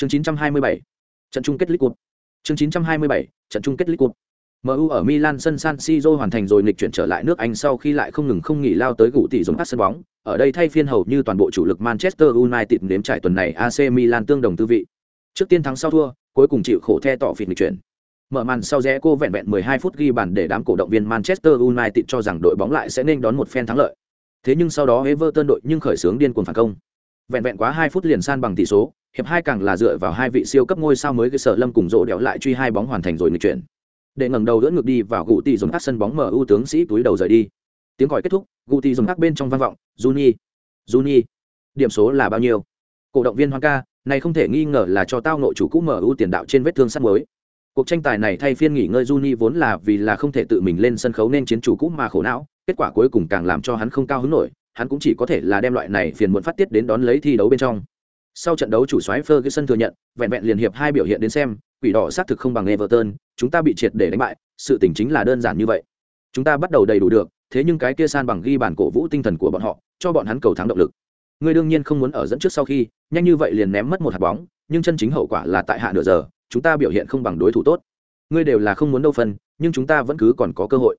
Chương 927. Trận chung kết League Cup. Chương 927. Trận chung kết League Cup. MU ở Milan sân San Siro hoàn thành rồi nghịch chuyển trở lại nước Anh sau khi lại không ngừng không nghỉ lao tới gụ tỷ dùng sân bóng, ở đây thay phiên hầu như toàn bộ chủ lực Manchester United nếm trải tuần này AC Milan tương đồng tư vị. Trước tiên thắng sau thua, cuối cùng chịu khổ the tỏ phịt nghịch chuyển. Mở màn sau rẽ cô vẹn vẹn 12 phút ghi bàn để đám cổ động viên Manchester United cho rằng đội bóng lại sẽ nên đón một phen thắng lợi. Thế nhưng sau đó Everton đội nhưng khởi xướng điên cuồng phản công. Vẹn vẹn quá 2 phút liền san bằng tỷ số, hiệp hai càng là dựa vào hai vị siêu cấp ngôi sao mới cái sở lâm cùng rộ đẽo lại truy hai bóng hoàn thành rồi người chuyển. Để ngẩng đầu đỡ ngược đi vào gụ tỷ dùng các sân bóng mở ưu tướng sĩ túi đầu rời đi. Tiếng còi kết thúc, gụ tỷ dùng các bên trong vang vọng, juni juni, điểm số là bao nhiêu? Cổ động viên hoàng ca, này không thể nghi ngờ là cho tao nội chủ cũ mở ưu tiền đạo trên vết thương sắt mới. Cuộc tranh tài này thay phiên nghỉ ngơi juni vốn là vì là không thể tự mình lên sân khấu nên chiến chủ cũ mà khổ não, kết quả cuối cùng càng làm cho hắn không cao hứng nổi, hắn cũng chỉ có thể là đem loại này phiền muộn phát tiết đến đón lấy thi đấu bên trong sau trận đấu chủ soái Ferguson thừa nhận, vẹn vẹn liền hiệp hai biểu hiện đến xem, quỷ đỏ xác thực không bằng Everton, chúng ta bị triệt để đánh bại, sự tình chính là đơn giản như vậy. Chúng ta bắt đầu đầy đủ được, thế nhưng cái kia san bằng ghi bàn cổ vũ tinh thần của bọn họ, cho bọn hắn cầu thắng động lực. Người đương nhiên không muốn ở dẫn trước sau khi, nhanh như vậy liền ném mất một hạt bóng, nhưng chân chính hậu quả là tại hạ nửa giờ, chúng ta biểu hiện không bằng đối thủ tốt. Ngươi đều là không muốn đâu phần, nhưng chúng ta vẫn cứ còn có cơ hội.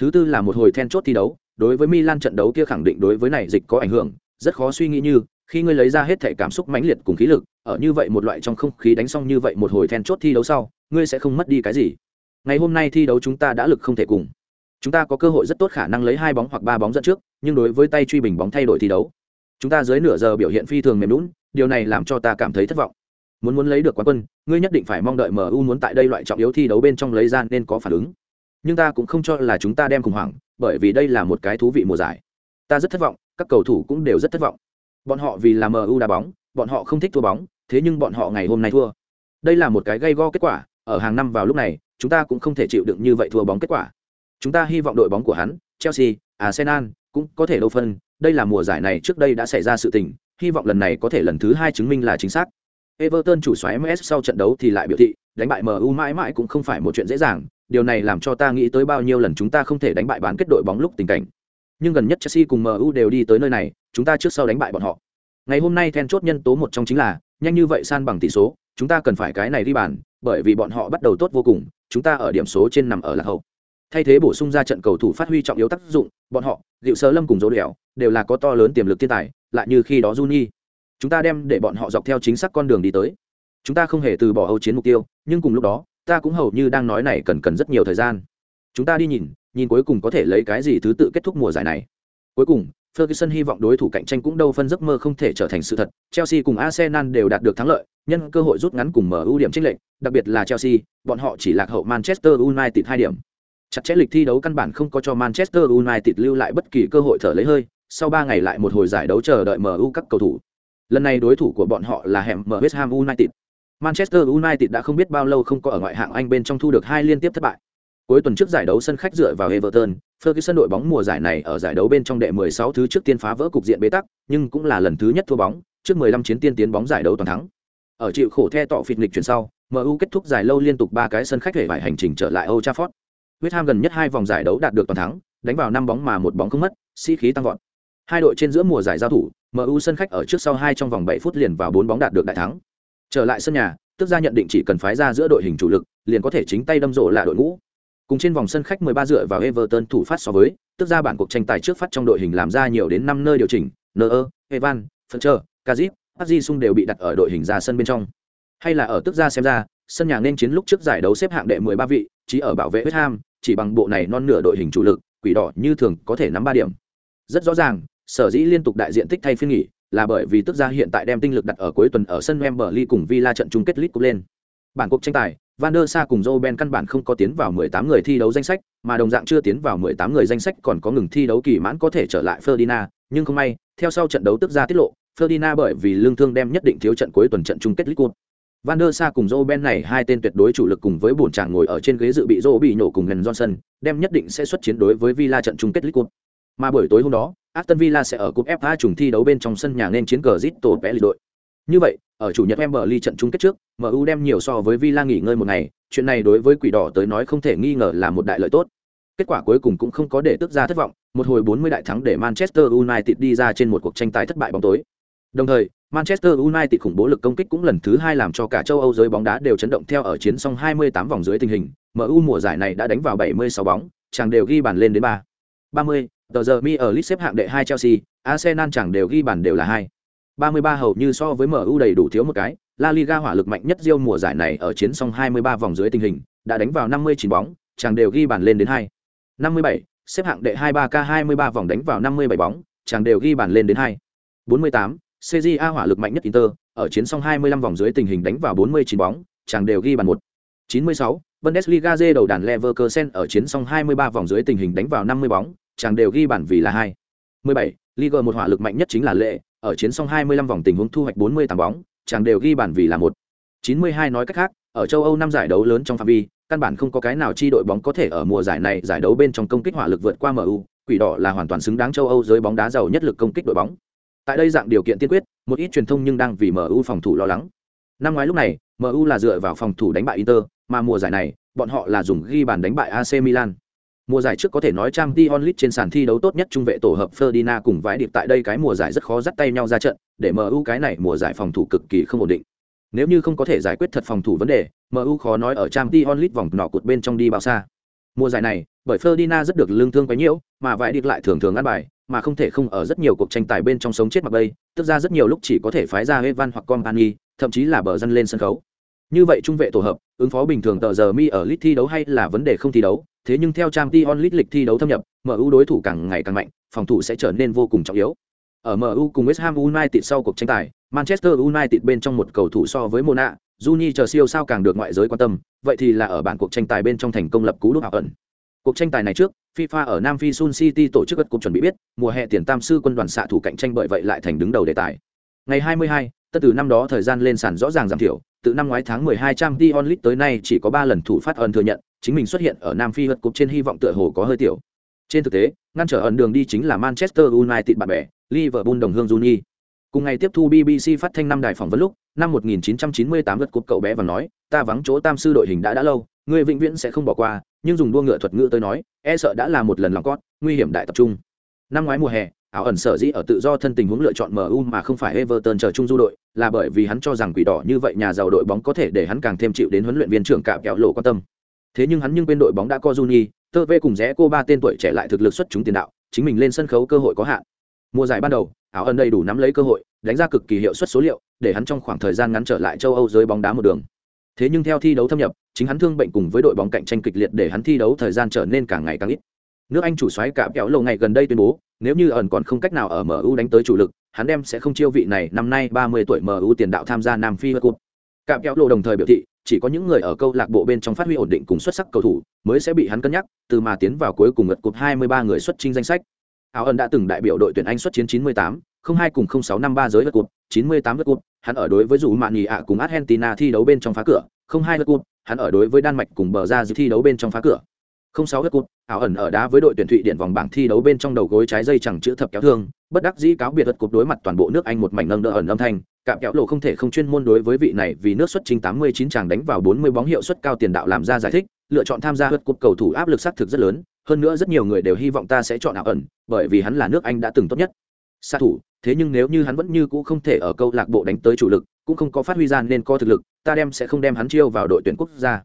Thứ tư là một hồi then chốt thi đấu, đối với Milan trận đấu kia khẳng định đối với này dịch có ảnh hưởng, rất khó suy nghĩ như khi ngươi lấy ra hết thể cảm xúc mãnh liệt cùng khí lực, ở như vậy một loại trong không khí đánh xong như vậy một hồi then chốt thi đấu sau, ngươi sẽ không mất đi cái gì. Ngày hôm nay thi đấu chúng ta đã lực không thể cùng. Chúng ta có cơ hội rất tốt khả năng lấy hai bóng hoặc ba bóng dẫn trước, nhưng đối với tay truy bình bóng thay đổi thi đấu, chúng ta dưới nửa giờ biểu hiện phi thường mềm lún điều này làm cho ta cảm thấy thất vọng. Muốn muốn lấy được quán quân, ngươi nhất định phải mong đợi mu muốn tại đây loại trọng yếu thi đấu bên trong lấy ra nên có phản ứng. Nhưng ta cũng không cho là chúng ta đem khủng hoảng, bởi vì đây là một cái thú vị mùa giải. Ta rất thất vọng, các cầu thủ cũng đều rất thất vọng bọn họ vì là mu đá bóng bọn họ không thích thua bóng thế nhưng bọn họ ngày hôm nay thua. Đây là một cái gây go kết quả ở hàng năm vào lúc này chúng ta cũng không thể chịu đựng như vậy thua bóng kết quả. Chúng ta hy vọng đội bóng của hắn chelsea arsenal cũng có thể đâu phân. Đây là mùa giải này trước đây đã xảy ra sự tình hy vọng lần này có thể lần thứ hai chứng minh là chính xác. Everton chủ soái ms sau trận đấu thì lại biểu thị đánh bại mu mãi mãi cũng không phải một chuyện dễ dàng điều này làm cho ta nghĩ tới bao nhiêu lần chúng ta không thể đánh bại bán kết đội bóng lúc tình cảnh. Nhưng gần nhất Chelsea cùng MU đều đi tới nơi này, chúng ta trước sau đánh bại bọn họ. Ngày hôm nay then chốt nhân tố một trong chính là, nhanh như vậy san bằng tỷ số, chúng ta cần phải cái này đi bàn, bởi vì bọn họ bắt đầu tốt vô cùng, chúng ta ở điểm số trên nằm ở lạc hậu. Thay thế bổ sung ra trận cầu thủ phát huy trọng yếu tác dụng, bọn họ, Diệu Sơ Lâm cùng Dỗ Đèo, đều là có to lớn tiềm lực thiên tài, lại như khi đó Juni. Chúng ta đem để bọn họ dọc theo chính xác con đường đi tới. Chúng ta không hề từ bỏ Âu chiến mục tiêu, nhưng cùng lúc đó, ta cũng hầu như đang nói này cần cần rất nhiều thời gian. Chúng ta đi nhìn, nhìn cuối cùng có thể lấy cái gì thứ tự kết thúc mùa giải này. Cuối cùng, Ferguson hy vọng đối thủ cạnh tranh cũng đâu phân giấc mơ không thể trở thành sự thật. Chelsea cùng Arsenal đều đạt được thắng lợi, nhân cơ hội rút ngắn cùng mở ưu điểm chênh lệch, đặc biệt là Chelsea, bọn họ chỉ lạc hậu Manchester United 2 điểm. Chặt chẽ lịch thi đấu căn bản không có cho Manchester United lưu lại bất kỳ cơ hội thở lấy hơi, sau 3 ngày lại một hồi giải đấu chờ đợi MU các cầu thủ. Lần này đối thủ của bọn họ là hẻm West Ham United. Manchester United đã không biết bao lâu không có ở ngoại hạng Anh bên trong thu được hai liên tiếp thất bại. Cuối tuần trước giải đấu sân khách dựa vào Everton, Ferguson đội bóng mùa giải này ở giải đấu bên trong đệ 16 thứ trước tiên phá vỡ cục diện bế tắc, nhưng cũng là lần thứ nhất thua bóng, trước 15 chiến tiên tiến bóng giải đấu toàn thắng. Ở chịu khổ the tọ phịt nghịch chuyển sau, MU kết thúc giải lâu liên tục ba cái sân khách hệ bại hành trình trở lại Old Trafford. West Ham gần nhất hai vòng giải đấu đạt được toàn thắng, đánh vào năm bóng mà một bóng không mất, sĩ khí tăng vọt. Hai đội trên giữa mùa giải giao thủ, MU sân khách ở trước sau hai trong vòng 7 phút liền vào 4 bóng đạt được đại thắng. Trở lại sân nhà, tức ra nhận định chỉ cần phái ra giữa đội hình chủ lực, liền có thể chính tay đâm rổ là đội ngũ, Cùng trên vòng sân khách 13 dựa vào Everton thủ phát so với, tức ra bản cuộc tranh tài trước phát trong đội hình làm ra nhiều đến 5 nơi điều chỉnh, Neuer, Evan, Fletcher, Kazip, Aji Sung đều bị đặt ở đội hình ra sân bên trong. Hay là ở tức ra xem ra, sân nhà nên chiến lúc trước giải đấu xếp hạng đệ 13 vị, chỉ ở bảo vệ West Ham, chỉ bằng bộ này non nửa đội hình chủ lực, quỷ đỏ như thường có thể nắm 3 điểm. Rất rõ ràng, sở dĩ liên tục đại diện tích thay phiên nghỉ, là bởi vì tức ra hiện tại đem tinh lực đặt ở cuối tuần ở sân Wembley cùng Villa trận chung kết League Cup lên. Bản cuộc tranh tài, Van der Sa cùng Joe Ben căn bản không có tiến vào 18 người thi đấu danh sách, mà đồng dạng chưa tiến vào 18 người danh sách còn có ngừng thi đấu kỳ mãn có thể trở lại Ferdinand, nhưng không may, theo sau trận đấu tức ra tiết lộ, Ferdinand bởi vì lương thương đem nhất định thiếu trận cuối tuần trận chung kết League Cup. Van der Sa cùng Joe Ben này hai tên tuyệt đối chủ lực cùng với bổn chàng ngồi ở trên ghế dự bị Joe bị nổ cùng Glenn Johnson, đem nhất định sẽ xuất chiến đối với Villa trận chung kết League Cup. Mà buổi tối hôm đó, Aston Villa sẽ ở cúp FA trùng thi đấu bên trong sân nhà nên chiến cờ Zito Pelli đội. Như vậy, ở chủ nhật Wembley trận chung kết trước, MU đem nhiều so với Villa nghỉ ngơi một ngày, chuyện này đối với Quỷ Đỏ tới nói không thể nghi ngờ là một đại lợi tốt. Kết quả cuối cùng cũng không có để tức ra thất vọng, một hồi 40 đại thắng để Manchester United đi ra trên một cuộc tranh tài thất bại bóng tối. Đồng thời, Manchester United khủng bố lực công kích cũng lần thứ hai làm cho cả châu Âu giới bóng đá đều chấn động theo ở chiến xong 28 vòng dưới tình hình, MU mùa giải này đã đánh vào 76 bóng, chẳng đều ghi bàn lên đến 3. 30, tờ giờ mi ở list xếp hạng đệ 2 Chelsea, Arsenal chẳng đều ghi bàn đều là 2. 33 hầu như so với MU đầy đủ thiếu một cái, La Liga hỏa lực mạnh nhất Real mùa giải này ở chiến xong 23 vòng dưới tình hình, đã đánh vào 59 bóng, chàng đều ghi bàn lên đến 2. 57, xếp hạng đệ 23K 23 vòng đánh vào 57 bóng, chàng đều ghi bàn lên đến 2. 48, CJA hỏa lực mạnh nhất Inter, ở chiến xong 25 vòng dưới tình hình đánh vào 49 bóng, chàng đều ghi bàn 1. 96, Bundesliga D đầu đàn Leverkusen ở chiến xong 23 vòng dưới tình hình đánh vào 50 bóng, chàng đều ghi bàn vì là 2. 17, Liga một hỏa lực mạnh nhất chính là Lệ, ở chiến xong 25 vòng tình huống thu hoạch 48 bóng, chàng đều ghi bàn vì là một. 92 nói cách khác, ở châu Âu năm giải đấu lớn trong phạm vi, căn bản không có cái nào chi đội bóng có thể ở mùa giải này giải đấu bên trong công kích hỏa lực vượt qua MU, quỷ đỏ là hoàn toàn xứng đáng châu Âu giới bóng đá giàu nhất lực công kích đội bóng. Tại đây dạng điều kiện tiên quyết, một ít truyền thông nhưng đang vì MU phòng thủ lo lắng. Năm ngoái lúc này, MU là dựa vào phòng thủ đánh bại Inter, mà mùa giải này, bọn họ là dùng ghi bàn đánh bại AC Milan. Mùa giải trước có thể nói trang Dion Lit trên sàn thi đấu tốt nhất trung vệ tổ hợp Ferdinand cùng vãi điệp tại đây cái mùa giải rất khó dắt tay nhau ra trận, để MU cái này mùa giải phòng thủ cực kỳ không ổn định. Nếu như không có thể giải quyết thật phòng thủ vấn đề, MU khó nói ở trang Dion Lit vòng nọ cột bên trong đi bao xa. Mùa giải này, bởi Ferdinand rất được lương thương quá nhiễu, mà vãi điệp lại thường thường ăn bài, mà không thể không ở rất nhiều cuộc tranh tài bên trong sống chết mặc bay, tức ra rất nhiều lúc chỉ có thể phái ra Evan hoặc Company, thậm chí là bờ dân lên sân khấu. Như vậy trung vệ tổ hợp, ứng phó bình thường tờ giờ mi ở lit thi đấu hay là vấn đề không thi đấu, thế nhưng theo Champions League lịch thi đấu thâm nhập, MU đối thủ càng ngày càng mạnh, phòng thủ sẽ trở nên vô cùng trọng yếu. Ở MU cùng West Ham United sau cuộc tranh tài, Manchester United bên trong một cầu thủ so với Mona, Juni chờ siêu sao càng được ngoại giới quan tâm, vậy thì là ở bản cuộc tranh tài bên trong thành công lập cú đúc ảo ẩn. Cuộc tranh tài này trước, FIFA ở Nam Phi Sun City tổ chức cuộc chuẩn bị biết, mùa hè tiền tam sư quân đoàn xạ thủ cạnh tranh bởi vậy lại thành đứng đầu đề tài. Ngày 22, tất từ năm đó thời gian lên sàn rõ ràng giảm thiểu, từ năm ngoái tháng 12 trang Dion Lee tới nay chỉ có 3 lần thủ phát ẩn thừa nhận, chính mình xuất hiện ở Nam Phi vượt cục trên hy vọng tựa hồ có hơi tiểu. Trên thực tế, ngăn trở ẩn đường đi chính là Manchester United bạn bè, Liverpool đồng hương Juni. Cùng ngày tiếp thu BBC phát thanh năm đài phỏng vấn lúc, năm 1998 lượt cúp cậu bé và nói, ta vắng chỗ tam sư đội hình đã đã lâu, người vĩnh viễn sẽ không bỏ qua, nhưng dùng đua ngựa thuật ngữ tới nói, e sợ đã là một lần lòng cót, nguy hiểm đại tập trung. Năm ngoái mùa hè, áo ẩn sở dĩ ở tự do thân tình huống lựa chọn MU mà không phải Everton chờ chung du đội, là bởi vì hắn cho rằng quỷ đỏ như vậy nhà giàu đội bóng có thể để hắn càng thêm chịu đến huấn luyện viên trưởng cạm kẹo lộ quan tâm. Thế nhưng hắn nhưng bên đội bóng đã có Juni, tơ vê cùng rẽ cô ba tên tuổi trẻ lại thực lực xuất chúng tiền đạo, chính mình lên sân khấu cơ hội có hạn. Mùa giải ban đầu, áo ẩn đầy đủ nắm lấy cơ hội, đánh ra cực kỳ hiệu suất số liệu, để hắn trong khoảng thời gian ngắn trở lại châu Âu giới bóng đá một đường. Thế nhưng theo thi đấu thâm nhập, chính hắn thương bệnh cùng với đội bóng cạnh tranh kịch liệt để hắn thi đấu thời gian trở nên càng ngày càng ít. Nước Anh chủ soái cả kéo lâu ngày gần đây tuyên bố, nếu như ẩn còn không cách nào ở MU đánh tới chủ lực, hắn đem sẽ không chiêu vị này năm nay 30 tuổi MU tiền đạo tham gia Nam Phi World Cup. Cạm kéo lộ đồng thời biểu thị, chỉ có những người ở câu lạc bộ bên trong phát huy ổn định cùng xuất sắc cầu thủ mới sẽ bị hắn cân nhắc, từ mà tiến vào cuối cùng ngật cột 23 người xuất trình danh sách. Áo ẩn đã từng đại biểu đội tuyển Anh xuất chiến 98, 02 cùng 06 năm ba giới World Cup, 98 World Cup, hắn ở đối với dù mạn nhì ạ cùng Argentina thi đấu bên trong phá cửa, 02 World Cup, hắn ở đối với Đan Mạch cùng bờ ra dự thi đấu bên trong phá cửa không sáu hết cút ảo ẩn ở đá với đội tuyển Thụy Điển vòng bảng thi đấu bên trong đầu gối trái dây chẳng chữ thập kéo thương, bất đắc dĩ cáo biệt vật cúp đối mặt toàn bộ nước Anh một mảnh nâng đỡ ẩn âm thanh, cạm kéo lộ không thể không chuyên môn đối với vị này vì nước xuất trình 89 chàng đánh vào 40 bóng hiệu suất cao tiền đạo làm ra giải thích, lựa chọn tham gia vật cúp cầu thủ áp lực sát thực rất lớn, hơn nữa rất nhiều người đều hy vọng ta sẽ chọn ảo ẩn, bởi vì hắn là nước Anh đã từng tốt nhất. xa thủ, thế nhưng nếu như hắn vẫn như cũ không thể ở câu lạc bộ đánh tới chủ lực, cũng không có phát huy ra nên có thực lực, ta đem sẽ không đem hắn chiêu vào đội tuyển quốc gia.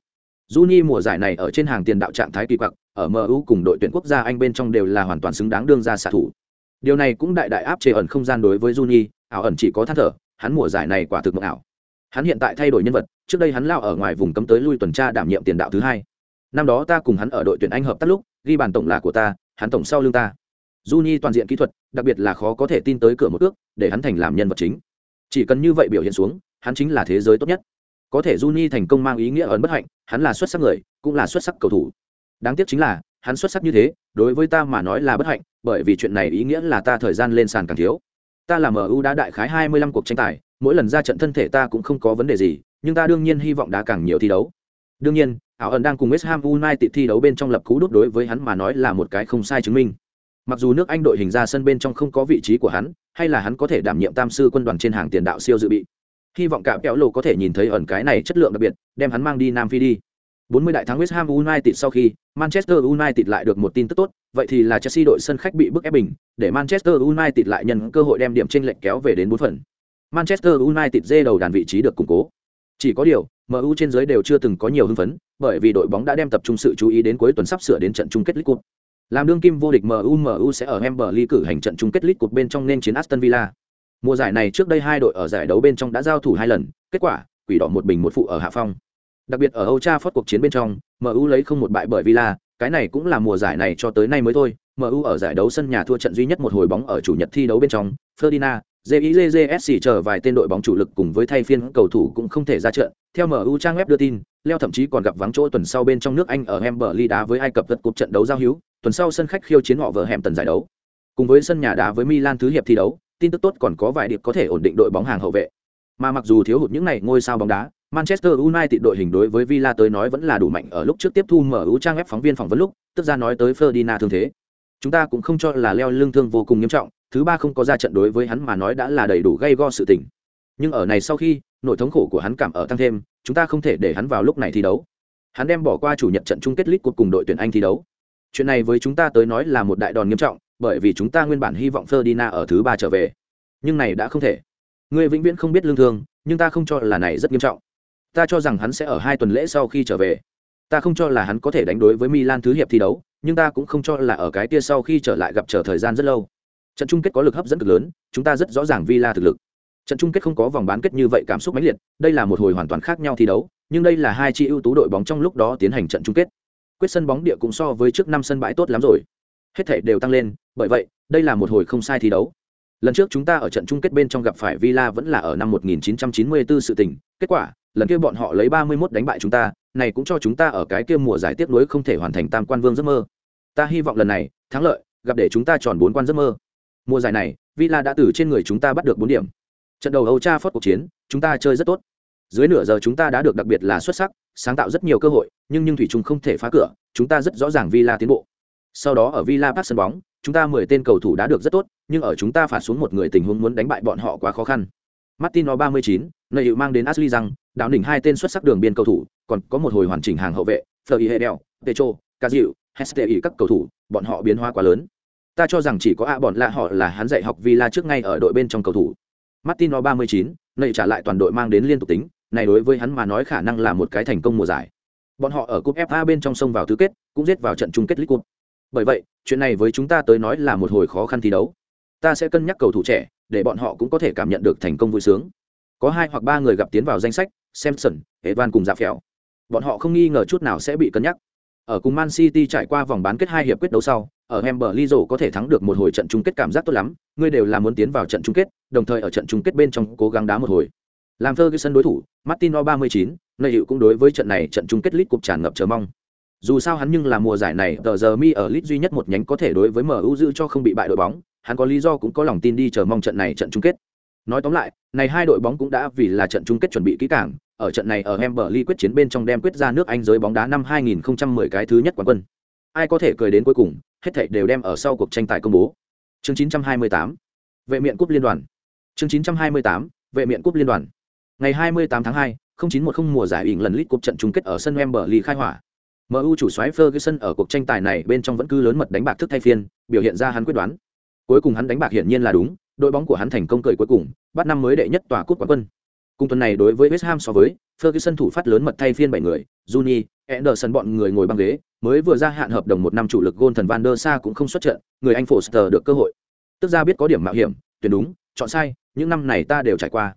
Juni mùa giải này ở trên hàng tiền đạo trạng thái kỳ quặc, ở MU cùng đội tuyển quốc gia Anh bên trong đều là hoàn toàn xứng đáng đương ra xạ thủ. Điều này cũng đại đại áp chế ẩn không gian đối với Juni, ảo ẩn chỉ có than thở, hắn mùa giải này quả thực mộng ảo. Hắn hiện tại thay đổi nhân vật, trước đây hắn lao ở ngoài vùng cấm tới lui tuần tra đảm nhiệm tiền đạo thứ hai. Năm đó ta cùng hắn ở đội tuyển Anh hợp tác lúc, ghi bàn tổng là của ta, hắn tổng sau lưng ta. Juni toàn diện kỹ thuật, đặc biệt là khó có thể tin tới cửa một ước, để hắn thành làm nhân vật chính. Chỉ cần như vậy biểu hiện xuống, hắn chính là thế giới tốt nhất. Có thể Juni thành công mang ý nghĩa ấn bất hạnh, hắn là xuất sắc người, cũng là xuất sắc cầu thủ. Đáng tiếc chính là, hắn xuất sắc như thế, đối với ta mà nói là bất hạnh, bởi vì chuyện này ý nghĩa là ta thời gian lên sàn càng thiếu. Ta là MU đã đại khái 25 cuộc tranh tài, mỗi lần ra trận thân thể ta cũng không có vấn đề gì, nhưng ta đương nhiên hy vọng đá càng nhiều thi đấu. Đương nhiên, ảo ẩn đang cùng West Ham United thi đấu bên trong lập cú đút đối với hắn mà nói là một cái không sai chứng minh. Mặc dù nước Anh đội hình ra sân bên trong không có vị trí của hắn, hay là hắn có thể đảm nhiệm tam sư quân đoàn trên hàng tiền đạo siêu dự bị. Hy vọng cả kéo lộ có thể nhìn thấy ẩn cái này chất lượng đặc biệt, đem hắn mang đi Nam Phi đi. 40 đại thắng West Ham United sau khi Manchester United lại được một tin tức tốt, vậy thì là Chelsea đội sân khách bị bức ép bình, để Manchester United lại nhân cơ hội đem điểm chênh lệch kéo về đến 4 phần. Manchester United dê đầu đàn vị trí được củng cố. Chỉ có điều, MU trên dưới đều chưa từng có nhiều hưng phấn, bởi vì đội bóng đã đem tập trung sự chú ý đến cuối tuần sắp sửa đến trận chung kết League Cup. Làm đương kim vô địch MU MU sẽ ở Wembley cử hành trận chung kết League Cup bên trong nên chiến Aston Villa. Mùa giải này trước đây hai đội ở giải đấu bên trong đã giao thủ hai lần, kết quả, quỷ đỏ một bình một phụ ở hạ phong. Đặc biệt ở Old Trafford cuộc chiến bên trong, MU lấy không một bại bởi Villa, cái này cũng là mùa giải này cho tới nay mới thôi. MU ở giải đấu sân nhà thua trận duy nhất một hồi bóng ở chủ nhật thi đấu bên trong, Ferdinand, JIJJSC chờ vài tên đội bóng chủ lực cùng với thay phiên cầu thủ cũng không thể ra trận. Theo MU trang web đưa tin, Leo thậm chí còn gặp vắng chỗ tuần sau bên trong nước Anh ở Wembley đá với Ai Cập vật cuộc trận đấu giao hữu, tuần sau sân khách khiêu chiến họ vợ hẻm tần giải đấu. Cùng với sân nhà đá với Milan thứ hiệp thi đấu, tin tức tốt còn có vài điệp có thể ổn định đội bóng hàng hậu vệ. Mà mặc dù thiếu hụt những này ngôi sao bóng đá, Manchester United đội hình đối với Villa tới nói vẫn là đủ mạnh ở lúc trước tiếp thu MU trang web phóng viên phỏng vấn lúc, tức ra nói tới Ferdinand thương thế. Chúng ta cũng không cho là leo lưng thương vô cùng nghiêm trọng, thứ ba không có ra trận đối với hắn mà nói đã là đầy đủ gây go sự tình. Nhưng ở này sau khi, nội thống khổ của hắn cảm ở tăng thêm, chúng ta không thể để hắn vào lúc này thi đấu. Hắn đem bỏ qua chủ nhật trận chung kết League cùng đội tuyển Anh thi đấu. Chuyện này với chúng ta tới nói là một đại đòn nghiêm trọng, bởi vì chúng ta nguyên bản hy vọng Ferdinand ở thứ ba trở về. Nhưng này đã không thể. Ngươi vĩnh viễn không biết lương thương, nhưng ta không cho là này rất nghiêm trọng. Ta cho rằng hắn sẽ ở hai tuần lễ sau khi trở về. Ta không cho là hắn có thể đánh đối với Milan thứ hiệp thi đấu, nhưng ta cũng không cho là ở cái kia sau khi trở lại gặp chờ thời gian rất lâu. Trận chung kết có lực hấp dẫn cực lớn, chúng ta rất rõ ràng Villa thực lực. Trận chung kết không có vòng bán kết như vậy cảm xúc mãnh liệt, đây là một hồi hoàn toàn khác nhau thi đấu, nhưng đây là hai chi ưu tú đội bóng trong lúc đó tiến hành trận chung kết. Quyết sân bóng địa cũng so với trước năm sân bãi tốt lắm rồi. Hết thể đều tăng lên, bởi vậy, đây là một hồi không sai thi đấu. Lần trước chúng ta ở trận chung kết bên trong gặp phải Villa vẫn là ở năm 1994 sự tình, kết quả, lần kia bọn họ lấy 31 đánh bại chúng ta, này cũng cho chúng ta ở cái kia mùa giải tiếp nối không thể hoàn thành tam quan vương giấc mơ. Ta hy vọng lần này, thắng lợi, gặp để chúng ta tròn bốn quan giấc mơ. Mùa giải này, Villa đã từ trên người chúng ta bắt được 4 điểm. Trận đầu Old phót cuộc chiến, chúng ta chơi rất tốt. Dưới nửa giờ chúng ta đã được đặc biệt là xuất sắc, sáng tạo rất nhiều cơ hội, nhưng nhưng thủy chung không thể phá cửa, chúng ta rất rõ ràng Villa tiến bộ. Sau đó ở Villa Park sân bóng, chúng ta 10 tên cầu thủ đã được rất tốt, nhưng ở chúng ta phạt xuống một người tình huống muốn đánh bại bọn họ quá khó khăn. Martino 39, nơi hữu mang đến Ashley rằng, đảo đỉnh hai tên xuất sắc đường biên cầu thủ, còn có một hồi hoàn chỉnh hàng hậu vệ, Fleury Hedel, Petro, Caziu, Hestei các cầu thủ, bọn họ biến hóa quá lớn. Ta cho rằng chỉ có A bọn lạ họ là hắn dạy học Villa trước ngay ở đội bên trong cầu thủ. Martino 39, nơi trả lại toàn đội mang đến liên tục tính, này đối với hắn mà nói khả năng là một cái thành công mùa giải. Bọn họ ở cúp FA bên trong sông vào tứ kết, cũng giết vào trận chung kết League Cup. Bởi vậy, chuyện này với chúng ta tới nói là một hồi khó khăn thi đấu. Ta sẽ cân nhắc cầu thủ trẻ, để bọn họ cũng có thể cảm nhận được thành công vui sướng. Có hai hoặc ba người gặp tiến vào danh sách, Samson, Evan cùng giả Phèo. Bọn họ không nghi ngờ chút nào sẽ bị cân nhắc. Ở cùng Man City trải qua vòng bán kết hai hiệp quyết đấu sau, ở Wembley rổ có thể thắng được một hồi trận chung kết cảm giác tốt lắm, ngươi đều là muốn tiến vào trận chung kết, đồng thời ở trận chung kết bên trong cố gắng đá một hồi. Làm thơ cái sân đối thủ, Martino 39, nơi hiệu cũng đối với trận này trận chung kết League cục tràn ngập chờ mong. Dù sao hắn nhưng là mùa giải này tờ giờ mi ở lit duy nhất một nhánh có thể đối với MU giữ cho không bị bại đội bóng, hắn có lý do cũng có lòng tin đi chờ mong trận này trận chung kết. Nói tóm lại, này hai đội bóng cũng đã vì là trận chung kết chuẩn bị kỹ càng, ở trận này ở Wembley quyết chiến bên trong đem quyết ra nước Anh giới bóng đá năm 2010 cái thứ nhất quán quân. Ai có thể cười đến cuối cùng, hết thảy đều đem ở sau cuộc tranh tài công bố. Chương 928. Vệ miện cúp liên đoàn. Chương 928. Vệ miện cúp liên đoàn. Ngày 28 tháng 2, 0910 mùa giải ỉn lần lit cúp trận chung kết ở sân Wembley khai hỏa. MU chủ soái Ferguson ở cuộc tranh tài này bên trong vẫn cứ lớn mật đánh bạc thức thay phiên, biểu hiện ra hắn quyết đoán. Cuối cùng hắn đánh bạc hiển nhiên là đúng, đội bóng của hắn thành công cười cuối cùng, bắt năm mới đệ nhất tòa cúp quán quân. Cùng tuần này đối với West Ham so với, Ferguson thủ phát lớn mật thay phiên bảy người, Juni, Anderson bọn người ngồi băng ghế, mới vừa ra hạn hợp đồng một năm chủ lực gôn thần Van der Sa cũng không xuất trận, người Anh Foster được cơ hội. Tức ra biết có điểm mạo hiểm, tuyển đúng, chọn sai, những năm này ta đều trải qua.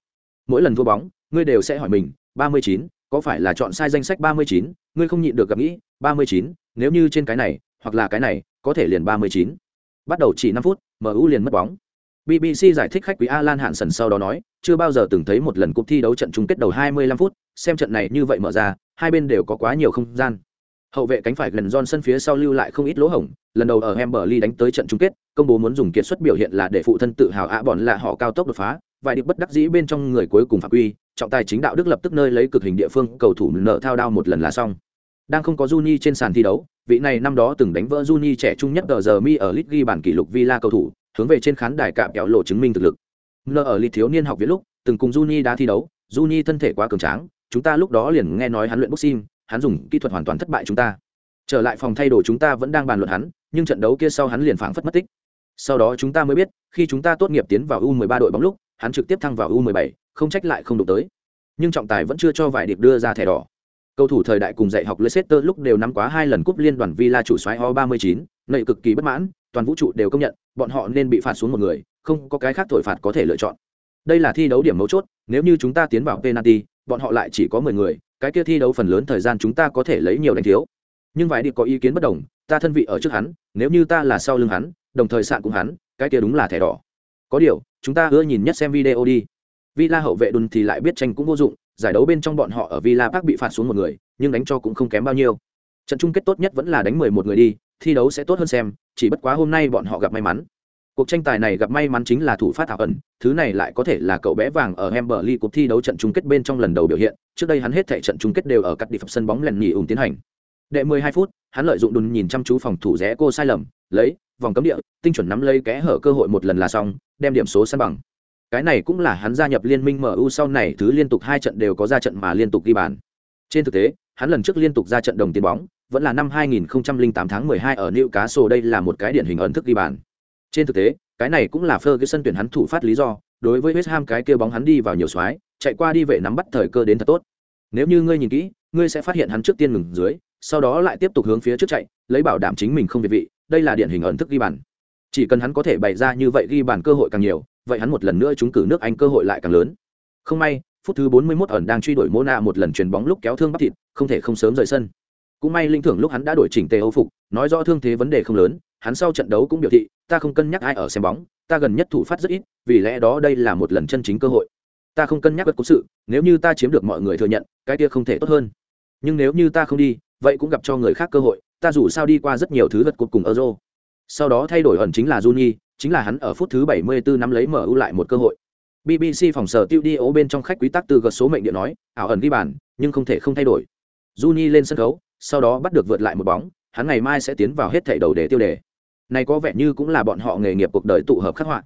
Mỗi lần thua bóng, ngươi đều sẽ hỏi mình, 39, có phải là chọn sai danh sách 39, ngươi không nhịn được gặp nghĩ, 39, nếu như trên cái này, hoặc là cái này, có thể liền 39. Bắt đầu chỉ 5 phút, MU liền mất bóng. BBC giải thích khách quý Alan Hansen sau đó nói, chưa bao giờ từng thấy một lần cuộc thi đấu trận chung kết đầu 25 phút, xem trận này như vậy mở ra, hai bên đều có quá nhiều không gian. Hậu vệ cánh phải gần Johnson phía sau lưu lại không ít lỗ hổng, lần đầu ở Hemberley đánh tới trận chung kết, công bố muốn dùng kiệt xuất biểu hiện là để phụ thân tự hào ạ bọn là họ cao tốc đột phá, vài điệp bất đắc dĩ bên trong người cuối cùng phạm quy, trọng tài chính đạo đức lập tức nơi lấy cực hình địa phương, cầu thủ nợ thao đao một lần là xong. Đang không có Juni trên sàn thi đấu, vị này năm đó từng đánh vỡ Juni trẻ trung nhất giờ mi ở lit ghi bản kỷ lục Villa cầu thủ, hướng về trên khán đài cạm kéo lộ chứng minh thực lực. Nợ ở lit thiếu niên học viện lúc, từng cùng Juni đá thi đấu, Juni thân thể quá cường tráng, chúng ta lúc đó liền nghe nói hắn luyện boxing, hắn dùng kỹ thuật hoàn toàn thất bại chúng ta. Trở lại phòng thay đồ chúng ta vẫn đang bàn luận hắn, nhưng trận đấu kia sau hắn liền phảng phất mất tích. Sau đó chúng ta mới biết, khi chúng ta tốt nghiệp tiến vào U13 đội bóng lúc, hắn trực tiếp thăng vào U17, không trách lại không đụng tới. Nhưng trọng tài vẫn chưa cho vài điệp đưa ra thẻ đỏ. Cầu thủ thời đại cùng dạy học Leicester lúc đều nắm quá hai lần cúp liên đoàn Villa chủ soái O39, nảy cực kỳ bất mãn, toàn vũ trụ đều công nhận, bọn họ nên bị phạt xuống một người, không có cái khác thổi phạt có thể lựa chọn. Đây là thi đấu điểm mấu chốt, nếu như chúng ta tiến vào penalty, bọn họ lại chỉ có 10 người, cái kia thi đấu phần lớn thời gian chúng ta có thể lấy nhiều đánh thiếu. Nhưng vài điệp có ý kiến bất đồng, ta thân vị ở trước hắn, nếu như ta là sau lưng hắn, đồng thời sạn cũng hắn, cái kia đúng là thẻ đỏ. Có điều, chúng ta ưa nhìn nhất xem video đi. Villa hậu vệ đùn thì lại biết tranh cũng vô dụng, giải đấu bên trong bọn họ ở Villa Park bị phạt xuống một người, nhưng đánh cho cũng không kém bao nhiêu. Trận chung kết tốt nhất vẫn là đánh 11 người đi, thi đấu sẽ tốt hơn xem, chỉ bất quá hôm nay bọn họ gặp may mắn. Cuộc tranh tài này gặp may mắn chính là thủ phát thảo ẩn, thứ này lại có thể là cậu bé vàng ở Hemberley cuộc thi đấu trận chung kết bên trong lần đầu biểu hiện, trước đây hắn hết thảy trận chung kết đều ở cắt đi phập sân bóng lần nghỉ ủng tiến hành. Đệ 12 phút, hắn lợi dụng đùn nhìn chăm chú phòng thủ rẽ cô sai lầm, lấy vòng cấm địa, tinh chuẩn nắm lấy kẽ hở cơ hội một lần là xong, đem điểm số san bằng. Cái này cũng là hắn gia nhập liên minh MU sau này thứ liên tục hai trận đều có ra trận mà liên tục ghi bàn. Trên thực tế, hắn lần trước liên tục ra trận đồng tiền bóng, vẫn là năm 2008 tháng 12 ở Newcastle đây là một cái điển hình ấn thức ghi bàn. Trên thực tế, cái này cũng là Ferguson tuyển hắn thủ phát lý do, đối với West Ham cái kia bóng hắn đi vào nhiều xoái, chạy qua đi vệ nắm bắt thời cơ đến thật tốt. Nếu như ngươi nhìn kỹ, ngươi sẽ phát hiện hắn trước tiên ngừng dưới, sau đó lại tiếp tục hướng phía trước chạy, lấy bảo đảm chính mình không việt vị, đây là điển hình ấn thức ghi bàn. Chỉ cần hắn có thể bày ra như vậy ghi bàn cơ hội càng nhiều, vậy hắn một lần nữa trúng cử nước Anh cơ hội lại càng lớn. Không may, phút thứ 41 ẩn đang truy đuổi Mona một lần chuyền bóng lúc kéo thương bắp thịt, không thể không sớm rời sân. Cũng may linh thưởng lúc hắn đã đổi chỉnh tề Âu phục, nói rõ thương thế vấn đề không lớn, hắn sau trận đấu cũng biểu thị, ta không cân nhắc ai ở xem bóng, ta gần nhất thủ phát rất ít, vì lẽ đó đây là một lần chân chính cơ hội. Ta không cân nhắc bất cố sự, nếu như ta chiếm được mọi người thừa nhận, cái kia không thể tốt hơn. Nhưng nếu như ta không đi, vậy cũng gặp cho người khác cơ hội, ta dù sao đi qua rất nhiều thứ vật cuộc cùng Euro. Sau đó thay đổi ẩn chính là Juni, chính là hắn ở phút thứ 74 năm lấy mở ưu lại một cơ hội. BBC phòng sở tiêu đi ố bên trong khách quý tác từ gật số mệnh điện nói, ảo ẩn ghi bàn, nhưng không thể không thay đổi. Juni lên sân khấu, sau đó bắt được vượt lại một bóng, hắn ngày mai sẽ tiến vào hết thảy đầu để tiêu đề. Này có vẻ như cũng là bọn họ nghề nghiệp cuộc đời tụ hợp khắc họa.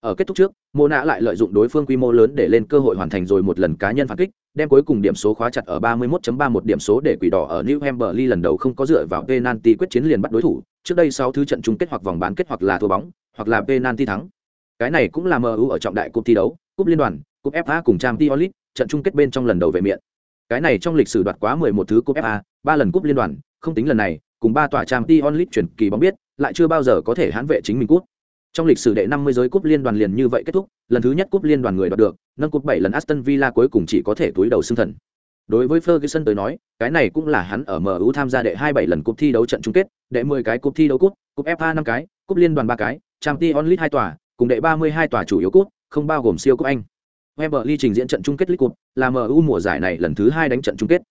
Ở kết thúc trước, Mô Nã lại lợi dụng đối phương quy mô lớn để lên cơ hội hoàn thành rồi một lần cá nhân phản kích, đem cuối cùng điểm số khóa chặt ở 31.31 điểm số để quỷ đỏ ở New Hampshire lần đầu không có dựa vào penalty quyết chiến liền bắt đối thủ, trước đây 6 thứ trận chung kết hoặc vòng bán kết hoặc là thua bóng, hoặc là penalty thắng. Cái này cũng là MU ở trọng đại cúp thi đấu, cúp liên đoàn, cúp FA cùng Champions League, trận chung kết bên trong lần đầu về miệng. Cái này trong lịch sử đoạt quá 11 thứ cúp FA, 3 lần cúp liên đoàn, không tính lần này, cùng ba tòa Champions League chuyển kỳ bóng biết, lại chưa bao giờ có thể hãn vệ chính mình cúp. Trong lịch sử đệ 50 giới cúp liên đoàn liền như vậy kết thúc, lần thứ nhất cúp liên đoàn người đoạt được, nâng cúp 7 lần Aston Villa cuối cùng chỉ có thể túi đầu xương thần. Đối với Ferguson tới nói, cái này cũng là hắn ở MU tham gia đệ 27 lần cúp thi đấu trận chung kết, đệ 10 cái cúp thi đấu cúp, cúp FA 5 cái, cúp liên đoàn 3 cái, Champions League 2 tòa, cùng đệ 32 tòa chủ yếu cúp, không bao gồm siêu cúp Anh. Wembley trình diễn trận chung kết League Cup, là MU mùa giải này lần thứ 2 đánh trận chung kết.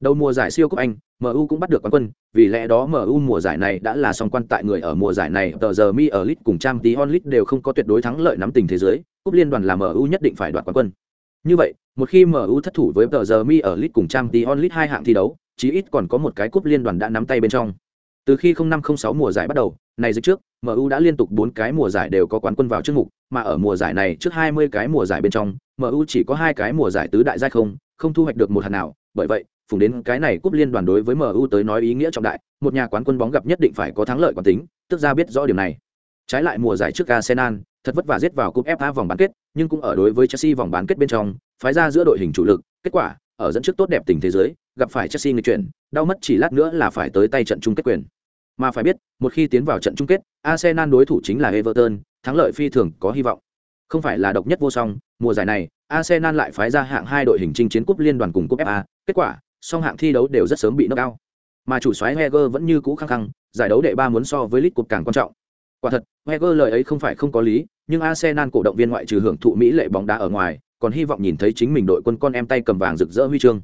Đầu mùa giải siêu cúp Anh, MU cũng bắt được quán quân, vì lẽ đó MU mùa giải này đã là song quan tại người ở mùa giải này, tờ giờ mi ở League cùng Champions League đều không có tuyệt đối thắng lợi nắm tình thế giới, cúp liên đoàn là MU nhất định phải đoạt quán quân. Như vậy, một khi MU thất thủ với tờ giờ mi ở League cùng Champions League hai hạng thi đấu, chí ít còn có một cái cúp liên đoàn đã nắm tay bên trong. Từ khi 0506 mùa giải bắt đầu, này dịch trước, MU đã liên tục 4 cái mùa giải đều có quán quân vào trước mục, mà ở mùa giải này trước 20 cái mùa giải bên trong, MU chỉ có hai cái mùa giải tứ đại giai không, không thu hoạch được một hạt nào, bởi vậy, phùng đến cái này cúp liên đoàn đối với MU tới nói ý nghĩa trọng đại, một nhà quán quân bóng gặp nhất định phải có thắng lợi quán tính, tức ra biết rõ điểm này. Trái lại mùa giải trước Arsenal, thật vất vả giết vào cúp FA vòng bán kết, nhưng cũng ở đối với Chelsea vòng bán kết bên trong, phái ra giữa đội hình chủ lực, kết quả, ở dẫn trước tốt đẹp tình thế giới, gặp phải Chelsea người chuyển, đau mất chỉ lát nữa là phải tới tay trận chung kết quyền. Mà phải biết, một khi tiến vào trận chung kết, Arsenal đối thủ chính là Everton, thắng lợi phi thường có hy vọng. Không phải là độc nhất vô song, mùa giải này, Arsenal lại phái ra hạng hai đội hình chinh chiến cúp liên đoàn cùng cúp FA, kết quả, song hạng thi đấu đều rất sớm bị knock out. Mà chủ soái Wenger vẫn như cũ khăng khăng, giải đấu đệ ba muốn so với League Cup càng quan trọng. Quả thật, Wenger lời ấy không phải không có lý, nhưng Arsenal cổ động viên ngoại trừ hưởng thụ mỹ lệ bóng đá ở ngoài, còn hy vọng nhìn thấy chính mình đội quân con em tay cầm vàng rực rỡ huy chương.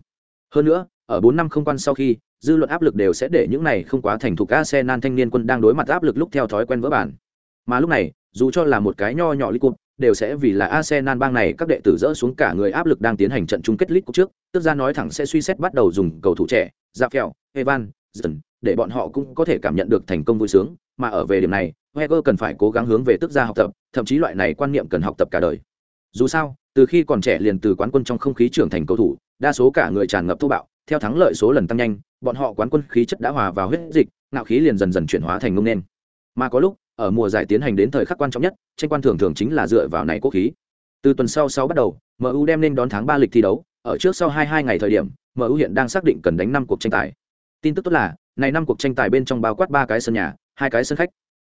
Hơn nữa, ở 4 năm không quan sau khi, dư luận áp lực đều sẽ để những này không quá thành thục Arsenal thanh niên quân đang đối mặt áp lực lúc theo thói quen vỡ bản. Mà lúc này, dù cho là một cái nho nhỏ League Cup, đều sẽ vì là Arsenal bang này các đệ tử rỡ xuống cả người áp lực đang tiến hành trận chung kết League Cup trước, tức ra nói thẳng sẽ suy xét bắt đầu dùng cầu thủ trẻ, Rafael, Evan, Dần, để bọn họ cũng có thể cảm nhận được thành công vui sướng, mà ở về điểm này, Wenger cần phải cố gắng hướng về tức ra học tập, thậm chí loại này quan niệm cần học tập cả đời. Dù sao, từ khi còn trẻ liền từ quán quân trong không khí trưởng thành cầu thủ, đa số cả người tràn ngập thô bạo, theo thắng lợi số lần tăng nhanh, bọn họ quán quân khí chất đã hòa vào huyết dịch, ngạo khí liền dần dần chuyển hóa thành ngông nên. Mà có lúc, ở mùa giải tiến hành đến thời khắc quan trọng nhất, tranh quan thường thường chính là dựa vào này quốc khí. Từ tuần sau sau bắt đầu, MU đem nên đón tháng 3 lịch thi đấu, ở trước sau 22 ngày thời điểm, MU hiện đang xác định cần đánh 5 cuộc tranh tài. Tin tức tốt là, này 5 cuộc tranh tài bên trong bao quát 3 cái sân nhà, hai cái sân khách.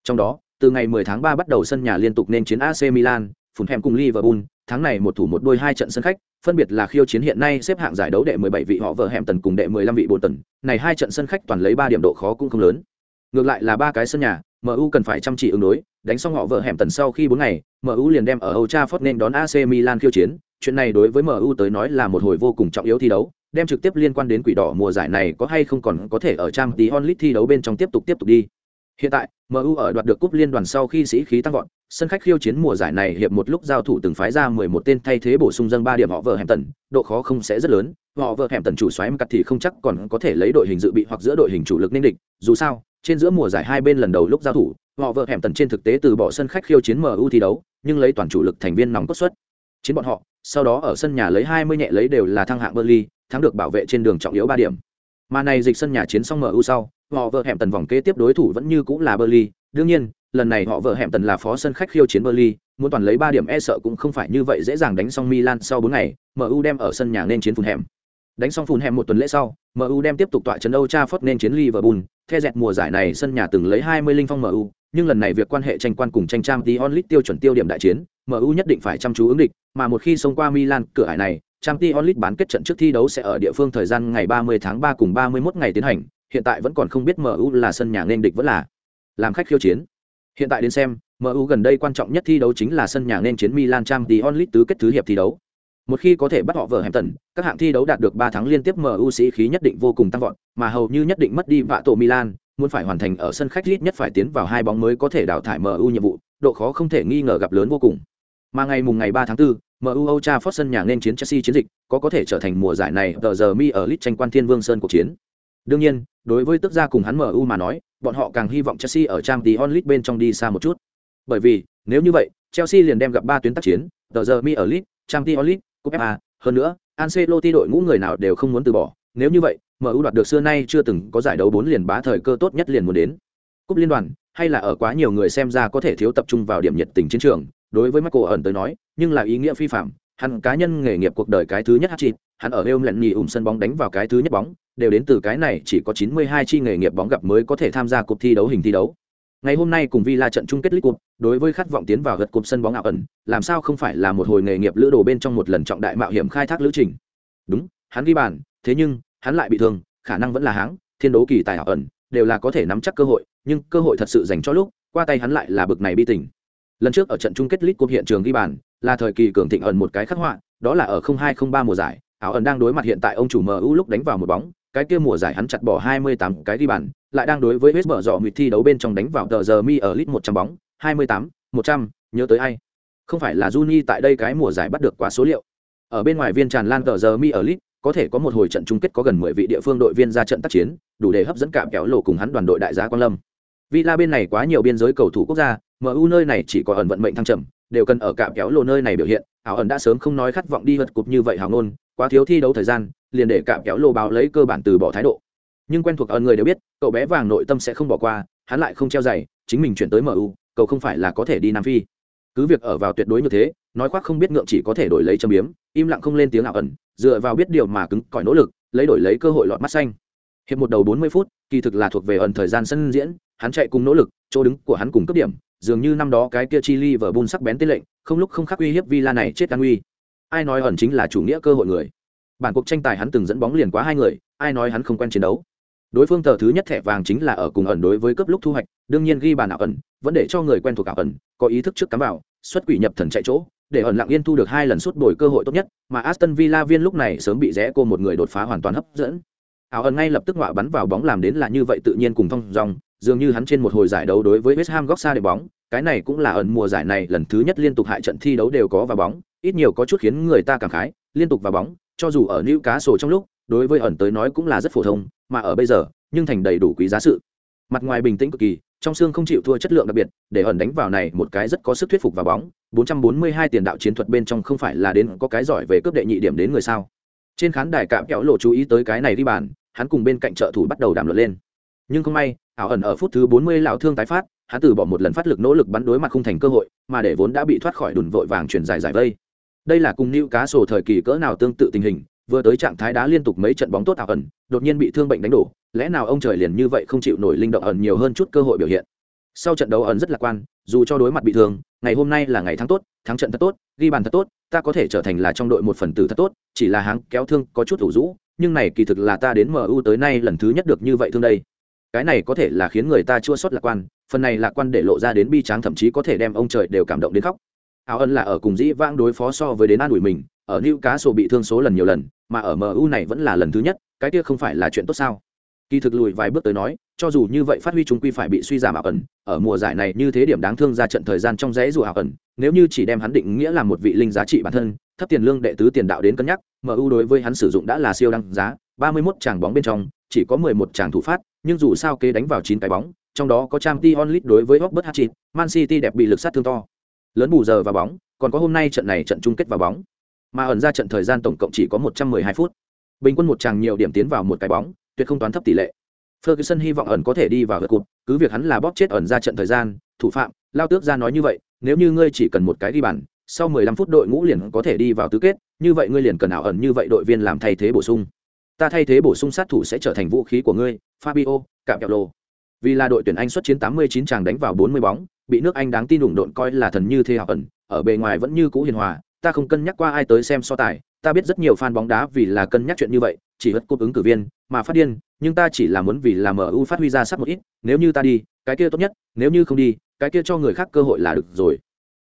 Trong đó, từ ngày 10 tháng 3 bắt đầu sân nhà liên tục nên chiến AC Milan, Fulham cùng Liverpool, tháng này một thủ một đôi hai trận sân khách, phân biệt là khiêu chiến hiện nay xếp hạng giải đấu đệ 17 vị họ vợ hẻm tần cùng đệ 15 vị Bolton, này hai trận sân khách toàn lấy 3 điểm độ khó cũng không lớn. Ngược lại là ba cái sân nhà, MU cần phải chăm chỉ ứng đối, đánh xong họ vợ hẻm tần sau khi 4 ngày, MU liền đem ở Old Trafford nên đón AC Milan khiêu chiến, chuyện này đối với MU tới nói là một hồi vô cùng trọng yếu thi đấu, đem trực tiếp liên quan đến quỷ đỏ mùa giải này có hay không còn có thể ở trang tí onlit thi đấu bên trong tiếp tục tiếp tục đi. Hiện tại, MU ở đoạt được cúp liên đoàn sau khi sĩ khí tăng vọt, sân khách khiêu chiến mùa giải này hiệp một lúc giao thủ từng phái ra 11 tên thay thế bổ sung dâng 3 điểm họ vợ hẻm tần, độ khó không sẽ rất lớn, họ vợ hẻm tần chủ xoáy cắt thì không chắc còn có thể lấy đội hình dự bị hoặc giữa đội hình chủ lực nên địch, dù sao, trên giữa mùa giải hai bên lần đầu lúc giao thủ, họ vợ hẻm tần trên thực tế từ bỏ sân khách khiêu chiến MU thi đấu, nhưng lấy toàn chủ lực thành viên nòng cốt xuất. Chiến bọn họ, sau đó ở sân nhà lấy 20 nhẹ lấy đều là thăng hạng Burnley, thắng được bảo vệ trên đường trọng yếu 3 điểm. Mà này dịch sân nhà chiến xong MU sau, họ vợ hẻm tần vòng kế tiếp đối thủ vẫn như cũng là Burnley, đương nhiên, lần này họ vợ hẻm tần là phó sân khách khiêu chiến Burnley, muốn toàn lấy 3 điểm e sợ cũng không phải như vậy dễ dàng đánh xong Milan sau 4 ngày, MU đem ở sân nhà nên chiến Fulham. Đánh xong Fulham một tuần lễ sau, MU đem tiếp tục tọa trấn Old Trafford nên chiến Liverpool, theo dẹt mùa giải này sân nhà từng lấy 20 linh phong MU, nhưng lần này việc quan hệ tranh quan cùng tranh trang tí onlit tiêu chuẩn tiêu điểm đại chiến, MU nhất định phải chăm chú ứng địch, mà một khi xông qua Milan, cửa ải này, Champions League bán kết trận trước thi đấu sẽ ở địa phương thời gian ngày 30 tháng 3 cùng 31 ngày tiến hành, hiện tại vẫn còn không biết MU là sân nhà nên địch vẫn là làm khách khiêu chiến. Hiện tại đến xem, MU gần đây quan trọng nhất thi đấu chính là sân nhà nên chiến Milan Champions League tứ kết thứ hiệp thi đấu. Một khi có thể bắt họ vở tần, các hạng thi đấu đạt được 3 tháng liên tiếp MU sĩ khí nhất định vô cùng tăng vọt, mà hầu như nhất định mất đi vạ tổ Milan, muốn phải hoàn thành ở sân khách ít nhất phải tiến vào hai bóng mới có thể đào thải MU nhiệm vụ, độ khó không thể nghi ngờ gặp lớn vô cùng. Mà ngày mùng ngày 3 tháng 4, MU Old Trafford sân nhà nên chiến Chelsea chiến dịch, có có thể trở thành mùa giải này tờ giờ mi ở League tranh quan Thiên Vương Sơn cuộc chiến. Đương nhiên, đối với tức gia cùng hắn MU mà nói, bọn họ càng hy vọng Chelsea ở Champions League bên trong đi xa một chút. Bởi vì, nếu như vậy, Chelsea liền đem gặp ba tuyến tác chiến, tờ giờ mi ở League, Champions League, Cup FA, hơn nữa, Ancelotti đội ngũ người nào đều không muốn từ bỏ, nếu như vậy, MU đoạt được xưa nay chưa từng có giải đấu bốn liền bá thời cơ tốt nhất liền muốn đến. Cúp liên đoàn, hay là ở quá nhiều người xem ra có thể thiếu tập trung vào điểm nhiệt tình chiến trường, đối với Michael ẩn tới nói, nhưng là ý nghĩa phi phạm, hắn cá nhân nghề nghiệp cuộc đời cái thứ nhất hat hắn ở Real Madrid ủng sân bóng đánh vào cái thứ nhất bóng, đều đến từ cái này chỉ có 92 chi nghề nghiệp bóng gặp mới có thể tham gia cuộc thi đấu hình thi đấu. Ngày hôm nay cùng Villa trận chung kết League Cup, đối với khát vọng tiến vào gật cúp sân bóng ảo ẩn, làm sao không phải là một hồi nghề nghiệp lữ đồ bên trong một lần trọng đại mạo hiểm khai thác lữ trình. Đúng, hắn ghi bàn, thế nhưng, hắn lại bị thương, khả năng vẫn là háng, thiên đấu kỳ tài ảo ẩn, đều là có thể nắm chắc cơ hội, nhưng cơ hội thật sự dành cho lúc, qua tay hắn lại là bực này bi tình. Lần trước ở trận chung kết League Cup hiện trường ghi bàn, là thời kỳ cường thịnh ẩn một cái khắc họa, đó là ở 0203 mùa giải, áo ẩn đang đối mặt hiện tại ông chủ MU lúc đánh vào một bóng, cái kia mùa giải hắn chặt bỏ 28 cái ghi bàn, lại đang đối với West mở rọ nguyệt thi đấu bên trong đánh vào tờ giờ mi ở lit 100 bóng, 28, 100, nhớ tới ai? Không phải là Juni tại đây cái mùa giải bắt được quá số liệu. Ở bên ngoài viên tràn lan tờ giờ mi ở lit, có thể có một hồi trận chung kết có gần 10 vị địa phương đội viên ra trận tác chiến, đủ để hấp dẫn cả kéo lộ cùng hắn đoàn đội đại giá quan Lâm. Villa bên này quá nhiều biên giới cầu thủ quốc gia, MU nơi này chỉ có ẩn vận mệnh thăng trầm, đều cần ở cạm kéo lồ nơi này biểu hiện, ảo ẩn đã sớm không nói khát vọng đi vượt cục như vậy hào ngôn, quá thiếu thi đấu thời gian, liền để cạm kéo lồ báo lấy cơ bản từ bỏ thái độ. Nhưng quen thuộc ẩn người đều biết, cậu bé vàng nội tâm sẽ không bỏ qua, hắn lại không treo giày, chính mình chuyển tới MU, cậu không phải là có thể đi Nam Phi. Cứ việc ở vào tuyệt đối như thế, nói khoác không biết ngượng chỉ có thể đổi lấy châm biếm, im lặng không lên tiếng ảo ẩn, dựa vào biết điều mà cứng cỏi nỗ lực, lấy đổi lấy cơ hội lọt mắt xanh. Hiệp một đầu 40 phút, kỳ thực là thuộc về ẩn thời gian sân diễn, hắn chạy cùng nỗ lực, chỗ đứng của hắn cùng cấp điểm, dường như năm đó cái kia Chili vở bun sắc bén tên lệnh, không lúc không khắc uy hiếp Villa này chết an uy. Ai nói ẩn chính là chủ nghĩa cơ hội người. Bản cuộc tranh tài hắn từng dẫn bóng liền quá hai người, ai nói hắn không quen chiến đấu. Đối phương tờ thứ nhất thẻ vàng chính là ở cùng ẩn đối với cấp lúc thu hoạch, đương nhiên ghi bàn ảo ẩn, vẫn để cho người quen thuộc ảo ẩn, có ý thức trước cắm vào, xuất quỷ nhập thần chạy chỗ, để ẩn lặng yên thu được hai lần suốt đổi cơ hội tốt nhất, mà Aston Villa viên lúc này sớm bị rẽ cô một người đột phá hoàn toàn hấp dẫn. Ảo ẩn ngay lập tức ngọa bắn vào bóng làm đến là như vậy tự nhiên cùng thông dòng, dường như hắn trên một hồi giải đấu đối với West Ham góc xa để bóng, cái này cũng là ẩn mùa giải này lần thứ nhất liên tục hại trận thi đấu đều có vào bóng, ít nhiều có chút khiến người ta cảm khái, liên tục vào bóng, cho dù ở Newcastle trong lúc, đối với ẩn tới nói cũng là rất phổ thông, mà ở bây giờ, nhưng thành đầy đủ quý giá sự. Mặt ngoài bình tĩnh cực kỳ, trong xương không chịu thua chất lượng đặc biệt, để ẩn đánh vào này một cái rất có sức thuyết phục vào bóng, 442 tiền đạo chiến thuật bên trong không phải là đến có cái giỏi về cướp đệ nhị điểm đến người sao? Trên khán đài cạm kéo lộ chú ý tới cái này đi bàn, hắn cùng bên cạnh trợ thủ bắt đầu đàm luận lên. Nhưng không may, ảo ẩn ở phút thứ 40 lão thương tái phát, hắn từ bỏ một lần phát lực nỗ lực bắn đối mặt không thành cơ hội, mà để vốn đã bị thoát khỏi đùn vội vàng chuyển dài giải vây. Đây là cùng lưu Cá sổ thời kỳ cỡ nào tương tự tình hình, vừa tới trạng thái đá liên tục mấy trận bóng tốt ảo ẩn, đột nhiên bị thương bệnh đánh đổ, lẽ nào ông trời liền như vậy không chịu nổi linh động ẩn nhiều hơn chút cơ hội biểu hiện. Sau trận đấu ẩn rất lạc quan, dù cho đối mặt bị thương, ngày hôm nay là ngày thắng tốt, thắng trận thật tốt, ghi bàn thật tốt, ta có thể trở thành là trong đội một phần tử thật tốt, chỉ là háng kéo thương có chút ủ rũ, nhưng này kỳ thực là ta đến MU tới nay lần thứ nhất được như vậy thương đây. Cái này có thể là khiến người ta chua xuất lạc quan, phần này lạc quan để lộ ra đến bi tráng thậm chí có thể đem ông trời đều cảm động đến khóc. Áo ân là ở cùng dĩ vãng đối phó so với đến an ủi mình, ở nữ cá sổ bị thương số lần nhiều lần, mà ở MU này vẫn là lần thứ nhất, cái kia không phải là chuyện tốt sao? Kỳ thực lùi vài bước tới nói, cho dù như vậy phát huy chúng quy phải bị suy giảm ảo ẩn, ở mùa giải này như thế điểm đáng thương ra trận thời gian trong rẽ dù ảo ẩn, nếu như chỉ đem hắn định nghĩa là một vị linh giá trị bản thân, thấp tiền lương đệ tứ tiền đạo đến cân nhắc, MU đối với hắn sử dụng đã là siêu đăng giá, 31 chàng bóng bên trong, chỉ có 11 chàng thủ phát, nhưng dù sao kế đánh vào 9 cái bóng, trong đó có Champions League đối với Robert Hatchit, Man City đẹp bị lực sát thương to. Lớn bù giờ vào bóng, còn có hôm nay trận này trận chung kết vào bóng. Mà ẩn ra trận thời gian tổng cộng chỉ có 112 phút. Bình quân một chàng nhiều điểm tiến vào một cái bóng, tuyệt không toán thấp tỷ lệ. Ferguson hy vọng ẩn có thể đi vào vượt cột, cứ việc hắn là bóp chết ẩn ra trận thời gian, thủ phạm, lao tước ra nói như vậy, nếu như ngươi chỉ cần một cái đi bàn, sau 15 phút đội ngũ liền có thể đi vào tứ kết, như vậy ngươi liền cần ảo ẩn như vậy đội viên làm thay thế bổ sung. Ta thay thế bổ sung sát thủ sẽ trở thành vũ khí của ngươi, Fabio, cạm kẹo lô. Vì là đội tuyển Anh xuất chiến 89 chàng đánh vào 40 bóng, bị nước Anh đáng tin đủng độn coi là thần như thế ảo ẩn, ở bề ngoài vẫn như cũ hiền hòa, ta không cân nhắc qua ai tới xem so tài, ta biết rất nhiều fan bóng đá vì là cân nhắc chuyện như vậy, chỉ hất cúp ứng cử viên, mà phát điên, nhưng ta chỉ là muốn vì là MU phát huy ra sắc một ít, nếu như ta đi, cái kia tốt nhất, nếu như không đi, cái kia cho người khác cơ hội là được rồi.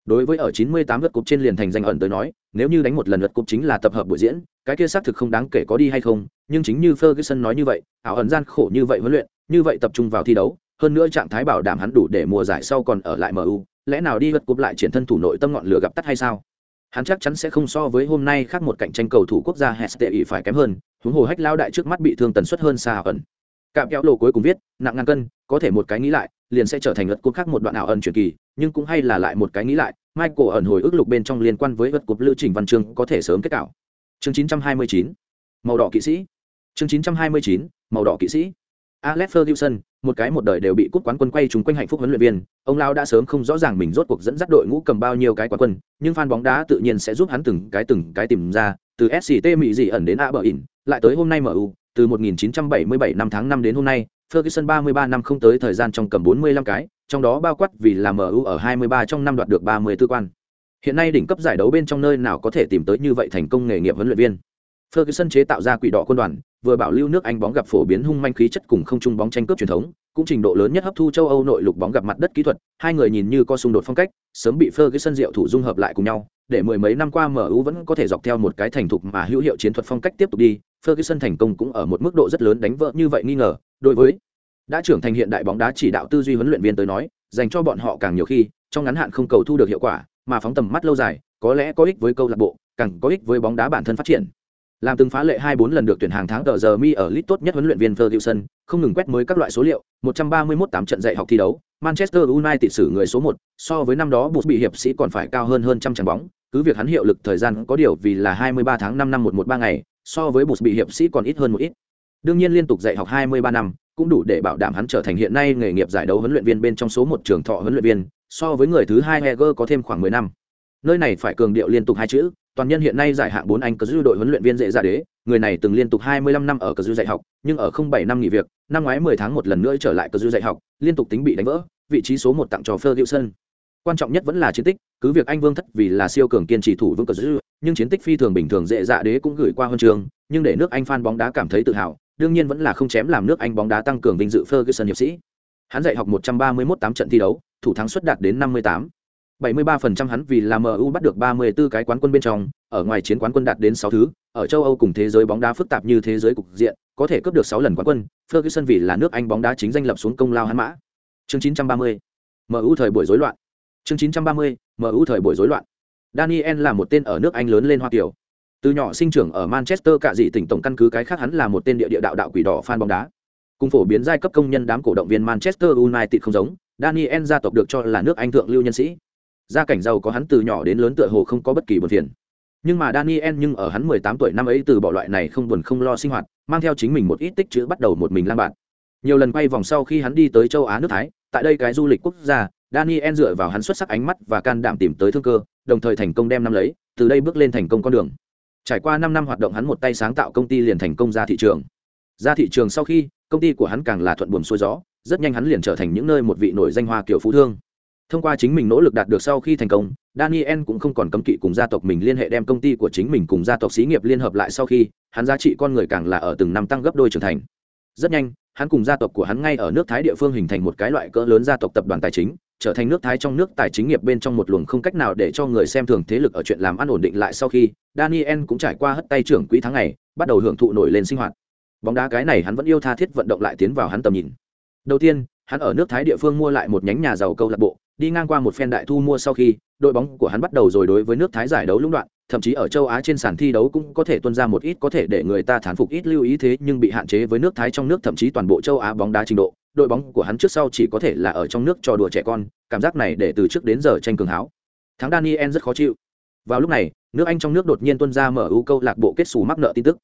Đối với ở 98 lượt cúp trên liền thành danh ẩn tới nói, nếu như đánh một lần lượt cúp chính là tập hợp buổi diễn, cái kia xác thực không đáng kể có đi hay không, nhưng chính như Ferguson nói như vậy, ảo ẩn gian khổ như vậy huấn luyện, như vậy tập trung vào thi đấu, hơn nữa trạng thái bảo đảm hắn đủ để mùa giải sau còn ở lại MU, lẽ nào đi vượt cúp lại triển thân thủ nội tâm ngọn lửa gặp tắt hay sao? hắn chắc chắn sẽ không so với hôm nay khác một cạnh tranh cầu thủ quốc gia Hestei phải kém hơn, huống hồ hách lao đại trước mắt bị thương tần suất hơn xa ẩn. Cạm kéo lỗ cuối cùng viết, nặng ngàn cân, có thể một cái nghĩ lại, liền sẽ trở thành vượt cúp khác một đoạn ảo ẩn truyền kỳ, nhưng cũng hay là lại một cái nghĩ lại, Michael ẩn hồi ức lục bên trong liên quan với vượt cúp lưu trình văn chương có thể sớm kết cảo. Chương 929, màu đỏ kỵ sĩ. Chương 929, màu đỏ kỵ sĩ. Alex Ferguson, một cái một đời đều bị cúp quán quân quay trúng quanh hạnh phúc huấn luyện viên, ông lão đã sớm không rõ ràng mình rốt cuộc dẫn dắt đội ngũ cầm bao nhiêu cái quán quân, nhưng fan bóng đá tự nhiên sẽ giúp hắn từng cái từng cái tìm ra, từ SCT Mỹ dị ẩn đến Aberin, lại tới hôm nay MU, từ 1977 năm tháng 5 đến hôm nay, Ferguson 33 năm không tới thời gian trong cầm 45 cái, trong đó bao quát vì là MU ở 23 trong năm đoạt được 34 quan. Hiện nay đỉnh cấp giải đấu bên trong nơi nào có thể tìm tới như vậy thành công nghề nghiệp huấn luyện viên. Ferguson chế tạo ra quỷ đỏ quân đoàn, vừa bảo lưu nước Anh bóng gặp phổ biến hung manh khí chất cùng không trung bóng tranh cướp truyền thống, cũng trình độ lớn nhất hấp thu châu Âu nội lục bóng gặp mặt đất kỹ thuật, hai người nhìn như có xung đột phong cách, sớm bị Ferguson diệu thủ dung hợp lại cùng nhau, để mười mấy năm qua MU vẫn có thể dọc theo một cái thành thục mà hữu hiệu chiến thuật phong cách tiếp tục đi, Ferguson thành công cũng ở một mức độ rất lớn đánh vỡ như vậy nghi ngờ, đối với đã trưởng thành hiện đại bóng đá chỉ đạo tư duy huấn luyện viên tới nói, dành cho bọn họ càng nhiều khi, trong ngắn hạn không cầu thu được hiệu quả, mà phóng tầm mắt lâu dài, có lẽ có ích với câu lạc bộ, càng có ích với bóng đá bản thân phát triển. Làm từng phá lệ hai bốn lần được tuyển hàng tháng tờ giờ mi ở lit tốt nhất huấn luyện viên Ferguson, không ngừng quét mới các loại số liệu, 131 tám trận dạy học thi đấu, Manchester United xử người số 1, so với năm đó buộc bị hiệp sĩ còn phải cao hơn hơn trăm trận bóng, cứ việc hắn hiệu lực thời gian có điều vì là 23 tháng 5 năm 113 ngày, so với buộc bị hiệp sĩ còn ít hơn một ít. Đương nhiên liên tục dạy học 23 năm, cũng đủ để bảo đảm hắn trở thành hiện nay nghề nghiệp giải đấu huấn luyện viên bên trong số một trường thọ huấn luyện viên, so với người thứ hai Heger có thêm khoảng 10 năm. Nơi này phải cường điệu liên tục hai chữ, toàn nhân hiện nay giải hạng bốn anh cờ dư đội huấn luyện viên dễ ra đế, người này từng liên tục hai mươi lăm năm ở cờ dư dạy học, nhưng ở không bảy năm nghỉ việc, năm ngoái mười tháng một lần nữa trở lại cờ dư dạy học, liên tục tính bị đánh vỡ, vị trí số một tặng cho Ferguson quan trọng nhất vẫn là chiến tích, cứ việc anh vương thất vì là siêu cường kiên trì thủ vương cờ dư, nhưng chiến tích phi thường bình thường dễ dạ đế cũng gửi qua huân trường, nhưng để nước anh fan bóng đá cảm thấy tự hào, đương nhiên vẫn là không chém làm nước anh bóng đá tăng cường vinh dự Ferguson hiệp sĩ. Hắn dạy học 131 tám trận thi đấu, thủ thắng suất đạt đến 58 73% hắn vì là MU bắt được 34 cái quán quân bên trong, ở ngoài chiến quán quân đạt đến 6 thứ, ở châu Âu cùng thế giới bóng đá phức tạp như thế giới cục diện, có thể cướp được 6 lần quán quân, Ferguson vì là nước Anh bóng đá chính danh lập xuống công lao hắn mã. Chương 930. MU thời buổi rối loạn. Chương 930. MU thời buổi rối loạn. Daniel là một tên ở nước Anh lớn lên Hoa Kiều. Từ nhỏ sinh trưởng ở Manchester cả dị tỉnh tổng căn cứ cái khác hắn là một tên địa địa đạo đạo quỷ đỏ fan bóng đá. Cùng phổ biến giai cấp công nhân đám cổ động viên Manchester United không giống, Daniel gia tộc được cho là nước Anh thượng lưu nhân sĩ gia cảnh giàu có hắn từ nhỏ đến lớn tựa hồ không có bất kỳ buồn phiền nhưng mà daniel nhưng ở hắn mười tám tuổi năm ấy từ bỏ loại này không buồn không lo sinh hoạt mang theo chính mình một ít tích chữ bắt đầu một mình lang bạt nhiều lần quay vòng sau khi hắn đi tới châu á nước thái tại đây cái du lịch quốc gia Daniel dựa vào hắn xuất sắc ánh mắt và can đảm tìm tới thương cơ, đồng thời thành công đem năm lấy, từ đây bước lên thành công con đường. Trải qua 5 năm hoạt động hắn một tay sáng tạo công ty liền thành công ra thị trường. Ra thị trường sau khi, công ty của hắn càng là thuận buồm xuôi gió, rất nhanh hắn liền trở thành những nơi một vị nổi danh hoa kiểu phú thương. Thông qua chính mình nỗ lực đạt được sau khi thành công, Daniel cũng không còn cấm kỵ cùng gia tộc mình liên hệ đem công ty của chính mình cùng gia tộc xí nghiệp liên hợp lại sau khi, hắn giá trị con người càng là ở từng năm tăng gấp đôi trưởng thành. Rất nhanh, hắn cùng gia tộc của hắn ngay ở nước Thái địa phương hình thành một cái loại cỡ lớn gia tộc tập đoàn tài chính, trở thành nước Thái trong nước tài chính nghiệp bên trong một luồng không cách nào để cho người xem thường thế lực ở chuyện làm ăn ổn định lại sau khi, Daniel cũng trải qua hất tay trưởng quỹ tháng ngày, bắt đầu hưởng thụ nổi lên sinh hoạt. Bóng đá cái này hắn vẫn yêu tha thiết vận động lại tiến vào hắn tầm nhìn. Đầu tiên, hắn ở nước Thái địa phương mua lại một nhánh nhà giàu câu lạc bộ, đi ngang qua một phen đại thu mua sau khi, đội bóng của hắn bắt đầu rồi đối với nước Thái giải đấu lũng đoạn, thậm chí ở châu Á trên sàn thi đấu cũng có thể tuân ra một ít có thể để người ta thán phục ít lưu ý thế nhưng bị hạn chế với nước Thái trong nước thậm chí toàn bộ châu Á bóng đá trình độ, đội bóng của hắn trước sau chỉ có thể là ở trong nước trò đùa trẻ con, cảm giác này để từ trước đến giờ tranh cường háo. Thắng Daniel rất khó chịu. Vào lúc này, nước Anh trong nước đột nhiên tuân ra mở ưu câu lạc bộ kết xù mắc nợ tin tức.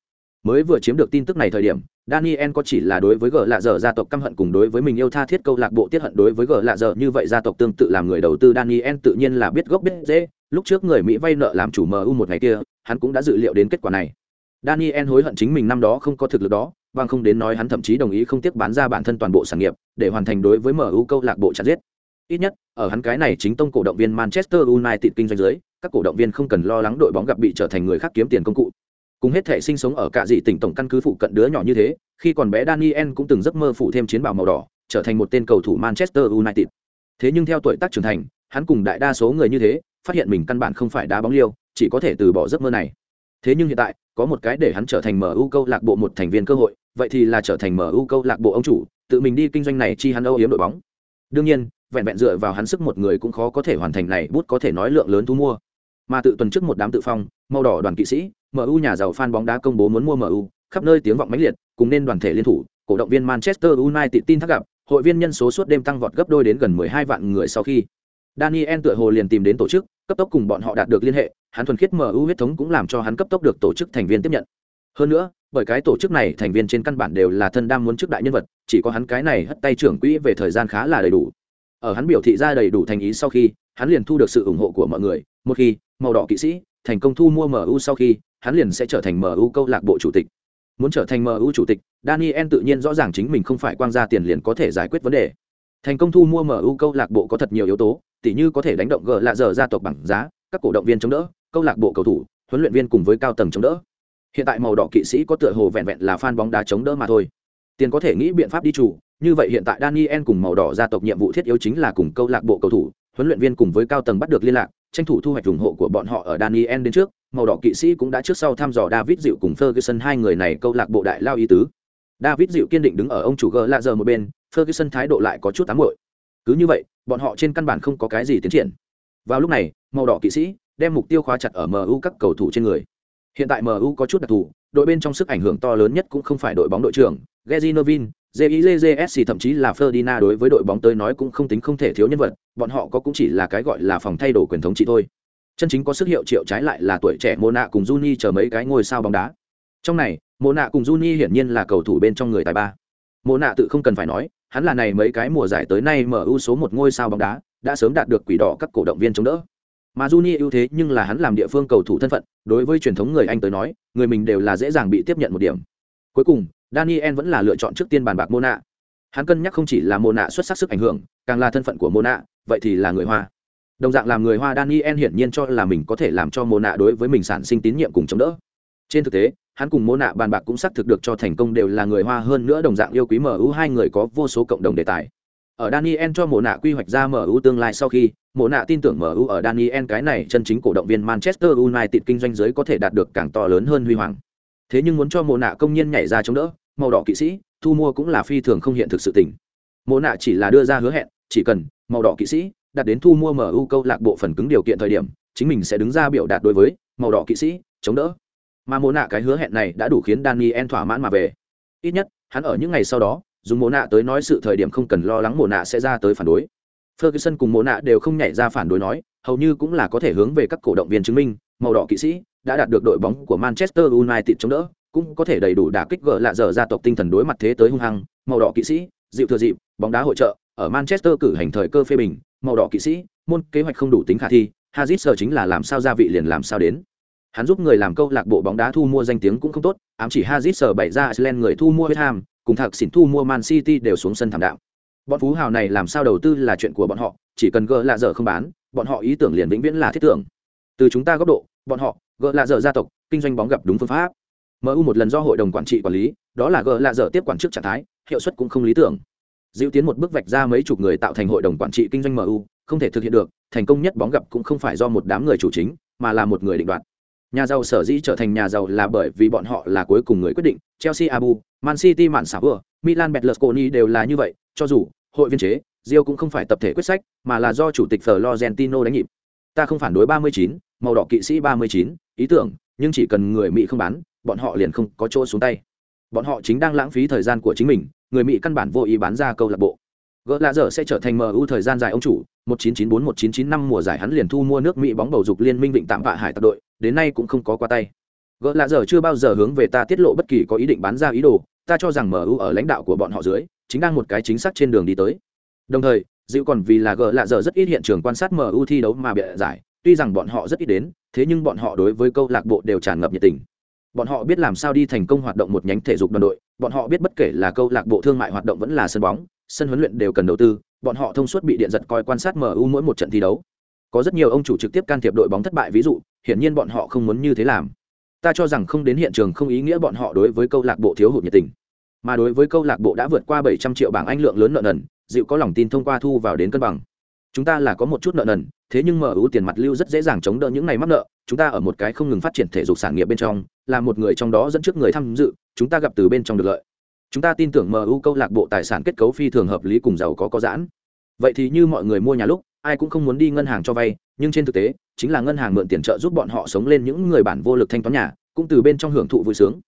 Mới vừa chiếm được tin tức này thời điểm, Daniel có chỉ là đối với gở lạ dở gia tộc căm hận cùng đối với mình yêu tha thiết câu lạc bộ tiết hận đối với gở lạ dở như vậy gia tộc tương tự làm người đầu tư Daniel tự nhiên là biết gốc biết dễ, lúc trước người Mỹ vay nợ làm chủ MU một ngày kia, hắn cũng đã dự liệu đến kết quả này. Daniel hối hận chính mình năm đó không có thực lực đó, bằng không đến nói hắn thậm chí đồng ý không tiếc bán ra bản thân toàn bộ sản nghiệp để hoàn thành đối với MU câu lạc bộ chặt giết. Ít nhất, ở hắn cái này chính tông cổ động viên Manchester United kinh doanh dưới, các cổ động viên không cần lo lắng đội bóng gặp bị trở thành người khác kiếm tiền công cụ cùng hết thể sinh sống ở cả dị tỉnh tổng căn cứ phụ cận đứa nhỏ như thế, khi còn bé daniel cũng từng giấc mơ phụ thêm chiến bào màu đỏ, trở thành một tên cầu thủ manchester united. Thế nhưng theo tuổi tác trưởng thành, hắn cùng đại đa số người như thế, phát hiện mình căn bản không phải đá bóng liêu, chỉ có thể từ bỏ giấc mơ này. Thế nhưng hiện tại, có một cái để hắn trở thành mu câu lạc bộ một thành viên cơ hội, vậy thì là trở thành mu câu lạc bộ ông chủ, tự mình đi kinh doanh này chi hắn âu yếm đội bóng. Đương nhiên, vẹn vẹn dựa vào hắn sức một người cũng khó có thể hoàn thành này, bút có thể nói lượng lớn thu mua mà tự tuần trước một đám tự phong màu đỏ đoàn kỵ sĩ MU nhà giàu fan bóng đá công bố muốn mua MU, khắp nơi tiếng vọng mãnh liệt, cùng nên đoàn thể liên thủ, cổ động viên Manchester United tin thắc gặp, hội viên nhân số suốt đêm tăng vọt gấp đôi đến gần 12 vạn người sau khi Daniel tựa hồ liền tìm đến tổ chức, cấp tốc cùng bọn họ đạt được liên hệ, hắn thuần khiết MU huyết thống cũng làm cho hắn cấp tốc được tổ chức thành viên tiếp nhận. Hơn nữa, bởi cái tổ chức này thành viên trên căn bản đều là thân đam muốn chức đại nhân vật, chỉ có hắn cái này hất tay trưởng quỹ về thời gian khá là đầy đủ. Ở hắn biểu thị ra đầy đủ thành ý sau khi, hắn liền thu được sự ủng hộ của mọi người, một khi màu đỏ kỵ sĩ thành công thu mua MU sau khi, hắn liền sẽ trở thành MU câu lạc bộ chủ tịch. Muốn trở thành MU chủ tịch, Daniel tự nhiên rõ ràng chính mình không phải quang ra tiền liền có thể giải quyết vấn đề. Thành công thu mua MU câu lạc bộ có thật nhiều yếu tố, tỉ như có thể đánh động gờ lạ giờ gia tộc bằng giá, các cổ động viên chống đỡ, câu lạc bộ cầu thủ, huấn luyện viên cùng với cao tầng chống đỡ. Hiện tại màu đỏ kỵ sĩ có tựa hồ vẹn vẹn là fan bóng đá chống đỡ mà thôi. Tiền có thể nghĩ biện pháp đi chủ, như vậy hiện tại Daniel cùng màu đỏ gia tộc nhiệm vụ thiết yếu chính là cùng câu lạc bộ cầu thủ, huấn luyện viên cùng với cao tầng bắt được liên lạc, tranh thủ thu hoạch ủng hộ của bọn họ ở Daniel đến trước, màu đỏ kỵ sĩ cũng đã trước sau thăm dò David Dịu cùng Ferguson hai người này câu lạc bộ đại lao ý tứ. David Dịu kiên định đứng ở ông chủ G lạ giờ một bên, Ferguson thái độ lại có chút tám muội. Cứ như vậy, bọn họ trên căn bản không có cái gì tiến triển. Vào lúc này, màu đỏ kỵ sĩ đem mục tiêu khóa chặt ở MU các cầu thủ trên người. Hiện tại MU có chút đặc thù, đội bên trong sức ảnh hưởng to lớn nhất cũng không phải đội bóng đội trưởng, Gezinovin, JIJJSC thậm chí là Ferdinand đối với đội bóng tới nói cũng không tính không thể thiếu nhân vật, bọn họ có cũng chỉ là cái gọi là phòng thay đổi quyền thống trị thôi. Chân chính có sức hiệu triệu trái lại là tuổi trẻ Mona cùng Juni chờ mấy cái ngôi sao bóng đá. Trong này, Mona cùng Juni hiển nhiên là cầu thủ bên trong người tài ba. Mona tự không cần phải nói, hắn là này mấy cái mùa giải tới nay mở ưu số một ngôi sao bóng đá, đã sớm đạt được quỷ đỏ các cổ động viên chống đỡ. Mà Juni ưu thế nhưng là hắn làm địa phương cầu thủ thân phận, đối với truyền thống người Anh tới nói, người mình đều là dễ dàng bị tiếp nhận một điểm. Cuối cùng, Daniel vẫn là lựa chọn trước tiên bàn bạc Mona. Hắn cân nhắc không chỉ là Mona xuất sắc sức ảnh hưởng, càng là thân phận của Mona, vậy thì là người Hoa. Đồng dạng làm người Hoa Daniel hiển nhiên cho là mình có thể làm cho Mona đối với mình sản sinh tín nhiệm cùng chống đỡ. Trên thực tế, hắn cùng Mona bàn bạc cũng xác thực được cho thành công đều là người Hoa hơn nữa đồng dạng yêu quý MU hai người có vô số cộng đồng đề tài. Ở Daniel cho Mona quy hoạch ra MU tương lai sau khi, Mona tin tưởng MU ở Daniel cái này chân chính cổ động viên Manchester United kinh doanh giới có thể đạt được càng to lớn hơn huy hoàng thế nhưng muốn cho Mona nạ công nhân nhảy ra chống đỡ màu đỏ kỵ sĩ thu mua cũng là phi thường không hiện thực sự tình. Mộ nạ chỉ là đưa ra hứa hẹn chỉ cần màu đỏ kỵ sĩ đạt đến thu mua mu câu lạc bộ phần cứng điều kiện thời điểm chính mình sẽ đứng ra biểu đạt đối với màu đỏ kỵ sĩ chống đỡ. Mà Mộ nạ cái hứa hẹn này đã đủ khiến daniel thỏa mãn mà về. Ít nhất hắn ở những ngày sau đó dùng Mộ nạ tới nói sự thời điểm không cần lo lắng Mộ nạ sẽ ra tới phản đối. Ferguson cùng Mộ nạ đều không nhảy ra phản đối nói hầu như cũng là có thể hướng về các cổ động viên chứng minh màu đỏ kỵ sĩ đã đạt được đội bóng của Manchester United chống đỡ, cũng có thể đầy đủ đả kích gỡ lạ dở gia tộc tinh thần đối mặt thế tới hung hăng, màu đỏ kỵ sĩ, dịu thừa dịp, bóng đá hội trợ, ở Manchester cử hành thời cơ phê bình, màu đỏ kỵ sĩ môn kế hoạch không đủ tính khả thi hazit sờ chính là làm sao gia vị liền làm sao đến. Hắn giúp người làm câu lạc bộ bóng đá thu mua danh tiếng cũng không tốt ám chỉ hazit sờ bày ra iceland người thu mua west ham cùng thạc xỉn thu mua man city đều xuống sân thảm đạo. Bọn phú hào này làm sao đầu tư là chuyện của bọn họ chỉ cần gỡ lạ dở không bán bọn họ ý tưởng liền vĩnh viễn là thiết tưởng. Từ chúng ta góc độ bọn họ gỡ lạ dở gia tộc kinh doanh bóng gặp đúng phương pháp mu một lần do hội đồng quản trị quản lý đó là g là dở tiếp quản chức trạng thái hiệu suất cũng không lý tưởng. Dịu tiến một bước vạch ra mấy chục người tạo thành hội đồng quản trị kinh doanh mu không thể thực hiện được thành công nhất bóng gặp cũng không phải do một đám người chủ chính mà là một người định đoạt. Nhà giàu sở dĩ trở thành nhà giàu là bởi vì bọn họ là cuối cùng người quyết định chelsea abu man city mạn xảo vừa milan betlusconi đều là như vậy cho dù hội viên chế rio cũng không phải tập thể quyết sách mà là do chủ tịch florentino đánh nhịp. Ta không phản đối 39, màu đỏ kỵ sĩ 39, ý tưởng nhưng chỉ cần người mỹ không bán bọn họ liền không có chỗ xuống tay. Bọn họ chính đang lãng phí thời gian của chính mình, người mỹ căn bản vô ý bán ra câu lạc bộ. Gỡ lạ dở sẽ trở thành mu thời gian dài ông chủ 1994-1995 mùa giải hắn liền thu mua nước mỹ bóng bầu dục liên minh vịnh tạm vạ hải tặc đội, đến nay cũng không có qua tay. Gỡ lạ dở chưa bao giờ hướng về ta tiết lộ bất kỳ có ý định bán ra ý đồ, ta cho rằng mu ở lãnh đạo của bọn họ dưới, chính đang một cái chính xác trên đường đi tới. Đồng thời, dịu còn vì là gỡ lạ dở rất ít hiện trường quan sát mu thi đấu mà bịa giải, tuy rằng bọn họ rất ít đến, thế nhưng bọn họ đối với câu lạc bộ đều tràn ngập nhiệt tình bọn họ biết làm sao đi thành công hoạt động một nhánh thể dục đoàn đội, bọn họ biết bất kể là câu lạc bộ thương mại hoạt động vẫn là sân bóng, sân huấn luyện đều cần đầu tư, bọn họ thông suốt bị điện giật coi quan sát mu mỗi một trận thi đấu. Có rất nhiều ông chủ trực tiếp can thiệp đội bóng thất bại, ví dụ, hiển nhiên bọn họ không muốn như thế làm. Ta cho rằng không đến hiện trường không ý nghĩa bọn họ đối với câu lạc bộ thiếu hụt nhiệt tình. Mà đối với câu lạc bộ đã vượt qua bảy trăm triệu bảng anh lượng lớn nợ nần, dịu có lòng tin thông qua thu vào đến cân bằng. Chúng ta là có một chút nợ nần, thế nhưng mu tiền mặt lưu rất dễ dàng chống đỡ những ngày mắc nợ, chúng ta ở một cái không ngừng phát triển thể dục sản nghiệp bên trong là một người trong đó dẫn trước người tham dự, chúng ta gặp từ bên trong được lợi. Chúng ta tin tưởng mu câu lạc bộ tài sản kết cấu phi thường hợp lý cùng giàu có có giãn. Vậy thì như mọi người mua nhà lúc, ai cũng không muốn đi ngân hàng cho vay, nhưng trên thực tế, chính là ngân hàng mượn tiền trợ giúp bọn họ sống lên những người bản vô lực thanh toán nhà, cũng từ bên trong hưởng thụ vui sướng.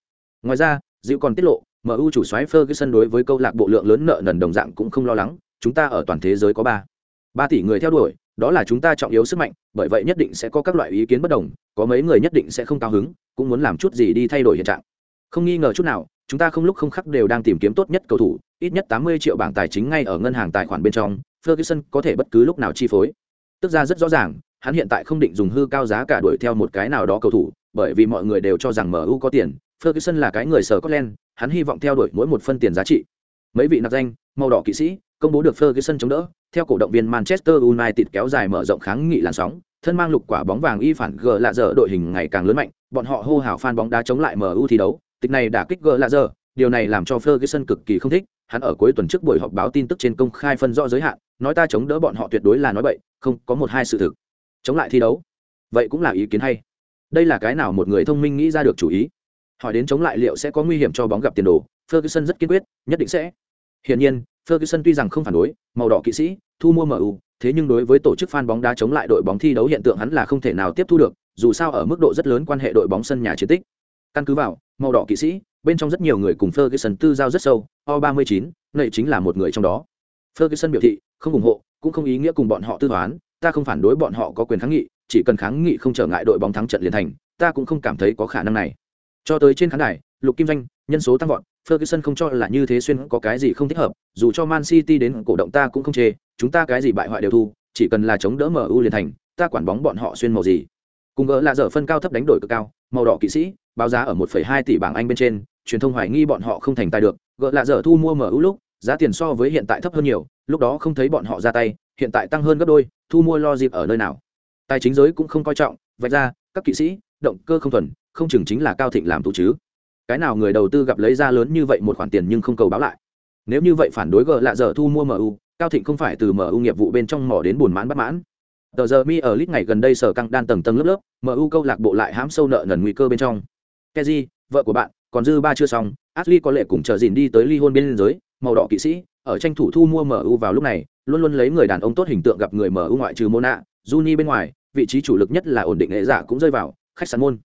Ngoài ra, dịu còn tiết lộ mu chủ xoáy ferguson đối với câu lạc bộ lượng lớn nợ nần đồng dạng cũng không lo lắng, chúng ta ở toàn thế giới có ba ba tỷ người theo đuổi đó là chúng ta trọng yếu sức mạnh, bởi vậy nhất định sẽ có các loại ý kiến bất đồng, có mấy người nhất định sẽ không cao hứng, cũng muốn làm chút gì đi thay đổi hiện trạng. Không nghi ngờ chút nào, chúng ta không lúc không khắc đều đang tìm kiếm tốt nhất cầu thủ, ít nhất tám mươi triệu bảng tài chính ngay ở ngân hàng tài khoản bên trong, ferguson có thể bất cứ lúc nào chi phối. Tức ra rất rõ ràng, hắn hiện tại không định dùng hư cao giá cả đuổi theo một cái nào đó cầu thủ, bởi vì mọi người đều cho rằng mu có tiền, ferguson là cái người sở scotland, hắn hy vọng theo đuổi mỗi một phân tiền giá trị. Mấy vị nạp danh màu đỏ kỵ sĩ, công bố được ferguson chống đỡ. Theo cổ động viên manchester united kéo dài mở rộng kháng nghị làn sóng, thân mang lục quả bóng vàng y phản g lạ dở đội hình ngày càng lớn mạnh. Bọn họ hô hào fan bóng đá chống lại mu thi đấu. Tịch này đã kích g lạ dở điều này làm cho ferguson cực kỳ không thích. Hắn ở cuối tuần trước buổi họp báo tin tức trên công khai phân rõ giới hạn, nói ta chống đỡ bọn họ tuyệt đối là nói bậy, không có một hai sự thực. Chống lại thi đấu. Vậy cũng là ý kiến hay. Đây là cái nào một người thông minh nghĩ ra được chủ ý? Hỏi đến chống lại liệu sẽ có nguy hiểm cho bóng gặp tiền đồ, ferguson rất kiên quyết, nhất định sẽ hiển nhiên ferguson tuy rằng không phản đối màu đỏ kỵ sĩ thu mua mu thế nhưng đối với tổ chức fan bóng đá chống lại đội bóng thi đấu hiện tượng hắn là không thể nào tiếp thu được dù sao ở mức độ rất lớn quan hệ đội bóng sân nhà chiến tích. Căn cứ vào màu đỏ kỵ sĩ bên trong rất nhiều người cùng ferguson tư giao rất sâu o 39 này chính là một người trong đó. Ferguson biểu thị không ủng hộ cũng không ý nghĩa cùng bọn họ tư toán ta không phản đối bọn họ có quyền kháng nghị chỉ cần kháng nghị không trở ngại đội bóng thắng trận liền thành ta cũng không cảm thấy có khả năng này. Cho tới trên khán đài lục kim Doanh, nhân số tăng vọt ferguson không cho là như thế xuyên có cái gì không thích hợp dù cho man city đến cổ động ta cũng không chê chúng ta cái gì bại hoại đều thu chỉ cần là chống đỡ mu liền thành ta quản bóng bọn họ xuyên màu gì. Cùng gỡ là giờ phân cao thấp đánh đổi cực cao màu đỏ kỵ sĩ báo giá ở 1,2 tỷ bảng anh bên trên truyền thông hoài nghi bọn họ không thành tài được gỡ là giờ thu mua mu lúc giá tiền so với hiện tại thấp hơn nhiều lúc đó không thấy bọn họ ra tay hiện tại tăng hơn gấp đôi thu mua lo dịp ở nơi nào. Tài chính giới cũng không coi trọng vạch ra các kỵ sĩ động cơ không thuần không chừng chính là cao thịnh làm tổ chứ cái nào người đầu tư gặp lấy ra lớn như vậy một khoản tiền nhưng không cầu báo lại. Nếu như vậy phản đối gờ lạ giờ thu mua mu cao thịnh không phải từ mu nghiệp vụ bên trong mỏ đến buồn mãn bất mãn. Tờ giờ mi ở lít ngày gần đây sở căng đan tầng tầng lớp lớp mu câu lạc bộ lại hãm sâu nợ nần nguy cơ bên trong. Keji, vợ của bạn, còn dư ba chưa xong, ashley có lệ cùng chờ dìn đi tới ly hôn bên giới, màu đỏ kỵ sĩ, ở tranh thủ thu mua mu vào lúc này, luôn luôn lấy người đàn ông tốt hình tượng gặp người mu ngoại trừ mona, juni bên ngoài, vị trí chủ lực nhất là ổn định nghệ giả cũng rơi vào, khách sạn môn.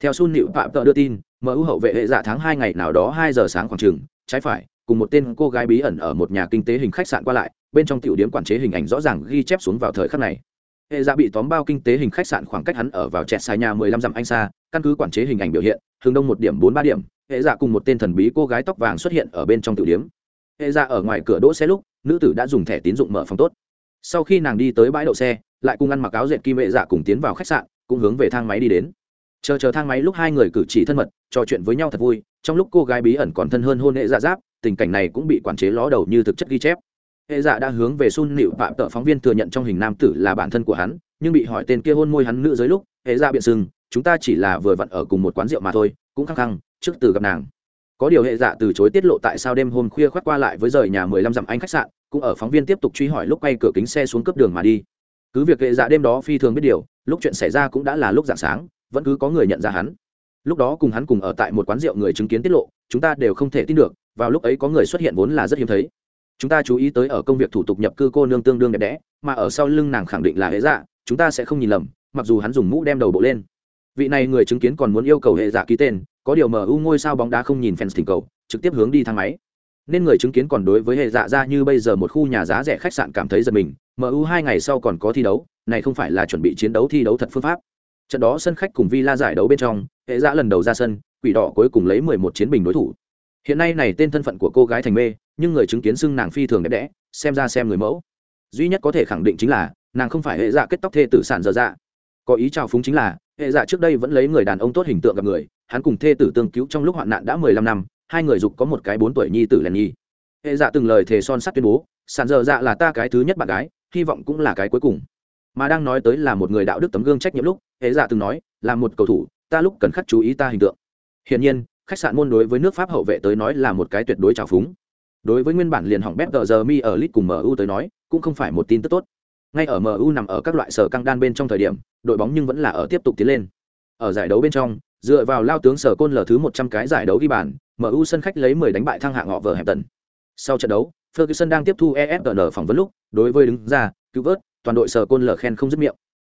Theo sun nịu phạm tờ đưa tin mu hậu vệ hệ dạ tháng hai ngày nào đó hai giờ sáng khoảng trường trái phải, cùng một tên cô gái bí ẩn ở một nhà kinh tế hình khách sạn qua lại, bên trong tiểu điểm quản chế hình ảnh rõ ràng ghi chép xuống vào thời khắc này. Hệ dạ bị tóm bao kinh tế hình khách sạn khoảng cách hắn ở vào chẹt sai nhà mười lăm dặm anh xa, căn cứ quản chế hình ảnh biểu hiện, hướng đông một điểm bốn ba điểm, hệ dạ cùng một tên thần bí cô gái tóc vàng xuất hiện ở bên trong tiểu điểm. Hệ dạ ở ngoài cửa đỗ xe lúc, nữ tử đã dùng thẻ tín dụng mở phòng tốt. Sau khi nàng đi tới bãi đậu xe, lại cùng ăn mặc áo dệt kim vệ dạ cùng tiến vào khách sạn, cũng hướng về thang máy đi đến. Chờ chờ thang máy lúc hai người cử chỉ thân mật trò chuyện với nhau thật vui, trong lúc cô gái bí ẩn còn thân hơn hôn hệ dạ giáp, tình cảnh này cũng bị quản chế ló đầu như thực chất ghi chép. Hệ dạ đã hướng về sun nịu phạm tợ phóng viên thừa nhận trong hình nam tử là bản thân của hắn, nhưng bị hỏi tên kia hôn môi hắn nữ dưới lúc, hệ dạ biện sừng, chúng ta chỉ là vừa vặn ở cùng một quán rượu mà thôi, cũng khăng khăng, trước từ gặp nàng. Có điều hệ dạ từ chối tiết lộ tại sao đêm hôm khuya khoác qua lại với rời nhà mười lăm dặm anh khách sạn, cũng ở phóng viên tiếp tục truy hỏi lúc quay cửa kính xe xuống cướp đường mà đi. Cứ việc hệ dạ đêm đó phi thường biết điều, lúc chuyện xảy ra cũng đã là lúc dạng sáng, vẫn cứ có người nhận ra hắn lúc đó cùng hắn cùng ở tại một quán rượu người chứng kiến tiết lộ, chúng ta đều không thể tin được, vào lúc ấy có người xuất hiện vốn là rất hiếm thấy. Chúng ta chú ý tới ở công việc thủ tục nhập cư cô nương tương đương đẹp đẽ, mà ở sau lưng nàng khẳng định là hệ dạ chúng ta sẽ không nhìn lầm, mặc dù hắn dùng mũ đem đầu bộ lên. Vị này người chứng kiến còn muốn yêu cầu hệ dạ ký tên, có điều mu ngôi sao bóng đá không nhìn fans thỉnh cầu, trực tiếp hướng đi thang máy. Nên người chứng kiến còn đối với hệ dạ ra như bây giờ một khu nhà giá rẻ khách sạn cảm thấy giật mình mu hai ngày sau còn có thi đấu, này không phải là chuẩn bị chiến đấu thi đấu thật phương pháp trận đó sân khách cùng villa giải đấu bên trong, hệ dạ lần đầu ra sân, quỷ đỏ cuối cùng lấy mười một chiến bình đối thủ. Hiện nay này tên thân phận của cô gái thành mê, nhưng người chứng kiến xưng nàng phi thường đẹp đẽ, xem ra xem người mẫu. Duy nhất có thể khẳng định chính là, nàng không phải hệ dạ kết tóc thê tử sản dở dạ. Có ý chào phúng chính là, hệ dạ trước đây vẫn lấy người đàn ông tốt hình tượng gặp người, hắn cùng thê tử tương cứu trong lúc hoạn nạn đã mười lăm năm, hai người dục có một cái bốn tuổi nhi tử lèn nhi. Hệ dạ từng lời thề son sắt tuyên bố, sản dở dạ là ta cái thứ nhất bạn gái, hy vọng cũng là cái cuối cùng mà đang nói tới là một người đạo đức tấm gương trách nhiệm lúc hệ dạ từng nói, là một cầu thủ, ta lúc cần khắc chú ý ta hình tượng. Hiển nhiên, khách sạn môn đối với nước pháp hậu vệ tới nói là một cái tuyệt đối trào phúng. Đối với nguyên bản liền hỏng bét tờ giờ mi ở lit cùng mu tới nói, cũng không phải một tin tức tốt. Ngay ở mu nằm ở các loại sở căng đan bên trong thời điểm, đội bóng nhưng vẫn là ở tiếp tục tiến lên. Ở giải đấu bên trong, dựa vào lao tướng sở côn lờ thứ một trăm cái giải đấu ghi bàn mu sân khách lấy mười đánh bại thăng hạng họ vờ hẹp tần. Sau trận đấu, ferguson đang tiếp thu efn phỏng vấn lúc, đối với đứng ra, cứu vớt toàn đội sở côn lờ khen không dứt miệng.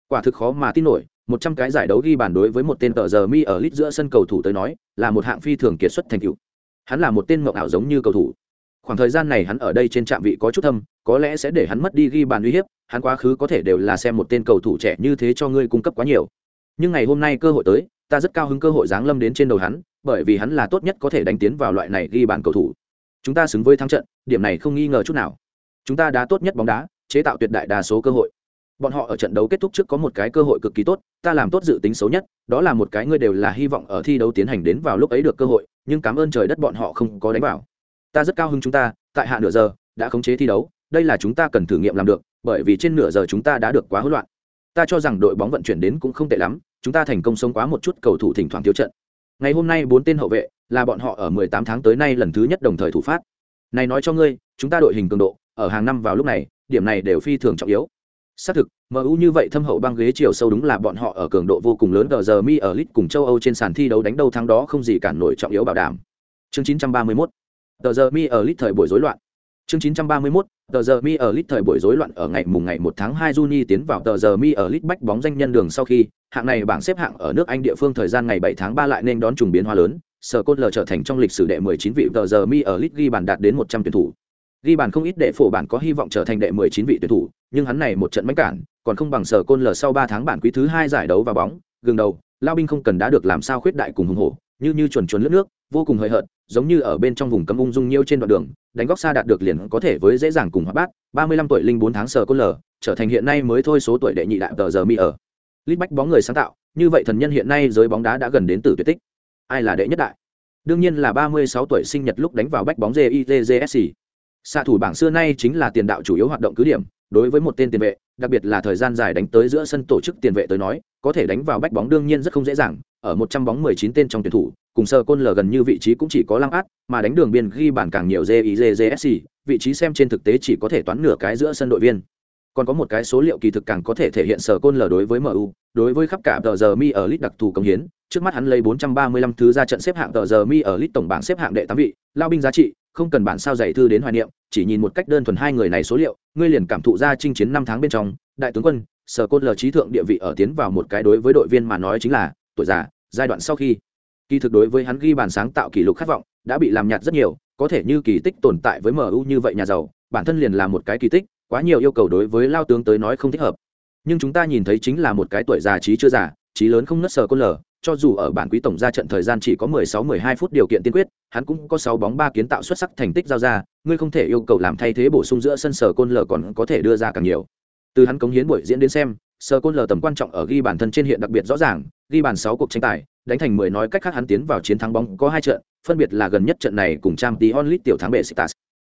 Quả thực khó mà tin nổi, một trăm cái giải đấu ghi bàn đối với một tên tờ giờ mi ở lít giữa sân cầu thủ tới nói, là một hạng phi thường kiệt xuất thành tựu. Hắn là một tên mộng ảo giống như cầu thủ. Khoảng thời gian này hắn ở đây trên trạm vị có chút thâm, có lẽ sẽ để hắn mất đi ghi bàn uy hiếp, hắn quá khứ có thể đều là xem một tên cầu thủ trẻ như thế cho ngươi cung cấp quá nhiều. Nhưng ngày hôm nay cơ hội tới, ta rất cao hứng cơ hội giáng lâm đến trên đầu hắn, bởi vì hắn là tốt nhất có thể đánh tiến vào loại này ghi bàn cầu thủ. Chúng ta xứng với thắng trận, điểm này không nghi ngờ chút nào. Chúng ta đã tốt nhất bóng đá chế tạo tuyệt đại đa số cơ hội. Bọn họ ở trận đấu kết thúc trước có một cái cơ hội cực kỳ tốt, ta làm tốt dự tính xấu nhất, đó là một cái ngươi đều là hy vọng ở thi đấu tiến hành đến vào lúc ấy được cơ hội, nhưng cảm ơn trời đất bọn họ không có đánh vào. Ta rất cao hứng chúng ta, tại hạ nửa giờ, đã khống chế thi đấu, đây là chúng ta cần thử nghiệm làm được, bởi vì trên nửa giờ chúng ta đã được quá hỗn loạn. Ta cho rằng đội bóng vận chuyển đến cũng không tệ lắm, chúng ta thành công sống quá một chút cầu thủ thỉnh thoảng thiếu trận. Ngày hôm nay bốn tên hậu vệ, là bọn họ ở 18 tháng tới nay lần thứ nhất đồng thời thủ phát. Này nói cho ngươi, chúng ta đội hình cường độ, ở hàng năm vào lúc này điểm này đều phi thường trọng yếu. Xác thực mu như vậy thâm hậu băng ghế chiều sâu đúng là bọn họ ở cường độ vô cùng lớn ở giờ mi ở lit cùng châu âu trên sàn thi đấu đánh đâu thắng đó không gì cản nổi trọng yếu bảo đảm. Chương 931 tờ giờ mi ở lit thời buổi rối loạn. Chương 931 tờ giờ mi ở lit thời buổi rối loạn ở ngày mùng ngày 1 tháng 2 Juni tiến vào tờ giờ mi ở lit bách bóng danh nhân đường sau khi, hạng này bảng xếp hạng ở nước Anh địa phương thời gian ngày 7 tháng 3 lại nên đón trùng biến hoa lớn. Sở cốt lờ trở thành trong lịch sử đệ 19 vị tờ giờ mi ở lit ghi bàn đạt đến 100 tuyển thủ ghi bàn không ít để phổ bản có hy vọng trở thành đệ 19 vị tuyển thủ, nhưng hắn này một trận mánh cản, còn không bằng sở côn lờ sau 3 tháng bản quý thứ hai giải đấu vào bóng. Gừng đầu, lao binh không cần đã được làm sao khuyết đại cùng hùng hổ, như như chuẩn chuẩn lướt nước, vô cùng hời hợt, giống như ở bên trong vùng cấm ung dung nhiêu trên đoạn đường, đánh góc xa đạt được liền có thể với dễ dàng cùng hoạt bát. 35 tuổi linh 4 tháng sở côn lờ, trở thành hiện nay mới thôi số tuổi đệ nhị đại tờ giờ mi ở. Lít bách bóng người sáng tạo, như vậy thần nhân hiện nay giới bóng đá đã gần đến từ tuyệt tích. Ai là đệ nhất đại? Đương nhiên là 36 tuổi sinh nhật lúc đánh vào bách bóng JITJSC xạ thủ bảng xưa nay chính là tiền đạo chủ yếu hoạt động cứ điểm, đối với một tên tiền vệ, đặc biệt là thời gian dài đánh tới giữa sân tổ chức tiền vệ tới nói, có thể đánh vào bách bóng đương nhiên rất không dễ dàng, ở một trăm bóng mười chín tên trong tuyển thủ, cùng sơ côn lờ gần như vị trí cũng chỉ có lăng át, mà đánh đường biên ghi bàn càng nhiều jizsc vị trí xem trên thực tế chỉ có thể toán nửa cái giữa sân đội viên. Còn có một cái số liệu kỳ thực càng có thể thể hiện sở côn lờ đối với mu đối với khắp cả tờ giờ mi ở lit đặc thù công hiến, trước mắt hắn lấy 435 thứ ra trận xếp hạng tờ giờ mi ở lit tổng bảng xếp hạng đệ tám vị, lao binh giá trị không cần bản sao dạy thư đến hoài niệm, chỉ nhìn một cách đơn thuần hai người này số liệu, ngươi liền cảm thụ ra chinh chiến năm tháng bên trong, đại tướng quân, sở côn lờ trí thượng địa vị ở tiến vào một cái đối với đội viên mà nói chính là, tuổi già, giai đoạn sau khi. Kỳ thực đối với hắn ghi bàn sáng tạo kỷ lục khát vọng, đã bị làm nhạt rất nhiều, có thể như kỳ tích tồn tại với mu như vậy nhà giàu, bản thân liền là một cái kỳ tích, quá nhiều yêu cầu đối với lao tướng tới nói không thích hợp. Nhưng chúng ta nhìn thấy chính là một cái tuổi già trí chưa già, trí lớn không nứt sờ côn lờ cho dù ở bản quý tổng ra trận thời gian chỉ có 16-12 phút điều kiện tiên quyết, hắn cũng có 6 bóng 3 kiến tạo xuất sắc thành tích giao ra, ngươi không thể yêu cầu làm thay thế bổ sung giữa sân sở côn lờ còn có thể đưa ra càng nhiều. từ hắn cống hiến buổi diễn đến xem sơ côn lờ tầm quan trọng ở ghi bản thân trên hiện đặc biệt rõ ràng ghi bàn sáu cuộc tranh tài đánh thành mười nói cách khác hắn tiến vào chiến thắng bóng có hai trận phân biệt là gần nhất trận này cùng trang League tiểu thắng bệ Sitas.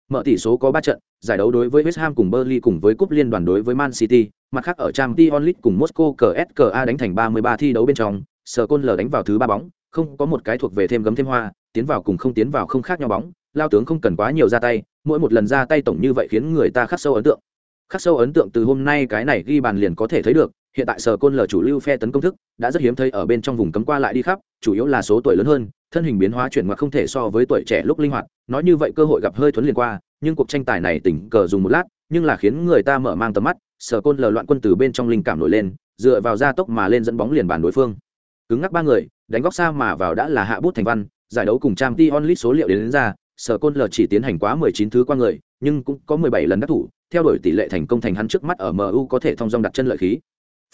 Mở tỷ số có ba trận, giải đấu đối với West Ham cùng Burnley cùng với cúp liên đoàn đối với Man City, mặt khác ở Champions League cùng Moscow CSKA đánh thành 33 thi đấu bên trong, Sở Côn lờ đánh vào thứ ba bóng, không có một cái thuộc về thêm gấm thêm hoa, tiến vào cùng không tiến vào không khác nhau bóng, lao tướng không cần quá nhiều ra tay, mỗi một lần ra tay tổng như vậy khiến người ta khắc sâu ấn tượng. Khắc sâu ấn tượng từ hôm nay cái này ghi bàn liền có thể thấy được, hiện tại Sở Côn lờ chủ lưu phe tấn công thức đã rất hiếm thấy ở bên trong vùng cấm qua lại đi khắp, chủ yếu là số tuổi lớn hơn, thân hình biến hóa chuyển ngoặt không thể so với tuổi trẻ lúc linh hoạt, nói như vậy cơ hội gặp hơi thuấn liền qua, nhưng cuộc tranh tài này tỉnh cờ dùng một lát, nhưng là khiến người ta mở mang tầm mắt, Sở Côn lờ loạn quân từ bên trong linh cảm nổi lên, dựa vào gia tốc mà lên dẫn bóng liền bàn đối phương cứng ngắc ba người đánh góc xa mà vào đã là hạ bút thành văn giải đấu cùng trang t onlit số liệu đến, đến ra sở côn l chỉ tiến hành quá 19 thứ qua người nhưng cũng có 17 lần đắc thủ theo đuổi tỷ lệ thành công thành hắn trước mắt ở mu có thể thông dong đặt chân lợi khí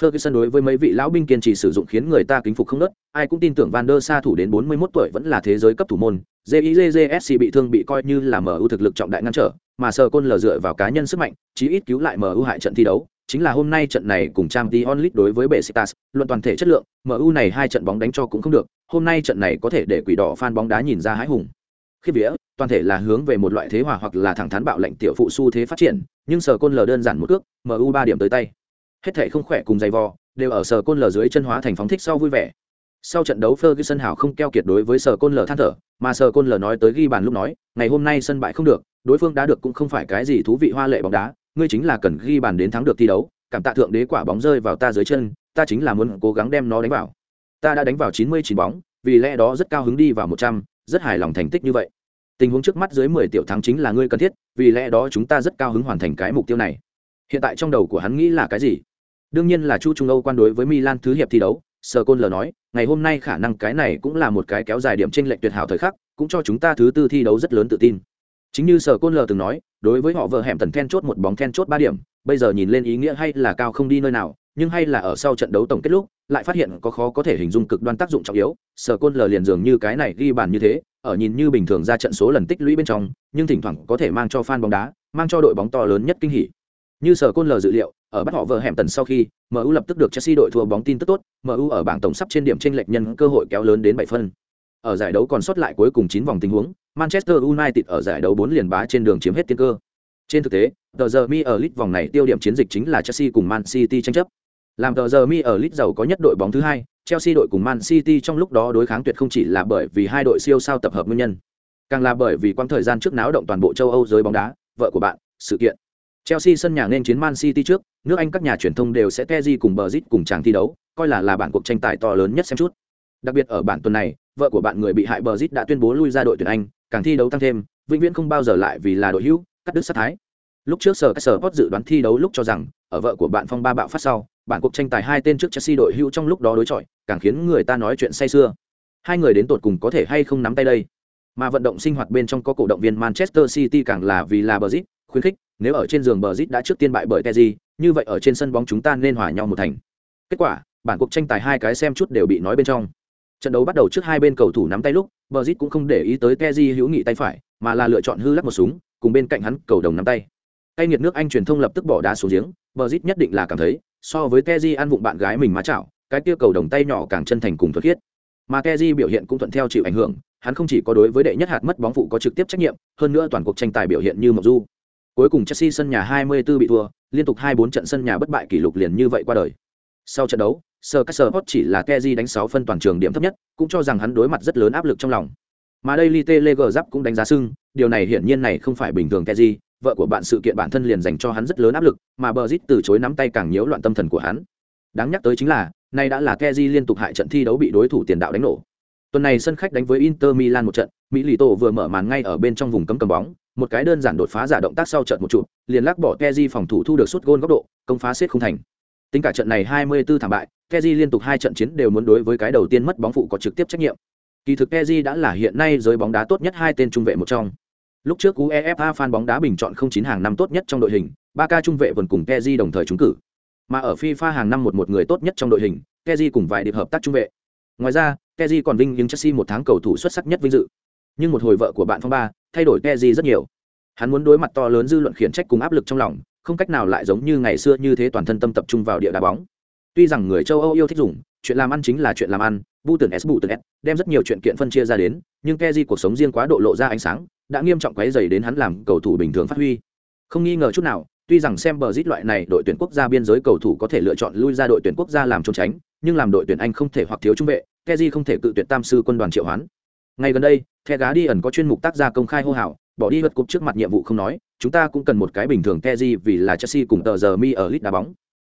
Ferguson đối với mấy vị lão binh kiên trì sử dụng khiến người ta kính phục không nớt, ai cũng tin tưởng Van der Sa thủ đến 41 tuổi vẫn là thế giới cấp thủ môn. JIJJSC bị thương bị coi như là MU thực lực trọng đại ngăn trở, mà Sở Côn lờ dựa vào cá nhân sức mạnh, chí ít cứu lại MU hại trận thi đấu, chính là hôm nay trận này cùng trang Di Onlit đối với Besiktas, luận toàn thể chất lượng, MU này hai trận bóng đánh cho cũng không được, hôm nay trận này có thể để quỷ đỏ fan bóng đá nhìn ra hãi hùng. khi vía, toàn thể là hướng về một loại thế hòa hoặc là thẳng thắn bạo lệnh tiểu phụ xu thế phát triển, nhưng Sở Côn lờ đơn giản một cước, MU 3 điểm tới tay. Hết thể không khỏe cùng dày vò, đều ở Sở Côn lờ dưới chân hóa thành phóng thích sau vui vẻ. Sau trận đấu Ferguson hảo không keo kiệt đối với Sở Côn lờ than thở, mà Sở Côn lờ nói tới ghi bàn lúc nói, ngày hôm nay sân bại không được, đối phương đã được cũng không phải cái gì thú vị hoa lệ bóng đá, ngươi chính là cần ghi bàn đến thắng được thi đấu, cảm tạ thượng đế quả bóng rơi vào ta dưới chân ta chính là muốn cố gắng đem nó đánh vào. Ta đã đánh vào chín mươi chín bóng vì lẽ đó rất cao hứng đi vào một trăm rất hài lòng thành tích như vậy. Tình huống trước mắt dưới mười tiểu thắng chính là ngươi cần thiết vì lẽ đó chúng ta rất cao hứng hoàn thành cái mục tiêu này. Hiện tại trong đầu của hắn nghĩ là cái gì? Đương nhiên là chu trung âu quan đối với milan thứ hiệp thi đấu sơ côn l nói ngày hôm nay khả năng cái này cũng là một cái kéo dài điểm tranh lệch tuyệt hảo thời khắc cũng cho chúng ta thứ tư thi đấu rất lớn tự tin. Chính như sở côn l từng nói đối với họ vợ hẻm tần then chốt một bóng then chốt ba điểm, bây giờ nhìn lên ý nghĩa hay là cao không đi nơi nào, nhưng hay là ở sau trận đấu tổng kết lúc, lại phát hiện có khó có thể hình dung cực đoan tác dụng trọng yếu. Sở côn lờ liền dường như cái này ghi bàn như thế, ở nhìn như bình thường ra trận số lần tích lũy bên trong, nhưng thỉnh thoảng có thể mang cho fan bóng đá, mang cho đội bóng to lớn nhất kinh hỉ. Như sở côn lờ dự liệu, ở bắt họ vợ hẻm tần sau khi mu lập tức được chelsea đội thua bóng tin tức tốt mu ở bảng tổng sắp trên điểm tranh lệch nhân cơ hội kéo lớn đến bảy phân. Ở giải đấu còn sót lại cuối cùng chín vòng tình huống manchester united ở giải đấu bốn liền bá trên đường chiếm hết tiên cơ trên thực tế, tờ giờ mi ở League vòng này tiêu điểm chiến dịch chính là Chelsea cùng Man City tranh chấp. Làm tờ giờ mi ở League giàu có nhất đội bóng thứ hai, Chelsea đội cùng Man City trong lúc đó đối kháng tuyệt không chỉ là bởi vì hai đội siêu sao tập hợp nguyên nhân, càng là bởi vì quãng thời gian trước náo động toàn bộ châu Âu giới bóng đá, vợ của bạn, sự kiện. Chelsea sân nhà nên chiến Man City trước, nước Anh các nhà truyền thông đều sẽ Kezi cùng Brazil cùng chàng thi đấu, coi là là bản cuộc tranh tài to lớn nhất xem chút. Đặc biệt ở bản tuần này, vợ của bạn người bị hại Brazil đã tuyên bố lui ra đội tuyển Anh, càng thi đấu tăng thêm, vĩnh viễn không bao giờ lại vì là đội hữu, cắt đứt sát thái. Lúc trước sở các sở post dự đoán thi đấu lúc cho rằng ở vợ của bạn phong ba bạo phát sau bản cuộc tranh tài hai tên trước chelsea đội hữu trong lúc đó đối chọi càng khiến người ta nói chuyện say sưa. Hai người đến tột cùng có thể hay không nắm tay đây? Mà vận động sinh hoạt bên trong có cổ động viên manchester city càng là vì là bờ zit khuyến khích nếu ở trên giường bờ zit đã trước tiên bại bởi teji như vậy ở trên sân bóng chúng ta nên hòa nhau một thành. Kết quả bản cuộc tranh tài hai cái xem chút đều bị nói bên trong. Trận đấu bắt đầu trước hai bên cầu thủ nắm tay lúc bờ rít cũng không để ý tới teji hữu nghị tay phải mà là lựa chọn hư lắc một súng cùng bên cạnh hắn cầu đồng nắm tay Tay nghiệt nước Anh truyền thông lập tức bỏ đá xuống giếng, Brazil nhất định là cảm thấy, so với Kezi ăn vụng bạn gái mình má chảo, cái kia cầu đồng tay nhỏ càng chân thành cùng thuật khiết. Mà Kezi biểu hiện cũng thuận theo chịu ảnh hưởng, hắn không chỉ có đối với đệ nhất hạt mất bóng phụ có trực tiếp trách nhiệm, hơn nữa toàn cuộc tranh tài biểu hiện như mộc du. Cuối cùng Chelsea sân nhà 24 bị thua, liên tục 24 trận sân nhà bất bại kỷ lục liền như vậy qua đời. Sau trận đấu, Sir hot chỉ là Kezi đánh sáu phân toàn trường điểm thấp nhất, cũng cho rằng hắn đối mặt rất lớn áp lực trong lòng. Mà đây Lite Leger cũng đánh giá sưng, điều này hiển nhiên này không phải bình thường Kezi, vợ của bạn sự kiện bản thân liền dành cho hắn rất lớn áp lực mà bờ rít từ chối nắm tay càng nhiễu loạn tâm thần của hắn. Đáng nhắc tới chính là nay đã là keji liên tục hại trận thi đấu bị đối thủ tiền đạo đánh nổ. Tuần này sân khách đánh với inter milan một trận mỹ lì tổ vừa mở màn ngay ở bên trong vùng cấm cầm bóng một cái đơn giản đột phá giả động tác sau trận một chụp liền lắc bỏ keji phòng thủ thu được suốt gôn góc độ công phá xếp không thành tính cả trận này 24 thảm bại Kezi liên tục hai trận chiến đều muốn đối với cái đầu tiên mất bóng phụ có trực tiếp trách nhiệm kỳ thực Kezi đã là hiện nay giới bóng đá tốt nhất hai tên trung vệ một trong Lúc trước UEFA fan bóng đá bình chọn không chín hàng năm tốt nhất trong đội hình, ba ca trung vệ vẫn cùng Kezi đồng thời trúng cử. Mà ở FIFA hàng năm một một người tốt nhất trong đội hình, Kezi cùng vài điệp hợp tác trung vệ. Ngoài ra, Kezi còn vinh nhưng Chelsea một tháng cầu thủ xuất sắc nhất vinh dự. Nhưng một hồi vợ của bạn phong ba, thay đổi Kezi rất nhiều. Hắn muốn đối mặt to lớn dư luận khiển trách cùng áp lực trong lòng, không cách nào lại giống như ngày xưa như thế toàn thân tâm tập trung vào địa đá bóng. Tuy rằng người châu âu yêu thích dùng, chuyện làm ăn chính là chuyện làm ăn, bu tưởng s bu tưởng s, đem rất nhiều chuyện kiện phân chia ra đến, nhưng keji cuộc sống riêng quá độ lộ ra ánh sáng, đã nghiêm trọng quấy dày đến hắn làm cầu thủ bình thường phát huy. Không nghi ngờ chút nào, tuy rằng xem bờ rít loại này đội tuyển quốc gia biên giới cầu thủ có thể lựa chọn lui ra đội tuyển quốc gia làm trốn tránh, nhưng làm đội tuyển anh không thể hoặc thiếu trung vệ keji không thể cự tuyệt tam sư quân đoàn triệu hoán. Ngay gần đây, the gá đi ẩn có chuyên mục tác gia công khai hô hào bỏ đi vật cục trước mặt nhiệm vụ không nói, chúng ta cũng cần một cái bình thường keji vì là chelsea cùng tờ giờ mi ở lit đá bóng.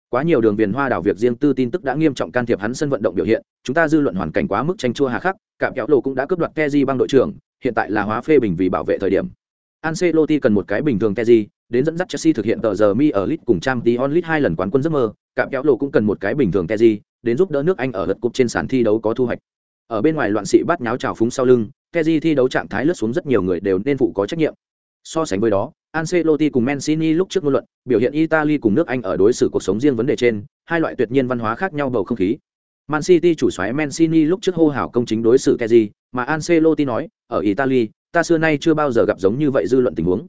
Quá nhiều đường viền hoa đảo việc riêng tư tin tức đã nghiêm trọng can thiệp hắn sân vận động biểu hiện, chúng ta dư luận hoàn cảnh quá mức tranh chua hà khắc cạm kéo lộ cũng đã cướp đoạt keji băng đội trưởng, hiện tại là hóa phê bình vì bảo vệ thời điểm. Ancelotti cần một cái bình thường keji đến dẫn dắt Chelsea thực hiện tờ giờ mi ở lit cùng Trang Champions League hai lần quán quân giấc mơ cạm kéo lộ cũng cần một cái bình thường keji đến giúp đỡ nước Anh ở lượt cúp trên sàn thi đấu có thu hoạch. Ở bên ngoài loạn sĩ bắt nháo trào phúng sau lưng keji thi đấu trạng thái lướt xuống rất nhiều người đều nên phụ có trách nhiệm so sánh với đó Ancelotti cùng Mancini lúc trước ngôn luận, biểu hiện Italy cùng nước Anh ở đối xử cuộc sống riêng vấn đề trên, hai loại tuyệt nhiên văn hóa khác nhau bầu không khí. Man City chủ soái Mancini lúc trước hô hào công chính đối xử Kessié, mà Ancelotti nói, ở Italy, ta xưa nay chưa bao giờ gặp giống như vậy dư luận tình huống.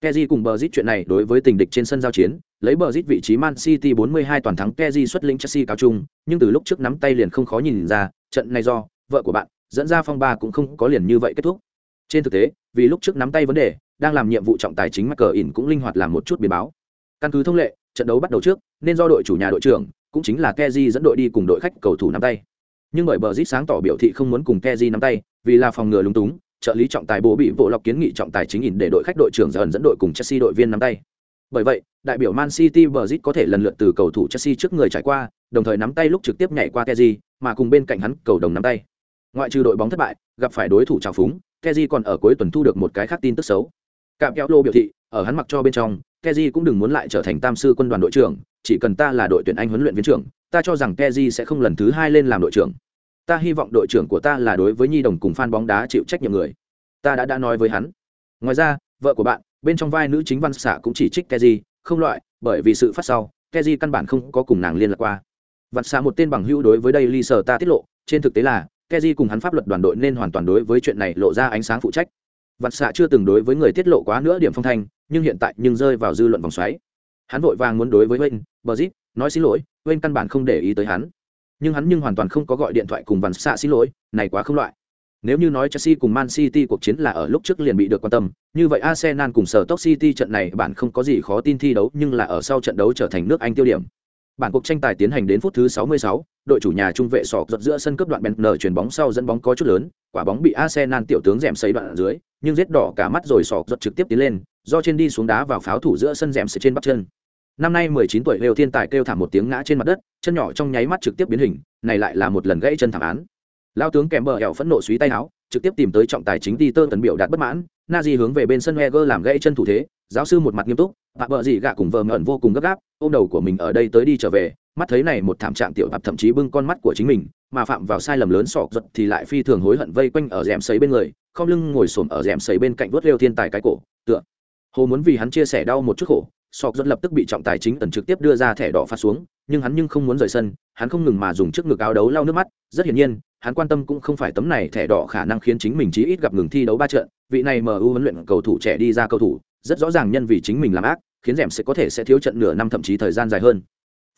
Kessié cùng Brazil chuyện này đối với tình địch trên sân giao chiến, lấy Brazil vị trí Man City 42 toàn thắng Kessié xuất lĩnh Chelsea cao trung, nhưng từ lúc trước nắm tay liền không khó nhìn ra, trận này do vợ của bạn dẫn ra phong ba cũng không có liền như vậy kết thúc. Trên thực tế, vì lúc trước nắm tay vấn đề, đang làm nhiệm vụ trọng tài chính mắc cờ ỉn cũng linh hoạt làm một chút biến báo. Căn cứ thông lệ trận đấu bắt đầu trước nên do đội chủ nhà đội trưởng cũng chính là keji dẫn đội đi cùng đội khách cầu thủ nắm tay. Nhưng bởi bờ rít sáng tỏ biểu thị không muốn cùng keji nắm tay vì là phòng ngừa lúng túng trợ lý trọng tài bố bị bộ lọc kiến nghị trọng tài chính ỉn để đội khách đội trưởng dần dẫn đội cùng chelsea đội viên nắm tay. Bởi vậy đại biểu man city bờ rít có thể lần lượt từ cầu thủ chelsea trước người trải qua đồng thời nắm tay lúc trực tiếp nhảy qua keji mà cùng bên cạnh hắn cầu đồng nắm tay ngoại trừ đội bóng thất bại, gặp phải đối thủ trào phúng, keji còn ở cuối tuần thu được một cái khác tin tức xấu. Cạm kéo lô biểu thị, ở hắn mặc cho bên trong, keji cũng đừng muốn lại trở thành tam sư quân đoàn đội trưởng, chỉ cần ta là đội tuyển anh huấn luyện viên trưởng, ta cho rằng keji sẽ không lần thứ hai lên làm đội trưởng. Ta hy vọng đội trưởng của ta là đối với nhi đồng cùng fan bóng đá chịu trách nhiệm người. Ta đã đã nói với hắn. Ngoài ra, vợ của bạn, bên trong vai nữ chính văn xạ cũng chỉ trích keji, không loại, bởi vì sự phát sau, keji căn bản không có cùng nàng liên lạc qua. Văn xạ một tên bằng hữu đối với đây ly sở ta tiết lộ, trên thực tế là keji cùng hắn pháp luật đoàn đội nên hoàn toàn đối với chuyện này lộ ra ánh sáng phụ trách. Vạn xạ chưa từng đối với người tiết lộ quá nữa điểm phong thanh nhưng hiện tại nhưng rơi vào dư luận vòng xoáy. Hắn vội vàng muốn đối với wayne bờ nói xin lỗi wayne căn bản không để ý tới hắn. Nhưng hắn nhưng hoàn toàn không có gọi điện thoại cùng Vạn xạ xin lỗi này quá không loại. Nếu như nói Chelsea cùng Man City cuộc chiến là ở lúc trước liền bị được quan tâm, như vậy Arsenal cùng Sở Stoke City trận này bạn không có gì khó tin thi đấu nhưng là ở sau trận đấu trở thành nước Anh tiêu điểm. Bản cuộc tranh tài tiến hành đến phút thứ 66, đội chủ nhà trung vệ sọ giật giữa sân cướp đoạn Bentner chuyển bóng sau dẫn bóng có chút lớn, quả bóng bị Arsenal tiểu tướng dẻm sấy đoạn ở dưới, nhưng giết đỏ cả mắt rồi sọ giật trực tiếp tiến lên, do trên đi xuống đá vào pháo thủ giữa sân dẻm sấy trên bắp chân. Năm nay 19 tuổi Lêu Thiên Tài kêu thảm một tiếng ngã trên mặt đất, chân nhỏ trong nháy mắt trực tiếp biến hình, này lại là một lần gãy chân thảm án. Lão tướng kèm bờ ẻo phẫn nộ suý tay áo, trực tiếp tìm tới trọng tài chính Peter tấn biểu đạt bất mãn, Nazi hướng về bên sân Wenger làm gãy chân thủ thế, giáo sư một mặt nghiêm túc, bà vợ dị gạ cùng vợ ngẩn vô cùng gấp gáp, ôm đầu của mình ở đây tới đi trở về, mắt thấy này một thảm trạng tiểu tập thậm chí bưng con mắt của chính mình mà phạm vào sai lầm lớn sọ giật thì lại phi thường hối hận vây quanh ở rèm sấy bên người không lưng ngồi xổm ở rèm sấy bên cạnh vớt lêu thiên tài cái cổ tựa. Hồ muốn vì hắn chia sẻ đau một chút khổ sọ giật lập tức bị trọng tài chính tần trực tiếp đưa ra thẻ đỏ phát xuống nhưng hắn nhưng không muốn rời sân hắn không ngừng mà dùng trước ngực áo đấu lau nước mắt rất hiển nhiên hắn quan tâm cũng không phải tấm này thẻ đỏ khả năng khiến chính mình chí ít gặp ngừng thi đấu ba trận vị này mu huấn luyện cầu thủ trẻ đi ra cầu thủ rất rõ ràng nhân vì chính mình làm ác khiến rèm sẽ có thể sẽ thiếu trận nửa năm thậm chí thời gian dài hơn.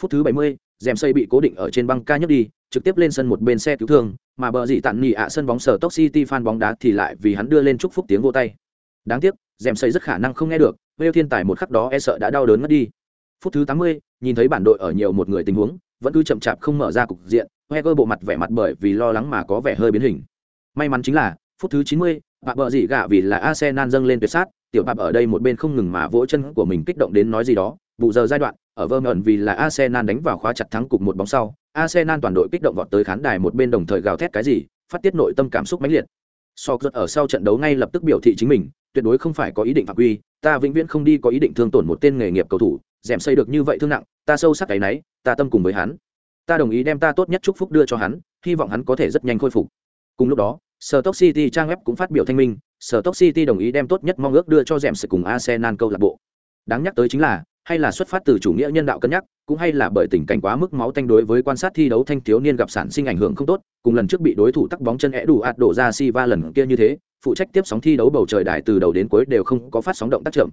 Phút thứ 70, rèm xây bị cố định ở trên băng ca nhấc đi trực tiếp lên sân một bên xe cứu thương mà bờ dị tản nhị ạ sân bóng sở tốc city fan bóng đá thì lại vì hắn đưa lên chúc phúc tiếng vô tay. Đáng tiếc rèm xây rất khả năng không nghe được vêu thiên tài một khắc đó e sợ đã đau đớn mất đi. Phút thứ 80, nhìn thấy bản đội ở nhiều một người tình huống vẫn cứ chậm chạp không mở ra cục diện Heger bộ mặt vẻ mặt bởi vì lo lắng mà có vẻ hơi biến hình. May mắn chính là phút thứ 90, bạc bờ dị gạ vì là Arsenal dâng lên tuyệt sát tiểu bạp ở đây một bên không ngừng mà vỗ chân của mình kích động đến nói gì đó vụ giờ giai đoạn ở Vermeulen vì là Arsenal đánh vào khóa chặt thắng cục một bóng sau, Arsenal toàn đội kích động vọt tới khán đài một bên đồng thời gào thét cái gì, phát tiết nội tâm cảm xúc mãnh liệt. Sokrat ở sau trận đấu ngay lập tức biểu thị chính mình, tuyệt đối không phải có ý định phạm quy, ta vĩnh viễn không đi có ý định thương tổn một tên nghề nghiệp cầu thủ, dẻm xây được như vậy thương nặng, ta sâu sắc cái nấy, ta tâm cùng với hắn. Ta đồng ý đem ta tốt nhất chúc phúc đưa cho hắn, hy vọng hắn có thể rất nhanh khôi phục. Cùng lúc đó, Stoke City trang web cũng phát biểu thanh minh, Stoke City đồng ý đem tốt nhất mong ước đưa cho rèm sự cùng Arsenal câu lạc bộ. Đáng nhắc tới chính là, hay là xuất phát từ chủ nghĩa nhân đạo cân nhắc cũng hay là bởi tình cảnh quá mức máu tanh đối với quan sát thi đấu thanh thiếu niên gặp sản sinh ảnh hưởng không tốt cùng lần trước bị đối thủ tắc bóng chân é đủ ạt đổ ra si va lần kia như thế phụ trách tiếp sóng thi đấu bầu trời đại từ đầu đến cuối đều không có phát sóng động tác chậm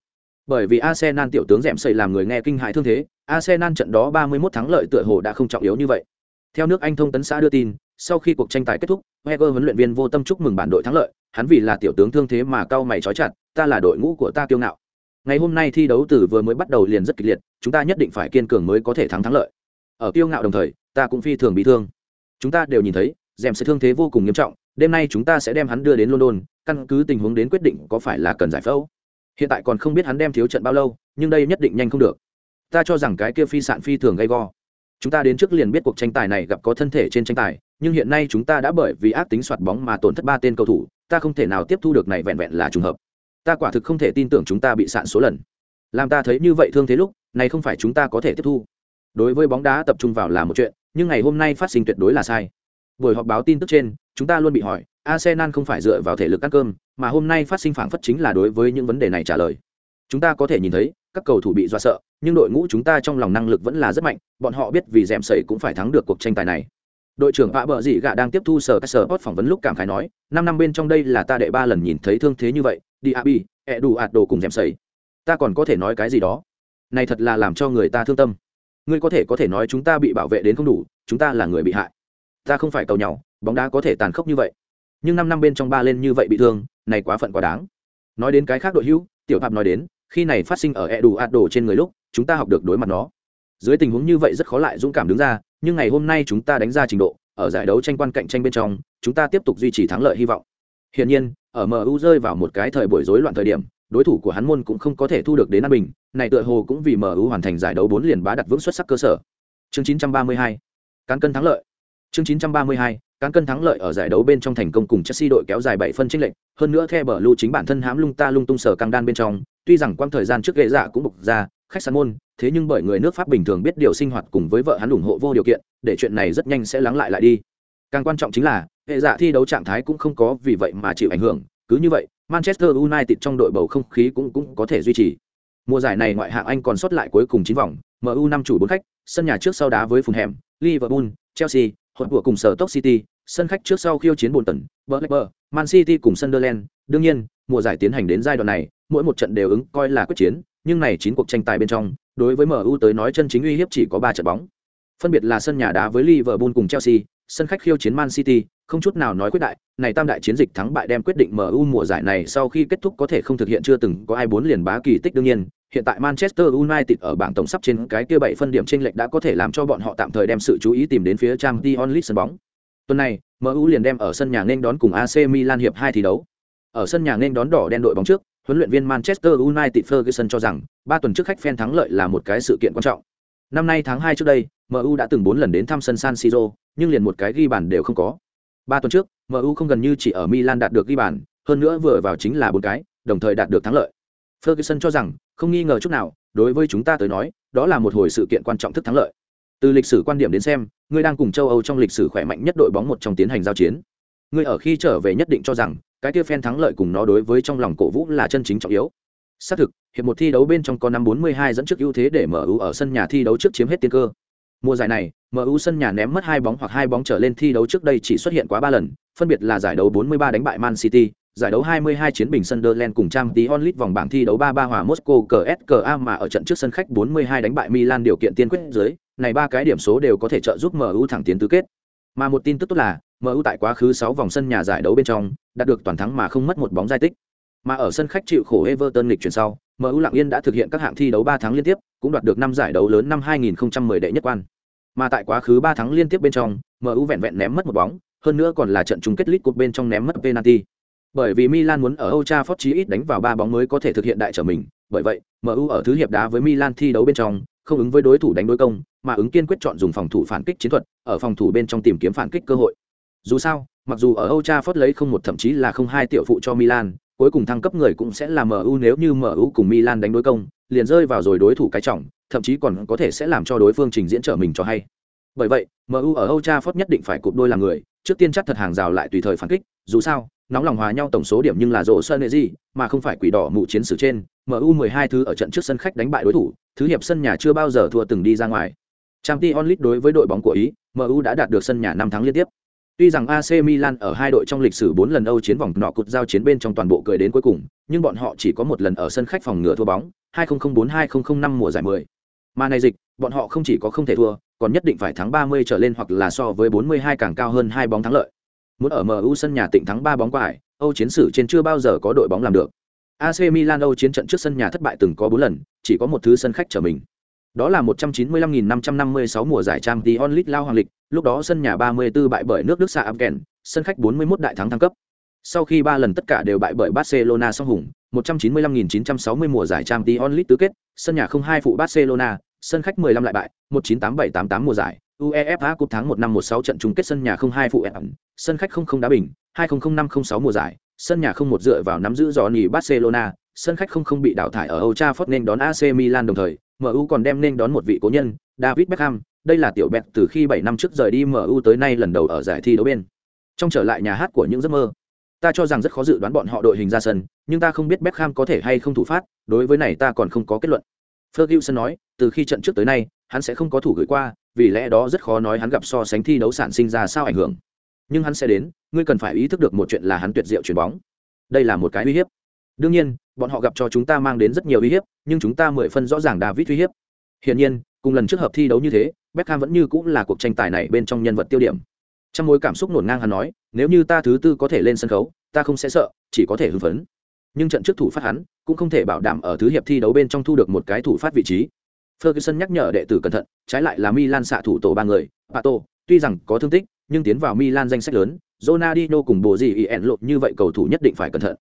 Bởi vì Arsenal tiểu tướng Rèm sợi làm người nghe kinh hãi thương thế, Arsenal trận đó 31 thắng lợi tựa hồ đã không trọng yếu như vậy. Theo nước Anh thông tấn xã đưa tin, sau khi cuộc tranh tài kết thúc, Wenger huấn luyện viên vô tâm chúc mừng bản đội thắng lợi, hắn vì là tiểu tướng thương thế mà cao mày chói chặt, ta là đội ngũ của ta kiêu ngạo. Ngày hôm nay thi đấu từ vừa mới bắt đầu liền rất kịch liệt, chúng ta nhất định phải kiên cường mới có thể thắng thắng lợi. Ở kiêu ngạo đồng thời, ta cũng phi thường bị thương. Chúng ta đều nhìn thấy, dèm sẽ thương thế vô cùng nghiêm trọng, đêm nay chúng ta sẽ đem hắn đưa đến London, căn cứ tình huống đến quyết định có phải là cần giải phẫu. Hiện tại còn không biết hắn đem thiếu trận bao lâu, nhưng đây nhất định nhanh không được. Ta cho rằng cái kia phi sạn phi thường gay go chúng ta đến trước liền biết cuộc tranh tài này gặp có thân thể trên tranh tài nhưng hiện nay chúng ta đã bởi vì ác tính soạt bóng mà tổn thất ba tên cầu thủ, ta không thể nào tiếp thu được này vẹn vẹn là trùng hợp. Ta quả thực không thể tin tưởng chúng ta bị sạn số lần. Làm ta thấy như vậy thương thế lúc, này không phải chúng ta có thể tiếp thu. Đối với bóng đá tập trung vào là một chuyện, nhưng ngày hôm nay phát sinh tuyệt đối là sai. Buổi họp báo tin tức trên, chúng ta luôn bị hỏi, arsenal không phải dựa vào thể lực ăn cơm, mà hôm nay phát sinh phản phất chính là đối với những vấn đề này trả lời. Chúng ta có thể nhìn thấy, các cầu thủ bị dọa sợ, nhưng đội ngũ chúng ta trong lòng năng lực vẫn là rất mạnh, bọn họ biết vì dẻm sẩy cũng phải thắng được cuộc tranh tài này đội trưởng vạ bờ dị gạ đang tiếp thu sở các sở hot phỏng vấn lúc cảm khái nói, năm năm bên trong đây là ta đệ ba lần nhìn thấy thương thế như vậy, đi a bi, ẹ đủ ạt đồ cùng rèm sấy. ta còn có thể nói cái gì đó? Này thật là làm cho người ta thương tâm. Ngươi có thể có thể nói chúng ta bị bảo vệ đến không đủ, chúng ta là người bị hại. Ta không phải cầu nhau, bóng đá có thể tàn khốc như vậy. Nhưng năm năm bên trong ba lên như vậy bị thương, này quá phận quá đáng. Nói đến cái khác đội hữu, tiểu hạp nói đến, khi này phát sinh ở e đủ ạt đồ trên người lúc, chúng ta học được đối mặt nó. Dưới tình huống như vậy rất khó lại dũng cảm đứng ra nhưng ngày hôm nay chúng ta đánh ra trình độ ở giải đấu tranh quan cạnh tranh bên trong chúng ta tiếp tục duy trì thắng lợi hy vọng. Hiện nhiên ở mu rơi vào một cái thời buổi rối loạn thời điểm đối thủ của hắn môn cũng không có thể thu được đến an bình này tựa hồ cũng vì mu hoàn thành giải đấu bốn liền bá đặt vững xuất sắc cơ sở. Chương 932 cán cân thắng lợi. Chương 932 cán cân thắng lợi ở giải đấu bên trong thành công cùng Chelsea đội kéo dài 7 phân chênh lệch, hơn nữa The bờ chính bản thân hãm lung ta lung tung sở căng đan bên trong, tuy rằng quang thời gian trước ghế dạ cũng bộc ra, khách sạn môn, thế nhưng bởi người nước Pháp bình thường biết điều sinh hoạt cùng với vợ hắn ủng hộ vô điều kiện, để chuyện này rất nhanh sẽ lắng lại lại đi. Càng quan trọng chính là, hệ dạ thi đấu trạng thái cũng không có vì vậy mà chịu ảnh hưởng, cứ như vậy, Manchester United trong đội bầu không khí cũng cũng có thể duy trì. Mùa giải này ngoại hạng Anh còn sót lại cuối cùng chín vòng, MU năm chủ bốn khách, sân nhà trước sau đá với Fulham, Liverpool, Chelsea, hội của cùng sở top City, sân khách trước sau khiêu chiến bồn tần, Blackburn, Man City cùng Sunderland. Đương nhiên, mùa giải tiến hành đến giai đoạn này, mỗi một trận đều ứng coi là quyết chiến, nhưng này chín cuộc tranh tài bên trong, đối với MU tới nói chân chính uy hiếp chỉ có ba trận bóng. Phân biệt là sân nhà đá với Liverpool cùng Chelsea, sân khách khiêu chiến Man City, không chút nào nói quyết đại, này tam đại chiến dịch thắng bại đem quyết định MU mùa giải này sau khi kết thúc có thể không thực hiện chưa từng có ai bốn liền bá kỳ tích đương nhiên, hiện tại Manchester United ở bảng tổng sắp trên cái kia bảy phân điểm chênh lệch đã có thể làm cho bọn họ tạm thời đem sự chú ý tìm đến phía Champions League sân bóng. Tuần này, MU liền đem ở sân nhà nên đón cùng AC Milan hiệp hai thi đấu. Ở sân nhà nên đón đỏ đen đội bóng trước, huấn luyện viên Manchester United Ferguson cho rằng, ba tuần trước khách fan thắng lợi là một cái sự kiện quan trọng. Năm nay tháng 2 trước đây, MU đã từng 4 lần đến thăm sân San Siro, nhưng liền một cái ghi bàn đều không có. Ba tuần trước, MU không gần như chỉ ở Milan đạt được ghi bàn, hơn nữa vừa vào chính là bốn cái, đồng thời đạt được thắng lợi. Ferguson cho rằng, không nghi ngờ chút nào, đối với chúng ta tới nói, đó là một hồi sự kiện quan trọng thức thắng lợi. Từ lịch sử quan điểm đến xem, ngươi đang cùng châu Âu trong lịch sử khỏe mạnh nhất đội bóng một trong tiến hành giao chiến. Ngươi ở khi trở về nhất định cho rằng, cái kia fan thắng lợi cùng nó đối với trong lòng cổ vũ là chân chính trọng yếu. Xác thực, hiệp một thi đấu bên trong có năm 42 dẫn trước ưu thế để MU ở sân nhà thi đấu trước chiếm hết tiên cơ. Mùa giải này, MU sân nhà ném mất hai bóng hoặc hai bóng trở lên thi đấu trước đây chỉ xuất hiện quá ba lần, phân biệt là giải đấu 43 đánh bại Man City, giải đấu 22 chiến bình Sunderland cùng trang tí onlit vòng bảng thi đấu 3-3 hòa Moscow CSKA mà ở trận trước sân khách 42 đánh bại Milan điều kiện tiên quyết dưới, này ba cái điểm số đều có thể trợ giúp MU thẳng tiến tứ kết. Mà một tin tức tốt là, MU tại quá khứ 6 vòng sân nhà giải đấu bên trong, đạt được toàn thắng mà không mất một bóng giải tích. Mà ở sân khách chịu khổ Everton lịch chuyển sau, MU lặng yên đã thực hiện các hạng thi đấu 3 tháng liên tiếp, cũng đoạt được 5 giải đấu lớn năm 2010 đệ nhất quan. Mà tại quá khứ 3 tháng liên tiếp bên trong, MU vẹn vẹn ném mất một bóng, hơn nữa còn là trận chung kết League Cup bên trong ném mất penalty. Bởi vì Milan muốn ở Old Trafford chí ít đánh vào 3 bóng mới có thể thực hiện đại trở mình, bởi vậy, MU ở thứ hiệp đá với Milan thi đấu bên trong, không ứng với đối thủ đánh đối công, mà ứng kiên quyết chọn dùng phòng thủ phản kích chiến thuật, ở phòng thủ bên trong tìm kiếm phản kích cơ hội. Dù sao, mặc dù ở Old Trafford lấy không một thậm chí là không hai tiểu phụ cho Milan, cuối cùng thăng cấp người cũng sẽ là MU nếu như MU cùng Milan đánh đối công, liền rơi vào rồi đối thủ cái trọng, thậm chí còn có thể sẽ làm cho đối phương trình diễn trở mình cho hay. Bởi vậy, MU ở Old Trafford nhất định phải cụp đôi là người, trước tiên chắc thật hàng rào lại tùy thời phản kích, dù sao, nóng lòng hòa nhau tổng số điểm nhưng là rổ sơn gì mà không phải quỷ đỏ mụ chiến sử trên mu 12 thứ ở trận trước sân khách đánh bại đối thủ thứ hiệp sân nhà chưa bao giờ thua từng đi ra ngoài trang t đối với đội bóng của ý mu đã đạt được sân nhà năm tháng liên tiếp tuy rằng ac milan ở hai đội trong lịch sử bốn lần âu chiến vòng nọ cột giao chiến bên trong toàn bộ cười đến cuối cùng nhưng bọn họ chỉ có một lần ở sân khách phòng ngừa thua bóng 2004-2005 mùa giải 10. Mà này dịch, bọn họ không chỉ có không thể thua, còn nhất định phải thắng 30 trở lên hoặc là so với 42 càng cao hơn hai bóng thắng lợi. Muốn ở MU sân nhà tịnh thắng 3 bóng quải, Âu chiến sử trên chưa bao giờ có đội bóng làm được. AC Milan Âu chiến trận trước sân nhà thất bại từng có 4 lần, chỉ có một thứ sân khách trở mình. Đó là 195.556 mùa giải Champions League lao hoàng lịch, lúc đó sân nhà 34 bại bởi nước Đức xa Amgen, sân khách 41 đại thắng thăng cấp. Sau khi 3 lần tất cả đều bại bởi Barcelona song hùng, 195.960 mùa giải Champions League tứ kết, sân nhà 02 phụ Barcelona, sân khách 15 lại bại, 198788 mùa giải, UEFA Cup tháng 1 năm 16 trận chung kết sân nhà 02 phụ Everton, sân khách 00 đá bình, 200506 mùa giải, sân nhà 01 dựa vào nắm giữ gió nhì Barcelona, sân khách 00 bị đào thải ở Old Trafford nên đón AC Milan đồng thời, MU còn đem nên đón một vị cố nhân, David Beckham, đây là tiểu bẹt từ khi 7 năm trước rời đi MU tới nay lần đầu ở giải thi đấu bên. Trong trở lại nhà hát của những giấc mơ. Ta cho rằng rất khó dự đoán bọn họ đội hình ra sân, nhưng ta không biết Beckham có thể hay không thủ phát, đối với này ta còn không có kết luận. Ferguson nói, từ khi trận trước tới nay, hắn sẽ không có thủ gửi qua, vì lẽ đó rất khó nói hắn gặp so sánh thi đấu sản sinh ra sao ảnh hưởng. Nhưng hắn sẽ đến, ngươi cần phải ý thức được một chuyện là hắn tuyệt diệu chuyền bóng. Đây là một cái uy hiếp. Đương nhiên, bọn họ gặp cho chúng ta mang đến rất nhiều uy hiếp, nhưng chúng ta mười phân rõ ràng David uy hiếp. Hiển nhiên, cùng lần trước hợp thi đấu như thế, Beckham vẫn như cũng là cuộc tranh tài này bên trong nhân vật tiêu điểm. Trong mối cảm xúc nổn ngang hắn nói, nếu như ta thứ tư có thể lên sân khấu, ta không sẽ sợ, chỉ có thể hưng phấn. Nhưng trận trước thủ phát hắn, cũng không thể bảo đảm ở thứ hiệp thi đấu bên trong thu được một cái thủ phát vị trí. Ferguson nhắc nhở đệ tử cẩn thận, trái lại là Milan xạ thủ tổ ba người, Pato, tuy rằng có thương tích, nhưng tiến vào Milan danh sách lớn, Ronaldinho cùng bộ gì ỉn lộn như vậy cầu thủ nhất định phải cẩn thận.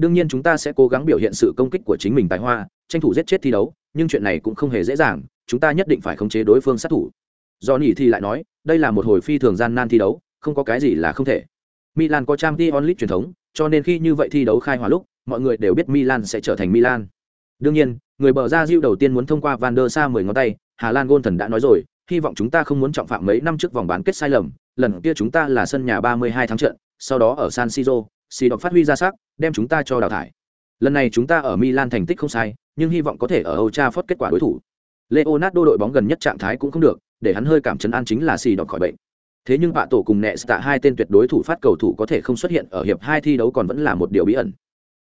Đương nhiên chúng ta sẽ cố gắng biểu hiện sự công kích của chính mình tài hoa, tranh thủ giết chết thi đấu, nhưng chuyện này cũng không hề dễ dàng, chúng ta nhất định phải khống chế đối phương sát thủ. do nỉ thì lại nói, đây là một hồi phi thường gian nan thi đấu, không có cái gì là không thể. Milan có trang t onlit truyền thống, cho nên khi như vậy thi đấu khai hỏa lúc, mọi người đều biết Milan sẽ trở thành Milan. Đương nhiên, người bờ ra Diu đầu tiên muốn thông qua Van der Sa 10 ngón tay, Hà Lan Gôn thần đã nói rồi, hy vọng chúng ta không muốn trọng phạm mấy năm trước vòng bán kết sai lầm, lần kia chúng ta là sân nhà 32 tháng trận, sau đó ở San Siro, xì đọc phát huy ra sắc, đem chúng ta cho đào thải. Lần này chúng ta ở Milan thành tích không sai, nhưng hy vọng có thể ở Europa phớt kết quả đối thủ. Leonardo đội bóng gần nhất trạng thái cũng không được, để hắn hơi cảm chấn an chính là xì đọc khỏi bệnh. Thế nhưng bạ tổ cùng Nesta hai tên tuyệt đối thủ phát cầu thủ có thể không xuất hiện ở hiệp hai thi đấu còn vẫn là một điều bí ẩn.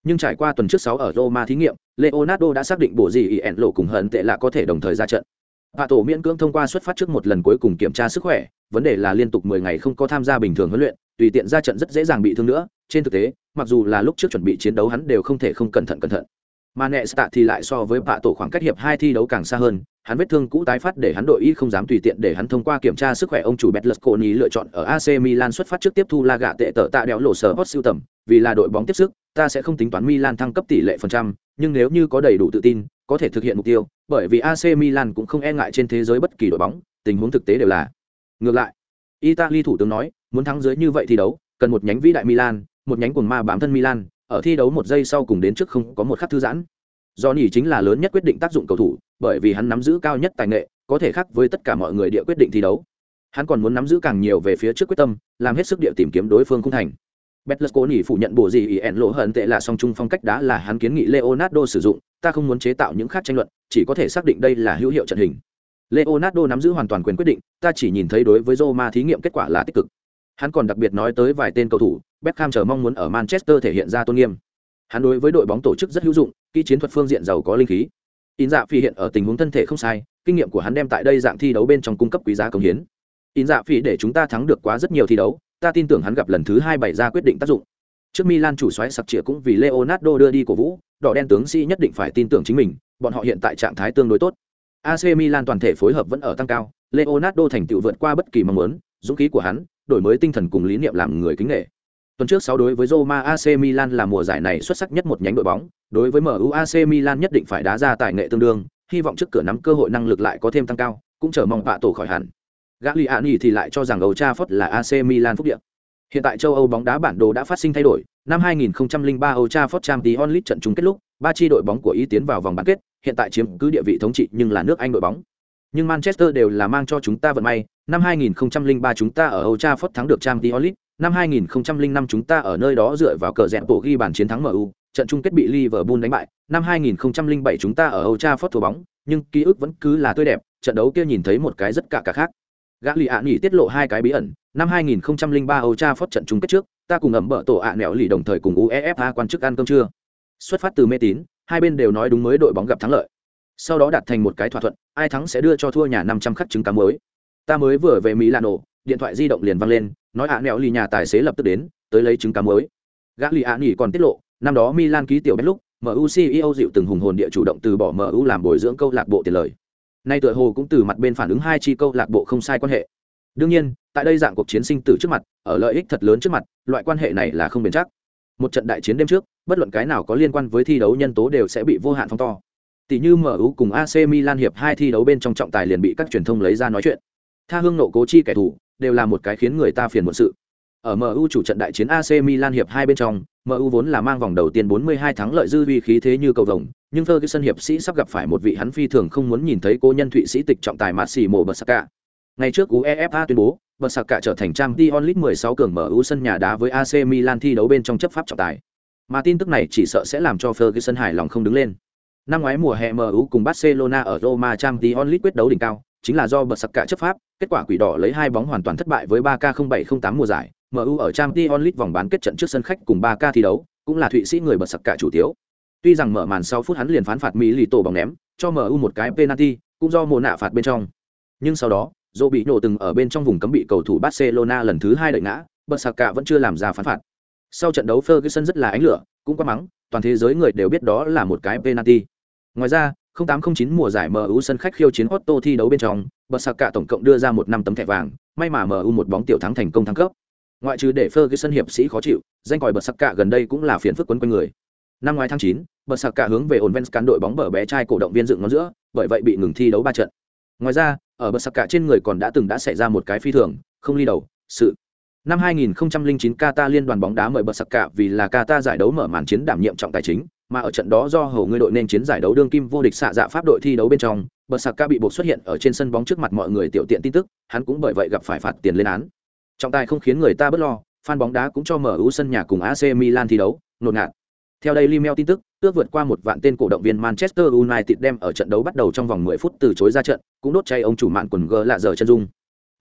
Nhưng trải qua tuần trước sáu ở Roma thí nghiệm, Leonardo đã xác định bộ gì ỉn lộ cùng hận tệ là có thể đồng thời ra trận. Bạ tổ miễn cưỡng thông qua xuất phát trước một lần cuối cùng kiểm tra sức khỏe, vấn đề là liên tục 10 ngày không có tham gia bình thường huấn luyện, tùy tiện ra trận rất dễ dàng bị thương nữa, trên thực tế, mặc dù là lúc trước chuẩn bị chiến đấu hắn đều không thể không cẩn thận cẩn thận. Mà Nesta thì lại so với bạ tổ khoảng cách hiệp hai thi đấu càng xa hơn, hắn vết thương cũ tái phát để hắn đội y không dám tùy tiện để hắn thông qua kiểm tra sức khỏe ông chủ Betlesconi lựa chọn ở AC Milan xuất phát trước tiếp thu La gạ tệ tở tạ đéo lộ sở hot siêu tầm, vì là đội bóng tiếp sức, ta sẽ không tính toán Milan thăng cấp tỷ lệ phần trăm, nhưng nếu như có đầy đủ tự tin, có thể thực hiện mục tiêu, bởi vì AC Milan cũng không e ngại trên thế giới bất kỳ đội bóng, tình huống thực tế đều là ngược lại. Italy thủ tướng nói, muốn thắng dưới như vậy thi đấu, cần một nhánh vĩ đại Milan, một nhánh cuồng ma bám thân Milan, ở thi đấu một giây sau cùng đến trước không có một khắc thư giãn. Do chính là lớn nhất quyết định tác dụng cầu thủ, bởi vì hắn nắm giữ cao nhất tài nghệ, có thể khác với tất cả mọi người địa quyết định thi đấu. Hắn còn muốn nắm giữ càng nhiều về phía trước quyết tâm, làm hết sức địa tìm kiếm đối phương khung thành. Betlesconi phủ nhận bộ gì ý ẻn lộ hận tệ là song trung phong cách đá là hắn kiến nghị Leonardo sử dụng, ta không muốn chế tạo những khác tranh luận, chỉ có thể xác định đây là hữu hiệu trận hình. Leonardo nắm giữ hoàn toàn quyền quyết định, ta chỉ nhìn thấy đối với Roma thí nghiệm kết quả là tích cực. Hắn còn đặc biệt nói tới vài tên cầu thủ, Beckham chờ mong muốn ở Manchester thể hiện ra tôn nghiêm. Hắn đối với đội bóng tổ chức rất hữu dụng, kỹ chiến thuật phương diện giàu có linh khí. In dạ phi hiện ở tình huống thân thể không sai, kinh nghiệm của hắn đem tại đây dạng thi đấu bên trong cung cấp quý giá công hiến. In dạ phi để chúng ta thắng được quá rất nhiều thi đấu, ta tin tưởng hắn gặp lần thứ hai bày ra quyết định tác dụng. Trước Milan chủ soái sặc trịa cũng vì Leonardo đưa đi cổ vũ, đỏ đen tướng sĩ nhất định phải tin tưởng chính mình, bọn họ hiện tại trạng thái tương đối tốt. AC Milan toàn thể phối hợp vẫn ở tăng cao, Leonardo thành tựu vượt qua bất kỳ mong muốn, dũng khí của hắn, đổi mới tinh thần cùng lý niệm làm người kính nể. Tuần trước 6 đối với Roma AC Milan là mùa giải này xuất sắc nhất một nhánh đội bóng, đối với MU AC Milan nhất định phải đá ra tài nghệ tương đương, hy vọng trước cửa nắm cơ hội năng lực lại có thêm tăng cao, cũng chờ mong vạ tổ khỏi hẳn. Gagliani thì lại cho rằng Old Trafford là AC Milan phúc địa. Hiện tại châu Âu bóng đá bản đồ đã phát sinh thay đổi, năm 2003 Old Trafford Champions League trận chung kết lúc, ba chi đội bóng của Ý tiến vào vòng bán kết, hiện tại chiếm cứ địa vị thống trị nhưng là nước Anh đội bóng. Nhưng Manchester đều là mang cho chúng ta vận may, năm 2003 chúng ta ở Old Trafford thắng được Champions League, năm 2005 chúng ta ở nơi đó dựa vào cờ rẹn bộ ghi bàn chiến thắng MU, trận chung kết bị Liverpool đánh bại, năm 2007 chúng ta ở Old Trafford thua bóng, nhưng ký ức vẫn cứ là tươi đẹp, trận đấu kia nhìn thấy một cái rất cả cả khác. Gagliani tiết lộ hai cái bí ẩn, năm 2003 Old Trafford trận chung kết trước, ta cùng ẩm bợ tổ ạ nẻo lì đồng thời cùng UEFA quan chức ăn cơm trưa. Xuất phát từ mê tín, hai bên đều nói đúng mới đội bóng gặp thắng lợi. Sau đó đạt thành một cái thỏa thuận ai thắng sẽ đưa cho thua nhà năm trăm khắc trứng cá mới ta mới vừa về mỹ lạ nổ, điện thoại di động liền văng lên, nói ạ nẹo lì nhà tài xế lập tức đến, tới lấy trứng cá mới gã lì ạ nghỉ còn tiết lộ, năm đó milan ký tiểu bét lúc mu ceo dịu từng hùng hồn địa chủ động từ bỏ mu làm bồi dưỡng câu lạc bộ tiền lời. Nay tựa hồ cũng từ mặt bên phản ứng hai chi câu lạc bộ không sai quan hệ. Đương nhiên, tại đây dạng cuộc chiến sinh tử trước mặt, ở lợi ích thật lớn trước mặt, loại quan hệ này là không bền chắc. Một trận đại chiến đêm trước, bất luận cái nào có liên quan với thi đấu nhân tố đều sẽ bị vô hạn phong to. Tỷ như mu cùng ac milan hiệp hai thi đấu bên trong trọng tài liền bị các truyền thông lấy ra nói chuyện tha hương nộ cố chi kẻ thù, đều là một cái khiến người ta phiền muộn sự. Ở mu chủ trận đại chiến ac milan hiệp hai bên trong mu vốn là mang vòng đầu tiên 42 thắng lợi dư vì khí thế như cầu vồng, nhưng ferguson hiệp sĩ sắp gặp phải một vị hắn phi thường không muốn nhìn thấy cô nhân thụy sĩ tịch trọng tài mạt xì mộ bờ saka ngày trước uefa tuyên bố bờ trở thành trang t onlit 16 cường mu sân nhà đá với ac milan thi đấu bên trong chấp pháp trọng tài. Mà tin tức này chỉ sợ sẽ làm cho ferguson hài lòng không đứng lên. Năm ngoái mùa hè mu cùng barcelona ở roma trang League quyết đấu đỉnh cao chính là do bật sặc cả chấp pháp kết quả quỷ đỏ lấy hai bóng hoàn toàn thất bại với 3 k 0708 mùa giải MU ở Champions League vòng bán kết trận trước sân khách cùng 3K thi đấu, cũng là Thụy Sĩ người bật sặc cả chủ tiếu. Tuy rằng mở màn sau phút hắn liền phán phạt Mỹ lì tổ bóng ném, cho MU một cái penalty, cũng do mồ nạ phạt bên trong. Nhưng sau đó, Dô bị nổ từng ở bên trong vùng cấm bị cầu thủ Barcelona lần thứ hai đợi ngã, bật sặc cả vẫn chưa làm ra phán phạt. Sau trận đấu Ferguson rất là ánh lửa, cũng quá mắng, toàn thế giới người đều biết đó là một cái penalty. Ngoài ra, 0809 mùa giải MU sân khách khiêu chiến Otto thi đấu bên trong, bật cả tổng cộng đưa ra một năm tấm thẻ vàng, may mà MU một bóng tiểu thắng thành công thắng cấp ngoại trừ để Ferguson hiệp sĩ khó chịu, danh còi bật cả gần đây cũng là phiền phức quấn quanh người. Năm ngoái tháng 9, bật cả hướng về ổn cán đội bóng bờ bé trai cổ động viên dựng ngón giữa, bởi vậy bị ngừng thi đấu ba trận. Ngoài ra, ở bật cả trên người còn đã từng đã xảy ra một cái phi thường, không ly đầu, sự. Năm 2009 Qatar liên đoàn bóng đá mời bật cả vì là Qatar giải đấu mở màn chiến đảm nhiệm trọng tài chính, mà ở trận đó do hầu người đội nên chiến giải đấu đương kim vô địch xạ dạ pháp đội thi đấu bên trong, bờ sạc ca bị buộc xuất hiện ở trên sân bóng trước mặt mọi người tiểu tiện tin tức, hắn cũng bởi vậy gặp phải phạt tiền lên án. Trọng tài không khiến người ta bớt lo, fan bóng đá cũng cho mở ưu sân nhà cùng AC Milan thi đấu, nột ngạt. Theo đây Limel tin tức, ước vượt qua một vạn tên cổ động viên Manchester United đem ở trận đấu bắt đầu trong vòng 10 phút từ chối ra trận, cũng đốt cháy ông chủ mạng quần G lạ giờ chân dung.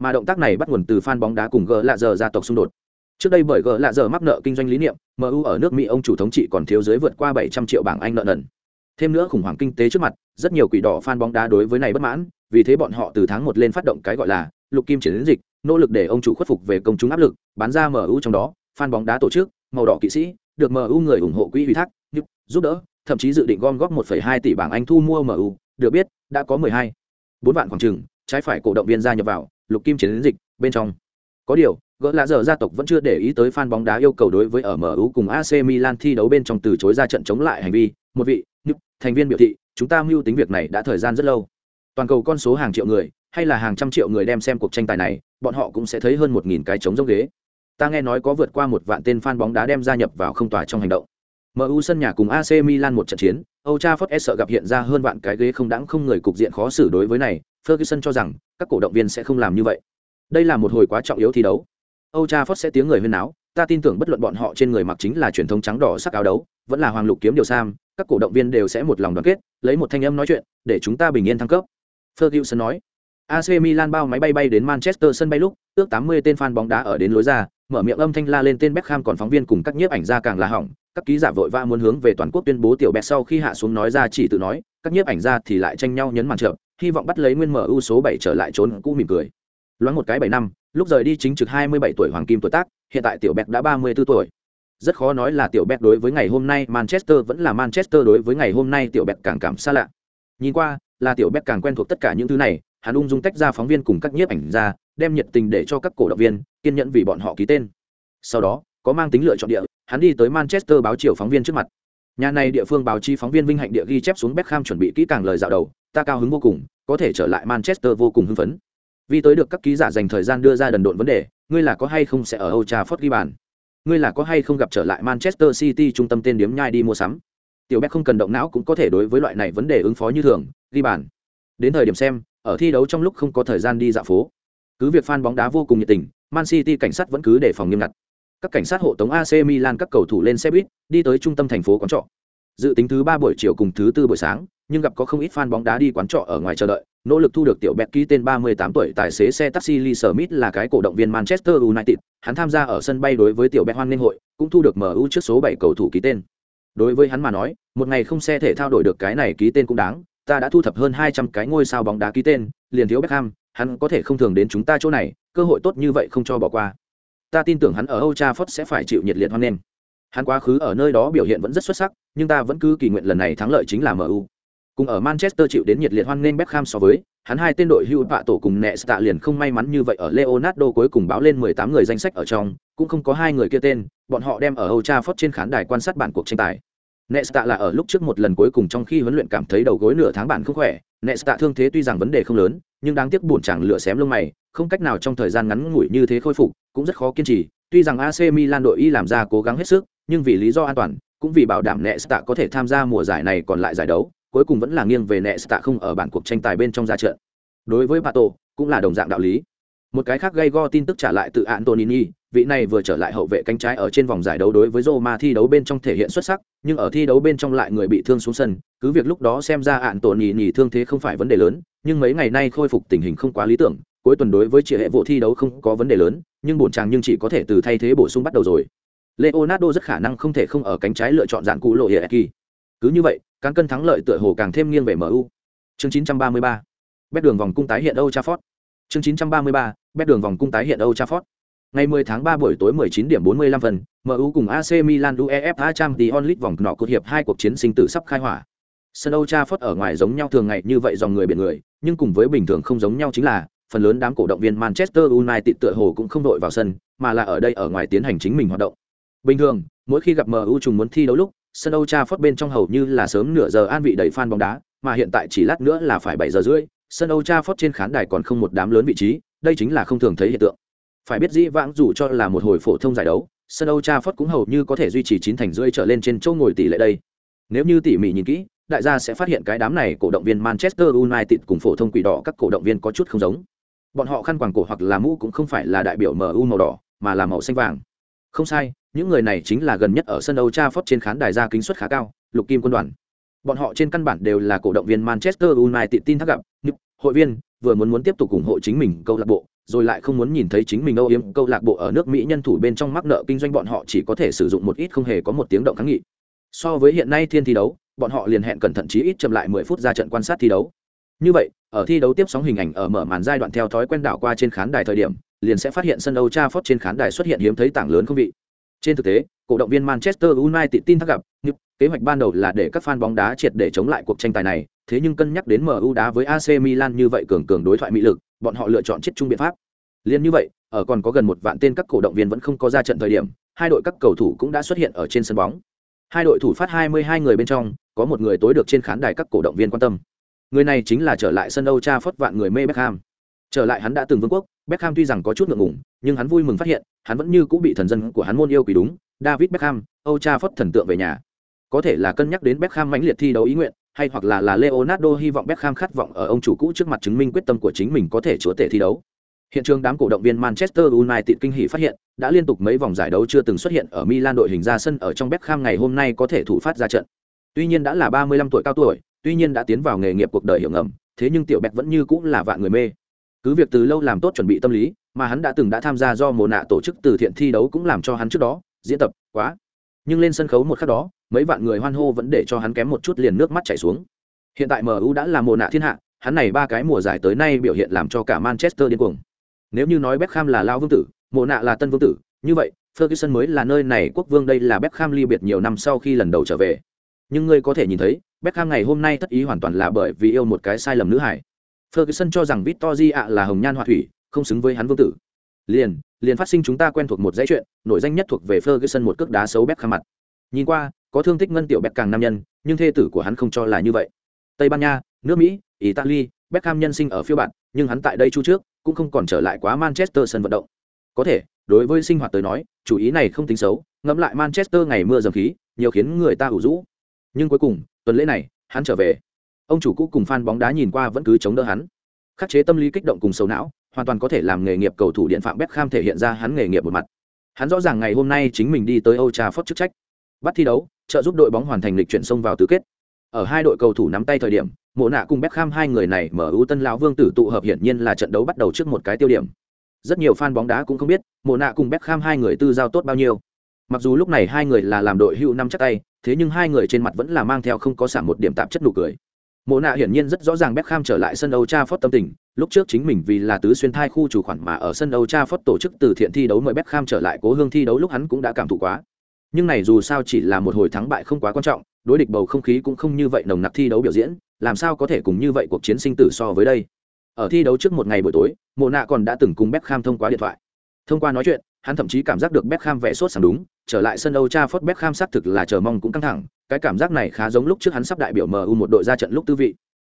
Mà động tác này bắt nguồn từ fan bóng đá cùng G lạ giờ gia tộc xung đột. Trước đây bởi gỡ lạ giờ mắc nợ kinh doanh lý niệm, MU ở nước Mỹ ông chủ thống trị còn thiếu dưới vượt qua 700 triệu bảng Anh nợ nần. Thêm nữa khủng hoảng kinh tế trước mặt, rất nhiều quỷ đỏ fan bóng đá đối với này bất mãn, vì thế bọn họ từ tháng một lên phát động cái gọi là lục kim chiến dịch, nỗ lực để ông chủ khuất phục về công chúng áp lực, bán ra MU trong đó, fan bóng đá tổ chức, màu đỏ kỵ sĩ, được MU người ủng hộ quỹ ủy thác, giúp đỡ, thậm chí dự định gom góp 1,2 tỷ bảng Anh thu mua MU, được biết, đã có 12, 4 vạn khoảng chừng, trái phải cổ động viên gia nhập vào, lục kim chiến dịch, bên trong. Có điều, gỡ lạ giờ gia tộc vẫn chưa để ý tới fan bóng đá yêu cầu đối với ở MU cùng AC Milan thi đấu bên trong từ chối ra trận chống lại hành vi, một vị, thành viên biểu thị, chúng ta mưu tính việc này đã thời gian rất lâu. Toàn cầu con số hàng triệu người, hay là hàng trăm triệu người đem xem cuộc tranh tài này, bọn họ cũng sẽ thấy hơn một nghìn cái trống rỗng ghế. Ta nghe nói có vượt qua một vạn tên fan bóng đá đem gia nhập vào không tòa trong hành động. MU sân nhà cùng AC Milan một trận chiến, Old Trafford e sợ gặp hiện ra hơn vạn cái ghế không đáng không người cục diện khó xử đối với này, Ferguson cho rằng các cổ động viên sẽ không làm như vậy. Đây là một hồi quá trọng yếu thi đấu. Old Trafford sẽ tiếng người huyên náo, ta tin tưởng bất luận bọn họ trên người mặc chính là truyền thống trắng đỏ sắc áo đấu, vẫn là hoàng lục kiếm điều sam, các cổ động viên đều sẽ một lòng đoàn kết, lấy một thanh âm nói chuyện, để chúng ta bình yên thăng cấp. Ferguson nói. AC Milan bao máy bay bay đến Manchester sân bay lúc, ước 80 tên fan bóng đá ở đến lối ra, mở miệng âm thanh la lên tên Beckham còn phóng viên cùng các nhiếp ảnh gia càng là hỏng, các ký giả vội vã muốn hướng về toàn quốc tuyên bố tiểu bẹt sau khi hạ xuống nói ra chỉ tự nói, các nhiếp ảnh gia thì lại tranh nhau nhấn màn trợ, hy vọng bắt lấy nguyên mở ưu số 7 trở lại trốn cũ mỉm cười. Loáng một cái 7 năm, lúc rời đi chính trực 27 tuổi hoàng kim tuổi tác, hiện tại tiểu Bẹt đã 34 tuổi. Rất khó nói là tiểu Bẹt đối với ngày hôm nay Manchester vẫn là Manchester đối với ngày hôm nay tiểu Bẹt càng cảm xa lạ. Nhìn qua, là tiểu Bẹt càng quen thuộc tất cả những thứ này, hắn ung dung tách ra phóng viên cùng các nhiếp ảnh ra đem nhiệt tình để cho các cổ động viên kiên nhẫn vì bọn họ ký tên sau đó có mang tính lựa chọn địa hắn đi tới manchester báo chiều phóng viên trước mặt nhà này địa phương báo chí phóng viên vinh hạnh địa ghi chép xuống Beckham chuẩn bị kỹ càng lời dạo đầu ta cao hứng vô cùng có thể trở lại manchester vô cùng hưng phấn vì tới được các ký giả dành thời gian đưa ra đần độn vấn đề, ngươi là có hay không sẽ ở Old Trafford ghi bàn? Ngươi là có hay không gặp trở lại manchester city trung tâm tên điếm nhai đi mua sắm? Tiểu Beck không cần động não cũng có thể đối với loại này vấn đề ứng phó như thường, ghi bàn. Đến thời điểm xem, ở thi đấu trong lúc không có thời gian đi dạo phố. Cứ việc fan bóng đá vô cùng nhiệt tình, man city cảnh sát vẫn cứ đề phòng nghiêm ngặt. Các cảnh sát hộ tống ac milan các cầu thủ lên xe buýt, đi tới trung tâm thành phố quán trọ. Dự tính thứ ba buổi chiều cùng thứ tư buổi sáng nhưng gặp có không ít fan bóng đá đi quán trọ ở ngoài chờ đợi. Nỗ lực thu được tiểu bẹt ký tên 38 tuổi tài xế xe taxi Lee Smith là cái cổ động viên Manchester United, hắn tham gia ở sân bay đối với tiểu bẹt hoan nghênh hội, cũng thu được MU trước số 7 cầu thủ ký tên. đối với hắn mà nói một ngày không xe thể thao đổi được cái này ký tên cũng đáng ta đã thu thập hơn hai trăm cái ngôi sao bóng đá ký tên liền thiếu Beckham hắn có thể không thường đến chúng ta chỗ này cơ hội tốt như vậy không cho bỏ qua. Ta tin tưởng hắn ở Old Trafford sẽ phải chịu nhiệt liệt hoan nghênh. Hắn quá khứ ở nơi đó biểu hiện vẫn rất xuất sắc nhưng ta vẫn cứ kỳ nguyện lần này thắng lợi chính là MU cùng ở Manchester chịu đến nhiệt liệt hoan nghênh Beckham so với hắn hai tên đội hưu bạ tổ cùng Nesta liền không may mắn như vậy ở Leonardo cuối cùng báo lên 18 người danh sách ở trong cũng không có hai người kia tên bọn họ đem ở Old Trafford trên khán đài quan sát bản cuộc tranh tài Nesta là ở lúc trước một lần cuối cùng trong khi huấn luyện cảm thấy đầu gối nửa tháng bản không khỏe, Nesta thương thế tuy rằng vấn đề không lớn, nhưng đáng tiếc buồn chàng lửa xém lông mày, không cách nào trong thời gian ngắn ngủi như thế khôi phục, cũng rất khó kiên trì. Tuy rằng AC Milan đội y làm ra cố gắng hết sức, nhưng vì lý do an toàn, cũng vì bảo đảm Nesta có thể tham gia mùa giải này còn lại giải đấu, cuối cùng vẫn là nghiêng về Nesta không ở bản cuộc tranh tài bên trong ra trận. Đối với Pato, cũng là đồng dạng đạo lý. Một cái khác gây go tin tức trả lại từ Antonini, vị này vừa trở lại hậu vệ cánh trái ở trên vòng giải đấu đối với Roma thi đấu bên trong thể hiện xuất sắc, nhưng ở thi đấu bên trong lại người bị thương xuống sân, cứ việc lúc đó xem ra Antonini thương thế không phải vấn đề lớn, nhưng mấy ngày nay khôi phục tình hình không quá lý tưởng, cuối tuần đối với chia hệ vụ thi đấu không có vấn đề lớn, nhưng bổn chàng nhưng chỉ có thể từ thay thế bổ sung bắt đầu rồi. Leonardo rất khả năng không thể không ở cánh trái lựa chọn dạng cũ lộ Hieki. Cứ như vậy, cán cân thắng lợi tựa hồ càng thêm nghiêng về MU. Chương 933. Bét đường vòng cung tái hiện Âu Trafford. Chương 933, bét đường vòng cung tái hiện Âu Trafford. Ngày 10 tháng 3 buổi tối 19 điểm 45 phần, MU cùng AC Milan UEFA Champions League vòng nọ cột hiệp hai cuộc chiến sinh tử sắp khai hỏa. Sân Old Trafford ở ngoài giống nhau thường ngày như vậy dòng người biển người, nhưng cùng với bình thường không giống nhau chính là, phần lớn đám cổ động viên Manchester United tựa hồ cũng không đội vào sân, mà là ở đây ở ngoài tiến hành chính mình hoạt động. Bình thường, mỗi khi gặp MU trùng muốn thi đấu lúc, sân Old Trafford bên trong hầu như là sớm nửa giờ an vị đầy fan bóng đá, mà hiện tại chỉ lát nữa là phải 7 giờ rưỡi, sân Old Trafford trên khán đài còn không một đám lớn vị trí, đây chính là không thường thấy hiện tượng. Phải biết dĩ vãng dù cho là một hồi phổ thông giải đấu, sân Old Trafford cũng hầu như có thể duy trì chín thành rưỡi trở lên trên chỗ ngồi tỷ lệ đây. Nếu như tỉ mỉ nhìn kỹ, đại gia sẽ phát hiện cái đám này cổ động viên Manchester United cùng phổ thông quỷ đỏ các cổ động viên có chút không giống. Bọn họ khăn quàng cổ hoặc là mũ cũng không phải là đại biểu MU màu đỏ, mà là màu xanh vàng. Không sai, những người này chính là gần nhất ở sân đấu tra phót trên khán đài ra kính suất khá cao, lục kim quân đoàn. Bọn họ trên căn bản đều là cổ động viên Manchester United tin thắc gặp, hội viên vừa muốn muốn tiếp tục ủng hộ chính mình câu lạc bộ, rồi lại không muốn nhìn thấy chính mình âu yếm câu lạc bộ ở nước Mỹ nhân thủ bên trong mắc nợ kinh doanh bọn họ chỉ có thể sử dụng một ít không hề có một tiếng động kháng nghị. So với hiện nay thiên thi đấu, bọn họ liền hẹn cẩn thận chí ít chậm lại 10 phút ra trận quan sát thi đấu. Như vậy, ở thi đấu tiếp sóng hình ảnh ở mở màn giai đoạn theo thói quen đảo qua trên khán đài thời điểm, liền sẽ phát hiện sân Old Trafford trên khán đài xuất hiện hiếm thấy tảng lớn không vị. Trên thực tế, cổ động viên Manchester United tin thắc gặp, nhưng kế hoạch ban đầu là để các fan bóng đá triệt để chống lại cuộc tranh tài này, thế nhưng cân nhắc đến MU đá với AC Milan như vậy cường cường đối thoại mỹ lực, bọn họ lựa chọn chết chung biện pháp. Liên như vậy, ở còn có gần một vạn tên các cổ động viên vẫn không có ra trận thời điểm, hai đội các cầu thủ cũng đã xuất hiện ở trên sân bóng. Hai đội thủ phát 22 người bên trong, có một người tối được trên khán đài các cổ động viên quan tâm. Người này chính là trở lại sân Old Trafford vạn người mê Beckham. Trở lại hắn đã từng vương quốc, Beckham tuy rằng có chút ngượng ngùng, nhưng hắn vui mừng phát hiện, hắn vẫn như cũ bị thần dân của hắn môn yêu quý đúng, David Beckham, âu cha phất thần tượng về nhà. Có thể là cân nhắc đến Beckham mãnh liệt thi đấu ý nguyện, hay hoặc là là Leonardo hy vọng Beckham khát vọng ở ông chủ cũ trước mặt chứng minh quyết tâm của chính mình có thể chúa tể thi đấu. Hiện trường đám cổ động viên Manchester United kinh hỉ phát hiện, đã liên tục mấy vòng giải đấu chưa từng xuất hiện ở Milan đội hình ra sân ở trong Beckham ngày hôm nay có thể thủ phát ra trận. Tuy nhiên đã là 35 tuổi cao tuổi, tuy nhiên đã tiến vào nghề nghiệp cuộc đời hiểu ngầm, thế nhưng tiểu Beck vẫn như cũng là vạn người mê. Cứ việc từ lâu làm tốt chuẩn bị tâm lý, mà hắn đã từng đã tham gia do mùa nạ tổ chức từ thiện thi đấu cũng làm cho hắn trước đó diễn tập quá. Nhưng lên sân khấu một khắc đó, mấy vạn người hoan hô vẫn để cho hắn kém một chút liền nước mắt chảy xuống. Hiện tại MU đã là mùa nạ thiên hạ, hắn này ba cái mùa giải tới nay biểu hiện làm cho cả Manchester điên cuồng. Nếu như nói Beckham là lao vương tử, mồ nạ là tân vương tử, như vậy, Ferguson mới là nơi này quốc vương đây là Beckham ly biệt nhiều năm sau khi lần đầu trở về. Nhưng ngươi có thể nhìn thấy, Beckham ngày hôm nay thất ý hoàn toàn là bởi vì yêu một cái sai lầm nữ hải. Ferguson cho rằng Victory ạ là hồng nhan họa thủy, không xứng với hắn vương tử. Liền, liền phát sinh chúng ta quen thuộc một dãy chuyện, nổi danh nhất thuộc về Ferguson một cước đá xấu Beckham mặt. Nhìn qua, có thương tích ngân tiểu Beck càng nam nhân, nhưng thê tử của hắn không cho là như vậy. Tây Ban Nha, nước Mỹ, Italy, Beckham nhân sinh ở phiêu bạn, nhưng hắn tại đây chu trước, cũng không còn trở lại quá Manchester sân vận động. Có thể, đối với sinh hoạt tới nói, chủ ý này không tính xấu, ngẫm lại Manchester ngày mưa dầm khí, nhiều khiến người ta ủ rũ. Nhưng cuối cùng, tuần lễ này, hắn trở về. Ông chủ cũ cùng fan bóng đá nhìn qua vẫn cứ chống đỡ hắn. Khắc chế tâm lý kích động cùng sầu não, hoàn toàn có thể làm nghề nghiệp cầu thủ điện phạm Beckham thể hiện ra hắn nghề nghiệp một mặt. Hắn rõ ràng ngày hôm nay chính mình đi tới Old Trafford chức trách, bắt thi đấu, trợ giúp đội bóng hoàn thành lịch chuyển sông vào tứ kết. Ở hai đội cầu thủ nắm tay thời điểm, Mộ nạ cùng Beckham hai người này mở ưu tân lão vương tử tụ hợp hiển nhiên là trận đấu bắt đầu trước một cái tiêu điểm. Rất nhiều fan bóng đá cũng không biết, Mộ nạ cùng Beckham hai người tư giao tốt bao nhiêu. mặc dù lúc này hai người là làm đội hữu năm chắc tay thế nhưng hai người trên mặt vẫn là mang theo không có giảm một điểm tạp chất nụ cười mộ nạ hiển nhiên rất rõ ràng Beckham trở lại sân Âu Trafford tâm tình, lúc trước chính mình vì là tứ xuyên thai khu chủ khoản mà ở sân Âu Trafford tổ chức từ thiện thi đấu mời Beckham trở lại cố hương thi đấu lúc hắn cũng đã cảm thụ quá. Nhưng này dù sao chỉ là một hồi thắng bại không quá quan trọng, đối địch bầu không khí cũng không như vậy nồng nặc thi đấu biểu diễn, làm sao có thể cùng như vậy cuộc chiến sinh tử so với đây. Ở thi đấu trước một ngày buổi tối, Mộ nạ còn đã từng cùng Beckham thông qua điện thoại. Thông qua nói chuyện, hắn thậm chí cảm giác được Beckham vẽ sốt sáng đúng, trở lại sân Old Trafford Beckham xác thực là chờ mong cũng căng thẳng, cái cảm giác này khá giống lúc trước hắn sắp đại biểu MU một đội ra trận lúc tư vị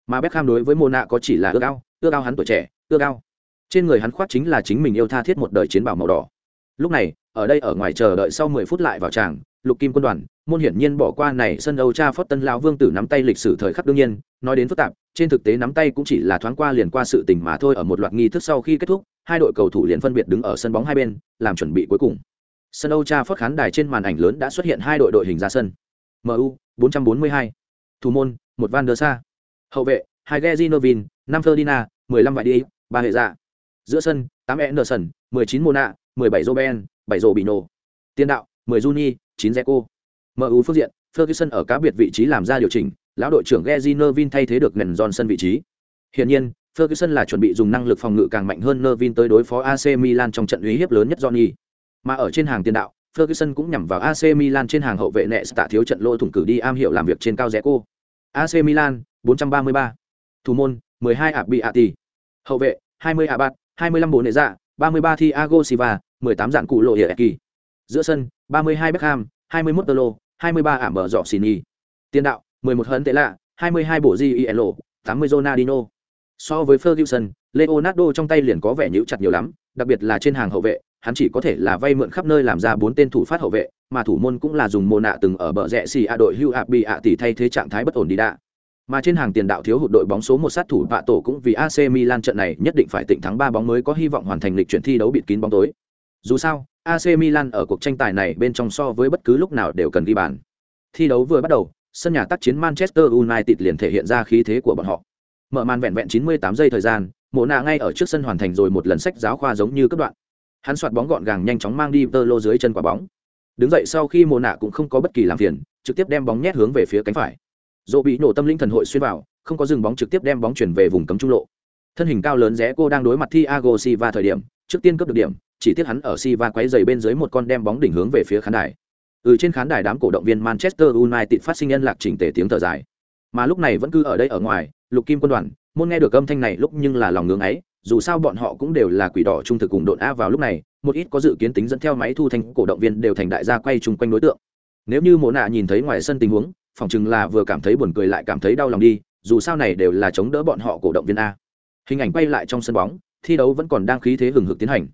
mà Beckham đối với Mona có chỉ là ước ao, ước ao hắn tuổi trẻ, ước ao. Trên người hắn khoác chính là chính mình yêu tha thiết một đời chiến bảo màu đỏ. Lúc này, ở đây ở ngoài chờ đợi sau 10 phút lại vào tràng, Lục Kim quân đoàn, môn hiển nhiên bỏ qua này sân đấu cha phót Tân lão vương tử nắm tay lịch sử thời khắc đương nhiên, nói đến phức tạp, trên thực tế nắm tay cũng chỉ là thoáng qua liền qua sự tình mà thôi ở một loạt nghi thức sau khi kết thúc, hai đội cầu thủ liền phân biệt đứng ở sân bóng hai bên, làm chuẩn bị cuối cùng. Sân đấu cha phót khán đài trên màn ảnh lớn đã xuất hiện hai đội đội hình ra sân. MU 442, thủ môn, một Van der Sa. Hậu vệ, hai Gezi Novin, năm Ferdinand, 15 Vải Đi, ba hệ dạ. Giữa sân, 8 Anderson, 19 Mona, 17 Roben, 7 Robino. Tiền đạo, 10 Juni, 9 Zeko. MU phương diện, Ferguson ở cá biệt vị trí làm ra điều chỉnh, lão đội trưởng Gezi Novin thay thế được Ngân Johnson vị trí. Hiển nhiên, Ferguson là chuẩn bị dùng năng lực phòng ngự càng mạnh hơn Nervin tới đối phó AC Milan trong trận uy hiếp lớn nhất Johnny. Mà ở trên hàng tiền đạo, Ferguson cũng nhằm vào AC Milan trên hàng hậu vệ nẹ tạ thiếu trận lỗ thủng cử đi am hiểu làm việc trên cao rẽ cô. AC Milan 433 thủ môn 12 ạ bị ạ hậu vệ 20 ạ bạt 25 bộ nệ dạ 33 Thiago Silva 18 dạng cụ lộ hiệp kỳ giữa sân 32 Beckham 21 Tolo 23 ảm bờ dọ Sini. Tiền đạo 11 hấn tệ lạ 22 bộ Gielo 80 Ronaldinho. So với Ferguson Leonardo trong tay liền có vẻ nhíu chặt nhiều lắm đặc biệt là trên hàng hậu vệ hắn chỉ có thể là vay mượn khắp nơi làm ra bốn tên thủ phát hậu vệ mà thủ môn cũng là dùng mồ nạ từng ở bờ rẽ xì a đội hưu ạ bị ạ tỷ thay thế trạng thái bất ổn đi đã. Mà trên hàng tiền đạo thiếu hụt đội bóng số một sát thủ vạ tổ cũng vì AC Milan trận này nhất định phải tịnh thắng ba bóng mới có hy vọng hoàn thành lịch chuyển thi đấu bịt kín bóng tối. Dù sao, AC Milan ở cuộc tranh tài này bên trong so với bất cứ lúc nào đều cần ghi bàn. Thi đấu vừa bắt đầu, sân nhà tác chiến Manchester United liền thể hiện ra khí thế của bọn họ. Mở màn vẹn vẹn 98 giây thời gian, Mộ Na ngay ở trước sân hoàn thành rồi một lần sách giáo khoa giống như cấp đoạn. Hắn soạt bóng gọn gàng nhanh chóng mang đi tơ lô dưới chân quả bóng. Đứng dậy sau khi Mộ Na cũng không có bất kỳ làm phiền, trực tiếp đem bóng nhét hướng về phía cánh phải dỗ bị nổ tâm linh thần hội xuyên vào không có dừng bóng trực tiếp đem bóng chuyển về vùng cấm trung lộ thân hình cao lớn rẽ cô đang đối mặt Thiago Silva thời điểm trước tiên cấp được điểm chỉ tiếc hắn ở Silva quấy giày bên dưới một con đem bóng đỉnh hướng về phía khán đài. Ừ trên khán đài đám cổ động viên Manchester United phát sinh nhân lạc chỉnh tề tiếng thở dài. Mà lúc này vẫn cứ ở đây ở ngoài, lục kim quân đoàn, muốn nghe được âm thanh này lúc nhưng là lòng ngưỡng ấy, dù sao bọn họ cũng đều là quỷ đỏ trung thực cùng độn a vào lúc này, một ít có dự kiến tính dẫn theo máy thu thanh cổ động viên đều thành đại gia quay chung quanh đối tượng. Nếu như mộ nạ nhìn thấy ngoài sân tình huống, phỏng chừng là vừa cảm thấy buồn cười lại cảm thấy đau lòng đi, dù sao này đều là chống đỡ bọn họ cổ động viên a. Hình ảnh quay lại trong sân bóng, thi đấu vẫn còn đang khí thế hừng hực tiến hành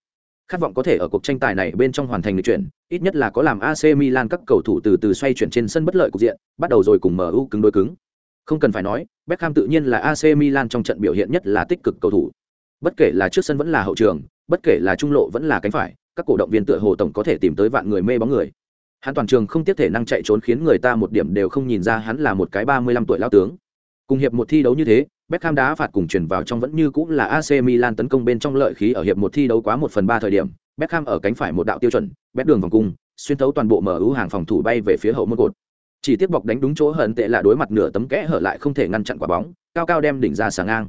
khát vọng có thể ở cuộc tranh tài này bên trong hoàn thành lịch chuyển, ít nhất là có làm AC Milan các cầu thủ từ từ xoay chuyển trên sân bất lợi cục diện, bắt đầu rồi cùng MU cứng đối cứng. Không cần phải nói, Beckham tự nhiên là AC Milan trong trận biểu hiện nhất là tích cực cầu thủ. Bất kể là trước sân vẫn là hậu trường, bất kể là trung lộ vẫn là cánh phải, các cổ động viên tựa hồ tổng có thể tìm tới vạn người mê bóng người. Hắn toàn trường không tiếp thể năng chạy trốn khiến người ta một điểm đều không nhìn ra hắn là một cái ba mươi lăm tuổi lao tướng. Cùng hiệp một thi đấu như thế Beckham đá phạt cùng chuyển vào trong vẫn như cũng là AC Milan tấn công bên trong lợi khí ở hiệp một thi đấu quá một phần ba thời điểm. Beckham ở cánh phải một đạo tiêu chuẩn bét đường vòng cung xuyên thấu toàn bộ mở ưu hàng phòng thủ bay về phía hậu môn cột. Chỉ tiếp bọc đánh đúng chỗ hận tệ là đối mặt nửa tấm kẽ hở lại không thể ngăn chặn quả bóng cao cao đem đỉnh ra sáng ngang.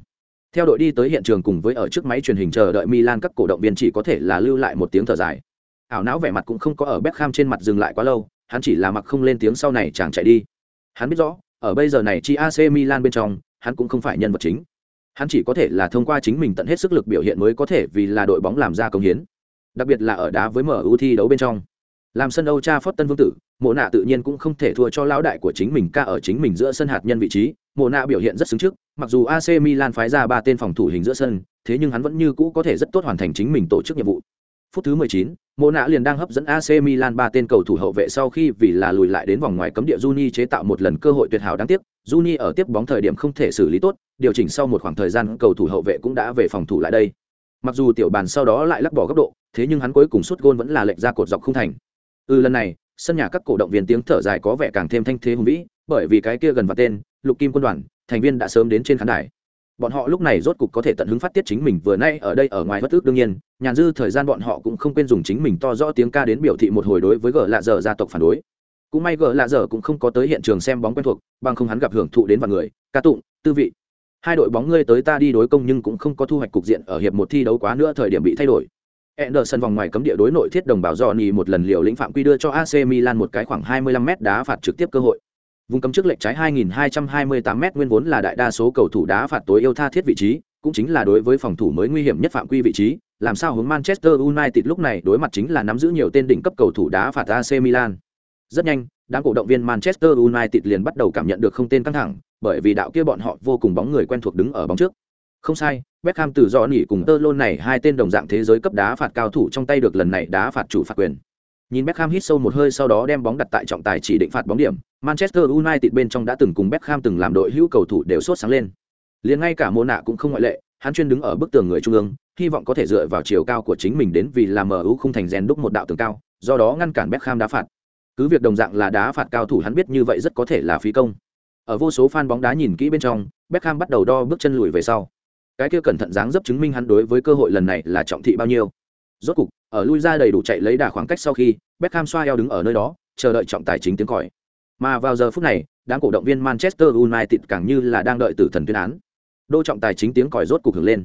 Theo đội đi tới hiện trường cùng với ở trước máy truyền hình chờ đợi Milan các cổ động viên chỉ có thể là lưu lại một tiếng thở dài. Ảo não vẻ mặt cũng không có ở Beckham trên mặt dừng lại quá lâu, hắn chỉ là mặc không lên tiếng sau này chàng chạy đi. Hắn biết rõ, ở bây giờ này chi AC Milan bên trong, hắn cũng không phải nhân vật chính. Hắn chỉ có thể là thông qua chính mình tận hết sức lực biểu hiện mới có thể vì là đội bóng làm ra công hiến. Đặc biệt là ở đá với MU thi đấu bên trong. Làm sân Âu Trafford Tân Vương tử, Mộ Nạ tự nhiên cũng không thể thua cho lão đại của chính mình ca ở chính mình giữa sân hạt nhân vị trí. Mộ Nạ biểu hiện rất xứng trước, mặc dù AC Milan phái ra ba tên phòng thủ hình giữa sân, thế nhưng hắn vẫn như cũ có thể rất tốt hoàn thành chính mình tổ chức nhiệm vụ. Phút thứ 19, Mộ nạ liền đang hấp dẫn AC Milan ba tên cầu thủ hậu vệ sau khi vì là lùi lại đến vòng ngoài cấm địa Juni chế tạo một lần cơ hội tuyệt hảo đáng tiếc, Juni ở tiếp bóng thời điểm không thể xử lý tốt, điều chỉnh sau một khoảng thời gian cầu thủ hậu vệ cũng đã về phòng thủ lại đây. Mặc dù tiểu bàn sau đó lại lắc bỏ góc độ, thế nhưng hắn cuối cùng sút gôn vẫn là lệch ra cột dọc không thành. Ừ lần này, sân nhà các cổ động viên tiếng thở dài có vẻ càng thêm thanh thế hùng vĩ, bởi vì cái kia gần vào tên, Lục Kim quân đoàn, thành viên đã sớm đến trên khán đài. bọn họ lúc này rốt cục có thể tận hứng phát tiết chính mình vừa nay ở đây ở ngoài bất ước đương nhiên nhàn dư thời gian bọn họ cũng không quên dùng chính mình to rõ tiếng ca đến biểu thị một hồi đối với gờ lạ dở gia tộc phản đối cũng may gỡ lạ dở cũng không có tới hiện trường xem bóng quen thuộc bằng không hắn gặp hưởng thụ đến vài người ca tụng tư vị hai đội bóng ngươi tới ta đi đối công nhưng cũng không có thu hoạch cục diện ở hiệp một thi đấu quá nữa thời điểm bị thay đổi Anderson vòng ngoài cấm địa đối nội thiết đồng bảo Johnny một lần liều lĩnh phạm quy đưa cho AC Milan một cái khoảng 25m đá phạt trực tiếp cơ hội. Vùng cấm trước lệch trái 2228m nguyên vốn là đại đa số cầu thủ đá phạt tối yêu tha thiết vị trí, cũng chính là đối với phòng thủ mới nguy hiểm nhất phạm quy vị trí, làm sao hướng Manchester United lúc này đối mặt chính là nắm giữ nhiều tên đỉnh cấp cầu thủ đá phạt AC Milan. Rất nhanh, đám cổ động viên Manchester United liền bắt đầu cảm nhận được không tên căng thẳng, bởi vì đạo kia bọn họ vô cùng bóng người quen thuộc đứng ở bóng trước. Không sai, Beckham từ do nỉ cùng tơ lôn này hai tên đồng dạng thế giới cấp đá phạt cao thủ trong tay được lần này đá phạt chủ phạt quyền. Nhìn Beckham hít sâu một hơi sau đó đem bóng đặt tại trọng tài chỉ định phạt bóng điểm, Manchester United bên trong đã từng cùng Beckham từng làm đội hữu cầu thủ đều sốt sáng lên. Liền ngay cả Mộ nạ cũng không ngoại lệ, hắn chuyên đứng ở bức tường người trung ương, hy vọng có thể dựa vào chiều cao của chính mình đến vì làm MU không thành rèn đúc một đạo tường cao, do đó ngăn cản Beckham đá phạt. Cứ việc đồng dạng là đá phạt cao thủ hắn biết như vậy rất có thể là phí công. Ở vô số fan bóng đá nhìn kỹ bên trong, Beckham bắt đầu đo bước chân lùi về sau. Cái kia cẩn thận dáng dấp chứng minh hắn đối với cơ hội lần này là trọng thị bao nhiêu. Rốt cục ở lui ra đầy đủ chạy lấy đà khoảng cách sau khi Beckham xoa eo đứng ở nơi đó chờ đợi trọng tài chính tiếng còi. Mà vào giờ phút này đám cổ động viên Manchester United càng như là đang đợi tử thần tuyên án. Đô trọng tài chính tiếng còi rốt cục hưởng lên.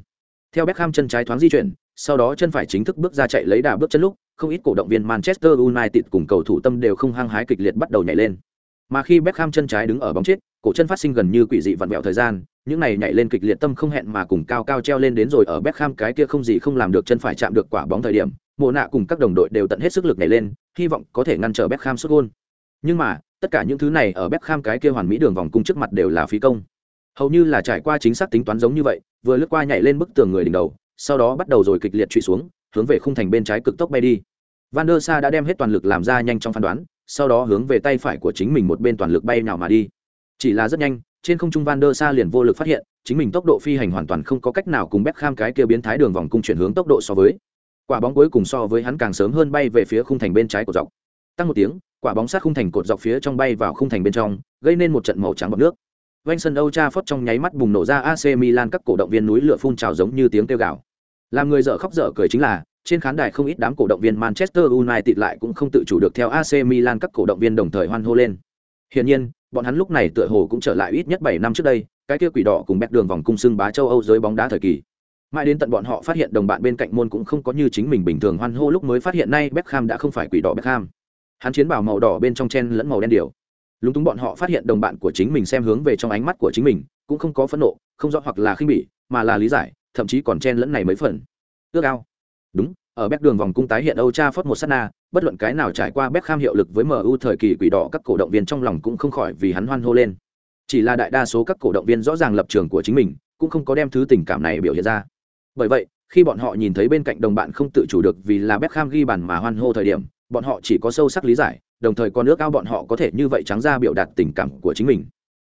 Theo Beckham chân trái thoáng di chuyển sau đó chân phải chính thức bước ra chạy lấy đà bước chân lúc không ít cổ động viên Manchester United cùng cầu thủ tâm đều không hăng hái kịch liệt bắt đầu nhảy lên mà khi Beckham chân trái đứng ở bóng chết cổ chân phát sinh gần như quỷ dị vặn vẹo thời gian những này nhảy lên kịch liệt tâm không hẹn mà cùng cao cao treo lên đến rồi ở Beckham cái kia không gì không làm được chân phải chạm được quả bóng thời điểm, Mộ nạ cùng các đồng đội đều tận hết sức lực nhảy lên, hy vọng có thể ngăn trở Beckham sút gol. Nhưng mà, tất cả những thứ này ở Beckham cái kia hoàn mỹ đường vòng cung trước mặt đều là phí công. Hầu như là trải qua chính xác tính toán giống như vậy, vừa lướt qua nhảy lên bức tường người đỉnh đầu, sau đó bắt đầu rồi kịch liệt truy xuống, hướng về khung thành bên trái cực tốc bay đi. Van der Sa đã đem hết toàn lực làm ra nhanh trong phán đoán, sau đó hướng về tay phải của chính mình một bên toàn lực bay nào mà đi. Chỉ là rất nhanh, trên không trung Van der Sa liền vô lực phát hiện, chính mình tốc độ phi hành hoàn toàn không có cách nào cùng Beckham cái kia biến thái đường vòng cung chuyển hướng tốc độ so với. Quả bóng cuối cùng so với hắn càng sớm hơn bay về phía khung thành bên trái của dọc. Tăng một tiếng, quả bóng sát khung thành cột dọc phía trong bay vào khung thành bên trong, gây nên một trận màu trắng bọt nước. Vành sân Âu Trafford trong nháy mắt bùng nổ ra AC Milan các cổ động viên núi lửa phun trào giống như tiếng kêu gào. Làm người dở khóc dở cười chính là, trên khán đài không ít đám cổ động viên Manchester United lại cũng không tự chủ được theo AC Milan các cổ động viên đồng thời hoan hô lên. Hiển nhiên, bọn hắn lúc này tựa hồ cũng trở lại ít nhất bảy năm trước đây, cái kia quỷ đỏ cùng bẹt đường vòng cung xưng bá châu Âu giới bóng đá thời kỳ. Mãi đến tận bọn họ phát hiện đồng bạn bên cạnh môn cũng không có như chính mình bình thường hoan hô lúc mới phát hiện nay Beckham đã không phải quỷ đỏ Beckham. Hắn chiến bào màu đỏ bên trong chen lẫn màu đen điều. Lúng túng bọn họ phát hiện đồng bạn của chính mình xem hướng về trong ánh mắt của chính mình, cũng không có phẫn nộ, không rõ hoặc là khinh bỉ, mà là lý giải, thậm chí còn chen lẫn này mấy phần. Ước ao. Đúng, ở bếp đường vòng cung tái hiện Âu Trafford một sát na, bất luận cái nào trải qua Beckham hiệu lực với MU thời kỳ quỷ đỏ các cổ động viên trong lòng cũng không khỏi vì hắn hoan hô lên. Chỉ là đại đa số các cổ động viên rõ ràng lập trường của chính mình, cũng không có đem thứ tình cảm này biểu hiện ra. Bởi vậy, khi bọn họ nhìn thấy bên cạnh đồng bạn không tự chủ được vì là Beckham ghi bàn mà hoan hô thời điểm, bọn họ chỉ có sâu sắc lý giải, đồng thời còn nước ao bọn họ có thể như vậy trắng ra biểu đạt tình cảm của chính mình.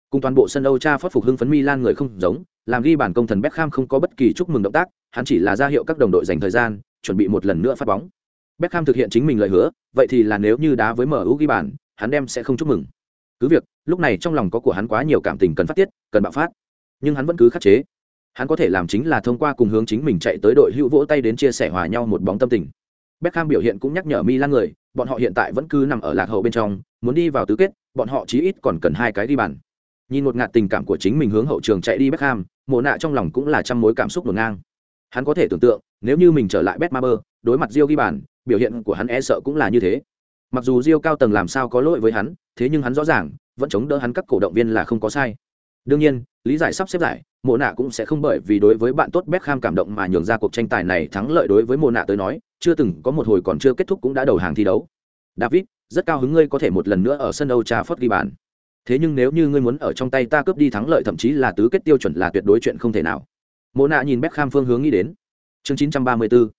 Cùng toàn bộ sân Âu Trafford phục hưng phấn Milan người không giống, làm ghi bàn công thần Beckham không có bất kỳ chúc mừng động tác, hắn chỉ là ra hiệu các đồng đội dành thời gian, chuẩn bị một lần nữa phát bóng. Beckham thực hiện chính mình lời hứa, vậy thì là nếu như đá với MU ghi bàn, hắn đem sẽ không chúc mừng. Cứ việc, lúc này trong lòng có của hắn quá nhiều cảm tình cần phát tiết, cần bạo phát, nhưng hắn vẫn cứ khắc chế. Hắn có thể làm chính là thông qua cùng hướng chính mình chạy tới đội hữu vỗ tay đến chia sẻ hòa nhau một bóng tâm tình. Beckham biểu hiện cũng nhắc nhở Milan người, bọn họ hiện tại vẫn cứ nằm ở lạc hậu bên trong, muốn đi vào tứ kết, bọn họ chí ít còn cần hai cái đi bàn. Nhìn một ngạt tình cảm của chính mình hướng hậu trường chạy đi Beckham, mồ nạ trong lòng cũng là trăm mối cảm xúc ngổn ngang. Hắn có thể tưởng tượng, nếu như mình trở lại Betmaber, đối mặt Rio ghi bàn, biểu hiện của hắn e sợ cũng là như thế. Mặc dù Rio cao tầng làm sao có lỗi với hắn, thế nhưng hắn rõ ràng, vẫn chống đỡ hắn các cổ động viên là không có sai. Đương nhiên, lý giải sắp xếp lại, Mộ Nạ cũng sẽ không bởi vì đối với bạn tốt Beckham cảm động mà nhường ra cuộc tranh tài này thắng lợi đối với Mộ Nạ tới nói, chưa từng có một hồi còn chưa kết thúc cũng đã đầu hàng thi đấu. David, rất cao hứng ngươi có thể một lần nữa ở sân Old Trafford ghi bàn. Thế nhưng nếu như ngươi muốn ở trong tay ta cướp đi thắng lợi thậm chí là tứ kết tiêu chuẩn là tuyệt đối chuyện không thể nào. Mộ Nạ nhìn Beckham phương hướng nghĩ đến. Chương 934.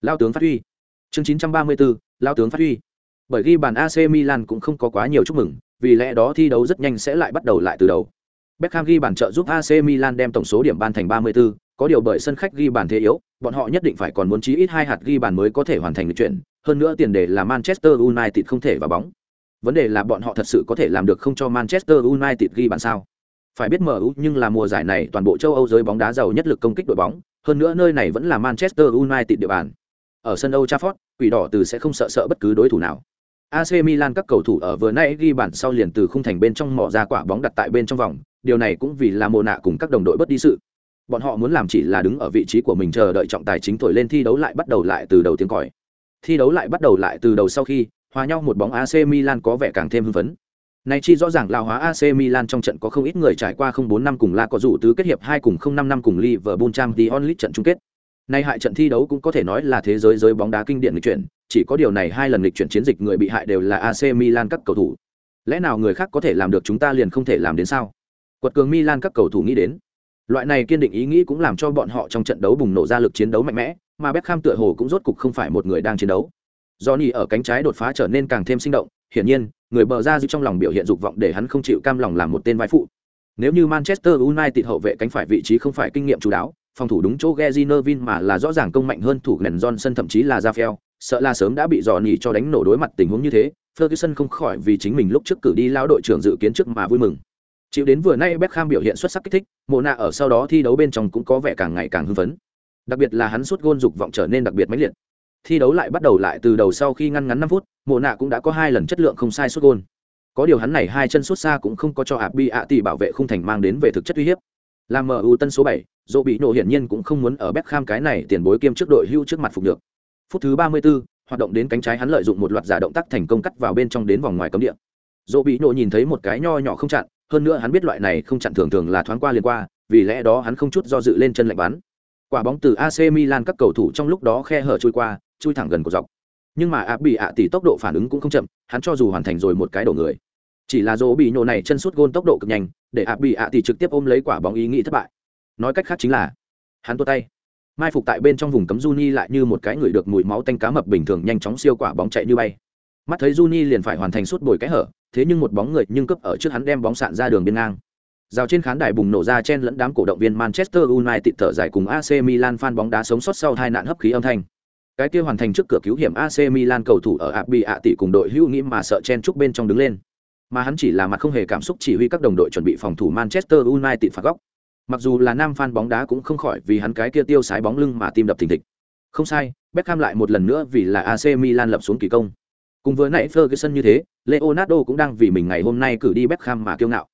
Lao tướng phát huy. Chương 934. Lao tướng phát huy. Bởi ghi bàn AC Milan cũng không có quá nhiều chúc mừng, vì lẽ đó thi đấu rất nhanh sẽ lại bắt đầu lại từ đầu. Beckham ghi bàn trợ giúp AC Milan đem tổng số điểm ban thành 34, có điều bởi sân khách ghi bàn thế yếu, bọn họ nhất định phải còn muốn chí ít hai hạt ghi bàn mới có thể hoàn thành được chuyện, hơn nữa tiền đề là Manchester United không thể vào bóng. Vấn đề là bọn họ thật sự có thể làm được không cho Manchester United ghi bàn sao? Phải biết MU nhưng là mùa giải này toàn bộ châu Âu giới bóng đá giàu nhất lực công kích đội bóng, hơn nữa nơi này vẫn là Manchester United địa bàn. Ở sân Old Trafford, quỷ đỏ từ sẽ không sợ sợ bất cứ đối thủ nào. AC Milan các cầu thủ ở vừa nãy ghi bàn sau liền từ khung thành bên trong mò ra quả bóng đặt tại bên trong vòng, điều này cũng vì là mồ nạ cùng các đồng đội bất đi sự. Bọn họ muốn làm chỉ là đứng ở vị trí của mình chờ đợi trọng tài chính thổi lên thi đấu lại bắt đầu lại từ đầu tiếng còi. Thi đấu lại bắt đầu lại từ đầu sau khi hòa nhau một bóng AC Milan có vẻ càng thêm hưng phấn. Này chi rõ ràng là hóa AC Milan trong trận có không ít người trải qua 04 năm cùng La có dụ tứ kết hiệp 2 cùng 05 năm cùng Liverpool Champions League trận chung kết. Nay hại trận thi đấu cũng có thể nói là thế giới giới bóng đá kinh điển lịch chuyển, chỉ có điều này hai lần lịch chuyển chiến dịch người bị hại đều là AC Milan các cầu thủ. Lẽ nào người khác có thể làm được chúng ta liền không thể làm đến sao? Quật cường Milan các cầu thủ nghĩ đến. Loại này kiên định ý nghĩ cũng làm cho bọn họ trong trận đấu bùng nổ ra lực chiến đấu mạnh mẽ, mà Beckham tựa hồ cũng rốt cục không phải một người đang chiến đấu. Johnny ở cánh trái đột phá trở nên càng thêm sinh động, hiển nhiên, người bờ ra giữ trong lòng biểu hiện dục vọng để hắn không chịu cam lòng làm một tên vai phụ. Nếu như Manchester United hậu vệ cánh phải vị trí không phải kinh nghiệm chủ đáo, phòng thủ đúng chỗ Gezinovin mà là rõ ràng công mạnh hơn thủ Glenn Johnson thậm chí là Rafael, sợ là sớm đã bị Johnny cho đánh nổ đối mặt tình huống như thế, Ferguson không khỏi vì chính mình lúc trước cử đi lao đội trưởng dự kiến trước mà vui mừng. Chịu đến vừa nay Beckham biểu hiện xuất sắc kích thích, Mona ở sau đó thi đấu bên trong cũng có vẻ càng ngày càng hưng phấn. Đặc biệt là hắn sút gôn dục vọng trở nên đặc biệt mãnh liệt. Thi đấu lại bắt đầu lại từ đầu sau khi ngăn ngắn năm phút, Mona cũng đã có hai lần chất lượng không sai sút gôn. Có điều hắn này hai chân sút xa cũng không có cho Abi Ati bảo vệ khung thành mang đến về thực chất uy hiếp. Làm MU tân số 7, dỗ bị nổ hiển nhiên cũng không muốn ở Beckham cái này tiền bối kiêm trước đội hưu trước mặt phục được. Phút thứ 34, hoạt động đến cánh trái hắn lợi dụng một loạt giả động tác thành công cắt vào bên trong đến vòng ngoài cấm địa. Dỗ bị nổ nhìn thấy một cái nho nhỏ không chặn, hơn nữa hắn biết loại này không chặn thường thường là thoáng qua liền qua, vì lẽ đó hắn không chút do dự lên chân lạnh bắn. Quả bóng từ AC Milan các cầu thủ trong lúc đó khe hở trôi qua, chui thẳng gần cột dọc. Nhưng mà Abbi ạ tỷ tốc độ phản ứng cũng không chậm, hắn cho dù hoàn thành rồi một cái đổ người. Chỉ là Dỗ bị nhổ này chân sút gôn tốc độ cực nhanh, để Abbi ạ tỷ trực tiếp ôm lấy quả bóng ý nghĩ thất bại nói cách khác chính là hắn tua tay mai phục tại bên trong vùng cấm Juni lại như một cái người được mùi máu tanh cá mập bình thường nhanh chóng siêu quả bóng chạy như bay mắt thấy Juni liền phải hoàn thành suốt bồi cái hở thế nhưng một bóng người nhưng cấp ở trước hắn đem bóng sạn ra đường biên ngang rào trên khán đài bùng nổ ra chen lẫn đám cổ động viên Manchester United thở dài cùng AC Milan fan bóng đá sống sót sau hai nạn hấp khí âm thanh cái kia hoàn thành trước cửa cứu hiểm AC Milan cầu thủ ở Abi ạ tỷ cùng đội hữu nghĩ mà sợ chen chúc bên trong đứng lên mà hắn chỉ là mặt không hề cảm xúc chỉ huy các đồng đội chuẩn bị phòng thủ Manchester United phạt góc Mặc dù là nam fan bóng đá cũng không khỏi vì hắn cái kia tiêu sái bóng lưng mà tim đập thình thịch. Không sai, Beckham lại một lần nữa vì là AC Milan lập xuống kỳ công. Cùng vừa nãy Ferguson như thế, Leonardo cũng đang vì mình ngày hôm nay cử đi Beckham mà kiêu ngạo.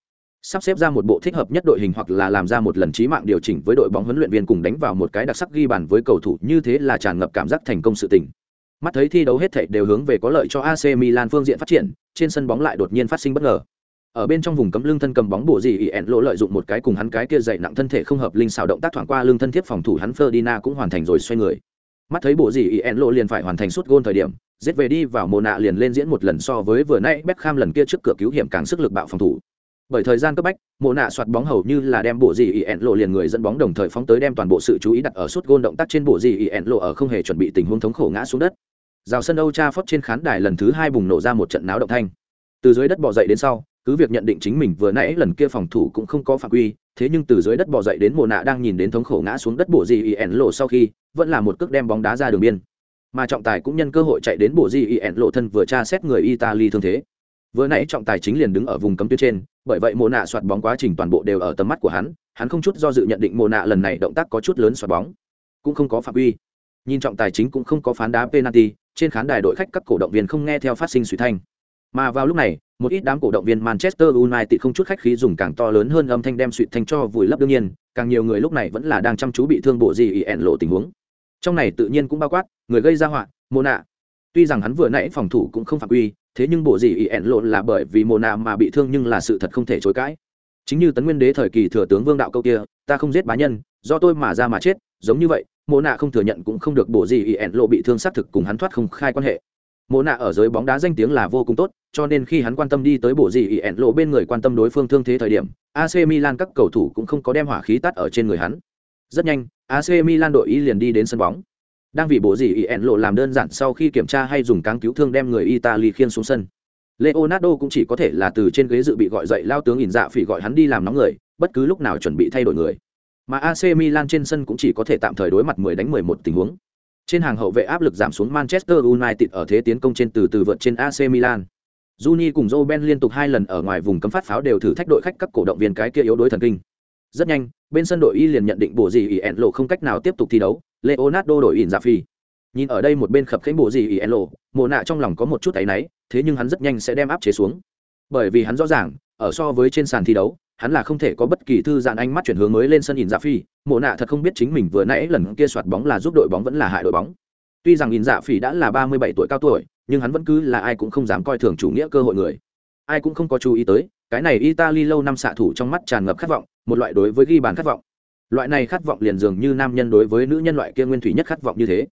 Sắp xếp ra một bộ thích hợp nhất đội hình hoặc là làm ra một lần trí mạng điều chỉnh với đội bóng huấn luyện viên cùng đánh vào một cái đặc sắc ghi bàn với cầu thủ như thế là tràn ngập cảm giác thành công sự tình. Mắt thấy thi đấu hết thảy đều hướng về có lợi cho AC Milan phương diện phát triển, trên sân bóng lại đột nhiên phát sinh bất ngờ. Ở bên trong vùng cấm lưng thân cầm bóng bộ gì ỉn lộ lợi dụng một cái cùng hắn cái kia dậy nặng thân thể không hợp linh xào động tác thoảng qua lưng thân thiết phòng thủ hắn Ferdinand cũng hoàn thành rồi xoay người. Mắt thấy bộ gì ỉn lộ liền phải hoàn thành suốt gôn thời điểm giết về đi vào mồ nạ liền lên diễn một lần so với vừa nãy Beckham lần kia trước cửa cứu hiểm càng sức lực bạo phòng thủ bởi thời gian cấp bách, mộ nạ soạt bóng hầu như là đem bộ gì ỉn lộ liền người dẫn bóng đồng thời phóng tới đem toàn bộ sự chú ý đặt ở suốt gôn động tác trên bộ gì ỉn lộ ở không hề chuẩn bị tình huống thống khổ ngã xuống đất. Rào sân Âu Cha phất trên khán đài lần thứ hai bùng nổ ra một trận náo động thanh. Từ dưới đất bò dậy đến sau, cứ việc nhận định chính mình vừa nãy lần kia phòng thủ cũng không có phạm quy, thế nhưng từ dưới đất bò dậy đến mồ nạ đang nhìn đến thống khổ ngã xuống đất bộ gì ỉ ẹn lộ sau khi, vẫn là một cước đem bóng đá ra đường biên. Mà trọng tài cũng nhân cơ hội chạy đến bộ gì ỉ ẹn lộ thân vừa tra xét người italy thương thế vừa nãy trọng tài chính liền đứng ở vùng cấm tuyến trên bởi vậy mồ nạ soạt bóng quá trình toàn bộ đều ở tầm mắt của hắn hắn không chút do dự nhận định mồ nạ lần này động tác có chút lớn soạt bóng cũng không có phạm uy nhìn trọng tài chính cũng không có phán đá penalty trên khán đài đội khách các cổ động viên không nghe theo phát sinh suy thanh mà vào lúc này một ít đám cổ động viên Manchester United không chút khách khí dùng càng to lớn hơn âm thanh đem suy thanh cho vùi lấp đương nhiên, càng nhiều người lúc này vẫn là đang chăm chú bị thương bộ gì ỉ ẹn lộ tình huống. Trong này tự nhiên cũng bao quát, người gây ra họa, Mona. Tuy rằng hắn vừa nãy phòng thủ cũng không phạm uy thế nhưng bộ gì ý ẹn lộ là bởi vì Mona mà bị thương nhưng là sự thật không thể chối cãi. Chính như tấn nguyên đế thời kỳ thừa tướng Vương đạo câu kia, ta không giết bá nhân, do tôi mà ra mà chết, giống như vậy, Mona không thừa nhận cũng không được bộ gì ý ẹn lộ bị thương xác thực cùng hắn thoát không khai quan hệ. Mồ nạ ở giới bóng đá danh tiếng là vô cùng tốt cho nên khi hắn quan tâm đi tới bộ gì ỉ ẹn lộ bên người quan tâm đối phương thương thế thời điểm ac milan các cầu thủ cũng không có đem hỏa khí tắt ở trên người hắn. Rất nhanh ac milan đội ý liền đi đến sân bóng đang vì bộ gì ỉ ẹn lộ làm đơn giản sau khi kiểm tra hay dùng cáng cứu thương đem người italy khiên xuống sân leonardo cũng chỉ có thể là từ trên ghế dự bị gọi dậy lao tướng ỉn dạ phỉ gọi hắn đi làm nóng người bất cứ lúc nào chuẩn bị thay đổi người mà ac milan trên sân cũng chỉ có thể tạm thời đối mặt 10 đánh 11 tình huống trên hàng hậu vệ áp lực giảm xuống Manchester United ở thế tiến công trên từ từ vượt trên AC Milan. Juni cùng Joe Ben liên tục hai lần ở ngoài vùng cấm phát pháo đều thử thách đội khách các cổ động viên cái kia yếu đối thần kinh. Rất nhanh, bên sân đội y liền nhận định bộ gì ý lộ không cách nào tiếp tục thi đấu, Leonardo đổi ỉn dạ phi. Nhìn ở đây một bên khập khẽnh bộ gì ý elo mồ nạ trong lòng có một chút áy náy, thế nhưng hắn rất nhanh sẽ đem áp chế xuống. Bởi vì hắn rõ ràng, ở so với trên sàn thi đấu, hắn là không thể có bất kỳ thư giãn ánh mắt chuyển hướng mới lên sân ỉn dạ phi, mộ nạ thật không biết chính mình vừa nãy lần kia soạt bóng là giúp đội bóng vẫn là hại đội bóng. Tuy rằng ỉn dạ phi đã là ba mươi bảy tuổi cao tuổi, nhưng hắn vẫn cứ là ai cũng không dám coi thường chủ nghĩa cơ hội người ai cũng không có chú ý tới cái này italy lâu năm xạ thủ trong mắt tràn ngập khát vọng một loại đối với ghi bàn khát vọng loại này khát vọng liền dường như nam nhân đối với nữ nhân loại kia nguyên thủy nhất khát vọng như thế.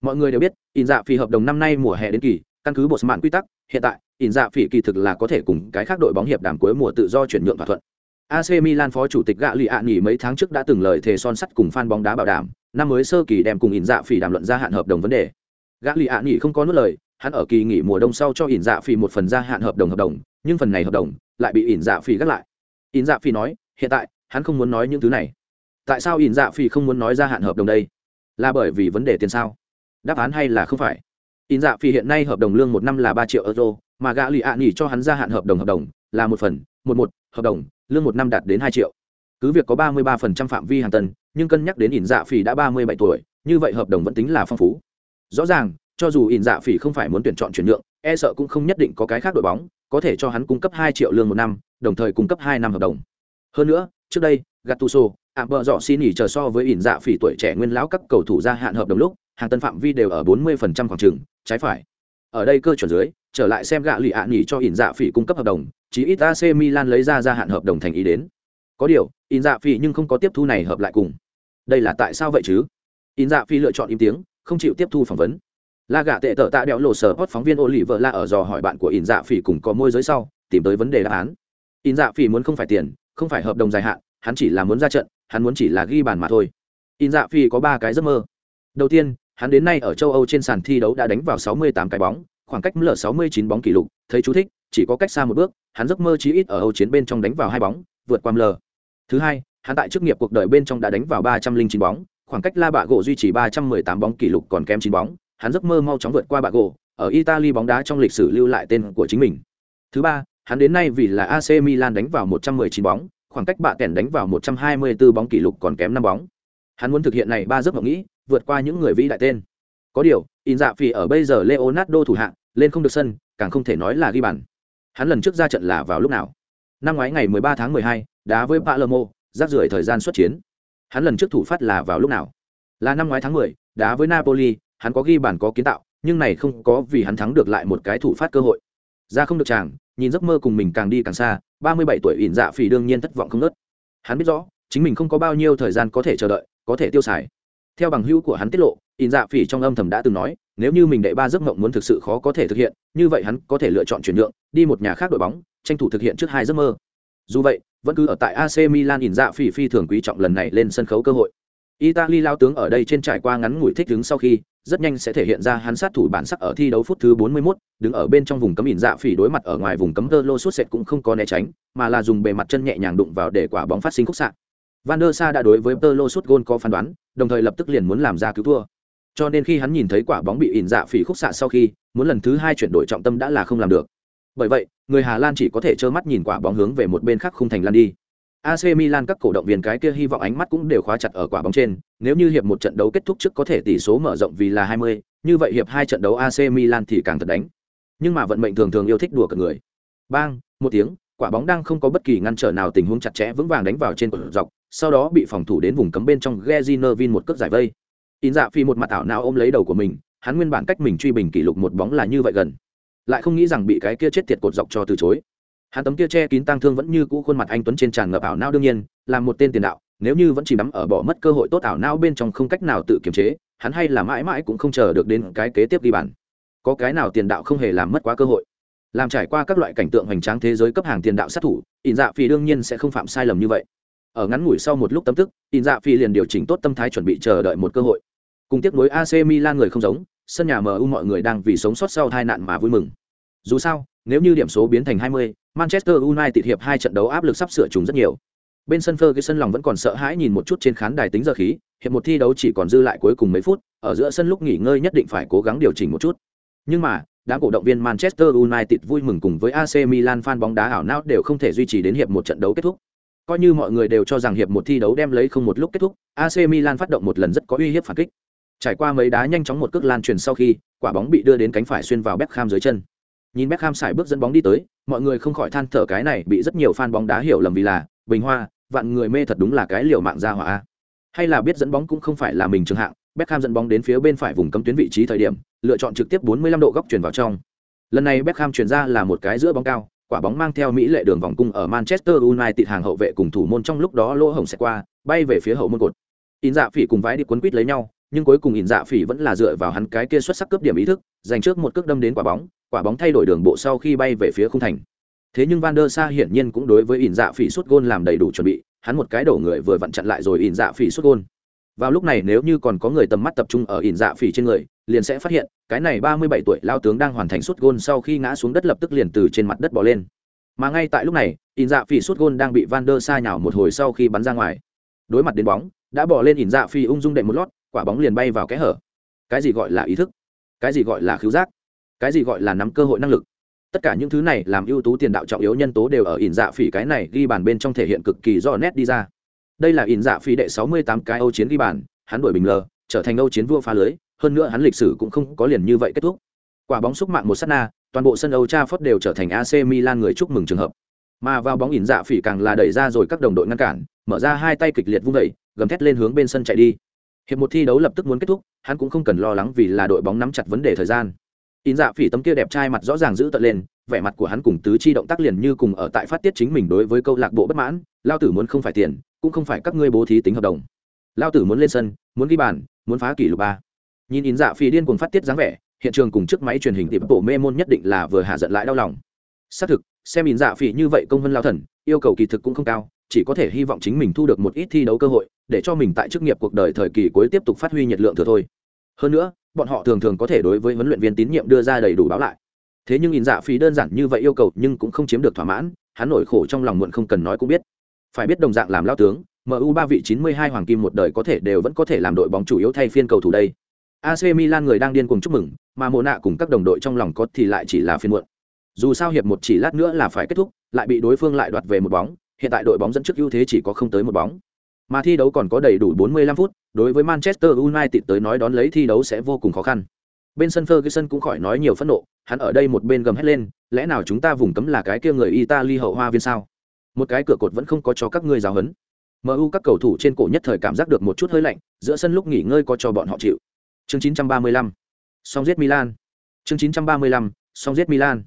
Mọi người đều biết in dạ phỉ hợp đồng năm nay mùa hè đến kỳ căn cứ bộ mạn quy tắc hiện tại in dạ phỉ kỳ thực là có thể cùng cái khác đội bóng hiệp đàm cuối mùa tự do chuyển nhượng thỏa thuận. AC Milan phó chủ tịch gạ lì ạ nghỉ mấy tháng trước đã từng lời thề son sắt cùng fan bóng đá bảo đảm, năm mới sơ kỳ đem cùng in dạ phỉ đàm luận gia hạn hợp đồng vấn đề. Gạ lì ạ nghỉ không có nuốt lời, hắn ở kỳ nghỉ mùa đông sau cho in dạ phỉ một phần gia hạn hợp đồng hợp đồng nhưng phần này hợp đồng lại bị in dạ phỉ gác lại. In dạ phỉ nói hiện tại hắn không muốn nói những thứ này tại sao ỉn dạ Phi không muốn nói ra hạn hợp đồng đây? Là bởi vì vấn đề tiền sao? Đáp án hay là không phải? Ỉn dạ Phi hiện nay hợp đồng lương một năm là ba triệu euro, mà gã lì ạ nghỉ cho hắn gia hạn hợp đồng hợp đồng là một phần, một một, hợp đồng, lương một năm đạt đến hai triệu. Cứ việc có ba mươi ba phần trăm phạm vi hàng tần, nhưng cân nhắc đến ỉn dạ Phi đã ba mươi bảy tuổi, như vậy hợp đồng vẫn tính là phong phú. Rõ ràng, cho dù ỉn dạ phỉ không phải muốn tuyển chọn chuyển nhượng e sợ cũng không nhất định có cái khác đội bóng có thể cho hắn cung cấp hai triệu lương một năm, đồng thời cung cấp hai năm hợp đồng. Hơn nữa, trước đây gattuso ảm bờ dọ xin nghỉ chờ so với ỉn dạ phỉ tuổi trẻ nguyên lão các cầu thủ gia hạn hợp đồng lúc, hàng tân phạm vi đều ở bốn mươi phần trăm khoảng trường trái phải. Ở đây cơ chuẩn dưới, trở lại xem gạ lì ạ nghỉ cho ỉn dạ phỉ cung cấp hợp đồng chỉ ít ac milan lấy ra gia hạn hợp đồng thành ý đến. Có điều, ỉn dạ phỉ nhưng không có tiếp thu này hợp lại cùng. Đây là tại sao vậy chứ? Ỉn dạ phỉ lựa chọn im tiếng, không chịu tiếp thu phỏng vấn. La gạ tệ tở tạ đẽo lộ sở hot phóng viên Oliver lì vợ la ở dò hỏi bạn của in dạ phỉ cùng có môi giới sau, tìm tới vấn đề đáp án. In dạ phỉ muốn không phải tiền, không phải hợp đồng dài hạn hắn chỉ là muốn ra trận, hắn muốn chỉ là ghi bàn mà thôi. In dạ phi có ba cái giấc mơ. Đầu tiên, hắn đến nay ở châu âu trên sàn thi đấu đã đánh vào 68 cái bóng, khoảng cách lở 69 bóng kỷ lục, thấy chú thích, chỉ có cách xa một bước, hắn giấc mơ chí ít ở âu chiến bên trong đánh vào hai bóng, vượt qua lờ thứ hai, hắn tại chức nghiệp cuộc đời bên trong đã đánh vào 309 bóng, khoảng cách la bạ gỗ duy trì 318 bóng kỷ lục còn kém 9 bóng, hắn giấc mơ mau chóng vượt qua bạ gỗ, ở italy bóng đá trong lịch sử lưu lại tên của chính mình. Thứ ba, hắn đến nay vì là ac milan đánh vào 119 bóng khoảng cách bạ kèn đánh vào 124 bóng kỷ lục còn kém năm bóng. Hắn muốn thực hiện này ba giấc mộng nghĩ vượt qua những người vĩ đại tên. Có điều in dạ phỉ ở bây giờ leonardo thủ hạng lên không được sân càng không thể nói là ghi bàn. Hắn lần trước ra trận là vào lúc nào? Năm ngoái ngày 13 tháng 12, đá với palermo rác rưởi thời gian xuất chiến. Hắn lần trước thủ phát là vào lúc nào? Là năm ngoái tháng 10, đá với napoli hắn có ghi bàn có kiến tạo nhưng này không có vì hắn thắng được lại một cái thủ phát cơ hội. Ra không được chàng nhìn giấc mơ cùng mình càng đi càng xa, ba mươi bảy tuổi ỉn dạ phỉ đương nhiên thất vọng không nớt hắn biết rõ, chính mình không có bao nhiêu thời gian có thể chờ đợi, có thể tiêu xài. Theo bằng hữu của hắn tiết lộ, ỉn dạ phỉ trong âm thầm đã từng nói, nếu như mình đệ ba giấc mộng muốn thực sự khó có thể thực hiện, như vậy hắn có thể lựa chọn chuyển nhượng, đi một nhà khác đội bóng, tranh thủ thực hiện trước hai giấc mơ. Dù vậy, vẫn cứ ở tại ac milan ỉn dạ phỉ phi thường quý trọng lần này lên sân khấu cơ hội italy lao tướng ở đây trên trải qua ngắn ngủi thích đứng sau khi rất nhanh sẽ thể hiện ra hắn sát thủ bản sắc ở thi đấu phút thứ 41, đứng ở bên trong vùng cấm ỉn dạ phỉ đối mặt ở ngoài vùng cấm tơ lô suốt sệt cũng không có né tránh, mà là dùng bề mặt chân nhẹ nhàng đụng vào để quả bóng phát sinh khúc xạ. Van der Sa đã đối với tơ lô suốt gôn có phán đoán, đồng thời lập tức liền muốn làm ra cứu thua. Cho nên khi hắn nhìn thấy quả bóng bị ỉn dạ phỉ khúc xạ sau khi, muốn lần thứ hai chuyển đổi trọng tâm đã là không làm được. Bởi vậy, người Hà Lan chỉ có thể trơ mắt nhìn quả bóng hướng về một bên khác khung thành lan đi. AC Milan các cổ động viên cái kia hy vọng ánh mắt cũng đều khóa chặt ở quả bóng trên, nếu như hiệp một trận đấu kết thúc trước có thể tỷ số mở rộng vì là 20, như vậy hiệp hai trận đấu AC Milan thì càng thật đánh. Nhưng mà vận mệnh thường thường yêu thích đùa cợt người. Bang, một tiếng, quả bóng đang không có bất kỳ ngăn trở nào tình huống chặt chẽ vững vàng đánh vào trên cột dọc, sau đó bị phòng thủ đến vùng cấm bên trong Gezinovin một cước giải vây. In dạ phi một mặt ảo não ôm lấy đầu của mình, hắn nguyên bản cách mình truy bình kỷ lục một bóng là như vậy gần. Lại không nghĩ rằng bị cái kia chết tiệt cột dọc cho từ chối hắn tấm kia che kín tang thương vẫn như cũ khuôn mặt anh tuấn trên tràn ngập ảo não đương nhiên là một tên tiền đạo nếu như vẫn chỉ nắm ở bỏ mất cơ hội tốt ảo não bên trong không cách nào tự kiềm chế hắn hay là mãi mãi cũng không chờ được đến cái kế tiếp ghi bàn. Có cái nào tiền đạo không hề làm mất quá cơ hội? Làm trải qua các loại cảnh tượng hoành tráng thế giới cấp hàng tiền đạo sát thủ ỉn dạ phi đương nhiên sẽ không phạm sai lầm như vậy. Ở ngắn ngủi sau một lúc tâm tức ỉn dạ phi liền điều chỉnh tốt tâm thái chuẩn bị chờ đợi một cơ hội. Cùng tiếc nối ac milan người không giống sân nhà mu mọi người đang vì sống sót sau tai nạn mà vui mừng. Dù sao nếu như điểm số biến thành 20, Manchester United hiệp hai trận đấu áp lực sắp sửa trùng rất nhiều. Bên sân Ferguson lòng vẫn còn sợ hãi nhìn một chút trên khán đài tính giờ khí, hiệp một thi đấu chỉ còn dư lại cuối cùng mấy phút, ở giữa sân lúc nghỉ ngơi nhất định phải cố gắng điều chỉnh một chút. Nhưng mà, đám cổ động viên Manchester United vui mừng cùng với AC Milan fan bóng đá ảo não đều không thể duy trì đến hiệp một trận đấu kết thúc. Coi như mọi người đều cho rằng hiệp một thi đấu đem lấy không một lúc kết thúc, AC Milan phát động một lần rất có uy hiếp phản kích. Trải qua mấy đá nhanh chóng một cước lan truyền sau khi, quả bóng bị đưa đến cánh phải xuyên vào Beckham dưới chân. Nhìn Beckham xài bước dẫn bóng đi tới, mọi người không khỏi than thở cái này bị rất nhiều fan bóng đá hiểu lầm vì là bình hoa, vạn người mê thật đúng là cái liều mạng ra hỏa hay là biết dẫn bóng cũng không phải là mình trường hạng Beckham dẫn bóng đến phía bên phải vùng cấm tuyến vị trí thời điểm lựa chọn trực tiếp 45 độ góc chuyển vào trong. Lần này Beckham chuyển ra là một cái giữa bóng cao quả bóng mang theo mỹ lệ đường vòng cung ở Manchester United hàng hậu vệ cùng thủ môn trong lúc đó lỗ hổng sẽ qua bay về phía hậu môn cột. In dạ phỉ cùng vái đi quấn quýt lấy nhau nhưng cuối cùng in dạ phỉ vẫn là dựa vào hắn cái kia xuất sắc cướp điểm ý thức, giành trước một cước đâm đến quả bóng quả bóng thay đổi đường bộ sau khi bay về phía khung thành. Thế nhưng van der sa hiển nhiên cũng đối với in dạ phỉ xuất gôn làm đầy đủ chuẩn bị, hắn một cái đổ người vừa vặn chặn lại rồi ỉn dạ phỉ xuất gôn. Vào lúc này nếu như còn có người tầm mắt tập trung ở ỉn dạ phỉ trên người, liền sẽ phát hiện, cái này ba mươi bảy tuổi lao tướng đang hoàn thành suốt gôn sau khi ngã xuống đất lập tức liền từ trên mặt đất bỏ lên. Mà ngay tại lúc này, ỉn dạ phỉ suốt gôn đang bị van der sa nhào một hồi sau khi bắn ra ngoài. Đối mặt đến bóng, đã bỏ lên ỉn dạ phỉ ung dung đệm một lót quả bóng liền bay vào kẽ hở. Cái gì gọi là ý thức? Cái gì gọi là khiếu giác? Cái gì gọi là nắm cơ hội năng lực? Tất cả những thứ này làm ưu tú tiền đạo trọng yếu nhân tố đều ở ỉn dạ phỉ cái này ghi bàn bên trong thể hiện cực kỳ rõ nét đi ra. Đây là ỉn dạ phỉ đệ sáu mươi tám cái âu chiến ghi bàn hắn đổi bình lờ trở thành âu chiến vua phá lưới hơn nữa hắn lịch sử cũng không có liền như vậy kết thúc. Quả bóng xúc mạng một sát na toàn bộ sân âu cha phất đều trở thành ac milan người chúc mừng trường hợp. Mà vào bóng ỉn dạ phỉ càng là đẩy ra rồi các đồng đội ngăn cản mở ra hai tay kịch liệt vung đẩy, gầm thét lên hướng bên sân chạy đi hiệp một thi đấu lập tức muốn kết thúc, hắn cũng không cần lo lắng vì là đội bóng nắm chặt vấn đề thời gian. In dạ phỉ tấm kia đẹp trai mặt rõ ràng giữ tận lên, vẻ mặt của hắn cùng tứ chi động tác liền như cùng ở tại phát tiết chính mình đối với câu lạc bộ bất mãn, lao tử muốn không phải tiền, cũng không phải các ngươi bố thí tính hợp đồng. Lao tử muốn lên sân, muốn ghi bàn, muốn phá kỷ lục ba. Nhìn in dạ phỉ điên cuồng phát tiết dáng vẻ, hiện trường cùng chiếc máy truyền hình tiệm bộ mê môn nhất định là vừa hạ giận lại đau lòng. Xác thực, xem in dạ phỉ như vậy công vân lao thần, yêu cầu kỳ thực cũng không cao chỉ có thể hy vọng chính mình thu được một ít thi đấu cơ hội, để cho mình tại chức nghiệp cuộc đời thời kỳ cuối tiếp tục phát huy nhiệt lượng thừa thôi. Hơn nữa, bọn họ thường thường có thể đối với huấn luyện viên tín nhiệm đưa ra đầy đủ báo lại. Thế nhưng in dạ phí đơn giản như vậy yêu cầu nhưng cũng không chiếm được thỏa mãn, hắn nổi khổ trong lòng muộn không cần nói cũng biết. Phải biết đồng dạng làm lao tướng mu ba vị chín mươi hai hoàng kim một đời có thể đều vẫn có thể làm đội bóng chủ yếu thay phiên cầu thủ đây. Ac milan người đang điên cuồng chúc mừng, mà mồ nạ cùng các đồng đội trong lòng có thì lại chỉ là phiên muộn. Dù sao hiệp một chỉ lát nữa là phải kết thúc, lại bị đối phương lại đoạt về một bóng hiện tại đội bóng dẫn trước ưu thế chỉ có không tới một bóng mà thi đấu còn có đầy đủ 45 phút, đối với Manchester United tới nói đón lấy thi đấu sẽ vô cùng khó khăn. Bên sân Ferguson cũng khỏi nói nhiều phẫn nộ, hắn ở đây một bên gầm hét lên, lẽ nào chúng ta vùng cấm là cái kia người Italy hậu hoa viên sao? Một cái cửa cột vẫn không có cho các ngươi giáo huấn. MU các cầu thủ trên cổ nhất thời cảm giác được một chút hơi lạnh, giữa sân lúc nghỉ ngơi có cho bọn họ chịu. Chương 935. Song giết Milan. Chương 935. Song giết Milan.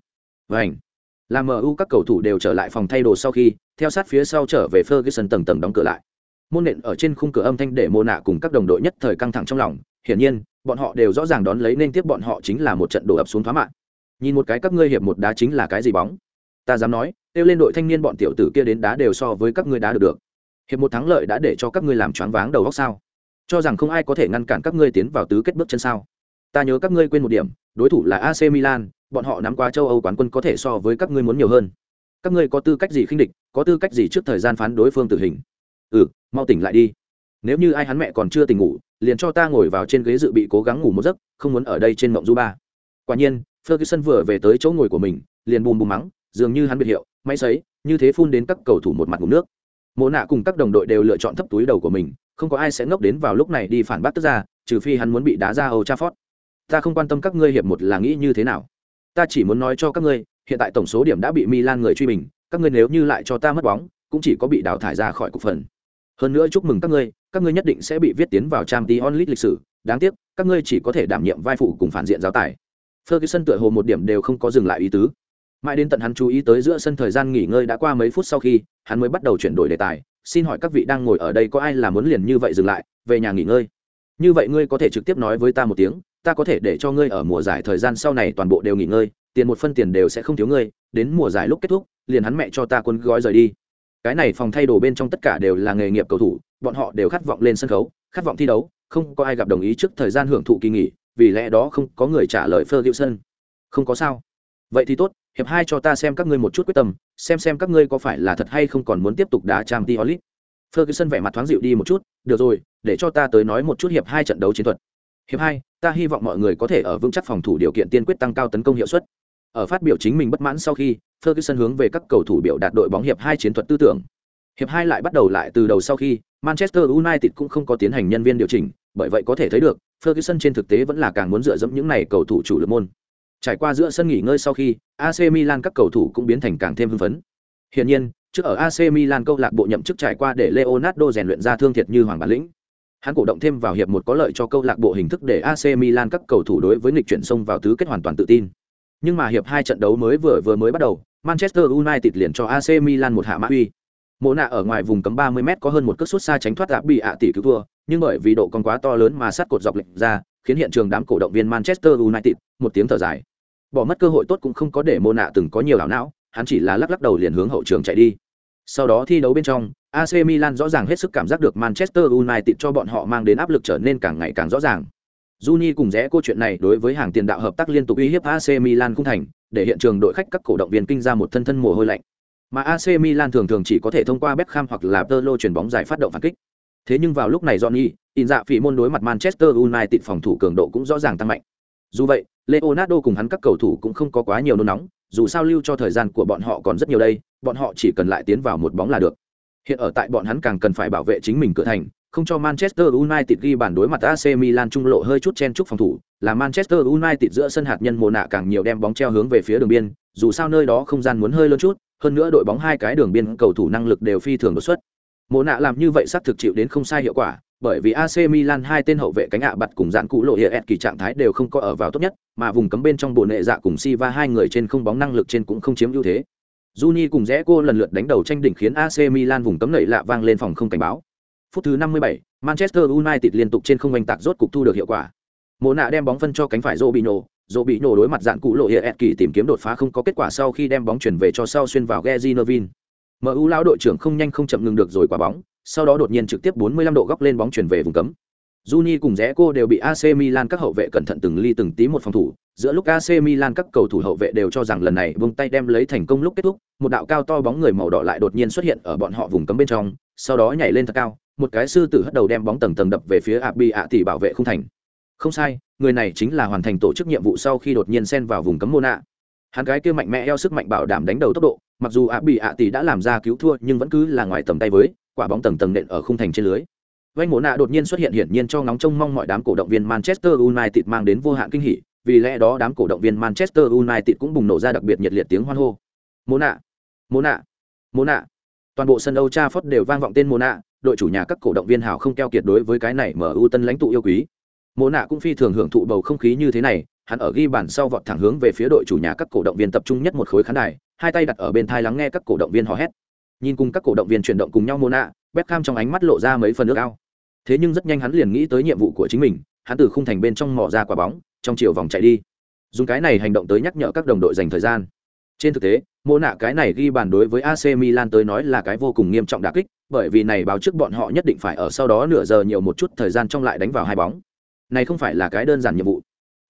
Vành. Làm MU các cầu thủ đều trở lại phòng thay đồ sau khi, theo sát phía sau trở về Ferguson tầng tầng đóng cửa lại. Môn nện ở trên khung cửa âm thanh để mô nạ cùng các đồng đội nhất thời căng thẳng trong lòng. Hiển nhiên bọn họ đều rõ ràng đón lấy nên tiếp bọn họ chính là một trận đổ ập xuống thoá mạng. Nhìn một cái các ngươi hiệp một đá chính là cái gì bóng? Ta dám nói kêu lên đội thanh niên bọn tiểu tử kia đến đá đều so với các ngươi đá được được. Hiệp một thắng lợi đã để cho các ngươi làm choáng váng đầu óc sao? Cho rằng không ai có thể ngăn cản các ngươi tiến vào tứ kết bước chân sao? Ta nhớ các ngươi quên một điểm đối thủ là ac milan bọn họ nắm qua châu âu quán quân có thể so với các ngươi muốn nhiều hơn. Các ngươi có tư cách gì khinh địch, có tư cách gì trước thời gian phán đối phương tử hình? Ừ mau tỉnh lại đi. Nếu như ai hắn mẹ còn chưa tỉnh ngủ, liền cho ta ngồi vào trên ghế dự bị cố gắng ngủ một giấc, không muốn ở đây trên mộng du ba. Quả nhiên, ferguson vừa về tới chỗ ngồi của mình, liền bùm bùm mắng, dường như hắn biệt hiệu, máy sấy, như thế phun đến các cầu thủ một mặt ngủ nước. Mộ nạ cùng các đồng đội đều lựa chọn thấp túi đầu của mình, không có ai sẽ ngốc đến vào lúc này đi phản bác tức ra, trừ phi hắn muốn bị đá ra âu trafford. Ta không quan tâm các ngươi hiệp một là nghĩ như thế nào ta chỉ muốn nói cho các ngươi, hiện tại tổng số điểm đã bị milan người truy bình, các ngươi nếu như lại cho ta mất bóng, cũng chỉ có bị đào thải ra khỏi cục phần. Hơn nữa chúc mừng các ngươi các ngươi nhất định sẽ bị viết tiến vào trang t onlit lịch sử. Đáng tiếc, các ngươi chỉ có thể đảm nhiệm vai phụ cùng phản diện giáo tài. Ferguson tựa hồ một điểm đều không có dừng lại ý tứ. Mãi đến tận hắn chú ý tới giữa sân thời gian nghỉ ngơi đã qua mấy phút sau khi, hắn mới bắt đầu chuyển đổi đề tài. Xin hỏi các vị đang ngồi ở đây có ai là muốn liền như vậy dừng lại, về nhà nghỉ ngơi? Như vậy ngươi có thể trực tiếp nói với ta một tiếng ta có thể để cho ngươi ở mùa giải thời gian sau này toàn bộ đều nghỉ ngơi tiền một phân tiền đều sẽ không thiếu ngươi đến mùa giải lúc kết thúc liền hắn mẹ cho ta quân gói rời đi cái này phòng thay đồ bên trong tất cả đều là nghề nghiệp cầu thủ bọn họ đều khát vọng lên sân khấu khát vọng thi đấu không có ai gặp đồng ý trước thời gian hưởng thụ kỳ nghỉ vì lẽ đó không có người trả lời Ferguson. Không có sao. Vậy thì tốt, hiệp hai cho ta xem các ngươi một chút quyết tâm, xem xem các ngươi có phải là thật hay không còn muốn tiếp tục đá Champions League. Ferguson vẻ mặt thoáng dịu đi một chút, được rồi, để cho ta tới nói một chút hiệp hai trận đấu chiến thuật. Hiệp hai, Ta hy vọng mọi người có thể ở vững chắc phòng thủ điều kiện tiên quyết tăng cao tấn công hiệu suất. Ở phát biểu chính mình bất mãn sau khi, Ferguson hướng về các cầu thủ biểu đạt đội bóng hiệp hai chiến thuật tư tưởng. Hiệp hai lại bắt đầu lại từ đầu sau khi Manchester United cũng không có tiến hành nhân viên điều chỉnh, bởi vậy có thể thấy được, Ferguson trên thực tế vẫn là càng muốn dựa dẫm những này cầu thủ chủ lực môn. Trải qua giữa sân nghỉ ngơi sau khi, AC Milan các cầu thủ cũng biến thành càng thêm hưng phấn. Hiển nhiên, trước ở AC Milan câu lạc bộ nhậm chức trải qua để Leonardo rèn luyện ra thương thiệt như hoàng bản lĩnh. Hắn cổ động thêm vào hiệp một có lợi cho câu lạc bộ hình thức để AC Milan các cầu thủ đối với nghịch chuyển sông vào tứ kết hoàn toàn tự tin. Nhưng mà hiệp hai trận đấu mới vừa vừa mới bắt đầu, Manchester United liền cho AC Milan một hạ mã uy. Mộ nạ ở ngoài vùng cấm 30m có hơn một cước sút xa tránh thoát áp bị ạ tỷ cứu thua, nhưng bởi vì độ con quá to lớn mà sát cột dọc lệch ra, khiến hiện trường đám cổ động viên Manchester United một tiếng thở dài. Bỏ mất cơ hội tốt cũng không có để Mộ nạ từng có nhiều ảo não, hắn chỉ là lắc lắc đầu liền hướng hậu trường chạy đi. Sau đó thi đấu bên trong, AC Milan rõ ràng hết sức cảm giác được Manchester United cho bọn họ mang đến áp lực trở nên càng ngày càng rõ ràng. Juni cùng rẽ câu chuyện này đối với hàng tiền đạo hợp tác liên tục uy hiếp AC Milan không thành, để hiện trường đội khách các cổ động viên kinh ra một thân thân mồ hôi lạnh. Mà AC Milan thường thường chỉ có thể thông qua Beckham hoặc là Pirlo chuyển bóng giải phát động phản kích. Thế nhưng vào lúc này Johnny, in dạ phỉ môn đối mặt Manchester United phòng thủ cường độ cũng rõ ràng tăng mạnh. Dù vậy, Leonardo cùng hắn các cầu thủ cũng không có quá nhiều nôn nóng, dù sao lưu cho thời gian của bọn họ còn rất nhiều đây, bọn họ chỉ cần lại tiến vào một bóng là được. Hiện ở tại bọn hắn càng cần phải bảo vệ chính mình cửa thành, không cho Manchester United ghi bàn đối mặt AC Milan trung lộ hơi chút chen chúc phòng thủ, là Manchester United giữa sân hạt nhân mồ nạ càng nhiều đem bóng treo hướng về phía đường biên, dù sao nơi đó không gian muốn hơi lớn chút, hơn nữa đội bóng hai cái đường biên cầu thủ năng lực đều phi thường đột xuất. Mồ nạ làm như vậy xác thực chịu đến không sai hiệu quả, bởi vì AC Milan hai tên hậu vệ cánh ạ bật cùng dạn cũ lộ hiện kỳ trạng thái đều không có ở vào tốt nhất, mà vùng cấm bên trong bộ nệ dạ cùng Siva hai người trên không bóng năng lực trên cũng không chiếm ưu thế. Juni cùng rẽ cô lần lượt đánh đầu tranh đỉnh khiến AC Milan vùng cấm nảy lạ vang lên phòng không cảnh báo. Phút thứ 57, Manchester United liên tục trên không oanh tạc rốt cục thu được hiệu quả. Mộ nạ đem bóng phân cho cánh phải Robinho, Robinho đối mặt dạn cụ lộ hiện kỳ tìm kiếm đột phá không có kết quả sau khi đem bóng chuyển về cho sau xuyên vào Gezinovin. MU lão đội trưởng không nhanh không chậm ngừng được rồi quả bóng, sau đó đột nhiên trực tiếp 45 độ góc lên bóng chuyển về vùng cấm. Juni cùng rẽ cô đều bị AC Milan các hậu vệ cẩn thận từng ly từng tí một phòng thủ, giữa lúc AC Milan các cầu thủ hậu vệ đều cho rằng lần này vung tay đem lấy thành công lúc kết thúc, một đạo cao to bóng người màu đỏ lại đột nhiên xuất hiện ở bọn họ vùng cấm bên trong, sau đó nhảy lên thật cao, một cái sư tử hất đầu đem bóng tầng tầng đập về phía Abi ạ tỷ bảo vệ không thành. Không sai, người này chính là hoàn thành tổ chức nhiệm vụ sau khi đột nhiên xen vào vùng cấm Mona. Hắn cái kia mạnh mẽ eo sức mạnh bảo đảm đánh đầu tốc độ, mặc dù Abi ạ tỷ đã làm ra cứu thua nhưng vẫn cứ là ngoài tầm tay với, quả bóng tầng tầng nện ở khung thành trên lưới. Vành Mona đột nhiên xuất hiện hiển nhiên cho ngóng trông mong mọi đám cổ động viên Manchester United mang đến vô hạn kinh hỉ, vì lẽ đó đám cổ động viên Manchester United cũng bùng nổ ra đặc biệt nhiệt liệt tiếng hoan hô. Mona, Mona, Mona. Toàn bộ sân Old Trafford đều vang vọng tên Mona, đội chủ nhà các cổ động viên hào không keo kiệt đối với cái này mở ưu tân lãnh tụ yêu quý mộ nạ cũng phi thường hưởng thụ bầu không khí như thế này hắn ở ghi bàn sau vọt thẳng hướng về phía đội chủ nhà các cổ động viên tập trung nhất một khối khán đài hai tay đặt ở bên thai lắng nghe các cổ động viên hò hét nhìn cùng các cổ động viên chuyển động cùng nhau mô nạ, Beckham trong ánh mắt lộ ra mấy phần nước ao. Thế nhưng rất nhanh hắn liền nghĩ tới nhiệm vụ của chính mình, hắn từ khung thành bên trong mỏ ra quả bóng, trong chiều vòng chạy đi. Dùng cái này hành động tới nhắc nhở các đồng đội dành thời gian. Trên thực tế, mô nạ cái này ghi bàn đối với ac milan tới nói là cái vô cùng nghiêm trọng đà kích, bởi vì này báo trước bọn họ nhất định phải ở sau đó nửa giờ nhiều một chút thời gian trong lại đánh vào hai bóng. Này không phải là cái đơn giản nhiệm vụ.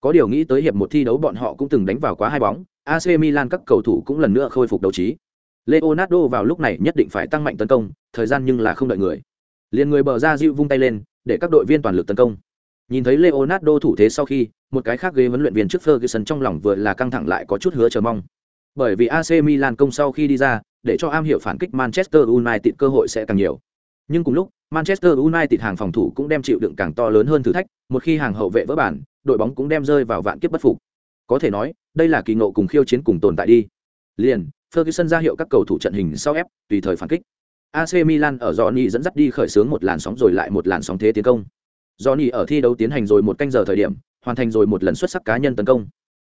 Có điều nghĩ tới hiệp một thi đấu bọn họ cũng từng đánh vào quá hai bóng ac milan các cầu thủ cũng lần nữa khôi phục đấu trí leonardo vào lúc này nhất định phải tăng mạnh tấn công thời gian nhưng là không đợi người liền người bờ ra dịu vung tay lên để các đội viên toàn lực tấn công nhìn thấy leonardo thủ thế sau khi một cái khác ghế huấn luyện viên trước ferguson trong lòng vừa là căng thẳng lại có chút hứa chờ mong bởi vì AC Milan công sau khi đi ra, để cho am hiểu phản kích Manchester United cơ hội sẽ càng nhiều. Nhưng cùng lúc, Manchester United hàng phòng thủ cũng đem chịu đựng càng to lớn hơn thử thách, một khi hàng hậu vệ vỡ bản, đội bóng cũng đem rơi vào vạn kiếp bất phục. Có thể nói, đây là kỳ ngộ cùng khiêu chiến cùng tồn tại đi. Liền, Ferguson ra hiệu các cầu thủ trận hình sau ép, tùy thời phản kích. AC Milan ở Johnny dẫn dắt đi khởi xướng một làn sóng rồi lại một làn sóng thế tiến công. Johnny ở thi đấu tiến hành rồi một canh giờ thời điểm, hoàn thành rồi một lần xuất sắc cá nhân tấn công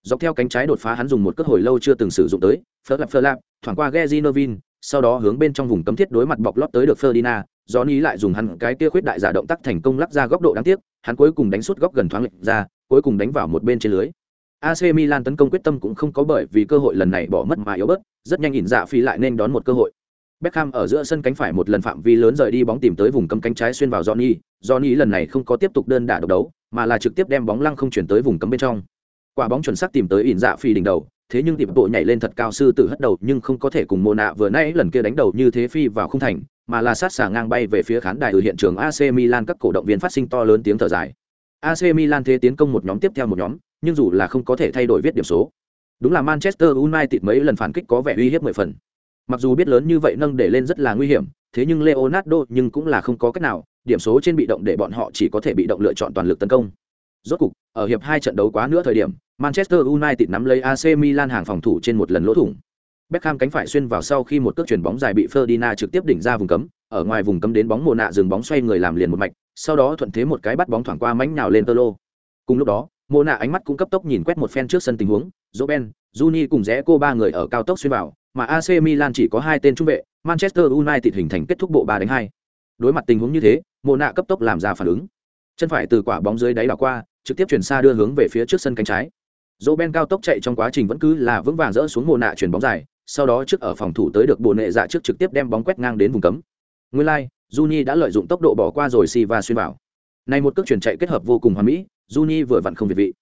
dọc theo cánh trái đột phá hắn dùng một cước hồi lâu chưa từng sử dụng tới Flap lạp lạp thoảng qua Gezinovin, sau đó hướng bên trong vùng cấm thiết đối mặt bọc lót tới được Ferdinand, Johnny lại dùng hắn cái kia khuyết đại giả động tác thành công lắc ra góc độ đáng tiếc, hắn cuối cùng đánh sút góc gần thoáng lệch ra, cuối cùng đánh vào một bên trên lưới. AC Milan tấn công quyết tâm cũng không có bởi vì cơ hội lần này bỏ mất mà yếu bớt, rất nhanh nhìn dạ phi lại nên đón một cơ hội. Beckham ở giữa sân cánh phải một lần phạm vi lớn rời đi bóng tìm tới vùng cấm cánh trái xuyên vào Johnny, Johnny lần này không có tiếp tục đơn đả độc đấu, mà là trực tiếp đem bóng lăng không chuyển tới vùng cấm bên trong. Quả bóng chuẩn xác tìm tới ỉn dạ phi đỉnh đầu thế nhưng tìm bộ nhảy lên thật cao sư tử hất đầu nhưng không có thể cùng mồ nạ vừa nãy lần kia đánh đầu như thế phi vào không thành mà là sát xả ngang bay về phía khán đài ở hiện trường AC Milan các cổ động viên phát sinh to lớn tiếng thở dài. AC Milan thế tiến công một nhóm tiếp theo một nhóm, nhưng dù là không có thể thay đổi viết điểm số. Đúng là Manchester United mấy lần phản kích có vẻ uy hiếp mười phần. Mặc dù biết lớn như vậy nâng để lên rất là nguy hiểm, thế nhưng Leonardo nhưng cũng là không có cách nào, điểm số trên bị động để bọn họ chỉ có thể bị động lựa chọn toàn lực tấn công. Rốt cục, ở hiệp hai trận đấu quá nữa thời điểm, Manchester United nắm lấy AC Milan hàng phòng thủ trên một lần lỗ thủng. Beckham cánh phải xuyên vào sau khi một cước chuyển bóng dài bị Ferdinand trực tiếp đỉnh ra vùng cấm, ở ngoài vùng cấm đến bóng mồ nạ dừng bóng xoay người làm liền một mạch, sau đó thuận thế một cái bắt bóng thoảng qua mánh nhào lên tơ lô. Cùng lúc đó, Mô nạ ánh mắt cũng cấp tốc nhìn quét một phen trước sân tình huống, Roben, Juni cùng rẽ cô ba người ở cao tốc xuyên vào, mà AC Milan chỉ có hai tên trung vệ, Manchester United hình thành kết thúc bộ ba đánh hai. Đối mặt tình huống như thế, Mô nạ cấp tốc làm ra phản ứng. Chân phải từ quả bóng dưới đáy đảo qua, trực tiếp chuyển xa đưa hướng về phía trước sân cánh trái. Roben cao tốc chạy trong quá trình vẫn cứ là vững vàng rỡ xuống Mô nạ chuyển bóng dài, sau đó trước ở phòng thủ tới được bộ nệ dạ trước trực tiếp đem bóng quét ngang đến vùng cấm. Nguyên lai, like, Juni đã lợi dụng tốc độ bỏ qua rồi si và xuyên vào. Này một cước chuyển chạy kết hợp vô cùng hoàn mỹ, Juni vừa vặn không việt vị.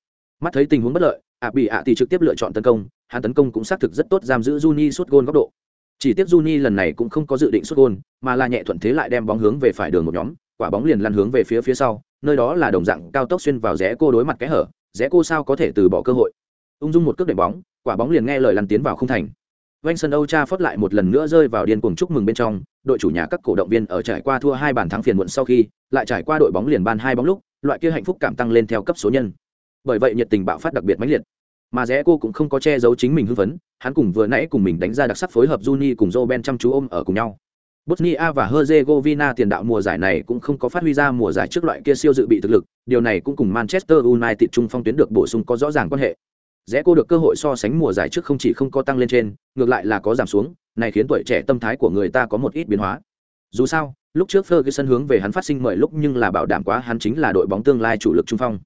Mắt thấy tình huống bất lợi, ạ bị ạ thì trực tiếp lựa chọn tấn công, hắn tấn công cũng xác thực rất tốt giam giữ Juni suốt gôn góc độ. Chỉ tiếc Juni lần này cũng không có dự định suốt gôn, mà là nhẹ thuận thế lại đem bóng hướng về phải đường một nhóm, quả bóng liền lăn hướng về phía phía sau, nơi đó là đồng dạng cao tốc xuyên vào rẽ cô đối mặt cái hở, rẽ cô sao có thể từ bỏ cơ hội. Ung dung một cước đệm bóng, quả bóng liền nghe lời lăn tiến vào không thành. Vanh sân Âu Cha phất lại một lần nữa rơi vào điên cuồng chúc mừng bên trong, đội chủ nhà các cổ động viên ở trải qua thua hai bàn thắng phiền muộn sau khi, lại trải qua đội bóng liền ban hai bóng lúc, loại kia hạnh phúc cảm tăng lên theo cấp số nhân. Bởi vậy nhiệt tình bạo phát đặc biệt mãnh liệt. Mà rẽ cô cũng không có che giấu chính mình hưng phấn, hắn cùng vừa nãy cùng mình đánh ra đặc sắc phối hợp Juni cùng Roben chăm chú ôm ở cùng nhau. Bosnia và Herzegovina tiền đạo mùa giải này cũng không có phát huy ra mùa giải trước loại kia siêu dự bị thực lực, điều này cũng cùng Manchester United trung phong tuyến được bổ sung có rõ ràng quan hệ rẽ cô được cơ hội so sánh mùa giải trước không chỉ không có tăng lên trên, ngược lại là có giảm xuống, này khiến tuổi trẻ tâm thái của người ta có một ít biến hóa. Dù sao, lúc trước Ferguson hướng về hắn phát sinh mời lúc nhưng là bảo đảm quá hắn chính là đội bóng tương lai chủ lực trung phong.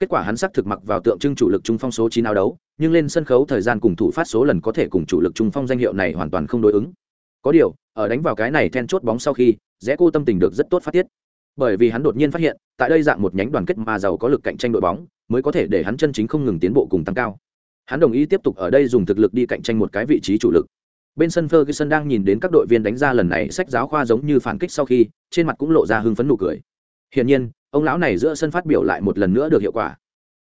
Kết quả hắn xác thực mặc vào tượng trưng chủ lực trung phong số chín áo đấu, nhưng lên sân khấu thời gian cùng thủ phát số lần có thể cùng chủ lực trung phong danh hiệu này hoàn toàn không đối ứng. Có điều, ở đánh vào cái này then chốt bóng sau khi, rẽ cô tâm tình được rất tốt phát tiết bởi vì hắn đột nhiên phát hiện, tại đây dạng một nhánh đoàn kết mà giàu có lực cạnh tranh đội bóng, mới có thể để hắn chân chính không ngừng tiến bộ cùng tăng cao. Hắn đồng ý tiếp tục ở đây dùng thực lực đi cạnh tranh một cái vị trí chủ lực. Bên sân ferguson đang nhìn đến các đội viên đánh ra lần này sách giáo khoa giống như phản kích sau khi, trên mặt cũng lộ ra hưng phấn nụ cười. Hiển nhiên, ông lão này giữa sân phát biểu lại một lần nữa được hiệu quả.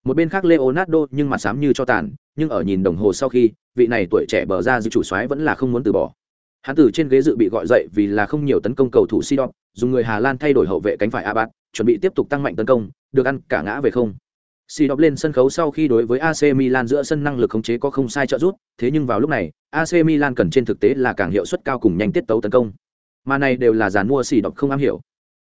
Một bên khác leonardo nhưng mặt sám như cho tàn, nhưng ở nhìn đồng hồ sau khi, vị này tuổi trẻ bờ ra giữ chủ soái vẫn là không muốn từ bỏ hắn từ trên ghế dự bị gọi dậy vì là không nhiều tấn công cầu thủ Sidon, dùng người Hà Lan thay đổi hậu vệ cánh phải Abad, chuẩn bị tiếp tục tăng mạnh tấn công, được ăn cả ngã về không. Sidon lên sân khấu sau khi đối với AC Milan giữa sân năng lực khống chế có không sai trợ giúp, thế nhưng vào lúc này, AC Milan cần trên thực tế là càng hiệu suất cao cùng nhanh tiết tấu tấn công. Mà này đều là dàn mua Sidon không am hiểu.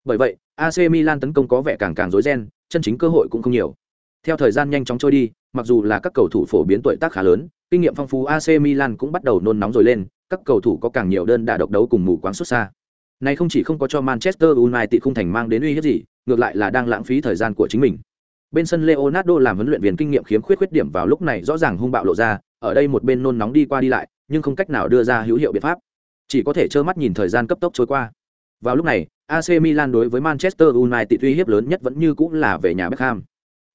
Bởi vậy, AC Milan tấn công có vẻ càng càng rối ren, chân chính cơ hội cũng không nhiều. Theo thời gian nhanh chóng trôi đi, mặc dù là các cầu thủ phổ biến tuổi tác khá lớn, kinh nghiệm phong phú AC Milan cũng bắt đầu nôn nóng rồi lên, các cầu thủ có càng nhiều đơn đà độc đấu cùng mù quáng xuất xa. Này không chỉ không có cho Manchester United không thành mang đến uy hiếp gì, ngược lại là đang lãng phí thời gian của chính mình. Bên sân Leonardo làm huấn luyện viên kinh nghiệm khiếm khuyết khuyết điểm vào lúc này rõ ràng hung bạo lộ ra, ở đây một bên nôn nóng đi qua đi lại, nhưng không cách nào đưa ra hữu hiệu biện pháp. Chỉ có thể trơ mắt nhìn thời gian cấp tốc trôi qua. Vào lúc này, AC Milan đối với Manchester United uy hiếp lớn nhất vẫn như cũng là về nhà Beckham.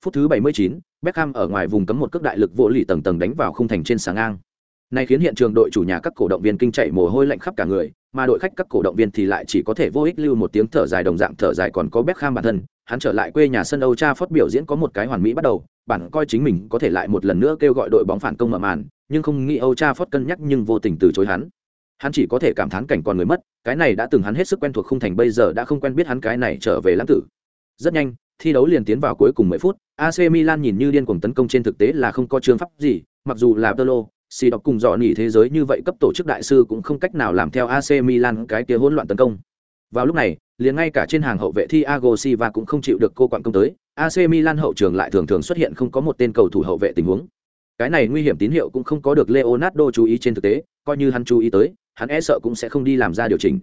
Phút thứ 79, Beckham ở ngoài vùng cấm một cước đại lực vỗ lì tầng tầng đánh vào khung thành trên sáng ngang. Này khiến hiện trường đội chủ nhà các cổ động viên kinh chạy mồ hôi lạnh khắp cả người, mà đội khách các cổ động viên thì lại chỉ có thể vô ích lưu một tiếng thở dài đồng dạng thở dài còn có Beckham bản thân, hắn trở lại quê nhà sân Âu Trafford biểu diễn có một cái hoàn mỹ bắt đầu, bản coi chính mình có thể lại một lần nữa kêu gọi đội bóng phản công mở màn, nhưng không nghĩ Âu Trafford cân nhắc nhưng vô tình từ chối hắn. Hắn chỉ có thể cảm thán cảnh còn người mất, cái này đã từng hắn hết sức quen thuộc không thành bây giờ đã không quen biết hắn cái này trở về lãng tử. Rất nhanh, thi đấu liền tiến vào cuối cùng 10 phút, AC Milan nhìn như điên cuồng tấn công trên thực tế là không có chương pháp gì, mặc dù là Pirlo, xì đọc cùng dọ nỉ thế giới như vậy cấp tổ chức đại sư cũng không cách nào làm theo AC Milan cái kia hỗn loạn tấn công. Vào lúc này, liền ngay cả trên hàng hậu vệ Thiago Silva cũng không chịu được cô quặn công tới, AC Milan hậu trường lại thường thường xuất hiện không có một tên cầu thủ hậu vệ tình huống. Cái này nguy hiểm tín hiệu cũng không có được Leonardo chú ý trên thực tế, coi như hắn chú ý tới, hắn e sợ cũng sẽ không đi làm ra điều chỉnh.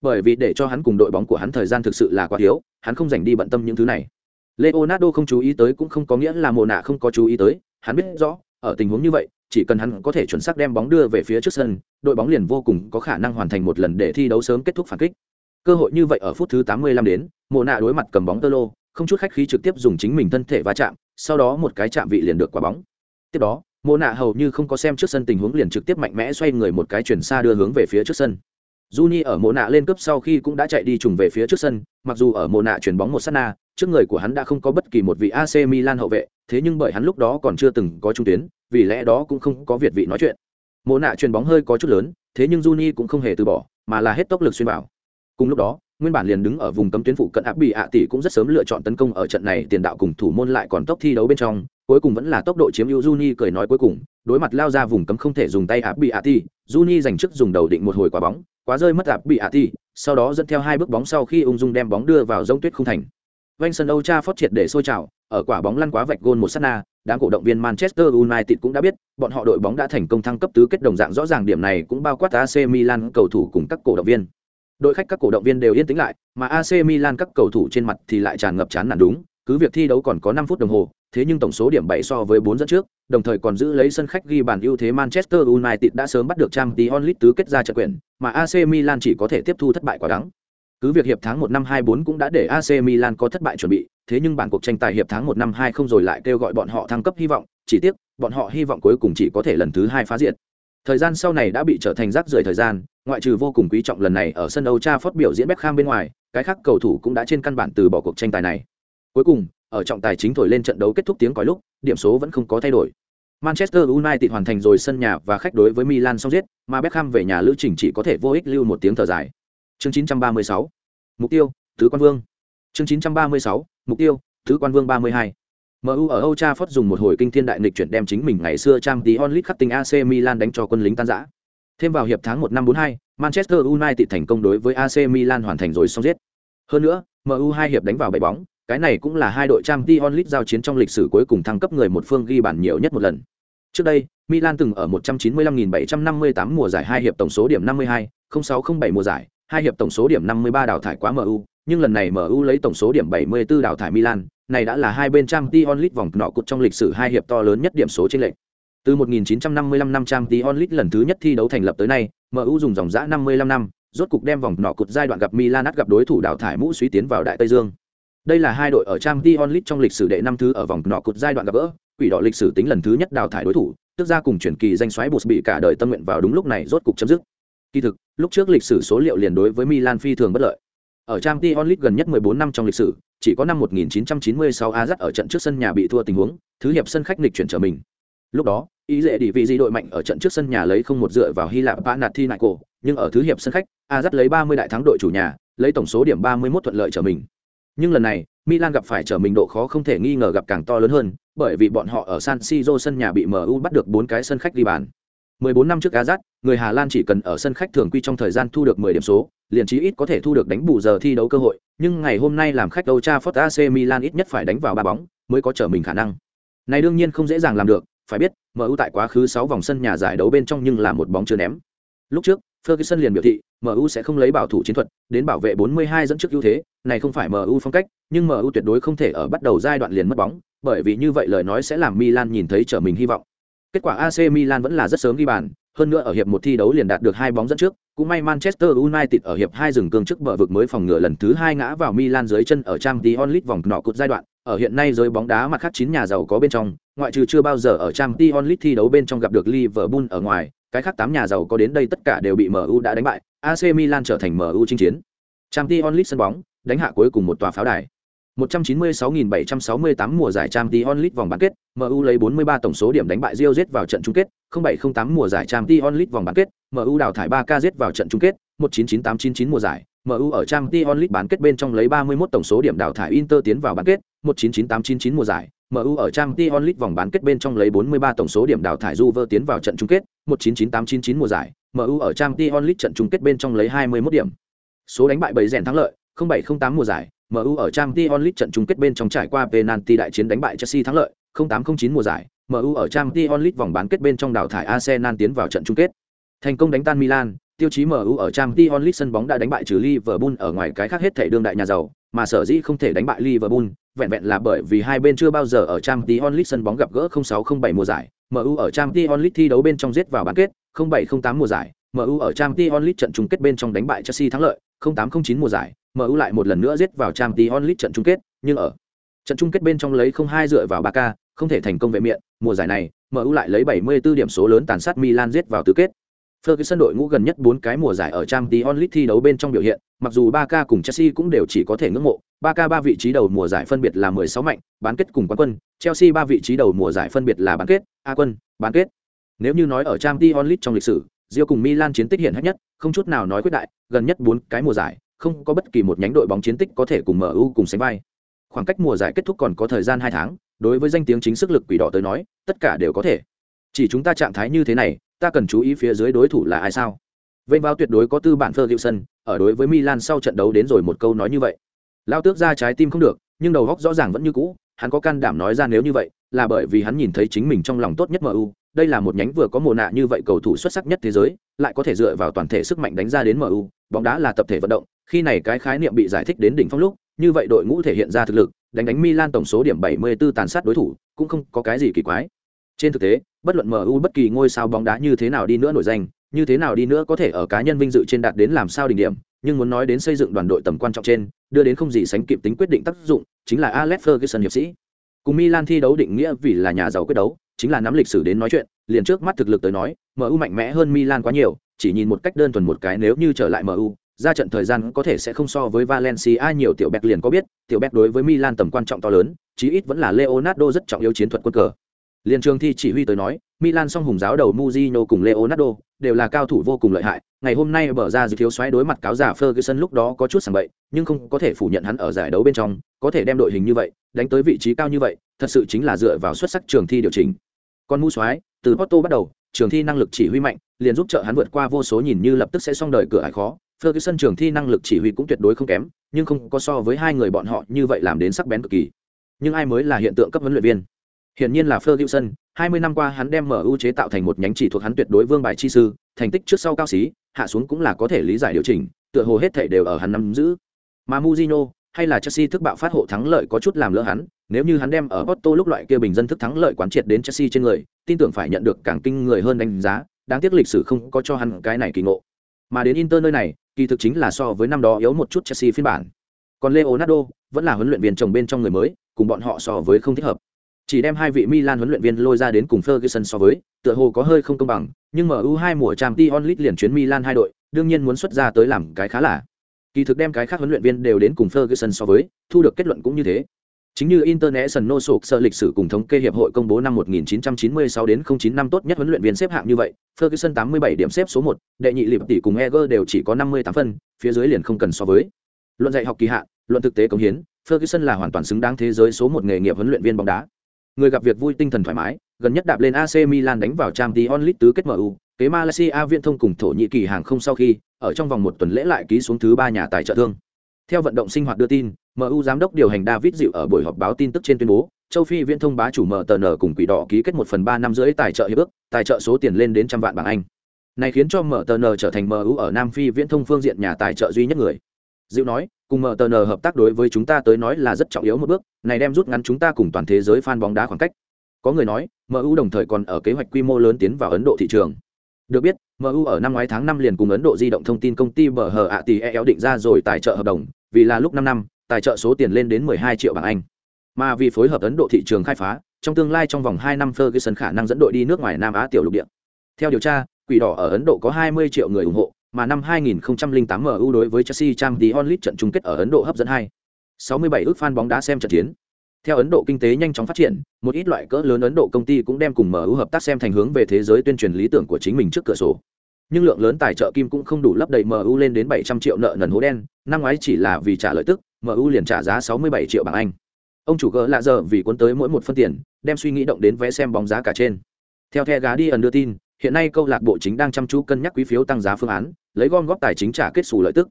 Bởi vì để cho hắn cùng đội bóng của hắn thời gian thực sự là quá thiếu, hắn không dành đi bận tâm những thứ này. Leonardo không chú ý tới cũng không có nghĩa là Mộ Nạ không có chú ý tới, hắn biết rõ, ở tình huống như vậy, chỉ cần hắn có thể chuẩn xác đem bóng đưa về phía trước sân, đội bóng liền vô cùng có khả năng hoàn thành một lần để thi đấu sớm kết thúc phản kích. Cơ hội như vậy ở phút thứ 85 đến, Mộ Na đối mặt cầm bóng tơ lô, không chút khách khí trực tiếp dùng chính mình thân thể va chạm, sau đó một cái chạm vị liền được quả bóng. Tiếp đó, Mộ Na hầu như không có xem trước sân tình huống liền trực tiếp mạnh mẽ xoay người một cái chuyển xa đưa hướng về phía trước sân. Juni ở Mộ Na lên cấp sau khi cũng đã chạy đi trùng về phía trước sân, mặc dù ở Mộ Na chuyển bóng một sát na, trước người của hắn đã không có bất kỳ một vị AC Milan hậu vệ, thế nhưng bởi hắn lúc đó còn chưa từng có trung tuyến, vì lẽ đó cũng không có việt vị nói chuyện. Mộ nạ truyền bóng hơi có chút lớn, thế nhưng Juni cũng không hề từ bỏ, mà là hết tốc lực xuyên vào. Cùng lúc đó, nguyên bản liền đứng ở vùng cấm tuyến phụ cận áp bị ạ tỷ cũng rất sớm lựa chọn tấn công ở trận này tiền đạo cùng thủ môn lại còn tốc thi đấu bên trong, cuối cùng vẫn là tốc độ chiếm ưu Juni cười nói cuối cùng, đối mặt lao ra vùng cấm không thể dùng tay áp bị ạ tỷ, Juni giành chức dùng đầu định một hồi quả bóng, quá rơi mất áp bị ạ tỷ, sau đó dẫn theo hai bước bóng sau khi ung dung đem bóng đưa vào giống tuyết không thành. vanh sân Âu Cha phát triệt để sôi trào, ở quả bóng lăn quá vạch gôn một sát na, đám cổ động viên Manchester United cũng đã biết, bọn họ đội bóng đã thành công thăng cấp tứ kết đồng dạng rõ ràng điểm này cũng bao quát AC Milan cầu thủ cùng các cổ động viên. Đội khách các cổ động viên đều yên tĩnh lại, mà AC Milan các cầu thủ trên mặt thì lại tràn ngập chán nản đúng, cứ việc thi đấu còn có 5 phút đồng hồ, thế nhưng tổng số điểm 7 so với 4 dẫn trước, đồng thời còn giữ lấy sân khách ghi bàn ưu thế Manchester United đã sớm bắt được Champions League tứ kết ra trận quyền, mà AC Milan chỉ có thể tiếp thu thất bại quả đắng. Cứ việc hiệp tháng 1 năm 24 cũng đã để AC Milan có thất bại chuẩn bị, thế nhưng bản cuộc tranh tài hiệp tháng 1 năm 20 rồi lại kêu gọi bọn họ thăng cấp hy vọng, chỉ tiếc, bọn họ hy vọng cuối cùng chỉ có thể lần thứ 2 phá diệt. Thời gian sau này đã bị trở thành rác rưởi thời gian, ngoại trừ vô cùng quý trọng lần này ở sân Old Trafford biểu diễn Beckham bên ngoài, cái khác cầu thủ cũng đã trên căn bản từ bỏ cuộc tranh tài này. Cuối cùng, ở trọng tài chính thổi lên trận đấu kết thúc tiếng còi lúc, điểm số vẫn không có thay đổi. Manchester United hoàn thành rồi sân nhà và khách đối với Milan xong giết, mà Beckham về nhà lữ trình chỉ có thể vô ích lưu một tiếng thở dài. Chương 936 mục tiêu thứ quan vương chương 936, mục tiêu thứ quan vương 32. MU ở Old Trafford dùng một hồi kinh thiên đại nghịch chuyển đem chính mình ngày xưa trang tí onlit khắc tinh AC Milan đánh cho quân lính tan rã. Thêm vào hiệp tháng 1 năm 42, Manchester United thành công đối với AC Milan hoàn thành rồi xong giết. Hơn nữa, MU hai hiệp đánh vào bảy bóng, cái này cũng là hai đội trang tí onlit giao chiến trong lịch sử cuối cùng thăng cấp người một phương ghi bàn nhiều nhất một lần. Trước đây, Milan từng ở 195.758 mùa giải hai hiệp tổng số điểm 52, 0607 mùa giải, hai hiệp tổng số điểm 53 đào thải quá MU, nhưng lần này MU lấy tổng số điểm 74 đào thải Milan, này đã là hai bên Champions League vòng nọ cột trong lịch sử hai hiệp to lớn nhất điểm số trên lệch. Từ 1955 năm Champions League lần thứ nhất thi đấu thành lập tới nay, MU dùng dòng dã 55 năm, rốt cục đem vòng nọ cột giai đoạn gặp Milan gặp đối thủ đào thải mũ suy tiến vào Đại Tây Dương. Đây là hai đội ở Champions League trong lịch sử đệ năm thứ ở vòng nọ cột giai đoạn gặp gỡ, quỷ đỏ lịch sử tính lần thứ nhất đào thải đối thủ, tức ra cùng chuyển kỳ danh xoáy bột bị cả đời tâm nguyện vào đúng lúc này rốt cục chấm dứt. Kỳ thực, lúc trước lịch sử số liệu liền đối với Milan phi thường bất lợi. Ở Champions League gần nhất 14 năm trong lịch sử, chỉ có năm 1996 Ajax ở trận trước sân nhà bị thua tình huống, thứ hiệp sân khách nghịch chuyển trở mình. Lúc đó, ý dễ đi vị gì đội mạnh ở trận trước sân nhà lấy không một dựa vào Hy Lạp Panathinaiko, nhưng ở thứ hiệp sân khách, Ajax lấy 30 đại thắng đội chủ nhà, lấy tổng số điểm 31 thuận lợi trở mình. Nhưng lần này, Milan gặp phải trở mình độ khó không thể nghi ngờ gặp càng to lớn hơn, bởi vì bọn họ ở San Siro sân nhà bị MU bắt được 4 cái sân khách đi bàn. 14 năm trước Azat, người Hà Lan chỉ cần ở sân khách thường quy trong thời gian thu được 10 điểm số, liền chí ít có thể thu được đánh bù giờ thi đấu cơ hội, nhưng ngày hôm nay làm khách Old Trafford AC Milan ít nhất phải đánh vào ba bóng mới có trở mình khả năng. Này đương nhiên không dễ dàng làm được, phải biết, MU tại quá khứ 6 vòng sân nhà giải đấu bên trong nhưng là một bóng chưa ném. Lúc trước, Ferguson liền biểu thị, MU sẽ không lấy bảo thủ chiến thuật, đến bảo vệ 42 dẫn trước ưu thế, này không phải MU phong cách, nhưng MU tuyệt đối không thể ở bắt đầu giai đoạn liền mất bóng, bởi vì như vậy lời nói sẽ làm Milan nhìn thấy trở mình hy vọng. Kết quả AC Milan vẫn là rất sớm ghi bàn, hơn nữa ở hiệp một thi đấu liền đạt được hai bóng dẫn trước, cũng may Manchester United ở hiệp hai dừng cương trước bờ vực mới phòng ngừa lần thứ hai ngã vào Milan dưới chân ở Champions League vòng nọ cột giai đoạn, ở hiện nay giới bóng đá mặt khác chín nhà giàu có bên trong, ngoại trừ chưa bao giờ ở Champions League thi đấu bên trong gặp được Liverpool ở ngoài, cái khác tám nhà giàu có đến đây tất cả đều bị MU đã đánh bại, AC Milan trở thành MU chinh chiến. Champions League sân bóng, đánh hạ cuối cùng một tòa pháo đài. 196.768 mùa giải Champions League vòng bán kết, MU lấy 43 tổng số điểm đánh bại Real Madrid vào trận chung kết, 0708 mùa giải Champions League vòng bán kết, MU đào thải 3KZ vào trận chung kết, 199899 mùa giải, MU ở Champions League bán kết bên trong lấy 31 tổng số điểm đào thải Inter tiến vào bán kết, 199899 mùa giải, MU ở Champions League vòng bán kết bên trong lấy 43 tổng số điểm đào thải Juve tiến vào trận chung kết, 199899 mùa giải, MU ở Champions League trận chung kết bên trong lấy 21 điểm. Số đánh bại bảy rèn thắng lợi, 0708 mùa giải, MU ở Champions League trận chung kết bên trong trải qua penalty đại chiến đánh bại Chelsea thắng lợi, 0809 mùa giải, MU ở Champions League vòng bán kết bên trong đào thải Arsenal tiến vào trận chung kết. Thành công đánh tan Milan, tiêu chí MU ở Champions League sân bóng đã đánh bại trừ Liverpool ở ngoài cái khác hết thể đương đại nhà giàu, mà sở dĩ không thể đánh bại Liverpool, vẹn vẹn là bởi vì hai bên chưa bao giờ ở Champions League sân bóng gặp gỡ 0607 mùa giải, MU ở Champions League thi đấu bên trong giết vào bán kết, 0708 mùa giải, MU ở Champions League trận chung kết bên trong đánh bại Chelsea thắng lợi, 0809 mùa giải, MU lại một lần nữa giết vào Champions League trận chung kết, nhưng ở trận chung kết bên trong lấy 0-2 dựa vào Barca, không thể thành công vệ miệng, mùa giải này, MU lại lấy 74 điểm số lớn tàn sát Milan giết vào tứ kết. Ferguson đội ngũ gần nhất 4 cái mùa giải ở Champions League thi đấu bên trong biểu hiện, mặc dù Barca cùng Chelsea cũng đều chỉ có thể ngưỡng mộ, Barca ba vị trí đầu mùa giải phân biệt là 16 mạnh, bán kết cùng quán quân, Chelsea ba vị trí đầu mùa giải phân biệt là bán kết, A quân, bán kết. Nếu như nói ở Champions League trong lịch sử, Real cùng Milan chiến tích hiện hách nhất, không chút nào nói quyết đại, gần nhất 4 cái mùa giải, không có bất kỳ một nhánh đội bóng chiến tích có thể cùng MU cùng sánh vai. Khoảng cách mùa giải kết thúc còn có thời gian 2 tháng, đối với danh tiếng chính sức lực quỷ đỏ tới nói, tất cả đều có thể. Chỉ chúng ta trạng thái như thế này, ta cần chú ý phía dưới đối thủ là ai sao? Vênh vào tuyệt đối có tư bản Ferguson, ở đối với Milan sau trận đấu đến rồi một câu nói như vậy. Lao tước ra trái tim không được, nhưng đầu góc rõ ràng vẫn như cũ, hắn có can đảm nói ra nếu như vậy, là bởi vì hắn nhìn thấy chính mình trong lòng tốt nhất MU, đây là một nhánh vừa có mồ nạ như vậy cầu thủ xuất sắc nhất thế giới, lại có thể dựa vào toàn thể sức mạnh đánh ra đến MU, bóng đá là tập thể vận động, khi này cái khái niệm bị giải thích đến đỉnh phong lúc, như vậy đội ngũ thể hiện ra thực lực, đánh đánh Milan tổng số điểm 74 tàn sát đối thủ, cũng không có cái gì kỳ quái. Trên thực tế, bất luận MU bất kỳ ngôi sao bóng đá như thế nào đi nữa nổi danh, như thế nào đi nữa có thể ở cá nhân vinh dự trên đạt đến làm sao đỉnh điểm, nhưng muốn nói đến xây dựng đoàn đội tầm quan trọng trên, đưa đến không gì sánh kịp tính quyết định tác dụng, chính là Alex Ferguson hiệp sĩ. Cùng Milan thi đấu định nghĩa vì là nhà giàu quyết đấu, chính là nắm lịch sử đến nói chuyện, liền trước mắt thực lực tới nói, MU mạnh mẽ hơn Milan quá nhiều, chỉ nhìn một cách đơn thuần một cái nếu như trở lại MU, ra trận thời gian có thể sẽ không so với Valencia nhiều tiểu Beck liền có biết, tiểu Beck đối với Milan tầm quan trọng to lớn, chí ít vẫn là Leonardo rất trọng yếu chiến thuật quân cờ. Liên trường thi chỉ huy tới nói, Milan song hùng giáo đầu Mujino cùng Leonardo đều là cao thủ vô cùng lợi hại. Ngày hôm nay bở ra dự thiếu xoáy đối mặt cáo giả Ferguson lúc đó có chút sảng bậy, nhưng không có thể phủ nhận hắn ở giải đấu bên trong, có thể đem đội hình như vậy, đánh tới vị trí cao như vậy, thật sự chính là dựa vào xuất sắc trường thi điều chỉnh. Còn Mu xoáy, từ Porto bắt đầu, trường thi năng lực chỉ huy mạnh, liền giúp trợ hắn vượt qua vô số nhìn như lập tức sẽ xong đời cửa ải khó. Ferguson trường thi năng lực chỉ huy cũng tuyệt đối không kém, nhưng không có so với hai người bọn họ như vậy làm đến sắc bén cực kỳ. Nhưng ai mới là hiện tượng cấp huấn luyện viên? Hiển nhiên là Ferguson, 20 năm qua hắn đem MU chế tạo thành một nhánh chỉ thuộc hắn tuyệt đối vương bài chi sư, thành tích trước sau cao xí, hạ xuống cũng là có thể lý giải điều chỉnh, tựa hồ hết thảy đều ở hắn nắm giữ. Mà Mourinho hay là Chelsea thức bạo phát hộ thắng lợi có chút làm lỡ hắn, nếu như hắn đem ở Porto lúc loại kia bình dân thức thắng lợi quán triệt đến Chelsea trên người, tin tưởng phải nhận được càng kinh người hơn đánh giá, đáng tiếc lịch sử không có cho hắn cái này kỳ ngộ. Mà đến Inter nơi này, kỳ thực chính là so với năm đó yếu một chút Chelsea phiên bản. Còn Leonardo vẫn là huấn luyện viên chồng bên trong người mới, cùng bọn họ so với không thích hợp. Chỉ đem hai vị Milan huấn luyện viên lôi ra đến cùng Ferguson so với, tựa hồ có hơi không công bằng, nhưng MU hai mùa Champions League liền chuyến Milan hai đội, đương nhiên muốn xuất ra tới làm cái khá là. Kỳ thực đem cái khác huấn luyện viên đều đến cùng Ferguson so với, thu được kết luận cũng như thế. Chính như International Soccer sở lịch sử cùng thống kê hiệp hội công bố năm 1996 đến 09 năm tốt nhất huấn luyện viên xếp hạng như vậy, Ferguson 87 điểm xếp số 1, đệ nhị liệp tỷ cùng Eger đều chỉ có 58 phân, phía dưới liền không cần so với. Luận dạy học kỳ hạn, luận thực tế cống hiến, Ferguson là hoàn toàn xứng đáng thế giới số 1 nghề nghiệp huấn luyện viên bóng đá. Người gặp việc vui tinh thần thoải mái, gần nhất đạp lên AC Milan đánh vào Champions League tứ kết MU, kế Malaysia viện thông cùng thổ nhĩ kỳ hàng không sau khi, ở trong vòng một tuần lễ lại ký xuống thứ ba nhà tài trợ thương. Theo vận động sinh hoạt đưa tin, MU giám đốc điều hành David Dịu ở buổi họp báo tin tức trên tuyên bố, châu Phi viễn thông bá chủ MTN cùng Quỷ Đỏ ký kết một phần ba năm rưỡi tài trợ hiệp ước, tài trợ số tiền lên đến trăm vạn bảng Anh. Này khiến cho MTN trở thành MU ở Nam Phi viễn thông phương diện nhà tài trợ duy nhất người. Dịu nói, cùng MTN hợp tác đối với chúng ta tới nói là rất trọng yếu một bước, này đem rút ngắn chúng ta cùng toàn thế giới fan bóng đá khoảng cách. Có người nói, MU đồng thời còn ở kế hoạch quy mô lớn tiến vào Ấn Độ thị trường. Được biết, MU ở năm ngoái tháng 5 liền cùng Ấn Độ di động thông tin công ty bờ hờ ạ tỷ EL định ra rồi tài trợ hợp đồng, vì là lúc 5 năm, tài trợ số tiền lên đến 12 triệu bảng Anh. Mà vì phối hợp Ấn Độ thị trường khai phá, trong tương lai trong vòng 2 năm Ferguson khả năng dẫn đội đi nước ngoài Nam Á tiểu lục địa. Theo điều tra, Quỷ đỏ ở Ấn Độ có 20 triệu người ủng hộ, mà năm 2008 MU đối với Chelsea Champions League trận chung kết ở Ấn Độ hấp dẫn 2. 67 ước fan bóng đá xem trận chiến. Theo Ấn Độ kinh tế nhanh chóng phát triển, một ít loại cỡ lớn Ấn Độ công ty cũng đem cùng MU hợp tác xem thành hướng về thế giới tuyên truyền lý tưởng của chính mình trước cửa sổ. Nhưng lượng lớn tài trợ kim cũng không đủ lấp đầy MU lên đến 700 triệu nợ nần hố đen, năm ngoái chỉ là vì trả lợi tức, MU liền trả giá 67 triệu bảng Anh. Ông chủ gỡ lạ giờ vì cuốn tới mỗi một phân tiền, đem suy nghĩ động đến vé xem bóng giá cả trên. Theo The Guardian đưa tin, hiện nay câu lạc bộ chính đang chăm chú cân nhắc quý phiếu tăng giá phương án, lấy gom góp tài chính trả kết sủ lợi tức.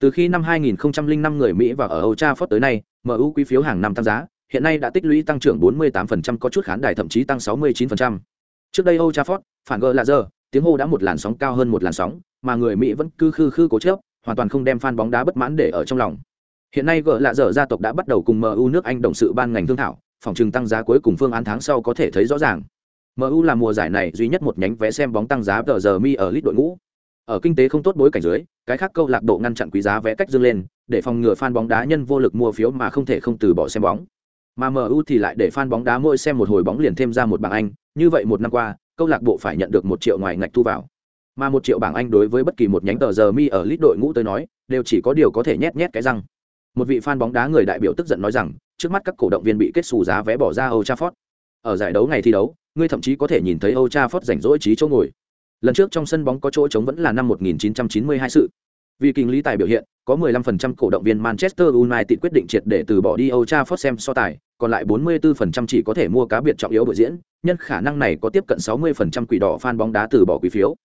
Từ khi năm 2005 người Mỹ vào ở Old Trafford tới nay, MU quý phiếu hàng năm tăng giá, hiện nay đã tích lũy tăng trưởng 48% có chút khán đài thậm chí tăng 69%. Trước đây Old Trafford, phản gỡ là giờ, tiếng hô đã một làn sóng cao hơn một làn sóng, mà người Mỹ vẫn cứ khư khư cố chấp, hoàn toàn không đem fan bóng đá bất mãn để ở trong lòng. Hiện nay gỡ lạ dở gia tộc đã bắt đầu cùng MU nước Anh đồng sự ban ngành thương thảo, phòng trừng tăng giá cuối cùng phương án tháng sau có thể thấy rõ ràng. MU là mùa giải này duy nhất một nhánh vé xem bóng tăng giá tờ giờ mi ở lít đội ngũ. Ở kinh tế không tốt bối cảnh dưới, cái khác câu lạc bộ ngăn chặn quý giá vé cách dâng lên, để phòng ngừa fan bóng đá nhân vô lực mua phiếu mà không thể không từ bỏ xem bóng. Mà MU thì lại để fan bóng đá mỗi xem một hồi bóng liền thêm ra một bảng Anh, như vậy một năm qua, câu lạc bộ phải nhận được một triệu ngoài ngạch thu vào. Mà một triệu bảng Anh đối với bất kỳ một nhánh tờ giờ mi ở lít đội ngũ tới nói, đều chỉ có điều có thể nhét nhét cái răng một vị fan bóng đá người đại biểu tức giận nói rằng, trước mắt các cổ động viên bị kết xù giá vé bỏ ra Old Trafford. Ở giải đấu ngày thi đấu, ngươi thậm chí có thể nhìn thấy Old Trafford rảnh rỗi trí chỗ ngồi. Lần trước trong sân bóng có chỗ trống vẫn là năm 1992 sự. Vì kinh lý tài biểu hiện, có 15% cổ động viên Manchester United quyết định triệt để từ bỏ đi Old Trafford xem so tài, còn lại 44% chỉ có thể mua cá biệt trọng yếu buổi diễn, nhân khả năng này có tiếp cận 60% quỷ đỏ fan bóng đá từ bỏ quý phiếu.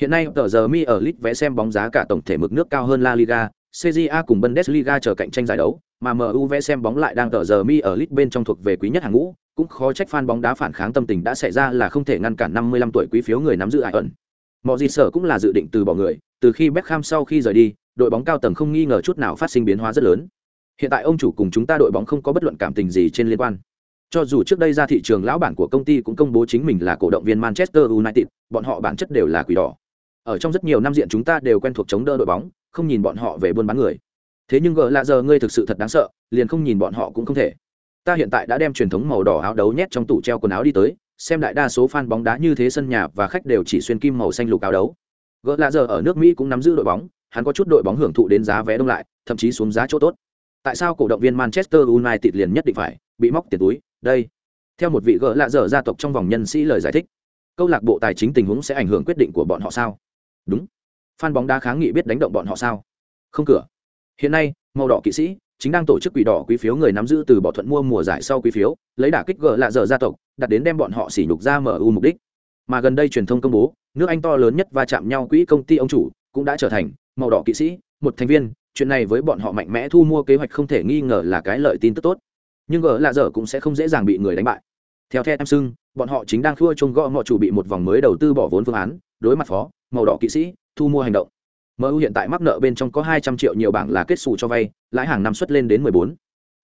Hiện nay tờ giờ mi ở Lit vé xem bóng giá cả tổng thể mực nước cao hơn La Liga, CJA cùng Bundesliga chờ cạnh tranh giải đấu, mà MU vẽ xem bóng lại đang tờ giờ mi ở Lit bên trong thuộc về quý nhất hàng ngũ, cũng khó trách fan bóng đá phản kháng tâm tình đã xảy ra là không thể ngăn cản 55 tuổi quý phiếu người nắm giữ ải ẩn. Mọi gì sở cũng là dự định từ bỏ người, từ khi Beckham sau khi rời đi, đội bóng cao tầng không nghi ngờ chút nào phát sinh biến hóa rất lớn. Hiện tại ông chủ cùng chúng ta đội bóng không có bất luận cảm tình gì trên liên quan. Cho dù trước đây ra thị trường lão bản của công ty cũng công bố chính mình là cổ động viên Manchester United, bọn họ bản chất đều là quỷ đỏ. Ở trong rất nhiều năm diện chúng ta đều quen thuộc chống đỡ đội bóng, không nhìn bọn họ về buôn bán người. Thế nhưng gỡ lạ giờ ngươi thực sự thật đáng sợ, liền không nhìn bọn họ cũng không thể. Ta hiện tại đã đem truyền thống màu đỏ áo đấu nhét trong tủ treo quần áo đi tới, xem đại đa số fan bóng đá như thế sân nhà và khách đều chỉ xuyên kim màu xanh lục áo đấu. Gỡ lạ giờ ở nước Mỹ cũng nắm giữ đội bóng, hắn có chút đội bóng hưởng thụ đến giá vé đông lại, thậm chí xuống giá chỗ tốt. Tại sao cổ động viên Manchester United liền nhất định phải bị móc tiền túi? Đây, theo một vị gỡ lạ dở gia tộc trong vòng nhân sĩ lời giải thích, câu lạc bộ tài chính tình huống sẽ ảnh hưởng quyết định của bọn họ sao? Đúng. Phan bóng đá kháng nghị biết đánh động bọn họ sao? Không cửa. Hiện nay, màu đỏ kỵ sĩ chính đang tổ chức quỷ đỏ quý phiếu người nắm giữ từ bỏ thuận mua mùa giải sau quý phiếu, lấy đả kích gỡ lạ dở gia tộc, đặt đến đem bọn họ xỉ nhục ra MU mục đích. Mà gần đây truyền thông công bố, nước Anh to lớn nhất va chạm nhau quỹ công ty ông chủ cũng đã trở thành màu đỏ kỵ sĩ, một thành viên, chuyện này với bọn họ mạnh mẽ thu mua kế hoạch không thể nghi ngờ là cái lợi tin tức tốt nhưng gỡ lạ dở cũng sẽ không dễ dàng bị người đánh bại theo theo em xưng bọn họ chính đang thua trông gõ mọi chủ bị một vòng mới đầu tư bỏ vốn phương án đối mặt phó màu đỏ kỵ sĩ, thu mua hành động. Mu hiện tại mắc nợ bên trong có hai trăm triệu, nhiều bảng là kết xù cho vay, lãi hàng năm xuất lên đến mười bốn.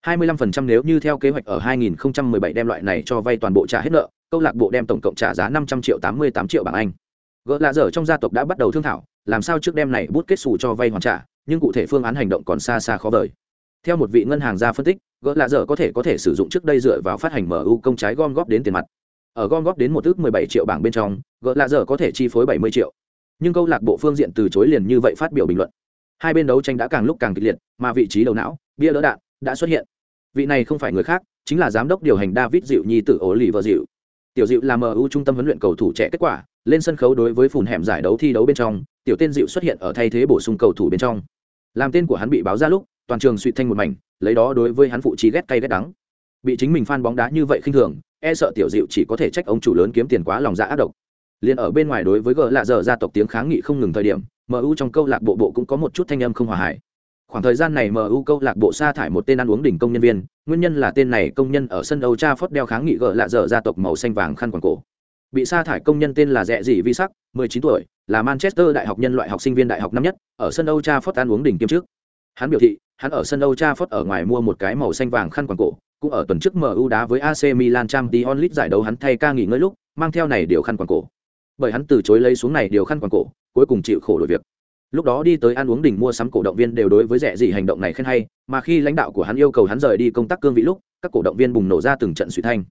hai mươi lăm phần trăm nếu như theo kế hoạch ở hai nghìn không trăm mười bảy đem loại này cho vay toàn bộ trả hết nợ, câu lạc bộ đem tổng cộng trả giá năm trăm triệu tám mươi tám triệu bảng anh. Gỡ lạ dở trong gia tộc đã bắt đầu thương thảo, làm sao trước đem này bút kết xù cho vay hoàn trả, nhưng cụ thể phương án hành động còn xa xa khó vời. Theo một vị ngân hàng gia phân tích gỡ lạ dở có thể có thể sử dụng trước đây dựa vào phát hành mu công trái gom góp đến tiền mặt. Ở gom góp đến một ước 17 triệu bảng bên trong gỡ lạ dở có thể chi phối 70 triệu nhưng câu lạc bộ phương diện từ chối liền như vậy phát biểu bình luận. Hai bên đấu tranh đã càng lúc càng kịch liệt, mà vị trí đầu não, bia đỡ đạn, đã xuất hiện. Vị này không phải người khác, chính là giám đốc điều hành david diệu nhi tử ổ lì vợ diệu. Tiểu diệu là mu trung tâm huấn luyện cầu thủ trẻ kết quả, lên sân khấu đối với phùn hẻm giải đấu thi đấu bên trong, tiểu tên diệu xuất hiện ở thay thế bổ sung cầu thủ bên trong. Làm tên của hắn bị báo ra lúc, toàn trường suy thanh một mảnh, lấy đó đối với hắn phụ trí ghét cay ghét đắng. Bị chính mình phan bóng đá như vậy khinh thường e sợ tiểu diệu chỉ có thể trách ông chủ lớn kiếm tiền quá lòng dạ ác độc liền ở bên ngoài đối với gờ lạ dở gia tộc tiếng kháng nghị không ngừng thời điểm mu trong câu lạc bộ bộ cũng có một chút thanh âm không hòa hải khoảng thời gian này mu câu lạc bộ sa thải một tên ăn uống đỉnh công nhân viên, nguyên nhân là tên này công nhân ở sân âu cha phớt đeo kháng nghị gờ lạ dở gia tộc màu xanh vàng khăn quàng cổ. Bị sa thải công nhân tên là rẻ dị vi sắc 19 tuổi, là manchester đại học nhân loại học sinh viên đại học năm nhất, ở sân âu cha phớt ăn uống đỉnh kiêm trước hắn biểu thị, hắn ở sân âu cha phớt ở ngoài mua một cái màu xanh vàng khăn quàng cổ, cũng ở tuần trước mu đá với ac milan trang t giải đấu hắn thay ca nghỉ ngơi lúc, mang theo này điều khăn quàng cổ bởi hắn từ chối lấy xuống này điều khăn quàng cổ, cuối cùng chịu khổ đổi việc. Lúc đó đi tới ăn uống đỉnh mua sắm cổ động viên đều đối với rẻ gì hành động này khen hay, mà khi lãnh đạo của hắn yêu cầu hắn rời đi công tác cương vị lúc, các cổ động viên bùng nổ ra từng trận suy thanh.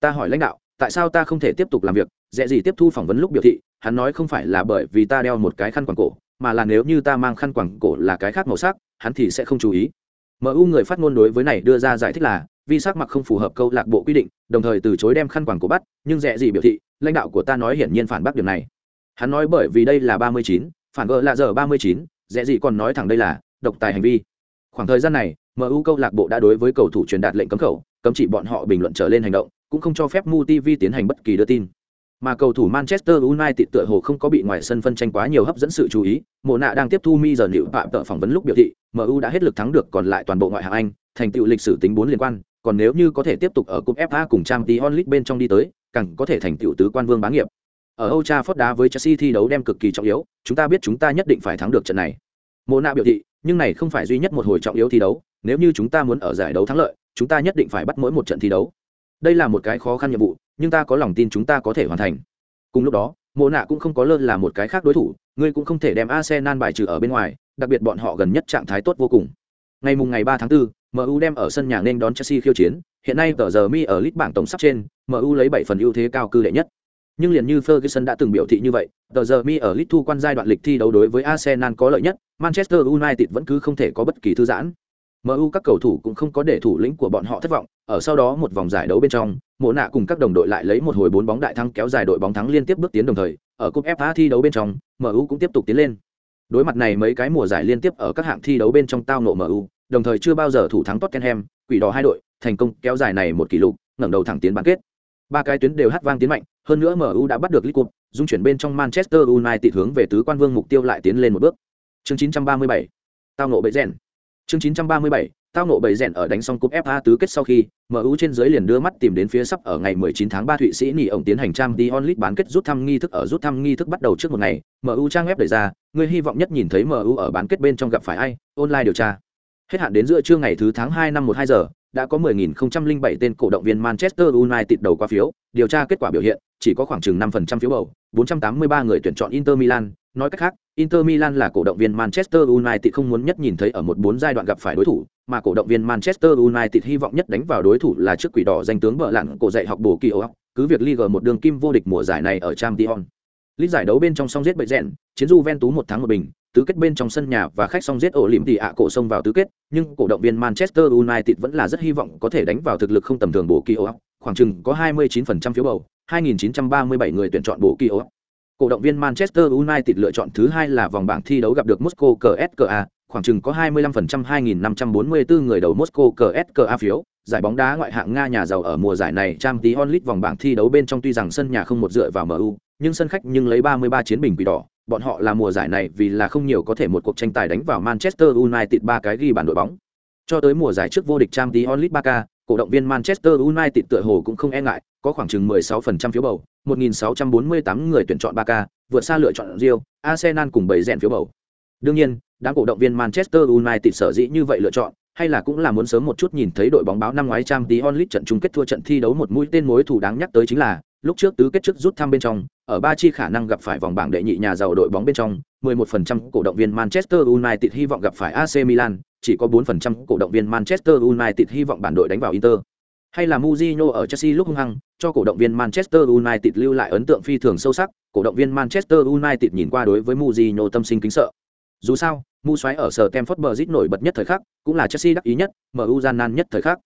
Ta hỏi lãnh đạo, tại sao ta không thể tiếp tục làm việc? Rẻ gì tiếp thu phỏng vấn lúc biểu thị, hắn nói không phải là bởi vì ta đeo một cái khăn quàng cổ, mà là nếu như ta mang khăn quàng cổ là cái khác màu sắc, hắn thì sẽ không chú ý. Mu người phát ngôn đối với này đưa ra giải thích là vì sắc mặc không phù hợp câu lạc bộ quy định, đồng thời từ chối đem khăn quàng cổ bắt, nhưng rẻ gì biểu thị lãnh đạo của ta nói hiển nhiên phản bác điều này hắn nói bởi vì đây là ba mươi chín phản vợ là giờ ba mươi chín dễ gì còn nói thẳng đây là độc tài hành vi khoảng thời gian này mu câu lạc bộ đã đối với cầu thủ truyền đạt lệnh cấm khẩu cấm chỉ bọn họ bình luận trở lên hành động cũng không cho phép Mu TV tiến hành bất kỳ đưa tin. Mà cầu thủ Manchester United tựa hồ không có bị ngoài sân phân tranh quá nhiều hấp dẫn sự chú ý, Mộ nạ đang tiếp thu mi giờ liệu phạm tự phỏng vấn lúc biểu thị, MU đã hết lực thắng được còn lại toàn bộ ngoại hạng Anh, thành tựu lịch sử tính bốn liên quan, còn nếu như có thể tiếp tục ở cúp FA cùng Champions League bên trong đi tới, càng có thể thành tựu tứ quan vương bá nghiệp. Ở Old Trafford đá với Chelsea thi đấu đem cực kỳ trọng yếu, chúng ta biết chúng ta nhất định phải thắng được trận này. Mộ Na biểu thị, nhưng này không phải duy nhất một hồi trọng yếu thi đấu, nếu như chúng ta muốn ở giải đấu thắng lợi, chúng ta nhất định phải bắt mỗi một trận thi đấu đây là một cái khó khăn nhiệm vụ nhưng ta có lòng tin chúng ta có thể hoàn thành cùng lúc đó mộ nạ cũng không có lơ là một cái khác đối thủ ngươi cũng không thể đem arsenal bài trừ ở bên ngoài đặc biệt bọn họ gần nhất trạng thái tốt vô cùng ngày mùng ngày 3 tháng 4, MU đem ở sân nhà nên đón Chelsea khiêu chiến, hiện nay tờ giờ mi ở list bảng tổng sắp trên, MU lấy 7 phần ưu thế cao cư đệ nhất. Nhưng liền như Ferguson đã từng biểu thị như vậy, tờ giờ mi ở list thu quan giai đoạn lịch thi đấu đối với Arsenal có lợi nhất, Manchester United vẫn cứ không thể có bất kỳ thư giãn. MU các cầu thủ cũng không có để thủ lĩnh của bọn họ thất vọng, ở sau đó một vòng giải đấu bên trong, Mộ nạ cùng các đồng đội lại lấy một hồi bốn bóng đại thắng kéo dài đội bóng thắng liên tiếp bước tiến đồng thời, ở cúp FA thi đấu bên trong, MU cũng tiếp tục tiến lên. Đối mặt này mấy cái mùa giải liên tiếp ở các hạng thi đấu bên trong tao nộ MU, đồng thời chưa bao giờ thủ thắng Tottenham, quỷ đỏ hai đội, thành công kéo dài này một kỷ lục, ngẩng đầu thẳng tiến bán kết. Ba cái tuyến đều hát vang tiến mạnh, hơn nữa MU đã bắt được League Cup, dung chuyển bên trong Manchester United hướng về tứ quan vương mục tiêu lại tiến lên một bước. Chương 937. Tao nộ bệ rèn. Chương 937 tao nộ bầy rèn ở đánh xong cúp FA tứ kết sau khi, MU trên dưới liền đưa mắt tìm đến phía sắp ở ngày 19 tháng 3 Thụy Sĩ nghỉ ổng tiến hành trang đi onlit bán kết rút thăm nghi thức ở rút thăm nghi thức bắt đầu trước một ngày, MU trang web đẩy ra, người hy vọng nhất nhìn thấy MU ở bán kết bên trong gặp phải ai, online điều tra. Hết hạn đến giữa trưa ngày thứ tháng 2 năm 12 giờ, đã có 10.007 tên cổ động viên Manchester United đầu qua phiếu, điều tra kết quả biểu hiện, chỉ có khoảng chừng 5% phiếu bầu, 483 người tuyển chọn Inter Milan, nói cách khác, Inter Milan là cổ động viên Manchester United không muốn nhất nhìn thấy ở một bốn giai đoạn gặp phải đối thủ, mà cổ động viên Manchester United hy vọng nhất đánh vào đối thủ là trước quỷ đỏ danh tướng bợ lặn cổ dạy học bổ kỳ ốc. Cứ việc Liga một đường kim vô địch mùa giải này ở Champions League giải đấu bên trong song giết bậy rèn, chiến Juventus một tháng một bình, tứ kết bên trong sân nhà và khách song giết ổ lỉm thì ạ cổ sông vào tứ kết, nhưng cổ động viên Manchester United vẫn là rất hy vọng có thể đánh vào thực lực không tầm thường bổ kỳ ốc, khoảng chừng có 29% phiếu bầu, 2937 người tuyển chọn bổ kỳ ốc. Cổ động viên Manchester United lựa chọn thứ hai là vòng bảng thi đấu gặp được Moscow CSKA, khoảng chừng có 25% 2544 người đầu Moscow CSKA phiếu. Giải bóng đá ngoại hạng Nga nhà giàu ở mùa giải này Champions onlit vòng bảng thi đấu bên trong tuy rằng sân nhà không một dựa vào MU, nhưng sân khách nhưng lấy 33 chiến bình quỷ đỏ. Bọn họ là mùa giải này vì là không nhiều có thể một cuộc tranh tài đánh vào Manchester United ba cái ghi bàn đội bóng. Cho tới mùa giải trước vô địch Champions League 3K, cổ động viên Manchester United tựa hồ cũng không e ngại, có khoảng chừng 16% phiếu bầu, 1648 người tuyển chọn 3K, vượt xa lựa chọn Real, Arsenal cùng bảy rèn phiếu bầu. Đương nhiên, đám cổ động viên Manchester United sở dĩ như vậy lựa chọn, hay là cũng là muốn sớm một chút nhìn thấy đội bóng báo năm ngoái Champions League trận chung kết thua trận thi đấu một mũi tên mối thủ đáng nhắc tới chính là, lúc trước tứ kết trước rút thăm bên trong, ở ba chi khả năng gặp phải vòng bảng đệ nhị nhà giàu đội bóng bên trong, 11% cổ động viên Manchester United hy vọng gặp phải AC Milan, chỉ có 4% cổ động viên Manchester United hy vọng bản đội đánh vào Inter. Hay là Mourinho ở Chelsea lúc hung hăng, cho cổ động viên Manchester United lưu lại ấn tượng phi thường sâu sắc, cổ động viên Manchester United nhìn qua đối với Mourinho tâm sinh kính sợ. Dù sao, Mu xoáy ở sở Stamford Bridge nổi bật nhất thời khắc, cũng là Chelsea đắc ý nhất, MU gian nan nhất thời khắc.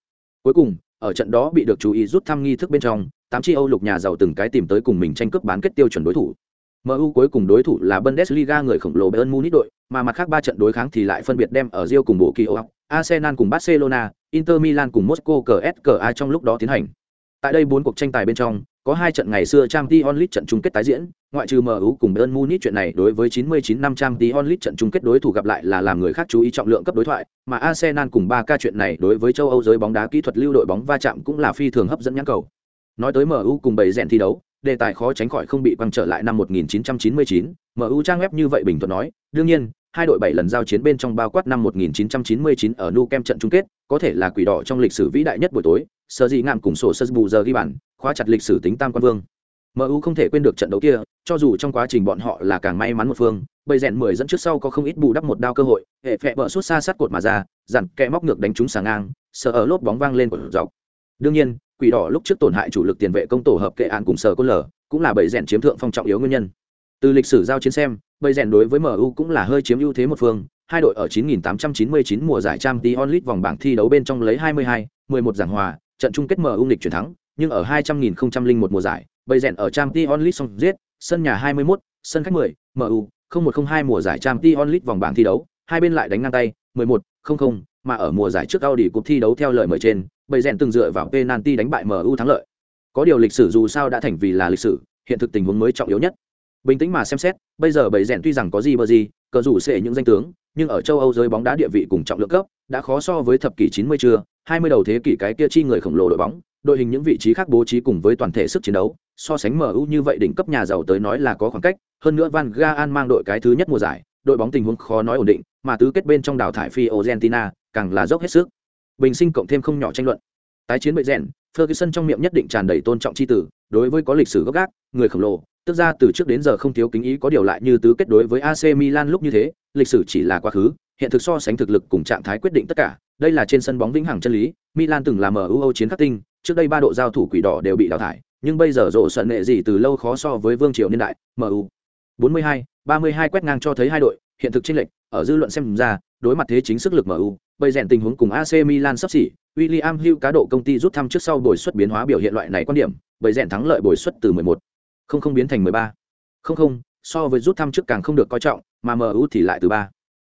Cuối cùng, ở trận đó bị được chú ý rút thăm nghi thức bên trong, tám chi Âu lục nhà giàu từng cái tìm tới cùng mình tranh cướp bán kết tiêu chuẩn đối thủ. MU cuối cùng đối thủ là Bundesliga người khổng lồ Bayern Munich đội, mà mặt khác ba trận đối kháng thì lại phân biệt đem ở Rio cùng bộ kỳ Âu, Arsenal cùng Barcelona, Inter Milan cùng Moscow CSKA trong lúc đó tiến hành. Tại đây bốn cuộc tranh tài bên trong, có hai trận ngày xưa Champions League trận chung kết tái diễn, ngoại trừ MU cùng Bayern Munich chuyện này đối với 99 năm Champions League trận chung kết đối thủ gặp lại là làm người khác chú ý trọng lượng cấp đối thoại, mà Arsenal cùng 3K chuyện này đối với châu Âu giới bóng đá kỹ thuật lưu đội bóng va chạm cũng là phi thường hấp dẫn nhãn cầu. Nói tới MU cùng bảy rèn thi đấu, đề tài khó tránh khỏi không bị quăng trở lại năm 1999, MU trang web như vậy bình thuận nói, đương nhiên, hai đội bảy lần giao chiến bên trong bao quát năm 1999 ở Nou Camp trận chung kết, có thể là quỷ đỏ trong lịch sử vĩ đại nhất buổi tối, sở dĩ ngạm cùng sổ sơ bù giờ ghi bàn, khóa chặt lịch sử tính tam quan vương. MU không thể quên được trận đấu kia, cho dù trong quá trình bọn họ là càng may mắn một phương, bây rèn 10 dẫn trước sau có không ít bù đắp một đao cơ hội, hệ phệ bờ suốt xa sát cột mà ra, dặn kẹ móc ngược đánh trúng sáng ngang, sở ở lốp bóng vang lên của dọc. Đương nhiên, quỷ đỏ lúc trước tổn hại chủ lực tiền vệ công tổ hợp kệ an cùng sở côn lở, cũng là bầy rèn chiếm thượng phong trọng yếu nguyên nhân. Từ lịch sử giao chiến xem, bầy rèn đối với MU cũng là hơi chiếm ưu thế một phương, hai đội ở 9899 mùa giải Champions League vòng bảng thi đấu bên trong lấy 22, 11 giảng hòa, trận chung kết MU nghịch chuyển thắng, nhưng ở 200.001 mùa giải, bầy rèn ở Champions League xong giết, sân nhà 21, sân khách 10, MU, 0102 mùa giải Champions League vòng bảng thi đấu, hai bên lại đánh ngang tay, 11, 00, mà ở mùa giải trước Audi cuộc thi đấu theo lời mời trên, bầy rèn từng dựa vào penalty đánh bại MU thắng lợi. Có điều lịch sử dù sao đã thành vì là lịch sử, hiện thực tình huống mới trọng yếu nhất. Bình tĩnh mà xem xét, bây giờ bầy rèn tuy rằng có gì bơ gì, cờ rủ sẽ những danh tướng, nhưng ở châu Âu giới bóng đá địa vị cùng trọng lượng cấp, đã khó so với thập kỷ 90 chưa, 20 đầu thế kỷ cái kia chi người khổng lồ đội bóng, đội hình những vị trí khác bố trí cùng với toàn thể sức chiến đấu, so sánh MU như vậy đỉnh cấp nhà giàu tới nói là có khoảng cách, hơn nữa Van Gaal mang đội cái thứ nhất mùa giải, đội bóng tình huống khó nói ổn định, mà tứ kết bên trong đào thải phi Argentina, càng là dốc hết sức. Bình sinh cộng thêm không nhỏ tranh luận. Tái chiến bệ rèn, Ferguson trong miệng nhất định tràn đầy tôn trọng chi tử, đối với có lịch sử gốc gác, người khổng lồ, tức ra từ trước đến giờ không thiếu kính ý có điều lại như tứ kết đối với AC Milan lúc như thế, lịch sử chỉ là quá khứ, hiện thực so sánh thực lực cùng trạng thái quyết định tất cả, đây là trên sân bóng vĩnh hằng chân lý, Milan từng là MU chiến khắc tinh, trước đây ba độ giao thủ quỷ đỏ đều bị đào thải, nhưng bây giờ rộ sận nệ gì từ lâu khó so với vương triều niên đại, MU. 42, 32 quét ngang cho thấy hai đội, hiện thực chênh lệch ở dư luận xem ra đối mặt thế chính sức lực MU, bây rèn tình huống cùng AC Milan sắp xỉ, William Hill cá độ công ty rút thăm trước sau bồi suất biến hóa biểu hiện loại này quan điểm, bây rèn thắng lợi bồi suất từ 11, không không biến thành 13. Không không, so với rút thăm trước càng không được coi trọng, mà MU thì lại từ 3,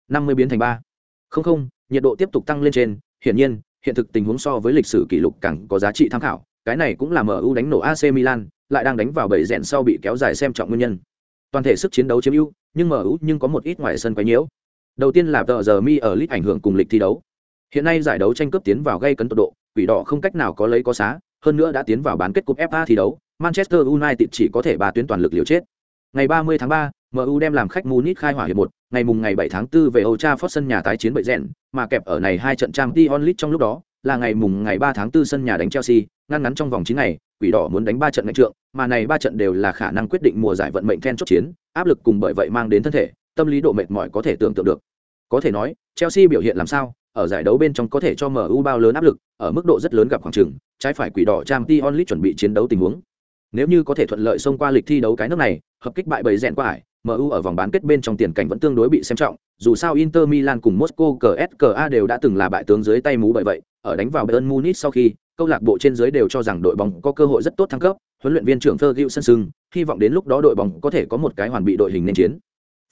50 biến thành 3. Không không, nhiệt độ tiếp tục tăng lên trên, hiển nhiên, hiện thực tình huống so với lịch sử kỷ lục càng có giá trị tham khảo, cái này cũng là MU đánh nổ AC Milan, lại đang đánh vào bảy rèn sau bị kéo dài xem trọng nguyên nhân. Toàn thể sức chiến đấu chiếm ưu, nhưng MU nhưng có một ít ngoài sân quấy nhiễu. Đầu tiên là tờ giờ mi ở lit ảnh hưởng cùng lịch thi đấu. Hiện nay giải đấu tranh cướp tiến vào gây cấn tột độ, quỷ đỏ không cách nào có lấy có xá, hơn nữa đã tiến vào bán kết cúp FA thi đấu, Manchester United chỉ có thể ba tuyến toàn lực liều chết. Ngày 30 tháng 3, MU đem làm khách Munich khai hỏa hiệp một, ngày mùng ngày 7 tháng 4 về Old Trafford sân nhà tái chiến bậy rèn, mà kẹp ở này hai trận trang t onlit trong lúc đó, là ngày mùng ngày 3 tháng 4 sân nhà đánh Chelsea, ngăn ngắn trong vòng 9 ngày, quỷ đỏ muốn đánh ba trận ngạch trượng, mà này ba trận đều là khả năng quyết định mùa giải vận mệnh then chốt chiến, áp lực cùng bởi vậy mang đến thân thể, tâm lý độ mệt mỏi có thể tưởng tượng được. Có thể nói, Chelsea biểu hiện làm sao, ở giải đấu bên trong có thể cho MU bao lớn áp lực, ở mức độ rất lớn gặp khoảng trừng trái phải quỷ đỏ trang t onlit chuẩn bị chiến đấu tình huống. Nếu như có thể thuận lợi xông qua lịch thi đấu cái nước này, hợp kích bại bầy rèn qua hải, MU ở vòng bán kết bên trong tiền cảnh vẫn tương đối bị xem trọng, dù sao Inter Milan cùng Moscow CSKA đều đã từng là bại tướng dưới tay mú bởi vậy, ở đánh vào Bayern Munich sau khi, câu lạc bộ trên dưới đều cho rằng đội bóng có cơ hội rất tốt thăng cấp, huấn luyện viên trưởng Ferguson sưng, hy vọng đến lúc đó đội bóng có thể có một cái hoàn bị đội hình nên chiến.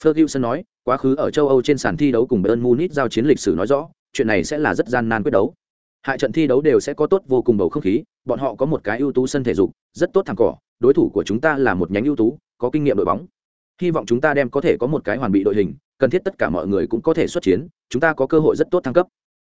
Ferguson nói, quá khứ ở châu Âu trên sàn thi đấu cùng Bayern Munich giao chiến lịch sử nói rõ, chuyện này sẽ là rất gian nan quyết đấu. Hai trận thi đấu đều sẽ có tốt vô cùng bầu không khí, bọn họ có một cái ưu tú sân thể dục, rất tốt thẳng cỏ, đối thủ của chúng ta là một nhánh ưu tú, có kinh nghiệm đội bóng. Hy vọng chúng ta đem có thể có một cái hoàn bị đội hình, cần thiết tất cả mọi người cũng có thể xuất chiến, chúng ta có cơ hội rất tốt thăng cấp.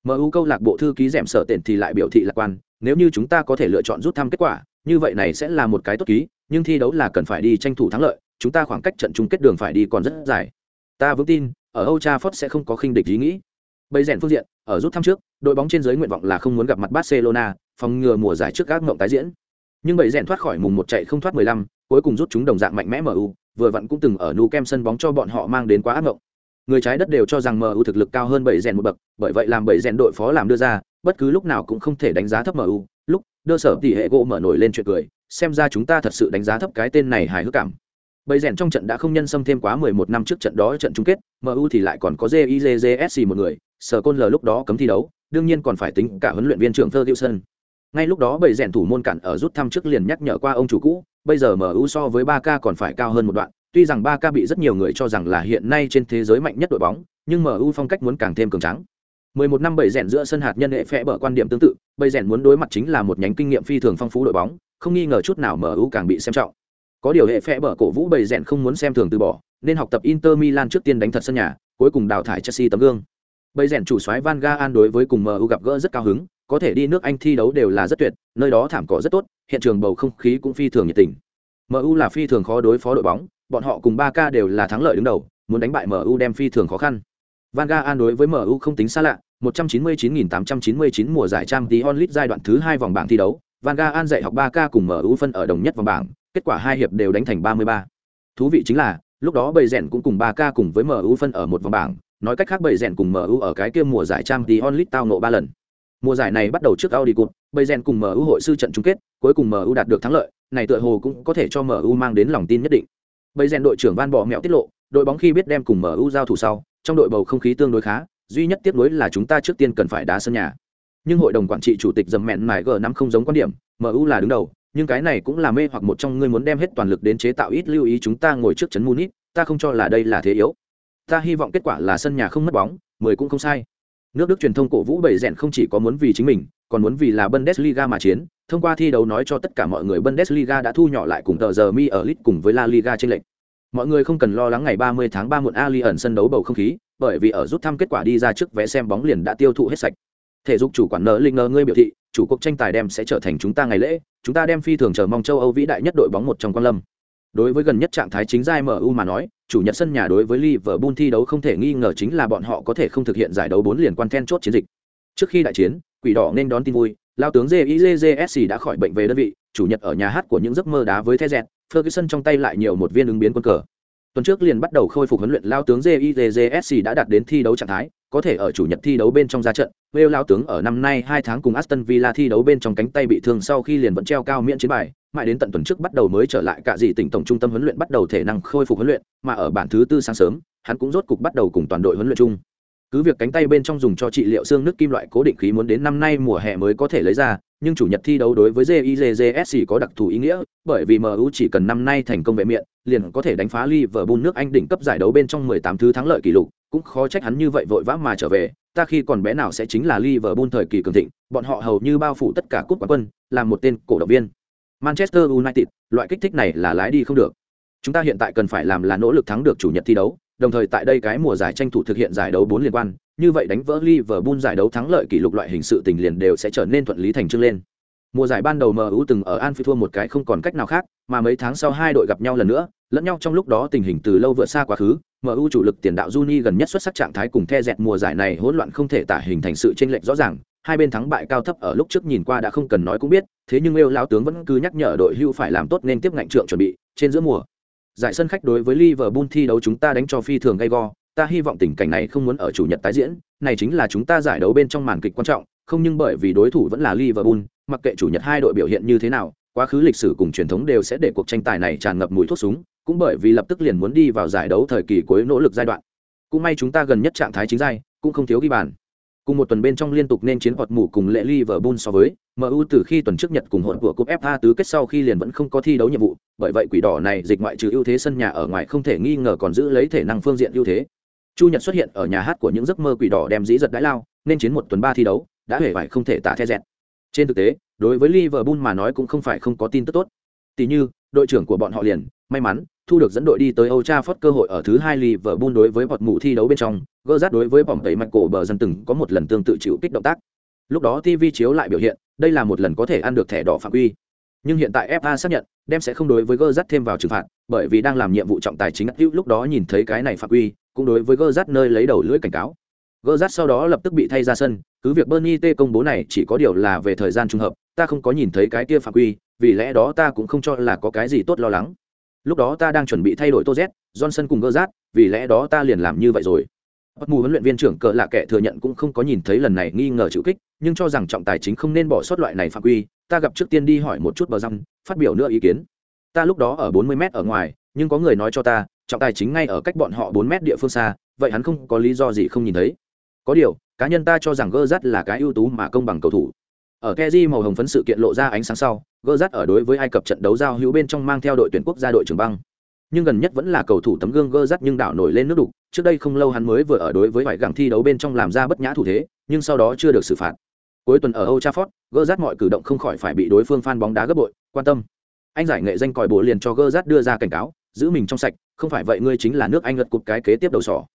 MU câu lạc bộ thư ký rèm sở tiền thì lại biểu thị lạc quan, nếu như chúng ta có thể lựa chọn rút thăm kết quả, như vậy này sẽ là một cái tốt ký, nhưng thi đấu là cần phải đi tranh thủ thắng lợi, chúng ta khoảng cách trận chung kết đường phải đi còn rất dài. Ta vững tin, ở Old Trafford sẽ không có khinh địch ý nghĩ. Bây rèn phương diện, ở rút thăm trước, đội bóng trên dưới nguyện vọng là không muốn gặp mặt Barcelona, phòng ngừa mùa giải trước các ngộng tái diễn. Nhưng bảy rèn thoát khỏi mùng một chạy không thoát 15, cuối cùng rút chúng đồng dạng mạnh mẽ MU, vừa vặn cũng từng ở nu kem sân bóng cho bọn họ mang đến quá ác ngộng. Người trái đất đều cho rằng MU thực lực cao hơn bảy rèn một bậc, bởi vậy làm bảy rèn đội phó làm đưa ra, bất cứ lúc nào cũng không thể đánh giá thấp MU. Lúc, đơ sở tỷ hệ gỗ mở nổi lên chuyện cười, xem ra chúng ta thật sự đánh giá thấp cái tên này hài hước cảm. Bầy rèn trong trận đã không nhân xâm thêm quá 11 năm trước trận đó trận chung kết, MU thì lại còn có JIJJSC một người, sở côn l lúc đó cấm thi đấu, đương nhiên còn phải tính cả huấn luyện viên trưởng Thơ Diệu Sơn. Ngay lúc đó bầy rèn thủ môn cản ở rút thăm trước liền nhắc nhở qua ông chủ cũ, bây giờ MU so với ba k còn phải cao hơn một đoạn, tuy rằng ba k bị rất nhiều người cho rằng là hiện nay trên thế giới mạnh nhất đội bóng, nhưng MU phong cách muốn càng thêm cường tráng. 11 năm bầy rèn giữa sân hạt nhân hệ phe bở quan điểm tương tự, bầy rèn muốn đối mặt chính là một nhánh kinh nghiệm phi thường phong phú đội bóng, không nghi ngờ chút nào MU càng bị xem trọng. Có điều hệ phe bở cổ vũ bầy rèn không muốn xem thường từ bỏ, nên học tập Inter Milan trước tiên đánh thật sân nhà, cuối cùng đào thải Chelsea tấm gương. Bầy rèn chủ soái Van Gaal đối với cùng MU gặp gỡ rất cao hứng, có thể đi nước Anh thi đấu đều là rất tuyệt, nơi đó thảm cỏ rất tốt, hiện trường bầu không khí cũng phi thường nhiệt tình. MU là phi thường khó đối phó đội bóng, bọn họ cùng 3K đều là thắng lợi đứng đầu, muốn đánh bại MU đem phi thường khó khăn. Van Gaal đối với MU không tính xa lạ, 199.899 mùa giải Champions League giai đoạn thứ 2 vòng bảng thi đấu, Van Gaal dạy học 3K cùng MU phân ở đồng nhất vòng bảng, kết quả hai hiệp đều đánh thành 33. Thú vị chính là, lúc đó bầy rèn cũng cùng 3K cùng với MU phân ở một vòng bảng, nói cách khác bầy rèn cùng MU ở cái kia mùa giải Champions League tao ngộ 3 lần. Mùa giải này bắt đầu trước Audi Cup, bầy rèn cùng MU hội sư trận chung kết, cuối cùng MU đạt được thắng lợi, này tựa hồ cũng có thể cho MU mang đến lòng tin nhất định. Bầy rèn đội trưởng Van Bọ mẹo tiết lộ, đội bóng khi biết đem cùng MU giao thủ sau, trong đội bầu không khí tương đối khá, duy nhất tiếc nuối là chúng ta trước tiên cần phải đá sân nhà. Nhưng hội đồng quản trị chủ tịch dầm mẹn mải g năm không giống quan điểm, MU là đứng đầu, nhưng cái này cũng là mê hoặc một trong ngươi muốn đem hết toàn lực đến chế tạo ít lưu ý chúng ta ngồi trước chấn Munich, ta không cho là đây là thế yếu. Ta hy vọng kết quả là sân nhà không mất bóng, mười cũng không sai. Nước Đức truyền thông cổ vũ bầy rèn không chỉ có muốn vì chính mình, còn muốn vì là Bundesliga mà chiến, thông qua thi đấu nói cho tất cả mọi người Bundesliga đã thu nhỏ lại cùng tờ giờ mi ở lit cùng với La Liga trên lệnh. Mọi người không cần lo lắng ngày 30 tháng 3 muộn Ali ẩn sân đấu bầu không khí, bởi vì ở rút thăm kết quả đi ra trước vé xem bóng liền đã tiêu thụ hết sạch. Thể dục chủ quản nợ linh ngơ ngươi biểu thị, chủ cuộc tranh tài đem sẽ trở thành chúng ta ngày lễ, chúng ta đem phi thường chờ mong châu Âu vĩ đại nhất đội bóng một trong quan lâm. Đối với gần nhất trạng thái chính giai MU mà nói, chủ nhật sân nhà đối với Liverpool thi đấu không thể nghi ngờ chính là bọn họ có thể không thực hiện giải đấu bốn liền quan then chốt chiến dịch. Trước khi đại chiến, Quỷ Đỏ nên đón tin vui, lao tướng JIJJSC đã khỏi bệnh về đơn vị, chủ nhật ở nhà hát của những giấc mơ đá với The dẹt, Ferguson trong tay lại nhiều một viên ứng biến quân cờ. tuần trước liền bắt đầu khôi phục huấn luyện lao tướng jizsc đã đạt đến thi đấu trạng thái có thể ở chủ nhật thi đấu bên trong ra trận Wales lao tướng ở năm nay hai tháng cùng Aston Villa thi đấu bên trong cánh tay bị thương sau khi liền vẫn treo cao miễn chiến bài mãi đến tận tuần trước bắt đầu mới trở lại cả gì tỉnh tổng trung tâm huấn luyện bắt đầu thể năng khôi phục huấn luyện mà ở bản thứ tư sáng sớm hắn cũng rốt cục bắt đầu cùng toàn đội huấn luyện chung cứ việc cánh tay bên trong dùng cho trị liệu xương nước kim loại cố định khí muốn đến năm nay mùa hè mới có thể lấy ra, nhưng chủ nhật thi đấu đối với JIJJSC có đặc thù ý nghĩa, bởi vì MU chỉ cần năm nay thành công vệ miệng, liền có thể đánh phá Liverpool nước Anh đỉnh cấp giải đấu bên trong 18 thứ thắng lợi kỷ lục, cũng khó trách hắn như vậy vội vã mà trở về, ta khi còn bé nào sẽ chính là Liverpool thời kỳ cường thịnh, bọn họ hầu như bao phủ tất cả cúp quán quân làm một tên cổ động viên. Manchester United, loại kích thích này là lái đi không được. Chúng ta hiện tại cần phải làm là nỗ lực thắng được chủ nhật thi đấu đồng thời tại đây cái mùa giải tranh thủ thực hiện giải đấu bốn liên quan, như vậy đánh vỡ Liverpool giải đấu thắng lợi kỷ lục loại hình sự tình liền đều sẽ trở nên thuận lý thành chương lên. Mùa giải ban đầu MU từng ở Anfield thua một cái không còn cách nào khác, mà mấy tháng sau hai đội gặp nhau lần nữa, lẫn nhau trong lúc đó tình hình từ lâu vượt xa quá khứ, MU chủ lực tiền đạo Juni gần nhất xuất sắc trạng thái cùng the dẹt mùa giải này hỗn loạn không thể tả hình thành sự chênh lệch rõ ràng, hai bên thắng bại cao thấp ở lúc trước nhìn qua đã không cần nói cũng biết, thế nhưng Lêu lão tướng vẫn cứ nhắc nhở đội hưu phải làm tốt nên tiếp ngạnh trượng chuẩn bị, trên giữa mùa giải sân khách đối với Liverpool thi đấu chúng ta đánh cho phi thường gay go, ta hy vọng tình cảnh này không muốn ở chủ nhật tái diễn, này chính là chúng ta giải đấu bên trong màn kịch quan trọng, không nhưng bởi vì đối thủ vẫn là Liverpool, mặc kệ chủ nhật hai đội biểu hiện như thế nào, quá khứ lịch sử cùng truyền thống đều sẽ để cuộc tranh tài này tràn ngập mùi thuốc súng, cũng bởi vì lập tức liền muốn đi vào giải đấu thời kỳ cuối nỗ lực giai đoạn. Cũng may chúng ta gần nhất trạng thái chính giai, cũng không thiếu ghi bàn. Cùng một tuần bên trong liên tục nên chiến hoạt mù cùng lệ Liverpool so với MU từ khi tuần trước Nhật cùng hỗn của cúp FA tứ kết sau khi liền vẫn không có thi đấu nhiệm vụ, bởi vậy quỷ đỏ này dịch ngoại trừ ưu thế sân nhà ở ngoài không thể nghi ngờ còn giữ lấy thể năng phương diện ưu thế. Chu Nhật xuất hiện ở nhà hát của những giấc mơ quỷ đỏ đem dĩ giật đãi lao, nên chiến một tuần ba thi đấu, đã hề vải không thể tả the dẹt. Trên thực tế, đối với Liverpool mà nói cũng không phải không có tin tức tốt. Tỷ như, đội trưởng của bọn họ liền, may mắn, thu được dẫn đội đi tới Old Trafford cơ hội ở thứ hai Liverpool đối với bọn mù thi đấu bên trong, gơ rát đối với bỏng tẩy mạch cổ bờ dân từng có một lần tương tự chịu kích động tác. Lúc đó TV chiếu lại biểu hiện, đây là một lần có thể ăn được thẻ đỏ phạm quy. Nhưng hiện tại FA xác nhận, đem sẽ không đối với gơ rát thêm vào trừng phạt, bởi vì đang làm nhiệm vụ trọng tài chính lúc đó nhìn thấy cái này phạm quy, cũng đối với gơ rát nơi lấy đầu lưỡi cảnh cáo. gơ rát sau đó lập tức bị thay ra sân, cứ việc Bernie T công bố này chỉ có điều là về thời gian trùng hợp, ta không có nhìn thấy cái kia phạm quy, vì lẽ đó ta cũng không cho là có cái gì tốt lo lắng lúc đó ta đang chuẩn bị thay đổi tô z johnson cùng gơ rát vì lẽ đó ta liền làm như vậy rồi bất mù huấn luyện viên trưởng cờ lạ kệ thừa nhận cũng không có nhìn thấy lần này nghi ngờ chịu kích, nhưng cho rằng trọng tài chính không nên bỏ sót loại này phạm quy, ta gặp trước tiên đi hỏi một chút bờ răng, phát biểu nữa ý kiến. Ta lúc đó ở 40 m ở ngoài, nhưng có người nói cho ta, trọng tài chính ngay ở cách bọn họ 4 m địa phương xa, vậy hắn không có lý do gì không nhìn thấy. Có điều, cá nhân ta cho rằng gơ rắt là cái ưu tú mà công bằng cầu thủ. Ở keji màu hồng phấn sự kiện lộ ra ánh sáng sau gơ rắt ở đối với ai cập trận đấu giao hữu bên trong mang theo đội tuyển quốc gia đội trưởng băng nhưng gần nhất vẫn là cầu thủ tấm gương gơ rắt nhưng đảo nổi lên nước đục. Trước đây không lâu hắn mới vừa ở đối với vải gẳng thi đấu bên trong làm ra bất nhã thủ thế nhưng sau đó chưa được xử phạt. Cuối tuần ở Old Trafford, gơ mọi cử động không khỏi phải bị đối phương fan bóng đá gấp bội quan tâm. Anh giải nghệ danh còi bộ liền cho gơ đưa ra cảnh cáo giữ mình trong sạch không phải vậy ngươi chính là nước anh ngật cục cái kế tiếp đầu sỏ.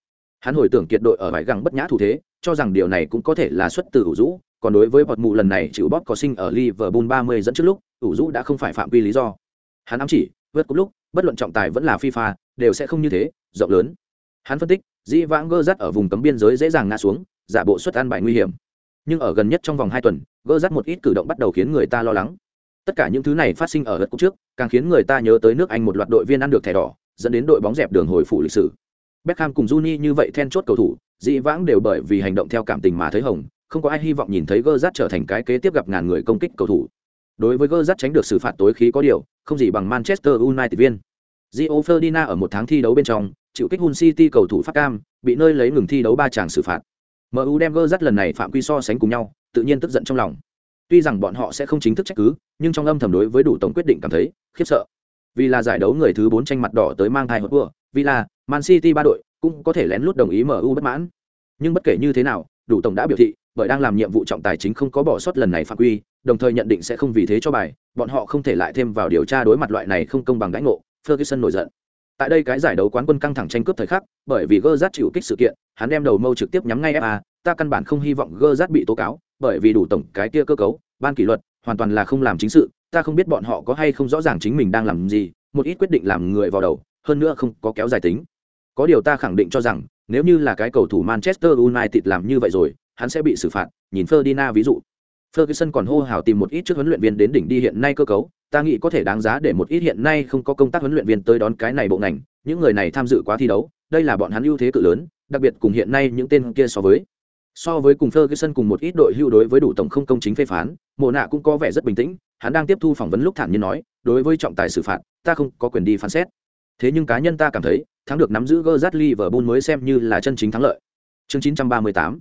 Hắn hồi tưởng kiệt đội ở vải gẳng bất nhã thủ thế cho rằng điều này cũng có thể là xuất từ ủ rũ còn đối với bọt mù lần này chịu bóp có sinh ở Liverpool 30 dẫn trước lúc, ủ rũ đã không phải phạm vi lý do. Hắn ám chỉ, vượt cúp lúc, bất luận trọng tài vẫn là FIFA, đều sẽ không như thế, rộng lớn. Hắn phân tích, Di vãng gơ dắt ở vùng cấm biên giới dễ dàng ngã xuống, giả bộ xuất ăn bài nguy hiểm. Nhưng ở gần nhất trong vòng 2 tuần, gơ dắt một ít cử động bắt đầu khiến người ta lo lắng. Tất cả những thứ này phát sinh ở lượt cúp trước, càng khiến người ta nhớ tới nước Anh một loạt đội viên ăn được thẻ đỏ, dẫn đến đội bóng dẹp đường hồi phủ lịch sử. Beckham cùng Juni như vậy then chốt cầu thủ, Di vãng đều bởi vì hành động theo cảm tình mà thấy hồng, không có ai hy vọng nhìn thấy gơ dắt trở thành cái kế tiếp gặp ngàn người công kích cầu thủ đối với gơ rát tránh được xử phạt tối khí có điều không gì bằng manchester united viên. Gio Ferdinand ở một tháng thi đấu bên trong chịu kích Hull City cầu thủ phát cam bị nơi lấy ngừng thi đấu ba chàng xử phạt. MU đem gơ lần này phạm quy so sánh cùng nhau tự nhiên tức giận trong lòng. Tuy rằng bọn họ sẽ không chính thức trách cứ nhưng trong âm thầm đối với đủ tổng quyết định cảm thấy khiếp sợ. Vì là giải đấu người thứ bốn tranh mặt đỏ tới mang thai hột vì Villa, Man City ba đội cũng có thể lén lút đồng ý MU bất mãn. Nhưng bất kể như thế nào đủ tổng đã biểu thị bởi đang làm nhiệm vụ trọng tài chính không có bỏ sót lần này phạm quy đồng thời nhận định sẽ không vì thế cho bài, bọn họ không thể lại thêm vào điều tra đối mặt loại này không công bằng đãi ngộ, ferguson nổi giận. Tại đây cái giải đấu quán quân căng thẳng tranh cướp thời khắc, bởi vì Gerrard chịu kích sự kiện, hắn đem đầu mâu trực tiếp nhắm ngay fa ta căn bản không hy vọng Gerrard bị tố cáo, bởi vì đủ tổng cái kia cơ cấu, ban kỷ luật, hoàn toàn là không làm chính sự, ta không biết bọn họ có hay không rõ ràng chính mình đang làm gì, một ít quyết định làm người vào đầu, hơn nữa không có kéo dài tính. Có điều ta khẳng định cho rằng, nếu như là cái cầu thủ manchester united làm như vậy rồi, hắn sẽ bị xử phạt, nhìn Ferdinand ví dụ. Ferguson còn hô hào tìm một ít trước huấn luyện viên đến đỉnh đi hiện nay cơ cấu, ta nghĩ có thể đáng giá để một ít hiện nay không có công tác huấn luyện viên tới đón cái này bộ ngành, những người này tham dự quá thi đấu, đây là bọn hắn ưu thế cự lớn, đặc biệt cùng hiện nay những tên kia so với. So với cùng Ferguson cùng một ít đội hưu đối với đủ tổng không công chính phê phán, Mộ nạ cũng có vẻ rất bình tĩnh, hắn đang tiếp thu phỏng vấn lúc thản nhiên nói, đối với trọng tài xử phạt, ta không có quyền đi phán xét. Thế nhưng cá nhân ta cảm thấy, thắng được nắm giữ Gerrard Liverpool mới xem như là chân chính thắng lợi. Chương 938,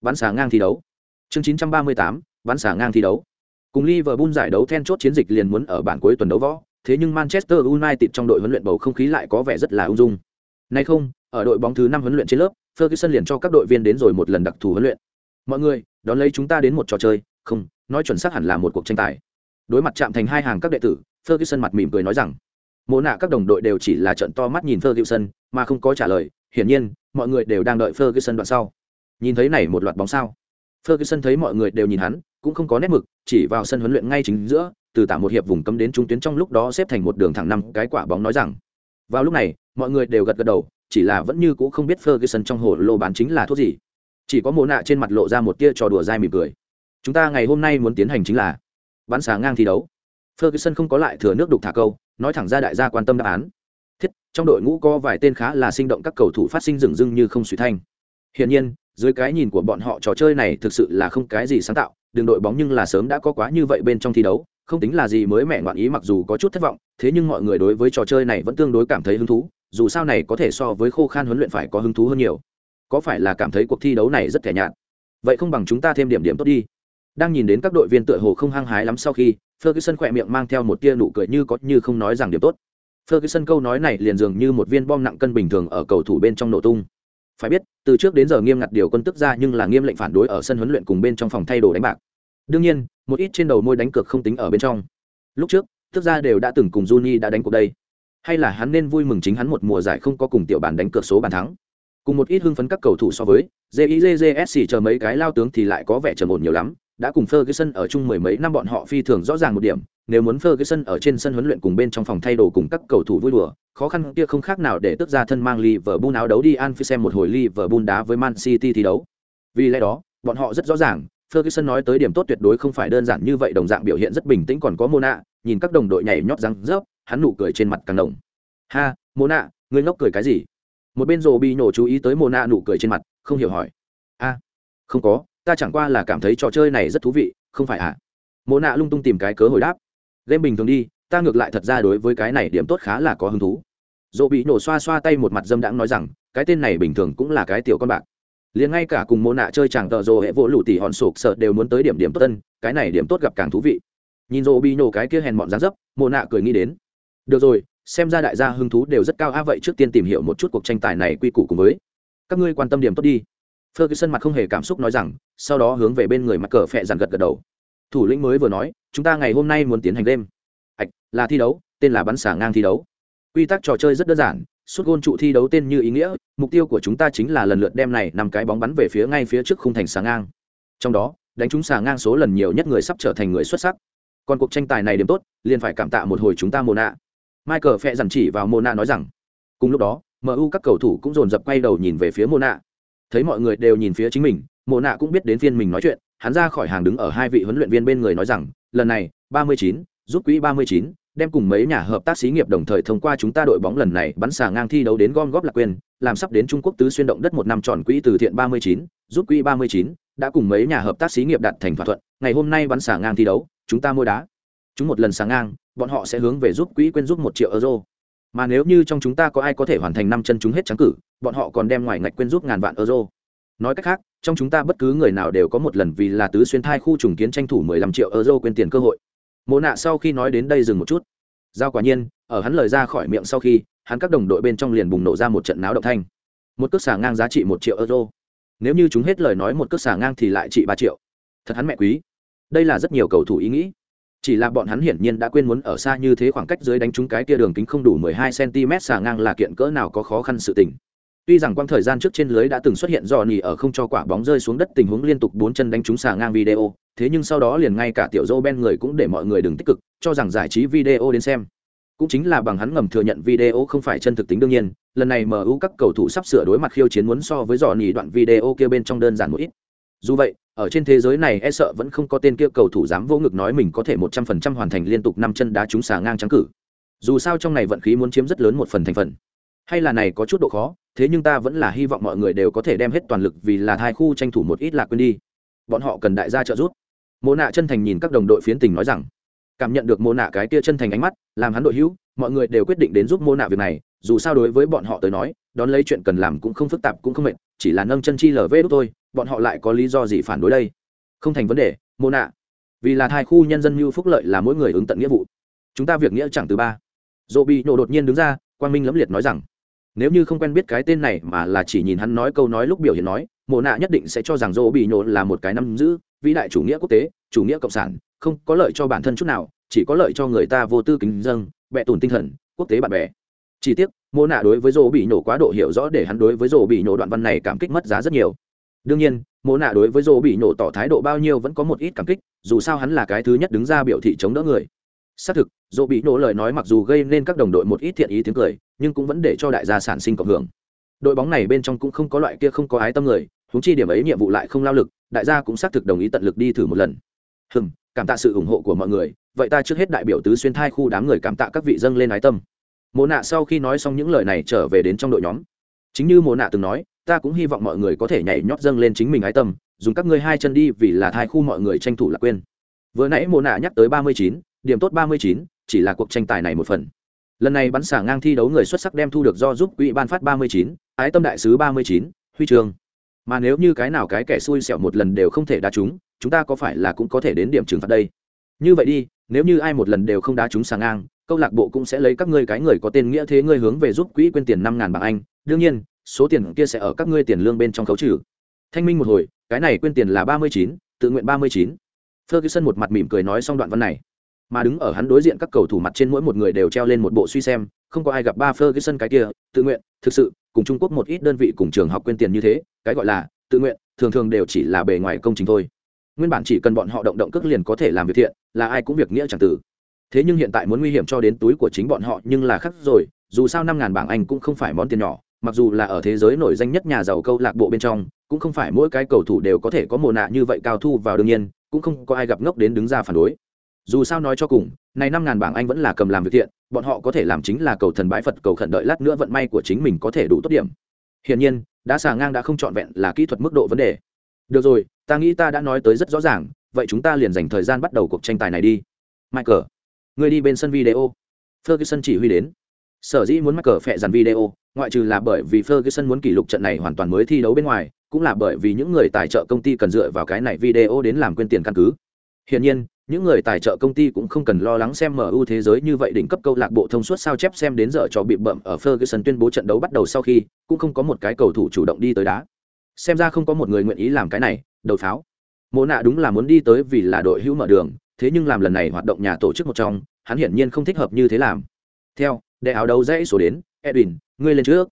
bắn xả ngang thi đấu. Chương 938, bắn xả ngang thi đấu. Cùng Liverpool giải đấu then chốt chiến dịch liền muốn ở bản cuối tuần đấu võ, thế nhưng Manchester United trong đội huấn luyện bầu không khí lại có vẻ rất là ung dung. Nay không, ở đội bóng thứ năm huấn luyện trên lớp, Ferguson liền cho các đội viên đến rồi một lần đặc thù huấn luyện. Mọi người, đón lấy chúng ta đến một trò chơi, không, nói chuẩn xác hẳn là một cuộc tranh tài. Đối mặt chạm thành hai hàng các đệ tử, Ferguson mặt mỉm cười nói rằng, mỗ nạ các đồng đội đều chỉ là trận to mắt nhìn Ferguson, mà không có trả lời. Hiển nhiên, mọi người đều đang đợi Ferguson đoạn sau. Nhìn thấy này một loạt bóng sao? Ferguson thấy mọi người đều nhìn hắn, cũng không có nét mực, chỉ vào sân huấn luyện ngay chính giữa, từ tạm một hiệp vùng cấm đến trung tuyến trong lúc đó xếp thành một đường thẳng năm cái quả bóng nói rằng. Vào lúc này, mọi người đều gật gật đầu, chỉ là vẫn như cũ không biết Ferguson trong hồ lô bán chính là thuốc gì. Chỉ có mồ nạ trên mặt lộ ra một tia trò đùa dai mỉm cười. Chúng ta ngày hôm nay muốn tiến hành chính là bắn xà ngang thi đấu. Ferguson không có lại thừa nước đục thả câu, nói thẳng ra đại gia quan tâm đáp án. Thiết, trong đội ngũ có vài tên khá là sinh động các cầu thủ phát sinh rừng rưng như không suy thanh. Hiển nhiên, dưới cái nhìn của bọn họ trò chơi này thực sự là không cái gì sáng tạo, đường đội bóng nhưng là sớm đã có quá như vậy bên trong thi đấu, không tính là gì mới mẻ ngoạn ý mặc dù có chút thất vọng, thế nhưng mọi người đối với trò chơi này vẫn tương đối cảm thấy hứng thú, dù sao này có thể so với khô khan huấn luyện phải có hứng thú hơn nhiều. Có phải là cảm thấy cuộc thi đấu này rất thẻ nhạt? Vậy không bằng chúng ta thêm điểm điểm tốt đi. Đang nhìn đến các đội viên tựa hồ không hăng hái lắm sau khi, Ferguson khỏe miệng mang theo một tia nụ cười như có như không nói rằng điểm tốt. Ferguson câu nói này liền dường như một viên bom nặng cân bình thường ở cầu thủ bên trong nổ tung. Phải biết, từ trước đến giờ nghiêm ngặt điều quân tức ra nhưng là nghiêm lệnh phản đối ở sân huấn luyện cùng bên trong phòng thay đồ đánh bạc. Đương nhiên, một ít trên đầu môi đánh cược không tính ở bên trong. Lúc trước, tức ra đều đã từng cùng Juni đã đánh cuộc đây. Hay là hắn nên vui mừng chính hắn một mùa giải không có cùng tiểu bản đánh cược số bàn thắng. Cùng một ít hưng phấn các cầu thủ so với, JIJJSC chờ mấy cái lao tướng thì lại có vẻ trầm ổn nhiều lắm, đã cùng Ferguson ở chung mười mấy năm bọn họ phi thường rõ ràng một điểm, nếu muốn Ferguson ở trên sân huấn luyện cùng bên trong phòng thay đồ cùng các cầu thủ vui đùa, khó khăn kia không khác nào để tức ra thân mang Liverpool áo đấu đi Anfield xem một hồi Liverpool đá với Man City thi đấu. Vì lẽ đó, bọn họ rất rõ ràng, Ferguson nói tới điểm tốt tuyệt đối không phải đơn giản như vậy, đồng dạng biểu hiện rất bình tĩnh còn có Mona, nhìn các đồng đội nhảy nhót răng rớp, hắn nụ cười trên mặt càng nồng "Ha, Mona, ngươi ngốc cười cái gì?" Một bên Rồ nhổ chú ý tới Mona nụ cười trên mặt, không hiểu hỏi. "A, không có, ta chẳng qua là cảm thấy trò chơi này rất thú vị, không phải à?" nạ lung tung tìm cái cớ hồi đáp. Game bình thường đi ta ngược lại thật ra đối với cái này điểm tốt khá là có hứng thú. Dỗ bị nổ xoa xoa tay một mặt dâm đãng nói rằng cái tên này bình thường cũng là cái tiểu con bạc. Liền ngay cả cùng mộ nạ chơi chẳng tợ rồ hệ vỗ lụ tỉ hòn sụp sợ đều muốn tới điểm điểm tốt tân cái này điểm tốt gặp càng thú vị. Nhìn dỗ bị nổ cái kia hèn mọn dáng dấp mộ nạ cười nghĩ đến. Được rồi xem ra đại gia hứng thú đều rất cao a vậy trước tiên tìm hiểu một chút cuộc tranh tài này quy củ cùng với. Các ngươi quan tâm điểm tốt đi ferguson mặt không hề cảm xúc nói rằng sau đó hướng về bên người mặt cờ phẹ dàn gật gật đầu. Thủ lĩnh mới vừa nói chúng ta ngày hôm nay muốn tiến hành đêm Hạch, là thi đấu tên là bắn xả ngang thi đấu. Quy tắc trò chơi rất đơn giản suốt gôn trụ thi đấu tên như ý nghĩa mục tiêu của chúng ta chính là lần lượt đem này năm cái bóng bắn về phía ngay phía trước khung thành xả ngang. Trong đó đánh chúng xả ngang số lần nhiều nhất người sắp trở thành người xuất sắc. Còn cuộc tranh tài này điểm tốt liền phải cảm tạ một hồi chúng ta Mona. michael phệ dằn chỉ vào Mona nói rằng cùng lúc đó mu các cầu thủ cũng dồn dập quay đầu nhìn về phía Mona thấy mọi người đều nhìn phía chính mình, Mộ nạ cũng biết đến phiên mình nói chuyện, hắn ra khỏi hàng đứng ở hai vị huấn luyện viên bên người nói rằng, lần này, ba mươi chín, giúp quỹ ba mươi chín, đem cùng mấy nhà hợp tác xí nghiệp đồng thời thông qua chúng ta đội bóng lần này bắn xà ngang thi đấu đến gom góp lạc quyền làm sắp đến trung quốc tứ xuyên động đất một năm tròn quỹ từ thiện ba mươi chín, giúp quỹ ba mươi chín, đã cùng mấy nhà hợp tác xí nghiệp đạt thành thỏa thuận, ngày hôm nay bắn xà ngang thi đấu, chúng ta mua đá. Chúng một lần xà ngang, bọn họ sẽ hướng về giúp quỹ quyên giúp một triệu euro mà nếu như trong chúng ta có ai có thể hoàn thành năm chân chúng hết trắng cử, bọn họ còn đem ngoài ngạch quên giúp ngàn vạn euro. Nói cách khác, trong chúng ta bất cứ người nào đều có một lần vì là tứ xuyên thai khu trùng kiến tranh thủ mười lăm triệu euro quên tiền cơ hội. Mộ nạ sau khi nói đến đây dừng một chút. Giao quả nhiên, ở hắn lời ra khỏi miệng sau khi, hắn các đồng đội bên trong liền bùng nổ ra một trận náo động thanh. Một cước xả ngang giá trị một triệu euro. Nếu như chúng hết lời nói một cước xả ngang thì lại trị ba triệu. Thật hắn mẹ quý. Đây là rất nhiều cầu thủ ý nghĩ chỉ là bọn hắn hiển nhiên đã quên muốn ở xa như thế khoảng cách dưới đánh trúng cái kia đường kính không đủ mười hai cm xà ngang là kiện cỡ nào có khó khăn sự tình Tuy rằng quang thời gian trước trên lưới đã từng xuất hiện Johnny ở không cho quả bóng rơi xuống đất tình huống liên tục bốn chân đánh trúng xà ngang video, thế nhưng sau đó liền ngay cả tiểu dâu ben người cũng để mọi người đừng tích cực, cho rằng giải trí video đến xem. Cũng chính là bằng hắn ngầm thừa nhận video không phải chân thực tính đương nhiên, lần này MU các cầu thủ sắp sửa đối mặt khiêu chiến muốn so với Johnny đoạn video kia bên trong đơn giản một ít. Dù vậy, ở trên thế giới này e sợ vẫn không có tên kia cầu thủ dám vô ngực nói mình có thể một trăm phần trăm hoàn thành liên tục năm chân đá trúng xà ngang trắng cử. Dù sao trong này vận khí muốn chiếm rất lớn một phần thành phần. Hay là này có chút độ khó, thế nhưng ta vẫn là hy vọng mọi người đều có thể đem hết toàn lực vì là thai khu tranh thủ một ít lạc quên đi. Bọn họ cần đại gia trợ giúp. Mô nạ chân thành nhìn các đồng đội phiến tình nói rằng, cảm nhận được mô nạ cái kia chân thành ánh mắt, làm hắn đội hữu, mọi người đều quyết định đến giúp mô nạ việc này, dù sao đối với bọn họ tới nói, đón lấy chuyện cần làm cũng không phức tạp cũng không mệt, chỉ là nâng chân chi lở vê thôi bọn họ lại có lý do gì phản đối đây? Không thành vấn đề mô nạ. Vì là thai khu nhân dân mưu phúc lợi là mỗi người ứng tận nghĩa vụ. Chúng ta việc nghĩa chẳng từ ba. Dỗ bị nổ đột nhiên đứng ra, quang minh lẫm liệt nói rằng, nếu như không quen biết cái tên này mà là chỉ nhìn hắn nói câu nói lúc biểu hiện nói, mộ nạ nhất định sẽ cho rằng dỗ bị nổ là một cái nắm giữ vĩ đại chủ nghĩa quốc tế, chủ nghĩa cộng sản, không có lợi cho bản thân chút nào, chỉ có lợi cho người ta vô tư kính dâng bệ tùn tinh thần, quốc tế bạn bè. Chi tiết mô nạ đối với dỗ bị nổ quá độ hiểu rõ để hắn đối với dỗ bị nổ đoạn văn này cảm kích mất giá rất nhiều đương nhiên mô nạ đối với dỗ bị nổ tỏ thái độ bao nhiêu vẫn có một ít cảm kích, dù sao hắn là cái thứ nhất đứng ra biểu thị chống đỡ người. Xác thực, dỗ bị nổ lời nói mặc dù gây nên các đồng đội một ít thiện ý tiếng cười, nhưng cũng vẫn để cho đại gia sản sinh cộng hưởng. Đội bóng này bên trong cũng không có loại kia không có ái tâm người húng chi điểm ấy nhiệm vụ lại không lao lực, đại gia cũng xác thực đồng ý tận lực đi thử một lần. Hừm, cảm tạ sự ủng hộ của mọi người, vậy ta trước hết đại biểu tứ xuyên thai khu đám người cảm tạ các vị dâng lên ái tâm. Mồ nạ sau khi nói xong những lời này trở về đến trong đội nhóm. Chính như mồ nạ từng nói ta cũng hy vọng mọi người có thể nhảy nhót dâng lên chính mình ái tâm, dùng các ngươi hai chân đi vì là thai khu mọi người tranh thủ lạc quên. Vừa nãy mồ nạ nhắc tới ba mươi chín, điểm tốt ba mươi chín, chỉ là cuộc tranh tài này một phần. Lần này bắn xả ngang thi đấu người xuất sắc đem thu được do giúp quỹ ban phát ba mươi chín, ái tâm đại sứ ba mươi chín, huy chương. Mà nếu như cái nào cái kẻ xui xẻo một lần đều không thể đá chúng chúng ta có phải là cũng có thể đến điểm trừng phạt đây? Như vậy đi, nếu như ai một lần đều không đá chúng sàng ngang, câu lạc bộ cũng sẽ lấy các ngươi cái người có tên nghĩa thế ngươi hướng về giúp quỹ quên tiền năm ngàn bảng anh. Đương nhiên số tiền kia sẽ ở các ngươi tiền lương bên trong khấu trừ. Thanh minh một hồi, cái này quên tiền là ba mươi chín, tự nguyện ba mươi chín. Ferguson một mặt mỉm cười nói xong đoạn văn này. Mà đứng ở hắn đối diện các cầu thủ mặt trên mỗi một người đều treo lên một bộ suy xem, không có ai gặp ba ferguson cái kia, tự nguyện, thực sự, cùng trung quốc một ít đơn vị cùng trường học quên tiền như thế, cái gọi là, tự nguyện, thường thường đều chỉ là bề ngoài công trình thôi. Nguyên bản chỉ cần bọn họ động động cước liền có thể làm việc thiện, là ai cũng việc nghĩa chẳng từ. thế nhưng hiện tại muốn nguy hiểm cho đến túi của chính bọn họ nhưng là khắc rồi, dù sao năm ngàn bảng anh cũng không phải món tiền nhỏ mặc dù là ở thế giới nổi danh nhất nhà giàu câu lạc bộ bên trong, cũng không phải mỗi cái cầu thủ đều có thể có mồ nạ như vậy cao thu vào đương nhiên, cũng không có ai gặp ngốc đến đứng ra phản đối. Dù sao nói cho cùng, này năm ngàn bảng anh vẫn là cầm làm việc thiện, bọn họ có thể làm chính là cầu thần bãi phật, cầu khẩn đợi lát nữa vận may của chính mình có thể đủ tốt điểm. Hiển nhiên đã xà ngang đã không trọn vẹn là kỹ thuật mức độ vấn đề. Được rồi, ta nghĩ ta đã nói tới rất rõ ràng, vậy chúng ta liền dành thời gian bắt đầu cuộc tranh tài này đi. Michael, người đi bên sân video. Ferguson chỉ huy đến sở dĩ muốn mắc cờ phẹ dàn video ngoại trừ là bởi vì ferguson muốn kỷ lục trận này hoàn toàn mới thi đấu bên ngoài cũng là bởi vì những người tài trợ công ty cần dựa vào cái này video đến làm quên tiền căn cứ hiển nhiên những người tài trợ công ty cũng không cần lo lắng xem MU thế giới như vậy đỉnh cấp câu lạc bộ thông suốt sao chép xem đến giờ cho bị bậm ở Ferguson tuyên bố trận đấu bắt đầu sau khi, cũng không có một cái cầu thủ chủ động đi tới đá. Xem ra không có một người nguyện ý làm cái này, đầu pháo. Mộ nạ đúng là muốn đi tới vì là đội hữu mở đường, thế nhưng làm lần này hoạt động nhà tổ chức một trong, hắn hiển nhiên không thích hợp như thế làm. Theo, để áo đấu dãy số đến, Edwin, ngươi lên trước.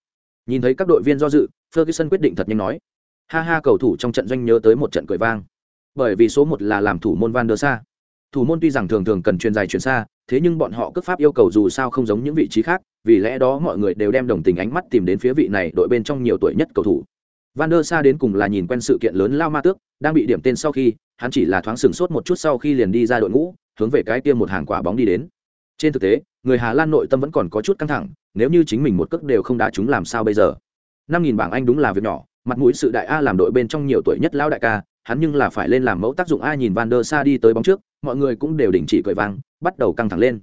Nhìn thấy các đội viên do dự, Ferguson quyết định thật nhanh nói. Ha ha cầu thủ trong trận doanh nhớ tới một trận cười vang. Bởi vì số một là làm thủ môn Van der Sa thủ môn tuy rằng thường thường cần truyền dài truyền xa thế nhưng bọn họ cấp pháp yêu cầu dù sao không giống những vị trí khác vì lẽ đó mọi người đều đem đồng tình ánh mắt tìm đến phía vị này đội bên trong nhiều tuổi nhất cầu thủ van der sa đến cùng là nhìn quen sự kiện lớn lao ma tước đang bị điểm tên sau khi hắn chỉ là thoáng sừng sốt một chút sau khi liền đi ra đội ngũ hướng về cái tiêm một hàng quả bóng đi đến trên thực tế, người hà lan nội tâm vẫn còn có chút căng thẳng, nếu như chính mình một cước đều không đá chúng làm sao bây giờ? Năm nghìn bảng anh đúng là việc nhỏ, mặt mũi sự đại a làm đội bên trong nhiều tuổi nhất lão đại ca, hắn nhưng là phải lên làm mẫu tác dụng a nhìn van der sa đi tới bóng trước, mọi người cũng đều đình chỉ cười vang, bắt đầu căng thẳng lên.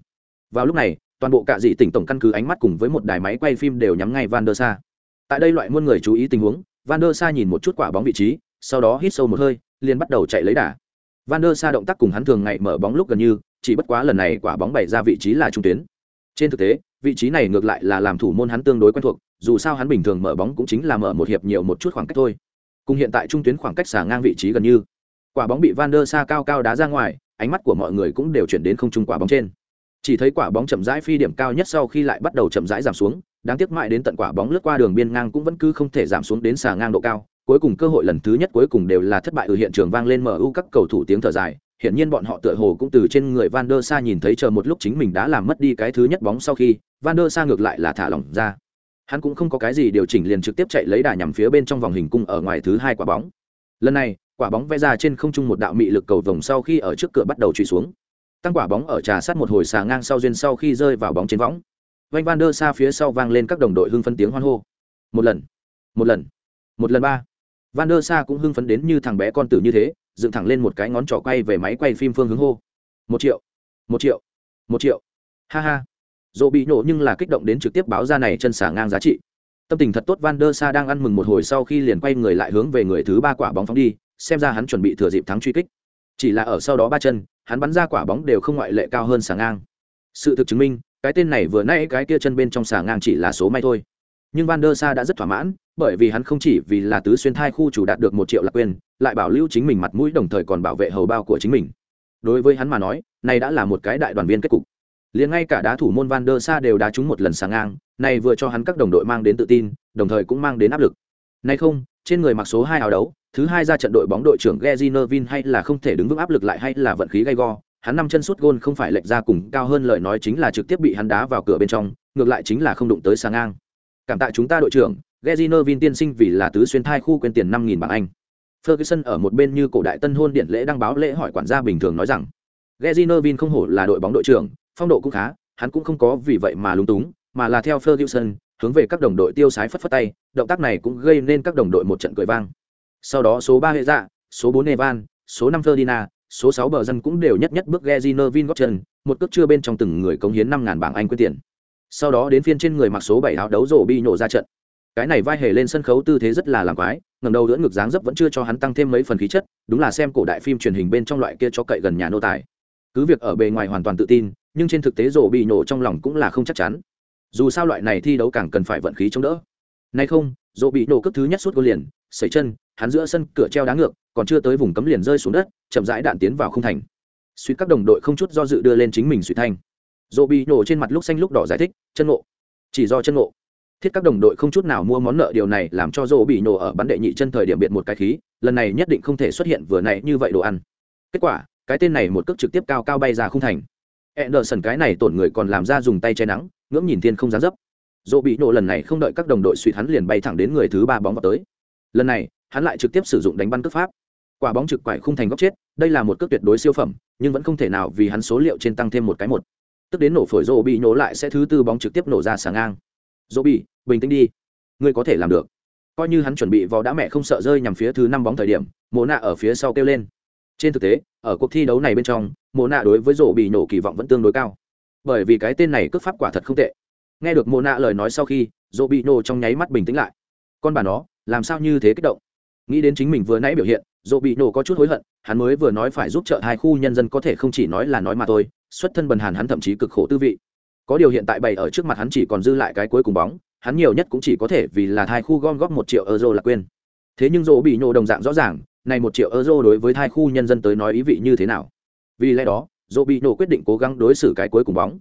Vào lúc này, toàn bộ cạ dị tỉnh tổng căn cứ ánh mắt cùng với một đài máy quay phim đều nhắm ngay van der sa tại đây loại muôn người chú ý tình huống, van der sa nhìn một chút quả bóng vị trí, sau đó hít sâu một hơi, liền bắt đầu chạy lấy đà. Van der sa động tác cùng hắn thường ngày mở bóng lúc gần như chỉ bất quá lần này quả bóng bày ra vị trí là trung tuyến. Trên thực tế, vị trí này ngược lại là làm thủ môn hắn tương đối quen thuộc, dù sao hắn bình thường mở bóng cũng chính là mở một hiệp nhiều một chút khoảng cách thôi. Cùng hiện tại trung tuyến khoảng cách xả ngang vị trí gần như. Quả bóng bị van der sa cao cao đá ra ngoài, ánh mắt của mọi người cũng đều chuyển đến không trung quả bóng trên. Chỉ thấy quả bóng chậm rãi phi điểm cao nhất sau khi lại bắt đầu chậm rãi giảm xuống, đáng tiếc mãi đến tận quả bóng lướt qua đường biên ngang cũng vẫn cứ không thể giảm xuống đến xà ngang độ cao. Cuối cùng cơ hội lần thứ nhất cuối cùng đều là thất bại ở hiện trường vang lên mu các cầu thủ tiếng thở dài hiển nhiên bọn họ tựa hồ cũng từ trên người van der sa nhìn thấy chờ một lúc chính mình đã làm mất đi cái thứ nhất bóng sau khi, van der sa ngược lại là thả lỏng ra. Hắn cũng không có cái gì điều chỉnh liền trực tiếp chạy lấy đà nhằm phía bên trong vòng hình cung ở ngoài thứ hai quả bóng. Lần này, quả bóng vẽ ra trên không trung một đạo mị lực cầu vồng sau khi ở trước cửa bắt đầu truy xuống. Tăng quả bóng ở trà sát một hồi xà ngang sau duyên sau khi rơi vào bóng trên võng. Vanh van der Sa phía sau vang lên các đồng đội hưng phấn tiếng hoan hô. Một lần một lần một lần ba. Van der sa cũng hưng phấn đến như thằng bé con tử như thế dựng thẳng lên một cái ngón trỏ quay về máy quay phim phương hướng hô. Một triệu một triệu một triệu. Ha ha. Dỗ bị nổ nhưng là kích động đến trực tiếp báo ra này chân xả ngang giá trị. Tâm tình thật tốt, van der sa đang ăn mừng một hồi sau khi liền quay người lại hướng về người thứ ba quả bóng phóng đi, xem ra hắn chuẩn bị thừa dịp thắng truy kích. Chỉ là ở sau đó ba chân, hắn bắn ra quả bóng đều không ngoại lệ cao hơn xả ngang. Sự thực chứng minh, cái tên này vừa nãy cái kia chân bên trong xả ngang chỉ là số may thôi nhưng van der sa đã rất thỏa mãn bởi vì hắn không chỉ vì là tứ xuyên thai khu chủ đạt được một triệu lạc quyền, lại bảo lưu chính mình mặt mũi đồng thời còn bảo vệ hầu bao của chính mình. Đối với hắn mà nói này đã là một cái đại đoàn viên kết cục. Liền ngay cả đá thủ môn van der sa đều đá trúng một lần sáng ngang này vừa cho hắn các đồng đội mang đến tự tin đồng thời cũng mang đến áp lực. Nay không trên người mặc số hai áo đấu thứ hai ra trận đội bóng đội trưởng Gezi Vin hay là không thể đứng vững áp lực lại hay là vận khí gay go hắn năm chân sút gôn không phải lệch ra cùng cao hơn lời nói chính là trực tiếp bị hắn đá vào cửa bên trong ngược lại chính là không đụng tới sáng ngang cảm tạ chúng ta đội trưởng Geziner Vin tiên sinh vì là tứ xuyên thai khu quên tiền năm nghìn bảng Anh. Ferguson ở một bên như cổ đại tân hôn điện lễ đăng báo lễ hỏi quản gia bình thường nói rằng, Geziner Vin không hổ là đội bóng đội trưởng, phong độ cũng khá, hắn cũng không có vì vậy mà lúng túng, mà là theo Ferguson, hướng về các đồng đội tiêu sái phất phất tay, động tác này cũng gây nên các đồng đội một trận cười vang. Sau đó số ba hệ dạ, số bốn Evan, số năm ferdina số sáu bờ dân cũng đều nhất nhất bước Geziner Vin gót chân, một cước chưa bên trong từng người cống hiến năm ngàn bảng Anh quyên tiền sau đó đến phiên trên người mặc số bảy áo đấu rổ bị nổ ra trận. Cái này vai hề lên sân khấu tư thế rất là làm quái ngầm đầu đỡ ngực dáng dấp vẫn chưa cho hắn tăng thêm mấy phần khí chất, đúng là xem cổ đại phim truyền hình bên trong loại kia cho cậy gần nhà nô tài. Cứ việc ở bề ngoài hoàn toàn tự tin, nhưng trên thực tế rổ bị nổ trong lòng cũng là không chắc chắn. Dù sao loại này thi đấu càng cần phải vận khí chống đỡ. Nay không, rổ bị nổ cấp thứ nhất suốt gôn liền, sẩy chân, hắn giữa sân cửa treo đá ngược, còn chưa tới vùng cấm liền rơi xuống đất, chậm rãi đạn tiến vào không thành. Suýt các đồng đội không chút do dự đưa lên chính mình suy thanh dỗ bị nổ trên mặt lúc xanh lúc đỏ giải thích, chân ngộ. Chỉ do chân ngộ. Thiết các đồng đội không chút nào mua món nợ điều này làm cho dỗ bị nổ ở bắn đệ nhị chân thời điểm biệt một cái khí, lần này nhất định không thể xuất hiện vừa nãy như vậy đồ ăn. Kết quả, cái tên này một cước trực tiếp cao cao bay ra không thành. Anderson cái này tổn người còn làm ra dùng tay che nắng, ngưỡng nhìn thiên không dám dấp. Dỗ bị nổ lần này không đợi các đồng đội suy hắn liền bay thẳng đến người thứ ba bóng vào tới. Lần này, hắn lại trực tiếp sử dụng đánh bắn cước pháp. Quả bóng trực quải không thành góc chết, đây là một cước tuyệt đối siêu phẩm, nhưng vẫn không thể nào vì hắn số liệu trên tăng thêm một cái một tức đến nổ phổi rô bị nổ lại sẽ thứ tư bóng trực tiếp nổ ra sáng ngang. Rô bị, bình tĩnh đi. Ngươi có thể làm được. Coi như hắn chuẩn bị vào đã mẹ không sợ rơi nhằm phía thứ năm bóng thời điểm, mộ nạ ở phía sau kêu lên. Trên thực tế, ở cuộc thi đấu này bên trong, mộ nạ đối với rổ bị nổ kỳ vọng vẫn tương đối cao. Bởi vì cái tên này cướp pháp quả thật không tệ. Nghe được mộ nạ lời nói sau khi rổ bị nổ trong nháy mắt bình tĩnh lại. Con bà nó, làm sao như thế kích động? Nghĩ đến chính mình vừa nãy biểu hiện rổ bị nổ có chút hối hận, hắn mới vừa nói phải giúp trợ hai khu nhân dân có thể không chỉ nói là nói mà thôi xuất thân bần hàn hắn thậm chí cực khổ tư vị. Có điều hiện tại bày ở trước mặt hắn chỉ còn dư lại cái cuối cùng bóng, hắn nhiều nhất cũng chỉ có thể vì là thai khu gom góp một triệu euro là quên. Thế nhưng dỗ bị nhổ đồng dạng rõ ràng, này một triệu euro đối với thai khu nhân dân tới nói ý vị như thế nào? Vì lẽ đó, dỗ bị nổ quyết định cố gắng đối xử cái cuối cùng bóng.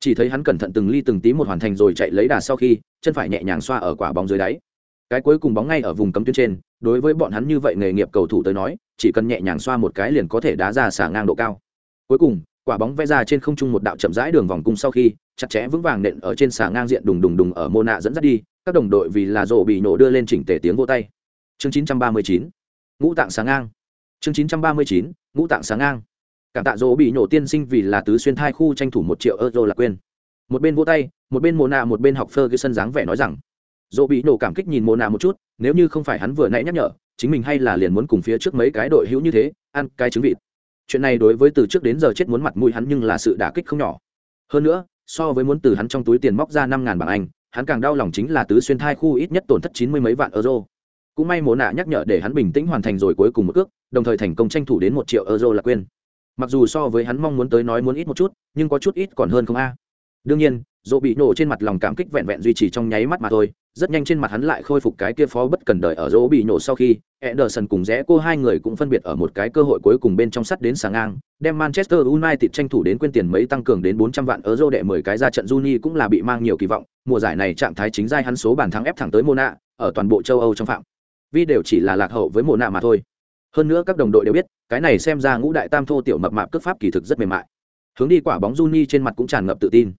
Chỉ thấy hắn cẩn thận từng ly từng tí một hoàn thành rồi chạy lấy đà sau khi, chân phải nhẹ nhàng xoa ở quả bóng dưới đáy. Cái cuối cùng bóng ngay ở vùng cấm tuyến trên, đối với bọn hắn như vậy nghề nghiệp cầu thủ tới nói, chỉ cần nhẹ nhàng xoa một cái liền có thể đá ra xả ngang độ cao. Cuối cùng quả bóng vẽ ra trên không trung một đạo chậm rãi đường vòng cung sau khi, chặt chẽ vững vàng nện ở trên xà ngang diện đùng đùng đùng ở mô nạ dẫn dắt đi, các đồng đội vì là rổ bị nổ đưa lên chỉnh tề tiếng vô tay. Chương 939 ngũ tạng sáng ngang. Chương 939 ngũ tạng sáng ngang. Cảm tạ rổ bị nổ tiên sinh vì là tứ xuyên thai khu tranh thủ một triệu euro là quên. Một bên vô tay, một bên mô nạ, một bên học phơ cái sân dáng vẻ nói rằng dỗ bị nổ cảm kích nhìn mô nạ một chút, nếu như không phải hắn vừa nãy nhắc nhở, chính mình hay là liền muốn cùng phía trước mấy cái đội hữu như thế, ăn cái trứng vịt chuyện này đối với từ trước đến giờ chết muốn mặt mũi hắn nhưng là sự đả kích không nhỏ. Hơn nữa, so với muốn từ hắn trong túi tiền móc ra năm ngàn bảng anh, hắn càng đau lòng chính là tứ xuyên thai khu ít nhất tổn thất chín mươi mấy vạn euro. Cũng may mồ nạ nhắc nhở để hắn bình tĩnh hoàn thành rồi cuối cùng một ước đồng thời thành công tranh thủ đến một triệu euro là quên. Mặc dù so với hắn mong muốn tới nói muốn ít một chút, nhưng có chút ít còn hơn không a. Đương nhiên, dỗ bị nổ trên mặt lòng cảm kích vẹn vẹn duy trì trong nháy mắt mà thôi rất nhanh trên mặt hắn lại khôi phục cái kia phó bất cần đời ở dỗ bị nổ sau khi Ederson cùng rẽ cô hai người cũng phân biệt ở một cái cơ hội cuối cùng bên trong sắt đến sáng ngang, đem Manchester United tranh thủ đến quên tiền mấy tăng cường đến 400 vạn euro đệ 10 cái ra trận Juni cũng là bị mang nhiều kỳ vọng, mùa giải này trạng thái chính giai hắn số bàn thắng ép thẳng tới Mona, ở toàn bộ châu Âu trong phạm. Vi đều chỉ là lạc hậu với Mona mà thôi. Hơn nữa các đồng đội đều biết, cái này xem ra ngũ đại tam thô tiểu mập mạp cước pháp kỳ thực rất mềm mại. Hướng đi quả bóng Juni trên mặt cũng tràn ngập tự tin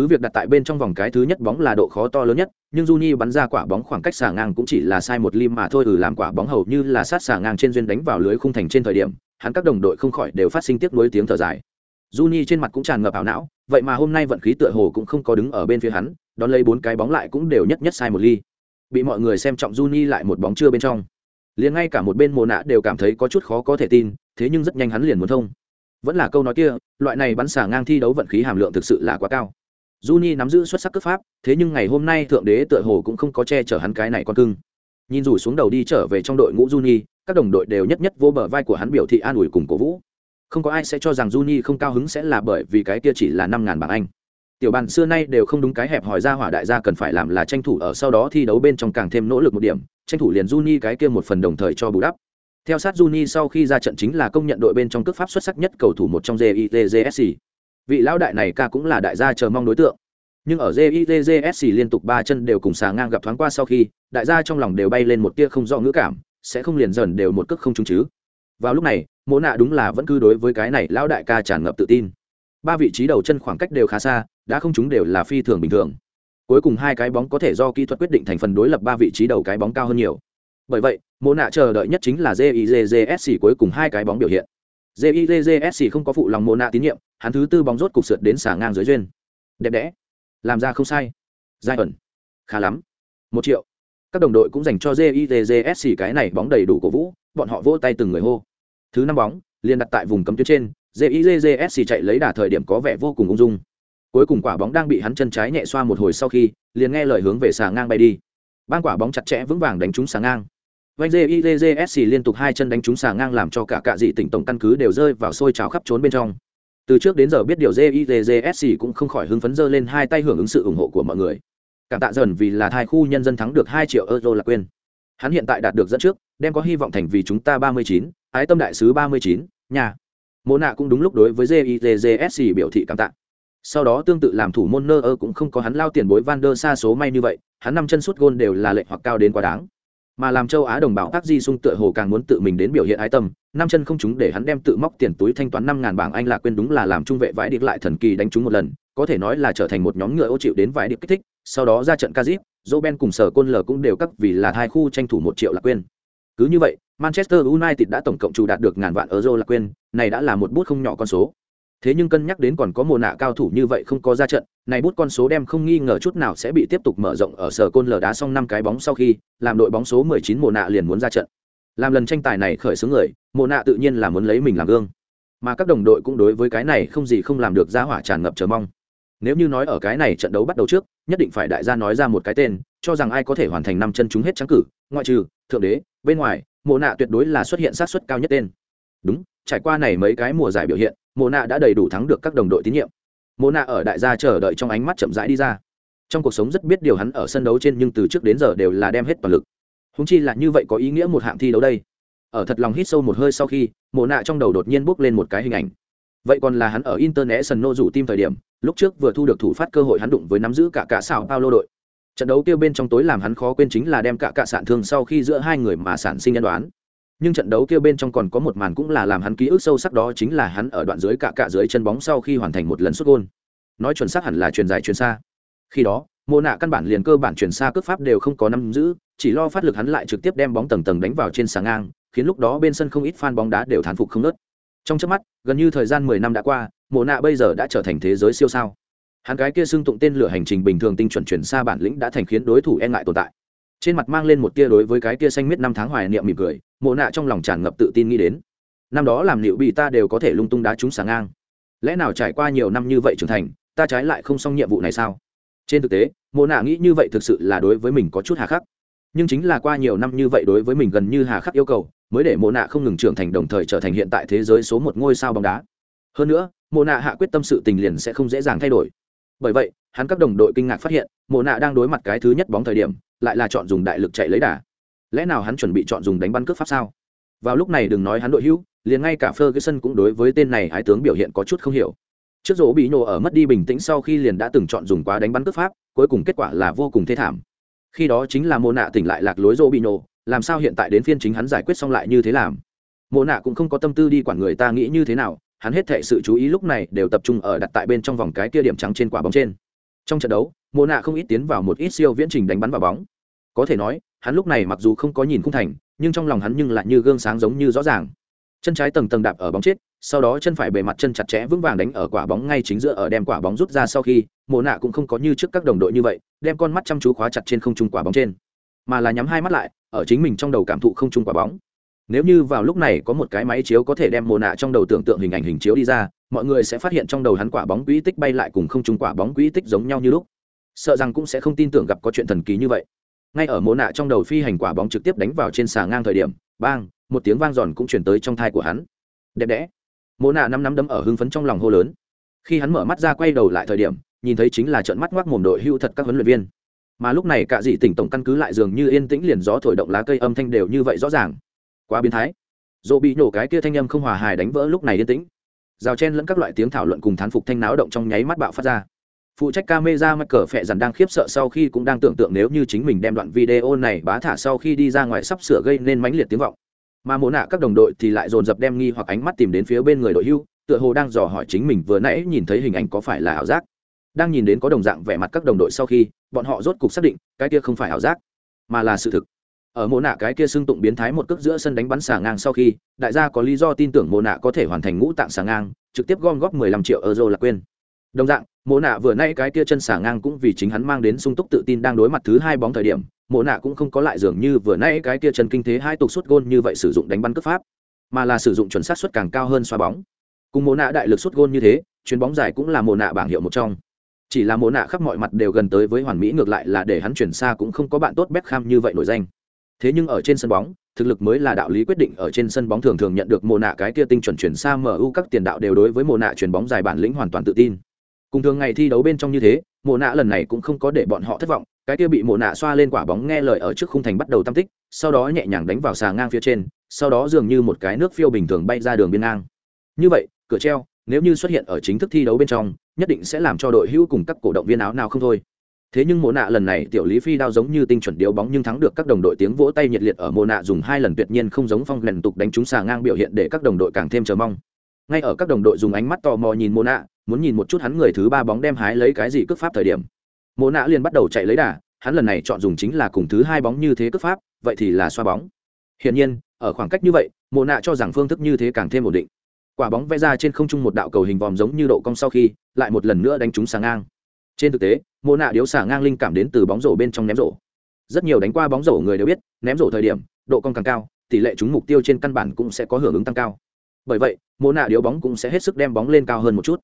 cứ việc đặt tại bên trong vòng cái thứ nhất bóng là độ khó to lớn nhất nhưng Juni bắn ra quả bóng khoảng cách xà ngang cũng chỉ là sai một lim mà thôi ừ làm quả bóng hầu như là sát xà ngang trên duyên đánh vào lưới khung thành trên thời điểm, hắn các đồng đội không khỏi đều phát sinh tiếc nuối tiếng thở dài. Juni trên mặt cũng tràn ngập ảo não, vậy mà hôm nay vận khí tựa hồ cũng không có đứng ở bên phía hắn, đón lấy bốn cái bóng lại cũng đều nhất nhất sai một ly. Bị mọi người xem trọng Juni lại một bóng chưa bên trong. Liền ngay cả một bên mồ Nạ đều cảm thấy có chút khó có thể tin, thế nhưng rất nhanh hắn liền muốn thông. Vẫn là câu nói kia, loại này bắn xả ngang thi đấu vận khí hàm lượng thực sự là quá cao. Juni nắm giữ xuất sắc cước pháp, thế nhưng ngày hôm nay thượng đế tựa hồ cũng không có che chở hắn cái này con cưng. Nhìn rủ xuống đầu đi trở về trong đội ngũ Juni, các đồng đội đều nhất nhất vô bờ vai của hắn biểu thị an ủi cùng cổ vũ. Không có ai sẽ cho rằng Juni không cao hứng sẽ là bởi vì cái kia chỉ là năm ngàn bảng Anh. Tiểu bàn xưa nay đều không đúng cái hẹp hỏi ra hỏa đại gia cần phải làm là tranh thủ ở sau đó thi đấu bên trong càng thêm nỗ lực một điểm, tranh thủ liền Juni cái kia một phần đồng thời cho bù đắp. Theo sát Juni sau khi ra trận chính là công nhận đội bên trong cước pháp xuất sắc nhất cầu thủ một trong JITJSC vị lão đại này ca cũng là đại gia chờ mong đối tượng. Nhưng ở jitgsc liên tục ba chân đều cùng xà ngang gặp thoáng qua sau khi, đại gia trong lòng đều bay lên một tia không rõ ngữ cảm, sẽ không liền dần đều một cước không trúng chứ. Vào lúc này mỗ nạ đúng là vẫn cứ đối với cái này lão đại ca tràn ngập tự tin. Ba vị trí đầu chân khoảng cách đều khá xa, đã không trúng đều là phi thường bình thường. Cuối cùng hai cái bóng có thể do kỹ thuật quyết định thành phần đối lập ba vị trí đầu cái bóng cao hơn nhiều. Bởi vậy mỗ nạ chờ đợi nhất chính là jizsc cuối cùng hai cái bóng biểu hiện. Jizsc không có phụ lòng mỗ nạ tín nhiệm hắn thứ tư bóng rốt cục sượt đến xả ngang dưới duyên. Đẹp đẽ. Làm ra không sai. Giai ẩn. Khá lắm. Một triệu. Các đồng đội cũng dành cho jizsc cái này bóng đầy đủ cổ vũ, bọn họ vỗ tay từng người hô. Thứ năm bóng, liền đặt tại vùng cấm tuyến trên jizsc chạy lấy đà thời điểm có vẻ vô cùng ung dung. Cuối cùng quả bóng đang bị hắn chân trái nhẹ xoa một hồi sau khi, liền nghe lời hướng về xà ngang bay đi. Ban quả bóng chặt chẽ vững vàng đánh trúng xà ngang. Vanh JIJSC liên tục hai chân đánh trúng xà ngang làm cho cả cạ dị tỉnh tổng căn cứ đều rơi vào sôi trào khắp trốn bên trong từ trước đến giờ biết điều jizsc cũng không khỏi hưng phấn dơ lên hai tay hưởng ứng sự ủng hộ của mọi người. Cảm tạ dần vì là thai khu nhân dân thắng được hai triệu euro là quên. Hắn hiện tại đạt được dẫn trước, đem có hy vọng thành vì chúng ta ba mươi chín, ái tâm đại sứ ba mươi chín, nhà. Mô nạ cũng đúng lúc đối với jizsc biểu thị cảm tạ. Sau đó tương tự làm thủ môn nơ ơ cũng không có hắn lao tiền bối van der xa số may như vậy, hắn năm chân suốt gôn đều là lệnh hoặc cao đến quá đáng mà làm châu á đồng bào tác di sung tựa hồ càng muốn tự mình đến biểu hiện ái tâm. Năm chân không chúng để hắn đem tự móc tiền túi thanh toán năm ngàn bảng anh là quên đúng là làm trung vệ vãi điệp lại thần kỳ đánh chúng một lần, có thể nói là trở thành một nhóm ngựa ô chịu đến vãi điệp kích thích. Sau đó ra trận kazip dô ben cùng sở côn l cũng đều cắt vì là hai khu tranh thủ một triệu là quên. Cứ như vậy, manchester united đã tổng cộng chủ đạt được ngàn vạn euro là quên, này đã là một bút không nhỏ con số thế nhưng cân nhắc đến còn có mùa nạ cao thủ như vậy không có ra trận, này bút con số đem không nghi ngờ chút nào sẽ bị tiếp tục mở rộng ở sở côn lờ đá xong năm cái bóng sau khi, làm đội bóng số 19 mùa nạ liền muốn ra trận. Làm lần tranh tài này khởi xướng người, mùa nạ tự nhiên là muốn lấy mình làm gương. Mà các đồng đội cũng đối với cái này không gì không làm được ra hỏa tràn ngập chờ mong. Nếu như nói ở cái này trận đấu bắt đầu trước, nhất định phải đại gia nói ra một cái tên, cho rằng ai có thể hoàn thành năm chân chúng hết trắng cử, ngoại trừ, thượng đế, bên ngoài, mùa nạ tuyệt đối là xuất hiện sát xuất cao nhất tên. Đúng, trải qua này mấy cái mùa giải biểu hiện mộ nạ đã đầy đủ thắng được các đồng đội tín nhiệm. Mộ nạ ở đại gia chờ đợi trong ánh mắt chậm rãi đi ra. Trong cuộc sống rất biết điều hắn ở sân đấu trên nhưng từ trước đến giờ đều là đem hết toàn lực. Húng chi là như vậy có ý nghĩa một hạng thi đấu đây. Ở thật lòng hít sâu một hơi sau khi, mộ nạ trong đầu đột nhiên bước lên một cái hình ảnh. Vậy còn là hắn ở internet sân nô rủ tim thời điểm, lúc trước vừa thu được thủ phát cơ hội hắn đụng với nắm giữ cả cả sao paulo đội. Trận đấu kêu bên trong tối làm hắn khó quên chính là đem cả cả sản thương sau khi giữa hai người mà sản sinh nhân đoán nhưng trận đấu kia bên trong còn có một màn cũng là làm hắn ký ức sâu sắc đó chính là hắn ở đoạn dưới cạ cạ dưới chân bóng sau khi hoàn thành một lần xuất gôn. Nói chuẩn xác hẳn là truyền dài truyền xa. Khi đó, mô nạ căn bản liền cơ bản truyền xa cướp pháp đều không có nắm giữ, chỉ lo phát lực hắn lại trực tiếp đem bóng tầng tầng đánh vào trên sàng ngang, khiến lúc đó bên sân không ít fan bóng đá đều thán phục không nớt. Trong trước mắt, gần như thời gian mười năm đã qua mộ nạ bây giờ đã trở thành thế giới siêu sao. Hắn cái kia xưng tụng tên lửa hành trình bình thường tinh chuẩn chuyển xa bản lĩnh đã thành khiến đối thủ e ngại tồn tại trên mặt mang lên một tia đối với cái tia xanh miết năm tháng hoài niệm mỉm cười, mộ nạ trong lòng tràn ngập tự tin nghĩ đến. Năm đó làm liệu bị ta đều có thể lung tung đá chúng sáng ngang. Lẽ nào trải qua nhiều năm như vậy trưởng thành, ta trái lại không xong nhiệm vụ này sao? Trên thực tế, mộ nạ nghĩ như vậy thực sự là đối với mình có chút hà khắc. Nhưng chính là qua nhiều năm như vậy đối với mình gần như hà khắc yêu cầu, mới để mộ nạ không ngừng trưởng thành đồng thời trở thành hiện tại thế giới số một ngôi sao bóng đá. Hơn nữa, mộ nạ hạ quyết tâm sự tình liền sẽ không dễ dàng thay đổi. Bởi vậy, hắn các đồng đội kinh ngạc phát hiện, mộ nạ đang đối mặt cái thứ nhất bóng thời điểm lại là chọn dùng đại lực chạy lấy đà. Lẽ nào hắn chuẩn bị chọn dùng đánh bắn cướp pháp sao? Vào lúc này đừng nói hắn đội hữu liền ngay cả ferguson cũng đối với tên này hái tướng biểu hiện có chút không hiểu. Trước rỗ bị nhổ ở mất đi bình tĩnh sau khi liền đã từng chọn dùng quá đánh bắn cướp pháp cuối cùng kết quả là vô cùng thê thảm. Khi đó chính là mô nạ tỉnh lại lạc lối rỗ bị nhổ, làm sao hiện tại đến phiên chính hắn giải quyết xong lại như thế làm? Mô nạ cũng không có tâm tư đi quản người ta nghĩ như thế nào hắn hết thệ sự chú ý lúc này đều tập trung ở đặt tại bên trong vòng cái kia điểm trắng trên quả bóng trên trong trận đấu, mộ nạ không ít tiến vào một ít siêu viễn trình đánh bắn vào bóng. Có thể nói, hắn lúc này mặc dù không có nhìn khung thành, nhưng trong lòng hắn nhưng lại như gương sáng giống như rõ ràng. Chân trái tầng tầng đạp ở bóng chết, sau đó chân phải bề mặt chân chặt chẽ vững vàng đánh ở quả bóng ngay chính giữa ở đem quả bóng rút ra sau khi, mộ nạ cũng không có như trước các đồng đội như vậy, đem con mắt chăm chú khóa chặt trên không trung quả bóng trên, mà là nhắm hai mắt lại, ở chính mình trong đầu cảm thụ không trung quả bóng. Nếu như vào lúc này có một cái máy chiếu có thể đem mồ nạ trong đầu tưởng tượng hình ảnh hình chiếu đi ra mọi người sẽ phát hiện trong đầu hắn quả bóng quỹ tích bay lại cùng không trúng quả bóng quỹ tích giống nhau như lúc. Sợ rằng cũng sẽ không tin tưởng gặp có chuyện thần kỳ như vậy. Ngay ở mồ nạ trong đầu phi hành quả bóng trực tiếp đánh vào trên xà ngang thời điểm, bang, một tiếng vang giòn cũng chuyển tới trong thai của hắn. Đẹp đẽ. Mồ nạ năm năm đấm ở hưng phấn trong lòng hô lớn. Khi hắn mở mắt ra quay đầu lại thời điểm, nhìn thấy chính là trận mắt ngoác mồm đội hưu thật các huấn luyện viên. Mà lúc này cả dị tỉnh tổng căn cứ lại dường như yên tĩnh liền gió thổi động lá cây âm thanh đều như vậy rõ ràng. Quá biến thái. Dỗ bị nổ cái kia thanh âm không hòa hài đánh vỡ lúc này yên tĩnh rào chen lẫn các loại tiếng thảo luận cùng thán phục thanh náo động trong nháy mắt bạo phát ra. Phụ trách camera mắc cờ phẹ dằn đang khiếp sợ sau khi cũng đang tưởng tượng nếu như chính mình đem đoạn video này bá thả sau khi đi ra ngoài sắp sửa gây nên mãnh liệt tiếng vọng. Mà mồ nạ các đồng đội thì lại dồn dập đem nghi hoặc ánh mắt tìm đến phía bên người đội hưu, tựa hồ đang dò hỏi chính mình vừa nãy nhìn thấy hình ảnh có phải là ảo giác. Đang nhìn đến có đồng dạng vẻ mặt các đồng đội sau khi, bọn họ rốt cục xác định, cái kia không phải ảo giác, mà là sự thực ở Mộ nạ cái kia xưng tụng biến thái một cước giữa sân đánh bắn xà ngang sau khi, đại gia có lý do tin tưởng Mộ nạ có thể hoàn thành ngũ tạng xà ngang, trực tiếp gom góp 15 triệu euro là quên. Đồng dạng, Mộ nạ vừa nay cái kia chân xà ngang cũng vì chính hắn mang đến sung túc tự tin đang đối mặt thứ hai bóng thời điểm, Mộ nạ cũng không có lại dường như vừa nay cái kia chân kinh thế hai tục suốt gôn như vậy sử dụng đánh bắn cướp pháp, mà là sử dụng chuẩn xác suất càng cao hơn xoa bóng. Cùng Mộ nạ đại lực suốt gôn như thế, chuyền bóng dài cũng là Mộ nạ bảng hiệu một trong. Chỉ là Mộ nạ khắp mọi mặt đều gần tới với hoàn mỹ, ngược lại là để hắn chuyển xa cũng không có bạn tốt Beckham như vậy nổi danh thế nhưng ở trên sân bóng, thực lực mới là đạo lý quyết định. Ở trên sân bóng thường thường nhận được mồ nạ cái kia tinh chuẩn chuyển xa mu các tiền đạo đều đối với mồ nạ chuyển bóng dài bản lĩnh hoàn toàn tự tin. Cùng thường ngày thi đấu bên trong như thế mồ nạ lần này cũng không có để bọn họ thất vọng. Cái kia bị mồ nạ xoa lên quả bóng nghe lời ở trước khung thành bắt đầu tam tích, sau đó nhẹ nhàng đánh vào xà ngang phía trên, sau đó dường như một cái nước phiêu bình thường bay ra đường biên ngang. Như vậy, cửa treo, nếu như xuất hiện ở chính thức thi đấu bên trong, nhất định sẽ làm cho đội hữu cùng các cổ động viên áo nào không thôi thế nhưng mộ nạ lần này tiểu lý phi đao giống như tinh chuẩn điếu bóng nhưng thắng được các đồng đội tiếng vỗ tay nhiệt liệt ở mộ nạ dùng hai lần tuyệt nhiên không giống phong lần tục đánh trúng xà ngang biểu hiện để các đồng đội càng thêm chờ mong. Ngay ở các đồng đội dùng ánh mắt tò mò nhìn mộ nạ, muốn nhìn một chút hắn người thứ ba bóng đem hái lấy cái gì cướp pháp thời điểm. Mộ nạ liền bắt đầu chạy lấy đà, hắn lần này chọn dùng chính là cùng thứ hai bóng như thế cướp pháp, vậy thì là xoa bóng. Hiển nhiên, ở khoảng cách như vậy, mộ nạ cho rằng phương thức như thế càng thêm ổn định. Quả bóng vẽ ra trên không trung một đạo cầu hình vòm giống như độ cong sau khi, lại một lần nữa đánh trúng xà ngang. Trên thực tế mô nạ điếu xả ngang linh cảm đến từ bóng rổ bên trong ném rổ. Rất nhiều đánh qua bóng rổ người đều biết, ném rổ thời điểm, độ cong càng cao, tỷ lệ trúng mục tiêu trên căn bản cũng sẽ có hưởng ứng tăng cao. Bởi vậy mô nạ điếu bóng cũng sẽ hết sức đem bóng lên cao hơn một chút.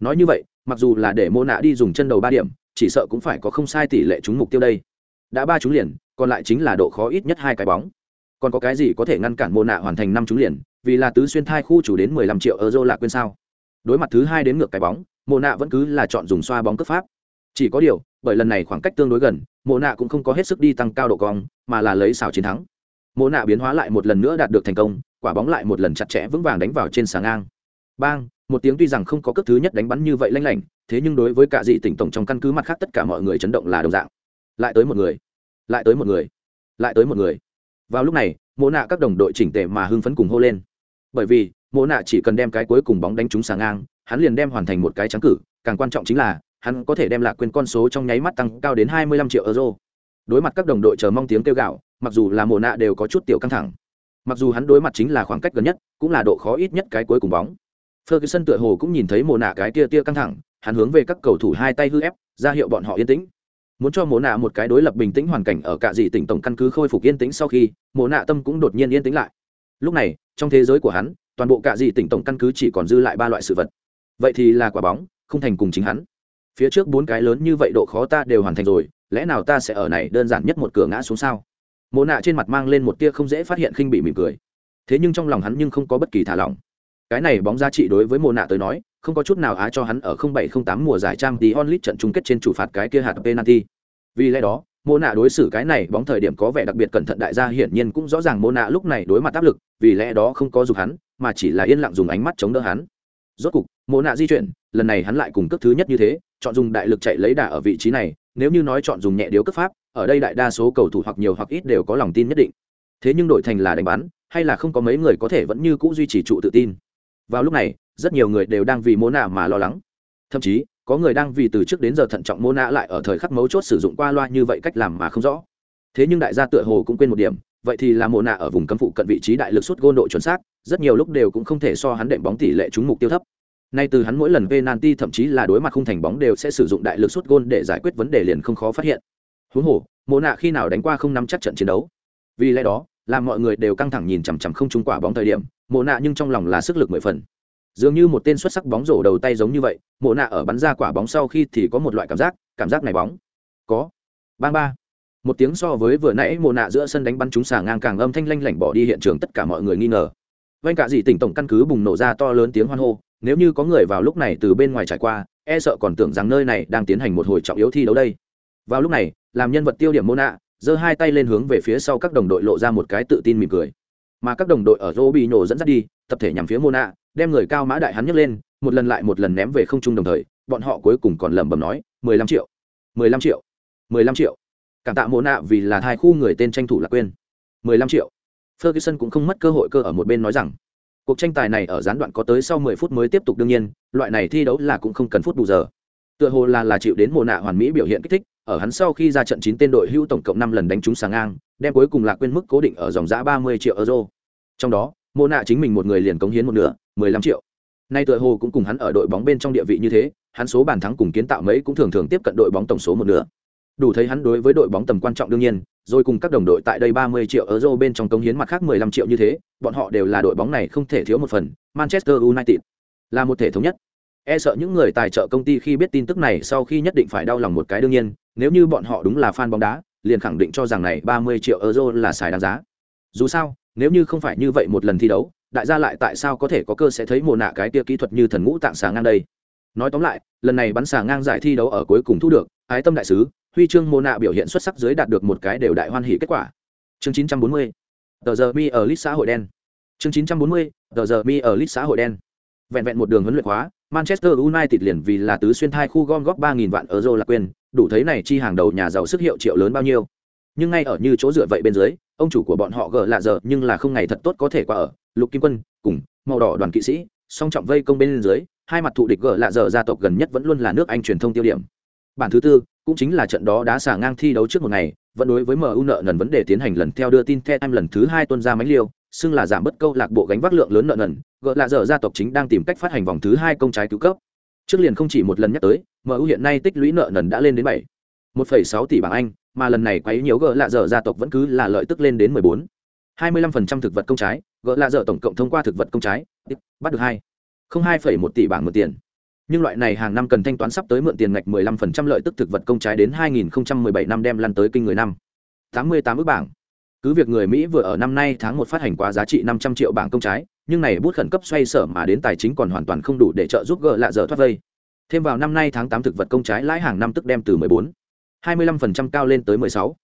Nói như vậy, mặc dù là để mô nạ đi dùng chân đầu ba điểm, chỉ sợ cũng phải có không sai tỷ lệ trúng mục tiêu đây. Đã ba trúng liền, còn lại chính là độ khó ít nhất hai cái bóng. Còn có cái gì có thể ngăn cản mô nạ hoàn thành năm trúng liền, vì là tứ xuyên thai khu chủ đến mười lăm triệu euro là quên sao? Đối mặt thứ hai đến ngược cái bóng mô nạ vẫn cứ là chọn dùng xoa bóng cấp pháp chỉ có điều, bởi lần này khoảng cách tương đối gần, mộ nạ cũng không có hết sức đi tăng cao độ cong, mà là lấy xào chiến thắng. Mộ nạ biến hóa lại một lần nữa đạt được thành công, quả bóng lại một lần chặt chẽ vững vàng đánh vào trên sáng ngang. Bang, một tiếng tuy rằng không có cấp thứ nhất đánh bắn như vậy lanh lảnh, thế nhưng đối với cả dị tỉnh tổng trong căn cứ mặt khác tất cả mọi người chấn động là đồng dạng. Lại tới một người, lại tới một người, lại tới một người. Vào lúc này, mộ nạ các đồng đội chỉnh tề mà hưng phấn cùng hô lên. Bởi vì, mộ nạ chỉ cần đem cái cuối cùng bóng đánh trúng sáng ngang, hắn liền đem hoàn thành một cái trắng cử, càng quan trọng chính là hắn có thể đem lạc quên con số trong nháy mắt tăng cao đến 25 triệu euro. Đối mặt các đồng đội chờ mong tiếng kêu gào, mặc dù là mồ nạ đều có chút tiểu căng thẳng. Mặc dù hắn đối mặt chính là khoảng cách gần nhất, cũng là độ khó ít nhất cái cuối cùng bóng. Ferguson tựa hồ cũng nhìn thấy mồ nạ cái tia tia căng thẳng, hắn hướng về các cầu thủ hai tay hư ép, ra hiệu bọn họ yên tĩnh. Muốn cho mồ nạ một cái đối lập bình tĩnh hoàn cảnh ở cả dị tỉnh tổng căn cứ khôi phục yên tĩnh sau khi, mồ nạ tâm cũng đột nhiên yên tĩnh lại. Lúc này, trong thế giới của hắn, toàn bộ cả dị tỉnh tổng căn cứ chỉ còn dư lại ba loại sự vật. Vậy thì là quả bóng, không thành cùng chính hắn phía trước bốn cái lớn như vậy độ khó ta đều hoàn thành rồi, lẽ nào ta sẽ ở này đơn giản nhất một cửa ngã xuống sao? Mồ nạ trên mặt mang lên một tia không dễ phát hiện khinh bị mỉm cười. Thế nhưng trong lòng hắn nhưng không có bất kỳ thả lỏng. Cái này bóng giá trị đối với mồ nạ tới nói, không có chút nào á cho hắn ở 0708 mùa giải trang tí onlit trận chung kết trên chủ phạt cái kia hạt penalty. Vì lẽ đó mô nạ đối xử cái này bóng thời điểm có vẻ đặc biệt cẩn thận đại gia hiển nhiên cũng rõ ràng mô nạ lúc này đối mặt áp lực, vì lẽ đó không có dục hắn, mà chỉ là yên lặng dùng ánh mắt chống đỡ hắn rốt cục, mộ nạ di chuyển, lần này hắn lại cùng cấp thứ nhất như thế, chọn dùng đại lực chạy lấy đà ở vị trí này, nếu như nói chọn dùng nhẹ điếu cấp pháp, ở đây đại đa số cầu thủ hoặc nhiều hoặc ít đều có lòng tin nhất định. Thế nhưng đổi thành là đánh bắn, hay là không có mấy người có thể vẫn như cũ duy trì trụ tự tin. Vào lúc này, rất nhiều người đều đang vì mô nạ mà lo lắng. Thậm chí, có người đang vì từ trước đến giờ thận trọng mô nạ lại ở thời khắc mấu chốt sử dụng qua loa như vậy cách làm mà không rõ. Thế nhưng đại gia tựa hồ cũng quên một điểm, vậy thì là mô nạ ở vùng cấm phụ cận vị trí đại lực suốt gôn độ chuẩn xác rất nhiều lúc đều cũng không thể so hắn đệm bóng tỷ lệ trúng mục tiêu thấp. Nay từ hắn mỗi lần penalty thậm chí là đối mặt không thành bóng đều sẽ sử dụng đại lực sút gôn để giải quyết vấn đề liền không khó phát hiện. Huống hồ, mộ nạ khi nào đánh qua không nắm chắc trận chiến đấu. Vì lẽ đó, làm mọi người đều căng thẳng nhìn chằm chằm không trúng quả bóng thời điểm, mộ nạ nhưng trong lòng là sức lực mười phần. Dường như một tên xuất sắc bóng rổ đầu tay giống như vậy, mộ nạ ở bắn ra quả bóng sau khi thì có một loại cảm giác cảm giác này bóng. Có. Bang ba. Một tiếng so với vừa nãy mộ nạ giữa sân đánh bắn trúng xà ngang càng âm thanh lanh lảnh bỏ đi hiện trường tất cả mọi người nghi ngờ vanh cả dị tỉnh tổng căn cứ bùng nổ ra to lớn tiếng hoan hô, nếu như có người vào lúc này từ bên ngoài trải qua e sợ còn tưởng rằng nơi này đang tiến hành một hồi trọng yếu thi đấu đây. Vào lúc này, làm nhân vật tiêu điểm mô nạ giơ hai tay lên hướng về phía sau các đồng đội lộ ra một cái tự tin mỉm cười. Mà các đồng đội ở rô bị nổ dẫn dắt đi, tập thể nhằm phía mô nạ đem người cao mã đại hắn nhấc lên, một lần lại một lần ném về không trung đồng thời, bọn họ cuối cùng còn lẩm bẩm nói, mười lăm triệu, mười lăm triệu, mười lăm triệu. Cảm tạ mô nạ vì là hai khu người tên tranh thủ lạc quên. Mười lăm triệu ferguson cũng không mất cơ hội cơ ở một bên nói rằng, cuộc tranh tài này ở gián đoạn có tới sau mười phút mới tiếp tục đương nhiên, loại này thi đấu là cũng không cần phút bù giờ. Tựa hồ là là chịu đến mồ nạ hoàn mỹ biểu hiện kích thích, ở hắn sau khi ra trận chín tên đội hưu tổng cộng năm lần đánh trúng sáng ngang, đem cuối cùng là quên mức cố định ở dòng giá 30 triệu euro. Trong đó mồ nạ chính mình một người liền cống hiến một nửa, mười lăm triệu. Nay tựa hồ cũng cùng hắn ở đội bóng bên trong địa vị như thế, hắn số bàn thắng cùng kiến tạo mấy cũng thường thường tiếp cận đội bóng tổng số một nửa. Đủ thấy hắn đối với đội bóng tầm quan trọng đương nhiên rồi cùng các đồng đội tại đây 30 triệu euro bên trong cống hiến mặt khác 15 triệu như thế, bọn họ đều là đội bóng này không thể thiếu một phần, Manchester United là một thể thống nhất. E sợ những người tài trợ công ty khi biết tin tức này sau khi nhất định phải đau lòng một cái đương nhiên, nếu như bọn họ đúng là fan bóng đá, liền khẳng định cho rằng này 30 triệu euro là xài đáng giá. Dù sao, nếu như không phải như vậy một lần thi đấu, đại gia lại tại sao có thể có cơ sẽ thấy mồ nạ cái kia kỹ thuật như thần ngũ tạng sáng ngang đây. Nói tóm lại, lần này bắn xà ngang giải thi đấu ở cuối cùng thu được, ái tâm đại sứ, huy chương mô nạ biểu hiện xuất sắc dưới đạt được một cái đều đại hoan hỉ kết quả. Chương 940 tờ giờ mi ở lít xã hội đen. Chương 940 tờ giờ mi ở lít xã hội đen. Vẹn vẹn một đường huấn luyện hóa manchester united liền vì là tứ xuyên thai khu gom góp ba nghìn vạn euro là quyền, đủ thấy này chi hàng đầu nhà giàu sức hiệu triệu lớn bao nhiêu. Nhưng ngay ở như chỗ dựa vậy bên dưới, ông chủ của bọn họ gờ lạ giờ nhưng là không ngày thật tốt có thể qua ở, lục kim quân, cùng màu đỏ đoàn kỵ sĩ, song trọng vây công bên dưới, hai mặt thụ địch gờ lạ giờ gia tộc gần nhất vẫn luôn là nước anh truyền thông tiêu điểm. Bản thứ tư cũng chính là trận đó đá xả ngang thi đấu trước một ngày, vẫn đối với mu nợ nần vấn đề tiến hành lần theo đưa tin theo em lần thứ hai tuân ra máy liêu, xưng là giảm bất câu lạc bộ gánh vác lượng lớn nợ nần gợ lạ dở gia tộc chính đang tìm cách phát hành vòng thứ hai công trái cứu cấp. Trước liền không chỉ một lần nhắc tới mu hiện nay tích lũy nợ nần đã lên đến bảy, một phẩy sáu tỷ bảng anh, mà lần này quấy nhiều gợ lạ dở gia tộc vẫn cứ là lợi tức lên đến mười bốn. hai mươi lăm phần trăm thực vật công trái gợ lạ dở tổng cộng thông qua thực vật công trái, bắt được hai, không hai phẩy một tỷ bảng một tiền nhưng loại này hàng năm cần thanh toán sắp tới mượn tiền ngạch 15% lợi tức thực vật công trái đến 2017 năm đem lăn tới kinh người năm. 88 ước bảng. Cứ việc người mỹ vừa ở năm nay tháng một phát hành quá giá trị 500 triệu bảng công trái, nhưng này bút khẩn cấp xoay sở mà đến tài chính còn hoàn toàn không đủ để trợ giúp gỡ lạ dở thoát vây. Thêm vào năm nay tháng 8 thực vật công trái lãi hàng năm tức đem từ 14 25% cao lên tới 16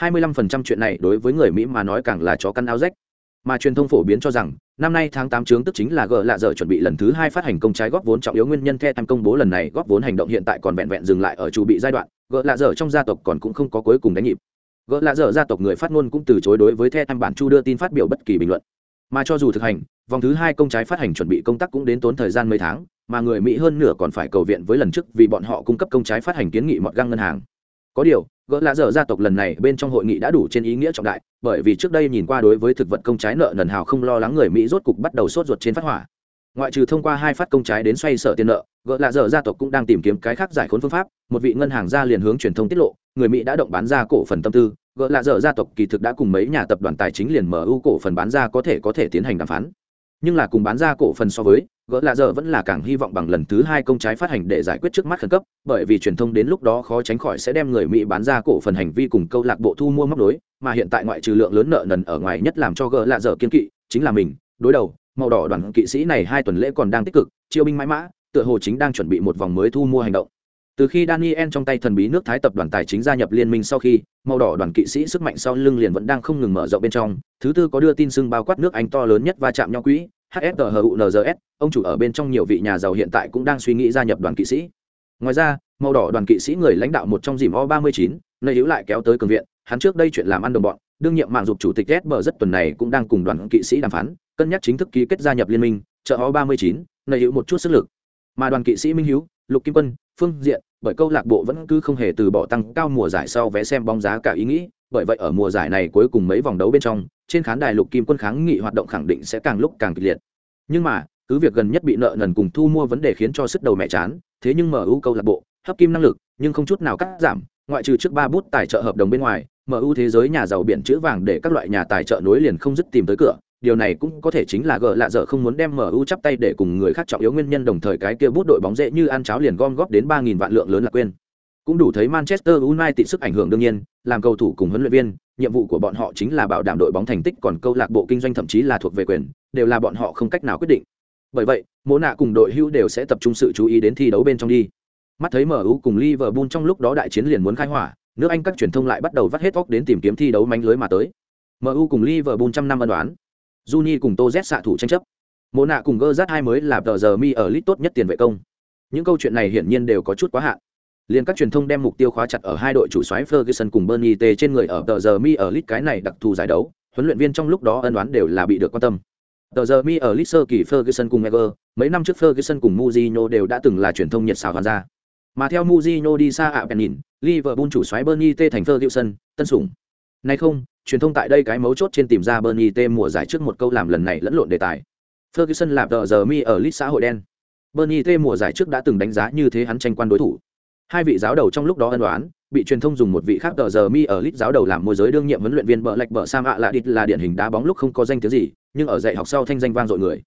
25% chuyện này đối với người mỹ mà nói càng là chó căn áo rách mà truyền thông phổ biến cho rằng, năm nay tháng tám chướng tức chính là gờ lạ dở chuẩn bị lần thứ hai phát hành công trái góp vốn trọng yếu nguyên nhân theo tham công bố lần này góp vốn hành động hiện tại còn vẹn vẹn dừng lại ở chủ bị giai đoạn, Gờ lạ dở trong gia tộc còn cũng không có cuối cùng đánh nhịp. Gỡ lạ dở gia tộc người phát ngôn cũng từ chối đối với theo tham bản chu đưa tin phát biểu bất kỳ bình luận. Mà cho dù thực hành, vòng thứ hai công trái phát hành chuẩn bị công tác cũng đến tốn thời gian mấy tháng, mà người mỹ hơn nửa còn phải cầu viện với lần trước vì bọn họ cung cấp công trái phát hành kiến nghị mọi găng ngân hàng có điều, gỡ lạ dở gia tộc lần này bên trong hội nghị đã đủ trên ý nghĩa trọng đại, bởi vì trước đây nhìn qua đối với thực vật công trái nợ nần hào không lo lắng người mỹ rốt cục bắt đầu sốt ruột trên phát hỏa. Ngoại trừ thông qua hai phát công trái đến xoay sở tiền nợ, gỡ lạ dở gia tộc cũng đang tìm kiếm cái khác giải khốn phương pháp, một vị ngân hàng ra liền hướng truyền thông tiết lộ, người mỹ đã động bán ra cổ phần tâm tư, gỡ lạ dở gia tộc kỳ thực đã cùng mấy nhà tập đoàn tài chính liền mở ưu cổ phần bán ra có thể có thể tiến hành đàm phán nhưng là cùng bán ra cổ phần so với, gỡ lạ giờ vẫn là càng hy vọng bằng lần thứ hai công trái phát hành để giải quyết trước mắt khẩn cấp, bởi vì truyền thông đến lúc đó khó tránh khỏi sẽ đem người mỹ bán ra cổ phần hành vi cùng câu lạc bộ thu mua móc đối mà hiện tại ngoại trừ lượng lớn nợ nần ở ngoài nhất làm cho gỡ lạ giờ kiên kỵ, chính là mình, đối đầu, màu đỏ đoàn kỵ sĩ này hai tuần lễ còn đang tích cực, chiêu binh mãi mã, tựa hồ chính đang chuẩn bị một vòng mới thu mua hành động từ khi daniel trong tay thần bí nước thái tập đoàn tài chính gia nhập liên minh sau khi màu đỏ đoàn kỵ sĩ sức mạnh sau lưng liền vẫn đang không ngừng mở rộng bên trong thứ tư có đưa tin xưng bao quát nước anh to lớn nhất va chạm nhau quỹ hsrhunrs ông chủ ở bên trong nhiều vị nhà giàu hiện tại cũng đang suy nghĩ gia nhập đoàn kỵ sĩ. Ngoài ra màu đỏ đoàn kỵ sĩ người lãnh đạo một trong dìm o 39, nơi hữu lại kéo tới cường viện hắn trước đây chuyện làm ăn đồng bọn đương nhiệm mạng dục chủ tịch s bờ rất tuần này cũng đang cùng đoàn kỵ sĩ đàm phán cân nhắc chính thức ký kết gia nhập liên minh chợ o 39, nơi hữu một chút sức lực. Mà đoàn kỵ sĩ minh hữu lục kim quân phương diện, bởi câu lạc bộ vẫn cứ không hề từ bỏ tăng cao mùa giải sau vé xem bóng giá cả ý nghĩ, bởi vậy ở mùa giải này cuối cùng mấy vòng đấu bên trong, trên khán đài lục kim quân kháng nghị hoạt động khẳng định sẽ càng lúc càng kịch liệt. Nhưng mà, cứ việc gần nhất bị nợ nần cùng thu mua vấn đề khiến cho sức đầu mẹ chán, thế nhưng MU câu lạc bộ, hấp kim năng lực, nhưng không chút nào cắt giảm, ngoại trừ trước ba bút tài trợ hợp đồng bên ngoài MU thế giới nhà giàu biển chữ vàng để các loại nhà tài trợ nối liền không dứt tìm tới cửa điều này cũng có thể chính là gờ lạ dở không muốn đem MU chắp tay để cùng người khác trọng yếu nguyên nhân đồng thời cái kia bút đội bóng dễ như ăn cháo liền gom góp đến 3000 vạn lượng lớn là quên. Cũng đủ thấy Manchester United sức ảnh hưởng đương nhiên, làm cầu thủ cùng huấn luyện viên, nhiệm vụ của bọn họ chính là bảo đảm đội bóng thành tích còn câu lạc bộ kinh doanh thậm chí là thuộc về quyền, đều là bọn họ không cách nào quyết định. Bởi vậy, Mỗ nạ cùng đội hữu đều sẽ tập trung sự chú ý đến thi đấu bên trong đi. Mắt thấy MU cùng Liverpool trong lúc đó đại chiến liền muốn khai hỏa, nước Anh các truyền thông lại bắt đầu vắt hết óc đến tìm kiếm thi đấu manh lưới mà tới. MU cùng Liverpool trăm năm ân đoán, Juni cùng Tô Z xạ thủ tranh chấp. Mộ nạ cùng Gerrard hai mới là tờ giờ mi ở lit tốt nhất tiền vệ công. Những câu chuyện này hiển nhiên đều có chút quá hạn. Liên các truyền thông đem mục tiêu khóa chặt ở hai đội chủ soái Ferguson cùng Bernie T trên người ở tờ giờ mi ở lit cái này đặc thù giải đấu, huấn luyện viên trong lúc đó ân đoán đều là bị được quan tâm. Tờ giờ mi ở lit sơ kỳ Ferguson cùng Ever, mấy năm trước Ferguson cùng Mourinho đều đã từng là truyền thông nhiệt xào hoàn ra. Mà theo Mourinho đi xa ạ Benin, Liverpool chủ soái Bernie T thành Ferguson, tân sủng. Này không, truyền thông tại đây cái mấu chốt trên tìm ra Bernie T mùa giải trước một câu làm lần này lẫn lộn đề tài. Ferguson làm tờ giờ mi ở list xã hội đen. Bernie T mùa giải trước đã từng đánh giá như thế hắn tranh quan đối thủ. Hai vị giáo đầu trong lúc đó ân đoán, bị truyền thông dùng một vị khác tờ giờ mi ở list giáo đầu làm môi giới đương nhiệm huấn luyện viên bợ lệch bợ Sam ạ là địch là điển hình đá bóng lúc không có danh tiếng gì, nhưng ở dạy học sau thanh danh vang dội người.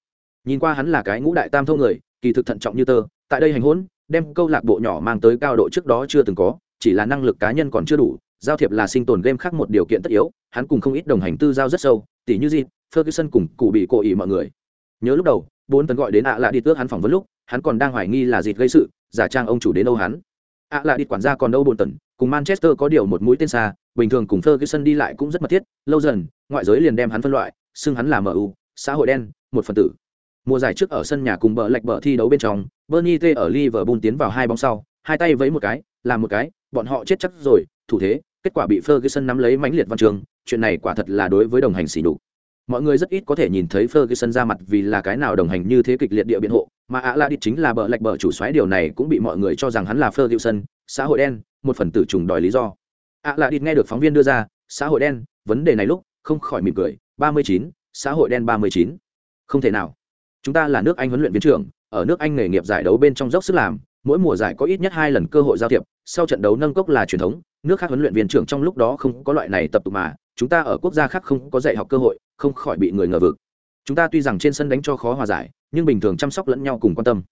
Nhìn qua hắn là cái ngũ đại tam thông người, kỳ thực thận trọng như tơ, tại đây hành hỗn, đem câu lạc bộ nhỏ mang tới cao độ trước đó chưa từng có, chỉ là năng lực cá nhân còn chưa đủ, giao thiệp là sinh tồn game khác một điều kiện tất yếu, hắn cùng không ít đồng hành tư giao rất sâu, tỷ như gì, Ferguson cùng cụ bị cổ ý mọi người. Nhớ lúc đầu, bốn tấn gọi đến ạ lạ đi tước hắn phỏng vấn lúc, hắn còn đang hoài nghi là dịt gây sự, giả trang ông chủ đến đâu hắn. ạ lạ đi quản gia còn đâu bốn tấn, cùng Manchester có điều một mũi tên xa, bình thường cùng Ferguson đi lại cũng rất mật thiết, lâu dần, ngoại giới liền đem hắn phân loại, xưng hắn là MU, xã hội đen, một phần tử. Mùa giải trước ở sân nhà cùng bờ lệch bờ thi đấu bên trong, Bernie T ở Liverpool tiến vào hai bóng sau, hai tay vẫy một cái, làm một cái, bọn họ chết chắc rồi, thủ thế, kết quả bị Ferguson nắm lấy mãnh liệt văn trường, chuyện này quả thật là đối với đồng hành xỉ nhục. Mọi người rất ít có thể nhìn thấy Ferguson ra mặt vì là cái nào đồng hành như thế kịch liệt địa biện hộ, mà ạ là đi chính là bờ lệch bờ chủ xoáy điều này cũng bị mọi người cho rằng hắn là Ferguson, xã hội đen, một phần tử trùng đòi lý do. ạ là đi nghe được phóng viên đưa ra, xã hội đen, vấn đề này lúc, không khỏi mỉm cười, 39, xã hội đen 39. Không thể nào. Chúng ta là nước Anh huấn luyện viên trưởng, ở nước Anh nghề nghiệp giải đấu bên trong dốc sức làm, mỗi mùa giải có ít nhất hai lần cơ hội giao thiệp, sau trận đấu nâng cốc là truyền thống, nước khác huấn luyện viên trưởng trong lúc đó không có loại này tập tục mà chúng ta ở quốc gia khác không có dạy học cơ hội không khỏi bị người ngờ vực. Chúng ta tuy rằng trên sân đánh cho khó hòa giải nhưng bình thường chăm sóc lẫn nhau cùng quan tâm.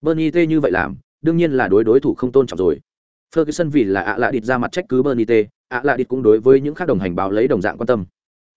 Bernie t như vậy làm đương nhiên là đối đối thủ không tôn trọng rồi. Ferguson vì là ạ lạ địt ra mặt trách cứ bernie t ạ lạ địt cũng đối với những khác đồng hành báo lấy đồng dạng quan tâm.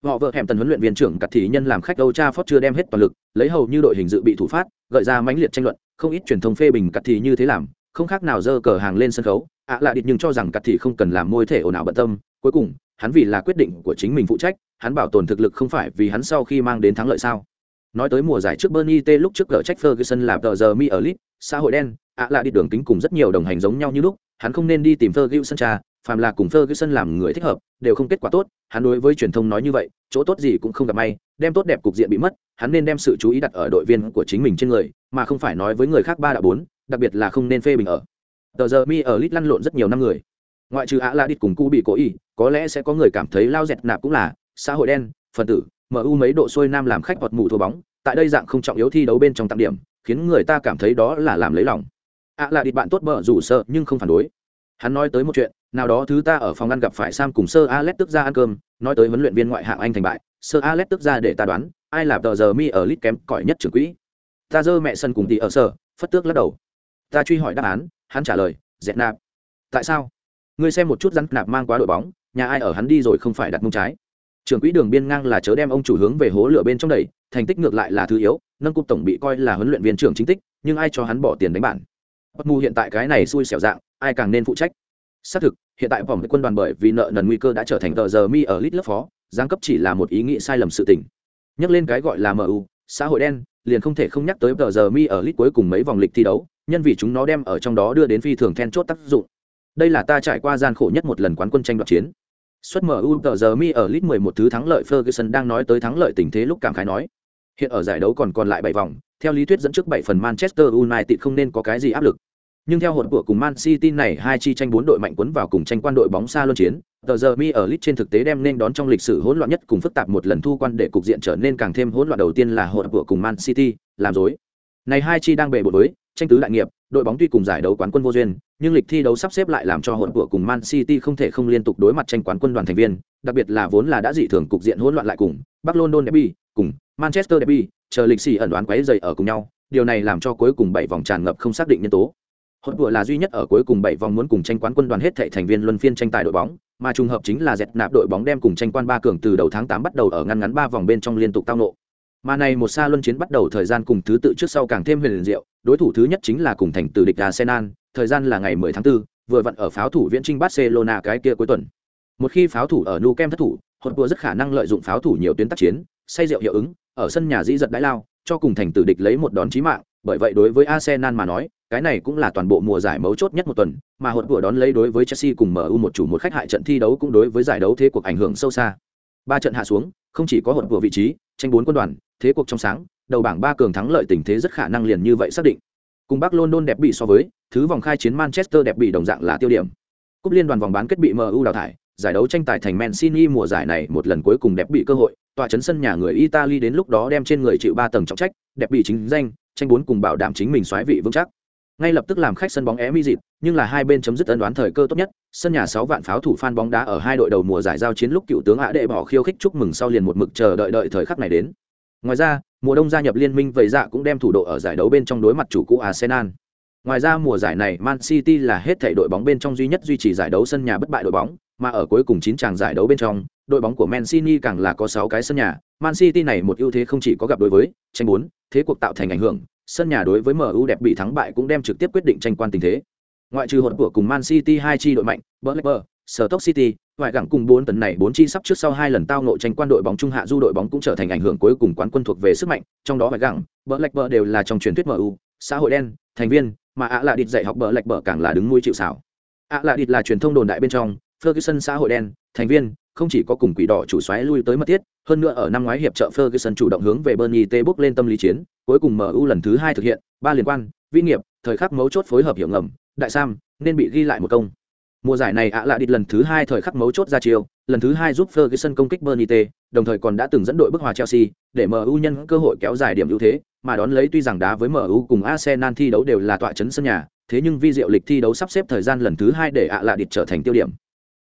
Họ vợ hẻm tần huấn luyện viên trưởng cặt thị nhân làm khách âu cha phót chưa đem hết toàn lực lấy hầu như đội hình dự bị thủ phát gợi ra mãnh liệt tranh luận không ít truyền thông phê bình cắt thì như thế làm, không khác nào dơ cờ hàng lên sân khấu. Ạ lạ địt nhưng cho rằng cắt thì không cần làm môi thể ồn ào bận tâm. Cuối cùng, hắn vì là quyết định của chính mình phụ trách, hắn bảo tồn thực lực không phải vì hắn sau khi mang đến thắng lợi sao? Nói tới mùa giải trước bernie t, lúc trước cờ trách ferguson làm tờ giờ mi ở lit xã hội đen ạ lạ đi đường kính cùng rất nhiều đồng hành giống nhau như lúc, hắn không nên đi tìm ferguson cha, phàm là cùng ferguson làm người thích hợp, đều không kết quả tốt. Hắn đối với truyền thông nói như vậy, chỗ tốt gì cũng không gặp may, đem tốt đẹp cục diện bị mất, hắn nên đem sự chú ý đặt ở đội viên của chính mình trên người mà không phải nói với người khác ba đã bốn, đặc biệt là không nên phê bình ở. Tờ giờ mi ở lit lăn lộn rất nhiều năm người. Ngoại trừ ạ la đít cùng cu bị cố ý có lẽ sẽ có người cảm thấy lao dẹt nạp cũng là xã hội đen, phần tử mu mấy độ xuôi nam làm khách hoặc mù thua bóng, tại đây dạng không trọng yếu thi đấu bên trong tặng điểm, khiến người ta cảm thấy đó là làm lấy lòng. Ạ là đít bạn tốt bợ rủ sợ nhưng không phản đối. Hắn nói tới một chuyện, nào đó thứ ta ở phòng ăn gặp phải sam cùng sơ alex tức ra ăn cơm, nói tới huấn luyện viên ngoại hạng anh thành bại sơ alex tức ra để ta đoán, ai là tờ giờ mi ở lit kém cỏi nhất trưởng quỹ ta dơ mẹ sân cùng tỷ ở sở, phất tước lắc đầu. Ta truy hỏi đáp án, hắn trả lời, dẹt nạp. Tại sao? Ngươi xem một chút rắn nạp mang quá đội bóng, nhà ai ở hắn đi rồi không phải đặt mông trái. Trưởng quỹ đường biên ngang là chớ đem ông chủ hướng về hố lửa bên trong đầy thành tích ngược lại là thứ yếu, nâng cúp tổng bị coi là huấn luyện viên trưởng chính tích, nhưng ai cho hắn bỏ tiền đánh bản bất mù hiện tại cái này xui xẻo dạng, ai càng nên phụ trách? Xác thực, hiện tại vòng quân đoàn bởi vì nợ nần nguy cơ đã trở thành tờ giờ mi ở lit lớp phó, giáng cấp chỉ là một ý nghĩ sai lầm sự tình. Nhắc lên cái gọi là mu xã hội đen liền không thể không nhắc tới tờ giờ mi ở lit cuối cùng mấy vòng lịch thi đấu nhân vì chúng nó đem ở trong đó đưa đến phi thường then chốt tác dụng. Đây là ta trải qua gian khổ nhất một lần quán quân tranh đoạt chiến. Xuất mu tờ giờ mi ở lit 11 thứ thắng lợi ferguson đang nói tới thắng lợi tình thế lúc cảm khái nói. Hiện ở giải đấu còn còn lại bảy vòng theo lý thuyết dẫn trước bảy phần manchester united không nên có cái gì áp lực. Nhưng theo hột của cùng Man City này hai chi tranh bốn đội mạnh quấn vào cùng tranh quan đội bóng xa luân chiến, tờ giờ mi ở lit trên thực tế đem nên đón trong lịch sử hỗn loạn nhất cùng phức tạp một lần thu quan để cục diện trở nên càng thêm hỗn loạn đầu tiên là hột của cùng Man City, làm dối. Này hai chi đang bề bộn với, tranh tứ đại nghiệp, đội bóng tuy cùng giải đấu quán quân vô duyên, nhưng lịch thi đấu sắp xếp lại làm cho hỗn của cùng Man City không thể không liên tục đối mặt tranh quán quân đoàn thành viên, đặc biệt là vốn là đã dị thường cục diện hỗn loạn lại cùng Bắc London Derby, cùng Manchester Derby, chờ lịch sử ẩn đoán quấy dày ở cùng nhau, điều này làm cho cuối cùng bảy vòng tràn ngập không xác định nhân tố. Hỗn vừa là duy nhất ở cuối cùng bảy vòng muốn cùng tranh quán quân đoàn hết thảy thành viên luân phiên tranh tài đội bóng, mà trùng hợp chính là dẹt nạp đội bóng đem cùng tranh quan ba cường từ đầu tháng tám bắt đầu ở ngăn ngắn ba vòng bên trong liên tục tao nộ. Mà này một xa luân chiến bắt đầu thời gian cùng thứ tự trước sau càng thêm huyền diệu, đối thủ thứ nhất chính là cùng thành từ địch Arsenal, thời gian là ngày 10 tháng 4, vừa vặn ở pháo thủ viễn trinh Barcelona cái kia cuối tuần. Một khi pháo thủ ở Nou Camp thất thủ, hột vừa rất khả năng lợi dụng pháo thủ nhiều tuyến tác chiến, say rượu hiệu ứng, ở sân nhà dĩ giật đái lao, cho cùng thành tử địch lấy một đòn chí mạng, bởi vậy đối với Arsenal mà nói, cái này cũng là toàn bộ mùa giải mấu chốt nhất một tuần, mà hột vừa đón lấy đối với Chelsea cùng MU một chủ một khách hại trận thi đấu cũng đối với giải đấu thế cuộc ảnh hưởng sâu xa. Ba trận hạ xuống, không chỉ có hột vừa vị trí, tranh bốn quân đoàn, thế cuộc trong sáng, đầu bảng ba cường thắng lợi tình thế rất khả năng liền như vậy xác định. Cùng Bắc London đẹp bị so với, thứ vòng khai chiến Manchester đẹp bị đồng dạng là tiêu điểm. Cúp liên đoàn vòng bán kết bị MU đào thải, giải đấu tranh tài thành Mancini mùa giải này một lần cuối cùng đẹp bị cơ hội, tòa chấn sân nhà người Italy đến lúc đó đem trên người chịu ba tầng trọng trách, đẹp bị chính danh, tranh bốn cùng bảo đảm chính mình xoáy vị vững chắc. Ngay lập tức làm khách sân bóng Emi dịt, nhưng là hai bên chấm dứt ân đoán thời cơ tốt nhất, sân nhà sáu vạn pháo thủ fan bóng đá ở hai đội đầu mùa giải giao chiến lúc cựu tướng ạ đệ bỏ khiêu khích chúc mừng sau liền một mực chờ đợi đợi thời khắc này đến. Ngoài ra, mùa đông gia nhập liên minh vậy dạ cũng đem thủ độ ở giải đấu bên trong đối mặt chủ cũ Arsenal. Ngoài ra mùa giải này Man City là hết thảy đội bóng bên trong duy nhất duy trì giải đấu sân nhà bất bại đội bóng, mà ở cuối cùng chín tràng giải đấu bên trong, đội bóng của Mancini càng là có sáu cái sân nhà, Man City này một ưu thế không chỉ có gặp đối với tranh bốn thế cuộc tạo thành ảnh hưởng, sân nhà đối với MU đẹp bị thắng bại cũng đem trực tiếp quyết định tranh quan tình thế. Ngoại trừ hỗn của cùng Man City hai chi đội mạnh, Blackburn, Stoke City, ngoại gặng cùng 4 tấn này 4 chi sắp trước sau hai lần tao nội tranh quan đội bóng trung hạ du đội bóng cũng trở thành ảnh hưởng cuối cùng quán quân thuộc về sức mạnh, trong đó ngoại gặng, Blackburn đều là trong truyền thuyết MU, xã hội đen, thành viên, mà ạ là địt dạy học Blackburn càng là đứng mũi chịu sào. ạ là địt là truyền thông đồn đại bên trong, Ferguson xã hội đen, thành viên, không chỉ có cùng quỷ đỏ chủ xoáy lui tới mất tiết, hơn nữa ở năm ngoái hiệp trợ Ferguson chủ động hướng về Bernie T bước lên tâm lý chiến, cuối cùng MU lần thứ hai thực hiện ba liên quan, vi nghiệp, thời khắc mấu chốt phối hợp hiệu ngầm, đại sam nên bị ghi lại một công. Mùa giải này ạ à lạ địt lần thứ hai thời khắc mấu chốt ra chiều, lần thứ hai giúp Ferguson công kích Bernie T, đồng thời còn đã từng dẫn đội bức hòa Chelsea, để MU nhân cơ hội kéo dài điểm ưu thế, mà đón lấy tuy rằng đá với MU cùng Arsenal thi đấu đều là tọa chấn sân nhà, thế nhưng vi diệu lịch thi đấu sắp xếp thời gian lần thứ hai để ạ à lạ địt trở thành tiêu điểm.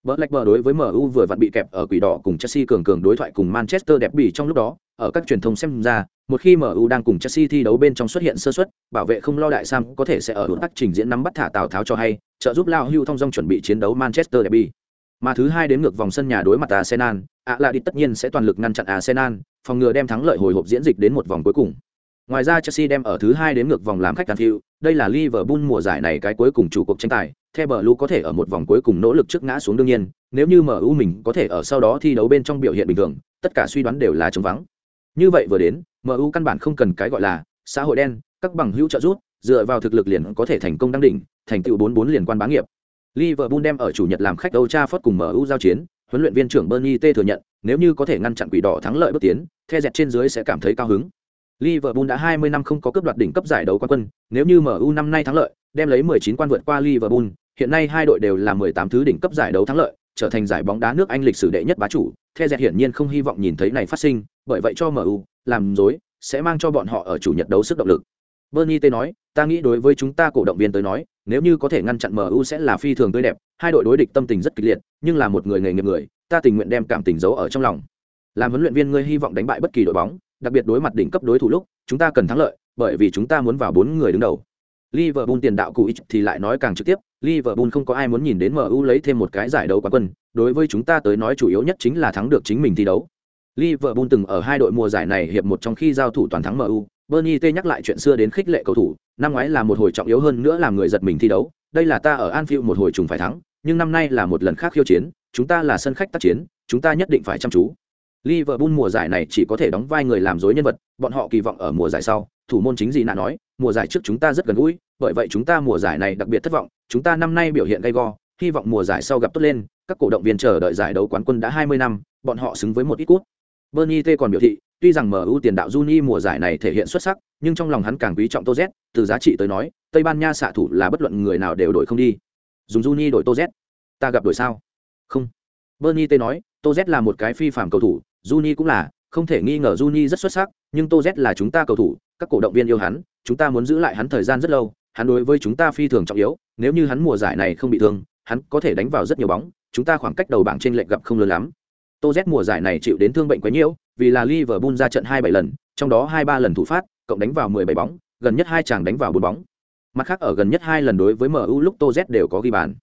Blackburn đối với MU vừa vặn bị kẹp ở quỷ đỏ cùng Chelsea cường cường đối thoại cùng Manchester đẹp bỉ trong lúc đó, ở các truyền thông xem ra, một khi MU đang cùng Chelsea thi đấu bên trong xuất hiện sơ suất, bảo vệ không lo đại sam có thể sẽ ở tác trình diễn nắm bắt thả Tào Tháo cho hay, trợ giúp Lao Hưu thông dong chuẩn bị chiến đấu Manchester Derby. Mà thứ hai đến ngược vòng sân nhà đối mặt Arsenal, ạ là đi tất nhiên sẽ toàn lực ngăn chặn Arsenal, phòng ngừa đem thắng lợi hồi hộp diễn dịch đến một vòng cuối cùng. Ngoài ra Chelsea đem ở thứ hai đến ngược vòng làm khách Anfield, đây là Liverpool mùa giải này cái cuối cùng chủ cuộc tranh tài, The Blue có thể ở một vòng cuối cùng nỗ lực trước ngã xuống đương nhiên, nếu như MU mình có thể ở sau đó thi đấu bên trong biểu hiện bình thường, tất cả suy đoán đều là trống vắng. Như vậy vừa đến, MU căn bản không cần cái gọi là xã hội đen, các bằng hữu trợ giúp, dựa vào thực lực liền có thể thành công đăng đỉnh, thành tựu 44 liền quan bá nghiệp. Liverpool đem ở chủ nhật làm khách Old Trafford cùng MU giao chiến, huấn luyện viên trưởng Bernie T thừa nhận, nếu như có thể ngăn chặn quỷ đỏ thắng lợi bước tiến, The dẹt trên dưới sẽ cảm thấy cao hứng. Liverpool đã 20 năm không có cướp đoạt đỉnh cấp giải đấu quán quân, nếu như MU năm nay thắng lợi, đem lấy 19 quan vượt qua Liverpool, hiện nay hai đội đều là 18 thứ đỉnh cấp giải đấu thắng lợi, trở thành giải bóng đá nước Anh lịch sử đệ nhất bá chủ. The dẹt hiển nhiên không hy vọng nhìn thấy này phát sinh, bởi vậy cho MU làm dối sẽ mang cho bọn họ ở chủ nhật đấu sức động lực. Bernie T nói, ta nghĩ đối với chúng ta cổ động viên tới nói, nếu như có thể ngăn chặn MU sẽ là phi thường tươi đẹp, hai đội đối địch tâm tình rất kịch liệt, nhưng là một người nghề nghiệp người, ta tình nguyện đem cảm tình giấu ở trong lòng. Làm huấn luyện viên ngươi hy vọng đánh bại bất kỳ đội bóng, đặc biệt đối mặt đỉnh cấp đối thủ lúc, chúng ta cần thắng lợi, bởi vì chúng ta muốn vào bốn người đứng đầu. Liverpool tiền đạo cũ thì lại nói càng trực tiếp, Liverpool không có ai muốn nhìn đến MU lấy thêm một cái giải đấu quán quân, đối với chúng ta tới nói chủ yếu nhất chính là thắng được chính mình thi đấu. Liverpool từng ở hai đội mùa giải này hiệp một trong khi giao thủ toàn thắng MU, Bernie T nhắc lại chuyện xưa đến khích lệ cầu thủ, năm ngoái là một hồi trọng yếu hơn nữa làm người giật mình thi đấu, đây là ta ở Anfield một hồi trùng phải thắng, nhưng năm nay là một lần khác khiêu chiến, chúng ta là sân khách tác chiến, chúng ta nhất định phải chăm chú. Liverpool mùa giải này chỉ có thể đóng vai người làm dối nhân vật, bọn họ kỳ vọng ở mùa giải sau, thủ môn chính gì nạ nói, mùa giải trước chúng ta rất gần gũi, bởi vậy chúng ta mùa giải này đặc biệt thất vọng, chúng ta năm nay biểu hiện gay go, hy vọng mùa giải sau gặp tốt lên, các cổ động viên chờ đợi giải đấu quán quân đã 20 năm, bọn họ xứng với một ít cút. Bernie T còn biểu thị, tuy rằng MU tiền đạo Juni mùa giải này thể hiện xuất sắc, nhưng trong lòng hắn càng quý trọng Tô Z, từ giá trị tới nói, Tây Ban Nha xạ thủ là bất luận người nào đều đổi không đi. Dùng Juni đổi Tô Z, ta gặp đổi sao? Không. Bernie T nói, Tô Z là một cái phi phạm cầu thủ, Juni cũng là, không thể nghi ngờ Juni rất xuất sắc, nhưng Tô Z là chúng ta cầu thủ, các cổ động viên yêu hắn, chúng ta muốn giữ lại hắn thời gian rất lâu, hắn đối với chúng ta phi thường trọng yếu, nếu như hắn mùa giải này không bị thương, hắn có thể đánh vào rất nhiều bóng, chúng ta khoảng cách đầu bảng trên lệch gặp không lớn lắm. Tô Z mùa giải này chịu đến thương bệnh quá nhiều, vì là Liverpool ra trận hai bảy lần, trong đó hai ba lần thủ phát, cộng đánh vào 17 bóng, gần nhất hai chàng đánh vào bốn bóng. Mặt khác ở gần nhất hai lần đối với MU lúc Tô Z đều có ghi bàn.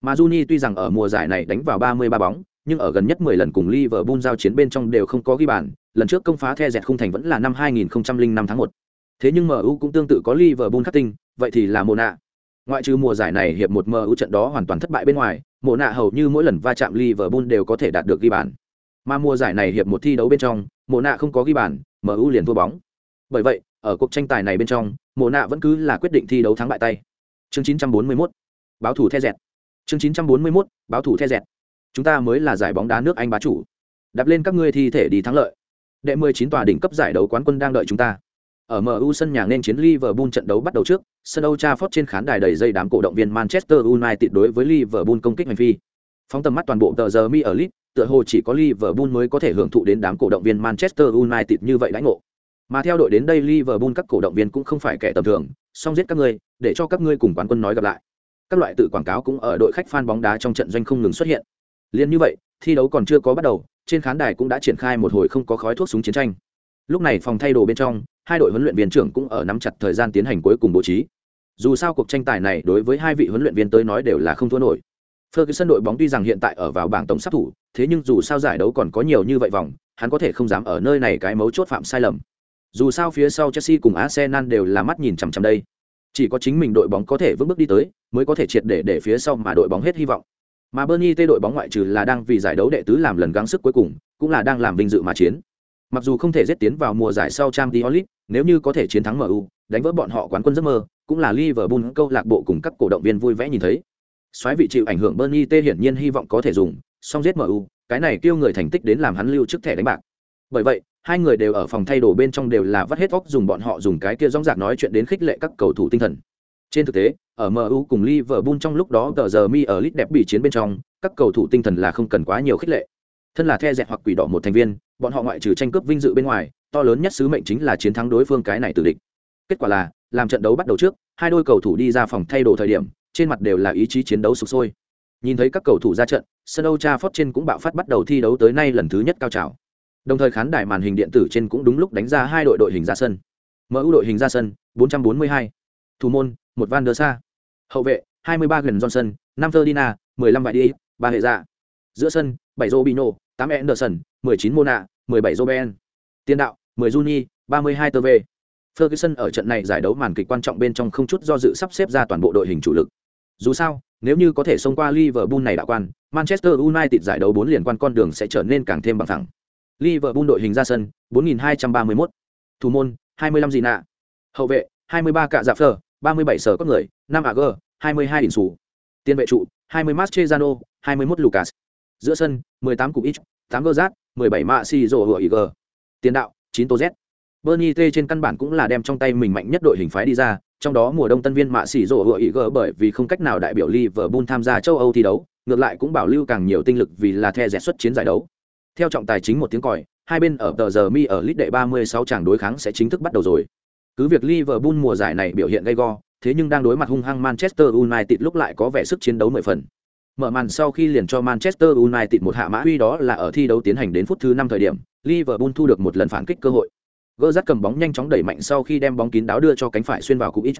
Mà Juni tuy rằng ở mùa giải này đánh vào 33 bóng, nhưng ở gần nhất 10 lần cùng Liverpool giao chiến bên trong đều không có ghi bàn, lần trước công phá The dẹt không thành vẫn là năm 2005 tháng 1. Thế nhưng MU cũng tương tự có Liverpool khắc tinh, vậy thì là Mona. Ngoại trừ mùa giải này hiệp một mơ ưu trận đó hoàn toàn thất bại bên ngoài, Mona hầu như mỗi lần va chạm Liverpool đều có thể đạt được ghi bàn. Mà mùa giải này hiệp một thi đấu bên trong, Mona không có ghi bàn, MU liền thua bóng. Bởi vậy, ở cuộc tranh tài này bên trong, Mona vẫn cứ là quyết định thi đấu thắng bại tay. Chương 941, báo thủ The dẹt. Chương 941, báo thủ The dẹt. Chúng ta mới là giải bóng đá nước Anh bá chủ. Đạp lên các ngươi thi thể đi thắng lợi. Đệ 19 tòa đỉnh cấp giải đấu quán quân đang đợi chúng ta. Ở MU sân nhà nên chiến Liverpool trận đấu bắt đầu trước, sân Old Trafford trên khán đài đầy dây đám cổ động viên Manchester United đối với Liverpool công kích hành vi. Phóng tầm mắt toàn bộ tờ giờ mi ở Leeds, tựa hồ chỉ có Liverpool mới có thể hưởng thụ đến đám cổ động viên Manchester United như vậy đãi ngộ. Mà theo đội đến đây Liverpool các cổ động viên cũng không phải kẻ tầm thường, song giết các ngươi, để cho các ngươi cùng quán quân nói gặp lại. Các loại tự quảng cáo cũng ở đội khách fan bóng đá trong trận doanh không ngừng xuất hiện. Liên như vậy, thi đấu còn chưa có bắt đầu, trên khán đài cũng đã triển khai một hồi không có khói thuốc súng chiến tranh. Lúc này phòng thay đồ bên trong, hai đội huấn luyện viên trưởng cũng ở nắm chặt thời gian tiến hành cuối cùng bố trí. Dù sao cuộc tranh tài này đối với hai vị huấn luyện viên tới nói đều là không thua nổi. Ferguson đội bóng tuy rằng hiện tại ở vào bảng tổng sát thủ, thế nhưng dù sao giải đấu còn có nhiều như vậy vòng, hắn có thể không dám ở nơi này cái mấu chốt phạm sai lầm. Dù sao phía sau Chelsea cùng Arsenal đều là mắt nhìn chằm chằm đây. Chỉ có chính mình đội bóng có thể vững bước đi tới, mới có thể triệt để để phía sau mà đội bóng hết hy vọng. Mà Bernie T đội bóng ngoại trừ là đang vì giải đấu đệ tứ làm lần gắng sức cuối cùng, cũng là đang làm vinh dự mà chiến. Mặc dù không thể giết tiến vào mùa giải sau Champions League, nếu như có thể chiến thắng MU, đánh vỡ bọn họ quán quân giấc mơ, cũng là Liverpool câu lạc bộ cùng các cổ động viên vui vẻ nhìn thấy. Soái vị chịu ảnh hưởng Bernie T hiển nhiên hy vọng có thể dùng, song giết MU, cái này kêu người thành tích đến làm hắn lưu trước thẻ đánh bạc. Bởi vậy, hai người đều ở phòng thay đồ bên trong đều là vắt hết óc dùng bọn họ dùng cái kia rong rạc nói chuyện đến khích lệ các cầu thủ tinh thần. Trên thực tế, ở MU cùng Liverpool trong lúc đó tờ giờ mi ở lit đẹp bị chiến bên trong, các cầu thủ tinh thần là không cần quá nhiều khích lệ. Thân là the dẹt hoặc quỷ đỏ một thành viên, bọn họ ngoại trừ tranh cướp vinh dự bên ngoài, to lớn nhất sứ mệnh chính là chiến thắng đối phương cái này từ địch. Kết quả là, làm trận đấu bắt đầu trước, hai đôi cầu thủ đi ra phòng thay đồ thời điểm, trên mặt đều là ý chí chiến đấu sục sôi. Nhìn thấy các cầu thủ ra trận, sân âu cha phót trên cũng bạo phát bắt đầu thi đấu tới nay lần thứ nhất cao trào. Đồng thời khán đài màn hình điện tử trên cũng đúng lúc đánh ra hai đội đội hình ra sân. MU đội hình ra sân, 442. Thủ môn, một Van der Sa. Hậu vệ, 23 gần Johnson, năm Ferdinand, 15 Vải Đi, ba hệ dạ. Giữa sân, 7 Robinho, 8 Anderson, 19 Mona, 17 Roben. Tiền đạo, 10 Juni, 32 Tơ về. Ferguson ở trận này giải đấu màn kịch quan trọng bên trong không chút do dự sắp xếp ra toàn bộ đội hình chủ lực. Dù sao, nếu như có thể xông qua Liverpool này đạo quan, Manchester United giải đấu 4 liền quan con đường sẽ trở nên càng thêm bằng thẳng. Liverpool đội hình ra sân, 4231. Thủ môn, 25 gì nạ. Hậu vệ, 23 cạ dạ phở, 37 sở có người, 5 AG, 22 đỉnh sủ. Tiền vệ trụ, 20 Mascherano, 21 Lucas. Giữa sân, 18 cục ít, 8 Gerrard, 17 Mạ xì rổ Hựa IG. Tiền đạo, 9 Tô Z. Bernie T trên căn bản cũng là đem trong tay mình mạnh nhất đội hình phái đi ra, trong đó mùa đông tân viên Mạ xì rổ Hựa IG bởi vì không cách nào đại biểu Liverpool tham gia châu Âu thi đấu, ngược lại cũng bảo lưu càng nhiều tinh lực vì là the rẻ xuất chiến giải đấu. Theo trọng tài chính một tiếng còi, hai bên ở tờ giờ mi ở lít đệ 36 tràng đối kháng sẽ chính thức bắt đầu rồi. Cứ việc Liverpool mùa giải này biểu hiện gay go, thế nhưng đang đối mặt hung hăng Manchester United lúc lại có vẻ sức chiến đấu mười phần. Mở màn sau khi liền cho Manchester United một hạ mã uy đó là ở thi đấu tiến hành đến phút thứ 5 thời điểm, Liverpool thu được một lần phản kích cơ hội. Gerrard cầm bóng nhanh chóng đẩy mạnh sau khi đem bóng kín đáo đưa cho cánh phải xuyên vào cú ít.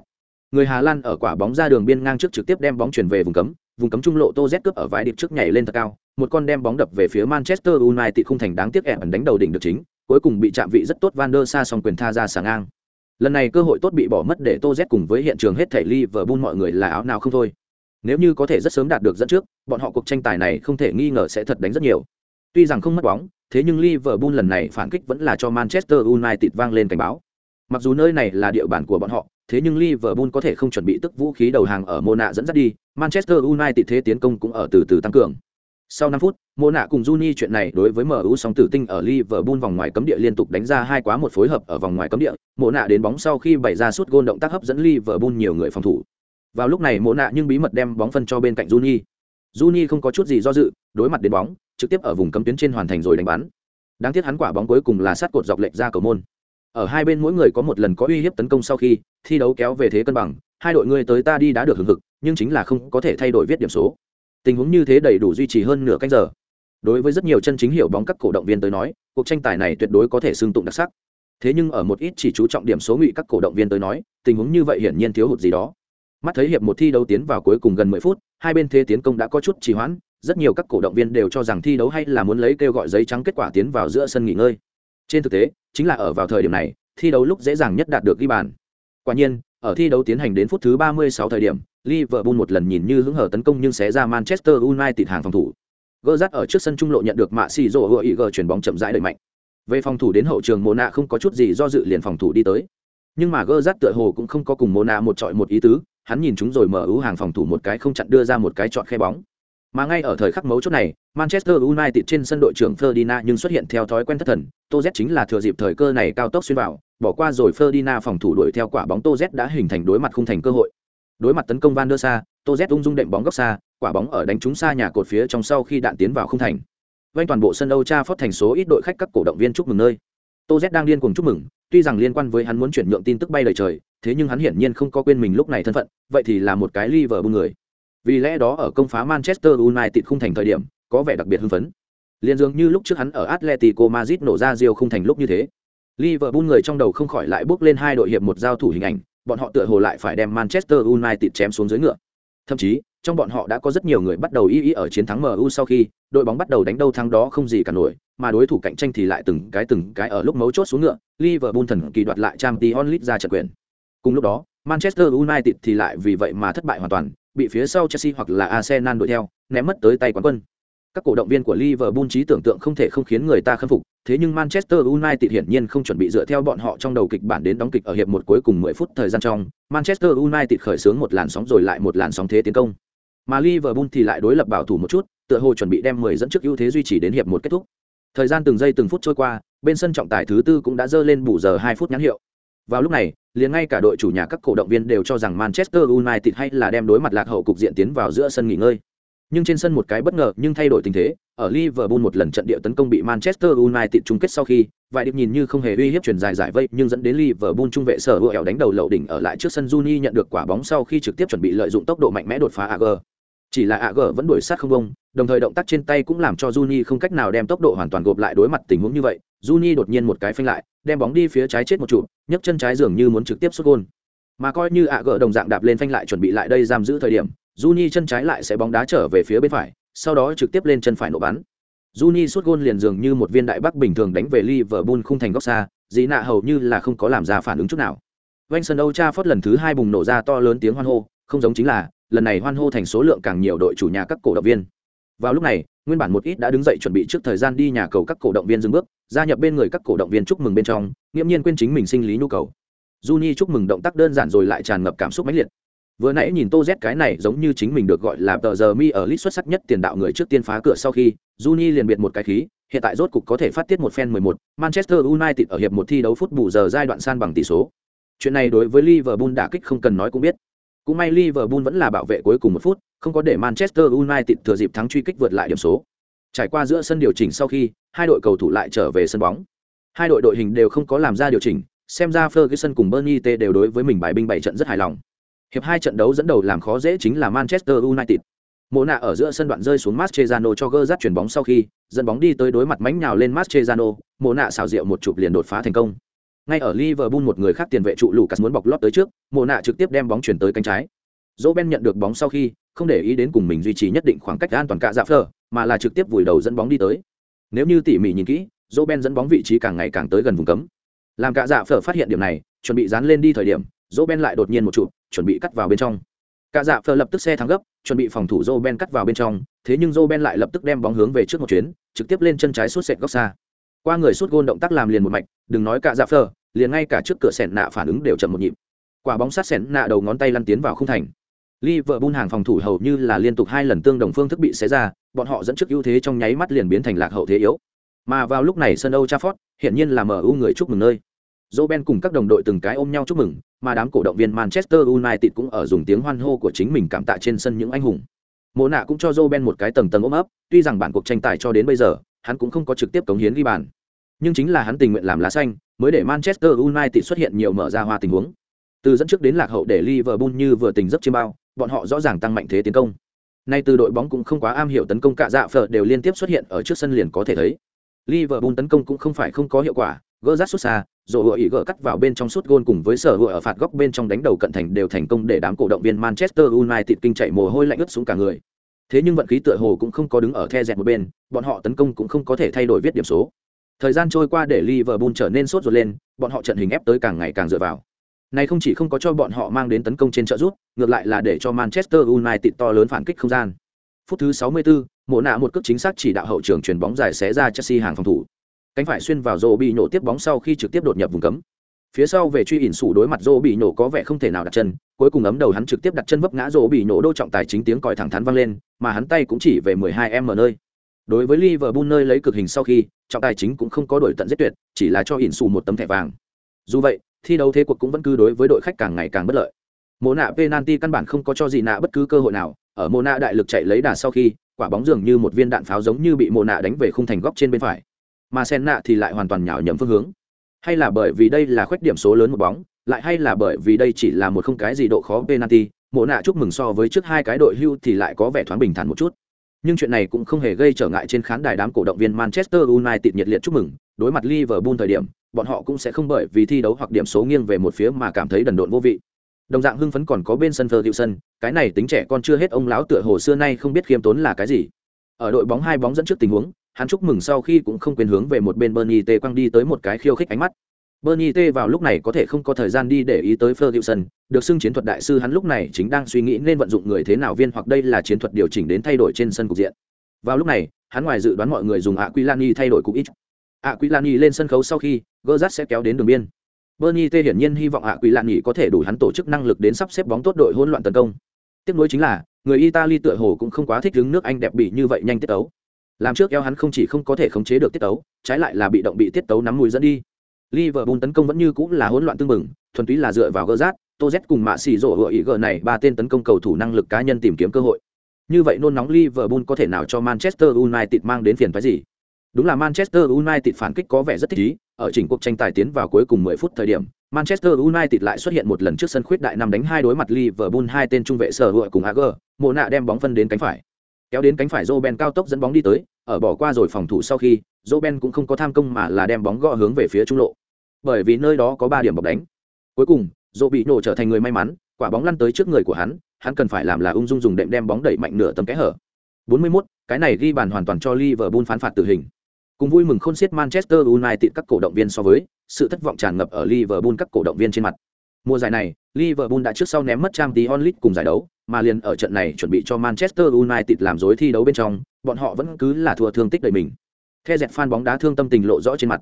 Người Hà Lan ở quả bóng ra đường biên ngang trước trực tiếp đem bóng chuyển về vùng cấm, vùng cấm trung lộ Tô Z cướp ở vài điệp trước nhảy lên thật cao, một con đem bóng đập về phía Manchester United không thành đáng tiếc ẻn đánh đầu đỉnh được chính, cuối cùng bị chạm vị rất tốt Van der Sa song quyền tha ra sáng ngang. Lần này cơ hội tốt bị bỏ mất để Tô Z cùng với hiện trường hết thảy Liverpool mọi người là áo nào không thôi. Nếu như có thể rất sớm đạt được dẫn trước, bọn họ cuộc tranh tài này không thể nghi ngờ sẽ thật đánh rất nhiều. Tuy rằng không mất bóng, thế nhưng Liverpool lần này phản kích vẫn là cho Manchester United vang lên cảnh báo. Mặc dù nơi này là địa bàn của bọn họ, thế nhưng Liverpool có thể không chuẩn bị tức vũ khí đầu hàng ở Mona dẫn dắt đi, Manchester United thế tiến công cũng ở từ từ tăng cường. Sau 5 phút, Mộ nạ cùng Juni chuyện này đối với MU sóng tử tinh ở Liverpool vòng ngoài cấm địa liên tục đánh ra hai quá một phối hợp ở vòng ngoài cấm địa, Mộ nạ đến bóng sau khi bày ra suốt gôn động tác hấp dẫn Liverpool nhiều người phòng thủ. Vào lúc này Mộ nạ nhưng bí mật đem bóng phân cho bên cạnh Juni. Juni không có chút gì do dự, đối mặt đến bóng, trực tiếp ở vùng cấm tuyến trên hoàn thành rồi đánh bắn. Đáng tiếc hắn quả bóng cuối cùng là sát cột dọc lệch ra cầu môn. Ở hai bên mỗi người có một lần có uy hiếp tấn công sau khi thi đấu kéo về thế cân bằng, hai đội người tới ta đi đã được hưởng hực, nhưng chính là không có thể thay đổi viết điểm số. Tình huống như thế đầy đủ duy trì hơn nửa canh giờ đối với rất nhiều chân chính hiểu bóng các cổ động viên tới nói cuộc tranh tài này tuyệt đối có thể xương tụng đặc sắc thế nhưng ở một ít chỉ chú trọng điểm số ngụy các cổ động viên tới nói tình huống như vậy hiển nhiên thiếu hụt gì đó mắt thấy hiệp một thi đấu tiến vào cuối cùng gần mười phút, hai bên thế tiến công đã có chút trì hoãn, rất nhiều các cổ động viên đều cho rằng thi đấu hay là muốn lấy kêu gọi giấy trắng kết quả tiến vào giữa sân nghỉ ngơi. Trên thực tế, chính là ở vào thời điểm này, thi đấu lúc dễ dàng nhất đạt được ghi bàn. Quả nhiên, ở thi đấu tiến hành đến phút thứ 36 thời điểm, Liverpool một lần nhìn như hứng hở tấn công nhưng sẽ ra Manchester United hàng phòng thủ. Gỡ rát ở trước sân trung lộ nhận được mạ xì rổ hựa ý gờ chuyển bóng chậm rãi đẩy mạnh. Về phòng thủ đến hậu trường mồ nạ không có chút gì do dự liền phòng thủ đi tới. Nhưng mà gỡ rát tựa hồ cũng không có cùng mồ nạ một trọi một ý tứ hắn nhìn chúng rồi mở ưu hàng phòng thủ một cái không chặn đưa ra một cái chọn khe bóng. Mà ngay ở thời khắc mấu chốt này, manchester united trên sân đội trưởng ferdinand nhưng xuất hiện theo thói quen thất thần Toz chính là thừa dịp thời cơ này cao tốc xuyên vào, bỏ qua rồi ferdinand phòng thủ đuổi theo quả bóng Toz đã hình thành đối mặt không thành cơ hội. Đối mặt tấn công van der sa Toz ung dung đệm bóng góc xa, quả bóng ở đánh trúng xa nhà cột phía trong sau khi đạn tiến vào không thành. Vây toàn bộ sân âu cha thành số ít đội khách các cổ động viên chúc mừng nơi. Toz đang điên cuồng chúc mừng tuy rằng liên quan với hắn muốn chuyển nhượng tin tức bay lời trời, thế nhưng hắn hiển nhiên không có quên mình lúc này thân phận, vậy thì là một cái liverpool người. Vì lẽ đó ở công phá manchester united không thành thời điểm, có vẻ đặc biệt hưng phấn. Liền dường như lúc trước hắn ở atletico madrid nổ ra rio không thành lúc như thế. Liverpool người trong đầu không khỏi lại bước lên hai đội hiệp một giao thủ hình ảnh, bọn họ tựa hồ lại phải đem manchester united chém xuống dưới ngựa. Thậm chí trong bọn họ đã có rất nhiều người bắt đầu y y ở chiến thắng MU sau khi đội bóng bắt đầu đánh đâu thắng đó không gì cả nổi, mà đối thủ cạnh tranh thì lại từng cái từng cái ở lúc mấu chốt xuống ngựa, Liverpool thần kỳ đoạt lại Champions League ra trận quyền. Cùng lúc đó, Manchester United thì lại vì vậy mà thất bại hoàn toàn, bị phía sau Chelsea hoặc là Arsenal đuổi theo, ném mất tới tay quán quân. Các cổ động viên của Liverpool trí tưởng tượng không thể không khiến người ta khâm phục, thế nhưng Manchester United hiển nhiên không chuẩn bị dựa theo bọn họ trong đầu kịch bản đến đóng kịch ở hiệp một cuối cùng 10 phút thời gian trong, Manchester United khởi xướng một làn sóng rồi lại một làn sóng thế tiến công. Mà Liverpool thì lại đối lập bảo thủ một chút, tựa hồ chuẩn bị đem 10 dẫn trước ưu thế duy trì đến hiệp một kết thúc. Thời gian từng giây từng phút trôi qua, bên sân trọng tài thứ tư cũng đã dơ lên bù giờ 2 phút nhắn hiệu. Vào lúc này, liền ngay cả đội chủ nhà các cổ động viên đều cho rằng Manchester United hay là đem đối mặt lạc hậu cục diện tiến vào giữa sân nghỉ ngơi. Nhưng trên sân một cái bất ngờ nhưng thay đổi tình thế, ở Liverpool một lần trận địa tấn công bị Manchester United chung kết sau khi, vài điệp nhìn như không hề uy hiếp truyền dài giải vây, nhưng dẫn đến Liverpool trung vệ sở hữu đánh đầu lậu đỉnh ở lại trước sân Juni nhận được quả bóng sau khi trực tiếp chuẩn bị lợi dụng tốc độ mạnh mẽ đột phá AG. Chỉ là ạ gờ vẫn đuổi sát không bông, đồng thời động tác trên tay cũng làm cho Juni không cách nào đem tốc độ hoàn toàn gộp lại đối mặt tình huống như vậy. Juni đột nhiên một cái phanh lại, đem bóng đi phía trái chết một trụ, nhấc chân trái dường như muốn trực tiếp xuất gôn Mà coi như ạ gờ đồng dạng đạp lên phanh lại chuẩn bị lại đây giam giữ thời điểm, Juni chân trái lại sẽ bóng đá trở về phía bên phải, sau đó trực tiếp lên chân phải nổ bắn. Juni xuất gôn liền dường như một viên đại bắc bình thường đánh về Liverpool khung thành góc xa, dĩ nạ hầu như là không có làm ra phản ứng chút nào. Wenson Âu Cha phớt lần thứ hai bùng nổ ra to lớn tiếng hoan hô, không giống chính là, lần này hoan hô thành số lượng càng nhiều đội chủ nhà các cổ động viên. Vào lúc này, nguyên bản một ít đã đứng dậy chuẩn bị trước thời gian đi nhà cầu các cổ động viên dừng bước, gia nhập bên người các cổ động viên chúc mừng bên trong, nghiễm nhiên quên chính mình sinh lý nhu cầu. Juni chúc mừng động tác đơn giản rồi lại tràn ngập cảm xúc mãnh liệt, vừa nãy nhìn tô z cái này giống như chính mình được gọi là tờ giờ mi ở lit xuất sắc nhất tiền đạo người trước tiên phá cửa sau khi juni liền biệt một cái khí hiện tại rốt cục có thể phát tiết một phen 11, manchester united ở hiệp một thi đấu phút bù giờ giai đoạn san bằng tỷ số chuyện này đối với liverpool đả kích không cần nói cũng biết cũng may liverpool vẫn là bảo vệ cuối cùng một phút không có để manchester united thừa dịp thắng truy kích vượt lại điểm số trải qua giữa sân điều chỉnh sau khi hai đội cầu thủ lại trở về sân bóng hai đội đội hình đều không có làm ra điều chỉnh xem ra ferguson cùng bernie t đều đối với mình bài binh bảy trận rất hài lòng Hiệp hai trận đấu dẫn đầu làm khó dễ chính là Manchester United. Mộ nạ ở giữa sân đoạn rơi xuống Mascherano cho gơ dắt chuyển bóng sau khi, dẫn bóng đi tới đối mặt mánh nhào lên Mascherano, mộ nạ xảo diệu một chụp liền đột phá thành công. Ngay ở Liverpool một người khác tiền vệ trụ Lucas muốn bọc lót tới trước, mộ nạ trực tiếp đem bóng chuyển tới cánh trái. Roben nhận được bóng sau khi, không để ý đến cùng mình duy trì nhất định khoảng cách an toàn cả dạ phở, mà là trực tiếp vùi đầu dẫn bóng đi tới. Nếu như tỉ mỉ nhìn kỹ, Roben dẫn bóng vị trí càng ngày càng tới gần vùng cấm. Làm cả dạ phở phát hiện điểm này, chuẩn bị dán lên đi thời điểm, Roben lại đột nhiên một trụ, chuẩn bị cắt vào bên trong cả dạ phờ lập tức xe thắng gấp chuẩn bị phòng thủ joe ben cắt vào bên trong thế nhưng joe ben lại lập tức đem bóng hướng về trước một chuyến trực tiếp lên chân trái suốt sệt góc xa qua người suốt gôn động tác làm liền một mạch đừng nói cả dạ phờ liền ngay cả trước cửa sẹn nạ phản ứng đều chậm một nhịp quả bóng sát sẹn nạ đầu ngón tay lăn tiến vào không thành Liverpool hàng phòng thủ hầu như là liên tục hai lần tương đồng phương thức bị xé ra, bọn họ dẫn trước ưu thế trong nháy mắt liền biến thành lạc hậu thế yếu. Mà vào lúc này sân Old Trafford, hiển nhiên là MU người chúc mừng nơi. Roben cùng các đồng đội từng cái ôm nhau chúc mừng, mà đám cổ động viên Manchester United cũng ở dùng tiếng hoan hô của chính mình cảm tạ trên sân những anh hùng. Mộ nạ cũng cho Roben một cái tầng tầng ôm ấp, tuy rằng bản cuộc tranh tài cho đến bây giờ, hắn cũng không có trực tiếp cống hiến ghi bàn. Nhưng chính là hắn tình nguyện làm lá xanh, mới để Manchester United xuất hiện nhiều mở ra hoa tình huống. Từ dẫn trước đến lạc hậu để Liverpool như vừa tình dấp chiêm bao, bọn họ rõ ràng tăng mạnh thế tiến công. Nay từ đội bóng cũng không quá am hiểu tấn công cả dạ phở đều liên tiếp xuất hiện ở trước sân liền có thể thấy. Liverpool tấn công cũng không phải không có hiệu quả, gỡ rát xuất xa, rồi vừa ý gỡ cắt vào bên trong suốt gôn cùng với sở vừa ở phạt góc bên trong đánh đầu cận thành đều thành công để đám cổ động viên Manchester United kinh chạy mồ hôi lạnh ướt xuống cả người. Thế nhưng vận khí tựa hồ cũng không có đứng ở the dẹt một bên, bọn họ tấn công cũng không có thể thay đổi viết điểm số. Thời gian trôi qua để Liverpool trở nên sốt ruột lên, bọn họ trận hình ép tới càng ngày càng dựa vào. Này không chỉ không có cho bọn họ mang đến tấn công trên trợ giúp, ngược lại là để cho Manchester United to lớn phản kích không gian. Phút thứ 64, Mộ nạ một cước chính xác chỉ đạo hậu trường chuyển bóng dài xé ra Chelsea hàng phòng thủ. Cánh phải xuyên vào Zô bị nổ tiếp bóng sau khi trực tiếp đột nhập vùng cấm. Phía sau về truy ỉn sủ đối mặt Zô bị nổ có vẻ không thể nào đặt chân, cuối cùng ấm đầu hắn trực tiếp đặt chân vấp ngã Zô bị nổ đô trọng tài chính tiếng còi thẳng thắn vang lên, mà hắn tay cũng chỉ về 12m nơi. Đối với Liverpool nơi lấy cực hình sau khi, trọng tài chính cũng không có đổi tận giết tuyệt, chỉ là cho ỉn sủ một tấm thẻ vàng. Dù vậy, thi đấu thế cuộc cũng vẫn cứ đối với đội khách càng ngày càng bất lợi. Mô nạ penalty căn bản không có cho gì nạ bất cứ cơ hội nào, ở Mô nạ đại lực chạy lấy đà sau khi, quả bóng dường như một viên đạn pháo giống như bị Mô nạ đánh về khung thành góc trên bên phải. Mà Sen nạ thì lại hoàn toàn nhào nhầm phương hướng. Hay là bởi vì đây là khuyết điểm số lớn một bóng, lại hay là bởi vì đây chỉ là một không cái gì độ khó penalty, Mô nạ chúc mừng so với trước hai cái đội hưu thì lại có vẻ thoáng bình thản một chút. Nhưng chuyện này cũng không hề gây trở ngại trên khán đài đám cổ động viên Manchester United nhiệt liệt chúc mừng, đối mặt Liverpool thời điểm, bọn họ cũng sẽ không bởi vì thi đấu hoặc điểm số nghiêng về một phía mà cảm thấy đần độn vô vị. Đồng dạng hưng phấn còn có bên sân Ferguson, cái này tính trẻ con chưa hết ông lão tựa hồ xưa nay không biết khiêm tốn là cái gì. Ở đội bóng hai bóng dẫn trước tình huống, hắn chúc mừng sau khi cũng không quên hướng về một bên Bernie T quăng đi tới một cái khiêu khích ánh mắt. Bernie T vào lúc này có thể không có thời gian đi để ý tới Ferguson, được xưng chiến thuật đại sư hắn lúc này chính đang suy nghĩ nên vận dụng người thế nào viên hoặc đây là chiến thuật điều chỉnh đến thay đổi trên sân cục diện. Vào lúc này, hắn ngoài dự đoán mọi người dùng Aquilani thay đổi cục ít. Aquilani lên sân khấu sau khi, Gerrard sẽ kéo đến đường biên. Bernie T hiển nhiên hy vọng Aquilani có thể đủ hắn tổ chức năng lực đến sắp xếp bóng tốt đội hỗn loạn tấn công. Tiếp nối chính là, người Italy tựa hồ cũng không quá thích đứng nước Anh đẹp bị như vậy nhanh tiết tấu. Làm trước eo hắn không chỉ không có thể khống chế được tiết tấu, trái lại là bị động bị tiết tấu nắm mũi dẫn đi. Liverpool tấn công vẫn như cũng là hỗn loạn tương mừng, thuần túy là dựa vào gỡ rát, Toz cùng Mạ Sĩ Rổ hựa ý gỡ này ba tên tấn công cầu thủ năng lực cá nhân tìm kiếm cơ hội. Như vậy nôn nóng Liverpool có thể nào cho Manchester United mang đến phiền phức gì? Đúng là Manchester United phản kích có vẻ rất thích ý, ở chỉnh cuộc tranh tài tiến vào cuối cùng 10 phút thời điểm, Manchester United lại xuất hiện một lần trước sân khuyết đại năm đánh hai đối mặt Liverpool hai tên trung vệ sở hữu cùng Agger, Mộ nạ đem bóng phân đến cánh phải. Kéo đến cánh phải Roben cao tốc dẫn bóng đi tới, ở bỏ qua rồi phòng thủ sau khi, Roben cũng không có tham công mà là đem bóng gõ hướng về phía trung lộ. Bởi vì nơi đó có 3 điểm bọc đánh. Cuối cùng, Rô bị nổ trở thành người may mắn, quả bóng lăn tới trước người của hắn, hắn cần phải làm là ung dung dùng đệm đem bóng đẩy mạnh nửa tấm kẽ hở. 41, cái này ghi bàn hoàn toàn cho Liverpool phán phạt tử hình. Cùng vui mừng khôn xiết Manchester United các cổ động viên so với, sự thất vọng tràn ngập ở Liverpool các cổ động viên trên mặt. Mùa giải này, Liverpool đã trước sau ném mất Champions League cùng giải đấu, mà liền ở trận này chuẩn bị cho Manchester United làm rối thi đấu bên trong, bọn họ vẫn cứ là thua thương tích đầy mình. khe dẹt fan bóng đá thương tâm tình lộ rõ trên mặt.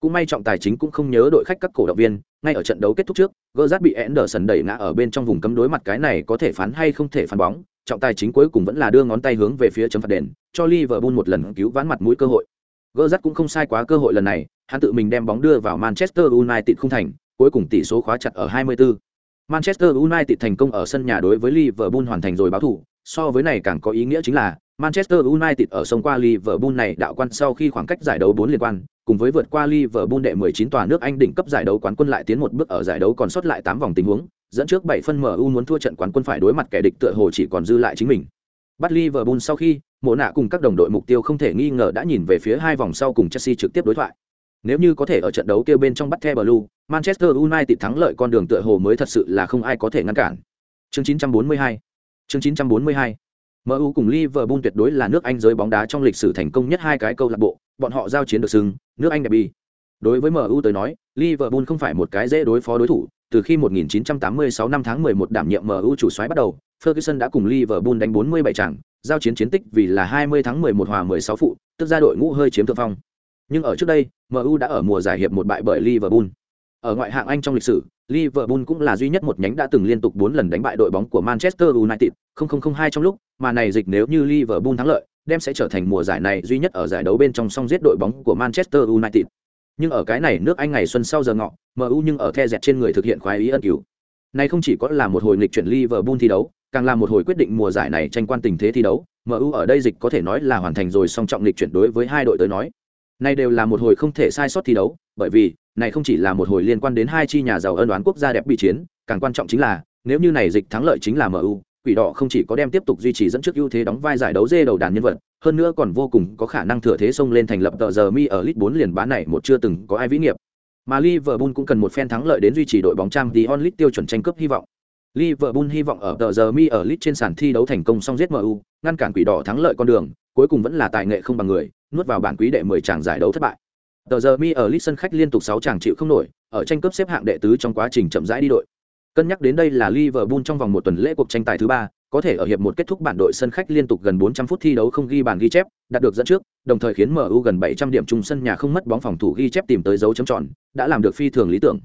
Cũng may trọng tài chính cũng không nhớ đội khách các cổ động viên, ngay ở trận đấu kết thúc trước, Gerrard bị Anderson đẩy ngã ở bên trong vùng cấm đối mặt cái này có thể phán hay không thể phán bóng, trọng tài chính cuối cùng vẫn là đưa ngón tay hướng về phía chấm phạt đền, cho Liverpool một lần cứu vãn mặt mũi cơ hội. Gerrard cũng không sai quá cơ hội lần này, hắn tự mình đem bóng đưa vào Manchester United không thành, cuối cùng tỷ số khóa chặt ở 24. Manchester United thành công ở sân nhà đối với Liverpool hoàn thành rồi báo thủ, so với này càng có ý nghĩa chính là Manchester United ở sông qua Liverpool này đạo quan sau khi khoảng cách giải đấu 4 liên quan, cùng với vượt qua Liverpool đệ 19 tòa nước Anh đỉnh cấp giải đấu quán quân lại tiến một bước ở giải đấu còn sót lại 8 vòng tình huống, dẫn trước 7 phân MU muốn thua trận quán quân phải đối mặt kẻ địch tựa hồ chỉ còn dư lại chính mình. Bắt Liverpool sau khi, mộ nạ cùng các đồng đội mục tiêu không thể nghi ngờ đã nhìn về phía hai vòng sau cùng Chelsea trực tiếp đối thoại. Nếu như có thể ở trận đấu kia bên trong bắt The Blue, Manchester United thắng lợi con đường tựa hồ mới thật sự là không ai có thể ngăn cản. Chương 942. Chương 942. MU cùng Liverpool tuyệt đối là nước Anh giới bóng đá trong lịch sử thành công nhất hai cái câu lạc bộ, bọn họ giao chiến được sừng, nước Anh derby. Đối với MU tới nói, Liverpool không phải một cái dễ đối phó đối thủ, từ khi 1986 năm tháng 11 đảm nhiệm MU chủ soái bắt đầu, Ferguson đã cùng Liverpool đánh 47 trận, giao chiến chiến tích vì là 20 tháng 11 hòa 16 phụ, tức ra đội ngũ hơi chiếm thượng phong. Nhưng ở trước đây, MU đã ở mùa giải hiệp một bại bởi Liverpool. Ở ngoại hạng Anh trong lịch sử, Liverpool cũng là duy nhất một nhánh đã từng liên tục 4 lần đánh bại đội bóng của Manchester United, 0002 trong lúc, mà này dịch nếu như Liverpool thắng lợi, đem sẽ trở thành mùa giải này duy nhất ở giải đấu bên trong song giết đội bóng của Manchester United. Nhưng ở cái này nước Anh ngày xuân sau giờ ngọ, MU nhưng ở the dẹt trên người thực hiện khoái ý ân cứu. Này không chỉ có là một hồi nghịch chuyển Liverpool thi đấu, càng là một hồi quyết định mùa giải này tranh quan tình thế thi đấu, MU ở đây dịch có thể nói là hoàn thành rồi song trọng lịch chuyển đối với hai đội tới nói. Này đều là một hồi không thể sai sót thi đấu, bởi vì này không chỉ là một hồi liên quan đến hai chi nhà giàu ân đoán quốc gia đẹp bị chiến, càng quan trọng chính là nếu như này dịch thắng lợi chính là MU, quỷ đỏ không chỉ có đem tiếp tục duy trì dẫn trước ưu thế đóng vai giải đấu dê đầu đàn nhân vật, hơn nữa còn vô cùng có khả năng thừa thế xông lên thành lập tờ giờ mi ở lit bốn liền bán này một chưa từng có ai vĩ nghiệp. Mà Liverpool cũng cần một phen thắng lợi đến duy trì đội bóng trang tí onlit tiêu chuẩn tranh cướp hy vọng. Liverpool hy vọng ở tờ giờ mi ở lit trên sàn thi đấu thành công song giết MU, ngăn cản quỷ đỏ thắng lợi con đường, cuối cùng vẫn là tài nghệ không bằng người, nuốt vào bản quý đệ 10 tràng giải đấu thất bại. Tờ giờ mi ở lit sân khách liên tục 6 tràng chịu không nổi, ở tranh cướp xếp hạng đệ tứ trong quá trình chậm rãi đi đội. Cân nhắc đến đây là Liverpool trong vòng một tuần lễ cuộc tranh tài thứ ba, có thể ở hiệp một kết thúc bản đội sân khách liên tục gần 400 phút thi đấu không ghi bàn ghi chép, đạt được dẫn trước, đồng thời khiến MU gần 700 điểm chung sân nhà không mất bóng phòng thủ ghi chép tìm tới dấu chấm tròn, đã làm được phi thường lý tưởng.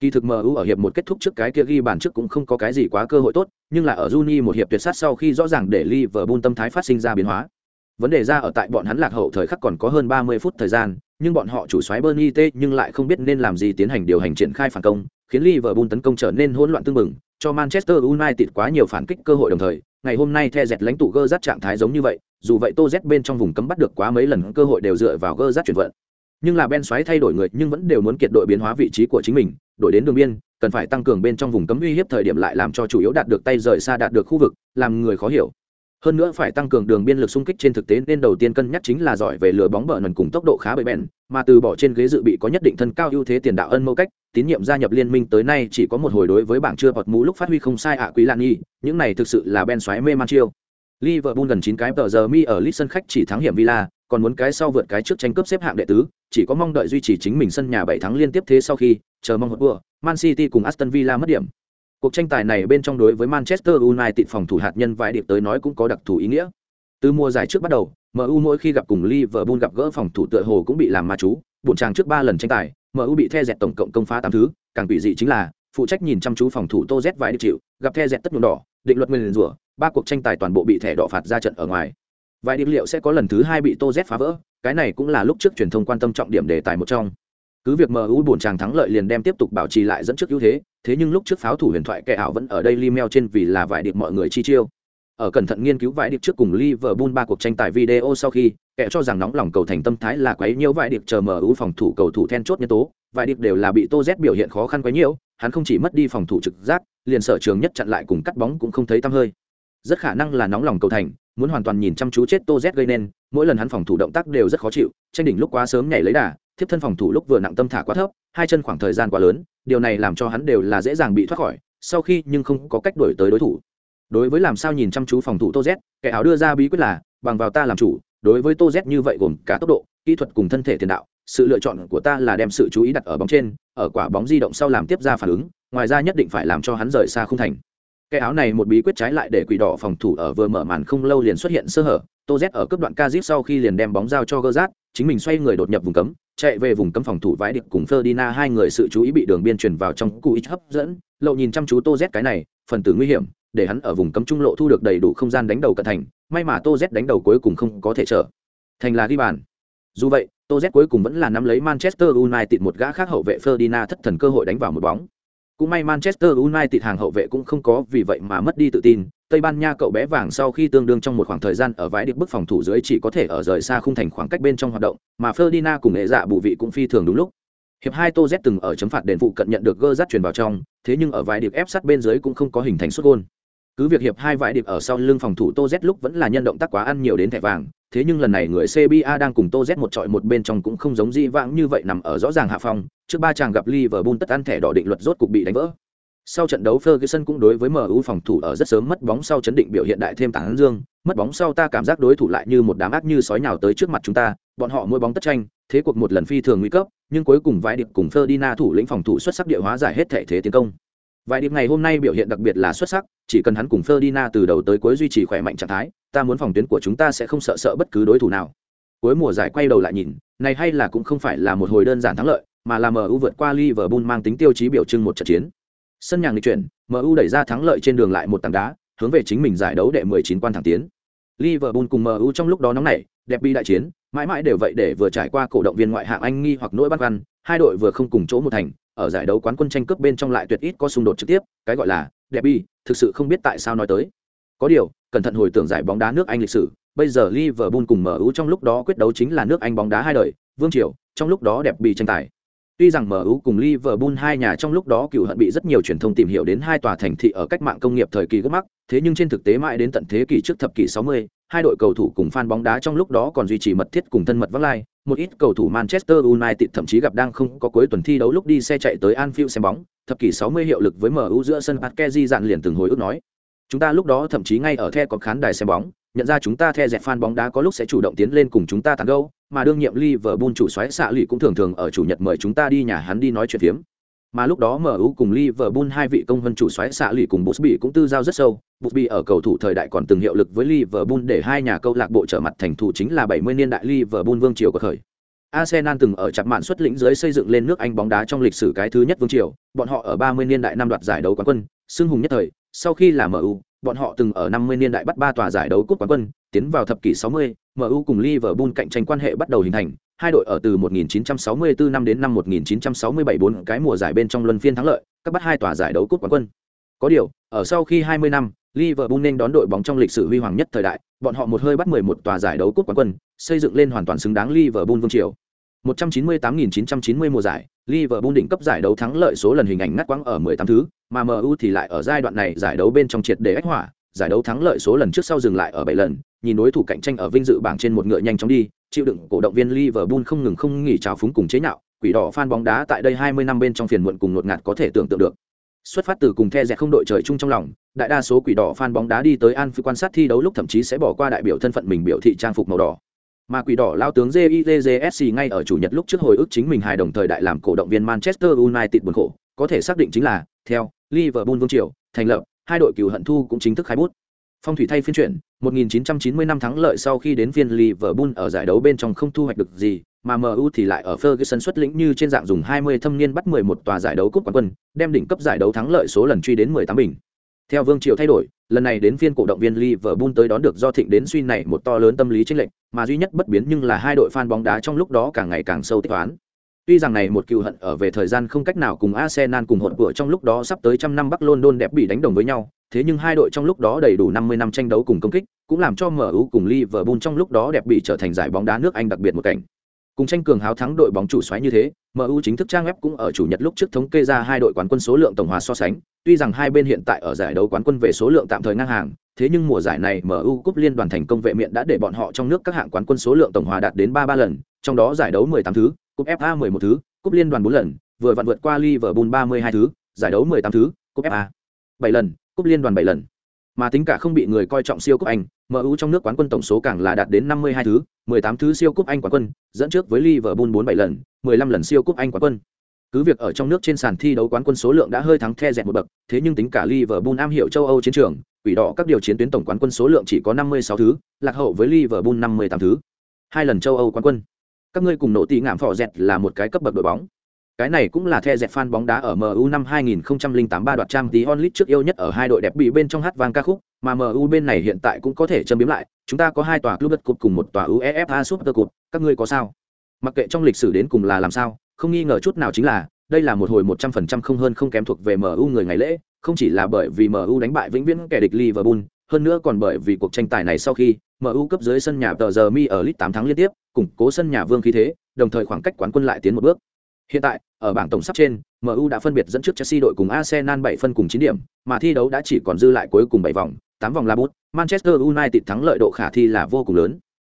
Kỳ thực MU ở hiệp một kết thúc trước cái kia ghi bàn trước cũng không có cái gì quá cơ hội tốt, nhưng là ở Juni một hiệp tuyệt sát sau khi rõ ràng để Liverpool tâm thái phát sinh ra biến hóa. Vấn đề ra ở tại bọn hắn lạc hậu thời khắc còn có hơn 30 phút thời gian, nhưng bọn họ chủ xoáy Bernie T nhưng lại không biết nên làm gì tiến hành điều hành triển khai phản công, khiến Liverpool tấn công trở nên hỗn loạn tương mừng, cho Manchester United quá nhiều phản kích cơ hội đồng thời, ngày hôm nay The dẹt lãnh tụ gơ rát trạng thái giống như vậy, dù vậy Tô Z bên trong vùng cấm bắt được quá mấy lần cơ hội đều dựa vào gơ rát chuyển vận. Nhưng là Ben xoáy thay đổi người nhưng vẫn đều muốn kiệt đội biến hóa vị trí của chính mình, đổi đến đường biên, cần phải tăng cường bên trong vùng cấm uy hiếp thời điểm lại làm cho chủ yếu đạt được tay rời xa đạt được khu vực, làm người khó hiểu. Hơn nữa phải tăng cường đường biên lực xung kích trên thực tế nên đầu tiên cân nhắc chính là giỏi về lừa bóng bờ nần cùng tốc độ khá bệ bèn, mà từ bỏ trên ghế dự bị có nhất định thân cao ưu thế tiền đạo ân mâu cách, tín nhiệm gia nhập liên minh tới nay chỉ có một hồi đối với bảng chưa bọt mũ lúc phát huy không sai ạ quý lan nhi, những này thực sự là Ben xoáy mê man chiêu. Liverpool gần 9 cái tờ giờ mi ở lit sân khách chỉ thắng hiểm Villa, còn muốn cái sau vượt cái trước tranh cướp xếp hạng đệ tứ, chỉ có mong đợi duy trì chính mình sân nhà 7 thắng liên tiếp thế sau khi, chờ mong một bữa, Man City cùng Aston Villa mất điểm. Cuộc tranh tài này bên trong đối với Manchester United phòng thủ hạt nhân vài điệp tới nói cũng có đặc thù ý nghĩa. Từ mùa giải trước bắt đầu, MU mỗi khi gặp cùng Liverpool gặp gỡ phòng thủ tựa hồ cũng bị làm ma chú, buồn chàng trước 3 lần tranh tài, MU bị the Jet tổng cộng công phá 8 thứ, càng quỷ dị chính là phụ trách nhìn chăm chú phòng thủ Tô Z vài điệp chịu, gặp the Jet tất nhuộm đỏ, định luật nguyên rủa, ba cuộc tranh tài toàn bộ bị thẻ đỏ phạt ra trận ở ngoài. Vài điểm liệu sẽ có lần thứ hai bị Tô Z phá vỡ, cái này cũng là lúc trước truyền thông quan tâm trọng điểm đề tài một trong. Cứ việc MU buồn chàng thắng lợi liền đem tiếp tục bảo trì lại dẫn trước ưu thế, thế nhưng lúc trước pháo thủ huyền thoại kẻ ảo vẫn ở đây email trên vì là vài điệp mọi người chi chiêu. Ở cẩn thận nghiên cứu vài điệp trước cùng Liverpool ba cuộc tranh tài video sau khi, kẻ cho rằng nóng lòng cầu thành tâm thái là quấy nhiễu vài điệp chờ MU phòng thủ cầu thủ then chốt nhân tố, vài điệp đều là bị Tô Z biểu hiện khó khăn quấy nhiễu, hắn không chỉ mất đi phòng thủ trực giác, liền sở trường nhất chặn lại cùng cắt bóng cũng không thấy tăm hơi. Rất khả năng là nóng lòng cầu thành, muốn hoàn toàn nhìn chăm chú chết Tô Z gây nên, mỗi lần hắn phòng thủ động tác đều rất khó chịu, tranh đỉnh lúc quá sớm nhảy lấy đà, thiếp thân phòng thủ lúc vừa nặng tâm thả quá thấp, hai chân khoảng thời gian quá lớn, điều này làm cho hắn đều là dễ dàng bị thoát khỏi, sau khi nhưng không có cách đuổi tới đối thủ. Đối với làm sao nhìn chăm chú phòng thủ Tô Z, kẻ áo đưa ra bí quyết là bằng vào ta làm chủ, đối với Tô Z như vậy gồm cả tốc độ, kỹ thuật cùng thân thể tiền đạo, sự lựa chọn của ta là đem sự chú ý đặt ở bóng trên, ở quả bóng di động sau làm tiếp ra phản ứng, ngoài ra nhất định phải làm cho hắn rời xa không thành. Cái áo này một bí quyết trái lại để quỷ đỏ phòng thủ ở vừa mở màn không lâu liền xuất hiện sơ hở, Tô Z ở cấp đoạn Kazip sau khi liền đem bóng giao cho Gerrard, chính mình xoay người đột nhập vùng cấm, chạy về vùng cấm phòng thủ vãi điệp cùng Ferdinand hai người sự chú ý bị đường biên truyền vào trong cụ ít hấp dẫn, lộ nhìn chăm chú Tô Z cái này, phần tử nguy hiểm, để hắn ở vùng cấm trung lộ thu được đầy đủ không gian đánh đầu cận thành, may mà Tô Z đánh đầu cuối cùng không có thể trở thành là ghi bàn. Dù vậy, Tô Z cuối cùng vẫn là nắm lấy Manchester United một gã khác hậu vệ Ferdinand thất thần cơ hội đánh vào một bóng. Cũng may Manchester United hàng hậu vệ cũng không có vì vậy mà mất đi tự tin. Tây Ban Nha cậu bé vàng sau khi tương đương trong một khoảng thời gian ở vãi điệp bức phòng thủ dưới chỉ có thể ở rời xa khung thành khoảng cách bên trong hoạt động, mà Ferdinand cùng nghệ dạ bù vị cũng phi thường đúng lúc. Hiệp hai Tô Z từng ở chấm phạt đền phụ cận nhận được gơ dắt truyền vào trong, thế nhưng ở vãi điệp ép sát bên dưới cũng không có hình thành xuất gôn. Cứ việc hiệp hai vãi điệp ở sau lưng phòng thủ Tô Z lúc vẫn là nhân động tác quá ăn nhiều đến thẻ vàng, thế nhưng lần này người CBA đang cùng Tô Z một trọi một bên trong cũng không giống di vãng như vậy nằm ở rõ ràng hạ phong, trước ba chàng gặp Liverpool tất ăn thẻ đỏ định luật rốt cục bị đánh vỡ. Sau trận đấu Ferguson cũng đối với MU phòng thủ ở rất sớm mất bóng sau chấn định biểu hiện đại thêm tán dương, mất bóng sau ta cảm giác đối thủ lại như một đám ác như sói nhào tới trước mặt chúng ta, bọn họ mỗi bóng tất tranh, thế cuộc một lần phi thường nguy cấp, nhưng cuối cùng vãi điệp cùng Ferdinand thủ lĩnh phòng thủ xuất sắc địa hóa giải hết thể thế tiến công. Vài điệp ngày hôm nay biểu hiện đặc biệt là xuất sắc, chỉ cần hắn cùng Ferdinand từ đầu tới cuối duy trì khỏe mạnh trạng thái, ta muốn phòng tuyến của chúng ta sẽ không sợ sợ bất cứ đối thủ nào. Cuối mùa giải quay đầu lại nhìn, này hay là cũng không phải là một hồi đơn giản thắng lợi, mà là MU vượt qua Liverpool mang tính tiêu chí biểu trưng một trận chiến. Sân nhà nghịch chuyển, MU đẩy ra thắng lợi trên đường lại một tảng đá, hướng về chính mình giải đấu đệ 19 quan thẳng tiến. Liverpool cùng MU trong lúc đó nóng nảy, đẹp bi đại chiến, mãi mãi đều vậy để vừa trải qua cổ động viên ngoại hạng Anh nghi hoặc nỗi băn khoăn, hai đội vừa không cùng chỗ một thành, ở giải đấu quán quân tranh cướp bên trong lại tuyệt ít có xung đột trực tiếp, cái gọi là derby, thực sự không biết tại sao nói tới. Có điều, cẩn thận hồi tưởng giải bóng đá nước Anh lịch sử, bây giờ Liverpool cùng MU trong lúc đó quyết đấu chính là nước Anh bóng đá hai đời, vương triều, trong lúc đó đẹp bị tranh tài. Tuy rằng MU cùng Liverpool hai nhà trong lúc đó cựu hận bị rất nhiều truyền thông tìm hiểu đến hai tòa thành thị ở cách mạng công nghiệp thời kỳ gấp mắc, thế nhưng trên thực tế mãi đến tận thế kỷ trước thập kỷ 60, hai đội cầu thủ cùng fan bóng đá trong lúc đó còn duy trì mật thiết cùng thân mật vắng lai, một ít cầu thủ Manchester United thậm chí gặp đang không có cuối tuần thi đấu lúc đi xe chạy tới Anfield xem bóng, thập kỷ 60 hiệu lực với MU giữa sân Parkezi dạn liền từng hồi ức nói. Chúng ta lúc đó thậm chí ngay ở the có khán đài xem bóng, nhận ra chúng ta the dẹt fan bóng đá có lúc sẽ chủ động tiến lên cùng chúng ta tán gẫu, mà đương nhiệm Liverpool chủ soái xạ lụy cũng thường thường ở chủ nhật mời chúng ta đi nhà hắn đi nói chuyện phiếm. Mà lúc đó MU cùng Liverpool hai vị công vân chủ soái xạ lụy cùng Busby cũng tư giao rất sâu, Busby ở cầu thủ thời đại còn từng hiệu lực với Liverpool để hai nhà câu lạc bộ trở mặt thành thủ chính là 70 niên đại Liverpool vương triều của thời. Arsenal từng ở chặt mạn xuất lĩnh dưới xây dựng lên nước Anh bóng đá trong lịch sử cái thứ nhất vương triều, bọn họ ở 30 niên đại năm đoạt giải đấu quán quân, xưng hùng nhất thời, sau khi là MU, bọn họ từng ở 50 niên đại bắt ba tòa giải đấu cúp quán quân, tiến vào thập kỷ 60, MU cùng Liverpool cạnh tranh quan hệ bắt đầu hình thành, hai đội ở từ 1964 năm đến năm 1967 bốn cái mùa giải bên trong luân phiên thắng lợi, các bắt hai tòa giải đấu cúp quán quân. Có điều, ở sau khi 20 năm, Liverpool nên đón đội bóng trong lịch sử huy hoàng nhất thời đại, bọn họ một hơi bắt 11 tòa giải đấu cúp quán quân, xây dựng lên hoàn toàn xứng đáng Liverpool vương triều. 198.990 mùa giải, Liverpool đỉnh cấp giải đấu thắng lợi số lần hình ảnh ngắt quãng ở 18 thứ, mà MU thì lại ở giai đoạn này giải đấu bên trong triệt để ách hỏa, giải đấu thắng lợi số lần trước sau dừng lại ở 7 lần, nhìn đối thủ cạnh tranh ở vinh dự bảng trên một ngựa nhanh chóng đi, chịu đựng cổ động viên Liverpool không ngừng không nghỉ trào phúng cùng chế nhạo, quỷ đỏ fan bóng đá tại đây 20 năm bên trong phiền muộn cùng nột ngạt có thể tưởng tượng được. Xuất phát từ cùng the dẹt không đội trời chung trong lòng, đại đa số quỷ đỏ fan bóng đá đi tới Anfield quan sát thi đấu lúc thậm chí sẽ bỏ qua đại biểu thân phận mình biểu thị trang phục màu đỏ. Mà quỷ đỏ lao tướng JIJSC ngay ở chủ nhật lúc trước hồi ức chính mình hài đồng thời đại làm cổ động viên Manchester United buồn khổ, có thể xác định chính là, theo Liverpool vương triều, thành lập, hai đội cừu hận thu cũng chính thức khai bút. Phong thủy thay phiên chuyển, 1990 năm thắng lợi sau khi đến phiên Liverpool ở giải đấu bên trong không thu hoạch được gì, mà MU thì lại ở Ferguson xuất lĩnh như trên dạng dùng 20 thâm niên bắt 11 tòa giải đấu cúp quán quân, đem đỉnh cấp giải đấu thắng lợi số lần truy đến 18 bình. Theo Vương Triều thay đổi, lần này đến phiên cổ động viên Liverpool tới đón được do thịnh đến suy này một to lớn tâm lý chênh lệch, mà duy nhất bất biến nhưng là hai đội fan bóng đá trong lúc đó càng ngày càng sâu tích toán. Tuy rằng này một cừu hận ở về thời gian không cách nào cùng Arsenal cùng hỗn của trong lúc đó sắp tới trăm năm Bắc London đẹp bị đánh đồng với nhau, thế nhưng hai đội trong lúc đó đầy đủ 50 năm tranh đấu cùng công kích, cũng làm cho MU cùng Liverpool trong lúc đó đẹp bị trở thành giải bóng đá nước Anh đặc biệt một cảnh. Cùng tranh cường háo thắng đội bóng chủ xoáy như thế, MU chính thức trang web cũng ở chủ nhật lúc trước thống kê ra hai đội quán quân số lượng tổng hòa so sánh, tuy rằng hai bên hiện tại ở giải đấu quán quân về số lượng tạm thời ngang hàng, thế nhưng mùa giải này MU cúp liên đoàn thành công vệ miện đã để bọn họ trong nước các hạng quán quân số lượng tổng hòa đạt đến 33 lần, trong đó giải đấu 18 thứ, cúp FA 11 thứ, cúp liên đoàn 4 lần, vừa vặn vượt qua Liverpool 32 thứ, giải đấu 18 thứ, cúp FA 7 lần, cúp liên đoàn 7 lần. Mà tính cả không bị người coi trọng siêu cúp Anh, MU trong nước quán quân tổng số càng là đạt đến 52 thứ, 18 thứ siêu cúp Anh quán quân, dẫn trước với Liverpool 47 lần, 15 lần siêu cúp Anh quán quân. Cứ việc ở trong nước trên sàn thi đấu quán quân số lượng đã hơi thắng The dẹt một bậc, thế nhưng tính cả Liverpool am hiểu châu Âu chiến trường, quỷ đỏ các điều chiến tuyến tổng quán quân số lượng chỉ có 56 thứ, lạc hậu với Liverpool 58 thứ. Hai lần châu Âu quán quân. Các ngươi cùng nổ tỷ ngạm phò dẹt là một cái cấp bậc đội bóng. Cái này cũng là The dẹt fan bóng đá ở MU năm 2008 ba đoạt trang tí onlit trước yêu nhất ở hai đội đẹp bị bên trong hát vang ca khúc, mà MU bên này hiện tại cũng có thể châm biếm lại, chúng ta có hai tòa club đất cùng một tòa UEFA Super Cup, các ngươi có sao? Mặc kệ trong lịch sử đến cùng là làm sao, không nghi ngờ chút nào chính là, đây là một hồi 100% không hơn không kém thuộc về MU người ngày lễ, không chỉ là bởi vì MU đánh bại vĩnh viễn kẻ địch Liverpool, hơn nữa còn bởi vì cuộc tranh tài này sau khi MU cấp dưới sân nhà tờ giờ mi ở lit 8 tháng liên tiếp, củng cố sân nhà vương khí thế, đồng thời khoảng cách quán quân lại tiến một bước. Hiện tại, ở bảng tổng sắp trên, MU đã phân biệt dẫn trước Chelsea đội cùng Arsenal 7 phân cùng 9 điểm, mà thi đấu đã chỉ còn dư lại cuối cùng 7 vòng, 8 vòng là bút, Manchester United thắng lợi độ khả thi là vô cùng lớn.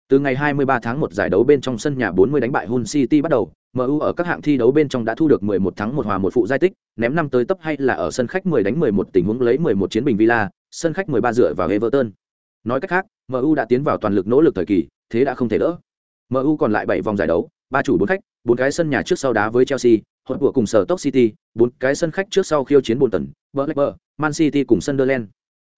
Từ ngày 23 tháng 1 giải đấu bên trong sân nhà 40 đánh bại Hull City bắt đầu, MU ở các hạng thi đấu bên trong đã thu được 11 thắng 1 hòa 1 phụ giải tích, ném năm tới tấp hay là ở sân khách 10 đánh 11 tình huống lấy 11 chiến bình Villa, sân khách 13 rưỡi vào Everton. Nói cách khác, MU đã tiến vào toàn lực nỗ lực thời kỳ, thế đã không thể đỡ. MU còn lại 7 vòng giải đấu, ba chủ bốn khách, bốn cái sân nhà trước sau đá với Chelsea, hội của cùng sở Stoke City, bốn cái sân khách trước sau khiêu chiến Bolton, Blackburn, Man City cùng Sunderland.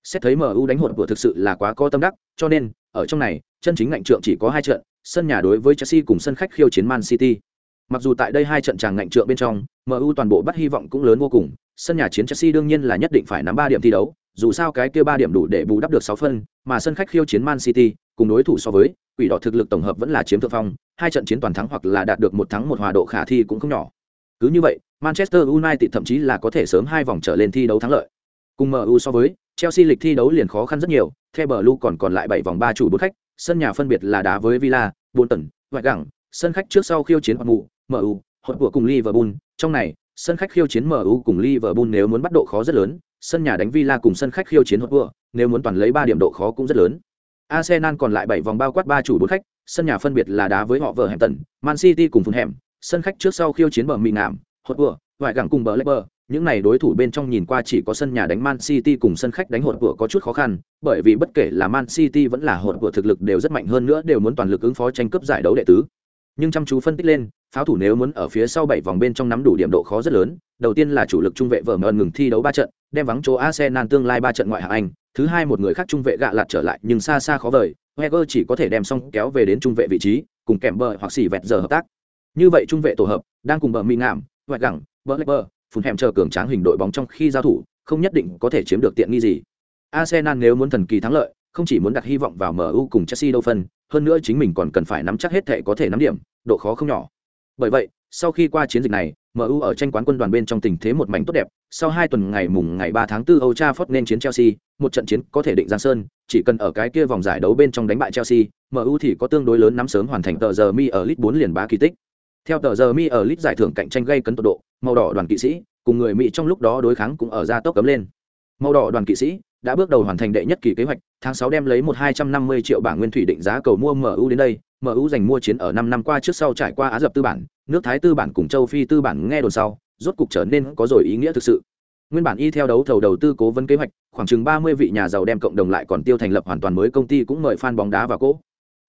Xét thấy MU đánh hội của thực sự là quá có tâm đắc, cho nên ở trong này, chân chính ngạnh trượng chỉ có hai trận, sân nhà đối với Chelsea cùng sân khách khiêu chiến Man City. Mặc dù tại đây hai trận tràng ngạnh trượng bên trong, MU toàn bộ bắt hy vọng cũng lớn vô cùng, sân nhà chiến Chelsea đương nhiên là nhất định phải nắm ba điểm thi đấu, dù sao cái kia ba điểm đủ để bù đắp được sáu phân, mà sân khách khiêu chiến Man City, cùng đối thủ so với, quỷ đỏ thực lực tổng hợp vẫn là chiếm thượng phong, hai trận chiến toàn thắng hoặc là đạt được một thắng một hòa độ khả thi cũng không nhỏ. Cứ như vậy, Manchester United thậm chí là có thể sớm hai vòng trở lên thi đấu thắng lợi. Cùng MU so với, Chelsea lịch thi đấu liền khó khăn rất nhiều, theo lu còn còn lại bảy vòng ba chủ bốn khách, sân nhà phân biệt là đá với Villa, Bolton, Ngoại Gẳng, sân khách trước sau khiêu chiến hoặc ngủ, MU, hoặc của cùng Liverpool, trong này, sân khách khiêu chiến MU cùng Liverpool nếu muốn bắt độ khó rất lớn, sân nhà đánh Villa cùng sân khách khiêu chiến hoặc của, nếu muốn toàn lấy ba điểm độ khó cũng rất lớn. Arsenal còn lại bảy vòng bao quát ba chủ bốn khách, sân nhà phân biệt là đá với họ Wolverhampton, Man City cùng Fulham, sân khách trước sau khiêu chiến bờ mì ngảm, hột vừa, ngoại gẳng cùng bờ Leicester, những này đối thủ bên trong nhìn qua chỉ có sân nhà đánh Man City cùng sân khách đánh hột vừa có chút khó khăn, bởi vì bất kể là Man City vẫn là hột vừa thực lực đều rất mạnh hơn nữa đều muốn toàn lực ứng phó tranh cướp giải đấu đệ tứ. Nhưng chăm chú phân tích lên, pháo thủ nếu muốn ở phía sau bảy vòng bên trong nắm đủ điểm độ khó rất lớn, đầu tiên là chủ lực trung vệ vợ ngừng thi đấu ba trận, đem vắng chỗ Arsenal tương lai ba trận ngoại hạng Anh, thứ hai một người khác trung vệ gạ lạt trở lại nhưng xa xa khó vời, heger chỉ có thể đem xong kéo về đến trung vệ vị trí, cùng kèm bờ hoặc xỉ vẹt giờ hợp tác. Như vậy trung vệ tổ hợp đang cùng bờ mỹ ngảm vẹt gẳng, bờ Leicester, phun hẻm chờ cường tráng hình đội bóng trong khi giao thủ, không nhất định có thể chiếm được tiện nghi gì. Arsenal nếu muốn thần kỳ thắng lợi, không chỉ muốn đặt hy vọng vào MU cùng Chelsea đâu phân, hơn nữa chính mình còn cần phải nắm chắc hết thể có thể nắm điểm, độ khó không nhỏ. Bởi vậy, sau khi qua chiến dịch này, MU ở tranh quán quân đoàn bên trong tình thế một mảnh tốt đẹp, sau hai tuần ngày mùng ngày 3 tháng 4 Old Trafford nên chiến Chelsea, một trận chiến có thể định Giang Sơn, chỉ cần ở cái kia vòng giải đấu bên trong đánh bại Chelsea, MU thì có tương đối lớn nắm sớm hoàn thành tờ giờ mi ở League 4 liền bá kỳ tích. Theo tờ giờ mi ở League giải thưởng cạnh tranh gây cấn tốc độ, màu đỏ đoàn kỵ sĩ, cùng người Mỹ trong lúc đó đối kháng cũng ở ra tốc cấm lên. Màu đỏ đoàn kỵ sĩ đã bước đầu hoàn thành đệ nhất kỳ kế hoạch, tháng 6 đem lấy một 250 triệu bảng nguyên thủy định giá cầu mua MU đến đây, MU giành mua chiến ở 5 năm qua trước sau trải qua Á Dập tư bản, nước Thái tư bản cùng châu Phi tư bản nghe đồn sau, rốt cục trở nên có rồi ý nghĩa thực sự. Nguyên bản y theo đấu thầu đầu tư cố vấn kế hoạch, khoảng chừng 30 vị nhà giàu đem cộng đồng lại còn tiêu thành lập hoàn toàn mới công ty cũng mời fan bóng đá vào cỗ.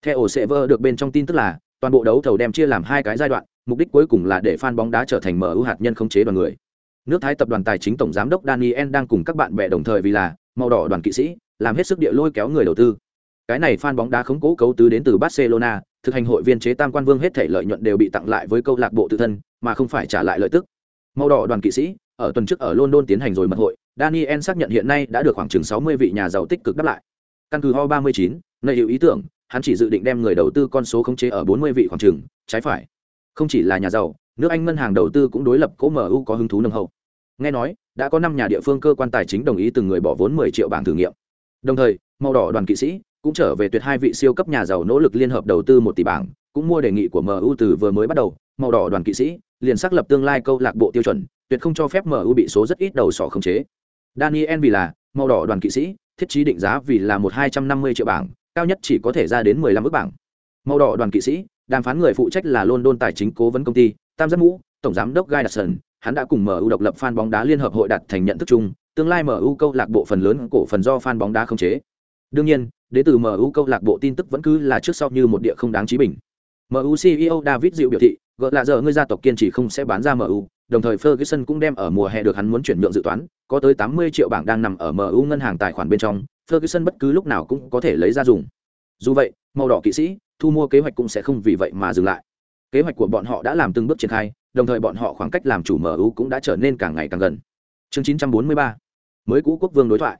Theo ổ server được bên trong tin tức là, toàn bộ đấu thầu đem chia làm hai cái giai đoạn, mục đích cuối cùng là để fan bóng đá trở thành MU hạt nhân khống chế đoàn người. Nước Thái tập đoàn tài chính tổng giám đốc Daniel đang cùng các bạn bè đồng thời vì là màu đỏ đoàn kỵ sĩ, làm hết sức địa lôi kéo người đầu tư. Cái này fan bóng đá khống cố cấu tứ đến từ Barcelona, thực hành hội viên chế tam quan vương hết thể lợi nhuận đều bị tặng lại với câu lạc bộ tự thân, mà không phải trả lại lợi tức. Màu đỏ đoàn kỵ sĩ, ở tuần trước ở London tiến hành rồi mật hội, Daniel xác nhận hiện nay đã được khoảng chừng 60 vị nhà giàu tích cực đáp lại. Căn cứ Ho 39, nơi hữu ý tưởng, hắn chỉ dự định đem người đầu tư con số khống chế ở 40 vị khoảng chừng, trái phải. Không chỉ là nhà giàu, nước Anh ngân hàng đầu tư cũng đối lập cố MU có hứng thú nâng hậu. Nghe nói, đã có 5 nhà địa phương cơ quan tài chính đồng ý từng người bỏ vốn 10 triệu bảng thử nghiệm. Đồng thời, màu đỏ đoàn kỵ sĩ cũng trở về tuyệt hai vị siêu cấp nhà giàu nỗ lực liên hợp đầu tư một tỷ bảng, cũng mua đề nghị của MU từ vừa mới bắt đầu, màu đỏ đoàn kỵ sĩ liền xác lập tương lai câu lạc bộ tiêu chuẩn, tuyệt không cho phép MU bị số rất ít đầu sỏ khống chế. Daniel vì là màu đỏ đoàn kỵ sĩ, thiết trí định giá vì là một hai trăm năm mươi triệu bảng, cao nhất chỉ có thể ra đến 15 ức bảng. Màu đỏ đoàn kỵ sĩ, đàm phán người phụ trách là London tài chính cố vấn công ty, Tam giác mũ, tổng giám đốc Guy Dawson, hắn đã cùng MU độc lập fan bóng đá liên hợp hội đặt thành nhận thức chung, tương lai MU câu lạc bộ phần lớn cổ phần do fan bóng đá khống chế. Đương nhiên, đến từ MU câu lạc bộ tin tức vẫn cứ là trước sau như một địa không đáng chí bình. MU CEO David Diệu biểu thị, gỡ là giờ ngươi gia tộc kiên trì không sẽ bán ra MU, đồng thời Ferguson cũng đem ở mùa hè được hắn muốn chuyển nhượng dự toán, có tới 80 triệu bảng đang nằm ở MU ngân hàng tài khoản bên trong, Ferguson bất cứ lúc nào cũng có thể lấy ra dùng. Dù vậy, màu đỏ kỵ sĩ, thu mua kế hoạch cũng sẽ không vì vậy mà dừng lại. Kế hoạch của bọn họ đã làm từng bước triển khai, đồng thời bọn họ khoảng cách làm chủ MU cũng đã trở nên càng ngày càng gần. Chương 943, mới cũ quốc vương đối thoại.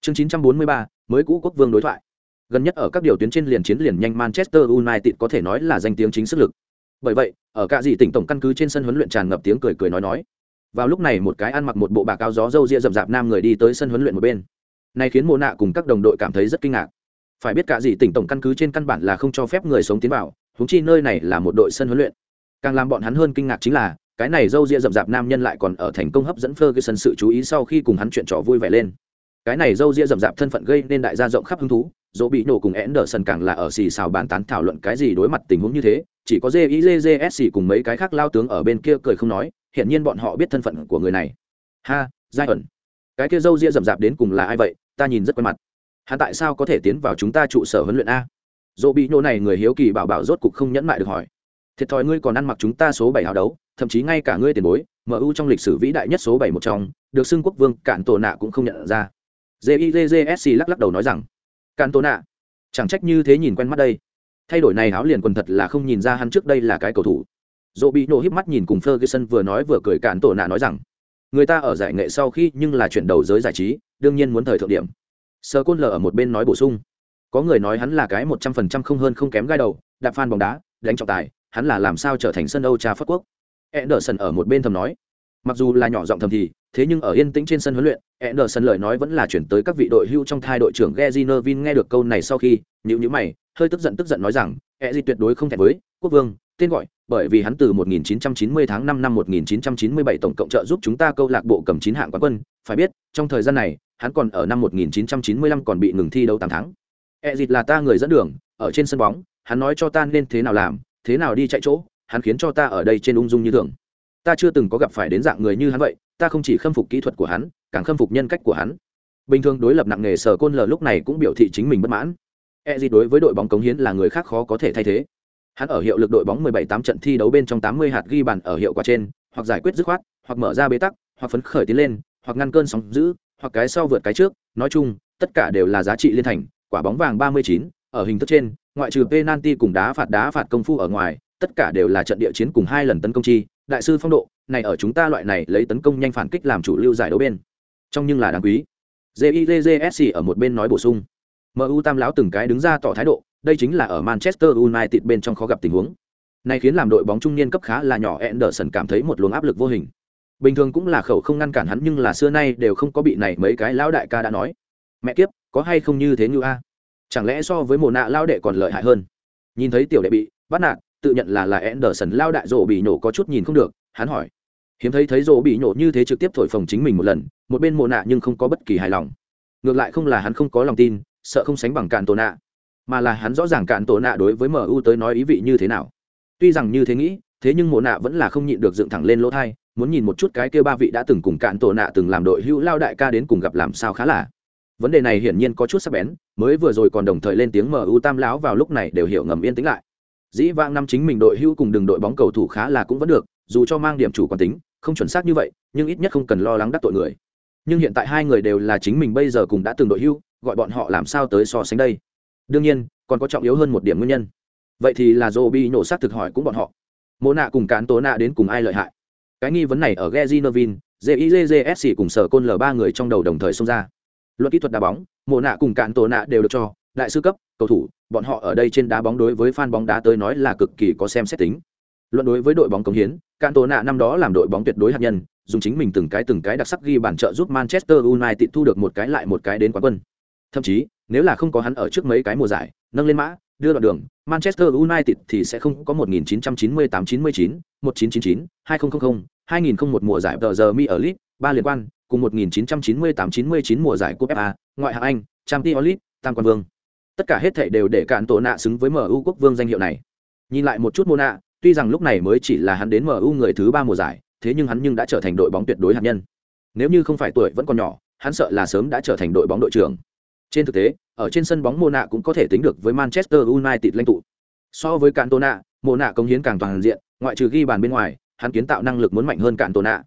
Chương 943, mới cũ quốc vương đối thoại. Gần nhất ở các điều tuyến trên liền chiến liền nhanh Manchester United có thể nói là danh tiếng chính sức lực. Bởi vậy, ở cả gì tỉnh tổng căn cứ trên sân huấn luyện tràn ngập tiếng cười cười nói nói. Vào lúc này một cái ăn mặc một bộ bà cao gió râu ria rậm rạp nam người đi tới sân huấn luyện một bên. Này khiến Mộ Nạ cùng các đồng đội cảm thấy rất kinh ngạc. Phải biết cả gì tỉnh tổng căn cứ trên căn bản là không cho phép người sống tiến vào, huống chi nơi này là một đội sân huấn luyện. Càng làm bọn hắn hơn kinh ngạc chính là, cái này râu ria rậm rạp nam nhân lại còn ở thành công hấp dẫn Ferguson sự chú ý sau khi cùng hắn chuyện trò vui vẻ lên. Cái này dâu ria rậm rạp thân phận gây nên đại gia rộng khắp hứng thú, dỗ bị nổ cùng én đờ sần càng là ở xì xào bàn tán thảo luận cái gì đối mặt tình huống như thế, chỉ có JIJJSC cùng mấy cái khác lao tướng ở bên kia cười không nói, hiện nhiên bọn họ biết thân phận của người này. Ha, giai ẩn. Cái kia dâu ria rậm rạp đến cùng là ai vậy, ta nhìn rất quen mặt. Hắn tại sao có thể tiến vào chúng ta trụ sở huấn luyện a? Dỗ bị nổ này người hiếu kỳ bảo bảo rốt cục không nhẫn lại được hỏi. Thiệt thòi ngươi còn ăn mặc chúng ta số bảy hào đấu, thậm chí ngay cả ngươi tiền bối, MU trong lịch sử vĩ đại nhất số bảy một trong, được xưng quốc vương, cản tổ nạ cũng không nhận ra. JIJJSC lắc lắc đầu nói rằng, cản tổ ạ chẳng trách như thế nhìn quen mắt đây. Thay đổi này áo liền quần thật là không nhìn ra hắn trước đây là cái cầu thủ. Dỗ bị nổ híp mắt nhìn cùng Ferguson vừa nói vừa cười cản tổ nạ nói rằng, người ta ở giải nghệ sau khi nhưng là chuyển đầu giới giải trí đương nhiên muốn thời thượng điểm sơ côn lờ ở một bên nói bổ sung có người nói hắn là cái một trăm phần trăm không hơn không kém gai đầu đạp phan bóng đá đánh trọng tài hắn là làm sao trở thành sân âu cha phất quốc ederson ở một bên thầm nói mặc dù là nhỏ giọng thầm thì, thế nhưng ở yên tĩnh trên sân huấn luyện Anderson lời nói vẫn là chuyển tới các vị đội hưu trong thai đội trưởng Gezi Nervin nghe được câu này sau khi, nhíu nhíu mày, hơi tức giận tức giận nói rằng Ezi tuyệt đối không thể với quốc vương, tên gọi, bởi vì hắn từ 1990 tháng 5 năm 1997 tổng cộng trợ giúp chúng ta câu lạc bộ cầm chín hạng quán quân, phải biết, trong thời gian này, hắn còn ở năm 1995 còn bị ngừng thi đấu 8 tháng. Ezi là ta người dẫn đường, ở trên sân bóng, hắn nói cho ta nên thế nào làm, thế nào đi chạy chỗ, hắn khiến cho ta ở đây trên ung dung như thường ta chưa từng có gặp phải đến dạng người như hắn vậy ta không chỉ khâm phục kỹ thuật của hắn càng khâm phục nhân cách của hắn. Bình thường đối lập nặng nề sở côn lờ lúc này cũng biểu thị chính mình bất mãn. E gì đối với đội bóng cống hiến là người khác khó có thể thay thế. Hắn ở hiệu lực đội bóng 17-8 trận thi đấu bên trong 80 hạt ghi bàn ở hiệu quả trên hoặc giải quyết dứt khoát hoặc mở ra bế tắc hoặc phấn khởi tiến lên hoặc ngăn cơn sóng giữ hoặc cái sau vượt cái trước. Nói chung tất cả đều là giá trị liên thành quả bóng vàng 39, ở hình thức trên ngoại trừ penalty cùng đá phạt đá phạt công phu ở ngoài tất cả đều là trận địa chiến cùng hai lần tấn công chi đại sư phong độ, này ở chúng ta loại này lấy tấn công nhanh phản kích làm chủ lưu giải đấu bên. Trong nhưng là đáng quý. Jizsc ở một bên nói bổ sung. Mu tam lão từng cái đứng ra tỏ thái độ, đây chính là ở manchester united bên trong khó gặp tình huống. Này khiến làm đội bóng trung niên cấp khá là nhỏ, Anderson cảm thấy một luồng áp lực vô hình. Bình thường cũng là khẩu không ngăn cản hắn nhưng là xưa nay đều không có bị này mấy cái lão đại ca đã nói. Mẹ kiếp, có hay không như thế như a? Chẳng lẽ so với mồ nạ lao đệ còn lợi hại hơn? Nhìn thấy tiểu đệ bị bắt nạt tự nhận là là Anderson lao đại rổ bị nổ có chút nhìn không được, hắn hỏi. Hiếm thấy thấy rổ bị nổ như thế trực tiếp thổi phồng chính mình một lần, một bên mồ nạ nhưng không có bất kỳ hài lòng. Ngược lại không là hắn không có lòng tin, sợ không sánh bằng cạn tổ nạ, mà là hắn rõ ràng cạn tổ nạ đối với MU tới nói ý vị như thế nào. Tuy rằng như thế nghĩ, thế nhưng mồ nạ vẫn là không nhịn được dựng thẳng lên lỗ thai, muốn nhìn một chút cái kia ba vị đã từng cùng cạn tổ nạ từng làm đội hữu lao đại ca đến cùng gặp làm sao khá là. Vấn đề này hiển nhiên có chút sắc bén, mới vừa rồi còn đồng thời lên tiếng MU tam lão vào lúc này đều hiểu ngầm yên tĩnh lại dĩ vãng năm chính mình đội hưu cùng đường đội bóng cầu thủ khá là cũng vẫn được dù cho mang điểm chủ quan tính không chuẩn xác như vậy nhưng ít nhất không cần lo lắng đắc tội người. Nhưng hiện tại hai người đều là chính mình bây giờ cùng đã từng đội hưu gọi bọn họ làm sao tới so sánh đây? Đương nhiên còn có trọng yếu hơn một điểm nguyên nhân. Vậy thì là dô bi nổ sát thực hỏi cũng bọn họ. Mô nạ cùng cán tố nạ đến cùng ai lợi hại? Cái nghi vấn này ở Geji Novin, cùng sở côn l ba người trong đầu đồng thời xông ra. Luật kỹ thuật đá bóng, mô nạ cùng cán tố nạ đều được cho, đại sư cấp, cầu thủ, bọn họ ở đây trên đá bóng đối với fan bóng đá tới nói là cực kỳ có xem xét tính. Luận đối với đội bóng công hiến, can Tổ nạ năm đó làm đội bóng tuyệt đối hạt nhân, dùng chính mình từng cái từng cái đặc sắc ghi bản trợ giúp Manchester United thu được một cái lại một cái đến quán quân. Thậm chí, nếu là không có hắn ở trước mấy cái mùa giải, nâng lên mã, đưa đoạn đường, Manchester United thì sẽ không có 1998-99, 1999, 2000, 2001 mùa giải tờ giờ Mi ở League, ba liên quan, cùng 1998-99 mùa giải Cúp FA, ngoại hạng Anh, Champions League, tam quan vương tất cả hết thảy đều để cạn tổ nạ xứng với mu quốc vương danh hiệu này. Nhìn lại một chút Mona, nạ tuy rằng lúc này mới chỉ là hắn đến mu người thứ ba mùa giải thế nhưng hắn nhưng đã trở thành đội bóng tuyệt đối hạt nhân. Nếu như không phải tuổi vẫn còn nhỏ hắn sợ là sớm đã trở thành đội bóng đội trưởng. Trên thực tế ở trên sân bóng Mona nạ cũng có thể tính được với manchester united lãnh tụ. So với cạn tổ nạ mô nạ công hiến càng toàn diện ngoại trừ ghi bàn bên ngoài hắn kiến tạo năng lực muốn mạnh hơn cạn tổ nạ.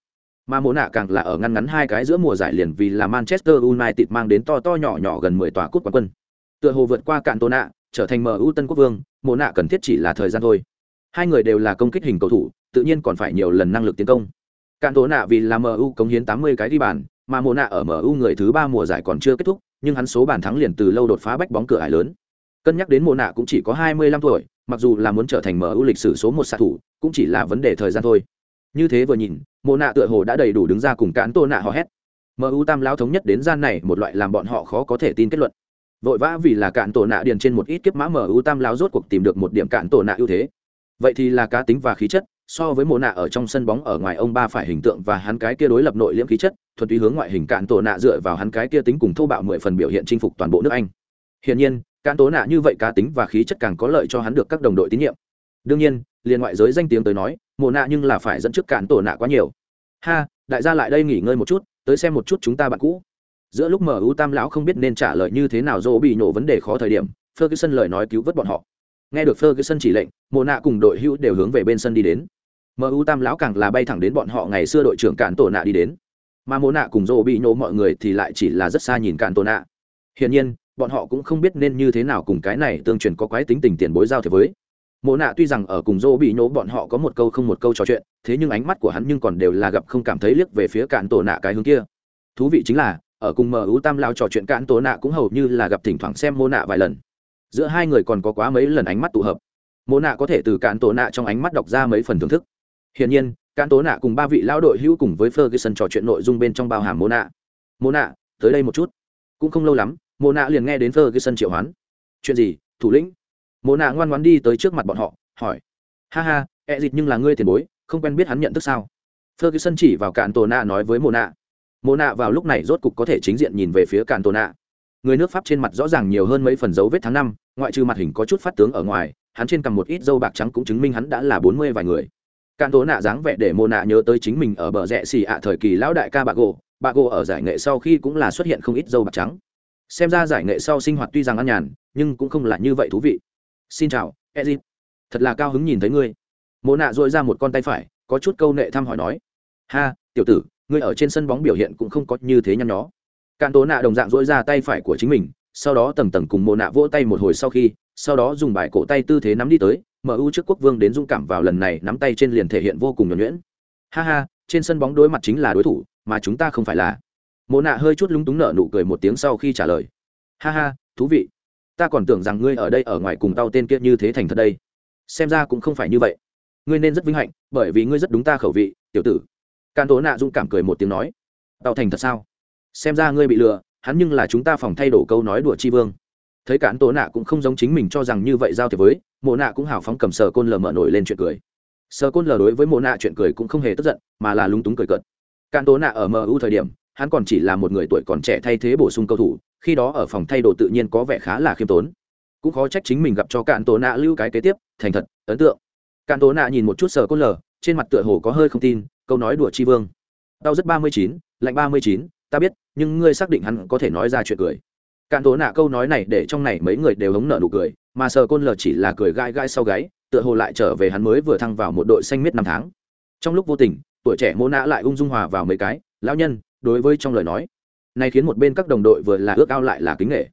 Mà Mona nạ càng là ở ngăn ngắn hai cái giữa mùa giải liền vì là manchester united mang đến to to nhỏ nhỏ gần mười tòa cút quán quân tựa hồ vượt qua cạn tổ nạ, trở thành mu tân quốc vương, mộ nạ cần thiết chỉ là thời gian thôi. Hai người đều là công kích hình cầu thủ, tự nhiên còn phải nhiều lần năng lực tiến công. Cạn tổ nạ vì là mu cống hiến tám mươi cái ghi bàn, mà mộ nạ ở mu người thứ ba mùa giải còn chưa kết thúc, nhưng hắn số bàn thắng liền từ lâu đột phá bách bóng cửa ải lớn. Cân nhắc đến mộ nạ cũng chỉ có hai mươi lăm tuổi, mặc dù là muốn trở thành mu lịch sử số một xạ thủ, cũng chỉ là vấn đề thời gian thôi. Như thế vừa nhìn, mộ nạ tựa hồ đã đầy đủ đứng ra cùng cán tô nạ hò hét. Mu tam lao thống nhất đến gian này một loại làm bọn họ khó có thể tin kết luận vội vã vì là cạn tổ nạ điền trên một ít kiếp mã mở ưu tam láo rốt cuộc tìm được một điểm cạn tổ nạ ưu thế. Vậy thì là cá tính và khí chất, so với mộ nạ ở trong sân bóng ở ngoài ông ba phải hình tượng và hắn cái kia đối lập nội liễm khí chất, thuần túy hướng ngoại hình cạn tổ nạ dựa vào hắn cái kia tính cùng thô bạo mười phần biểu hiện chinh phục toàn bộ nước anh. Hiển nhiên, cạn tổ nạ như vậy cá tính và khí chất càng có lợi cho hắn được các đồng đội tín nhiệm. Đương nhiên, liền ngoại giới danh tiếng tới nói, mộ nạ nhưng là phải dẫn trước cạn tổ nạ quá nhiều. Ha, đại gia lại đây nghỉ ngơi một chút, tới xem một chút chúng ta bạn cũ giữa lúc mu tam lão không biết nên trả lời như thế nào dỗ bị nổ vấn đề khó thời điểm, ferguson lời nói cứu vớt bọn họ. Nghe được ferguson chỉ lệnh mồ nạ cùng đội hữu đều hướng về bên sân đi đến. Mu tam lão càng là bay thẳng đến bọn họ ngày xưa đội trưởng cạn tổ nạ đi đến. Mà mồ nạ cùng dỗ bị nổ mọi người thì lại chỉ là rất xa nhìn cạn tổ nạ. Hiển nhiên, bọn họ cũng không biết nên như thế nào cùng cái này tương truyền có quái tính tình tiền bối giao thế với. Mộ nạ tuy rằng ở cùng dỗ bị nhố bọn họ có một câu không một câu trò chuyện, thế nhưng ánh mắt của hắn nhưng còn đều là gặp không cảm thấy liếc về phía cạn tổ nạ cái hướng kia. Thú vị chính là ở cùng mu tam lao trò chuyện cạn tố nạ cũng hầu như là gặp thỉnh thoảng xem mô nạ vài lần. Giữa hai người còn có quá mấy lần ánh mắt tụ hợp. Mô nạ có thể từ cạn tố nạ trong ánh mắt đọc ra mấy phần thưởng thức. Hiển nhiên, cạn tố nạ cùng ba vị lao đội hữu cùng với ferguson trò chuyện nội dung bên trong bao hàm mô nạ. Mô nạ, tới đây một chút. Cũng không lâu lắm, mô nạ liền nghe đến ferguson triệu hoán. Chuyện gì, thủ lĩnh? Mô nạ ngoan ngoan đi tới trước mặt bọn họ, hỏi. Ha ha ẹ e dịt nhưng là ngươi tiền bối, không quen biết hắn nhận thức sao? Ferguson chỉ vào cạn tổ nạ nói với mô nạ mô nạ vào lúc này rốt cục có thể chính diện nhìn về phía cạn tổ nạ người nước pháp trên mặt rõ ràng nhiều hơn mấy phần dấu vết tháng năm, ngoại trừ mặt hình có chút phát tướng ở ngoài, hắn trên cầm một ít dâu bạc trắng cũng chứng minh hắn đã là bốn mươi vài người. Cạn tổ nạ dáng vẻ để mô nạ nhớ tới chính mình ở bờ rẽ xì ạ thời kỳ lão đại ca bạc gỗ bạc gỗ ở giải nghệ sau khi cũng là xuất hiện không ít dâu bạc trắng. Xem ra giải nghệ sau sinh hoạt tuy rằng ăn nhàn, nhưng cũng không là như vậy thú vị. Xin chào ezit thật là cao hứng nhìn thấy ngươi. Mô nạ dội ra một con tay phải, có chút câu nệ thăm hỏi nói. Ha, tiểu tử ngươi ở trên sân bóng biểu hiện cũng không có như thế nhăn nhó. Cạn tố nạ đồng dạng duỗi ra tay phải của chính mình, sau đó tầng tầng cùng mộ nạ vỗ tay một hồi sau khi, sau đó dùng bài cổ tay tư thế nắm đi tới mu trước quốc vương đến dung cảm vào lần này nắm tay trên liền thể hiện vô cùng nhuẩn nhuyễn. Ha ha, trên sân bóng đối mặt chính là đối thủ, mà chúng ta không phải là. Mộ nạ hơi chút lúng túng nở nụ cười một tiếng sau khi trả lời. Ha ha, thú vị. Ta còn tưởng rằng ngươi ở đây ở ngoài cùng tao tên kia như thế thành thật đây. Xem ra cũng không phải như vậy. Ngươi nên rất vinh hạnh, bởi vì ngươi rất đúng ta khẩu vị, tiểu tử can tố nạ dũng cảm cười một tiếng nói tạo thành thật sao? Xem ra ngươi bị lừa, hắn nhưng là chúng ta phòng thay đổi câu nói đùa chi vương. Thấy cản tố nạ cũng không giống chính mình cho rằng như vậy giao thiệp với, mộ nạ cũng hào phóng cầm sờ côn lờ mở nổi lên chuyện cười. Sờ côn lờ đối với mộ nạ chuyện cười cũng không hề tức giận, mà là lúng túng cười cợt. Cán tố nạ ở mu thời điểm, hắn còn chỉ là một người tuổi còn trẻ thay thế bổ sung cầu thủ, khi đó ở phòng thay đồ tự nhiên có vẻ khá là khiêm tốn. Cũng khó trách chính mình gặp cho cạn tố nạ lưu cái kế tiếp, thành thật, ấn tượng. Cạn tố nạ nhìn một chút sờ côn lờ, trên mặt tựa hồ có hơi không tin câu nói đùa chi vương. Đau rất ba mươi chín, lạnh ba mươi chín, ta biết, nhưng ngươi xác định hắn có thể nói ra chuyện cười. Cạn tố nạ câu nói này để trong này mấy người đều hống nợ nụ cười, mà sờ côn lờ chỉ là cười gai gai sau gáy, tựa hồ lại trở về hắn mới vừa thăng vào một đội xanh miết năm tháng. Trong lúc vô tình, tuổi trẻ mô nạ lại ung dung hòa vào mấy cái, lão nhân, đối với trong lời nói này khiến một bên các đồng đội vừa là ước ao lại là kính nghệ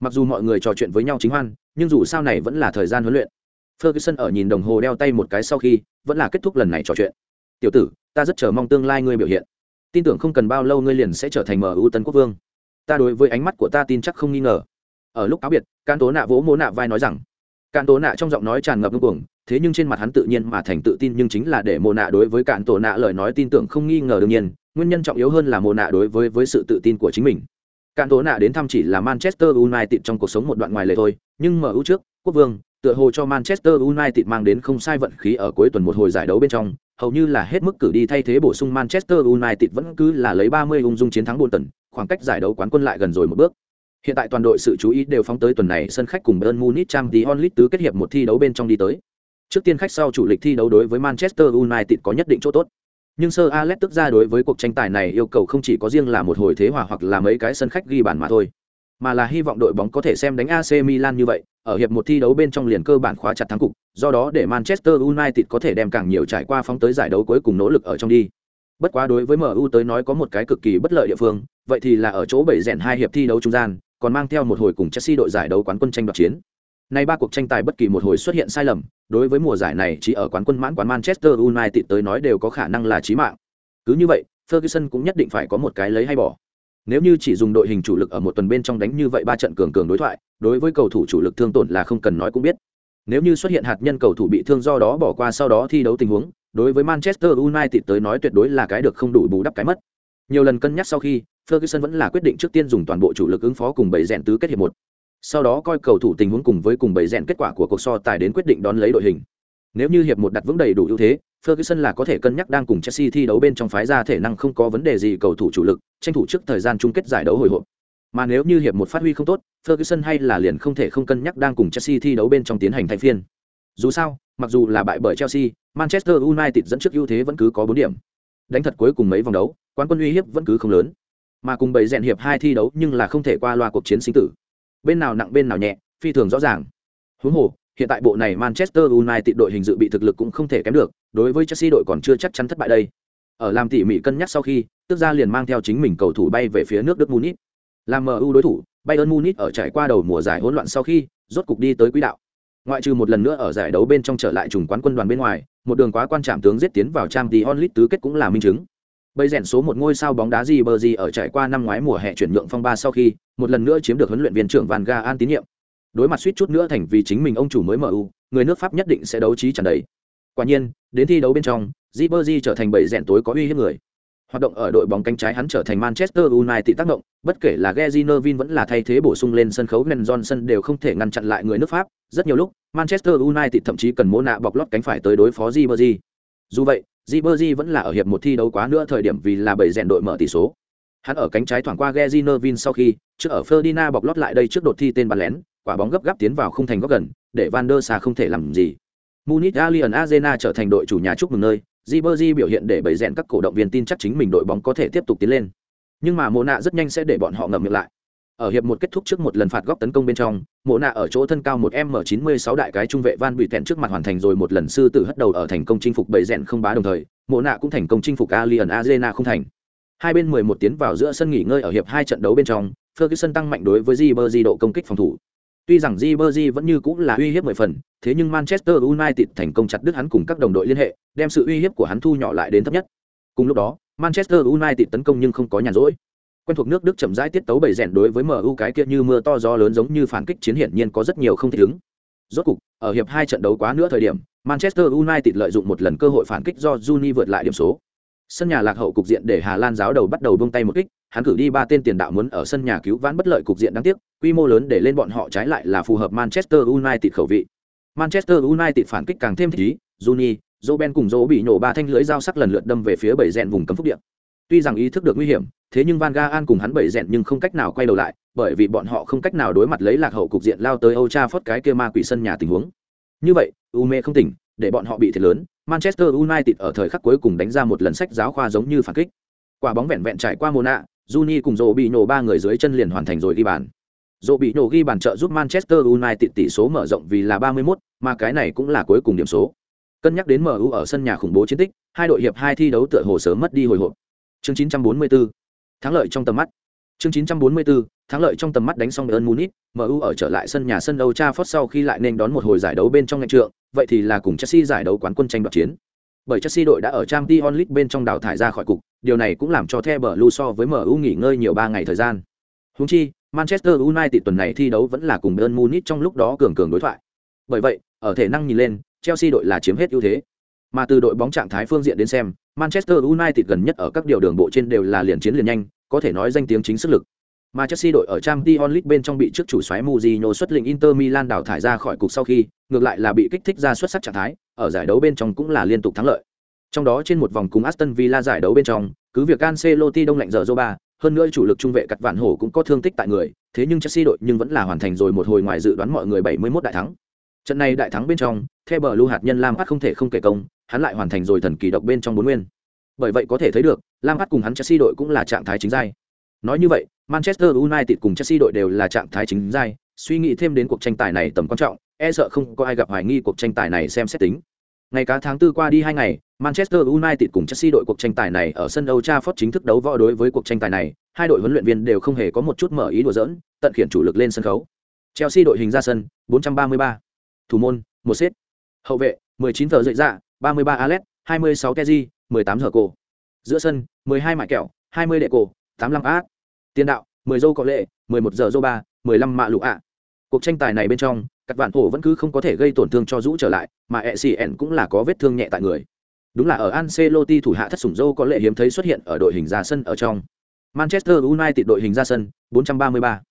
mặc dù mọi người trò chuyện với nhau chính hoan, nhưng dù sao này vẫn là thời gian huấn luyện. Ferguson ở nhìn đồng hồ đeo tay một cái sau khi, vẫn là kết thúc lần này trò chuyện. Tiểu tử ta rất chờ mong tương lai ngươi biểu hiện. Tin tưởng không cần bao lâu ngươi liền sẽ trở thành mu tân quốc vương. Ta đối với ánh mắt của ta tin chắc không nghi ngờ. Ở lúc cáo biệt can tố nạ vỗ mô nạ vai nói rằng can tố nạ trong giọng nói tràn ngập ngưng cuồng, thế nhưng trên mặt hắn tự nhiên mà thành tự tin nhưng chính là để mô nạ đối với cạn tổ nạ lời nói tin tưởng không nghi ngờ đương nhiên, nguyên nhân trọng yếu hơn là mô nạ đối với với sự tự tin của chính mình. Cạn tổ nạ đến thăm chỉ là manchester united trong cuộc sống một đoạn ngoài lề thôi, nhưng mở ưu trước, quốc vương, tựa hồ cho manchester united mang đến không sai vận khí ở cuối tuần một hồi giải đấu bên trong hầu như là hết mức cử đi thay thế bổ sung manchester united vẫn cứ là lấy 30 ung dung chiến thắng bốn tuần khoảng cách giải đấu quán quân lại gần rồi một bước. Hiện tại toàn đội sự chú ý đều phóng tới tuần này sân khách cùng bayern munich trang League tứ kết hiệp một thi đấu bên trong đi tới. Trước tiên khách sau chủ lịch thi đấu đối với manchester united có nhất định chỗ tốt. Nhưng Sir alex tức ra đối với cuộc tranh tài này yêu cầu không chỉ có riêng là một hồi thế hòa hoặc là mấy cái sân khách ghi bàn mà thôi mà là hy vọng đội bóng có thể xem đánh AC Milan như vậy, ở hiệp một thi đấu bên trong liền cơ bản khóa chặt thắng cục, do đó để Manchester United có thể đem càng nhiều trải qua phóng tới giải đấu cuối cùng nỗ lực ở trong đi. Bất quá đối với MU tới nói có một cái cực kỳ bất lợi địa phương, vậy thì là ở chỗ bảy rèn hai hiệp thi đấu trung gian, còn mang theo một hồi cùng Chelsea đội giải đấu quán quân tranh đoạt chiến. Nay ba cuộc tranh tài bất kỳ một hồi xuất hiện sai lầm, đối với mùa giải này chỉ ở quán quân mãn quán Manchester United tới nói đều có khả năng là chí mạng. Cứ như vậy, Ferguson cũng nhất định phải có một cái lấy hay bỏ. Nếu như chỉ dùng đội hình chủ lực ở một tuần bên trong đánh như vậy ba trận cường cường đối thoại, đối với cầu thủ chủ lực thương tổn là không cần nói cũng biết. Nếu như xuất hiện hạt nhân cầu thủ bị thương do đó bỏ qua sau đó thi đấu tình huống, đối với Manchester United tới nói tuyệt đối là cái được không đủ bù đắp cái mất. Nhiều lần cân nhắc sau khi, Ferguson vẫn là quyết định trước tiên dùng toàn bộ chủ lực ứng phó cùng bảy rèn tứ kết hiệp một. Sau đó coi cầu thủ tình huống cùng với cùng bảy rèn kết quả của cuộc so tài đến quyết định đón lấy đội hình. Nếu như hiệp một đặt vững đầy đủ ưu thế, Ferguson là có thể cân nhắc đang cùng Chelsea thi đấu bên trong phái ra thể năng không có vấn đề gì cầu thủ chủ lực, tranh thủ trước thời gian chung kết giải đấu hồi hộp. Mà nếu như hiệp một phát huy không tốt, Ferguson hay là liền không thể không cân nhắc đang cùng Chelsea thi đấu bên trong tiến hành thay phiên. Dù sao, mặc dù là bại bởi Chelsea, Manchester United dẫn trước ưu thế vẫn cứ có 4 điểm. Đánh thật cuối cùng mấy vòng đấu, quán quân uy hiếp vẫn cứ không lớn. Mà cùng bảy rèn hiệp hai thi đấu nhưng là không thể qua loa cuộc chiến sinh tử. Bên nào nặng bên nào nhẹ, phi thường rõ ràng. Huống hồ, hiện tại bộ này Manchester United đội hình dự bị thực lực cũng không thể kém được, đối với Chelsea đội còn chưa chắc chắn thất bại đây. Ở làm tỉ mỉ cân nhắc sau khi, tức ra liền mang theo chính mình cầu thủ bay về phía nước Đức Munich. Làm MU đối thủ, Bayern Munich ở trải qua đầu mùa giải hỗn loạn sau khi, rốt cục đi tới quỹ đạo. Ngoại trừ một lần nữa ở giải đấu bên trong trở lại trùng quán quân đoàn bên ngoài, một đường quá quan trọng tướng giết tiến vào Champions League tứ kết cũng là minh chứng. Bây rèn số một ngôi sao bóng đá gì Bergi ở trải qua năm ngoái mùa hè chuyển nhượng phong ba sau khi, một lần nữa chiếm được huấn luyện viên trưởng Van Gaal tín nhiệm. Đối mặt suýt chút nữa thành vì chính mình ông chủ mới MU, người nước Pháp nhất định sẽ đấu trí tràn đầy. Quả nhiên, đến thi đấu bên trong, Ribery trở thành bảy rèn tối có uy hiếp người. Hoạt động ở đội bóng cánh trái hắn trở thành Manchester United tác động, bất kể là gezinovin vẫn là thay thế bổ sung lên sân khấu Glenn Johnson đều không thể ngăn chặn lại người nước Pháp. Rất nhiều lúc, Manchester United thậm chí cần mô nạ bọc lót cánh phải tới đối phó Ribery. Dù vậy, Ribery vẫn là ở hiệp một thi đấu quá nữa thời điểm vì là bảy rèn đội mở tỷ số. Hắn ở cánh trái thoảng qua Gezinovin sau khi, trước ở Ferdinand bọc lót lại đây trước đột thi tên bắn lén, quả bóng gấp gáp tiến vào khung thành góc gần, để Van der Sar không thể làm gì. Munich Allianz Arena trở thành đội chủ nhà chúc mừng nơi, Ribery biểu hiện để bày rèn các cổ động viên tin chắc chính mình đội bóng có thể tiếp tục tiến lên. Nhưng mà Mộ nạ rất nhanh sẽ để bọn họ ngậm miệng lại. Ở hiệp một kết thúc trước một lần phạt góc tấn công bên trong, Mộ nạ ở chỗ thân cao 1m96 đại cái trung vệ Van bị tẹn trước mặt hoàn thành rồi một lần sư tử hất đầu ở thành công chinh phục bầy rèn không bá đồng thời, Mộ nạ cũng thành công chinh phục Alien Arena không thành. Hai bên 11 tiến vào giữa sân nghỉ ngơi ở hiệp hai trận đấu bên trong, Ferguson tăng mạnh đối với Ribery độ công kích phòng thủ. Tuy rằng Ribery vẫn như cũng là uy hiếp mười phần, thế nhưng Manchester United thành công chặt đứt hắn cùng các đồng đội liên hệ, đem sự uy hiếp của hắn thu nhỏ lại đến thấp nhất. Cùng lúc đó, Manchester United tấn công nhưng không có nhàn rỗi. Quen thuộc nước Đức chậm rãi tiết tấu bầy rèn đối với MU cái kia như mưa to gió lớn giống như phản kích chiến hiển nhiên có rất nhiều không thể ứng. Rốt cục, ở hiệp hai trận đấu quá nữa thời điểm, Manchester United lợi dụng một lần cơ hội phản kích do Juni vượt lại điểm số. Sân nhà lạc hậu cục diện để Hà Lan giáo đầu bắt đầu buông tay một kích, hắn cử đi ba tên tiền đạo muốn ở sân nhà cứu vãn bất lợi cục diện đáng tiếc, quy mô lớn để lên bọn họ trái lại là phù hợp Manchester United khẩu vị. Manchester United phản kích càng thêm thích ý, Juni, Roben cùng Dỗ bị nổ ba thanh lưới dao sắc lần lượt đâm về phía bảy rèn vùng cấm phúc địa. Tuy rằng ý thức được nguy hiểm, thế nhưng Van Gaal cùng hắn bảy rèn nhưng không cách nào quay đầu lại, bởi vì bọn họ không cách nào đối mặt lấy lạc hậu cục diện lao tới Old Trafford cái kia ma quỷ sân nhà tình huống. Như vậy, Ume không tỉnh, để bọn họ bị thiệt lớn, Manchester United ở thời khắc cuối cùng đánh ra một lần sách giáo khoa giống như phản kích. Quả bóng vẹn vẹn trải qua Mona, Juni cùng Dỗ bị nổ ba người dưới chân liền hoàn thành rồi ghi bàn. Dỗ bị nổ ghi bàn trợ giúp Manchester United tỷ số mở rộng vì là 31, mà cái này cũng là cuối cùng điểm số. Cân nhắc đến MU ở sân nhà khủng bố chiến tích, hai đội hiệp hai thi đấu tựa hồ sớm mất đi hồi hộp. Chương 944, thắng lợi trong tầm mắt. Chương 944, thắng lợi trong tầm mắt đánh xong Bayern Munich, MU ở trở lại sân nhà sân Old Trafford sau khi lại nên đón một hồi giải đấu bên trong ngày trượng, vậy thì là cùng Chelsea giải đấu quán quân tranh đoạt chiến. Bởi Chelsea đội đã ở Champions League bên trong đào thải ra khỏi cục, điều này cũng làm cho The Blue so với MU nghỉ ngơi nhiều 3 ngày thời gian. Huống chi, Manchester United tuần này thi đấu vẫn là cùng Bayern Munich trong lúc đó cường cường đối thoại. Bởi vậy, ở thể năng nhìn lên, Chelsea đội là chiếm hết ưu thế. Mà từ đội bóng trạng thái phương diện đến xem, Manchester United gần nhất ở các điều đường bộ trên đều là liền chiến liền nhanh, có thể nói danh tiếng chính sức lực. Mà Chelsea đội ở Champions League bên trong bị trước chủ xoáy Mourinho xuất lĩnh Inter Milan đào thải ra khỏi cục sau khi, ngược lại là bị kích thích ra xuất sắc trạng thái, ở giải đấu bên trong cũng là liên tục thắng lợi. Trong đó trên một vòng cùng Aston Villa giải đấu bên trong, cứ việc Ancelotti đông lạnh giờ Zoba, hơn nữa chủ lực trung vệ cắt vạn hổ cũng có thương tích tại người, thế nhưng Chelsea đội nhưng vẫn là hoàn thành rồi một hồi ngoài dự đoán mọi người 71 đại thắng. Trận này đại thắng bên trong, theo bờ lưu hạt nhân Lam Phát không thể không kể công, hắn lại hoàn thành rồi thần kỳ độc bên trong bốn nguyên. Bởi vậy có thể thấy được, Lam Phát cùng hắn Chelsea đội cũng là trạng thái chính giai. Nói như vậy, Manchester United cùng Chelsea đội đều là trạng thái chính giai, suy nghĩ thêm đến cuộc tranh tài này tầm quan trọng, e sợ không có ai gặp hoài nghi cuộc tranh tài này xem xét tính. Ngày cá tháng tư qua đi hai ngày, Manchester United cùng Chelsea đội cuộc tranh tài này ở sân Old Trafford chính thức đấu võ đối với cuộc tranh tài này, hai đội huấn luyện viên đều không hề có một chút mở ý đùa giỡn, tận khiển chủ lực lên sân khấu. Chelsea đội hình ra sân, 433. Thủ môn, một xếp. Hậu vệ, 19 giờ dậy dạ, 33 Alex, 26 Kezi, 18 giờ cổ. Giữa sân, 12 mại kẹo, 20 đệ cổ, 85 ác. Tiền đạo, 10 dâu có lệ, 11 giờ dâu ba, 15 mạ lũ ạ. Cuộc tranh tài này bên trong, các bạn hổ vẫn cứ không có thể gây tổn thương cho rũ trở lại, mà ECN cũng là có vết thương nhẹ tại người. Đúng là ở Ancelotti thủ hạ thất sủng dâu có lệ hiếm thấy xuất hiện ở đội hình ra sân ở trong. Manchester United đội hình ra sân, 433.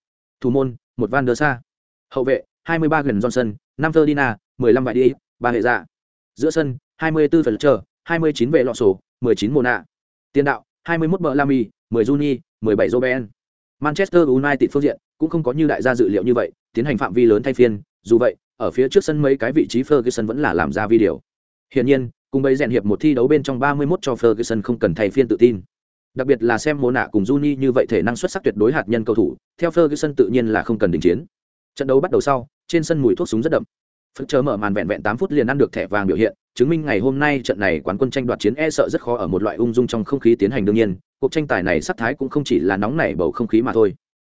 Thủ môn, một Van der Sa. Hậu vệ, 23 gần Johnson, 5 Ferdinand, 15 Bại Đi, 3 hệ dạ. Giữa sân, 24 Fletcher, 29 vệ lọ sổ, 19 Mona. Tiền đạo, 21 bờ Lamy, 10 Juni, 17 Roben. Manchester United phương diện cũng không có như đại gia dự liệu như vậy, tiến hành phạm vi lớn thay phiên, dù vậy, ở phía trước sân mấy cái vị trí Ferguson vẫn là làm ra video. Hiển nhiên, cùng bấy rèn hiệp một thi đấu bên trong 31 cho Ferguson không cần thay phiên tự tin. Đặc biệt là xem Mona cùng Juni như vậy thể năng xuất sắc tuyệt đối hạt nhân cầu thủ, theo Ferguson tự nhiên là không cần đình chiến. Trận đấu bắt đầu sau, trên sân mùi thuốc súng rất đậm. Phật chờ mở màn vẹn vẹn 8 phút liền ăn được thẻ vàng biểu hiện, chứng minh ngày hôm nay trận này quán quân tranh đoạt chiến e sợ rất khó ở một loại ung dung trong không khí tiến hành đương nhiên, cuộc tranh tài này sắc thái cũng không chỉ là nóng nảy bầu không khí mà thôi.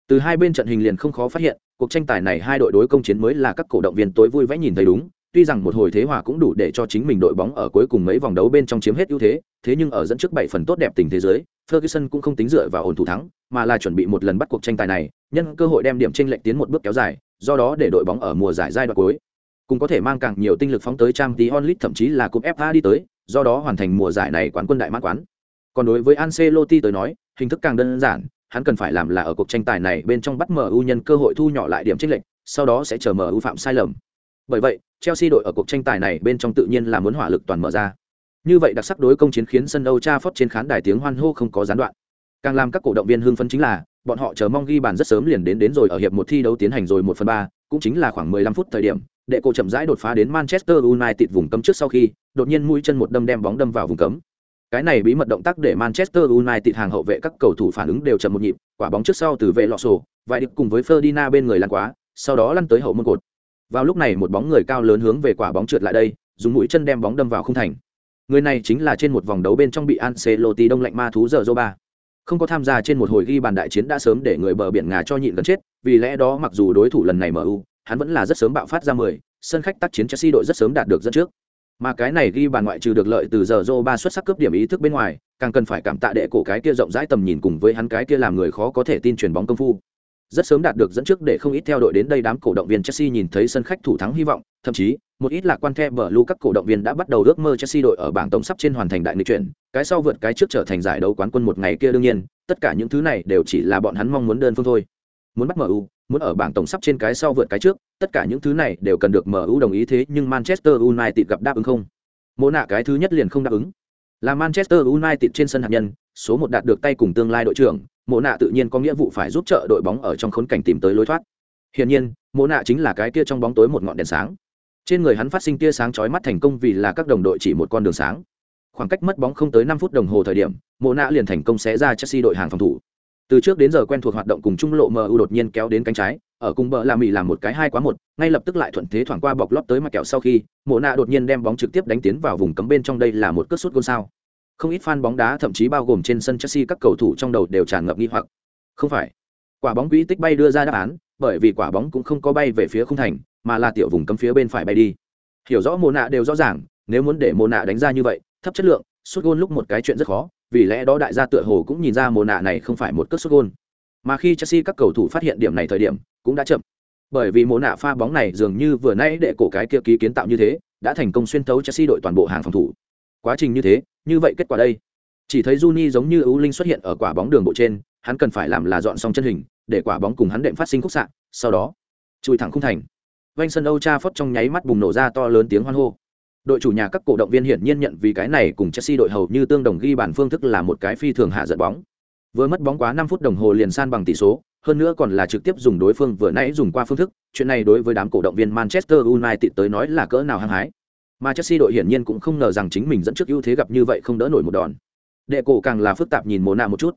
Từ hai bên trận hình liền không khó phát hiện, cuộc tranh tài này hai đội đối công chiến mới là các cổ động viên tối vui vẻ nhìn thấy đúng tuy rằng một hồi thế hòa cũng đủ để cho chính mình đội bóng ở cuối cùng mấy vòng đấu bên trong chiếm hết ưu thế thế nhưng ở dẫn trước bảy phần tốt đẹp tình thế giới Ferguson cũng không tính dựa vào ổn thủ thắng mà là chuẩn bị một lần bắt cuộc tranh tài này nhân cơ hội đem điểm tranh lệch tiến một bước kéo dài do đó để đội bóng ở mùa giải giai đoạn cuối cũng có thể mang càng nhiều tinh lực phóng tới trang tí onlit thậm chí là cúp FA đi tới do đó hoàn thành mùa giải này quán quân đại mãn quán còn đối với Ancelotti tới nói hình thức càng đơn giản hắn cần phải làm là ở cuộc tranh tài này bên trong bắt MU nhân cơ hội thu nhỏ lại điểm chênh lệch, sau đó sẽ chờ MU phạm sai lầm. Bởi vậy, Chelsea đội ở cuộc tranh tài này bên trong tự nhiên là muốn hỏa lực toàn mở ra. Như vậy đặc sắc đối công chiến khiến sân Old Trafford trên khán đài tiếng hoan hô không có gián đoạn. Càng làm các cổ động viên hưng phấn chính là, bọn họ chờ mong ghi bàn rất sớm liền đến đến rồi ở hiệp một thi đấu tiến hành rồi một phần ba, cũng chính là khoảng 15 phút thời điểm, đệ cổ chậm rãi đột phá đến Manchester United vùng cấm trước sau khi, đột nhiên mũi chân một đâm đem bóng đâm vào vùng cấm. Cái này bí mật động tác để Manchester United hàng hậu vệ các cầu thủ phản ứng đều chậm một nhịp, quả bóng trước sau từ vệ lọ sổ, vài điệp cùng với Ferdinand bên người lăn quá, sau đó lăn tới hậu môn cột. Vào lúc này một bóng người cao lớn hướng về quả bóng trượt lại đây, dùng mũi chân đem bóng đâm vào khung thành. Người này chính là trên một vòng đấu bên trong bị Ancelotti đông lạnh ma thú giờ ba. Không có tham gia trên một hồi ghi bàn đại chiến đã sớm để người bờ biển ngà cho nhịn gần chết, vì lẽ đó mặc dù đối thủ lần này MU, hắn vẫn là rất sớm bạo phát ra 10, sân khách tác chiến Chelsea đội rất sớm đạt được dẫn trước. Mà cái này ghi bàn ngoại trừ được lợi từ giờ ba xuất sắc cướp điểm ý thức bên ngoài, càng cần phải cảm tạ đệ cổ cái kia rộng rãi tầm nhìn cùng với hắn cái kia làm người khó có thể tin truyền bóng công phu rất sớm đạt được dẫn trước để không ít theo đội đến đây đám cổ động viên Chelsea nhìn thấy sân khách thủ thắng hy vọng, thậm chí, một ít lạc quan theo bờ lưu các cổ động viên đã bắt đầu ước mơ Chelsea đội ở bảng tổng sắp trên hoàn thành đại nghịch chuyển, cái sau vượt cái trước trở thành giải đấu quán quân một ngày kia đương nhiên, tất cả những thứ này đều chỉ là bọn hắn mong muốn đơn phương thôi. Muốn bắt MU, muốn ở bảng tổng sắp trên cái sau vượt cái trước, tất cả những thứ này đều cần được MU đồng ý thế nhưng Manchester United gặp đáp ứng không. Mô nạ cái thứ nhất liền không đáp ứng. Là Manchester United trên sân hạt nhân, số một đạt được tay cùng tương lai đội trưởng, mộ nạ tự nhiên có nghĩa vụ phải giúp trợ đội bóng ở trong khốn cảnh tìm tới lối thoát hiển nhiên mộ nạ chính là cái kia trong bóng tối một ngọn đèn sáng trên người hắn phát sinh tia sáng chói mắt thành công vì là các đồng đội chỉ một con đường sáng khoảng cách mất bóng không tới năm phút đồng hồ thời điểm mộ nạ liền thành công xé ra chelsea đội hàng phòng thủ từ trước đến giờ quen thuộc hoạt động cùng trung lộ mu đột nhiên kéo đến cánh trái ở cùng bờ làm mì làm một cái hai quá một ngay lập tức lại thuận thế thoảng qua bọc lót tới mặt kẹo sau khi mộ nạ đột nhiên đem bóng trực tiếp đánh tiến vào vùng cấm bên trong đây là một cất sút gôn sao không ít fan bóng đá thậm chí bao gồm trên sân Chelsea các cầu thủ trong đầu đều tràn ngập nghi hoặc. Không phải, quả bóng quỹ tích bay đưa ra đáp án, bởi vì quả bóng cũng không có bay về phía khung thành, mà là tiểu vùng cấm phía bên phải bay đi. Hiểu rõ Mộ nạ đều rõ ràng, nếu muốn để Mộ nạ đánh ra như vậy, thấp chất lượng, sút gôn lúc một cái chuyện rất khó, vì lẽ đó đại gia tựa hồ cũng nhìn ra Mộ nạ này không phải một cất sút gôn. Mà khi Chelsea các cầu thủ phát hiện điểm này thời điểm, cũng đã chậm. Bởi vì Mộ nạ pha bóng này dường như vừa nãy đệ cổ cái kia ký kiến tạo như thế, đã thành công xuyên thấu Chelsea đội toàn bộ hàng phòng thủ. Quá trình như thế, như vậy kết quả đây chỉ thấy Juni giống như ưu linh xuất hiện ở quả bóng đường bộ trên, hắn cần phải làm là dọn xong chân hình, để quả bóng cùng hắn đệm phát sinh khúc xạ, sau đó chui thẳng khung thành. vanh sân Âu Trafford trong nháy mắt bùng nổ ra to lớn tiếng hoan hô. Đội chủ nhà các cổ động viên hiển nhiên nhận vì cái này cùng Chelsea đội hầu như tương đồng ghi bàn phương thức là một cái phi thường hạ giận bóng. Vừa mất bóng quá 5 phút đồng hồ liền san bằng tỷ số, hơn nữa còn là trực tiếp dùng đối phương vừa nãy dùng qua phương thức, chuyện này đối với đám cổ động viên Manchester United tới nói là cỡ nào hăng hái. Mà Chelsea đội hiển nhiên cũng không ngờ rằng chính mình dẫn trước ưu thế gặp như vậy không đỡ nổi một đòn đệ cổ càng là phức tạp nhìn Mộ Na một chút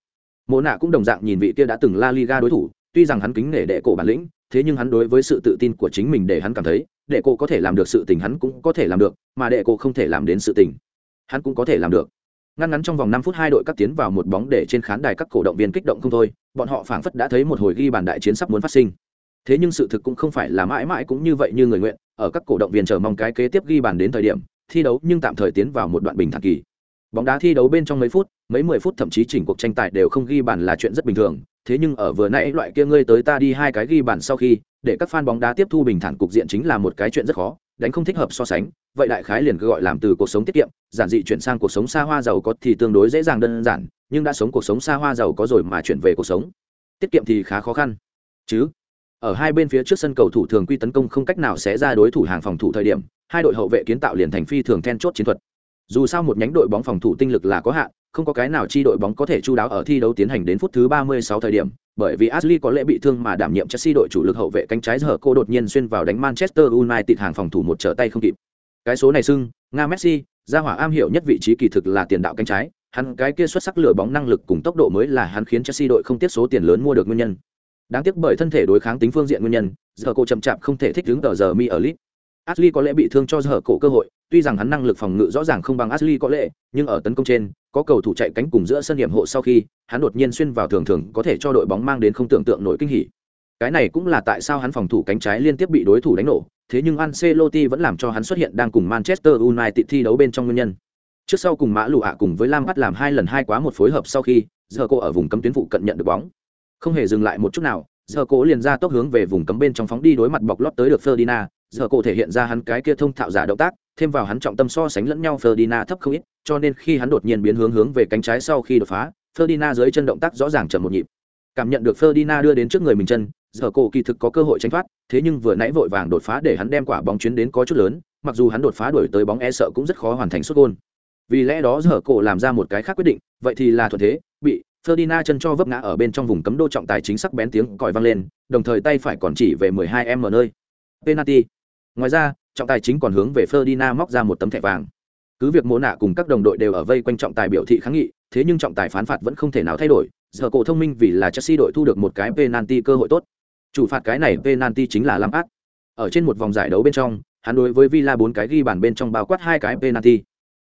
Mộ Na cũng đồng dạng nhìn vị kia đã từng la liga đối thủ tuy rằng hắn kính nể đệ cổ bản lĩnh thế nhưng hắn đối với sự tự tin của chính mình để hắn cảm thấy đệ cô có thể làm được sự tình hắn cũng có thể làm được, mà đệ cô không thể làm đến sự tình, hắn cũng có thể làm được. Ngăn ngắn trong vòng năm phút hai đội cắt tiến vào một bóng để trên khán đài các cổ động viên kích động không thôi, bọn họ phảng phất đã thấy một hồi ghi bàn đại chiến sắp muốn phát sinh. Thế nhưng sự thực cũng không phải là mãi mãi cũng như vậy như người nguyện, ở các cổ động viên chờ mong cái kế tiếp ghi bàn đến thời điểm, thi đấu nhưng tạm thời tiến vào một đoạn bình thản kỳ. Bóng đá thi đấu bên trong mấy phút, mấy mười phút thậm chí chỉnh cuộc tranh tài đều không ghi bàn là chuyện rất bình thường thế nhưng ở vừa nãy loại kia ngươi tới ta đi hai cái ghi bàn sau khi, để các fan bóng đá tiếp thu bình thản cục diện chính là một cái chuyện rất khó, đánh không thích hợp so sánh, vậy đại khái liền cứ gọi làm từ cuộc sống tiết kiệm, giản dị chuyển sang cuộc sống xa hoa giàu có thì tương đối dễ dàng đơn giản, nhưng đã sống cuộc sống xa hoa giàu có rồi mà chuyển về cuộc sống. Tiết kiệm thì khá khó khăn. Chứ, ở hai bên phía trước sân cầu thủ thường quy tấn công không cách nào sẽ ra đối thủ hàng phòng thủ thời điểm, hai đội hậu vệ kiến tạo liền thành phi thường then chốt chiến thuật. Dù sao một nhánh đội bóng phòng thủ tinh lực là có hạn không có cái nào chi đội bóng có thể chu đáo ở thi đấu tiến hành đến phút thứ 36 thời điểm, bởi vì Ashley có lẽ bị thương mà đảm nhiệm Chelsea đội chủ lực hậu vệ cánh trái giờ cô đột nhiên xuyên vào đánh Manchester United hàng phòng thủ một trở tay không kịp. Cái số này xưng, Nga Messi, ra hỏa am hiểu nhất vị trí kỳ thực là tiền đạo cánh trái, hắn cái kia xuất sắc lửa bóng năng lực cùng tốc độ mới là hắn khiến Chelsea đội không tiết số tiền lớn mua được nguyên nhân. Đáng tiếc bởi thân thể đối kháng tính phương diện nguyên nhân, giờ cô chậm chạp không thể thích ứng tờ giờ mi ở lit. Ashley có lẽ bị thương cho giờ cổ cơ hội, tuy rằng hắn năng lực phòng ngự rõ ràng không bằng Ashley có lẽ, nhưng ở tấn công trên, có cầu thủ chạy cánh cùng giữa sân điểm hộ sau khi, hắn đột nhiên xuyên vào thường thường có thể cho đội bóng mang đến không tưởng tượng nổi kinh hỉ. Cái này cũng là tại sao hắn phòng thủ cánh trái liên tiếp bị đối thủ đánh nổ, thế nhưng Ancelotti vẫn làm cho hắn xuất hiện đang cùng Manchester United thi đấu bên trong nguyên nhân. Trước sau cùng Mã Lù ạ cùng với Lam bắt làm hai lần hai quá một phối hợp sau khi, giờ cô ở vùng cấm tuyến phụ cận nhận được bóng. Không hề dừng lại một chút nào, giờ cô liền ra tốc hướng về vùng cấm bên trong phóng đi đối mặt bọc lót tới được Ferdinand, giờ cô thể hiện ra hắn cái kia thông thạo giả động tác, thêm vào hắn trọng tâm so sánh lẫn nhau Ferdinand thấp không ít, cho nên khi hắn đột nhiên biến hướng hướng về cánh trái sau khi đột phá, Ferdinand dưới chân động tác rõ ràng chậm một nhịp. Cảm nhận được Ferdinand đưa đến trước người mình chân, giờ cô kỳ thực có cơ hội tránh thoát, thế nhưng vừa nãy vội vàng đột phá để hắn đem quả bóng chuyến đến có chút lớn, mặc dù hắn đột phá đuổi tới bóng e sợ cũng rất khó hoàn thành xuất gôn Vì lẽ đó giờ cô làm ra một cái khác quyết định, vậy thì là thuận thế, bị Ferdinand chân cho vấp ngã ở bên trong vùng cấm đô trọng tài chính sắc bén tiếng còi vang lên, đồng thời tay phải còn chỉ về 12m nơi. Penalty. Ngoài ra, trọng tài chính còn hướng về Ferdinand móc ra một tấm thẻ vàng. Cứ việc Mộ nạ cùng các đồng đội đều ở vây quanh trọng tài biểu thị kháng nghị, thế nhưng trọng tài phán phạt vẫn không thể nào thay đổi. Giờ cổ thông minh vì là Chelsea đội thu được một cái penalty cơ hội tốt. Chủ phạt cái này penalty chính là Lampard. Ở trên một vòng giải đấu bên trong, hắn đối với Villa bốn cái ghi bàn bên trong bao quát hai cái penalty.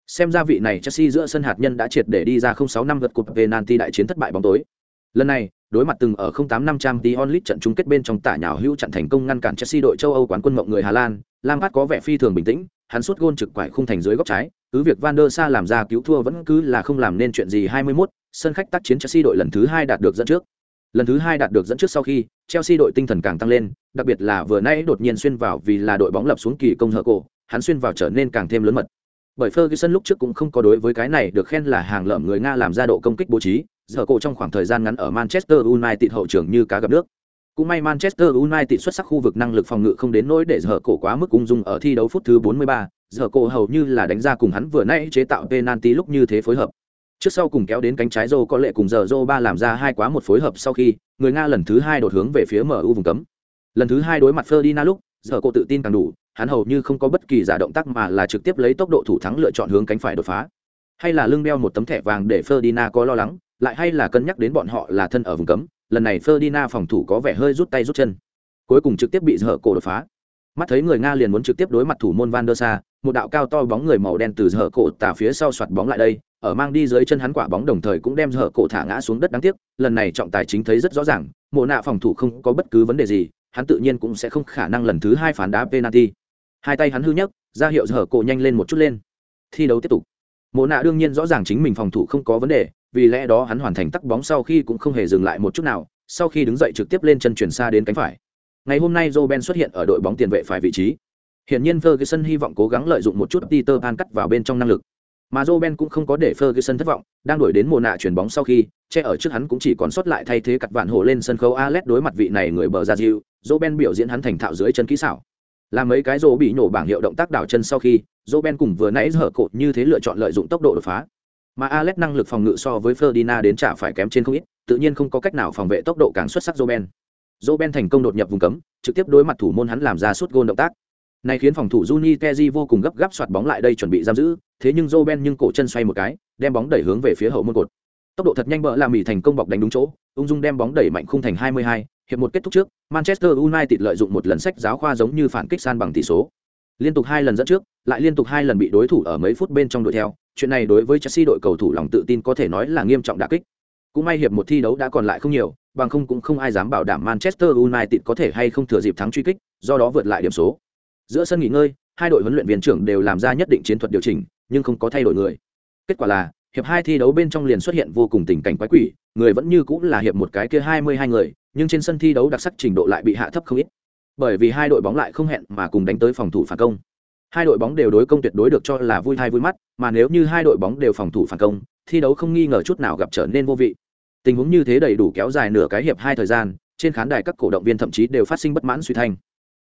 Xem ra vị này Chelsea giữa sân hạt nhân đã triệt để đi ra 06 năm vượt cột penalty đại chiến thất bại bóng tối. Lần này, đối mặt từng ở 08 năm trang Dion League trận chung kết bên trong tả nhào hữu trận thành công ngăn cản Chelsea đội châu Âu quán quân mộng người Hà Lan, Lampard có vẻ phi thường bình tĩnh, hắn sút gôn trực quải khung thành dưới góc trái, cứ việc Van der Sa làm ra cứu thua vẫn cứ là không làm nên chuyện gì 21, sân khách tác chiến Chelsea đội lần thứ hai đạt được dẫn trước. Lần thứ hai đạt được dẫn trước sau khi, Chelsea đội tinh thần càng tăng lên, đặc biệt là vừa nãy đột nhiên xuyên vào vì là đội bóng lập xuống kỳ công hở cổ, hắn xuyên vào trở nên càng thêm lớn mật. Bởi Ferguson lúc trước cũng không có đối với cái này được khen là hàng lợm người Nga làm ra độ công kích bố trí, giờ cổ trong khoảng thời gian ngắn ở Manchester United hậu trường như cá gặp nước. Cũng may Manchester United xuất sắc khu vực năng lực phòng ngự không đến nỗi để giờ cổ quá mức ung dung ở thi đấu phút thứ 43, giờ cổ hầu như là đánh ra cùng hắn vừa nãy chế tạo penalty lúc như thế phối hợp. Trước sau cùng kéo đến cánh trái Zô có lệ cùng giờ Zô ba làm ra hai quá một phối hợp sau khi, người Nga lần thứ hai đột hướng về phía MU vùng cấm. Lần thứ hai đối mặt Ferdinand lúc, giờ cổ tự tin càng đủ, hắn hầu như không có bất kỳ giả động tác mà là trực tiếp lấy tốc độ thủ thắng lựa chọn hướng cánh phải đột phá. Hay là lưng đeo một tấm thẻ vàng để Ferdinand có lo lắng, lại hay là cân nhắc đến bọn họ là thân ở vùng cấm, lần này Ferdinand phòng thủ có vẻ hơi rút tay rút chân. Cuối cùng trực tiếp bị dở cổ đột phá. Mắt thấy người Nga liền muốn trực tiếp đối mặt thủ môn Van der Sa, một đạo cao to bóng người màu đen từ dở cổ tả phía sau xoạt bóng lại đây, ở mang đi dưới chân hắn quả bóng đồng thời cũng đem dở cổ thả ngã xuống đất đáng tiếc, lần này trọng tài chính thấy rất rõ ràng, mộ nạ phòng thủ không có bất cứ vấn đề gì, hắn tự nhiên cũng sẽ không khả năng lần thứ hai phán đá penalty. Hai tay hắn hư nhất, ra hiệu dở cổ nhanh lên một chút lên. Thi đấu tiếp tục. Mộ nạ đương nhiên rõ ràng chính mình phòng thủ không có vấn đề, vì lẽ đó hắn hoàn thành tắc bóng sau khi cũng không hề dừng lại một chút nào, sau khi đứng dậy trực tiếp lên chân chuyển xa đến cánh phải. Ngày hôm nay Joe Ben xuất hiện ở đội bóng tiền vệ phải vị trí. Hiển nhiên Ferguson hy vọng cố gắng lợi dụng một chút Peter Pan cắt vào bên trong năng lực. Mà Joe Ben cũng không có để Ferguson thất vọng, đang đổi đến mùa nạ chuyển bóng sau khi, che ở trước hắn cũng chỉ còn sót lại thay thế cặt vạn hổ lên sân khấu Alex đối mặt vị này người bờ ra dịu, Joe Ben biểu diễn hắn thành thạo dưới chân kỹ xảo. Làm mấy cái rồ bị nổ bảng hiệu động tác đảo chân sau khi, Joe Ben cùng vừa nãy hở cột như thế lựa chọn lợi dụng tốc độ đột phá. Mà Alex năng lực phòng ngự so với Ferdinand đến trả phải kém trên không ít, tự nhiên không có cách nào phòng vệ tốc độ càng xuất sắc Roben. Roben thành công đột nhập vùng cấm, trực tiếp đối mặt thủ môn hắn làm ra suốt gôn động tác. Này khiến phòng thủ Juni Teji vô cùng gấp gáp soạt bóng lại đây chuẩn bị giam giữ, thế nhưng Roben nhưng cổ chân xoay một cái, đem bóng đẩy hướng về phía hậu môn cột. Tốc độ thật nhanh bỡ làm mỉ thành công bọc đánh đúng chỗ, ung dung đem bóng đẩy mạnh khung thành 22, hiệp một kết thúc trước, Manchester United lợi dụng một lần sách giáo khoa giống như phản kích san bằng tỷ số. Liên tục hai lần dẫn trước, lại liên tục hai lần bị đối thủ ở mấy phút bên trong đuổi theo, chuyện này đối với Chelsea đội cầu thủ lòng tự tin có thể nói là nghiêm trọng đả kích. Cũng may hiệp một thi đấu đã còn lại không nhiều, bằng không cũng không ai dám bảo đảm Manchester United có thể hay không thừa dịp thắng truy kích, do đó vượt lại điểm số. Giữa sân nghỉ ngơi, hai đội huấn luyện viên trưởng đều làm ra nhất định chiến thuật điều chỉnh, nhưng không có thay đổi người. Kết quả là, hiệp hai thi đấu bên trong liền xuất hiện vô cùng tình cảnh quái quỷ, người vẫn như cũng là hiệp một cái kia 22 người, nhưng trên sân thi đấu đặc sắc trình độ lại bị hạ thấp không ít. Bởi vì hai đội bóng lại không hẹn mà cùng đánh tới phòng thủ phản công. Hai đội bóng đều đối công tuyệt đối được cho là vui thai vui mắt, mà nếu như hai đội bóng đều phòng thủ phản công, thi đấu không nghi ngờ chút nào gặp trở nên vô vị. Tình huống như thế đầy đủ kéo dài nửa cái hiệp hai thời gian, trên khán đài các cổ động viên thậm chí đều phát sinh bất mãn suy thanh.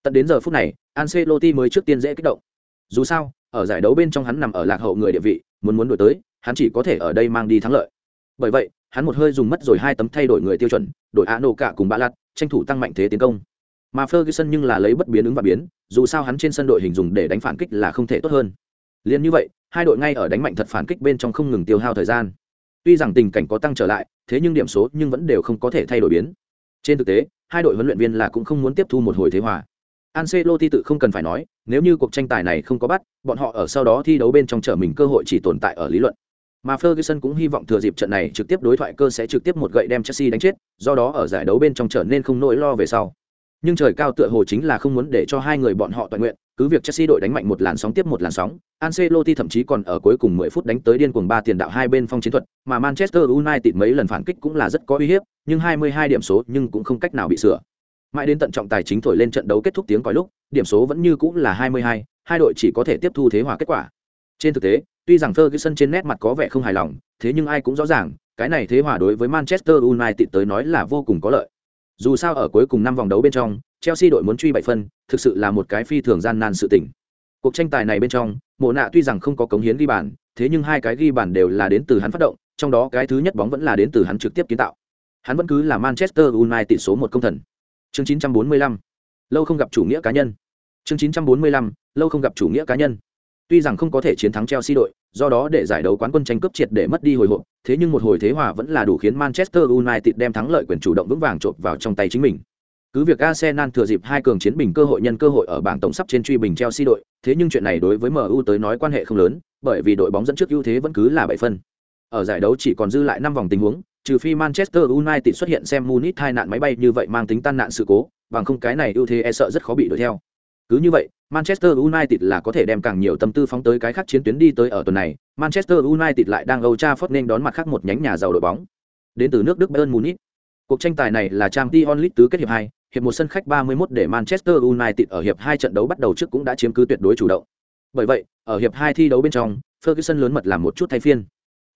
Tận đến giờ phút này, Ancelotti mới trước tiên dễ kích động. Dù sao, ở giải đấu bên trong hắn nằm ở lạc hậu người địa vị, muốn muốn đuổi tới, hắn chỉ có thể ở đây mang đi thắng lợi. Bởi vậy, hắn một hơi dùng mất rồi hai tấm thay đổi người tiêu chuẩn, đổi Ano cả cùng Bạ Lạt, tranh thủ tăng mạnh thế tiến công. Mà Ferguson nhưng là lấy bất biến ứng và biến, dù sao hắn trên sân đội hình dùng để đánh phản kích là không thể tốt hơn. Liên như vậy, hai đội ngay ở đánh mạnh thật phản kích bên trong không ngừng tiêu hao thời gian. Tuy rằng tình cảnh có tăng trở lại, thế nhưng điểm số nhưng vẫn đều không có thể thay đổi biến. Trên thực tế, hai đội huấn luyện viên là cũng không muốn tiếp thu một hồi thế hòa. Ancelotti tự không cần phải nói, nếu như cuộc tranh tài này không có bắt, bọn họ ở sau đó thi đấu bên trong trở mình cơ hội chỉ tồn tại ở lý luận. Mà Ferguson cũng hy vọng thừa dịp trận này trực tiếp đối thoại cơ sẽ trực tiếp một gậy đem Chelsea đánh chết, do đó ở giải đấu bên trong trở nên không nỗi lo về sau. Nhưng trời cao tựa hồ chính là không muốn để cho hai người bọn họ toàn nguyện, cứ việc Chelsea đội đánh mạnh một làn sóng tiếp một làn sóng, Ancelotti thậm chí còn ở cuối cùng 10 phút đánh tới điên cuồng ba tiền đạo hai bên phong chiến thuật, mà Manchester United mấy lần phản kích cũng là rất có uy hiếp, nhưng 22 điểm số nhưng cũng không cách nào bị sửa. Mãi đến tận trọng tài chính thổi lên trận đấu kết thúc tiếng còi lúc, điểm số vẫn như cũng là 22, hai đội chỉ có thể tiếp thu thế hòa kết quả. Trên thực tế, tuy rằng Ferguson trên nét mặt có vẻ không hài lòng, thế nhưng ai cũng rõ ràng, cái này thế hòa đối với Manchester United tới nói là vô cùng có lợi. Dù sao ở cuối cùng năm vòng đấu bên trong, Chelsea đội muốn truy bảy phân, thực sự là một cái phi thường gian nan sự tình. Cuộc tranh tài này bên trong, Mộ Nạ tuy rằng không có cống hiến ghi bàn, thế nhưng hai cái ghi bàn đều là đến từ hắn phát động, trong đó cái thứ nhất bóng vẫn là đến từ hắn trực tiếp kiến tạo. Hắn vẫn cứ là Manchester United số một công thần. Chương 945. Lâu không gặp chủ nghĩa cá nhân. Chương 945. Lâu không gặp chủ nghĩa cá nhân. Tuy rằng không có thể chiến thắng Chelsea đội, do đó để giải đấu quán quân tranh cướp triệt để mất đi hồi hộp, thế nhưng một hồi thế hòa vẫn là đủ khiến Manchester United đem thắng lợi quyền chủ động vững vàng chộp vào trong tay chính mình. Cứ việc Arsenal thừa dịp hai cường chiến bình cơ hội nhân cơ hội ở bảng tổng sắp trên truy bình Chelsea đội, thế nhưng chuyện này đối với MU tới nói quan hệ không lớn, bởi vì đội bóng dẫn trước ưu thế vẫn cứ là 7 phân. Ở giải đấu chỉ còn dư lại 5 vòng tình huống, trừ phi Manchester United xuất hiện xem Munich hai nạn máy bay như vậy mang tính tan nạn sự cố, bằng không cái này ưu thế e sợ rất khó bị đuổi theo. Cứ như vậy, Manchester United là có thể đem càng nhiều tâm tư phóng tới cái khác chiến tuyến đi tới ở tuần này, Manchester United lại đang Old Trafford nên đón mặt khác một nhánh nhà giàu đội bóng. Đến từ nước Đức Bayern Munich. Cuộc tranh tài này là Champions League tứ kết hiệp 2, hiệp một sân khách 31 để Manchester United ở hiệp 2 trận đấu bắt đầu trước cũng đã chiếm cứ tuyệt đối chủ động. Bởi vậy, ở hiệp 2 thi đấu bên trong, Ferguson lớn mật làm một chút thay phiên.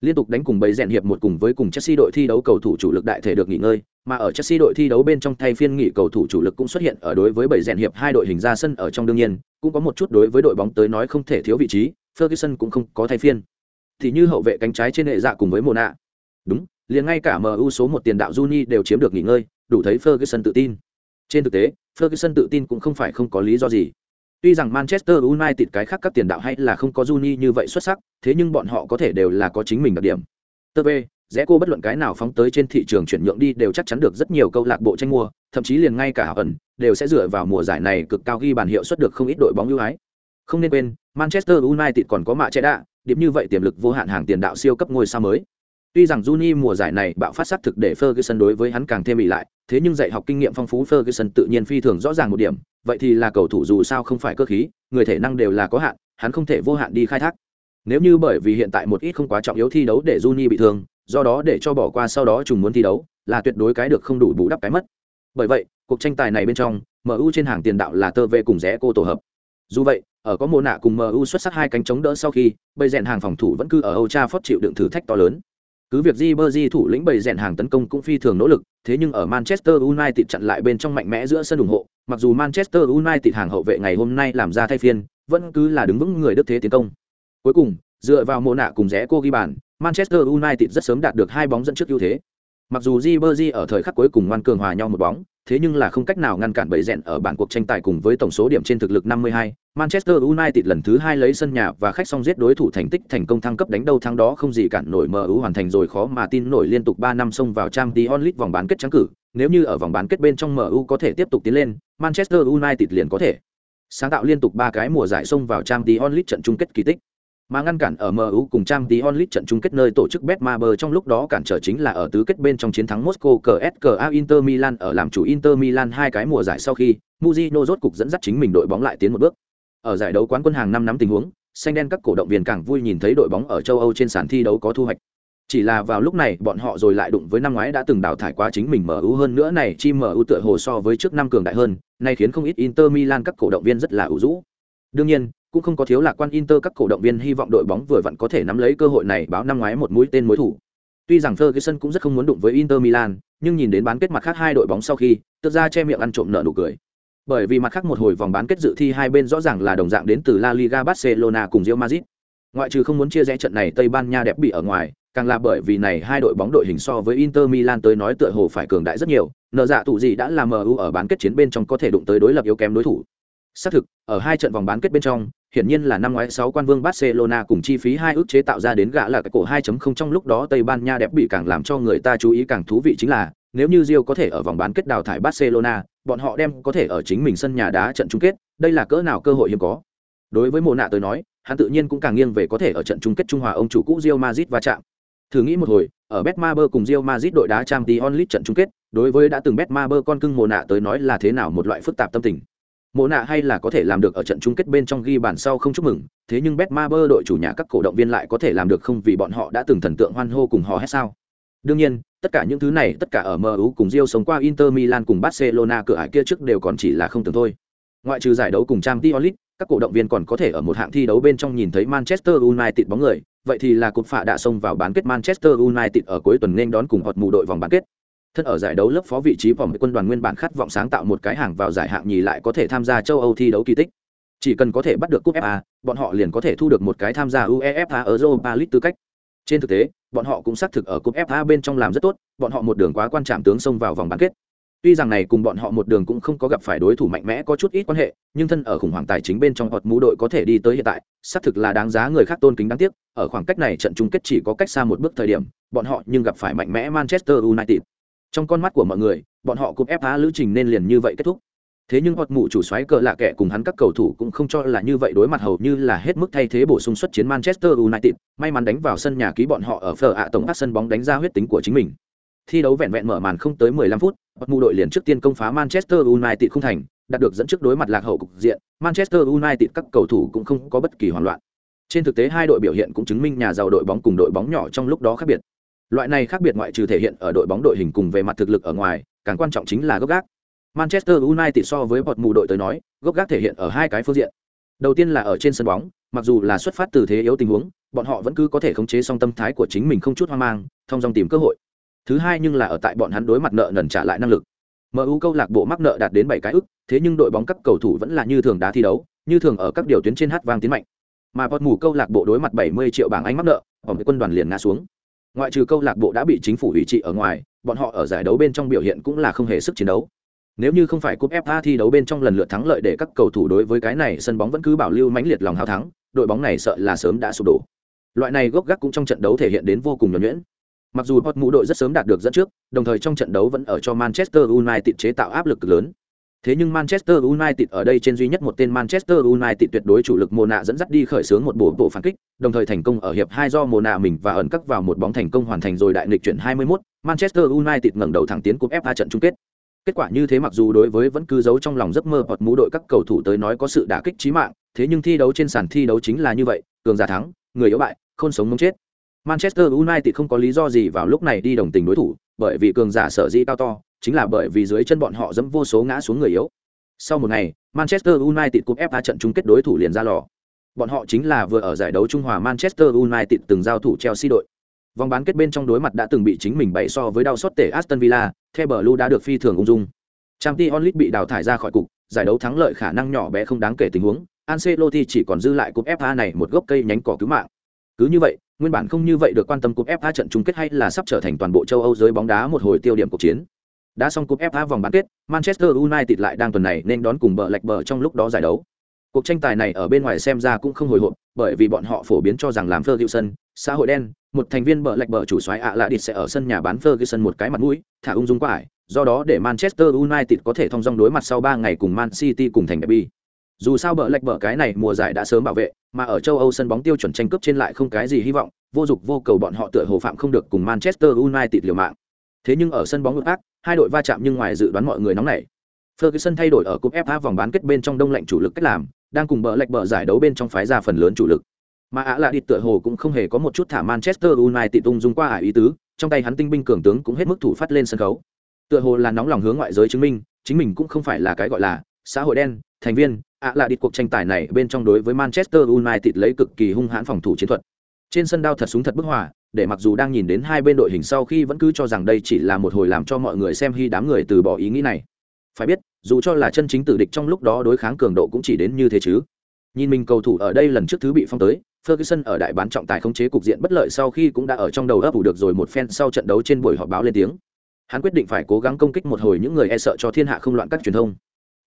Liên tục đánh cùng bầy rèn hiệp một cùng với cùng Chelsea đội thi đấu cầu thủ chủ lực đại thể được nghỉ ngơi, mà ở Chelsea đội thi đấu bên trong thay phiên nghỉ cầu thủ chủ lực cũng xuất hiện ở đối với bầy rèn hiệp hai đội hình ra sân ở trong đương nhiên, cũng có một chút đối với đội bóng tới nói không thể thiếu vị trí, Ferguson cũng không có thay phiên. Thì như hậu vệ cánh trái trên hệ dạ cùng với Mona. Đúng, liền ngay cả MU số một tiền đạo Juni đều chiếm được nghỉ ngơi, đủ thấy Ferguson tự tin. Trên thực tế, Ferguson tự tin cũng không phải không có lý do gì. Tuy rằng Manchester United cái khác các tiền đạo hay là không có Juni như vậy xuất sắc, thế nhưng bọn họ có thể đều là có chính mình đặc điểm. Tơ về, rẽ cô bất luận cái nào phóng tới trên thị trường chuyển nhượng đi đều chắc chắn được rất nhiều câu lạc bộ tranh mua, thậm chí liền ngay cả ẩn đều sẽ dựa vào mùa giải này cực cao ghi bàn hiệu suất được không ít đội bóng ưu ái. Không nên quên, Manchester United còn có mạ trẻ đạ, điểm như vậy tiềm lực vô hạn hàng tiền đạo siêu cấp ngôi sao mới. Tuy rằng Juni mùa giải này bạo phát sắc thực để Ferguson đối với hắn càng thêm bị lại, thế nhưng dạy học kinh nghiệm phong phú Ferguson tự nhiên phi thường rõ ràng một điểm, vậy thì là cầu thủ dù sao không phải cơ khí, người thể năng đều là có hạn, hắn không thể vô hạn đi khai thác. Nếu như bởi vì hiện tại một ít không quá trọng yếu thi đấu để Juni bị thương, do đó để cho bỏ qua sau đó trùng muốn thi đấu, là tuyệt đối cái được không đủ bù đắp cái mất. Bởi vậy, cuộc tranh tài này bên trong, MU trên hàng tiền đạo là tơ về cùng rẽ cô tổ hợp. Dù vậy, ở có mùa nạ cùng MU xuất sắc hai cánh chống đỡ sau khi, bây rèn hàng phòng thủ vẫn cứ ở Old Trafford chịu đựng thử thách to lớn. Cứ việc Ribery thủ lĩnh bày rèn hàng tấn công cũng phi thường nỗ lực, thế nhưng ở Manchester United chặn lại bên trong mạnh mẽ giữa sân ủng hộ, mặc dù Manchester United hàng hậu vệ ngày hôm nay làm ra thay phiên, vẫn cứ là đứng vững người Đức thế tiến công. Cuối cùng, dựa vào mồ nạ cùng rẽ cô ghi bàn, Manchester United rất sớm đạt được hai bóng dẫn trước ưu thế. Mặc dù Ribery ở thời khắc cuối cùng ngoan cường hòa nhau một bóng, thế nhưng là không cách nào ngăn cản bầy rèn ở bản cuộc tranh tài cùng với tổng số điểm trên thực lực 52. Manchester United lần thứ hai lấy sân nhà và khách song giết đối thủ thành tích thành công thăng cấp đánh đâu thắng đó không gì cản nổi MU hoàn thành rồi khó mà tin nổi liên tục 3 năm xông vào Champions League vòng bán kết trắng cử. Nếu như ở vòng bán kết bên trong MU có thể tiếp tục tiến lên, Manchester United liền có thể sáng tạo liên tục ba cái mùa giải xông vào Champions League trận chung kết kỳ tích mà ngăn cản ở MU cùng Trang Tí Onlit trận chung kết nơi tổ chức Betmaber trong lúc đó cản trở chính là ở tứ kết bên trong chiến thắng Moscow CSKA Inter Milan ở làm chủ Inter Milan hai cái mùa giải sau khi Mourinho rốt cục dẫn dắt chính mình đội bóng lại tiến một bước. Ở giải đấu quán quân hàng năm năm tình huống, xanh đen các cổ động viên càng vui nhìn thấy đội bóng ở châu Âu trên sàn thi đấu có thu hoạch. Chỉ là vào lúc này bọn họ rồi lại đụng với năm ngoái đã từng đào thải quá chính mình MU hơn nữa này chi MU tựa hồ so với trước năm cường đại hơn, nay khiến không ít Inter Milan các cổ động viên rất là ủ rũ. Đương nhiên, cũng không có thiếu lạc quan Inter các cổ động viên hy vọng đội bóng vừa vặn có thể nắm lấy cơ hội này báo năm ngoái một mũi tên mối thủ. Tuy rằng Ferguson cũng rất không muốn đụng với Inter Milan, nhưng nhìn đến bán kết mặt khác hai đội bóng sau khi, tức ra che miệng ăn trộm nợ nụ cười. Bởi vì mặt khác một hồi vòng bán kết dự thi hai bên rõ ràng là đồng dạng đến từ La Liga Barcelona cùng Real Madrid. Ngoại trừ không muốn chia rẽ trận này Tây Ban Nha đẹp bị ở ngoài, càng là bởi vì này hai đội bóng đội hình so với Inter Milan tới nói tựa hồ phải cường đại rất nhiều, nợ dạ tụ gì đã làm MU ở bán kết chiến bên trong có thể đụng tới đối lập yếu kém đối thủ. Xác thực, ở hai trận vòng bán kết bên trong, hiển nhiên là năm ngoái 6 quan vương Barcelona cùng chi phí hai ước chế tạo ra đến gã là cái cổ 2.0 trong lúc đó Tây Ban Nha đẹp bị càng làm cho người ta chú ý càng thú vị chính là, nếu như Real có thể ở vòng bán kết đào thải Barcelona, bọn họ đem có thể ở chính mình sân nhà đá trận chung kết, đây là cỡ nào cơ hội hiếm có. đối với Mộ nạ tới nói hắn tự nhiên cũng càng nghiêng về có thể ở trận chung kết trung hòa ông chủ cũ Real Madrid va chạm thử nghĩ một hồi ở Betmaber cùng Real Madrid đội đá Champions League trận chung kết đối với đã từng Betmaber con cưng Mộ nạ tới nói là thế nào một loại phức tạp tâm tình mộ nạ hay là có thể làm được ở trận chung kết bên trong ghi bàn sau không chúc mừng, thế nhưng Betmaber đội chủ nhà các cổ động viên lại có thể làm được không vì bọn họ đã từng thần tượng hoan hô cùng họ hết sao? Đương nhiên, tất cả những thứ này, tất cả ở MU cùng Rio sống qua Inter Milan cùng Barcelona cửa ải kia trước đều còn chỉ là không tưởng thôi. Ngoại trừ giải đấu cùng Champions League, các cổ động viên còn có thể ở một hạng thi đấu bên trong nhìn thấy Manchester United bóng người, vậy thì là cột phạ đã xông vào bán kết Manchester United ở cuối tuần nên đón cùng họt mù đội vòng bán kết thân ở giải đấu lớp phó vị trí vòng quân đoàn nguyên bản khát vọng sáng tạo một cái hàng vào giải hạng nhì lại có thể tham gia châu Âu thi đấu kỳ tích. Chỉ cần có thể bắt được cúp FA bọn họ liền có thể thu được một cái tham gia UEFA Europa League tư cách. Trên thực tế, bọn họ cũng xác thực ở cúp FA bên trong làm rất tốt, bọn họ một đường quá quan trạm tướng xông vào vòng bán kết. Tuy rằng này cùng bọn họ một đường cũng không có gặp phải đối thủ mạnh mẽ có chút ít quan hệ, nhưng thân ở khủng hoảng tài chính bên trong họt mũ đội có thể đi tới hiện tại, xác thực là đáng giá người khác tôn kính đáng tiếc. Ở khoảng cách này trận chung kết chỉ có cách xa một bước thời điểm, bọn họ nhưng gặp phải mạnh mẽ manchester united trong con mắt của mọi người, bọn họ cũng ép phá lữ trình nên liền như vậy kết thúc. Thế nhưng họt mụ chủ xoáy cờ lạ kệ cùng hắn các cầu thủ cũng không cho là như vậy đối mặt hầu như là hết mức thay thế bổ sung xuất chiến manchester united, may mắn đánh vào sân nhà ký bọn họ ở phở ạ tổng các sân bóng đánh ra huyết tính của chính mình. Thi đấu vẹn vẹn mở màn không tới 15 phút, họt mụ đội liền trước tiên công phá manchester united không thành, đạt được dẫn trước đối mặt lạc hậu cục diện, manchester united các cầu thủ cũng không có bất kỳ hoảng loạn. Trên thực tế hai đội biểu hiện cũng chứng minh nhà giàu đội bóng cùng đội bóng nhỏ trong lúc đó khác biệt. Loại này khác biệt ngoại trừ thể hiện ở đội bóng đội hình cùng về mặt thực lực ở ngoài, càng quan trọng chính là gốc gác. Manchester United so với bọt mù đội tới nói, gốc gác thể hiện ở hai cái phương diện. Đầu tiên là ở trên sân bóng, mặc dù là xuất phát từ thế yếu tình huống, bọn họ vẫn cứ có thể khống chế song tâm thái của chính mình không chút hoang mang, thông dong tìm cơ hội. Thứ hai nhưng là ở tại bọn hắn đối mặt nợ nần trả lại năng lực. MU câu lạc bộ mắc nợ đạt đến bảy cái ức, thế nhưng đội bóng các cầu thủ vẫn là như thường đá thi đấu, như thường ở các điều tuyến trên hát vang tiến mạnh. Mà bọt mù câu lạc bộ đối mặt 70 triệu bảng Anh mắc nợ, vòng quân đoàn liền ngã xuống ngoại trừ câu lạc bộ đã bị chính phủ ủy trị ở ngoài, bọn họ ở giải đấu bên trong biểu hiện cũng là không hề sức chiến đấu. Nếu như không phải cúp fa thi đấu bên trong lần lượt thắng lợi để các cầu thủ đối với cái này sân bóng vẫn cứ bảo lưu mãnh liệt lòng hào thắng, đội bóng này sợ là sớm đã sụp đổ. Loại này gốc gác cũng trong trận đấu thể hiện đến vô cùng nhuẩn nhuyễn. Mặc dù hot mũ đội rất sớm đạt được dẫn trước, đồng thời trong trận đấu vẫn ở cho manchester united chế tạo áp lực lớn. Thế nhưng Manchester United ở đây trên duy nhất một tên Manchester United tuyệt đối chủ lực Mona dẫn dắt đi khởi xướng một bộ bộ phản kích, đồng thời thành công ở hiệp 2 do Mona mình và ẩn cắt vào một bóng thành công hoàn thành rồi đại nghịch chuyển 21, Manchester United ngẩng đầu thẳng tiến cúp FA trận chung kết. Kết quả như thế mặc dù đối với vẫn cứ giấu trong lòng giấc mơ bọt mũ đội các cầu thủ tới nói có sự đả kích chí mạng, thế nhưng thi đấu trên sàn thi đấu chính là như vậy, cường giả thắng, người yếu bại, không sống mong chết. Manchester United không có lý do gì vào lúc này đi đồng tình đối thủ, bởi vì cường giả sở dĩ cao to, chính là bởi vì dưới chân bọn họ dẫm vô số ngã xuống người yếu. Sau một ngày, Manchester United cúp FA trận chung kết đối thủ liền ra lò. Bọn họ chính là vừa ở giải đấu Trung Hòa Manchester United từng giao thủ Chelsea đội. Vòng bán kết bên trong đối mặt đã từng bị chính mình bày so với đau sót tể Aston Villa, The Blue đã được phi thường ung dung. Champions League bị đào thải ra khỏi cục, giải đấu thắng lợi khả năng nhỏ bé không đáng kể tình huống, Ancelotti chỉ còn dư lại cúp FA này một gốc cây nhánh cỏ cứu mạng. Cứ như vậy, nguyên bản không như vậy được quan tâm cúp FA trận chung kết hay là sắp trở thành toàn bộ châu Âu giới bóng đá một hồi tiêu điểm cuộc chiến. Đã xong cúp FA vòng bán kết, Manchester United lại đang tuần này nên đón cùng bờ lệch bờ trong lúc đó giải đấu. Cuộc tranh tài này ở bên ngoài xem ra cũng không hồi hộp, bởi vì bọn họ phổ biến cho rằng làm Ferguson, xã hội đen, một thành viên bờ lệch bờ chủ soái ạ lạ địt sẽ ở sân nhà bán Ferguson một cái mặt mũi, thả ung dung qua ải, do đó để Manchester United có thể thông dong đối mặt sau 3 ngày cùng Man City cùng thành derby. Dù sao bờ lệch bờ cái này mùa giải đã sớm bảo vệ, mà ở châu Âu sân bóng tiêu chuẩn tranh cướp trên lại không cái gì hy vọng, vô dục vô cầu bọn họ tựa hồ phạm không được cùng Manchester United liều mạng. Thế nhưng ở sân bóng ngược ác, hai đội va chạm nhưng ngoài dự đoán mọi người nóng nảy. Ferguson thay đổi ở cúp FA vòng bán kết bên trong đông lạnh chủ lực cách làm, đang cùng bờ lệch bờ giải đấu bên trong phái ra phần lớn chủ lực. Mà ạ là đi tựa hồ cũng không hề có một chút thả Manchester United tung dung qua ải ý tứ, trong tay hắn tinh binh cường tướng cũng hết mức thủ phát lên sân khấu. Tựa hồ là nóng lòng hướng ngoại giới chứng minh, chính mình cũng không phải là cái gọi là xã hội đen, thành viên, ạ là đi cuộc tranh tài này bên trong đối với Manchester United lấy cực kỳ hung hãn phòng thủ chiến thuật. Trên sân đao thật súng thật bức hòa, để mặc dù đang nhìn đến hai bên đội hình sau khi vẫn cứ cho rằng đây chỉ là một hồi làm cho mọi người xem hy đám người từ bỏ ý nghĩ này. Phải biết, dù cho là chân chính tử địch trong lúc đó đối kháng cường độ cũng chỉ đến như thế chứ. Nhìn mình cầu thủ ở đây lần trước thứ bị phong tới, Ferguson ở đại bán trọng tài khống chế cục diện bất lợi sau khi cũng đã ở trong đầu ấp ủ được rồi một phen sau trận đấu trên buổi họp báo lên tiếng. Hắn quyết định phải cố gắng công kích một hồi những người e sợ cho thiên hạ không loạn các truyền thông.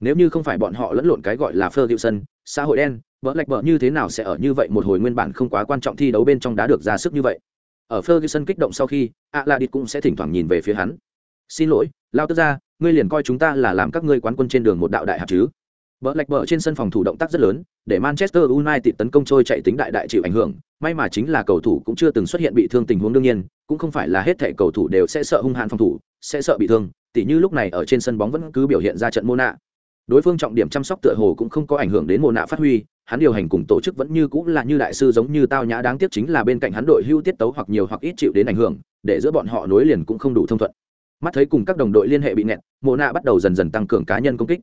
Nếu như không phải bọn họ lẫn lộn cái gọi là Ferguson, xã hội đen vỡ lạch vợ như thế nào sẽ ở như vậy một hồi nguyên bản không quá quan trọng thi đấu bên trong đã được ra sức như vậy? Ở Ferguson kích động sau khi, Aladit cũng sẽ thỉnh thoảng nhìn về phía hắn. "Xin lỗi, lao tức ra, ngươi liền coi chúng ta là làm các ngươi quán quân trên đường một đạo đại hạt chứ?" Bờ lạch bờ trên sân phòng thủ động tác rất lớn, để Manchester United tấn công trôi chạy tính đại đại chịu ảnh hưởng, may mà chính là cầu thủ cũng chưa từng xuất hiện bị thương tình huống đương nhiên, cũng không phải là hết thảy cầu thủ đều sẽ sợ hung hãn phòng thủ, sẽ sợ bị thương, tỉ như lúc này ở trên sân bóng vẫn cứ biểu hiện ra trận Mona. Đối phương trọng điểm chăm sóc tựa hồ cũng không có ảnh hưởng đến Mona phát huy, hắn điều hành cùng tổ chức vẫn như cũng là như đại sư giống như tao nhã đáng tiếc chính là bên cạnh hắn đội hưu tiết tấu hoặc nhiều hoặc ít chịu đến ảnh hưởng, để giữa bọn họ nối liền cũng không đủ thông thuận. Mắt thấy cùng các đồng đội liên hệ bị nẹt, nạ bắt đầu dần dần tăng cường cá nhân công kích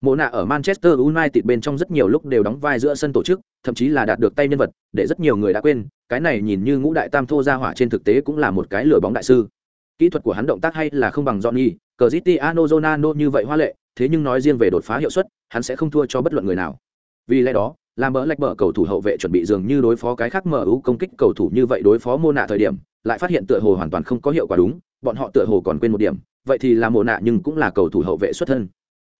mồ nạ ở Manchester United bên trong rất nhiều lúc đều đóng vai giữa sân tổ chức, thậm chí là đạt được tay nhân vật, để rất nhiều người đã quên, cái này nhìn như ngũ đại tam thô ra hỏa trên thực tế cũng là một cái lửa bóng đại sư. Kỹ thuật của hắn động tác hay là không bằng Johnny, Cristiano Ronaldo như vậy hoa lệ, thế nhưng nói riêng về đột phá hiệu suất, hắn sẽ không thua cho bất luận người nào. Vì lẽ đó, làm bỡ lệch bỡ cầu thủ hậu vệ chuẩn bị dường như đối phó cái khác MU công kích cầu thủ như vậy đối phó Mô nạ thời điểm, lại phát hiện tựa hồ hoàn toàn không có hiệu quả đúng, bọn họ tựa hồ còn quên một điểm, vậy thì là Mô nạ nhưng cũng là cầu thủ hậu vệ xuất thân.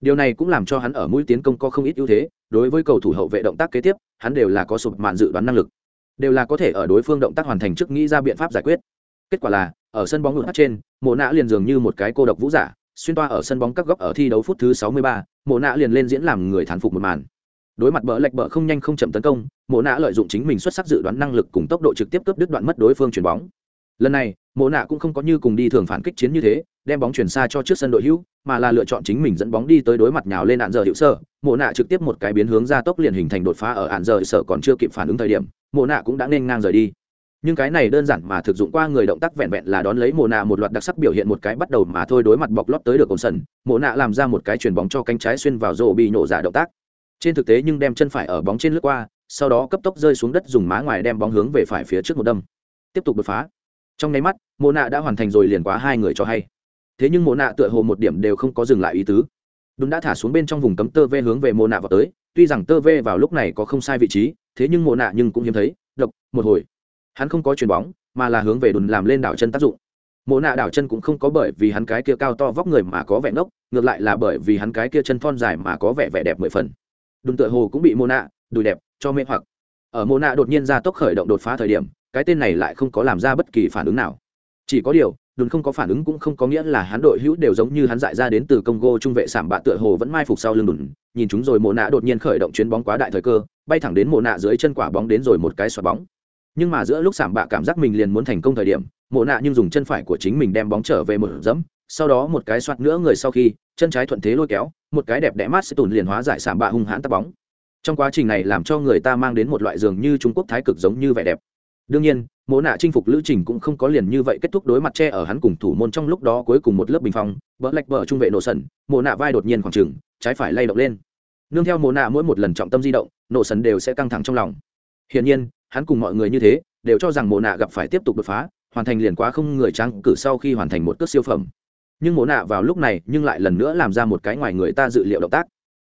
Điều này cũng làm cho hắn ở mũi tiến công có không ít ưu thế đối với cầu thủ hậu vệ động tác kế tiếp hắn đều là có sụp mạn dự đoán năng lực. Đều là có thể ở đối phương động tác hoàn thành trước nghĩ ra biện pháp giải quyết. Kết quả là ở sân bóng ngược trên mộ nạ liền dường như một cái cô độc vũ giả xuyên toa ở sân bóng các góc ở thi đấu phút thứ 63, mộ nạ liền lên diễn làm người thán phục một màn. Đối mặt bỡ lệch bỡ không nhanh không chậm tấn công mộ nạ lợi dụng chính mình xuất sắc dự đoán năng lực cùng tốc độ trực tiếp cướp đứt đoạn mất đối phương chuyển bóng. Lần này mộ nạ cũng không có như cùng đi thường phản kích chiến như thế đem bóng chuyển xa cho trước sân đội hữu mà là lựa chọn chính mình dẫn bóng đi tới đối mặt nhào lên ạn giờ hữu sở. mộ nạ trực tiếp một cái biến hướng ra tốc liền hình thành đột phá ở ạn giờ sở còn chưa kịp phản ứng thời điểm mộ nạ cũng đã nên ngang rời đi nhưng cái này đơn giản mà thực dụng qua người động tác vẹn vẹn là đón lấy mộ nạ một loạt đặc sắc biểu hiện một cái bắt đầu mà thôi đối mặt bọc lót tới được cổng sần. mộ nạ làm ra một cái chuyền bóng cho cánh trái xuyên vào rổ bị nổ giả động tác. Trên thực tế nhưng đem chân phải ở bóng trên lướt qua, sau đó cấp tốc rơi xuống đất dùng má ngoài đem bóng hướng về phải phía trước một đâm. Tiếp tục đột phá. Trong nháy mắt, mộ nạ đã hoàn thành rồi liền quá hai người cho hay. Thế nhưng mộ nạ tựa hồ một điểm đều không có dừng lại ý tứ. Đúng đã thả xuống bên trong vùng cấm tơ vê hướng về mộ nạ vào tới, tuy rằng tơ vê vào lúc này có không sai vị trí, thế nhưng mộ nạ nhưng cũng hiếm thấy, độc, một hồi hắn không có chuyền bóng, mà là hướng về đùn làm lên đảo chân tác dụng. Mộ nạ đảo chân cũng không có bởi vì hắn cái kia cao to vóc người mà có vẻ ngốc, ngược lại là bởi vì hắn cái kia chân thon dài mà có vẻ vẻ đẹp mười phần. Đùn tựa hồ cũng bị mộ nạ, đùi đẹp, cho mê hoặc. Ở mộ nạ đột nhiên ra tốc khởi động đột phá thời điểm, cái tên này lại không có làm ra bất kỳ phản ứng nào. Chỉ có điều, đùn không có phản ứng cũng không có nghĩa là hắn đội hữu đều giống như hắn dại ra đến từ congo trung vệ sảm bạ tựa hồ vẫn mai phục sau lưng đùn. Nhìn chúng rồi mộ nạ đột nhiên khởi động chuyến bóng quá đại thời cơ, bay thẳng đến mộ nạ dưới chân quả bóng đến rồi một cái xoạt bóng nhưng mà giữa lúc sảm bạ cảm giác mình liền muốn thành công thời điểm, mộ nạ nhưng dùng chân phải của chính mình đem bóng trở về một dẫm, sau đó một cái soạt nữa người sau khi, chân trái thuận thế lôi kéo, một cái đẹp đẽ mát sẽ tùn liền hóa giải sảm bạ hung hãn tắt bóng. Trong quá trình này làm cho người ta mang đến một loại giường như trung quốc thái cực giống như vẻ đẹp. Đương nhiên mỗ nạ chinh phục lữ trình cũng không có liền như vậy kết thúc đối mặt che ở hắn cùng thủ môn trong lúc đó cuối cùng một lớp bình phong, bỡ lạch bờ trung vệ nổ sần mỗ nạ vai đột nhiên khoảng trừng, trái phải lay động lên. Nương theo mỗ nạ mỗi một lần trọng tâm di động, nổ sần đều sẽ căng thẳng trong lòng. Hiển nhiên hắn cùng mọi người như thế, đều cho rằng mộ nạ gặp phải tiếp tục đột phá, hoàn thành liền quá không người trang cử sau khi hoàn thành một cước siêu phẩm. Nhưng mộ nạ vào lúc này, nhưng lại lần nữa làm ra một cái ngoài người ta dự liệu động tác.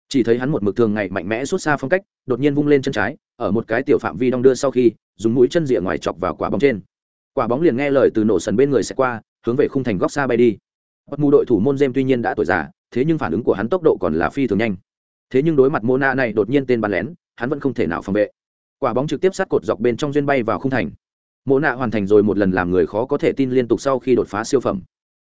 Chỉ thấy hắn một mực thường ngày mạnh mẽ xuất xa phong cách, đột nhiên vung lên chân trái, ở một cái tiểu phạm vi đong đưa sau khi, dùng mũi chân rìa ngoài chọc vào quả bóng trên. Quả bóng liền nghe lời từ nổ sần bên người sẽ qua, hướng về khung thành góc xa bay đi. Bất mù đội thủ môn jem tuy nhiên đã tuổi già, thế nhưng phản ứng của hắn tốc độ còn là phi thường nhanh. Thế nhưng đối mặt mô na này đột nhiên tên bắn lén, hắn vẫn không thể nào phòng vệ quả bóng trực tiếp sát cột dọc bên trong duyên bay vào khung thành. Mộ nạ hoàn thành rồi một lần làm người khó có thể tin liên tục sau khi đột phá siêu phẩm.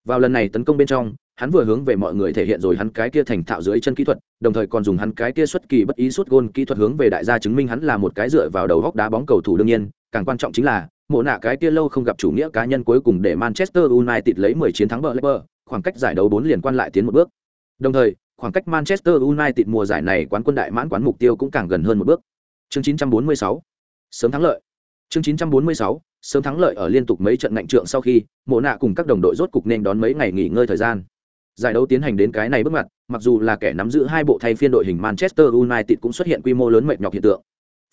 Vào lần này tấn công bên trong, hắn vừa hướng về mọi người thể hiện rồi hắn cái kia thành thạo dưới chân kỹ thuật, đồng thời còn dùng hắn cái kia xuất kỳ bất ý suốt gôn kỹ thuật hướng về đại gia chứng minh hắn là một cái dựa vào đầu góc đá bóng cầu thủ đương nhiên, càng quan trọng chính là, mộ nạ cái kia lâu không gặp chủ nghĩa cá nhân cuối cùng để manchester united lấy 10 chiến thắng bờ leicester khoảng cách giải đấu 4 liền quan lại tiến một bước. Đồng thời, khoảng cách manchester united mùa giải này quán quân đại mãn quán mục tiêu cũng càng gần hơn một bước chương 946 sớm thắng lợi. Chương 946 sớm thắng lợi ở liên tục mấy trận ngạnh trượng sau khi, mộ nạ cùng các đồng đội rốt cục nên đón mấy ngày nghỉ ngơi thời gian. Giải đấu tiến hành đến cái này bước mặt mặc dù là kẻ nắm giữ hai bộ thay phiên đội hình manchester united cũng xuất hiện quy mô lớn mệt nhọc hiện tượng.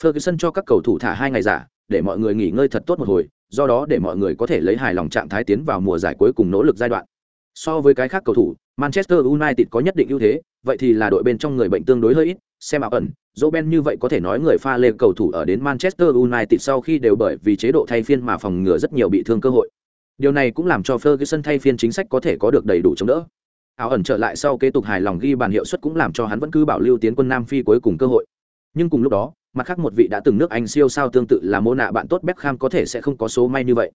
Ferguson cho các cầu thủ thả hai ngày giả, để mọi người nghỉ ngơi thật tốt một hồi, do đó để mọi người có thể lấy hài lòng trạng thái tiến vào mùa giải cuối cùng nỗ lực giai đoạn. So với cái khác cầu thủ, manchester united có nhất định ưu thế, vậy thì là đội bên trong người bệnh tương đối hơi ít xem ảo ẩn, dỗ ben như vậy có thể nói người pha lê cầu thủ ở đến manchester united sau khi đều bởi vì chế độ thay phiên mà phòng ngừa rất nhiều bị thương cơ hội. Điều này cũng làm cho ferguson thay phiên chính sách có thể có được đầy đủ chống đỡ. Ảo ẩn trở lại sau kế tục hài lòng ghi bàn hiệu suất cũng làm cho hắn vẫn cứ bảo lưu tiến quân nam phi cuối cùng cơ hội. Nhưng cùng lúc đó, mặt khác một vị đã từng nước anh siêu sao tương tự là mô nạ bạn tốt beckham có thể sẽ không có số may như vậy.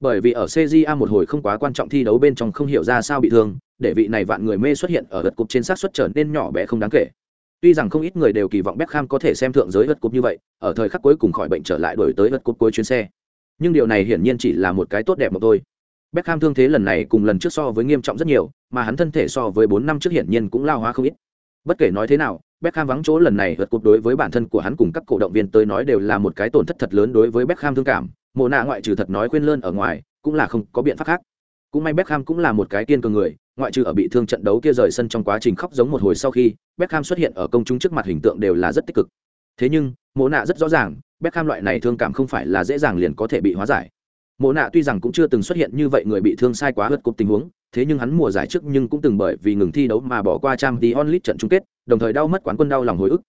Bởi vì ở cja một hồi không quá quan trọng thi đấu bên trong không hiểu ra sao bị thương, để vị này vạn người mê xuất hiện ở lượt cục trên xác suất trở nên nhỏ bé không đáng kể. Tuy rằng không ít người đều kỳ vọng Beckham có thể xem thượng giới vật cúp như vậy, ở thời khắc cuối cùng khỏi bệnh trở lại đổi tới vật cúp cuối chuyến xe. Nhưng điều này hiển nhiên chỉ là một cái tốt đẹp mà thôi. Beckham thương thế lần này cùng lần trước so với nghiêm trọng rất nhiều, mà hắn thân thể so với 4 năm trước hiển nhiên cũng lao hóa không ít. Bất kể nói thế nào, Beckham vắng chỗ lần này vượt cúp đối với bản thân của hắn cùng các cổ động viên tới nói đều là một cái tổn thất thật lớn đối với Beckham thương cảm, mồ nạ ngoại trừ thật nói quên lơn ở ngoài, cũng là không có biện pháp khác. Cũng may Beckham cũng là một cái kiên cường người, ngoại trừ ở bị thương trận đấu kia rời sân trong quá trình khóc giống một hồi sau khi, Beckham xuất hiện ở công chúng trước mặt hình tượng đều là rất tích cực. Thế nhưng, Mộ nạ rất rõ ràng, Beckham loại này thương cảm không phải là dễ dàng liền có thể bị hóa giải. Mộ nạ tuy rằng cũng chưa từng xuất hiện như vậy người bị thương sai quá hất cục tình huống, thế nhưng hắn mùa giải trước nhưng cũng từng bởi vì ngừng thi đấu mà bỏ qua trang tí onlit trận chung kết, đồng thời đau mất quán quân đau lòng hồi ức.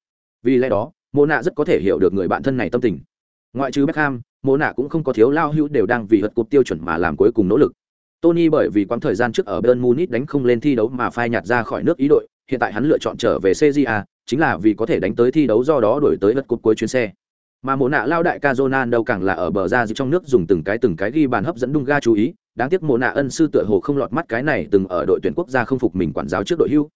Vì lẽ đó, Mộ nạ rất có thể hiểu được người bạn thân này tâm tình. Ngoại trừ Beckham, Mộ nạ cũng không có thiếu lao hữu đều đang vì hất cục tiêu chuẩn mà làm cuối cùng nỗ lực. Tony bởi vì quãng thời gian trước ở Bayern Munich đánh không lên thi đấu mà phai nhạt ra khỏi nước ý đội, hiện tại hắn lựa chọn trở về CJA, chính là vì có thể đánh tới thi đấu do đó đổi tới lượt cột cuối chuyến xe. Mà mộ nạ lao đại ca đâu càng là ở bờ ra trong nước dùng từng cái từng cái ghi bàn hấp dẫn đung ga chú ý đáng tiếc mộ nạ ân sư tựa hồ không lọt mắt cái này từng ở đội tuyển quốc gia không phục mình quản giáo trước đội hưu.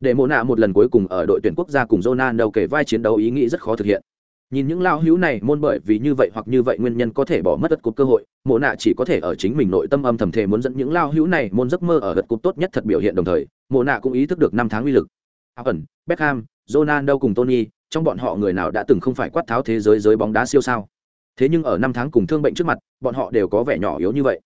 Để mộ nạ một lần cuối cùng ở đội tuyển quốc gia cùng Ronaldo kể vai chiến đấu ý nghĩ rất khó thực hiện nhìn những lao hữu này, môn bởi vì như vậy hoặc như vậy nguyên nhân có thể bỏ mất đất cục cơ hội, mộ nạ chỉ có thể ở chính mình nội tâm âm thầm thể muốn dẫn những lao hữu này môn giấc mơ ở đất cục tốt nhất thật biểu hiện đồng thời, mộ nạ cũng ý thức được năm tháng uy lực. Ẩn beckham, Ronaldo cùng tony, trong bọn họ người nào đã từng không phải quát tháo thế giới giới bóng đá siêu sao? Thế nhưng ở năm tháng cùng thương bệnh trước mặt, bọn họ đều có vẻ nhỏ yếu như vậy.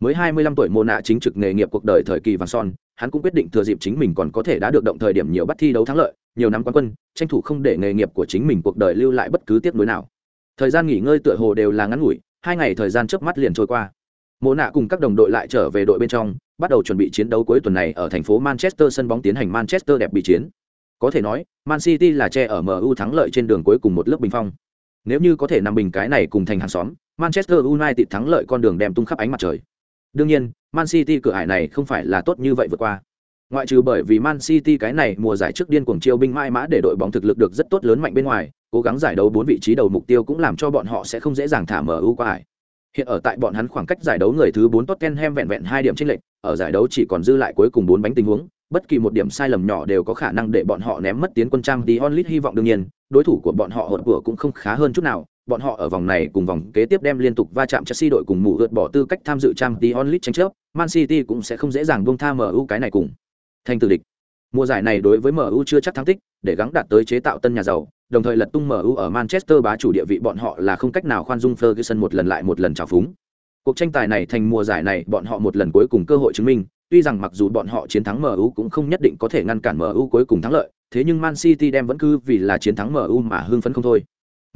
Mới 25 tuổi mộ nạ chính trực nghề nghiệp cuộc đời thời kỳ vàng son, hắn cũng quyết định thừa dịp chính mình còn có thể đã được động thời điểm nhiều bắt thi đấu thắng lợi nhiều năm quán quân tranh thủ không để nghề nghiệp của chính mình cuộc đời lưu lại bất cứ tiếc nuối nào thời gian nghỉ ngơi tựa hồ đều là ngắn ngủi hai ngày thời gian trước mắt liền trôi qua mô nạ cùng các đồng đội lại trở về đội bên trong bắt đầu chuẩn bị chiến đấu cuối tuần này ở thành phố manchester sân bóng tiến hành manchester đẹp bị chiến có thể nói, Man City là che ở MU thắng lợi trên đường cuối cùng một lớp bình phong. Nếu như có thể nằm bình cái này cùng thành hàng xóm, Manchester United thắng lợi con đường đem tung khắp ánh mặt trời. Đương nhiên, Man City cửa hải này không phải là tốt như vậy vượt qua. Ngoại trừ bởi vì Man City cái này mùa giải trước điên cuồng chiêu binh mãi mã để đội bóng thực lực được rất tốt lớn mạnh bên ngoài, cố gắng giải đấu bốn vị trí đầu mục tiêu cũng làm cho bọn họ sẽ không dễ dàng thả MU qua ải. Hiện ở tại bọn hắn khoảng cách giải đấu người thứ 4 Tottenham vẹn vẹn 2 điểm chênh lệch, ở giải đấu chỉ còn dư lại cuối cùng 4 bánh tình huống, bất kỳ một điểm sai lầm nhỏ đều có khả năng để bọn họ ném mất tiến quân trang đi onlit hy vọng đương nhiên đối thủ của bọn họ hột vừa cũng không khá hơn chút nào bọn họ ở vòng này cùng vòng kế tiếp đem liên tục va chạm Chelsea đội cùng mù vượt bỏ tư cách tham dự trang tí onlit tranh chấp Man City cũng sẽ không dễ dàng buông tha MU cái này cùng thành tử địch. Mùa giải này đối với MU chưa chắc thắng tích để gắng đạt tới chế tạo tân nhà giàu đồng thời lật tung MU ở Manchester bá chủ địa vị bọn họ là không cách nào khoan dung Ferguson một lần lại một lần trào phúng. Cuộc tranh tài này thành mùa giải này bọn họ một lần cuối cùng cơ hội chứng minh tuy rằng mặc dù bọn họ chiến thắng MU cũng không nhất định có thể ngăn cản MU cuối cùng thắng lợi, thế nhưng Man City đem vẫn cứ vì là chiến thắng MU mà hưng phấn không thôi.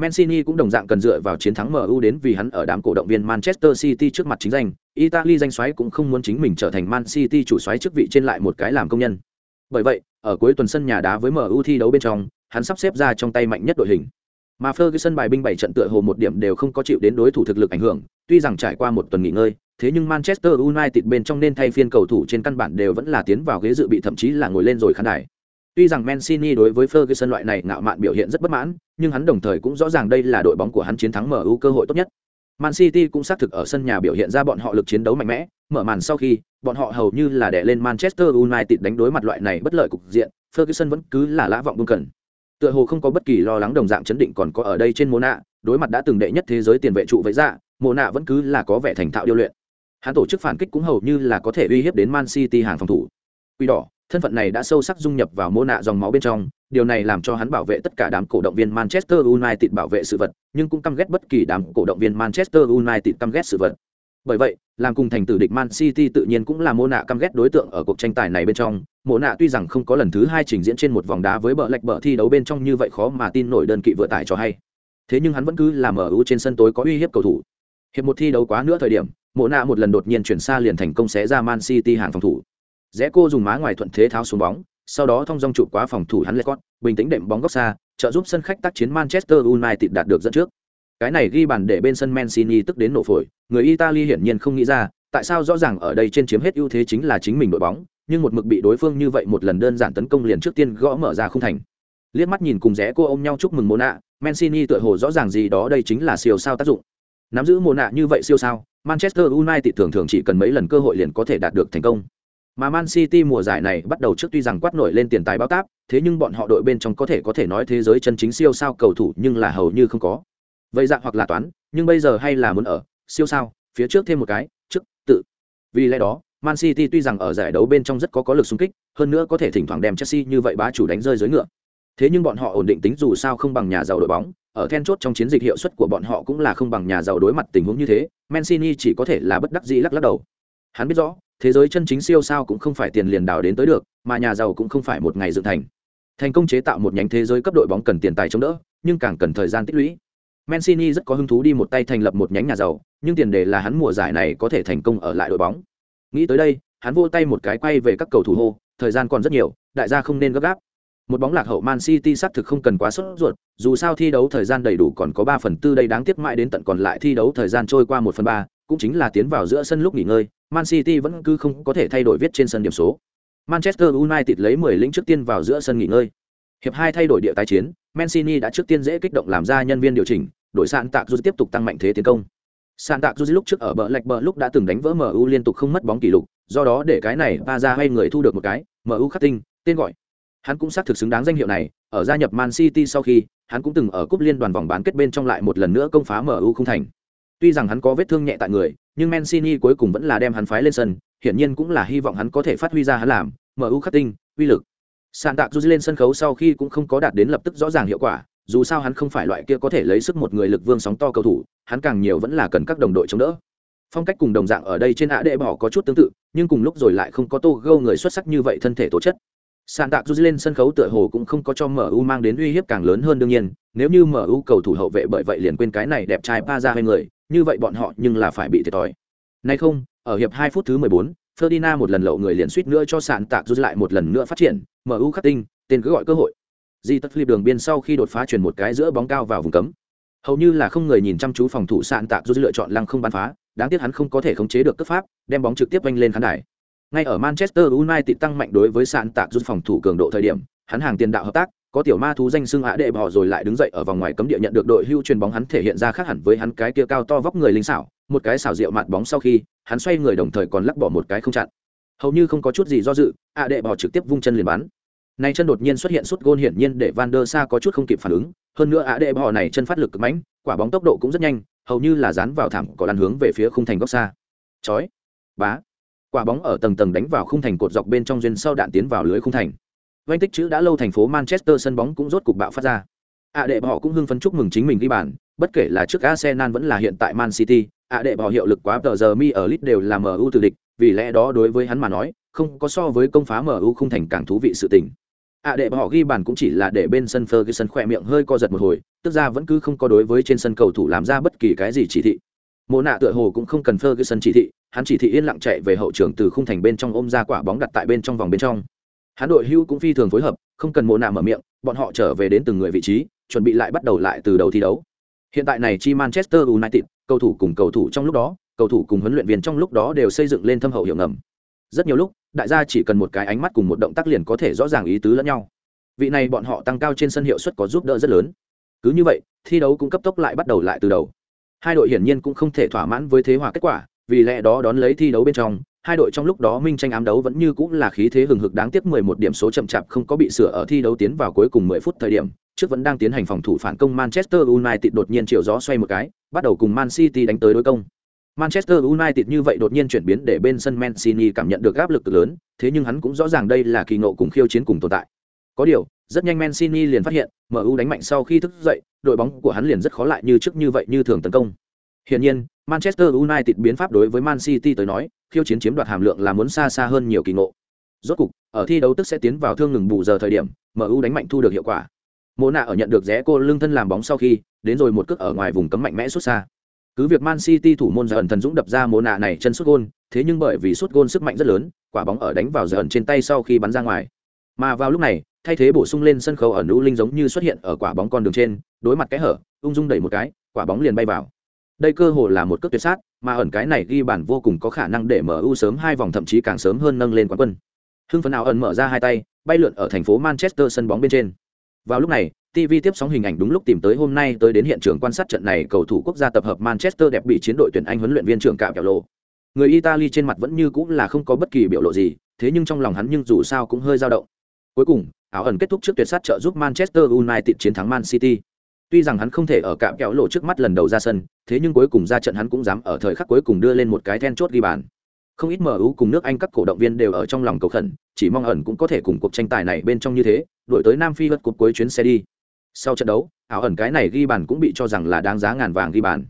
Mancini cũng đồng dạng cần dựa vào chiến thắng MU đến vì hắn ở đám cổ động viên Manchester City trước mặt chính danh, Italy danh soái cũng không muốn chính mình trở thành Man City chủ soái chức vị trên lại một cái làm công nhân. Bởi vậy, ở cuối tuần sân nhà đá với MU thi đấu bên trong, hắn sắp xếp ra trong tay mạnh nhất đội hình. Mà Ferguson bài binh bảy trận tựa hồ một điểm đều không có chịu đến đối thủ thực lực ảnh hưởng, tuy rằng trải qua một tuần nghỉ ngơi, thế nhưng Manchester United bên trong nên thay phiên cầu thủ trên căn bản đều vẫn là tiến vào ghế dự bị thậm chí là ngồi lên rồi khán đài. Tuy rằng Mancini đối với Ferguson loại này ngạo mạn biểu hiện rất bất mãn, nhưng hắn đồng thời cũng rõ ràng đây là đội bóng của hắn chiến thắng MU cơ hội tốt nhất. Man City cũng xác thực ở sân nhà biểu hiện ra bọn họ lực chiến đấu mạnh mẽ, mở màn sau khi, bọn họ hầu như là đè lên Manchester United đánh đối mặt loại này bất lợi cục diện, Ferguson vẫn cứ là lã vọng buông cần. Tựa hồ không có bất kỳ lo lắng đồng dạng chấn định còn có ở đây trên Mona, đối mặt đã từng đệ nhất thế giới tiền vệ trụ vậy dạ, Mona vẫn cứ là có vẻ thành thạo điêu luyện. Hắn tổ chức phản kích cũng hầu như là có thể uy hiếp đến Man City hàng phòng thủ. Quỷ đỏ, thân phận này đã sâu sắc dung nhập vào mô nạ dòng máu bên trong, điều này làm cho hắn bảo vệ tất cả đám cổ động viên Manchester United bảo vệ sự vật, nhưng cũng căm ghét bất kỳ đám cổ động viên Manchester United căm ghét sự vật. Bởi vậy, làm cùng thành tử địch Man City tự nhiên cũng là mô nạ căm ghét đối tượng ở cuộc tranh tài này bên trong. Mô nạ tuy rằng không có lần thứ hai trình diễn trên một vòng đá với bờ lệch bờ thi đấu bên trong như vậy khó mà tin nổi đơn kỵ vừa tải cho hay. Thế nhưng hắn vẫn cứ làm ở ưu trên sân tối có uy hiếp cầu thủ. Hiệp một thi đấu quá nữa thời điểm, mộ nạ một lần đột nhiên chuyển xa liền thành công xé ra man city hàng phòng thủ rẽ cô dùng má ngoài thuận thế tháo xuống bóng sau đó thông dong chụp quá phòng thủ hắn Lecott, bình tĩnh đệm bóng góc xa, trợ giúp sân khách tác chiến Manchester United đạt được dẫn trước. Cái này ghi bàn để bên sân Mancini tức đến nổ phổi, người Italy hiển nhiên không nghĩ ra, tại sao rõ ràng ở đây trên chiếm hết ưu thế chính là chính mình đội bóng, nhưng một mực bị đối phương như vậy một lần đơn giản tấn công liền trước tiên gõ mở ra không thành. Liếc mắt nhìn cùng rẽ cô ôm nhau chúc mừng Mona, Mancini tựa hồ rõ ràng gì đó đây chính là siêu sao tác dụng. Nắm giữ Mona như vậy siêu sao, Manchester United thường thường chỉ cần mấy lần cơ hội liền có thể đạt được thành công. Mà Man City mùa giải này bắt đầu trước tuy rằng quát nổi lên tiền tài báo táp, thế nhưng bọn họ đội bên trong có thể có thể nói thế giới chân chính siêu sao cầu thủ nhưng là hầu như không có. Vậy dạng hoặc là toán nhưng bây giờ hay là muốn ở siêu sao phía trước thêm một cái trước tự. Vì lẽ đó man city tuy rằng ở giải đấu bên trong rất có có lực xung kích hơn nữa có thể thỉnh thoảng đem chelsea như vậy bá chủ đánh rơi dưới ngựa. Thế nhưng bọn họ ổn định tính dù sao không bằng nhà giàu đội bóng ở then chốt trong chiến dịch hiệu suất của bọn họ cũng là không bằng nhà giàu đối mặt tình huống như thế mancini chỉ có thể là bất đắc dĩ lắc lắc đầu. Hắn biết rõ thế giới chân chính siêu sao cũng không phải tiền liền đào đến tới được, mà nhà giàu cũng không phải một ngày dựng thành. Thành công chế tạo một nhánh thế giới cấp đội bóng cần tiền tài chống đỡ, nhưng càng cần thời gian tích lũy. Mancini rất có hứng thú đi một tay thành lập một nhánh nhà giàu, nhưng tiền đề là hắn mùa giải này có thể thành công ở lại đội bóng. Nghĩ tới đây, hắn vô tay một cái quay về các cầu thủ hô, thời gian còn rất nhiều, đại gia không nên gấp gáp. Một bóng lạc hậu man city xác thực không cần quá sốt ruột, dù sao thi đấu thời gian đầy đủ còn có ba phần tư đây đáng tiếc mãi đến tận còn lại thi đấu thời gian trôi qua một phần ba cũng chính là tiến vào giữa sân lúc nghỉ ngơi, man city vẫn cứ không có thể thay đổi viết trên sân điểm số. Manchester united lấy 10 lĩnh trước tiên vào giữa sân nghỉ ngơi. Hiệp hai thay đổi địa tái chiến mancini đã trước tiên dễ kích động làm ra nhân viên điều chỉnh, đội sạn tạc dù tiếp tục tăng mạnh thế tiến công. Sạn tạc dù lúc trước ở bờ lệch bờ lúc đã từng đánh vỡ mu liên tục không mất bóng kỷ lục, do đó để cái này ba ra hay người thu được một cái mu khắc tinh, tên gọi. Hắn cũng xác thực xứng đáng danh hiệu này, ở gia nhập man city sau khi, hắn cũng từng ở cúp liên đoàn vòng bán kết bên trong lại một lần nữa công phá mu không thành tuy rằng hắn có vết thương nhẹ tại người, nhưng mancini cuối cùng vẫn là đem hắn phái lên sân, hiển nhiên cũng là hy vọng hắn có thể phát huy ra hắn làm mu khắc tinh, uy lực. Sàn tạc du lên sân khấu sau khi cũng không có đạt đến lập tức rõ ràng hiệu quả, dù sao hắn không phải loại kia có thể lấy sức một người lực vương sóng to cầu thủ, hắn càng nhiều vẫn là cần các đồng đội chống đỡ. Phong cách cùng đồng dạng ở đây trên ạ đệ bỏ có chút tương tự, nhưng cùng lúc rồi lại không có tô gâu người xuất sắc như vậy thân thể tố chất. Sàn tạc du lên sân khấu tựa hồ cũng không có cho mu mang đến uy hiếp càng lớn hơn đương nhiên, nếu như mu cầu thủ hậu vệ bởi vậy liền quên cái này đẹp trai pa ra hai người như vậy bọn họ nhưng là phải bị thiệt thòi nay không ở hiệp hai phút thứ mười bốn Ferdinand một lần lậu người liền suýt nữa cho sạn tạc rút lại một lần nữa phát triển, MU khắc tinh, tên cứ gọi cơ hội. Di tất flip đường biên sau khi đột phá chuyển một cái giữa bóng cao vào vùng cấm. Hầu như là không người nhìn chăm chú phòng thủ sạn tạc rút lựa chọn lăng không bắn phá, đáng tiếc hắn không có thể khống chế được cấp pháp, đem bóng trực tiếp vanh lên khán đài. Ngay ở Manchester United tăng mạnh đối với sạn tạc rút phòng thủ cường độ thời điểm, hắn hàng tiền đạo hợp tác, có tiểu ma thú danh xưng ạ đệ bỏ rồi lại đứng dậy ở vòng ngoài cấm địa nhận được đội hưu truyền bóng hắn thể hiện ra khác hẳn với hắn cái kia cao to vóc người linh xảo, một cái xảo diệu mặt bóng sau khi, hắn xoay người đồng thời còn lắc bỏ một cái không chặn. Hầu như không có chút gì do dự ạ đệ bỏ trực tiếp vung chân liền bắn. Nay chân đột nhiên xuất hiện suốt gôn hiển nhiên để van der sa có chút không kịp phản ứng, hơn nữa ạ đệ bỏ này chân phát lực cực mãnh quả bóng tốc độ cũng rất nhanh, hầu như là dán vào thảm có lăn hướng về phía khung thành góc xa. Chói, bá. Quả bóng ở tầng tầng đánh vào khung thành cột dọc bên trong duyên sau đạn tiến vào lưới khung thành. Vành tích chữ đã lâu thành phố Manchester sân bóng cũng rốt cục bạo phát ra. ạ đệ họ cũng hưng phấn chúc mừng chính mình ghi bàn, bất kể là trước Arsenal vẫn là hiện tại Man City, ạ đệ họ hiệu lực quá tờ giờ mi ở lit đều là MU từ địch, vì lẽ đó đối với hắn mà nói, không có so với công phá MU không thành càng thú vị sự tình. ạ đệ họ ghi bàn cũng chỉ là để bên sân Ferguson khỏe miệng hơi co giật một hồi, tức ra vẫn cứ không có đối với trên sân cầu thủ làm ra bất kỳ cái gì chỉ thị. Mộ nạ tựa hồ cũng không cần Ferguson chỉ thị, hắn chỉ thị yên lặng chạy về hậu trường từ khung thành bên trong ôm ra quả bóng đặt tại bên trong vòng bên trong hắn đội hưu cũng phi thường phối hợp, không cần mộ nạ mở miệng, bọn họ trở về đến từng người vị trí, chuẩn bị lại bắt đầu lại từ đầu thi đấu. Hiện tại này chi manchester united, cầu thủ cùng cầu thủ trong lúc đó, cầu thủ cùng huấn luyện viên trong lúc đó đều xây dựng lên thâm hậu hiểu ngầm. Rất nhiều lúc, đại gia chỉ cần một cái ánh mắt cùng một động tác liền có thể rõ ràng ý tứ lẫn nhau. Vị này bọn họ tăng cao trên sân hiệu suất có giúp đỡ rất lớn. Cứ như vậy, thi đấu cũng cấp tốc lại bắt đầu lại từ đầu. Hai đội hiển nhiên cũng không thể thỏa mãn với thế hòa kết quả, vì lẽ đó đón lấy thi đấu bên trong hai đội trong lúc đó minh tranh ám đấu vẫn như cũng là khí thế hừng hực đáng tiếc 11 điểm số chậm chạp không có bị sửa ở thi đấu tiến vào cuối cùng 10 phút thời điểm, trước vẫn đang tiến hành phòng thủ phản công Manchester United đột nhiên chiều gió xoay một cái, bắt đầu cùng Man City đánh tới đối công. Manchester United như vậy đột nhiên chuyển biến để bên sân Mancini cảm nhận được áp lực lớn, thế nhưng hắn cũng rõ ràng đây là kỳ ngộ cùng khiêu chiến cùng tồn tại. Có điều, rất nhanh Mancini liền phát hiện, MU đánh mạnh sau khi thức dậy, đội bóng của hắn liền rất khó lại như trước như vậy như thường tấn công. Hiển nhiên, Manchester United biến pháp đối với Man City tới nói, khiêu chiến chiếm đoạt hàm lượng là muốn xa xa hơn nhiều kỳ ngộ. Rốt cục, ở thi đấu tức sẽ tiến vào thương ngừng bù giờ thời điểm, MU đánh mạnh thu được hiệu quả. Mô nạ ở nhận được rẽ cô lưng thân làm bóng sau khi, đến rồi một cước ở ngoài vùng cấm mạnh mẽ xuất xa. Cứ việc Man City thủ môn Giản thần dũng đập ra mô nạ này chân sút gôn, thế nhưng bởi vì sút gôn sức mạnh rất lớn, quả bóng ở đánh vào Giản trên tay sau khi bắn ra ngoài. Mà vào lúc này, thay thế bổ sung lên sân khấu ở Nữu Linh giống như xuất hiện ở quả bóng con đường trên, đối mặt cái hở, ung dung đẩy một cái, quả bóng liền bay vào đây cơ hội là một cước tuyệt sát, mà ẩn cái này ghi bàn vô cùng có khả năng để mu sớm hai vòng thậm chí càng sớm hơn nâng lên quán quân. Hưng phấn nào ẩn mở ra hai tay, bay lượn ở thành phố manchester sân bóng bên trên. Vào lúc này tv tiếp sóng hình ảnh đúng lúc tìm tới hôm nay tới đến hiện trường quan sát trận này cầu thủ quốc gia tập hợp manchester đẹp bị chiến đội tuyển anh huấn luyện viên trưởng cạo kẹo lộ. Người italy trên mặt vẫn như cũng là không có bất kỳ biểu lộ gì, thế nhưng trong lòng hắn nhưng dù sao cũng hơi dao động. Cuối cùng, áo ẩn kết thúc trước tuyệt sát trợ giúp Manchester United chiến thắng Man City. Tuy rằng hắn không thể ở cạm kẹo lộ trước mắt lần đầu ra sân, thế nhưng cuối cùng ra trận hắn cũng dám ở thời khắc cuối cùng đưa lên một cái then chốt ghi bàn. Không ít MU cùng nước Anh các cổ động viên đều ở trong lòng cầu khẩn, chỉ mong ẩn cũng có thể cùng cuộc tranh tài này bên trong như thế, Đội tới Nam Phi vượt cuộc cuối chuyến xe đi. Sau trận đấu, ảo ẩn cái này ghi bàn cũng bị cho rằng là đáng giá ngàn vàng ghi bàn.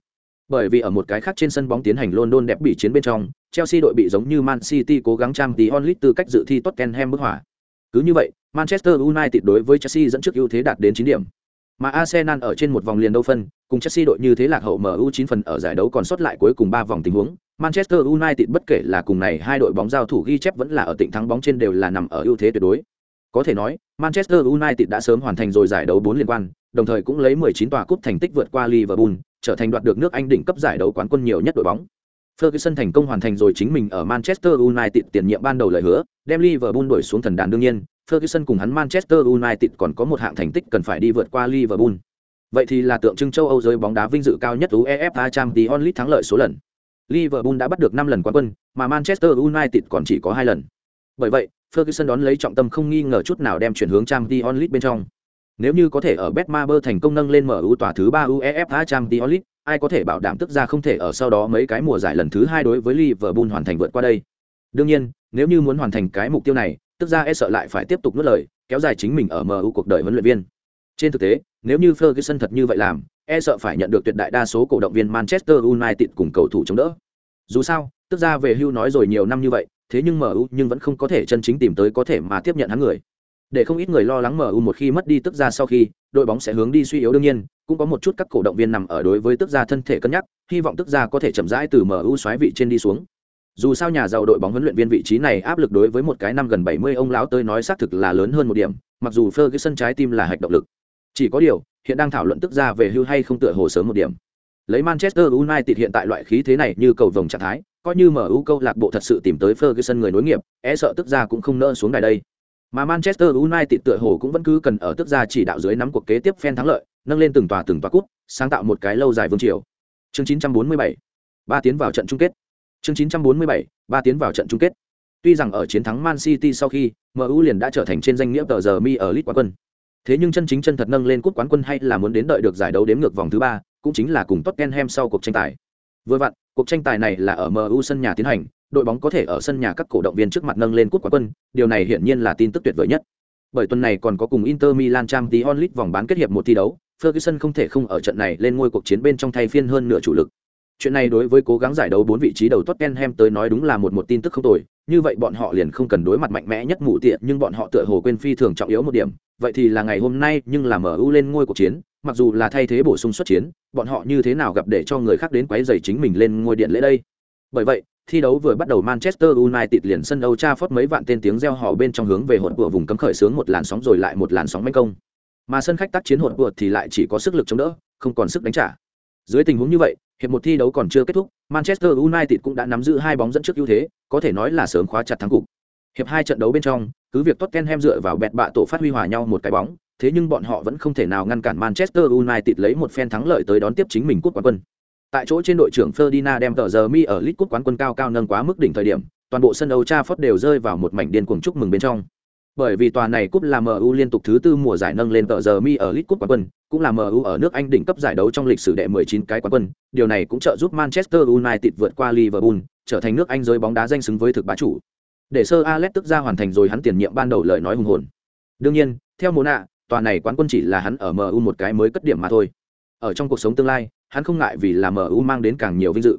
Bởi vì ở một cái khác trên sân bóng tiến hành London đẹp bị chiến bên trong, Chelsea đội bị giống như Man City cố gắng trang tí onlit tư cách dự thi Tottenham bức hỏa. Cứ như vậy, Manchester United đối với Chelsea dẫn trước ưu thế đạt đến chín điểm. Mà Arsenal ở trên một vòng liền đấu phân, cùng Chelsea đội như thế lạc hậu MU 9 phần ở giải đấu còn sót lại cuối cùng 3 vòng tình huống. Manchester United bất kể là cùng này hai đội bóng giao thủ ghi chép vẫn là ở tịnh thắng bóng trên đều là nằm ở ưu thế tuyệt đối. Có thể nói, Manchester United đã sớm hoàn thành rồi giải đấu 4 liên quan, đồng thời cũng lấy 19 tòa cúp thành tích vượt qua Liverpool, trở thành đoạt được nước Anh đỉnh cấp giải đấu quán quân nhiều nhất đội bóng. Ferguson thành công hoàn thành rồi chính mình ở Manchester United tiền nhiệm ban đầu lời hứa, đem Liverpool đuổi xuống thần đàn đương nhiên, Ferguson cùng hắn Manchester United còn có một hạng thành tích cần phải đi vượt qua Liverpool. Vậy thì là tượng trưng châu Âu giới bóng đá vinh dự cao nhất UEFA Champions League thắng lợi số lần. Liverpool đã bắt được 5 lần quán quân, mà Manchester United còn chỉ có 2 lần. Bởi vậy, Ferguson đón lấy trọng tâm không nghi ngờ chút nào đem chuyển hướng Champions League bên trong. Nếu như có thể ở Betmaber thành công nâng lên mở ưu tòa thứ 3 UEFA Champions League, ai có thể bảo đảm tức ra không thể ở sau đó mấy cái mùa giải lần thứ hai đối với Liverpool hoàn thành vượt qua đây. Đương nhiên, nếu như muốn hoàn thành cái mục tiêu này, tức ra e sợ lại phải tiếp tục nuốt lời, kéo dài chính mình ở MU cuộc đời huấn luyện viên. Trên thực tế, nếu như Ferguson thật như vậy làm, e sợ phải nhận được tuyệt đại đa số cổ động viên Manchester United cùng cầu thủ chống đỡ. Dù sao, tức ra về hưu nói rồi nhiều năm như vậy, thế nhưng MU nhưng vẫn không có thể chân chính tìm tới có thể mà tiếp nhận hắn người. Để không ít người lo lắng MU một khi mất đi tức ra sau khi, đội bóng sẽ hướng đi suy yếu đương nhiên, cũng có một chút các cổ động viên nằm ở đối với tức ra thân thể cân nhắc, hy vọng tức ra có thể chậm rãi từ MU xoáy vị trên đi xuống. Dù sao nhà giàu đội bóng huấn luyện viên vị trí này áp lực đối với một cái năm gần 70 ông lão tới nói xác thực là lớn hơn một điểm, mặc dù Ferguson trái tim là hạch động lực. Chỉ có điều, hiện đang thảo luận tức ra về hưu hay không tựa hồ sớm một điểm. Lấy Manchester United hiện tại loại khí thế này như cầu vồng trạng thái, coi như MU câu lạc bộ thật sự tìm tới Ferguson người nối nghiệp, e sợ tức ra cũng không nỡ xuống đài đây. Mà Manchester United tựa hồ cũng vẫn cứ cần ở tức ra chỉ đạo dưới nắm cuộc kế tiếp phen thắng lợi, nâng lên từng tòa từng tòa cúp, sáng tạo một cái lâu dài vương triều. Chương 947, ba tiến vào trận chung kết. Chương 947, ba tiến vào trận chung kết. Tuy rằng ở chiến thắng Man City sau khi, MU liền đã trở thành trên danh nghĩa tờ giờ mi ở League quán quân. Thế nhưng chân chính chân thật nâng lên cúp quán quân hay là muốn đến đợi được giải đấu đếm ngược vòng thứ ba, cũng chính là cùng Tottenham sau cuộc tranh tài. Vừa vặn, cuộc tranh tài này là ở MU sân nhà tiến hành, đội bóng có thể ở sân nhà các cổ động viên trước mặt nâng lên cúp quán quân, điều này hiển nhiên là tin tức tuyệt vời nhất. Bởi tuần này còn có cùng Inter Milan Champions League vòng bán kết hiệp một thi đấu, Ferguson không thể không ở trận này lên ngôi cuộc chiến bên trong thay phiên hơn nửa chủ lực. Chuyện này đối với cố gắng giải đấu bốn vị trí đầu Tottenham tới nói đúng là một một tin tức không tồi, như vậy bọn họ liền không cần đối mặt mạnh mẽ nhất mụ tiện, nhưng bọn họ tựa hồ quên phi thường trọng yếu một điểm, vậy thì là ngày hôm nay nhưng là mở ưu lên ngôi cuộc chiến, mặc dù là thay thế bổ sung xuất chiến, bọn họ như thế nào gặp để cho người khác đến quấy rầy chính mình lên ngôi điện lễ đây. Bởi vậy, thi đấu vừa bắt đầu Manchester United liền sân Old Trafford mấy vạn tên tiếng reo hò bên trong hướng về hỗn của vùng cấm khởi sướng một làn sóng rồi lại một làn sóng mãnh công. Mà sân khách tác chiến hỗn của thì lại chỉ có sức lực chống đỡ, không còn sức đánh trả. Dưới tình huống như vậy, hiệp một thi đấu còn chưa kết thúc, Manchester United cũng đã nắm giữ hai bóng dẫn trước ưu thế, có thể nói là sớm khóa chặt thắng cục. Hiệp hai trận đấu bên trong, cứ việc Tottenham dựa vào bẹt bạ tổ phát huy hòa nhau một cái bóng, thế nhưng bọn họ vẫn không thể nào ngăn cản Manchester United lấy một phen thắng lợi tới đón tiếp chính mình cúp quán quân. Tại chỗ trên đội trưởng Ferdinand đem tờ giờ mi ở League cúp quán quân cao cao nâng quá mức đỉnh thời điểm, toàn bộ sân Old Trafford đều rơi vào một mảnh điên cuồng chúc mừng bên trong. Bởi vì tòa này cúp là MU liên tục thứ tư mùa giải nâng lên tờ giờ mi ở League Cup quán quân, cũng là MU ở nước Anh đỉnh cấp giải đấu trong lịch sử đệ 19 cái quán quân, điều này cũng trợ giúp Manchester United vượt qua Liverpool, trở thành nước Anh giới bóng đá danh xứng với thực bá chủ. Để Sir Alex tức ra hoàn thành rồi hắn tiền nhiệm ban đầu lời nói hùng hồn. Đương nhiên, theo Mona, nạ, tòa này quán quân chỉ là hắn ở MU một cái mới cất điểm mà thôi. Ở trong cuộc sống tương lai, hắn không ngại vì là MU mang đến càng nhiều vinh dự.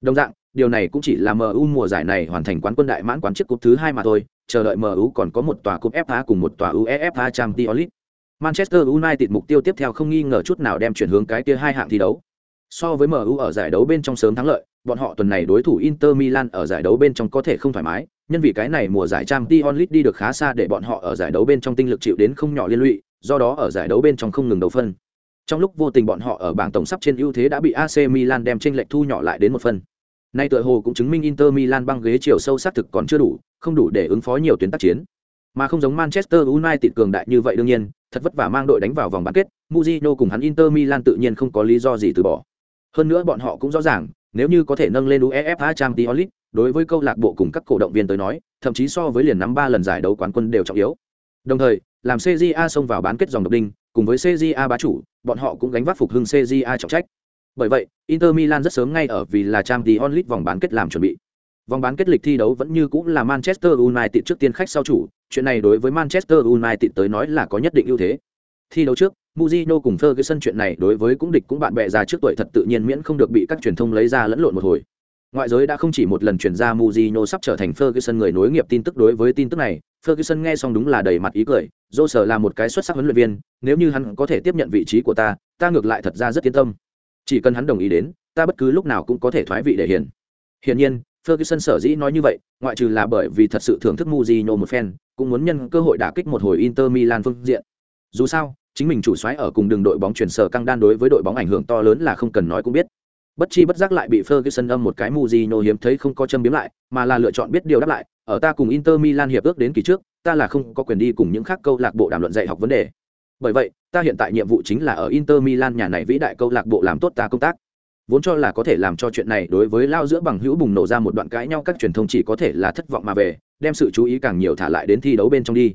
Đồng dạng, điều này cũng chỉ là MU mùa giải này hoàn thành quán quân đại mãn quán chiếc cúp thứ hai mà thôi, chờ đợi MU còn có một tòa cúp FA cùng một tòa UEFA Champions League. Manchester United mục tiêu tiếp theo không nghi ngờ chút nào đem chuyển hướng cái kia hai hạng thi đấu. So với MU ở giải đấu bên trong sớm thắng lợi, bọn họ tuần này đối thủ Inter Milan ở giải đấu bên trong có thể không thoải mái, nhân vì cái này mùa giải Champions League đi được khá xa để bọn họ ở giải đấu bên trong tinh lực chịu đến không nhỏ liên lụy, do đó ở giải đấu bên trong không ngừng đấu phân. Trong lúc vô tình bọn họ ở bảng tổng sắp trên ưu thế đã bị AC Milan đem chênh lệch thu nhỏ lại đến một phần. Nay tựa hồ cũng chứng minh Inter Milan băng ghế chiều sâu xác thực còn chưa đủ, không đủ để ứng phó nhiều tuyến tác chiến. Mà không giống Manchester United cường đại như vậy đương nhiên, thật vất vả mang đội đánh vào vòng bán kết, Mourinho cùng hắn Inter Milan tự nhiên không có lý do gì từ bỏ. Hơn nữa bọn họ cũng rõ ràng, nếu như có thể nâng lên UEFA Champions League, đối với câu lạc bộ cùng các cổ động viên tới nói, thậm chí so với liền nắm ba lần giải đấu quán quân đều trọng yếu. Đồng thời, làm CJA xông vào bán kết dòng độc đinh, cùng với CJA bá chủ, bọn họ cũng gánh vác phục hưng CJA trọng trách. Bởi vậy, Inter Milan rất sớm ngay ở vì là Champions League vòng bán kết làm chuẩn bị. Vòng bán kết lịch thi đấu vẫn như cũng là Manchester United trước tiên khách sau chủ, chuyện này đối với Manchester United tới nói là có nhất định ưu thế. Thi đấu trước, Mourinho cùng Ferguson chuyện này đối với cũng địch cũng bạn bè già trước tuổi thật tự nhiên miễn không được bị các truyền thông lấy ra lẫn lộn một hồi. Ngoại giới đã không chỉ một lần truyền ra Mourinho sắp trở thành Ferguson người nối nghiệp tin tức đối với tin tức này, Ferguson nghe xong đúng là đầy mặt ý cười, Jose là một cái xuất sắc huấn luyện viên, nếu như hắn có thể tiếp nhận vị trí của ta, ta ngược lại thật ra rất yên tâm. Chỉ cần hắn đồng ý đến, ta bất cứ lúc nào cũng có thể thoái vị để hiện. Hiển nhiên, Ferguson sở dĩ nói như vậy, ngoại trừ là bởi vì thật sự thưởng thức Mourinho một phen, cũng muốn nhân cơ hội đả kích một hồi Inter Milan phương diện. Dù sao, chính mình chủ soái ở cùng đường đội bóng chuyển sở căng đan đối với đội bóng ảnh hưởng to lớn là không cần nói cũng biết. Bất chi bất giác lại bị Ferguson âm một cái Mourinho hiếm thấy không có châm biếm lại, mà là lựa chọn biết điều đáp lại, ở ta cùng Inter Milan hiệp ước đến kỳ trước, ta là không có quyền đi cùng những khác câu lạc bộ đàm luận dạy học vấn đề. Bởi vậy, ta hiện tại nhiệm vụ chính là ở Inter Milan nhà này vĩ đại câu lạc bộ làm tốt ta công tác vốn cho là có thể làm cho chuyện này đối với lao giữa bằng hữu bùng nổ ra một đoạn cãi nhau các truyền thông chỉ có thể là thất vọng mà về, đem sự chú ý càng nhiều thả lại đến thi đấu bên trong đi.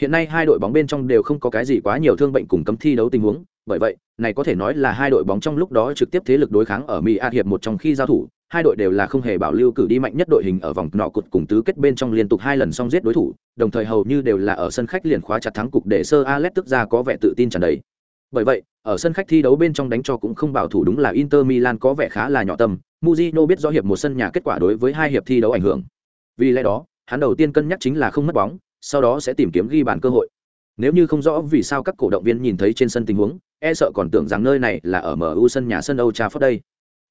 Hiện nay hai đội bóng bên trong đều không có cái gì quá nhiều thương bệnh cùng cấm thi đấu tình huống, bởi vậy, này có thể nói là hai đội bóng trong lúc đó trực tiếp thế lực đối kháng ở mỹ a hiệp một trong khi giao thủ, hai đội đều là không hề bảo lưu cử đi mạnh nhất đội hình ở vòng nọ cụt cùng tứ kết bên trong liên tục hai lần xong giết đối thủ, đồng thời hầu như đều là ở sân khách liền khóa chặt thắng cục để sơ alex tức ra có vẻ tự tin tràn đầy bởi vậy, ở sân khách thi đấu bên trong đánh cho cũng không bảo thủ đúng là Inter Milan có vẻ khá là nhỏ tâm, Mujino biết rõ hiệp một sân nhà kết quả đối với hai hiệp thi đấu ảnh hưởng. Vì lẽ đó, hắn đầu tiên cân nhắc chính là không mất bóng, sau đó sẽ tìm kiếm ghi bàn cơ hội. Nếu như không rõ vì sao các cổ động viên nhìn thấy trên sân tình huống, e sợ còn tưởng rằng nơi này là ở MU sân nhà sân Old Trafford đây.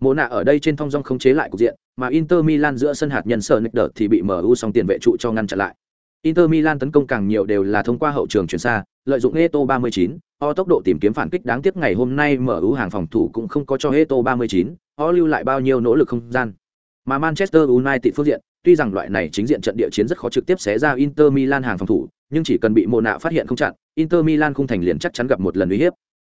Mộ nạ ở đây trên thong dong không chế lại cục diện, mà Inter Milan giữa sân hạt nhân sở nịch đợt thì bị MU song tiền vệ trụ cho ngăn chặn lại. Inter Milan tấn công càng nhiều đều là thông qua hậu trường chuyển xa, lợi dụng Eto 39, o tốc độ tìm kiếm phản kích đáng tiếc ngày hôm nay mở ưu hàng phòng thủ cũng không có cho Eto 39, o lưu lại bao nhiêu nỗ lực không gian. Mà Manchester United phương diện, tuy rằng loại này chính diện trận địa chiến rất khó trực tiếp xé ra Inter Milan hàng phòng thủ, nhưng chỉ cần bị Mộ nạ phát hiện không chặn, Inter Milan không thành liền chắc chắn gặp một lần uy hiếp.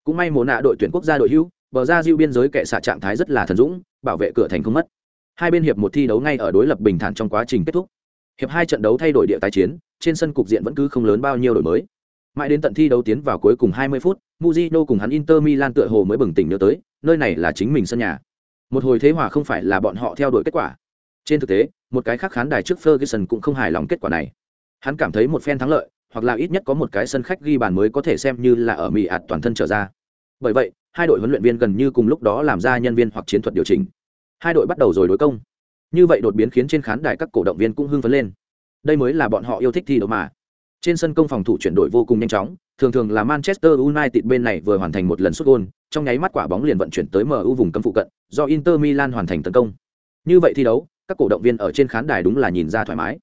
Cũng may Mộ nạ đội tuyển quốc gia đội hữu, bờ ra diêu biên giới kệ xạ trạng thái rất là thần dũng, bảo vệ cửa thành không mất. Hai bên hiệp một thi đấu ngay ở đối lập bình thản trong quá trình kết thúc. Hiệp hai trận đấu thay đổi địa tái chiến, trên sân cục diện vẫn cứ không lớn bao nhiêu đổi mới. Mãi đến tận thi đấu tiến vào cuối cùng 20 phút, Mujino cùng hắn Inter Milan tựa hồ mới bừng tỉnh nhớ tới, nơi này là chính mình sân nhà. Một hồi thế hòa không phải là bọn họ theo đuổi kết quả. Trên thực tế, một cái khác khán đài trước Ferguson cũng không hài lòng kết quả này. Hắn cảm thấy một phen thắng lợi, hoặc là ít nhất có một cái sân khách ghi bàn mới có thể xem như là ở mỹ ạt toàn thân trở ra. Bởi vậy, hai đội huấn luyện viên gần như cùng lúc đó làm ra nhân viên hoặc chiến thuật điều chỉnh. Hai đội bắt đầu rồi đối công. Như vậy đột biến khiến trên khán đài các cổ động viên cũng hưng phấn lên. Đây mới là bọn họ yêu thích thi đấu mà. Trên sân công phòng thủ chuyển đổi vô cùng nhanh chóng, thường thường là Manchester United bên này vừa hoàn thành một lần sút gol, trong nháy mắt quả bóng liền vận chuyển tới MU vùng cấm phụ cận, do Inter Milan hoàn thành tấn công. Như vậy thi đấu, các cổ động viên ở trên khán đài đúng là nhìn ra thoải mái.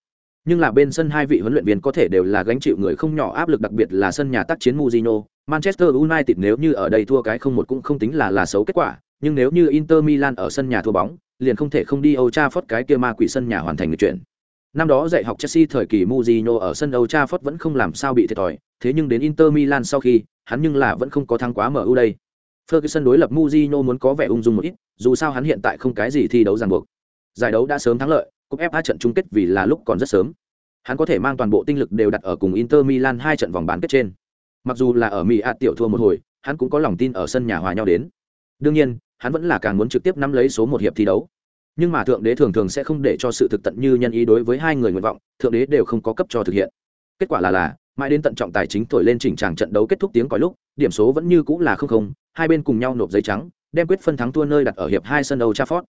Nhưng là bên sân hai vị huấn luyện viên có thể đều là gánh chịu người không nhỏ áp lực đặc biệt là sân nhà tác chiến Mourinho, Manchester United nếu như ở đây thua cái không một cũng không tính là là xấu kết quả, nhưng nếu như Inter Milan ở sân nhà thua bóng, liền không thể không đi Old Trafford cái kia ma quỷ sân nhà hoàn thành người chuyện. Năm đó dạy học Chelsea thời kỳ Mourinho ở sân Old Trafford vẫn không làm sao bị thiệt thòi, thế nhưng đến Inter Milan sau khi, hắn nhưng là vẫn không có thắng quá MU đây. Ferguson đối lập Mourinho muốn có vẻ ung dung một ít, dù sao hắn hiện tại không cái gì thi đấu ràng buộc. Giải đấu đã sớm thắng lợi, cúp FA trận chung kết vì là lúc còn rất sớm. Hắn có thể mang toàn bộ tinh lực đều đặt ở cùng Inter Milan hai trận vòng bán kết trên. Mặc dù là ở Mỹ ạt tiểu thua một hồi, hắn cũng có lòng tin ở sân nhà hòa nhau đến. Đương nhiên, hắn vẫn là càng muốn trực tiếp nắm lấy số một hiệp thi đấu nhưng mà thượng đế thường thường sẽ không để cho sự thực tận như nhân ý đối với hai người nguyện vọng thượng đế đều không có cấp cho thực hiện kết quả là là mãi đến tận trọng tài chính thổi lên chỉnh tràng trận đấu kết thúc tiếng còi lúc điểm số vẫn như cũng là không không hai bên cùng nhau nộp giấy trắng đem quyết phân thắng thua nơi đặt ở hiệp hai sân đấu Trafford.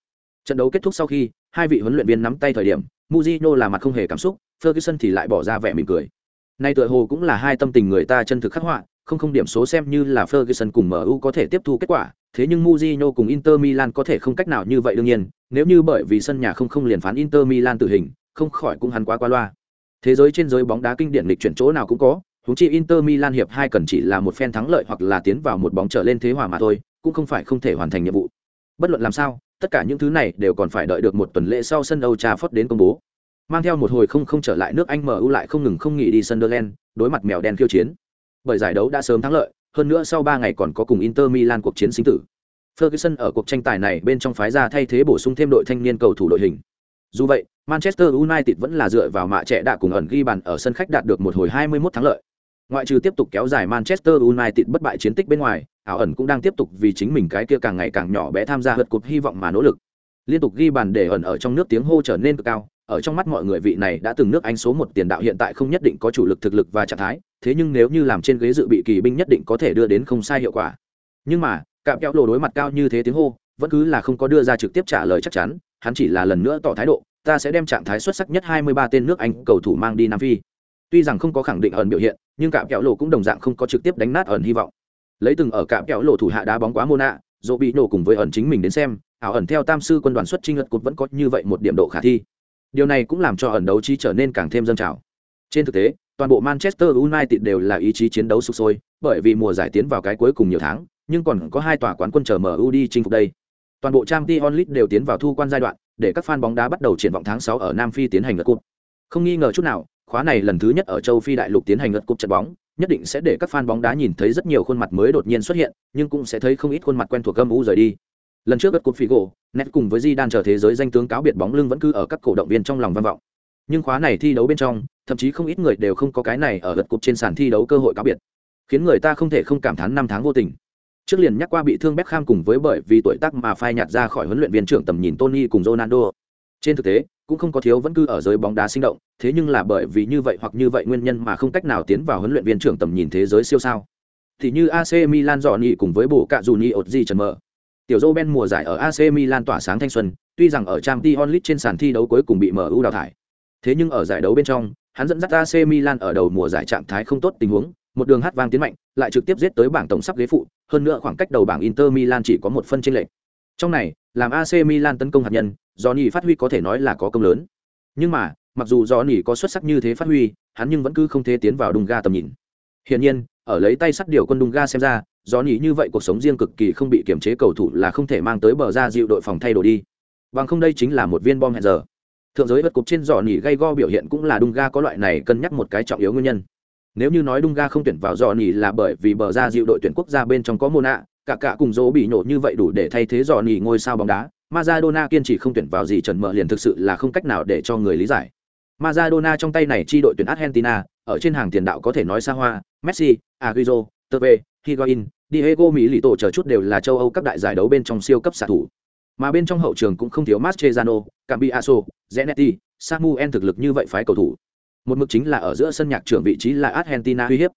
Trận đấu kết thúc sau khi, hai vị huấn luyện viên nắm tay thời điểm, Mujino là mặt không hề cảm xúc, Ferguson thì lại bỏ ra vẻ mỉm cười. Nay tựa hồ cũng là hai tâm tình người ta chân thực khắc họa, không không điểm số xem như là Ferguson cùng MU có thể tiếp thu kết quả, thế nhưng Mourinho cùng Inter Milan có thể không cách nào như vậy đương nhiên, nếu như bởi vì sân nhà không không liền phán Inter Milan tử hình, không khỏi cũng hắn quá qua loa. Thế giới trên giới bóng đá kinh điển lịch chuyển chỗ nào cũng có, huống chi Inter Milan hiệp hai cần chỉ là một phen thắng lợi hoặc là tiến vào một bóng trở lên thế hòa mà thôi, cũng không phải không thể hoàn thành nhiệm vụ. Bất luận làm sao, tất cả những thứ này đều còn phải đợi được một tuần lễ sau sân Old Trafford đến công bố. Mang theo một hồi không không trở lại nước Anh MU lại không ngừng không nghỉ đi Sunderland, đối mặt mèo đen khiêu chiến. Bởi giải đấu đã sớm thắng lợi, hơn nữa sau 3 ngày còn có cùng Inter Milan cuộc chiến sinh tử. Ferguson ở cuộc tranh tài này bên trong phái ra thay thế bổ sung thêm đội thanh niên cầu thủ đội hình. Dù vậy, Manchester United vẫn là dựa vào mạ trẻ đã cùng ẩn ghi bàn ở sân khách đạt được một hồi 21 thắng lợi. Ngoại trừ tiếp tục kéo dài Manchester United bất bại chiến tích bên ngoài, ảo ẩn cũng đang tiếp tục vì chính mình cái kia càng ngày càng nhỏ bé tham gia hất cột hy vọng mà nỗ lực. Liên tục ghi bàn để ẩn ở trong nước tiếng hô trở nên cực cao, ở trong mắt mọi người vị này đã từng nước Anh số một tiền đạo hiện tại không nhất định có chủ lực thực lực và trạng thái, thế nhưng nếu như làm trên ghế dự bị kỳ binh nhất định có thể đưa đến không sai hiệu quả. Nhưng mà, cạm kéo lộ đối mặt cao như thế tiếng hô, vẫn cứ là không có đưa ra trực tiếp trả lời chắc chắn, hắn chỉ là lần nữa tỏ thái độ, ta sẽ đem trạng thái xuất sắc nhất 23 tên nước Anh cầu thủ mang đi Nam Phi. Tuy rằng không có khẳng định ẩn biểu hiện, nhưng cạm kéo lộ cũng đồng dạng không có trực tiếp đánh nát ẩn hy vọng. Lấy từng ở cạm kéo lộ thủ hạ đá bóng quá Mona, dỗ bị nổ cùng với ẩn chính mình đến xem, ảo ẩn theo tam sư quân đoàn xuất trinh lật cột vẫn có như vậy một điểm độ khả thi. Điều này cũng làm cho ẩn đấu trí trở nên càng thêm dâng trào. Trên thực tế, toàn bộ Manchester United đều là ý chí chiến đấu sục sôi, bởi vì mùa giải tiến vào cái cuối cùng nhiều tháng, nhưng còn có hai tòa quán quân chờ MU đi chinh phục đây. Toàn bộ Champions League đều tiến vào thu quan giai đoạn, để các fan bóng đá bắt đầu triển vọng tháng 6 ở Nam Phi tiến hành lượt cúp. Không nghi ngờ chút nào, khóa này lần thứ nhất ở châu Phi đại lục tiến hành lượt cúp trận bóng, nhất định sẽ để các fan bóng đá nhìn thấy rất nhiều khuôn mặt mới đột nhiên xuất hiện, nhưng cũng sẽ thấy không ít khuôn mặt quen thuộc gâm u rời đi. Lần trước lượt cúp Figo, net cùng với Di đan chờ thế giới danh tướng cáo biệt bóng lưng vẫn cứ ở các cổ động viên trong lòng văn vọng. Nhưng khóa này thi đấu bên trong, thậm chí không ít người đều không có cái này ở lượt cục trên sàn thi đấu cơ hội cáo biệt, khiến người ta không thể không cảm thán năm tháng vô tình. Trước liền nhắc qua bị thương Beckham cùng với bởi vì tuổi tác mà phai nhạt ra khỏi huấn luyện viên trưởng tầm nhìn Tony cùng Ronaldo. Trên thực tế, cũng không có thiếu vẫn cứ ở giới bóng đá sinh động, thế nhưng là bởi vì như vậy hoặc như vậy nguyên nhân mà không cách nào tiến vào huấn luyện viên trưởng tầm nhìn thế giới siêu sao. Thì như AC Milan dọn nhị cùng với bổ cạ Juni Ozzi trần mở. Tiểu Joe mùa giải ở AC Milan tỏa sáng thanh xuân, tuy rằng ở Champions League trên sàn thi đấu cuối cùng bị MU đào thải. Thế nhưng ở giải đấu bên trong, hắn dẫn dắt AC Milan ở đầu mùa giải trạng thái không tốt tình huống, một đường hát vang tiến mạnh, lại trực tiếp giết tới bảng tổng sắp ghế phụ, hơn nữa khoảng cách đầu bảng Inter Milan chỉ có một phân chênh lệch. Trong này, làm AC Milan tấn công hạt nhân, Johnny phát huy có thể nói là có công lớn. Nhưng mà, mặc dù Johnny có xuất sắc như thế phát huy, hắn nhưng vẫn cứ không thể tiến vào Dunga tầm nhìn. Hiển nhiên, ở lấy tay sắt điều quân Dunga xem ra, Johnny như vậy cuộc sống riêng cực kỳ không bị kiểm chế cầu thủ là không thể mang tới bờ ra dịu đội phòng thay đồ đi. Bằng không đây chính là một viên bom hẹn giờ. Thượng giới vật cục trên dò nhỉ gay go biểu hiện cũng là Dunga có loại này cân nhắc một cái trọng yếu nguyên nhân. Nếu như nói Dunga không tuyển vào Johnny là bởi vì bờ ra dịu đội tuyển quốc gia bên trong có Mona, cả cả cùng dỗ bị nổ như vậy đủ để thay thế dò nhỉ ngôi sao bóng đá Maradona kiên trì không tuyển vào gì trần mở liền thực sự là không cách nào để cho người lý giải Maradona trong tay này chi đội tuyển Argentina ở trên hàng tiền đạo có thể nói xa hoa Messi, Agüero, Tevez, Higuain, Diego Milito chờ chút đều là châu Âu các đại giải đấu bên trong siêu cấp xạ thủ. Mà bên trong hậu trường cũng không thiếu Mascherano, Cambiaso, Zanetti, Samuel thực lực như vậy phái cầu thủ. Một mực chính là ở giữa sân nhạc trưởng vị trí là Argentina uy hiếp.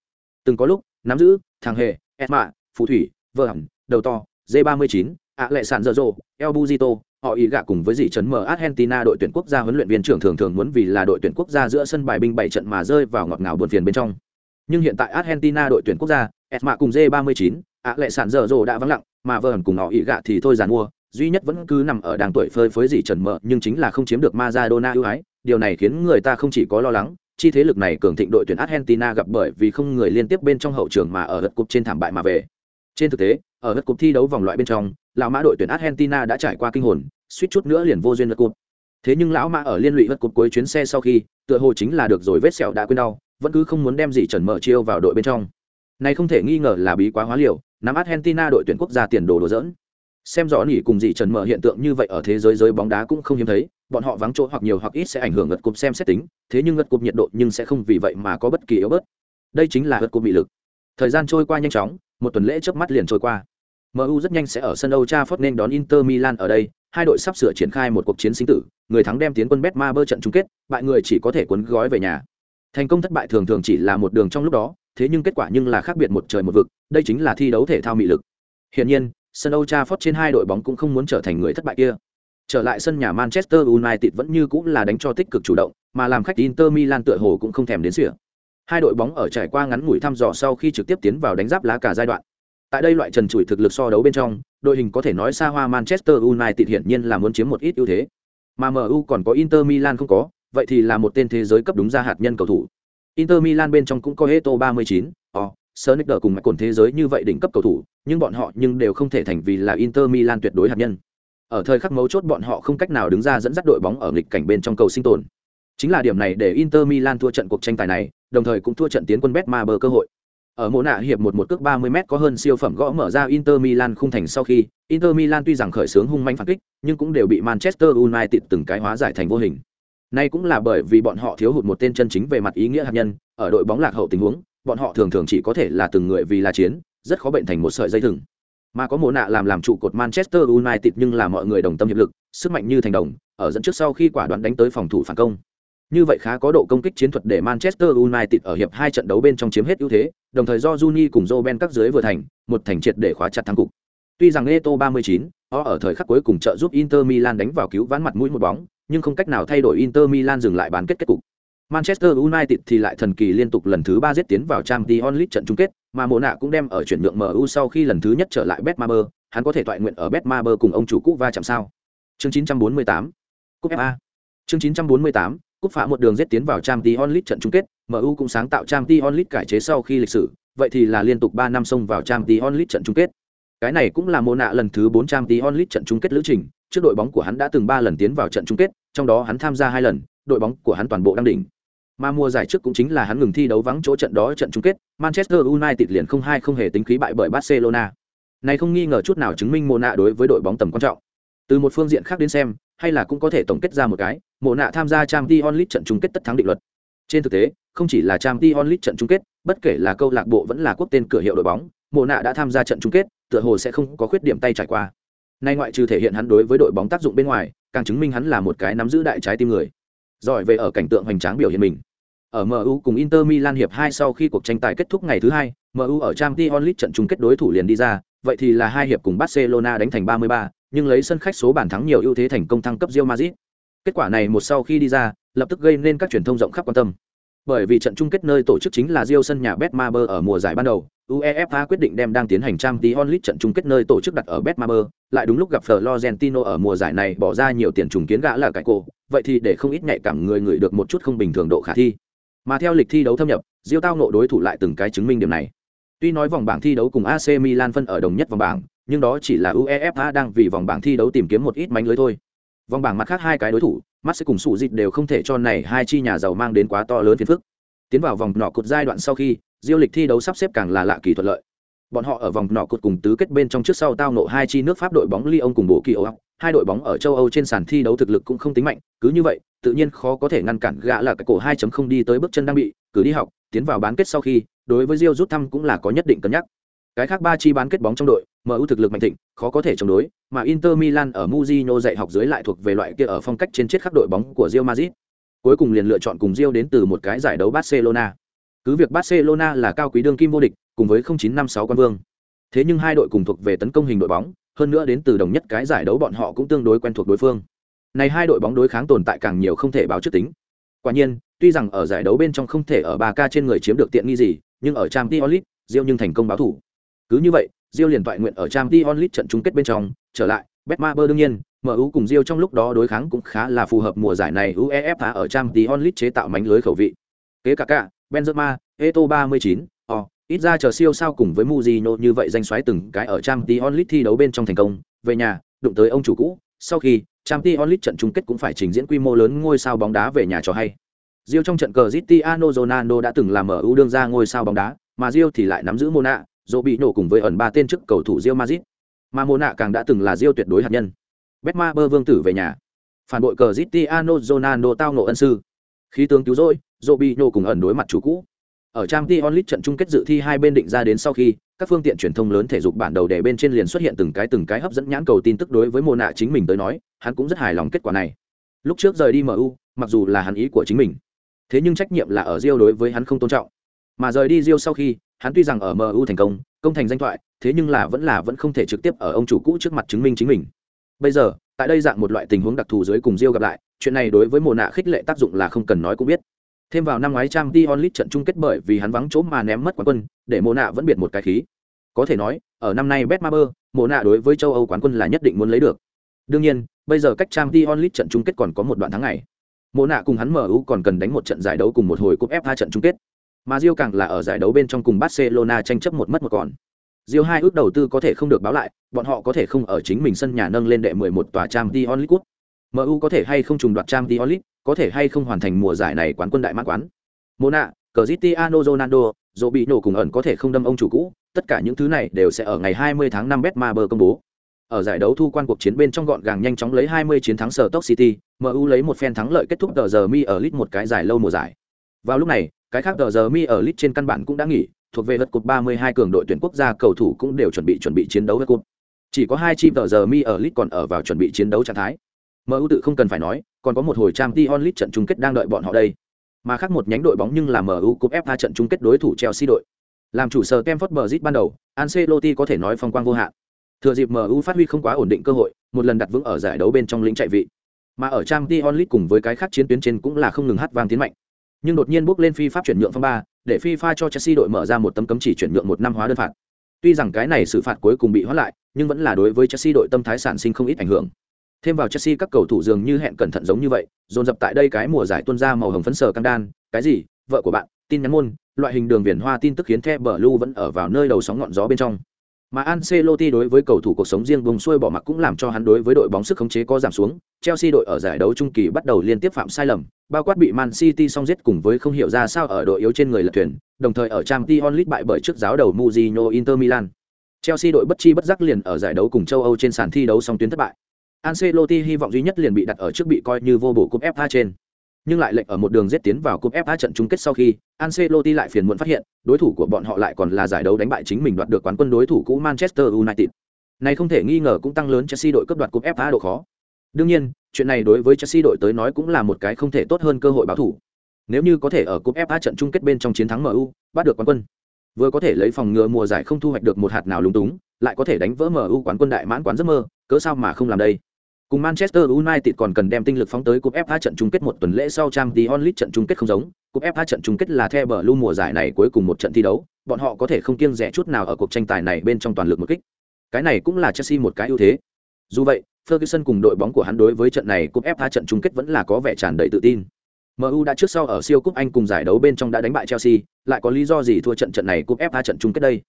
Từng có lúc nắm giữ thằng hề Esma, phù thủy vợ hẳn đầu to d 39 ạ lệ sàn dở dô el buzito họ ý gạ cùng với dị trấn mở argentina đội tuyển quốc gia huấn luyện viên trưởng thường thường muốn vì là đội tuyển quốc gia giữa sân bài binh bảy trận mà rơi vào ngọt ngào buồn phiền bên trong nhưng hiện tại argentina đội tuyển quốc gia esma cùng g 39 ạ lệ sản dở dồ đã vắng lặng mà vợ hẳn cùng họ ý gạ thì thôi giàn mua duy nhất vẫn cứ nằm ở đàng tuổi phơi phới dị trần mở nhưng chính là không chiếm được Maradona ưu ái điều này khiến người ta không chỉ có lo lắng chi thế lực này cường thịnh đội tuyển Argentina gặp bởi vì không người liên tiếp bên trong hậu trường mà ở gật cục trên thảm bại mà về. Trên thực tế, ở gật cục thi đấu vòng loại bên trong, lão mã đội tuyển Argentina đã trải qua kinh hồn, suýt chút nữa liền vô duyên vật cột. Thế nhưng lão mã ở liên lụy vật cột cuối chuyến xe sau khi, tựa hồ chính là được rồi vết sẹo đã quên đau, vẫn cứ không muốn đem gì trần mở chiêu vào đội bên trong. Này không thể nghi ngờ là bí quá hóa liều, nắm Argentina đội tuyển quốc gia tiền đồ đồ dỡn. Xem rõ nỉ cùng gì trần mở hiện tượng như vậy ở thế giới giới bóng đá cũng không hiếm thấy, bọn họ vắng chỗ hoặc nhiều hoặc ít sẽ ảnh hưởng gật cột xem xét tính, thế nhưng gật cột nhiệt độ nhưng sẽ không vì vậy mà có bất kỳ yếu bớt. Đây chính là gật cột bị lực. Thời gian trôi qua nhanh chóng, một tuần lễ chớp mắt liền trôi qua. MU rất nhanh sẽ ở sân Old Trafford nên đón Inter Milan ở đây, hai đội sắp sửa triển khai một cuộc chiến sinh tử, người thắng đem tiến quân Betmaber trận chung kết, bại người chỉ có thể cuốn gói về nhà. Thành công thất bại thường thường chỉ là một đường trong lúc đó, thế nhưng kết quả nhưng là khác biệt một trời một vực, đây chính là thi đấu thể thao mị lực. Hiển nhiên, sân Old Trafford trên hai đội bóng cũng không muốn trở thành người thất bại kia. Trở lại sân nhà Manchester United vẫn như cũng là đánh cho tích cực chủ động, mà làm khách Inter Milan tựa hồ cũng không thèm đến sửa. Hai đội bóng ở trải qua ngắn ngủi thăm dò sau khi trực tiếp tiến vào đánh giáp lá cả giai đoạn. Tại đây loại trần trụi thực lực so đấu bên trong, đội hình có thể nói xa hoa Manchester United hiển nhiên là muốn chiếm một ít ưu thế. Mà MU còn có Inter Milan không có, vậy thì là một tên thế giới cấp đúng ra hạt nhân cầu thủ. Inter Milan bên trong cũng có Heto 39, oh, Sonic cùng mạch cồn thế giới như vậy đỉnh cấp cầu thủ, nhưng bọn họ nhưng đều không thể thành vì là Inter Milan tuyệt đối hạt nhân. Ở thời khắc mấu chốt bọn họ không cách nào đứng ra dẫn dắt đội bóng ở nghịch cảnh bên trong cầu sinh tồn. Chính là điểm này để Inter Milan thua trận cuộc tranh tài này, đồng thời cũng thua trận tiến quân Betmaber cơ hội. Ở mùa nạ hiệp một một cước 30m có hơn siêu phẩm gõ mở ra Inter Milan khung thành sau khi, Inter Milan tuy rằng khởi xướng hung manh phản kích, nhưng cũng đều bị Manchester United từng cái hóa giải thành vô hình. Nay cũng là bởi vì bọn họ thiếu hụt một tên chân chính về mặt ý nghĩa hạt nhân, ở đội bóng lạc hậu tình huống, bọn họ thường thường chỉ có thể là từng người vì là chiến rất khó bệnh thành một sợi dây thừng mà có mộ nạ làm làm trụ cột manchester united nhưng là mọi người đồng tâm hiệp lực sức mạnh như thành đồng ở dẫn trước sau khi quả đoán đánh tới phòng thủ phản công như vậy khá có độ công kích chiến thuật để manchester united ở hiệp hai trận đấu bên trong chiếm hết ưu thế đồng thời do juni cùng Roben ben các dưới vừa thành một thành triệt để khóa chặt thắng cục tuy rằng Neto 39, họ ở thời khắc cuối cùng trợ giúp Inter Milan đánh vào cứu vãn mặt mũi một bóng, nhưng không cách nào thay đổi Inter Milan dừng lại bán kết kết cục. Manchester United thì lại thần kỳ liên tục lần thứ 3 giết tiến vào Champions League trận chung kết, mà Mộ nạ cũng đem ở chuyển nhượng MU sau khi lần thứ nhất trở lại Betmaber, hắn có thể toại nguyện ở Betmaber cùng ông chủ cũ va chạm sao. Chương 948. Cúp FA. Chương 948. Cúp phá một đường giết tiến vào Champions League trận chung kết, MU cũng sáng tạo Champions League cải chế sau khi lịch sử, vậy thì là liên tục 3 năm xông vào Champions League trận chung kết. Cái này cũng là mô nạ lần thứ 4 Champions League trận chung kết lữ trình, trước đội bóng của hắn đã từng 3 lần tiến vào trận chung kết, trong đó hắn tham gia 2 lần, đội bóng của hắn toàn bộ đang đỉnh. Mà mùa giải trước cũng chính là hắn ngừng thi đấu vắng chỗ trận đó trận chung kết, Manchester United liền không hai không hề tính khí bại bởi Barcelona. Này không nghi ngờ chút nào chứng minh Mộ nạ đối với đội bóng tầm quan trọng. Từ một phương diện khác đến xem, hay là cũng có thể tổng kết ra một cái, Mộ nạ tham gia Champions League trận chung kết tất thắng định luật. Trên thực tế, không chỉ là Champions League trận chung kết, bất kể là câu lạc bộ vẫn là quốc tên cửa hiệu đội bóng, Mộ nạ đã tham gia trận chung kết, tựa hồ sẽ không có khuyết điểm tay trải qua. Nay ngoại trừ thể hiện hắn đối với đội bóng tác dụng bên ngoài, càng chứng minh hắn là một cái nắm giữ đại trái tim người. Giỏi về ở cảnh tượng hoành tráng biểu hiện mình. Ở MU cùng Inter Milan hiệp 2 sau khi cuộc tranh tài kết thúc ngày thứ hai, MU ở Champions League trận chung kết đối thủ liền đi ra, vậy thì là hai hiệp cùng Barcelona đánh thành 33, nhưng lấy sân khách số bàn thắng nhiều ưu thế thành công thăng cấp Real Madrid. Kết quả này một sau khi đi ra, lập tức gây nên các truyền thông rộng khắp quan tâm. Bởi vì trận chung kết nơi tổ chức chính là Real sân nhà Betmaber ở mùa giải ban đầu, UEFA quyết định đem đang tiến hành Champions League trận chung kết nơi tổ chức đặt ở Betmaber, lại đúng lúc gặp Florentino ở mùa giải này bỏ ra nhiều tiền trùng kiến gã là cái cổ, vậy thì để không ít nhạy cảm người người được một chút không bình thường độ khả thi. Mà theo lịch thi đấu thâm nhập, Real tao nộ đối thủ lại từng cái chứng minh điểm này. Tuy nói vòng bảng thi đấu cùng AC Milan phân ở đồng nhất vòng bảng, nhưng đó chỉ là UEFA đang vì vòng bảng thi đấu tìm kiếm một ít mánh lưới thôi. Vòng bảng mặt khác hai cái đối thủ, mắt sẽ cùng sụ dịch đều không thể cho này hai chi nhà giàu mang đến quá to lớn phiền phức. Tiến vào vòng nọ cột giai đoạn sau khi, Diêu lịch thi đấu sắp xếp càng là lạ kỳ thuận lợi. Bọn họ ở vòng nọ cột cùng tứ kết bên trong trước sau tao nộ hai chi nước Pháp đội bóng Lyon cùng bộ kỳ Âu, hai đội bóng ở châu Âu trên sàn thi đấu thực lực cũng không tính mạnh, cứ như vậy, tự nhiên khó có thể ngăn cản gã là cái cổ 2.0 đi tới bước chân đang bị, cử đi học, tiến vào bán kết sau khi, đối với Rio rút thăm cũng là có nhất định cân nhắc. Cái khác ba chi bán kết bóng trong đội, MU thực lực mạnh thịnh, khó có thể chống đối, mà Inter Milan ở Mourinho dạy học dưới lại thuộc về loại kia ở phong cách trên chết khắc đội bóng của Real Madrid. Cuối cùng liền lựa chọn cùng Rio đến từ một cái giải đấu Barcelona. Cứ việc Barcelona là cao quý đương kim vô địch, cùng với 0956 quan vương. Thế nhưng hai đội cùng thuộc về tấn công hình đội bóng, hơn nữa đến từ đồng nhất cái giải đấu bọn họ cũng tương đối quen thuộc đối phương. Này hai đội bóng đối kháng tồn tại càng nhiều không thể báo trước tính. Quả nhiên, tuy rằng ở giải đấu bên trong không thể ở 3K trên người chiếm được tiện nghi gì, nhưng ở Champions League, Real nhưng thành công báo thủ. Cứ như vậy, Real liền toại nguyện ở Champions League trận chung kết bên trong, trở lại, Betmaber đương nhiên, MU cùng Real trong lúc đó đối kháng cũng khá là phù hợp mùa giải này UEFA ở Champions League chế tạo mánh lưới khẩu vị. Kế cả cả, Benzema, Eto 39, o, ít ra chờ siêu sao cùng với Mujino như vậy danh xoáy từng cái ở Champions League thi đấu bên trong thành công, về nhà, đụng tới ông chủ cũ, sau khi Champions League trận chung kết cũng phải trình diễn quy mô lớn ngôi sao bóng đá về nhà cho hay. Rio trong trận cờ Cristiano Ronaldo đã từng làm ở MU đương ra ngôi sao bóng đá, mà Rio thì lại nắm giữ Mona, dỗ bị nổ cùng với ẩn ba tên chức cầu thủ Real Madrid. Mà Mona càng đã từng là Rio tuyệt đối hạt nhân. Betmaber vương tử về nhà. Phản bội cờ Cristiano Ronaldo tao nổ ân sư. Khí tướng cứu rỗi, Robinho cùng ẩn đối mặt chủ cũ. Ở Champions League trận chung kết dự thi hai bên định ra đến sau khi, các phương tiện truyền thông lớn thể dục bản đầu để bên trên liền xuất hiện từng cái từng cái hấp dẫn nhãn cầu tin tức đối với Mona chính mình tới nói, hắn cũng rất hài lòng kết quả này. Lúc trước rời đi MU, mặc dù là hắn ý của chính mình, thế nhưng trách nhiệm là ở Rio đối với hắn không tôn trọng. Mà rời đi Rio sau khi, hắn tuy rằng ở MU thành công, công thành danh thoại, thế nhưng là vẫn là vẫn không thể trực tiếp ở ông chủ cũ trước mặt chứng minh chính mình. Bây giờ, tại đây dạng một loại tình huống đặc thù dưới cùng Rio gặp lại, chuyện này đối với Mộ nạ khích lệ tác dụng là không cần nói cũng biết. Thêm vào năm ngoái Trang Dion League trận chung kết bởi vì hắn vắng chỗ mà ném mất quán quân, để Mộ nạ vẫn biệt một cái khí. Có thể nói, ở năm nay Betmaber, Mộ nạ đối với châu Âu quán quân là nhất định muốn lấy được. Đương nhiên, bây giờ cách Trang Dion League trận chung kết còn có một đoạn tháng ngày. Mộ nạ cùng hắn MU còn cần đánh một trận giải đấu cùng một hồi cúp FA trận chung kết. Mà Rio càng là ở giải đấu bên trong cùng Barcelona tranh chấp một mất một còn. Rio hai ước đầu tư có thể không được báo lại, bọn họ có thể không ở chính mình sân nhà nâng lên đệ 11 tòa Champions League. MU có thể hay không trùng đoạt Champions League, có thể hay không hoàn thành mùa giải này quán quân đại mãn quán. Mona, Cristiano Ronaldo, dù bị nổ cùng ẩn có thể không đâm ông chủ cũ, tất cả những thứ này đều sẽ ở ngày 20 tháng 5 Betmaber công bố. Ở giải đấu thu quan cuộc chiến bên trong gọn gàng nhanh chóng lấy 20 chiến thắng sở Stoke City, MU lấy một phen thắng lợi kết thúc tờ giờ mi ở lit một cái giải lâu mùa giải. Vào lúc này, cái khác tờ giờ mi ở lit trên căn bản cũng đã nghỉ thuộc về vật cục 32 cường đội tuyển quốc gia cầu thủ cũng đều chuẩn bị chuẩn bị chiến đấu với cục chỉ có hai chi tờ giờ mi ở lit còn ở vào chuẩn bị chiến đấu trạng thái MU tự không cần phải nói, còn có một hồi Champions League trận chung kết đang đợi bọn họ đây. Mà khác một nhánh đội bóng nhưng là MU Cup FA trận chung kết đối thủ Chelsea đội. Làm chủ sở Stamford Bridge ban đầu, Ancelotti có thể nói phong quang vô hạn. Thừa dịp MU phát huy không quá ổn định cơ hội, một lần đặt vững ở giải đấu bên trong lĩnh chạy vị. Mà ở Champions League cùng với cái khác chiến tuyến trên cũng là không ngừng hát vang tiến mạnh. Nhưng đột nhiên bước lên phi pháp chuyển nhượng phong ba, để FIFA cho Chelsea đội mở ra một tấm cấm chỉ chuyển nhượng một năm hóa đơn phạt. Tuy rằng cái này xử phạt cuối cùng bị hoãn lại, nhưng vẫn là đối với Chelsea đội tâm thái sản sinh không ít ảnh hưởng. Thêm vào Chelsea các cầu thủ dường như hẹn cẩn thận giống như vậy, dồn dập tại đây cái mùa giải tuân ra màu hồng phấn sờ cam đan, cái gì? Vợ của bạn, tin nhắn môn, loại hình đường viền hoa tin tức khiến The Blue vẫn ở vào nơi đầu sóng ngọn gió bên trong. Mà Ancelotti đối với cầu thủ cuộc sống riêng bùng xuôi bỏ mặc cũng làm cho hắn đối với đội bóng sức khống chế có giảm xuống. Chelsea đội ở giải đấu trung kỳ bắt đầu liên tiếp phạm sai lầm, bao quát bị Man City song giết cùng với không hiểu ra sao ở đội yếu trên người lật thuyền, đồng thời ở Champions League bại bởi trước giáo đầu Mourinho Inter Milan. Chelsea đội bất chi bất giác liền ở giải đấu cùng châu Âu trên sàn thi đấu song tuyến thất bại. Ancelotti hy vọng duy nhất liền bị đặt ở trước bị coi như vô bổ cúp FA trên. Nhưng lại lệnh ở một đường giết tiến vào cúp FA trận chung kết sau khi, Ancelotti lại phiền muộn phát hiện, đối thủ của bọn họ lại còn là giải đấu đánh bại chính mình đoạt được quán quân đối thủ cũ Manchester United. Này không thể nghi ngờ cũng tăng lớn Chelsea đội cấp đoạt cúp FA độ khó. Đương nhiên, chuyện này đối với Chelsea đội tới nói cũng là một cái không thể tốt hơn cơ hội báo thủ. Nếu như có thể ở cúp FA trận chung kết bên trong chiến thắng MU, bắt được quán quân, vừa có thể lấy phòng ngừa mùa giải không thu hoạch được một hạt nào lúng túng, lại có thể đánh vỡ MU quán quân đại mãn quán giấc mơ, cớ sao mà không làm đây? Cùng Manchester United còn cần đem tinh lực phóng tới cúp FA trận chung kết một tuần lễ sau Champions League trận chung kết không giống, cúp FA trận chung kết là theo bờ lưu mùa giải này cuối cùng một trận thi đấu, bọn họ có thể không kiêng dè chút nào ở cuộc tranh tài này bên trong toàn lực một kích. Cái này cũng là Chelsea một cái ưu thế. Dù vậy, Ferguson cùng đội bóng của hắn đối với trận này cúp FA trận chung kết vẫn là có vẻ tràn đầy tự tin. MU đã trước sau ở siêu cúp Anh cùng giải đấu bên trong đã đánh bại Chelsea, lại có lý do gì thua trận trận này cúp FA trận chung kết đây?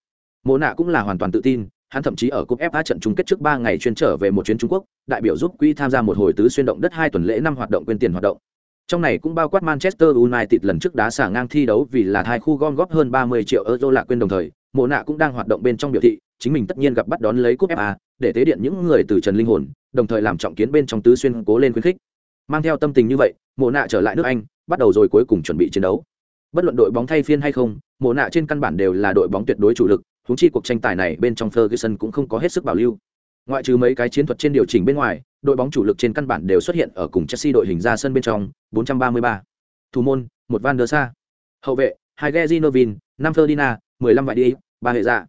Mộ nạ cũng là hoàn toàn tự tin, hắn thậm chí ở cúp FA trận chung kết trước 3 ngày chuyên trở về một chuyến Trung Quốc, đại biểu giúp quỹ tham gia một hồi tứ xuyên động đất hai tuần lễ năm hoạt động quyên tiền hoạt động. Trong này cũng bao quát Manchester United lần trước đá xả ngang thi đấu vì là hai khu gom góp hơn 30 triệu euro lạ quên đồng thời, Mộ nạ cũng đang hoạt động bên trong biểu thị, chính mình tất nhiên gặp bắt đón lấy cúp FA, để tế điện những người từ trần linh hồn, đồng thời làm trọng kiến bên trong tứ xuyên cố lên khuyến khích. Mang theo tâm tình như vậy, Mộ nạ trở lại nước Anh, bắt đầu rồi cuối cùng chuẩn bị chiến đấu. Bất luận đội bóng thay phiên hay không, Mộ nạ trên căn bản đều là đội bóng tuyệt đối chủ lực, huống chi cuộc tranh tài này bên trong Ferguson cũng không có hết sức bảo lưu. Ngoại trừ mấy cái chiến thuật trên điều chỉnh bên ngoài, đội bóng chủ lực trên căn bản đều xuất hiện ở cùng Chelsea đội hình ra sân bên trong, 433. Thủ môn, một Van der Sa. Hậu vệ, hai Gezinovin, năm Ferdinand, 15 vải đi, ba hệ dạ.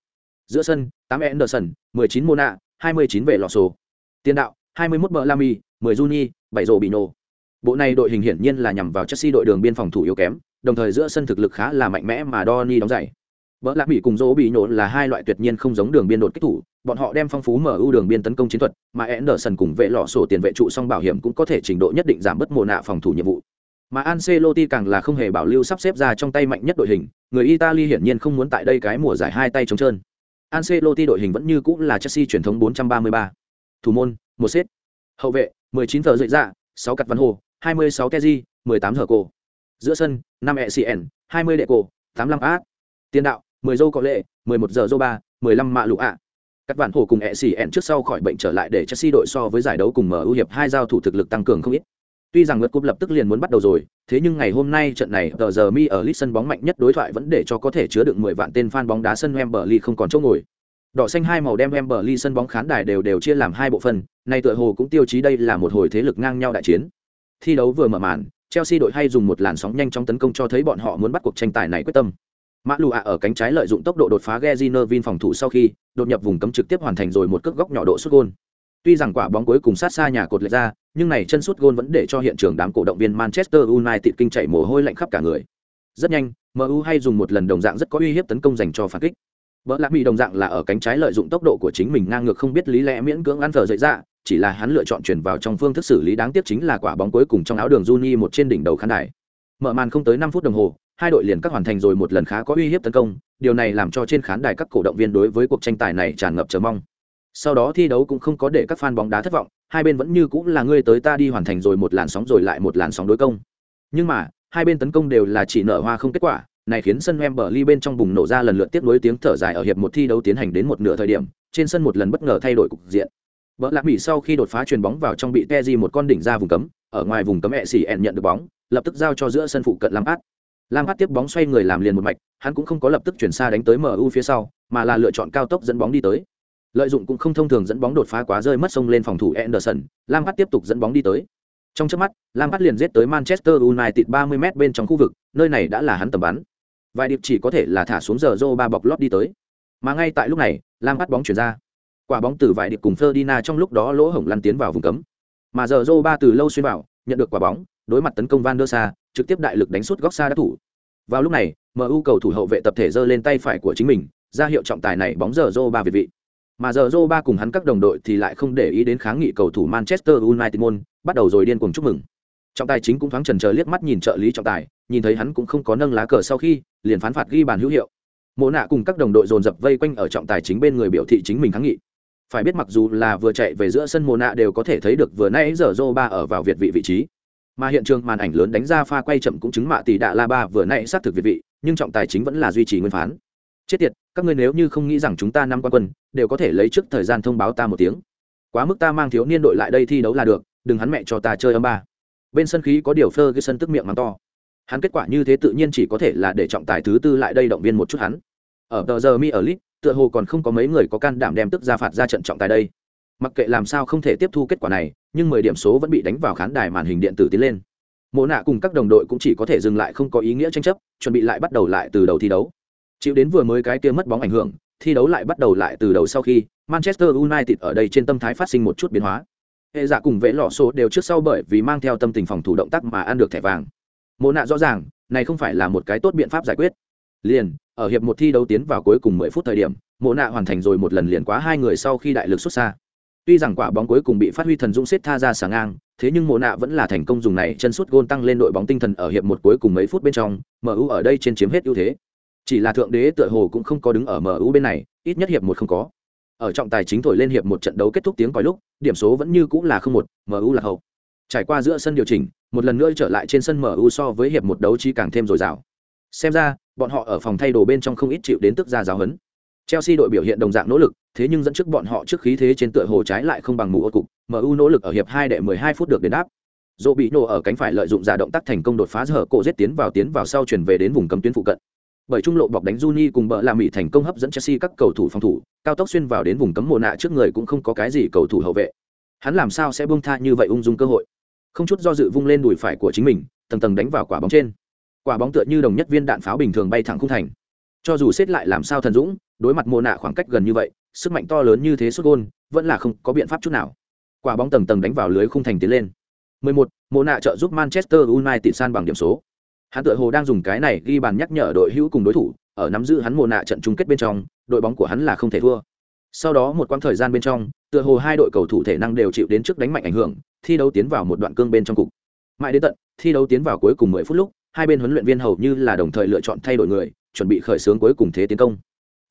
Giữa sân, 8 Anderson, 19 Mona, 29 vệ lò sổ. Tiền đạo, 21 bờ Lamy, 10 Juni, 7 rổ Bộ này đội hình hiển nhiên là nhằm vào Chelsea đội đường biên phòng thủ yếu kém, đồng thời giữa sân thực lực khá là mạnh mẽ mà Donny đóng giày. Bỡ lạc Mỹ cùng Dỗ bị nhổ là hai loại tuyệt nhiên không giống đường biên đột kích thủ, bọn họ đem phong phú mở ưu đường biên tấn công chiến thuật, mà Anderson cùng vệ lọ sổ tiền vệ trụ song bảo hiểm cũng có thể trình độ nhất định giảm bớt mồ nạ phòng thủ nhiệm vụ. Mà Ancelotti càng là không hề bảo lưu sắp xếp ra trong tay mạnh nhất đội hình, người Italy hiển nhiên không muốn tại đây cái mùa giải hai tay trống trơn. Ancelotti đội hình vẫn như cũ là Chelsea truyền thống 433. Thủ môn, một set. Hậu vệ, 19 tờ dậy dạ, 6 cặt văn hồ, 26 Teji, 18 hở cổ. Giữa sân, 5 ECN, 20 đệ cổ, 85 át. Tiền đạo, mười dâu có lệ, mười một giờ dâu ba, mười lăm mạ lụ ạ. Các vạn hồ cùng ẹ xỉ ẹn trước sau khỏi bệnh trở lại để chelsea đội so với giải đấu cùng mở ưu hiệp hai giao thủ thực lực tăng cường không ít. Tuy rằng lượt cúp lập tức liền muốn bắt đầu rồi, thế nhưng ngày hôm nay trận này, tờ giờ mi ở Lisbon sân bóng mạnh nhất đối thoại vẫn để cho có thể chứa được mười vạn tên fan bóng đá sân Wembley không còn chỗ ngồi. Đỏ xanh hai màu đem Wembley sân bóng khán đài đều đều chia làm hai bộ phận nay tựa hồ cũng tiêu chí đây là một hồi thế lực ngang nhau đại chiến. Thi đấu vừa mở màn, Chelsea đội hay dùng một làn sóng nhanh chóng tấn công cho thấy bọn họ muốn bắt cuộc tranh tài này quyết tâm mã lù ạ ở cánh trái lợi dụng tốc độ đột phá Geziner Vin phòng thủ sau khi đột nhập vùng cấm trực tiếp hoàn thành rồi một cước góc nhỏ độ sút gôn. Tuy rằng quả bóng cuối cùng sát xa nhà cột lệch ra nhưng này chân sút gôn vẫn để cho hiện trường đám cổ động viên Manchester United kinh chảy mồ hôi lạnh khắp cả người. Rất nhanh MU hay dùng một lần đồng dạng rất có uy hiếp tấn công dành cho phản kích. Vợ lạc bị đồng dạng là ở cánh trái lợi dụng tốc độ của chính mình ngang ngược không biết lý lẽ miễn cưỡng ăn thờ dậy ra, chỉ là hắn lựa chọn chuyển vào trong phương thức xử lý đáng tiếc chính là quả bóng cuối cùng trong áo đường Juni một trên đỉnh đầu khán đài. Mở màn không tới năm phút đồng hồ, hai đội liền các hoàn thành rồi một lần khá có uy hiếp tấn công điều này làm cho trên khán đài các cổ động viên đối với cuộc tranh tài này tràn ngập chờ mong. Sau đó thi đấu cũng không có để các fan bóng đá thất vọng hai bên vẫn như cũng là ngươi tới ta đi hoàn thành rồi một làn sóng rồi lại một làn sóng đối công. Nhưng mà hai bên tấn công đều là chỉ nở hoa không kết quả này khiến sân Wembley bên trong bùng nổ ra lần lượt tiếp nối tiếng thở dài ở hiệp một thi đấu tiến hành đến một nửa thời điểm trên sân một lần bất ngờ thay đổi cục diện. Vợ lạc Mỹ sau khi đột phá truyền bóng vào trong bị Teji một con đỉnh ra vùng cấm, ở ngoài vùng cấm ẹ xỉ ẹn nhận được bóng, lập tức giao cho giữa sân phụ cận làm át lam phát tiếp bóng xoay người làm liền một mạch hắn cũng không có lập tức chuyển xa đánh tới mu phía sau mà là lựa chọn cao tốc dẫn bóng đi tới lợi dụng cũng không thông thường dẫn bóng đột phá quá rơi mất sông lên phòng thủ Anderson, Lam Phát tiếp tục dẫn bóng đi tới. Trong chớp mắt, Lam Phát liền giết tới Manchester United 30m bên trong khu vực, nơi này đã là hắn tầm bắn. Vài điệp chỉ có thể là thả xuống giờ Zô ba bọc lót đi tới. Mà ngay tại lúc này, Lam Phát bóng chuyển ra. Quả bóng từ vài điệp cùng Ferdinand trong lúc đó lỗ hổng lăn tiến vào vùng cấm. Mà giờ Zô ba từ lâu xuyên vào, nhận được quả bóng, đối mặt tấn công Van der Sa, trực tiếp đại lực đánh sút góc xa đá thủ. Vào lúc này, MU cầu thủ hậu vệ tập thể giơ lên tay phải của chính mình, ra hiệu trọng tài này bóng giờ Zô ba việt vị. Mà giờ Zô ba cùng hắn các đồng đội thì lại không để ý đến kháng nghị cầu thủ Manchester United môn, bắt đầu rồi điên cuồng chúc mừng. Trọng tài chính cũng thoáng chần chờ liếc mắt nhìn trợ lý trọng tài, nhìn thấy hắn cũng không có nâng lá cờ sau khi, liền phán phạt ghi bàn hữu hiệu. Mộ nạ cùng các đồng đội dồn dập vây quanh ở trọng tài chính bên người biểu thị chính mình kháng nghị. Phải biết mặc dù là vừa chạy về giữa sân Mộ nạ đều có thể thấy được vừa nãy giờ Zô ba ở vào việt vị vị trí mà hiện trường màn ảnh lớn đánh ra pha quay chậm cũng chứng mạ tỷ đạ la ba vừa nãy xác thực việt vị, nhưng trọng tài chính vẫn là duy trì nguyên phán. Chết tiệt, các ngươi nếu như không nghĩ rằng chúng ta năm quan quân đều có thể lấy trước thời gian thông báo ta một tiếng. Quá mức ta mang thiếu niên đội lại đây thi đấu là được, đừng hắn mẹ cho ta chơi âm ba. Bên sân khí có điều phơ cái sân tức miệng mắng to. Hắn kết quả như thế tự nhiên chỉ có thể là để trọng tài thứ tư lại đây động viên một chút hắn. Ở tờ giờ mi ở lit tựa hồ còn không có mấy người có can đảm đem tức ra phạt ra trận trọng tài đây mặc kệ làm sao không thể tiếp thu kết quả này, nhưng mười điểm số vẫn bị đánh vào khán đài màn hình điện tử tiến lên. Mộ nạ cùng các đồng đội cũng chỉ có thể dừng lại không có ý nghĩa tranh chấp, chuẩn bị lại bắt đầu lại từ đầu thi đấu. Chịu đến vừa mới cái kia mất bóng ảnh hưởng, thi đấu lại bắt đầu lại từ đầu sau khi manchester united ở đây trên tâm thái phát sinh một chút biến hóa. Hệ giả cùng vẽ lọ số đều trước sau bởi vì mang theo tâm tình phòng thủ động tác mà ăn được thẻ vàng. Mộ nạ rõ ràng, này không phải là một cái tốt biện pháp giải quyết. Liền, ở hiệp một thi đấu tiến vào cuối cùng mười phút thời điểm, mộ nạ hoàn thành rồi một lần liền quá hai người sau khi đại lực xuất xa. Tuy rằng quả bóng cuối cùng bị phát huy thần dũng xếp tha ra sáng ngang, thế nhưng Mộ nạ vẫn là thành công dùng này chân sút gôn tăng lên đội bóng tinh thần ở hiệp một cuối cùng mấy phút bên trong, MU ở đây trên chiếm hết ưu thế. Chỉ là thượng đế tựa hồ cũng không có đứng ở MU bên này, ít nhất hiệp một không có. Ở trọng tài chính thổi lên hiệp một trận đấu kết thúc tiếng còi lúc, điểm số vẫn như cũng là không một, MU là hậu. Trải qua giữa sân điều chỉnh, một lần nữa trở lại trên sân MU so với hiệp một đấu trí càng thêm dồi dào. Xem ra, bọn họ ở phòng thay đồ bên trong không ít chịu đến tức ra giáo huấn. Chelsea đội biểu hiện đồng dạng nỗ lực, thế nhưng dẫn trước bọn họ trước khí thế trên tựa hồ trái lại không bằng mù ô cục, MU nỗ lực ở hiệp 2 đệ 12 phút được đền đáp. Dỗ bị nổ ở cánh phải lợi dụng giả động tác thành công đột phá hở cổ giết tiến vào tiến vào sau chuyển về đến vùng cấm tuyến phụ cận. Bởi trung lộ bọc đánh Juni cùng bờ làm mỹ thành công hấp dẫn Chelsea các cầu thủ phòng thủ, cao tốc xuyên vào đến vùng cấm mồ nạ trước người cũng không có cái gì cầu thủ hậu vệ. Hắn làm sao sẽ buông tha như vậy ung dung cơ hội. Không chút do dự vung lên đùi phải của chính mình, tầng tầng đánh vào quả bóng trên. Quả bóng tựa như đồng nhất viên đạn pháo bình thường bay thẳng khung thành. Cho dù xếp lại làm sao thần dũng, đối mặt mồ nạ khoảng cách gần như vậy, sức mạnh to lớn như thế xuất gôn vẫn là không có biện pháp chút nào. Quả bóng tầng tầng đánh vào lưới khung thành tiến lên. 11, mồ nạ trợ giúp manchester united san bằng điểm số. Hắn tự hồ đang dùng cái này ghi bàn nhắc nhở đội hữu cùng đối thủ ở nắm giữ hắn mồ nạ trận chung kết bên trong đội bóng của hắn là không thể thua. Sau đó một quãng thời gian bên trong tựa hồ hai đội cầu thủ thể năng đều chịu đến trước đánh mạnh ảnh hưởng thi đấu tiến vào một đoạn cương bên trong cục. Mãi đến tận thi đấu tiến vào cuối cùng 10 phút lúc hai bên huấn luyện viên hầu như là đồng thời lựa chọn thay đổi người chuẩn bị khởi xướng cuối cùng thế tiến công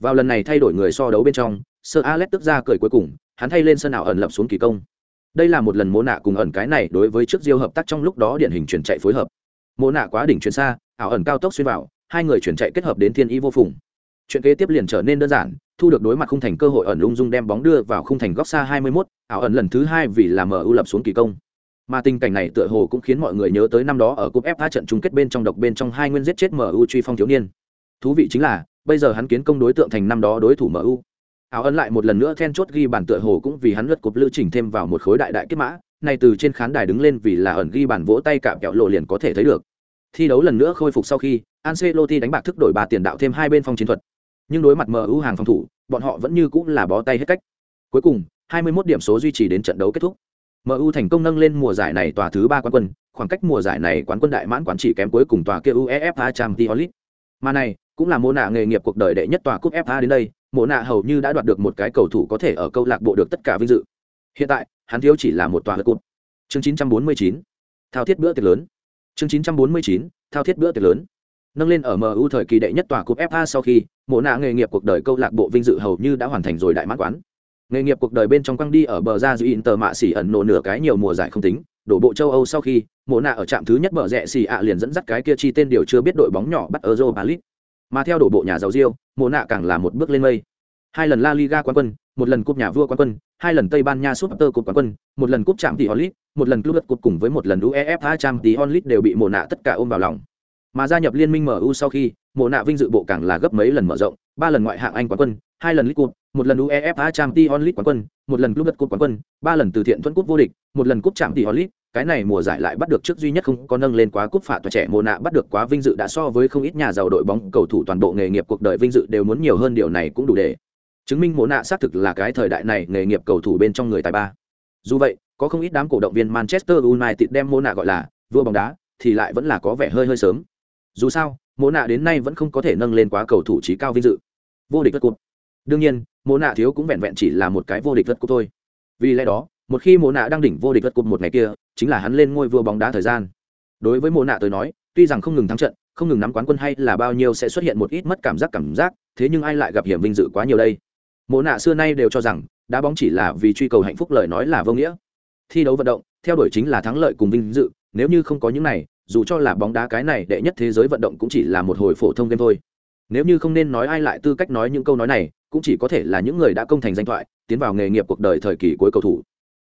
vào lần này thay đổi người so đấu bên trong sơ alex tức ra cười cuối cùng hắn thay lên sân ảo ẩn lập xuống kỳ công. Đây là một lần mô nạ cùng ẩn cái này đối với trước diêu hợp tác trong lúc đó điển hình chuyển chạy phối hợp. Mô nạ quá đỉnh chuyển xa ảo ẩn cao tốc xuyên vào hai người chuyển chạy kết hợp đến thiên y vô phùng. Chuyện kế tiếp liền trở nên đơn giản thu được đối mặt khung thành cơ hội ẩn lung dung đem bóng đưa vào khung thành góc xa 21, ảo ẩn lần thứ hai vì là mu lập xuống kỳ công. Mà tình cảnh này tựa hồ cũng khiến mọi người nhớ tới năm đó ở cúp FA trận chung kết bên trong độc bên trong hai nguyên giết chết mu truy phong thiếu niên. Thú vị chính là bây giờ hắn kiến công đối tượng thành năm đó đối thủ mu áo ấn lại một lần nữa then chốt ghi bản tựa hồ cũng vì hắn lượt cục lưu chỉnh thêm vào một khối đại đại kết mã, này từ trên khán đài đứng lên vì là ẩn ghi bản vỗ tay cả kẹo lộ liền có thể thấy được. Thi đấu lần nữa khôi phục sau khi, Ancelotti đánh bạc thức đổi bà tiền đạo thêm hai bên phong chiến thuật. Nhưng đối mặt MU hàng phòng thủ, bọn họ vẫn như cũng là bó tay hết cách. Cuối cùng 21 điểm số duy trì đến trận đấu kết thúc. MU thành công nâng lên mùa giải này tòa thứ ba quán quân, khoảng cách mùa giải này quán quân đại mãn quán chỉ kém cuối cùng tòa kia UEFA Champions League mà này, cũng là mô nạ nghề nghiệp cuộc đời đệ nhất tòa cúp FA đến đây, mô nạ hầu như đã đoạt được một cái cầu thủ có thể ở câu lạc bộ được tất cả vinh dự. Hiện tại, hắn thiếu chỉ là một tòa lượt cụt chương 949 thao thiết bữa tiệc lớn. Chương 949 thao thiết bữa tiệc lớn. Nâng lên ở MU thời kỳ đệ nhất tòa cúp FA sau khi, mô nạ nghề nghiệp cuộc đời câu lạc bộ vinh dự hầu như đã hoàn thành rồi đại mãn quán. Nghề nghiệp cuộc đời bên trong quăng đi ở bờ ra giữ tờ mạ xỉ ẩn nổ nửa cái nhiều mùa giải không tính đổ bộ châu Âu sau khi mộ nạ ở trạm thứ nhất bờ rẽ xì ạ liền dẫn dắt cái kia chi tên điều chưa biết đội bóng nhỏ bắt Europa League mà theo đổ bộ nhà giàu Rio, mộ nạ càng là một bước lên mây hai lần La Liga quán quân, một lần cúp nhà vua quán quân, hai lần Tây Ban Nha Super Cup quán quân, một lần cúp Champions League, một lần Club Cup cùng với một lần UEFA Champions League đều bị mồ nạ tất cả ôm vào lòng. Mà gia nhập liên minh MU sau khi, mộ nạ vinh dự bộ càng là gấp mấy lần mở rộng, ba lần ngoại hạng Anh quán quân, hai lần League Cup, một lần UEFA Champions League quán quân, một lần Club đất Cup quán quân, ba lần từ thiện thuẫn cúp vô địch, một lần cúp Champions League, cái này mùa giải lại bắt được trước duy nhất không có nâng lên quá cúp phạt và trẻ mùa nạ bắt được quá vinh dự đã so với không ít nhà giàu đội bóng, cầu thủ toàn bộ nghề nghiệp cuộc đời vinh dự đều muốn nhiều hơn điều này cũng đủ để chứng minh mùa nạ xác thực là cái thời đại này nghề nghiệp cầu thủ bên trong người tài ba. Dù vậy, có không ít đám cổ động viên manchester united đem mùa nạ gọi là vua bóng đá, thì lại vẫn là có vẻ hơi hơi sớm. Dù sao, mùa nạ đến nay vẫn không có thể nâng lên quá cầu thủ trí cao vinh dự. Vô địch vật cột đương nhiên, mùa nạ thiếu cũng vẹn vẹn chỉ là một cái vô địch vật cột thôi. Vì lẽ đó, một khi mùa nạ đang đỉnh vô địch vật cột một ngày kia chính là hắn lên ngôi vua bóng đá thời gian. Đối với mộ nạ tới nói, tuy rằng không ngừng thắng trận, không ngừng nắm quán quân hay là bao nhiêu sẽ xuất hiện một ít mất cảm giác cảm giác, thế nhưng ai lại gặp hiểm vinh dự quá nhiều đây? Mộ nạ xưa nay đều cho rằng, đá bóng chỉ là vì truy cầu hạnh phúc lời nói là vô nghĩa. Thi đấu vận động, theo đuổi chính là thắng lợi cùng vinh dự, nếu như không có những này, dù cho là bóng đá cái này đệ nhất thế giới vận động cũng chỉ là một hồi phổ thông game thôi. Nếu như không nên nói ai lại tư cách nói những câu nói này, cũng chỉ có thể là những người đã công thành danh thoại, tiến vào nghề nghiệp cuộc đời thời kỳ cuối cầu thủ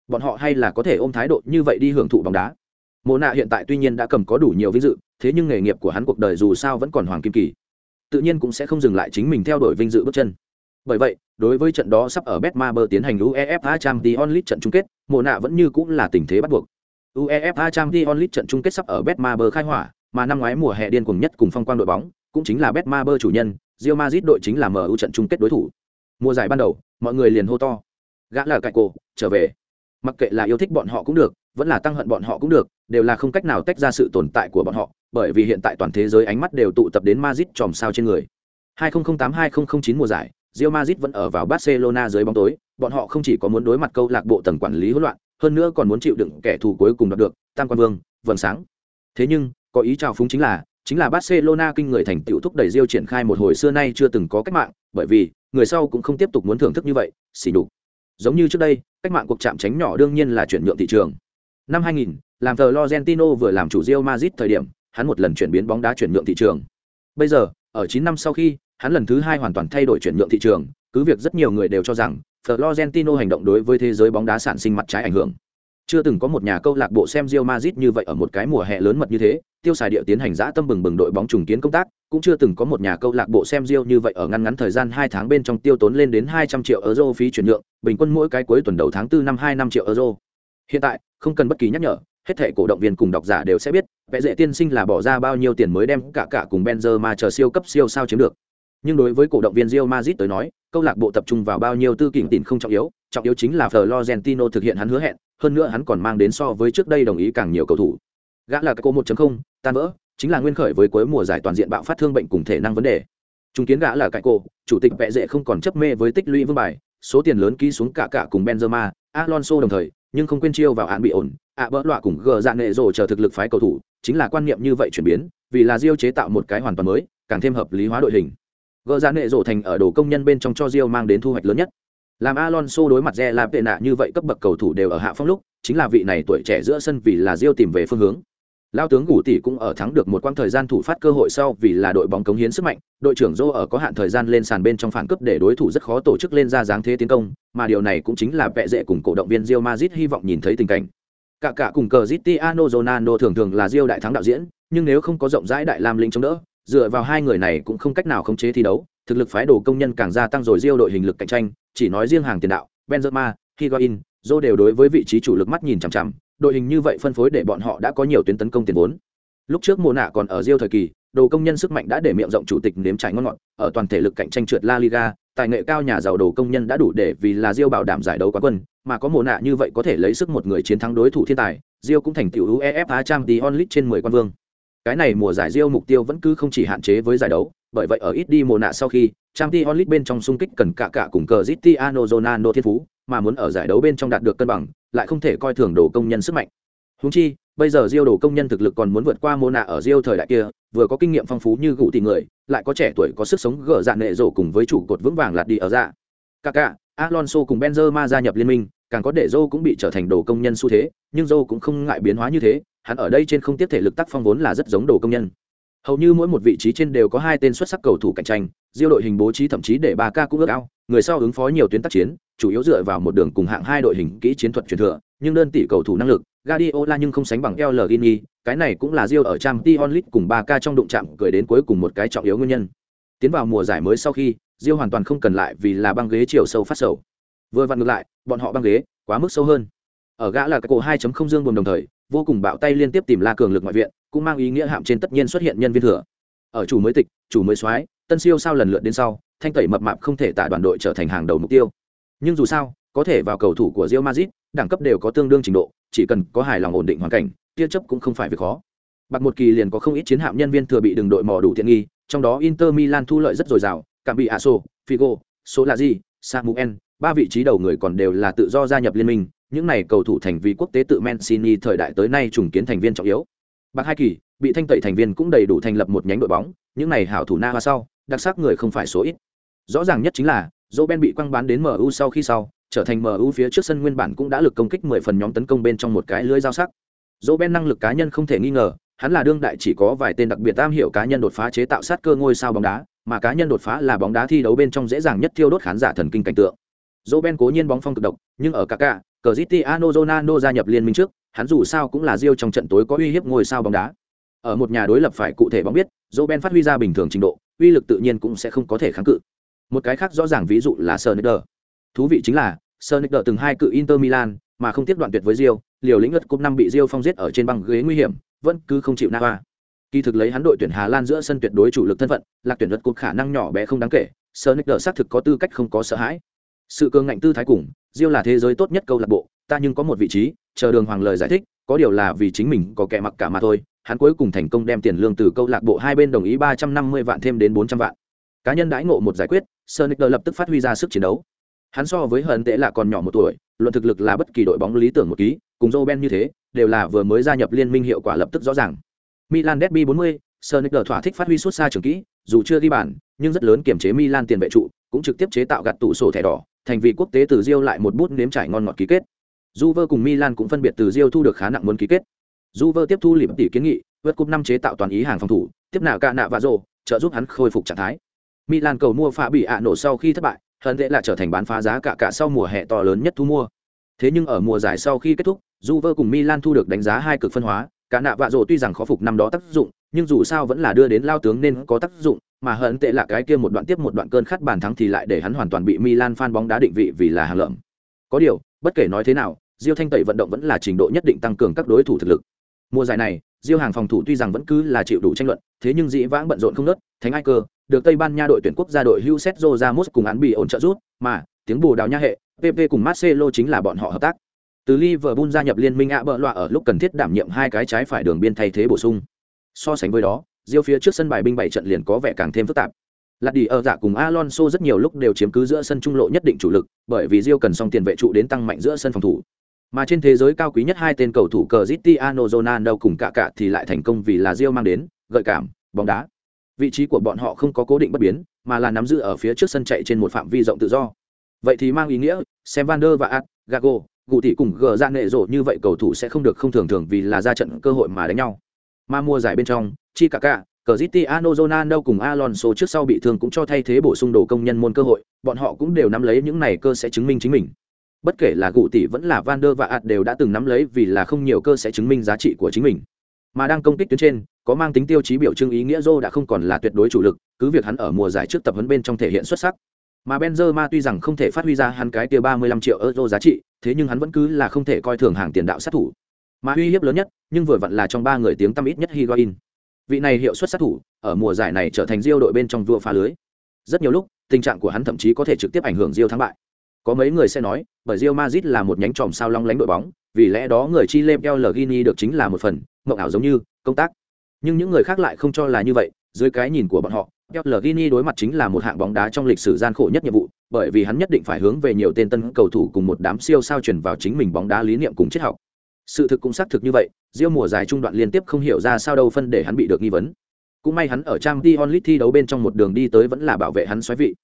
bọn họ hay là có thể ôm thái độ như vậy đi hưởng thụ bóng đá. Mộ nạ hiện tại tuy nhiên đã cầm có đủ nhiều vinh dự, thế nhưng nghề nghiệp của hắn cuộc đời dù sao vẫn còn hoàng kim kỳ. Tự nhiên cũng sẽ không dừng lại chính mình theo đuổi vinh dự bước chân. Bởi vậy, đối với trận đó sắp ở betmaber tiến hành uefa champions league trận chung kết, mộ nạ vẫn như cũng là tình thế bắt buộc. Uefa champions league trận chung kết sắp ở betmaber khai hỏa, mà năm ngoái mùa hè điên cuồng nhất cùng phong quang đội bóng, cũng chính là betmaber chủ nhân, Real Madrid đội chính là MU trận chung kết đối thủ. Mùa giải ban đầu, mọi người liền hô to, gã là cạnh cổ, trở về mặc kệ là yêu thích bọn họ cũng được, vẫn là tăng hận bọn họ cũng được, đều là không cách nào tách ra sự tồn tại của bọn họ, bởi vì hiện tại toàn thế giới ánh mắt đều tụ tập đến Madrid chòm sao trên người. 2008-2009 mùa giải, Real Madrid vẫn ở vào Barcelona dưới bóng tối, bọn họ không chỉ có muốn đối mặt câu lạc bộ tầng quản lý hỗn loạn, hơn nữa còn muốn chịu đựng kẻ thù cuối cùng đạt được, tam quan vương, vầng sáng. Thế nhưng, có ý chào phúng chính là chính là Barcelona kinh người thành tựu thúc đẩy Real triển khai một hồi xưa nay chưa từng có cách mạng, bởi vì người sau cũng không tiếp tục muốn thưởng thức như vậy, xỉ nhục. Giống như trước đây cách mạng cuộc chạm tránh nhỏ đương nhiên là chuyển nhượng thị trường. Năm 2000 làm tờ Lorentino vừa làm chủ Real Madrid thời điểm, hắn một lần chuyển biến bóng đá chuyển nhượng thị trường. Bây giờ, ở 9 năm sau khi, hắn lần thứ hai hoàn toàn thay đổi chuyển nhượng thị trường, cứ việc rất nhiều người đều cho rằng Florentino hành động đối với thế giới bóng đá sản sinh mặt trái ảnh hưởng chưa từng có một nhà câu lạc bộ xem Real Madrid như vậy ở một cái mùa hè lớn mật như thế, tiêu xài địa tiến hành dã tâm bừng bừng đội bóng trùng kiến công tác, cũng chưa từng có một nhà câu lạc bộ xem Real như vậy ở ngăn ngắn thời gian 2 tháng bên trong tiêu tốn lên đến 200 triệu euro phí chuyển nhượng, bình quân mỗi cái cuối tuần đầu tháng 4 năm 2 năm triệu euro. Hiện tại, không cần bất kỳ nhắc nhở, hết thảy cổ động viên cùng độc giả đều sẽ biết, vẽ dễ tiên sinh là bỏ ra bao nhiêu tiền mới đem cả cả cùng Benzema chờ siêu cấp siêu sao chiếm được. Nhưng đối với cổ động viên Real Madrid tới nói, câu lạc bộ tập trung vào bao nhiêu tư kỉnh tiền không trọng yếu, trọng yếu chính là Florentino thực hiện hắn hứa hẹn, hơn nữa hắn còn mang đến so với trước đây đồng ý càng nhiều cầu thủ. Gã là cô 1.0, tan vỡ, chính là nguyên khởi với cuối mùa giải toàn diện bạo phát thương bệnh cùng thể năng vấn đề. Trung kiến gã là cải cô, chủ tịch vẽ dễ không còn chấp mê với tích lũy vương bài, số tiền lớn ký xuống cả cả cùng Benzema, Alonso đồng thời, nhưng không quên chiêu vào án bị ổn, ạ bỡ loạ cùng gờ dạn nệ rồ chờ thực lực phái cầu thủ, chính là quan niệm như vậy chuyển biến, vì là Diêu chế tạo một cái hoàn toàn mới, càng thêm hợp lý hóa đội hình. Gỡ ra nệ rổ thành ở đồ công nhân bên trong cho Rio mang đến thu hoạch lớn nhất. Làm Alonso đối mặt Re tệ nã như vậy cấp bậc cầu thủ đều ở hạ phong lúc, chính là vị này tuổi trẻ giữa sân vì là Rio tìm về phương hướng. Lao tướng Gủ tỷ cũng ở thắng được một quãng thời gian thủ phát cơ hội sau vì là đội bóng cống hiến sức mạnh, đội trưởng dô ở có hạn thời gian lên sàn bên trong phản cấp để đối thủ rất khó tổ chức lên ra dáng thế tiến công, mà điều này cũng chính là vẹ dễ cùng cổ động viên rio Madrid hy vọng nhìn thấy tình cảnh. Cả cả cùng cờ Cristiano Ronaldo thường thường là rio đại thắng đạo diễn, nhưng nếu không có rộng rãi đại lam linh chống đỡ, dựa vào hai người này cũng không cách nào khống chế thi đấu, thực lực phái đồ công nhân càng gia tăng rồi Rio đội hình lực cạnh tranh, chỉ nói riêng hàng tiền đạo, Benzema, Higuain, Zô đều đối với vị trí chủ lực mắt nhìn chằm chằm, đội hình như vậy phân phối để bọn họ đã có nhiều tuyến tấn công tiền vốn. Lúc trước mùa nạ còn ở Rio thời kỳ, đồ công nhân sức mạnh đã để miệng rộng chủ tịch nếm trải ngon ngọt, ở toàn thể lực cạnh tranh trượt La Liga, tài nghệ cao nhà giàu đồ công nhân đã đủ để vì là Rio bảo đảm giải đấu quán quân, mà có mùa nạ như vậy có thể lấy sức một người chiến thắng đối thủ thiên tài, Rio cũng thành tiểu UEFA Champions League trên 10 quan vương. Cái này mùa giải Rio mục tiêu vẫn cứ không chỉ hạn chế với giải đấu, bởi vậy ở ít đi mùa nạ sau khi, Champions League bên trong xung kích cần cả cả cùng cờ Cristiano Ronaldo thiên phú, mà muốn ở giải đấu bên trong đạt được cân bằng, lại không thể coi thường đồ công nhân sức mạnh. Huống chi, bây giờ Rio đồ công nhân thực lực còn muốn vượt qua mùa nạ ở Rio thời đại kia, vừa có kinh nghiệm phong phú như gụ tỷ người, lại có trẻ tuổi có sức sống gỡ dạn nệ rổ cùng với chủ cột vững vàng lạt đi ở dạ. Kaká, Alonso cùng Benzema gia nhập liên minh, càng có để dâu cũng bị trở thành đồ công nhân xu thế, nhưng dâu cũng không ngại biến hóa như thế, hắn ở đây trên không tiếp thể lực tác phong vốn là rất giống đồ công nhân. Hầu như mỗi một vị trí trên đều có hai tên xuất sắc cầu thủ cạnh tranh, Diêu đội hình bố trí thậm chí để ba ca cũng ước ao, người sau ứng phó nhiều tuyến tác chiến, chủ yếu dựa vào một đường cùng hạng hai đội hình kỹ chiến thuật truyền thừa, nhưng đơn tỷ cầu thủ năng lực, Guardiola nhưng không sánh bằng El Gini, cái này cũng là Diêu ở Champions League cùng ba ca trong đụng chạm cười đến cuối cùng một cái trọng yếu nguyên nhân. Tiến vào mùa giải mới sau khi, Diêu hoàn toàn không cần lại vì là băng ghế chiều sâu phát sầu. Vừa vặn ngược lại, bọn họ băng ghế quá mức sâu hơn. Ở gã là cái cổ 2.0 dương buồn đồng thời, vô cùng bạo tay liên tiếp tìm La cường lực ngoại viện, cũng mang ý nghĩa hạm trên tất nhiên xuất hiện nhân viên thừa. Ở chủ mới tịch, chủ mới soái, tân siêu sao lần lượt đến sau, thanh tẩy mập mạp không thể tả đoàn đội trở thành hàng đầu mục tiêu. Nhưng dù sao, có thể vào cầu thủ của Real Madrid, đẳng cấp đều có tương đương trình độ, chỉ cần có hài lòng ổn định hoàn cảnh, tia chấp cũng không phải việc khó. Bạc một kỳ liền có không ít chiến hạm nhân viên thừa bị đường đội mò đủ tiện nghi, trong đó Inter Milan thu lợi rất dồi dào, cảm bị Aso, Figo, Solari, Samuel, ba vị trí đầu người còn đều là tự do gia nhập liên minh, những này cầu thủ thành vì quốc tế tự Mancini thời đại tới nay trùng kiến thành viên trọng yếu. Bạc hai kỳ, bị thanh tẩy thành viên cũng đầy đủ thành lập một nhánh đội bóng, những này hảo thủ na hoa sau, đặc sắc người không phải số ít. Rõ ràng nhất chính là, Roben bị quăng bán đến MU sau khi sau, trở thành MU phía trước sân nguyên bản cũng đã lực công kích 10 phần nhóm tấn công bên trong một cái lưới giao sắc. Roben năng lực cá nhân không thể nghi ngờ, hắn là đương đại chỉ có vài tên đặc biệt tam hiểu cá nhân đột phá chế tạo sát cơ ngôi sao bóng đá, mà cá nhân đột phá là bóng đá thi đấu bên trong dễ dàng nhất thiêu đốt khán giả thần kinh cảnh tượng. Roben cố nhiên bóng phong cực độc, nhưng ở Kaká, Cristiano Ronaldo gia nhập liên minh trước, hắn dù sao cũng là Rio trong trận tối có uy hiếp ngôi sao bóng đá. Ở một nhà đối lập phải cụ thể bóng biết, Roben phát huy ra bình thường trình độ, uy lực tự nhiên cũng sẽ không có thể kháng cự. Một cái khác rõ ràng ví dụ là Sneijder. Thú vị chính là, Sneijder từng hai cự Inter Milan, mà không tiếp đoạn tuyệt với Rio, liều lĩnh ất cúp năm bị Rio phong giết ở trên băng ghế nguy hiểm, vẫn cứ không chịu Nava. Kỳ thực lấy hắn đội tuyển Hà Lan giữa sân tuyệt đối chủ lực thân phận, lạc tuyển ất cúp khả năng nhỏ bé không đáng kể, Sneijder xác thực có tư cách không có sợ hãi. Sự cường ngạnh tư thái cùng, diêu là thế giới tốt nhất câu lạc bộ, ta nhưng có một vị trí, chờ Đường Hoàng lời giải thích, có điều là vì chính mình có kẻ mặc cả mà thôi, hắn cuối cùng thành công đem tiền lương từ câu lạc bộ hai bên đồng ý ba trăm năm mươi vạn thêm đến bốn trăm vạn. Cá nhân đãi ngộ một giải quyết, Sonicer lập tức phát huy ra sức chiến đấu. Hắn so với hận tệ là còn nhỏ một tuổi, luận thực lực là bất kỳ đội bóng lý tưởng một ký, cùng Roben như thế, đều là vừa mới gia nhập liên minh hiệu quả lập tức rõ ràng. Milan Derby 40, Sonicer thỏa thích phát huy suốt xa trường kỹ, dù chưa ghi bàn, nhưng rất lớn kiểm chế Milan tiền vệ trụ, cũng trực tiếp chế tạo gạt tủ sổ thẻ đỏ, thành vị quốc tế từ Rio lại một bút nếm trải ngon ngọt ký kết. Juve cùng Milan cũng phân biệt từ Rio thu được khá nặng muốn ký kết. Juve tiếp thu lịp tỷ kiến nghị, vượt cúp năm chế tạo toàn ý hàng phòng thủ, tiếp nào cả nạ và rồ, trợ giúp hắn khôi phục trạng thái. Milan cầu mua phá bị ạ nổ sau khi thất bại, hơn dễ là trở thành bán phá giá cả cả sau mùa hè to lớn nhất thu mua. Thế nhưng ở mùa giải sau khi kết thúc, Juve cùng Milan thu được đánh giá hai cực phân hóa, cả nạ vạ rồ tuy rằng khó phục năm đó tác dụng, nhưng dù sao vẫn là đưa đến lao tướng nên có tác dụng, mà hận tệ là cái kia một đoạn tiếp một đoạn cơn khát bàn thắng thì lại để hắn hoàn toàn bị Milan fan bóng đá định vị vì là hàng lợm. Có điều, bất kể nói thế nào, Diêu Thanh tẩy vận động vẫn là trình độ nhất định tăng cường các đối thủ thực lực. Mùa giải này, Diêu hàng phòng thủ tuy rằng vẫn cứ là chịu đủ tranh luận, thế nhưng dĩ vãng bận rộn không nớt, Thánh Ai Cơ, được Tây Ban Nha đội tuyển quốc gia đội Hugh Sergio Ramos cùng án bị ổn trợ giúp, mà tiếng bù đào nha hệ, PP cùng Marcelo chính là bọn họ hợp tác. Từ Liverpool gia nhập liên minh ạ bợ loạ ở lúc cần thiết đảm nhiệm hai cái trái phải đường biên thay thế bổ sung. So sánh với đó, Diêu phía trước sân bài binh bảy trận liền có vẻ càng thêm phức tạp. Lạt đi ở dạ cùng Alonso rất nhiều lúc đều chiếm cứ giữa sân trung lộ nhất định chủ lực, bởi vì Diêu cần song tiền vệ trụ đến tăng mạnh giữa sân phòng thủ. Mà trên thế giới cao quý nhất hai tên cầu thủ Cristiano Ronaldo cùng cả cả thì lại thành công vì là Diêu mang đến gợi cảm, bóng đá. Vị trí của bọn họ không có cố định bất biến, mà là nắm giữ ở phía trước sân chạy trên một phạm vi rộng tự do. Vậy thì mang ý nghĩa, xem Van der và Ad, Gago, Gù tỷ cùng gờ ra dạ nệ rộ như vậy cầu thủ sẽ không được không thường thường vì là ra trận cơ hội mà đánh nhau. Mà mùa giải bên trong, chi cả cả, Cristiano Ronaldo cùng Alonso trước sau bị thương cũng cho thay thế bổ sung đồ công nhân môn cơ hội, bọn họ cũng đều nắm lấy những này cơ sẽ chứng minh chính mình. Bất kể là gụ tỷ vẫn là Van der và Ad đều đã từng nắm lấy vì là không nhiều cơ sẽ chứng minh giá trị của chính mình. Mà đang công kích tuyến trên, có mang tính tiêu chí biểu trưng ý nghĩa Zô đã không còn là tuyệt đối chủ lực, cứ việc hắn ở mùa giải trước tập huấn bên trong thể hiện xuất sắc. Mà Benzema tuy rằng không thể phát huy ra hắn cái kia 35 triệu euro giá trị, thế nhưng hắn vẫn cứ là không thể coi thường hàng tiền đạo sát thủ. Mà uy hiếp lớn nhất, nhưng vừa vặn là trong ba người tiếng tăm ít nhất Higuain. Vị này hiệu suất sát thủ, ở mùa giải này trở thành Rio đội bên trong vua phá lưới. Rất nhiều lúc, tình trạng của hắn thậm chí có thể trực tiếp ảnh hưởng Rio thắng bại. Có mấy người sẽ nói, bởi Real mazit là một nhánh tròm sao long lánh đội bóng, vì lẽ đó người Chile El Gini được chính là một phần, mộng ảo giống như công tác. Nhưng những người khác lại không cho là như vậy, dưới cái nhìn của bọn họ, El Gini đối mặt chính là một hạng bóng đá trong lịch sử gian khổ nhất nhiệm vụ, bởi vì hắn nhất định phải hướng về nhiều tên tân cầu thủ cùng một đám siêu sao chuyển vào chính mình bóng đá lý niệm cùng triết học. Sự thực cũng xác thực như vậy, diêu mùa giải trung đoạn liên tiếp không hiểu ra sao đâu phân để hắn bị được nghi vấn. Cũng may hắn ở trang t onlit thi đấu bên trong một đường đi tới vẫn là bảo vệ hắn xoáy vị.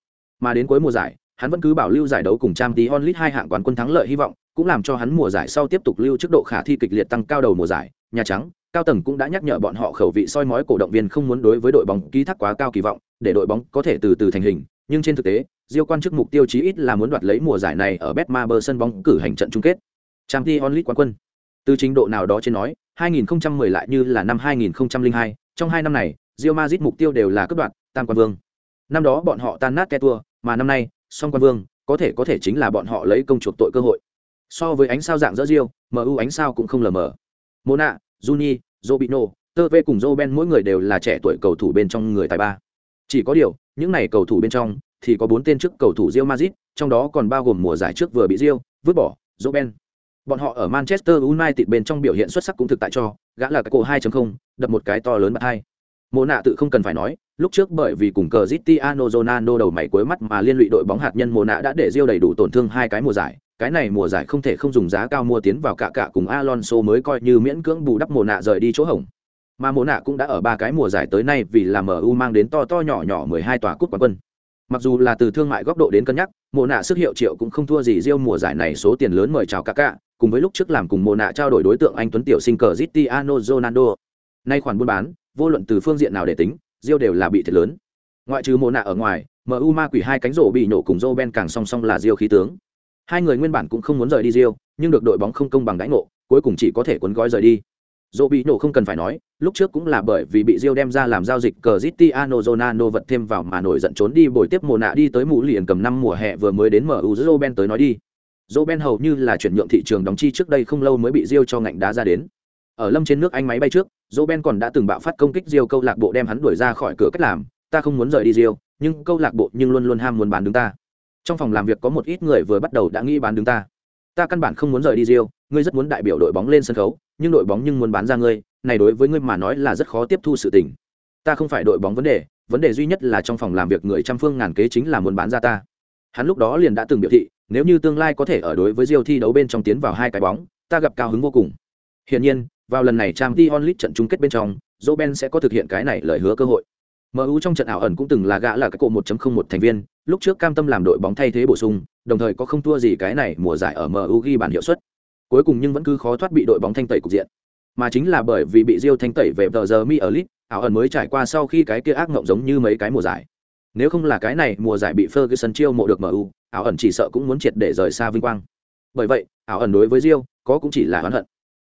Mà đến cuối mùa giải, hắn vẫn cứ bảo lưu giải đấu cùng trang t onlit hai hạng quán quân thắng lợi hy vọng, cũng làm cho hắn mùa giải sau tiếp tục lưu chức độ khả thi kịch liệt tăng cao đầu mùa giải. Nhà Trắng, cao tầng cũng đã nhắc nhở bọn họ khẩu vị soi mói cổ động viên không muốn đối với đội bóng ký thác quá cao kỳ vọng để đội bóng có thể từ từ thành hình nhưng trên thực tế Diêu quan chức mục tiêu chí ít là muốn đoạt lấy mùa giải này ở Betmaber sân bóng cử hành trận chung kết. trang t onlit quán quân. Từ trình độ nào đó trên nói, 2010 lại như là năm 2002, trong hai năm này, Real Madrid mục tiêu đều là cấp đoạt tam quan vương. Năm đó bọn họ tan nát ke tour, mà năm nay, song quan vương, có thể có thể chính là bọn họ lấy công chuộc tội cơ hội. So với ánh sao dạng dỡ Real, MU ánh sao cũng không lờ mờ. Mona, Juni, Robinho, Tevez cùng Roben mỗi người đều là trẻ tuổi cầu thủ bên trong người tài ba. Chỉ có điều, những này cầu thủ bên trong thì có bốn tên trước cầu thủ Real Madrid, trong đó còn bao gồm mùa giải trước vừa bị Real vứt bỏ, Roben. Bọn họ ở Manchester United bên trong biểu hiện xuất sắc cũng thực tại cho, gã là cái cổ 2.0, đập một cái to lớn bật hai. Mộ nạ tự không cần phải nói, lúc trước bởi vì cùng Cristiano Ronaldo đầu mày cuối mắt mà liên lụy đội bóng hạt nhân Mộ nạ đã để giêu đầy đủ tổn thương hai cái mùa giải, cái này mùa giải không thể không dùng giá cao mua tiến vào cả cả cùng Alonso mới coi như miễn cưỡng bù đắp Mộ nạ rời đi chỗ hỏng. Mà Mộ nạ cũng đã ở ba cái mùa giải tới nay vì là MU mang đến to to nhỏ nhỏ 12 tòa cúp quán quân. Mặc dù là từ thương mại góc độ đến cân nhắc, Mộ nạ sức hiệu triệu cũng không thua gì Real mùa giải này số tiền lớn mời chào cả cả, cùng với lúc trước làm cùng mồ nạ trao đổi đối tượng anh Tuấn Tiểu Sinh cờ Cristiano Ronaldo. Nay khoản buôn bán, vô luận từ phương diện nào để tính, Rio đều là bị thiệt lớn. Ngoại trừ mồ nạ ở ngoài, MU ma quỷ hai cánh rổ bị nổ cùng Roben càng song song là Rio khí tướng. Hai người nguyên bản cũng không muốn rời đi Rio, nhưng được đội bóng không công bằng đãi ngộ, cuối cùng chỉ có thể cuốn gói rời đi. Dỗ bị nổ không cần phải nói, lúc trước cũng là bởi vì bị Rio đem ra làm giao dịch Cristiano Ronaldo vật thêm vào mà nổi giận trốn đi bồi tiếp mùa nạ đi tới mũ liền cầm năm mùa hè vừa mới đến MU Ben tới nói đi. Ben hầu như là chuyển nhượng thị trường đóng chi trước đây không lâu mới bị Rio cho ngạnh đá ra đến. Ở lâm trên nước Anh máy bay trước, Ben còn đã từng bạo phát công kích Rio câu lạc bộ đem hắn đuổi ra khỏi cửa cách làm, ta không muốn rời đi Rio, nhưng câu lạc bộ nhưng luôn luôn ham muốn bán đứng ta. Trong phòng làm việc có một ít người vừa bắt đầu đã nghĩ bán đứng ta. Ta căn bản không muốn rời đi Rio, ngươi rất muốn đại biểu đội bóng lên sân khấu, nhưng đội bóng nhưng muốn bán ra ngươi, này đối với ngươi mà nói là rất khó tiếp thu sự tình. Ta không phải đội bóng vấn đề, vấn đề duy nhất là trong phòng làm việc người trăm phương ngàn kế chính là muốn bán ra ta. Hắn lúc đó liền đã từng biểu thị, nếu như tương lai có thể ở đối với Rio thi đấu bên trong tiến vào hai cái bóng, ta gặp cao hứng vô cùng. Hiển nhiên, vào lần này Champions League trận chung kết bên trong, Roben sẽ có thực hiện cái này lời hứa cơ hội. MU trong trận ảo ẩn cũng từng là gã là cái cổ 1.01 thành viên, lúc trước cam tâm làm đội bóng thay thế bổ sung, đồng thời có không thua gì cái này mùa giải ở MU ghi bàn hiệu suất. Cuối cùng nhưng vẫn cứ khó thoát bị đội bóng thanh tẩy cục diện. Mà chính là bởi vì bị Rio thanh tẩy về tờ giờ mi ở League, ảo ẩn mới trải qua sau khi cái kia ác ngộng giống như mấy cái mùa giải. Nếu không là cái này mùa giải bị Ferguson chiêu mộ được MU, ảo ẩn chỉ sợ cũng muốn triệt để rời xa vinh quang. Bởi vậy, ảo ẩn đối với Rio có cũng chỉ là oán hận.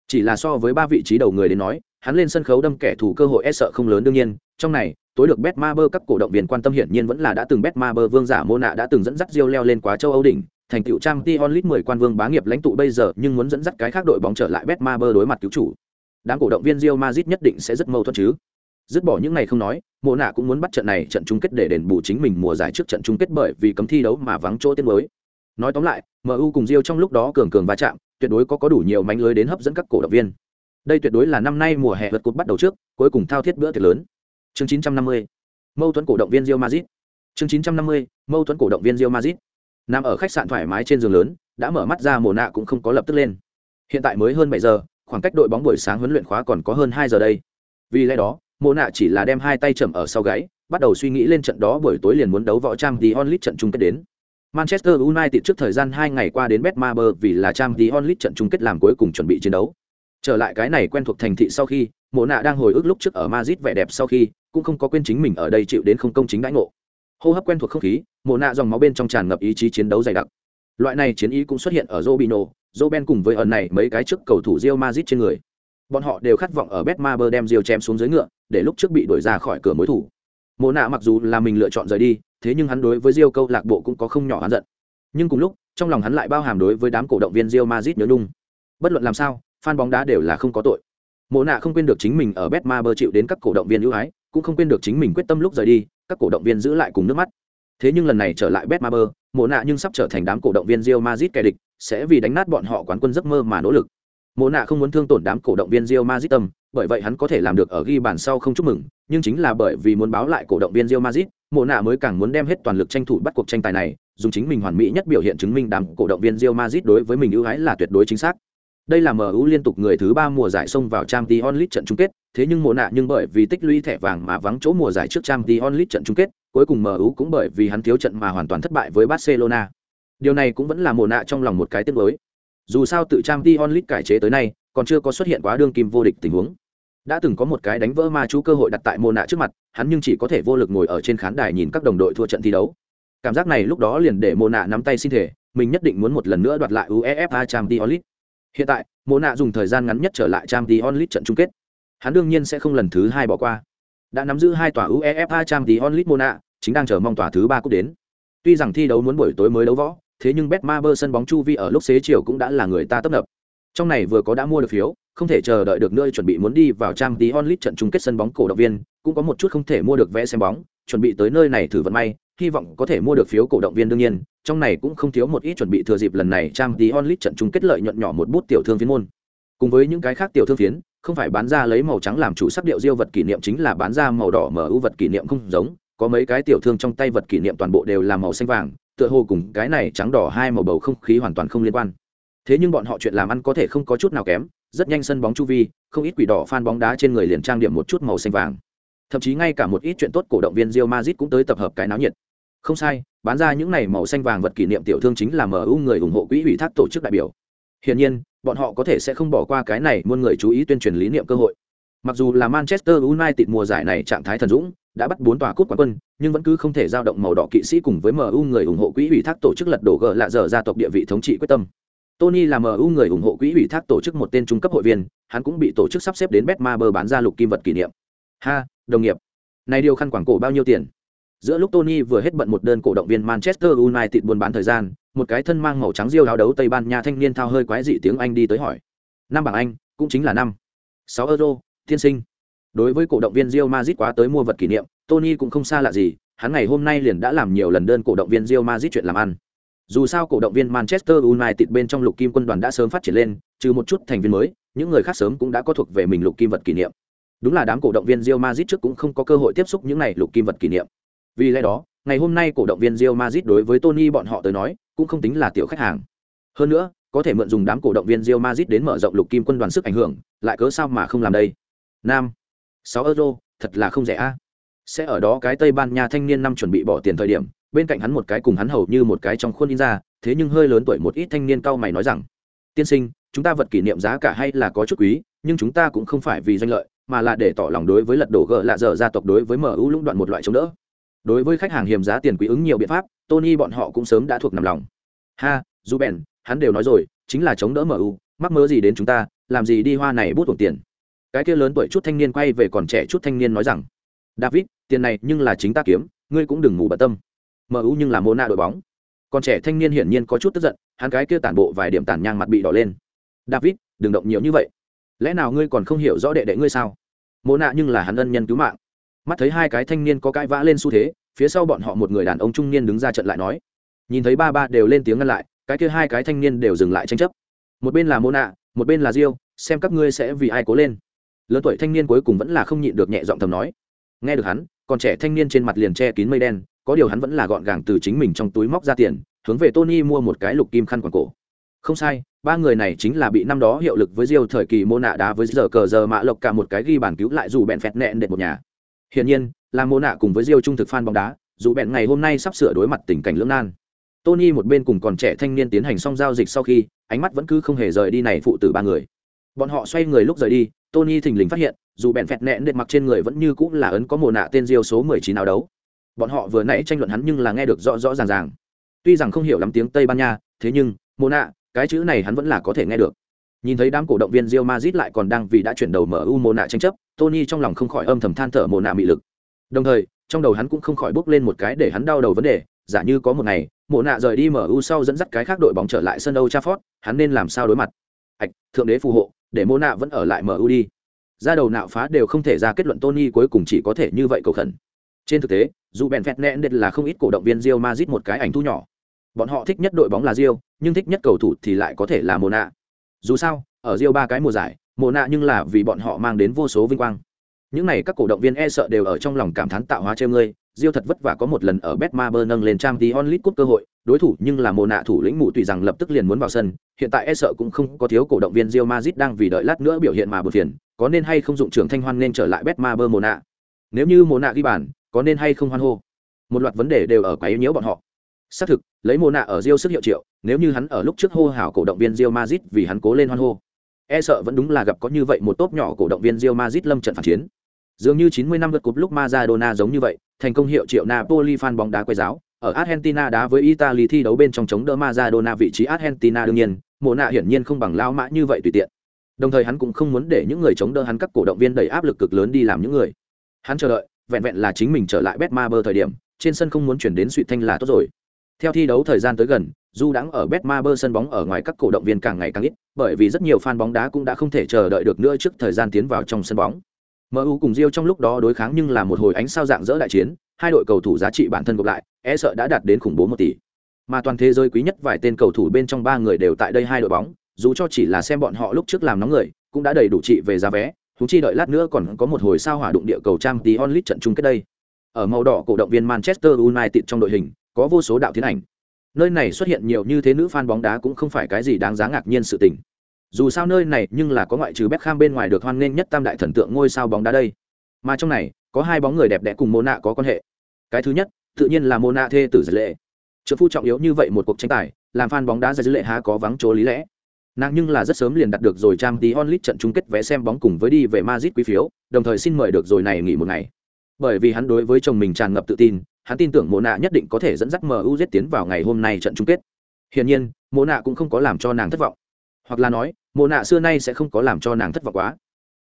Chỉ là so với ba vị trí đầu người đến nói, hắn lên sân khấu đâm kẻ thù cơ hội e sợ không lớn đương nhiên, trong này, tối được Betmaber các cổ động viên quan tâm hiển nhiên vẫn là đã từng Betmaber vương giả Mona đã từng dẫn dắt Rio leo lên quá châu Âu đỉnh, thành tựu trang Tion League 10 quan vương bá nghiệp lãnh tụ bây giờ nhưng muốn dẫn dắt cái khác đội bóng trở lại Betmaber đối mặt cứu chủ. Đám cổ động viên Real Madrid nhất định sẽ rất mâu thuẫn chứ. Dứt bỏ những ngày không nói, Mona cũng muốn bắt trận này trận chung kết để đền bù chính mình mùa giải trước trận chung kết bởi vì cấm thi đấu mà vắng chỗ tiết mới. Nói tóm lại, MU cùng Real trong lúc đó cường cường va chạm, tuyệt đối có có đủ nhiều mánh lưới đến hấp dẫn các cổ động viên. Đây tuyệt đối là năm nay mùa hè vượt cột bắt đầu trước, cuối cùng thao thiết bữa tiệc lớn. Chương 950 mâu thuẫn cổ động viên Real Madrid. Chương 950, mâu thuẫn cổ động viên Real Madrid. Nằm ở khách sạn thoải mái trên giường lớn, đã mở mắt ra mồ nạ cũng không có lập tức lên. Hiện tại mới hơn bảy giờ, khoảng cách đội bóng buổi sáng huấn luyện khóa còn có hơn hai giờ đây. Vì lẽ đó, Mộ nạ chỉ là đem hai tay chầm ở sau gáy, bắt đầu suy nghĩ lên trận đó buổi tối liền muốn đấu võ trang The Only trận chung kết đến. Manchester United trước thời gian hai ngày qua đến Betmaber vì là trang Champions League trận chung kết làm cuối cùng chuẩn bị chiến đấu. Trở lại cái này quen thuộc thành thị sau khi, Mộ Nạ đang hồi ức lúc trước ở Madrid vẻ đẹp sau khi, cũng không có quên chính mình ở đây chịu đến không công chính đãi ngộ hô hấp quen thuộc không khí Mộ nạ dòng máu bên trong tràn ngập ý chí chiến đấu dày đặc loại này chiến ý cũng xuất hiện ở Robino, Roben cùng với ẩn này mấy cái trước cầu thủ Real Madrid trên người. Bọn họ đều khát vọng ở Betmaber đem Real chém xuống dưới ngựa, để lúc trước bị đuổi ra khỏi cửa mối thủ. Mộ nạ mặc dù là mình lựa chọn rời đi, thế nhưng hắn đối với diêu câu lạc bộ cũng có không nhỏ hắn giận. Nhưng cùng lúc, trong lòng hắn lại bao hàm đối với đám cổ động viên Real Madrid nhớ nhung. Bất luận làm sao, fan bóng đá đều là không có tội. Mộ nạ không quên được chính mình ở Betmaber chịu đến các cổ động viên ưu ái, cũng không quên được chính mình quyết tâm lúc rời đi các cổ động viên giữ lại cùng nước mắt thế nhưng lần này trở lại betmaber mộ nạ nhưng sắp trở thành đám cổ động viên rio mazit kẻ địch sẽ vì đánh nát bọn họ quán quân giấc mơ mà nỗ lực mộ nạ không muốn thương tổn đám cổ động viên Real Madrid, tâm bởi vậy hắn có thể làm được ở ghi bàn sau không chúc mừng nhưng chính là bởi vì muốn báo lại cổ động viên Real Madrid, mộ nạ mới càng muốn đem hết toàn lực tranh thủ bắt cuộc tranh tài này dùng chính mình hoàn mỹ nhất biểu hiện chứng minh đám cổ động viên Real Madrid đối với mình ưu ái là tuyệt đối chính xác đây là MU liên tục người thứ ba mùa giải xông vào Champions League trận chung kết, thế nhưng mùa nạ nhưng bởi vì tích lũy thẻ vàng mà vắng chỗ mùa giải trước Champions League trận chung kết, cuối cùng MU cũng bởi vì hắn thiếu trận mà hoàn toàn thất bại với Barcelona. Điều này cũng vẫn là mùa nạ trong lòng một cái tiếc nuối. Dù sao tự trang t onlit cải chế tới nay, còn chưa có xuất hiện quá đương kim vô địch tình huống. đã từng có một cái đánh vỡ ma chú cơ hội đặt tại mô nạ trước mặt hắn nhưng chỉ có thể vô lực ngồi ở trên khán đài nhìn các đồng đội thua trận thi đấu. Cảm giác này lúc đó liền để mô nạ nắm tay xin thể mình nhất định muốn một lần nữa đoạt lại uefa trang t onlit hiện tại mô nạ dùng thời gian ngắn nhất trở lại trang t onlit trận chung kết. Hắn đương nhiên sẽ không lần thứ hai bỏ qua. Đã nắm giữ hai tòa uefa trang t onlit mô nạ chính đang chờ mong tòa thứ ba cúp đến. Tuy rằng thi đấu muốn buổi tối mới đấu võ thế nhưng bet ma bơ sân bóng chu vi ở lúc xế chiều cũng đã là người ta tấp nập. Trong này vừa có đã mua được phiếu, không thể chờ đợi được nơi chuẩn bị muốn đi vào trang tí onlit trận chung kết sân bóng cổ động viên, cũng có một chút không thể mua được vé xem bóng, chuẩn bị tới nơi này thử vận may, hy vọng có thể mua được phiếu cổ động viên đương nhiên, trong này cũng không thiếu một ít chuẩn bị thừa dịp lần này trang tí onlit trận chung kết lợi nhuận nhỏ một bút tiểu thương phiến môn. Cùng với những cái khác tiểu thương phiến, không phải bán ra lấy màu trắng làm chủ sắc điệu diêu vật kỷ niệm chính là bán ra màu đỏ mở ưu vật kỷ niệm không giống, có mấy cái tiểu thương trong tay vật kỷ niệm toàn bộ đều là màu xanh vàng tựa hồ cùng cái này trắng đỏ hai màu bầu không khí hoàn toàn không liên quan. Thế nhưng bọn họ chuyện làm ăn có thể không có chút nào kém, rất nhanh sân bóng chu vi, không ít quỷ đỏ phan bóng đá trên người liền trang điểm một chút màu xanh vàng. Thậm chí ngay cả một ít chuyện tốt cổ động viên Real Madrid cũng tới tập hợp cái náo nhiệt. Không sai, bán ra những này màu xanh vàng vật kỷ niệm tiểu thương chính là MU người ủng hộ quỹ ủy thác tổ chức đại biểu. Hiển nhiên, bọn họ có thể sẽ không bỏ qua cái này muôn người chú ý tuyên truyền lý niệm cơ hội mặc dù là Manchester United mùa giải này trạng thái thần dũng đã bắt bốn tòa cúp quán quân nhưng vẫn cứ không thể giao động màu đỏ kỵ sĩ cùng với MU người ủng hộ quỹ ủy thác tổ chức lật đổ gờ lạ dở gia tộc địa vị thống trị quyết tâm Tony là MU người ủng hộ quỹ ủy thác tổ chức một tên trung cấp hội viên, hắn cũng bị tổ chức sắp xếp đến Betmaber bán ra lục kim vật kỷ niệm. Ha, đồng nghiệp, này điều khăn quảng cổ bao nhiêu tiền? Giữa lúc Tony vừa hết bận một đơn cổ động viên Manchester United buôn bán thời gian, một cái thân mang màu trắng diêu áo đấu Tây Ban Nha thanh niên thao hơi quái dị tiếng Anh đi tới hỏi. Năm bảng Anh, cũng chính là năm. 6 euro, thiên sinh. Đối với cổ động viên Real Madrid quá tới mua vật kỷ niệm, Tony cũng không xa lạ gì, hắn ngày hôm nay liền đã làm nhiều lần đơn cổ động viên Real Madrid chuyện làm ăn. Dù sao cổ động viên Manchester United bên trong lục kim quân đoàn đã sớm phát triển lên, trừ một chút thành viên mới, những người khác sớm cũng đã có thuộc về mình lục kim vật kỷ niệm. Đúng là đám cổ động viên Real Madrid trước cũng không có cơ hội tiếp xúc những này lục kim vật kỷ niệm. Vì lẽ đó, ngày hôm nay cổ động viên Real Madrid đối với Tony bọn họ tới nói, cũng không tính là tiểu khách hàng. Hơn nữa, có thể mượn dùng đám cổ động viên Real Madrid đến mở rộng lục kim quân đoàn sức ảnh hưởng, lại cớ sao mà không làm đây? Nam, 6 euro, thật là không rẻ a. Sẽ ở đó cái Tây Ban Nha thanh niên năm chuẩn bị bỏ tiền thời điểm, bên cạnh hắn một cái cùng hắn hầu như một cái trong khuôn in ra thế nhưng hơi lớn tuổi một ít thanh niên cao mày nói rằng tiên sinh chúng ta vật kỷ niệm giá cả hay là có chút quý nhưng chúng ta cũng không phải vì danh lợi mà là để tỏ lòng đối với lật đổ gỡ lạ dở gia tộc đối với mu lũng đoạn một loại chống đỡ. Đối với khách hàng hiềm giá tiền quý ứng nhiều biện pháp tony bọn họ cũng sớm đã thuộc nằm lòng. Ha dù bèn hắn đều nói rồi chính là chống đỡ mu mắc mớ gì đến chúng ta làm gì đi hoa này bút tuồng tiền? Cái kia lớn tuổi chút thanh niên quay về còn trẻ chút thanh niên nói rằng david tiền này nhưng là chính ta kiếm ngươi cũng đừng ngủ bận tâm MU nhưng là Mona đội bóng. Còn trẻ thanh niên hiển nhiên có chút tức giận, hắn cái kia tản bộ vài điểm tản nhang mặt bị đỏ lên. David, đừng động nhiều như vậy. Lẽ nào ngươi còn không hiểu rõ đệ đệ ngươi sao? Mona nhưng là hắn ân nhân cứu mạng. Mắt thấy hai cái thanh niên có cãi vã lên xu thế, phía sau bọn họ một người đàn ông trung niên đứng ra trận lại nói. Nhìn thấy ba ba đều lên tiếng ngăn lại, cái kia hai cái thanh niên đều dừng lại tranh chấp. Một bên là Mona, một bên là Rio, xem các ngươi sẽ vì ai cố lên. Lớn tuổi thanh niên cuối cùng vẫn là không nhịn được nhẹ giọng thầm nói. Nghe được hắn, còn trẻ thanh niên trên mặt liền che kín mây đen, có điều hắn vẫn là gọn gàng từ chính mình trong túi móc ra tiền hướng về tony mua một cái lục kim khăn quàng cổ. Không sai ba người này chính là bị năm đó hiệu lực với diêu thời kỳ mô nạ đá với giờ cờ giờ mạ lộc cả một cái ghi bàn cứu lại dù bẹn phẹt nẹn đệt một nhà. Hiển nhiên là mô nạ cùng với diêu trung thực phan bóng đá dù bẹn ngày hôm nay sắp sửa đối mặt tình cảnh lưỡng nan. Tony một bên cùng còn trẻ thanh niên tiến hành xong giao dịch sau khi ánh mắt vẫn cứ không hề rời đi này phụ tử ba người. Bọn họ xoay người lúc rời đi tony thình lình phát hiện dù bẹn phẹt nẹn đệt mặc trên người vẫn như cũng là ấn có mồ nạ tên diêu số mười chín đấu. Bọn họ vừa nãy tranh luận hắn nhưng là nghe được rõ rõ ràng ràng. Tuy rằng không hiểu lắm tiếng tây ban nha thế nhưng mồ nạ cái chữ này hắn vẫn là có thể nghe được. Nhìn thấy đám cổ động viên Real Madrid lại còn đang vì đã chuyển đầu mở u mô nạ tranh chấp tony trong lòng không khỏi âm thầm than thở mồ nạ mị lực. Đồng thời trong đầu hắn cũng không khỏi bốc lên một cái để hắn đau đầu vấn đề giả như có một ngày mồ nạ rời đi mở u sau dẫn dắt cái khác đội bóng trở lại sân Old Trafford, hắn nên làm sao đối mặt? Ạch thượng đế phù hộ để mô nạ vẫn ở lại mở u đi. Ra đầu nạo phá đều không thể ra kết luận tony cuối cùng chỉ có thể như vậy cầu khẩn. Trên thực tế, dù bèn phẹt nẹn đệt là không ít cổ động viên Real Madrid một cái ảnh thu nhỏ. Bọn họ thích nhất đội bóng là Real, nhưng thích nhất cầu thủ thì lại có thể là Mona. Dù sao, ở Real ba cái mùa giải, Mona nhưng là vì bọn họ mang đến vô số vinh quang những này các cổ động viên e sợ đều ở trong lòng cảm thán tạo hóa chơi ngươi, Diêu thật vất vả có một lần ở Betmaber nâng lên trang tí onlit cúp cơ hội, đối thủ nhưng là Mona thủ lĩnh mụ tùy rằng lập tức liền muốn vào sân, hiện tại e sợ cũng không có thiếu cổ động viên diêu mazit đang vì đợi lát nữa biểu hiện mà buồn phiền, có nên hay không dụng trưởng thanh hoan nên trở lại Betmaber nạ? Nếu như Mona ghi bàn, có nên hay không hoan hô? Một loạt vấn đề đều ở quấy nhiễu bọn họ. Xác thực, lấy mồ nạ ở Diêu sức hiệu triệu, nếu như hắn ở lúc trước hô hào cổ động viên diêu mazit vì hắn cố lên hoan hô e sợ vẫn đúng là gặp có như vậy một tốp nhỏ cổ động viên Real Madrid lâm trận phản chiến. Dường như 90 năm vượt cúp lúc Maradona giống như vậy, thành công hiệu triệu Napoli fan bóng đá quay giáo, ở Argentina đá với Italy thi đấu bên trong chống đỡ Maradona vị trí Argentina đương nhiên, Mộ nạ hiển nhiên không bằng lao mã như vậy tùy tiện. Đồng thời hắn cũng không muốn để những người chống đỡ hắn các cổ động viên đẩy áp lực cực lớn đi làm những người. Hắn chờ đợi, vẹn vẹn là chính mình trở lại Betmaber thời điểm, trên sân không muốn chuyển đến suy thanh là tốt rồi. Theo thi đấu thời gian tới gần, dù đang ở Betmaber sân bóng ở ngoài các cổ động viên càng ngày càng ít, bởi vì rất nhiều fan bóng đá cũng đã không thể chờ đợi được nữa trước thời gian tiến vào trong sân bóng. MU cùng Rio trong lúc đó đối kháng nhưng là một hồi ánh sao dạng dỡ đại chiến, hai đội cầu thủ giá trị bản thân gộp lại, e sợ đã đạt đến khủng bố một tỷ. Mà toàn thế giới quý nhất vài tên cầu thủ bên trong ba người đều tại đây hai đội bóng, dù cho chỉ là xem bọn họ lúc trước làm nóng người, cũng đã đầy đủ trị về giá vé, chúng chi đợi lát nữa còn có một hồi sao hỏa đụng địa cầu trang tí onlit trận chung kết đây. Ở màu đỏ cổ động viên Manchester United trong đội hình, có vô số đạo thiên ảnh. Nơi này xuất hiện nhiều như thế nữ fan bóng đá cũng không phải cái gì đáng giá ngạc nhiên sự tình. Dù sao nơi này nhưng là có ngoại trừ Beckham bên ngoài được hoan nghênh nhất tam đại thần tượng ngôi sao bóng đá đây. Mà trong này, có hai bóng người đẹp đẽ cùng Mona có quan hệ. Cái thứ nhất, tự nhiên là Mona thê tử Giải Lệ. Trợ phu trọng yếu như vậy một cuộc tranh tài, làm fan bóng đá Giải Lệ há có vắng chỗ lý lẽ. Nàng nhưng là rất sớm liền đặt được rồi trang tí onlit trận chung kết vé xem bóng cùng với đi về Madrid quý phiếu, đồng thời xin mời được rồi này nghỉ một ngày. Bởi vì hắn đối với chồng mình tràn ngập tự tin, hắn tin tưởng Mona nhất định có thể dẫn dắt MU tiến vào ngày hôm nay trận chung kết. Hiển nhiên, Mona cũng không có làm cho nàng thất vọng. Hoặc là nói, Mộ Nạ xưa nay sẽ không có làm cho nàng thất vọng quá.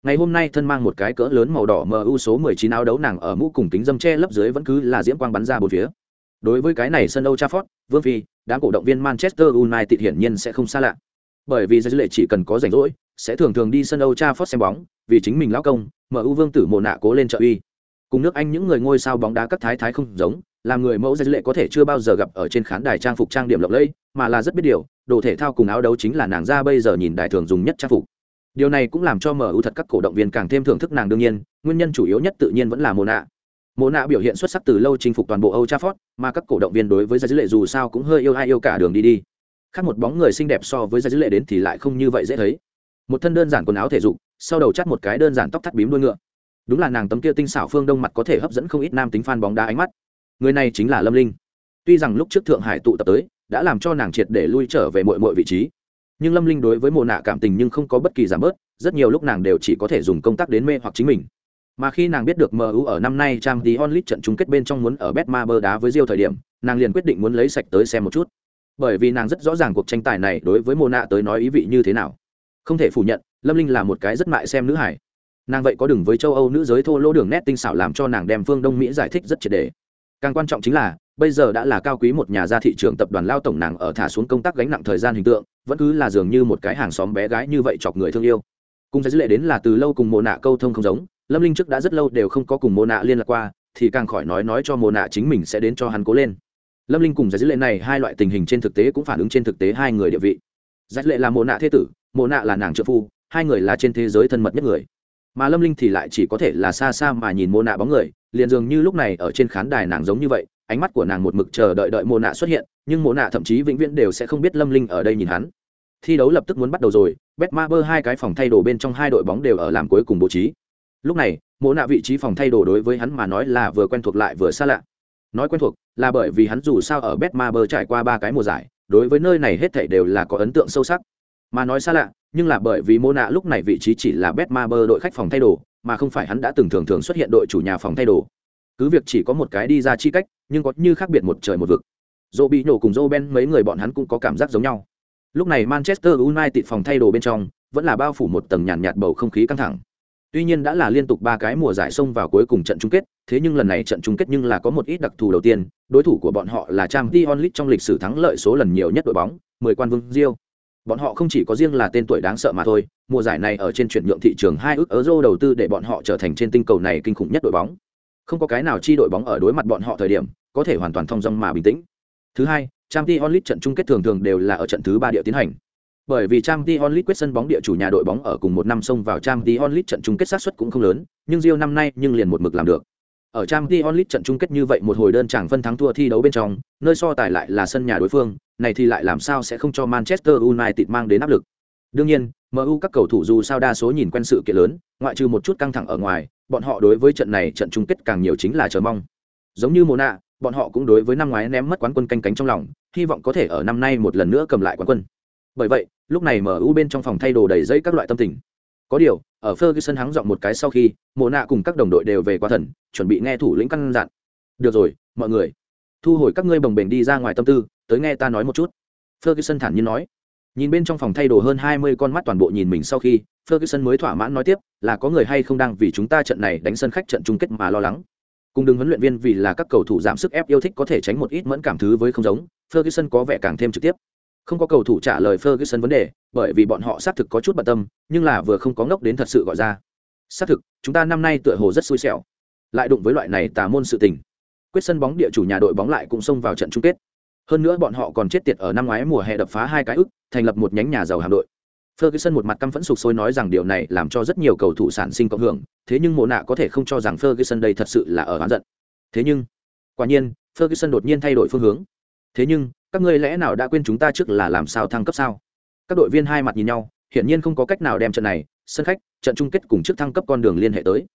Ngày hôm nay thân mang một cái cỡ lớn màu đỏ MU số 19 áo đấu nàng ở mũ cùng kính dâm che lấp dưới vẫn cứ là diễm quang bắn ra bốn phía. Đối với cái này sân Old Trafford, Vương Phi, đám cổ động viên Manchester United hiển nhiên sẽ không xa lạ. Bởi vì giới lệ chỉ cần có rảnh rỗi, sẽ thường thường đi sân Old Trafford xem bóng, vì chính mình lão công, MU Vương tử Mộ Nạ cố lên trợ uy. Cùng nước Anh những người ngôi sao bóng đá các thái thái không giống, làm người mẫu Dư lệ có thể chưa bao giờ gặp ở trên khán đài trang phục trang điểm lộng lẫy, mà là rất biết điều, đồ thể thao cùng áo đấu chính là nàng ra bây giờ nhìn đại thường dùng nhất trang phục. Điều này cũng làm cho MU thật các cổ động viên càng thêm thưởng thức nàng đương nhiên, nguyên nhân chủ yếu nhất tự nhiên vẫn là mồ Nạ. Mồ Nạ biểu hiện xuất sắc từ lâu chinh phục toàn bộ Old Trafford, mà các cổ động viên đối với Dư lệ dù sao cũng hơi yêu ai yêu cả đường đi đi khác một bóng người xinh đẹp so với dư lệ đến thì lại không như vậy dễ thấy một thân đơn giản quần áo thể dục sau đầu chắt một cái đơn giản tóc thắt bím đuôi ngựa đúng là nàng tấm kia tinh xảo phương đông mặt có thể hấp dẫn không ít nam tính fan bóng đá ánh mắt người này chính là lâm linh. Tuy rằng lúc trước thượng hải tụ tập tới đã làm cho nàng triệt để lui trở về mọi mọi vị trí nhưng lâm linh đối với mồ nạ cảm tình nhưng không có bất kỳ giảm bớt rất nhiều lúc nàng đều chỉ có thể dùng công tác đến mê hoặc chính mình. Mà khi nàng biết được MU ở năm nay trang tí onlit trận chung kết bên trong muốn ở Betmaber đá với Rio thời điểm, nàng liền quyết định muốn lấy sạch tới xem một chút. Bởi vì nàng rất rõ ràng cuộc tranh tài này đối với mô nạ tới nói ý vị như thế nào. Không thể phủ nhận lâm linh là một cái rất mại xem nữ hải. Nàng vậy có đừng với châu âu nữ giới thô lỗ đường nét tinh xảo làm cho nàng đem phương đông mỹ giải thích rất triệt đề càng quan trọng chính là, bây giờ đã là cao quý một nhà ra thị trường tập đoàn lao tổng nàng ở thả xuống công tác gánh nặng thời gian hình tượng, vẫn cứ là dường như một cái hàng xóm bé gái như vậy chọc người thương yêu. Cùng dữ lệ đến là từ lâu cùng mồ nạ câu thông không giống, lâm linh trước đã rất lâu đều không có cùng mồ nạ liên lạc qua, thì càng khỏi nói nói cho mồ nạ chính mình sẽ đến cho hắn cố lên. Lâm linh cùng giải dữ lệ này hai loại tình hình trên thực tế cũng phản ứng trên thực tế hai người địa vị. Giải lệ là mồ nạ thế tử mồ nạ là nàng trợ phu, hai người là trên thế giới thân mật nhất người mà lâm linh thì lại chỉ có thể là xa xa mà nhìn mô nạ bóng người liền dường như lúc này ở trên khán đài nàng giống như vậy ánh mắt của nàng một mực chờ đợi đợi mô nạ xuất hiện nhưng mô nạ thậm chí vĩnh viễn đều sẽ không biết lâm linh ở đây nhìn hắn. Thi đấu lập tức muốn bắt đầu rồi bet ma bơ hai cái phòng thay đồ bên trong hai đội bóng đều ở làm cuối cùng bố trí. Lúc này mô nạ vị trí phòng thay đồ đối với hắn mà nói là vừa quen thuộc lại vừa xa lạ. Nói quen thuộc là bởi vì hắn dù sao ở Betmaber trải qua ba cái mùa giải, đối với nơi này hết thảy đều là có ấn tượng sâu sắc. Mà nói xa lạ, nhưng là bởi vì Mona lúc này vị trí chỉ là Betmaber đội khách phòng thay đồ, mà không phải hắn đã từng thường thường xuất hiện đội chủ nhà phòng thay đồ. Cứ việc chỉ có một cái đi ra chi cách, nhưng có như khác biệt một trời một vực. Dỗ bị nổ cùng Ben mấy người bọn hắn cũng có cảm giác giống nhau. Lúc này Manchester United phòng thay đồ bên trong, vẫn là bao phủ một tầng nhàn nhạt bầu không khí căng thẳng. Tuy nhiên đã là liên tục ba cái mùa giải xông vào cuối cùng trận chung kết, thế nhưng lần này trận chung kết nhưng là có một ít đặc thù đầu tiên, đối thủ của bọn họ là trang t onlit trong lịch sử thắng lợi số lần nhiều nhất đội bóng, 10 quan vương Rio. Bọn họ không chỉ có riêng là tên tuổi đáng sợ mà thôi, mùa giải này ở trên chuyển nhượng thị trường hai ước euro đầu tư để bọn họ trở thành trên tinh cầu này kinh khủng nhất đội bóng. Không có cái nào chi đội bóng ở đối mặt bọn họ thời điểm, có thể hoàn toàn thông dong mà bình tĩnh. Thứ hai, Champions League trận chung kết thường thường đều là ở trận thứ ba địa tiến hành bởi vì Champions League quyết sân bóng địa chủ nhà đội bóng ở cùng một năm xông vào Champions League trận chung kết sát suất cũng không lớn, nhưng Rio năm nay nhưng liền một mực làm được. Ở Champions League trận chung kết như vậy một hồi đơn chẳng phân thắng thua thi đấu bên trong, nơi so tài lại là sân nhà đối phương, này thì lại làm sao sẽ không cho Manchester United mang đến áp lực. Đương nhiên, MU các cầu thủ dù sao đa số nhìn quen sự kiện lớn, ngoại trừ một chút căng thẳng ở ngoài, bọn họ đối với trận này trận chung kết càng nhiều chính là chờ mong. Giống như Mona, bọn họ cũng đối với năm ngoái ném mất quán quân canh cánh trong lòng, hy vọng có thể ở năm nay một lần nữa cầm lại quán quân Bởi vậy, lúc này MU bên trong phòng thay đồ đầy dây các loại tâm tình. Có điều, ở Ferguson hắng giọng một cái sau khi, Mộ nạ cùng các đồng đội đều về qua thần, chuẩn bị nghe thủ lĩnh căn dặn. Được rồi, mọi người, thu hồi các ngươi bồng bềnh đi ra ngoài tâm tư, tới nghe ta nói một chút. Ferguson thản nhiên nói. Nhìn bên trong phòng thay đồ hơn hai mươi con mắt toàn bộ nhìn mình sau khi, Ferguson mới thỏa mãn nói tiếp, là có người hay không đang vì chúng ta trận này đánh sân khách trận chung kết mà lo lắng. Cùng đừng huấn luyện viên vì là các cầu thủ giảm sức ép yêu thích có thể tránh một ít mẫn cảm thứ với không giống, Ferguson có vẻ càng thêm trực tiếp. Không có cầu thủ trả lời Ferguson vấn đề, bởi vì bọn họ xác thực có chút bận tâm, nhưng là vừa không có ngốc đến thật sự gọi ra. Xác thực, chúng ta năm nay tựa hồ rất xui xẻo. Lại đụng với loại này tà môn sự tình. Quyết sân bóng địa chủ nhà đội bóng lại cũng xông vào trận chung kết. Hơn nữa bọn họ còn chết tiệt ở năm ngoái mùa hè đập phá hai cái ức, thành lập một nhánh nhà giàu hàm đội. Ferguson một mặt căm phẫn sục sôi nói rằng điều này làm cho rất nhiều cầu thủ sản sinh cộng hưởng, thế nhưng Mộ nạ có thể không cho rằng Ferguson đây thật sự là ở oán giận. Thế nhưng, quả nhiên, Ferguson đột nhiên thay đổi phương hướng. Thế nhưng, các ngươi lẽ nào đã quên chúng ta trước là làm sao thăng cấp sao? Các đội viên hai mặt nhìn nhau, hiển nhiên không có cách nào đem trận này, sân khách, trận chung kết cùng trước thăng cấp con đường liên hệ tới.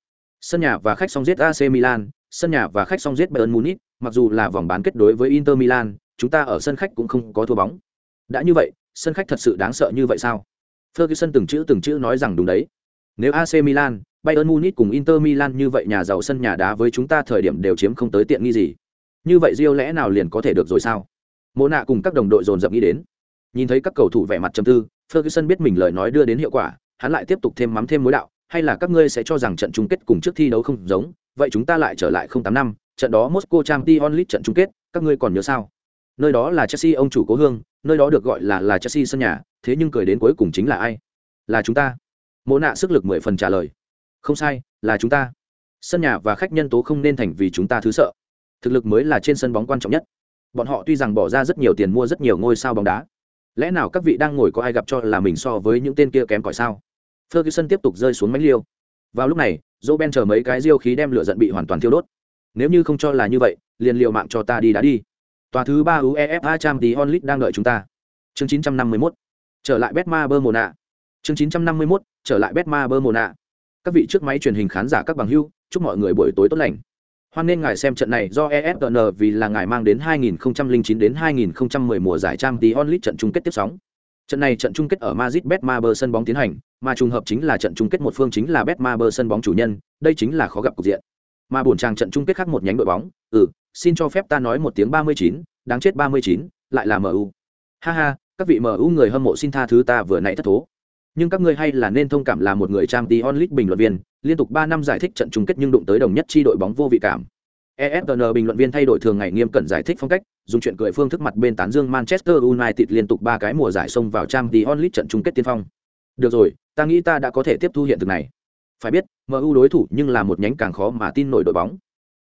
Sân nhà và khách song giết AC Milan, sân nhà và khách song giết Bayern Munich, mặc dù là vòng bán kết đối với Inter Milan, chúng ta ở sân khách cũng không có thua bóng. Đã như vậy, sân khách thật sự đáng sợ như vậy sao? Ferguson từng chữ từng chữ nói rằng đúng đấy. Nếu AC Milan, Bayern Munich cùng Inter Milan như vậy nhà giàu sân nhà đá với chúng ta thời điểm đều chiếm không tới tiện nghi gì. Như vậy Rio lẽ nào liền có thể được rồi sao? Mô nạ cùng các đồng đội dồn dập nghĩ đến. Nhìn thấy các cầu thủ vẻ mặt trầm tư, Ferguson biết mình lời nói đưa đến hiệu quả, hắn lại tiếp tục thêm mắm thêm muối đạo, hay là các ngươi sẽ cho rằng trận chung kết cùng trước thi đấu không giống, vậy chúng ta lại trở lại 08 năm, trận đó Moscow t onlit trận chung kết, các ngươi còn nhớ sao? Nơi đó là Chelsea ông chủ cố hương, nơi đó được gọi là là Chelsea sân nhà, thế nhưng cười đến cuối cùng chính là ai? Là chúng ta. Mô nạ sức lực mười phần trả lời. Không sai, là chúng ta. Sân nhà và khách nhân tố không nên thành vì chúng ta thứ sợ. Thực lực mới là trên sân bóng quan trọng nhất. Bọn họ tuy rằng bỏ ra rất nhiều tiền mua rất nhiều ngôi sao bóng đá. Lẽ nào các vị đang ngồi có ai gặp cho là mình so với những tên kia kém cỏi sao? Ferguson tiếp tục rơi xuống mánh liêu. Vào lúc này, Roben chờ mấy cái diêu khí đem lửa giận bị hoàn toàn thiêu đốt. Nếu như không cho là như vậy, liền liều mạng cho ta đi đã đi. Tòa thứ ba UEFA trang tí onlit đang đợi chúng ta. Chương 951. Trở lại Betmaber Mona. Chương 951. Trở lại Betmaber Mona. Các vị trước máy truyền hình khán giả các bằng hữu, chúc mọi người buổi tối tốt lành. Hoan nên ngài xem trận này do ESPN vì là ngài mang đến 2009 đến 2010 mùa giải Champions League trận chung kết tiếp sóng. Trận này trận chung kết ở Madrid Betmaber sân bóng tiến hành, mà trùng hợp chính là trận chung kết một phương chính là Betmaber sân bóng chủ nhân, đây chính là khó gặp cục diện. Mà buồn chàng trận chung kết khác một nhánh đội bóng, ừ, xin cho phép ta nói một tiếng 39, đáng chết 39, lại là MU. Ha ha, các vị MU người hâm mộ xin tha thứ ta vừa nãy thất thố. Nhưng các ngươi hay là nên thông cảm là một người trang tí onlit bình luận viên, liên tục 3 năm giải thích trận chung kết nhưng đụng tới đồng nhất chi đội bóng vô vị cảm. ESPN bình luận viên thay đổi thường ngày nghiêm cẩn giải thích phong cách, dùng chuyện cười phương thức mặt bên tán dương Manchester United liên tục ba cái mùa giải xông vào Champions League trận chung kết tiên phong. Được rồi, ta nghĩ ta đã có thể tiếp thu hiện thực này. Phải biết, MU đối thủ nhưng là một nhánh càng khó mà tin nổi đội bóng.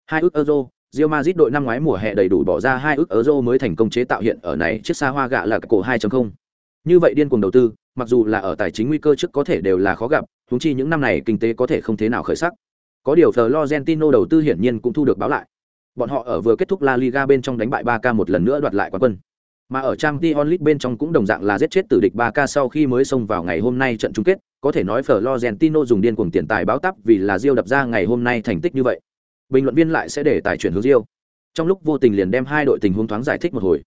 Hai ước euro, Real Madrid đội năm ngoái mùa hè đầy đủ bỏ ra hai ước euro mới thành công chế tạo hiện ở này chiếc xa hoa gạ là cổ 2.0. Như vậy điên cuồng đầu tư, mặc dù là ở tài chính nguy cơ trước có thể đều là khó gặp, thúng chi những năm này kinh tế có thể không thế nào khởi sắc. Có điều Florentino đầu tư hiển nhiên cũng thu được báo lại. Bọn họ ở vừa kết thúc La Liga bên trong đánh bại Barca một lần nữa đoạt lại quán quân. Mà ở Champions League bên trong cũng đồng dạng là giết chết tử địch Barca sau khi mới xông vào ngày hôm nay trận chung kết, có thể nói Florentino dùng điên cuồng tiền tài báo tắp vì là diêu đập ra ngày hôm nay thành tích như vậy. Bình luận viên lại sẽ để tài chuyển hướng diêu Trong lúc vô tình liền đem hai đội tình huống thoáng giải thích một hồi.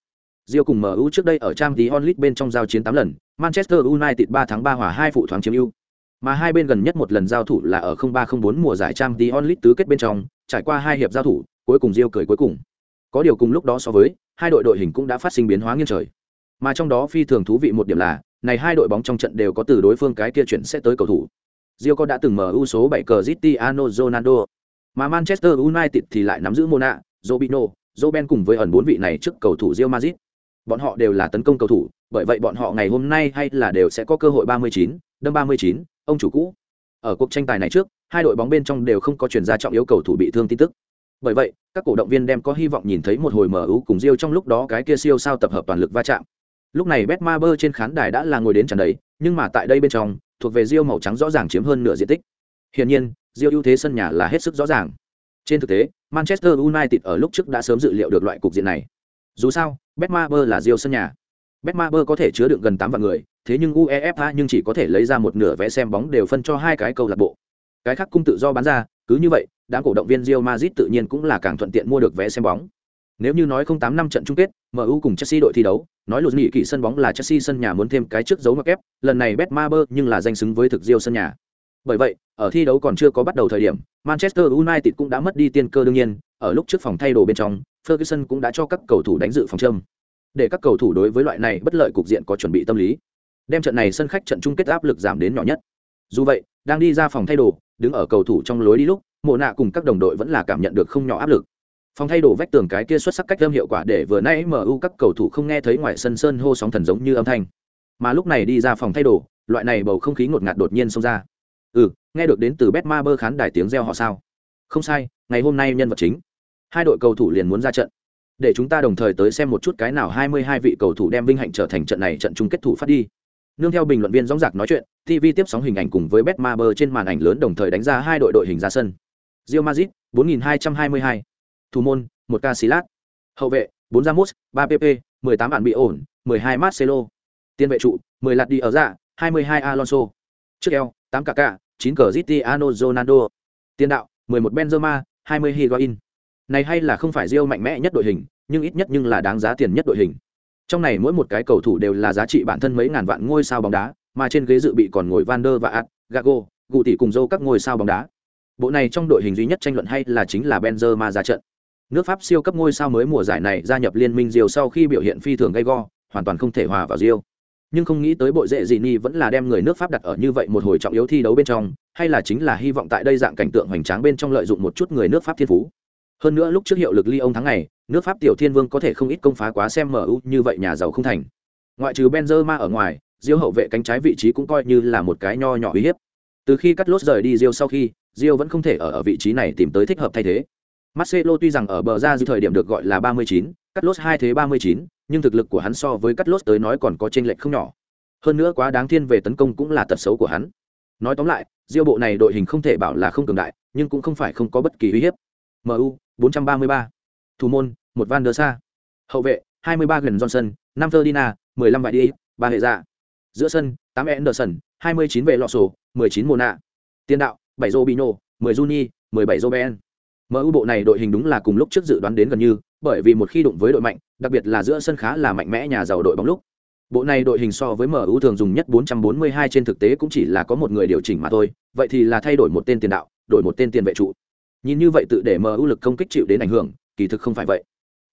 Rio cùng MU trước đây ở Champions League bên trong giao chiến 8 lần, Manchester United 3 thắng 3 hòa 2 phụ thoáng chiếm ưu. Mà hai bên gần nhất một lần giao thủ là ở 0304 mùa giải Champions League tứ kết bên trong, trải qua hai hiệp giao thủ, cuối cùng Rio cười cuối cùng. Có điều cùng lúc đó so với, hai đội đội hình cũng đã phát sinh biến hóa nghiêng trời. Mà trong đó phi thường thú vị một điểm là, này hai đội bóng trong trận đều có từ đối phương cái kia chuyển sẽ tới cầu thủ. Rio có đã từng mở ưu số 7 cờ Cristiano Ronaldo, mà Manchester United thì lại nắm giữ Mona, Robinho, Robben cùng với ẩn bốn vị này trước cầu thủ Real Madrid. Bọn họ đều là tấn công cầu thủ, bởi vậy bọn họ ngày hôm nay hay là đều sẽ có cơ hội 39, đâm 39, ông chủ cũ. Ở cuộc tranh tài này trước, hai đội bóng bên trong đều không có chuyển ra trọng yếu cầu thủ bị thương tin tức. Bởi vậy, các cổ động viên đem có hy vọng nhìn thấy một hồi mở ưu cùng Rio trong lúc đó cái kia siêu sao tập hợp toàn lực va chạm. Lúc này Betmaber trên khán đài đã là ngồi đến tràn đầy, nhưng mà tại đây bên trong, thuộc về Rio màu trắng rõ ràng chiếm hơn nửa diện tích. Hiển nhiên, Rio ưu thế sân nhà là hết sức rõ ràng. Trên thực tế, Manchester United ở lúc trước đã sớm dự liệu được loại cục diện này. Dù sao, Betmaber là Rio sân nhà. Betmaber có thể chứa đựng gần 8 vạn người, thế nhưng UEFA nhưng chỉ có thể lấy ra một nửa vé xem bóng đều phân cho hai cái câu lạc bộ. Cái khác cung tự do bán ra, cứ như vậy, đám cổ động viên Real Madrid tự nhiên cũng là càng thuận tiện mua được vé xem bóng. Nếu như nói không tám năm trận chung kết, MU cùng Chelsea đội thi đấu, nói lụt nghị kỳ sân bóng là Chelsea sân nhà muốn thêm cái trước dấu ngoặc ép, lần này Betmaber nhưng là danh xứng với thực Real sân nhà. Bởi vậy, ở thi đấu còn chưa có bắt đầu thời điểm, Manchester United cũng đã mất đi tiên cơ đương nhiên, ở lúc trước phòng thay đồ bên trong, Ferguson cũng đã cho các cầu thủ đánh dự phòng châm. Để các cầu thủ đối với loại này bất lợi cục diện có chuẩn bị tâm lý. Đem trận này sân khách trận chung kết áp lực giảm đến nhỏ nhất. Dù vậy, đang đi ra phòng thay đồ, đứng ở cầu thủ trong lối đi lúc, Mộ nạ cùng các đồng đội vẫn là cảm nhận được không nhỏ áp lực phòng thay đồ vách tường cái kia xuất sắc cách âm hiệu quả để vừa nãy mu các cầu thủ không nghe thấy ngoài sân sơn hô sóng thần giống như âm thanh mà lúc này đi ra phòng thay đồ loại này bầu không khí ngột ngạt đột nhiên xông ra ừ nghe được đến từ Betmaber khán đài tiếng reo họ sao không sai ngày hôm nay nhân vật chính hai đội cầu thủ liền muốn ra trận. Để chúng ta đồng thời tới xem một chút cái nào hai mươi hai vị cầu thủ đem vinh hạnh trở thành trận này trận chung kết thủ phát đi. Nương theo bình luận viên dõng dạc nói chuyện tv tiếp sóng hình ảnh cùng với bet ma trên màn ảnh lớn đồng thời đánh ra hai đội đội hình ra sân. Rio mazit 4222 thủ môn, một ca hậu vệ, bốn ramos, ba pp mười tám bạn bị ổn, mười hai marcelo. Tiền vệ trụ, mười lạt đi ở dạ hai mươi hai alonso. Trước eo, tám kk chín cristiano ronaldo. Tiền đạo, mười một benzema, hai mươi higuain này hay là không phải Rio mạnh mẽ nhất đội hình nhưng ít nhất nhưng là đáng giá tiền nhất đội hình trong này mỗi một cái cầu thủ đều là giá trị bản thân mấy ngàn vạn ngôi sao bóng đá mà trên ghế dự bị còn ngồi van der và ad gago gù tỷ cùng dâu các ngôi sao bóng đá bộ này trong đội hình duy nhất tranh luận hay là chính là benzema ra trận Nước Pháp siêu cấp ngôi sao mới mùa giải này gia nhập liên minh Rio sau khi biểu hiện phi thường gay go, hoàn toàn không thể hòa vào Rio. Nhưng không nghĩ tới bộ dễ gì ni vẫn là đem người nước Pháp đặt ở như vậy một hồi trọng yếu thi đấu bên trong, hay là chính là hy vọng tại đây dạng cảnh tượng hoành tráng bên trong lợi dụng một chút người nước Pháp thiên phú. Hơn nữa lúc trước hiệu lực ly ông tháng này nước Pháp tiểu thiên vương có thể không ít công phá quá xem MU như vậy nhà giàu không thành. Ngoại trừ Benzema ở ngoài, diêu hậu vệ cánh trái vị trí cũng coi như là một cái nho nhỏ uy hiếp. Từ khi cắt lốt rời đi diêu sau khi, diêu vẫn không thể ở ở vị trí này tìm tới thích hợp thay thế. Marcelo tuy rằng ở bờ ra dư thời điểm được gọi là 39, cắt lốt hai thế 39, nhưng thực lực của hắn so với cắt lốt tới nói còn có chênh lệch không nhỏ. Hơn nữa quá đáng thiên về tấn công cũng là tật xấu của hắn. Nói tóm lại, Diêu bộ này đội hình không thể bảo là không cường đại, nhưng cũng không phải không có bất kỳ uy hiếp. MU 433, thủ môn, một Van der Sa, hậu vệ 23 gần Johnson, 5 Ferdinand, 15 Vải đi, ba hệ dạ. Giữa sân, 8 Anderson, 29 về lọ sổ, 19 Mona. Tiền đạo, 7 Robinho, 10 Juni, 17 Roben. MU bộ này đội hình đúng là cùng lúc trước dự đoán đến gần như, bởi vì một khi đụng với đội mạnh, đặc biệt là giữa sân khá là mạnh mẽ nhà giàu đội bóng lúc. Bộ này đội hình so với MU thường dùng nhất 442 trên thực tế cũng chỉ là có một người điều chỉnh mà thôi, vậy thì là thay đổi một tên tiền đạo, đổi một tên tiền vệ trụ. Nhìn như vậy tự để MU lực công kích chịu đến ảnh hưởng, kỳ thực không phải vậy.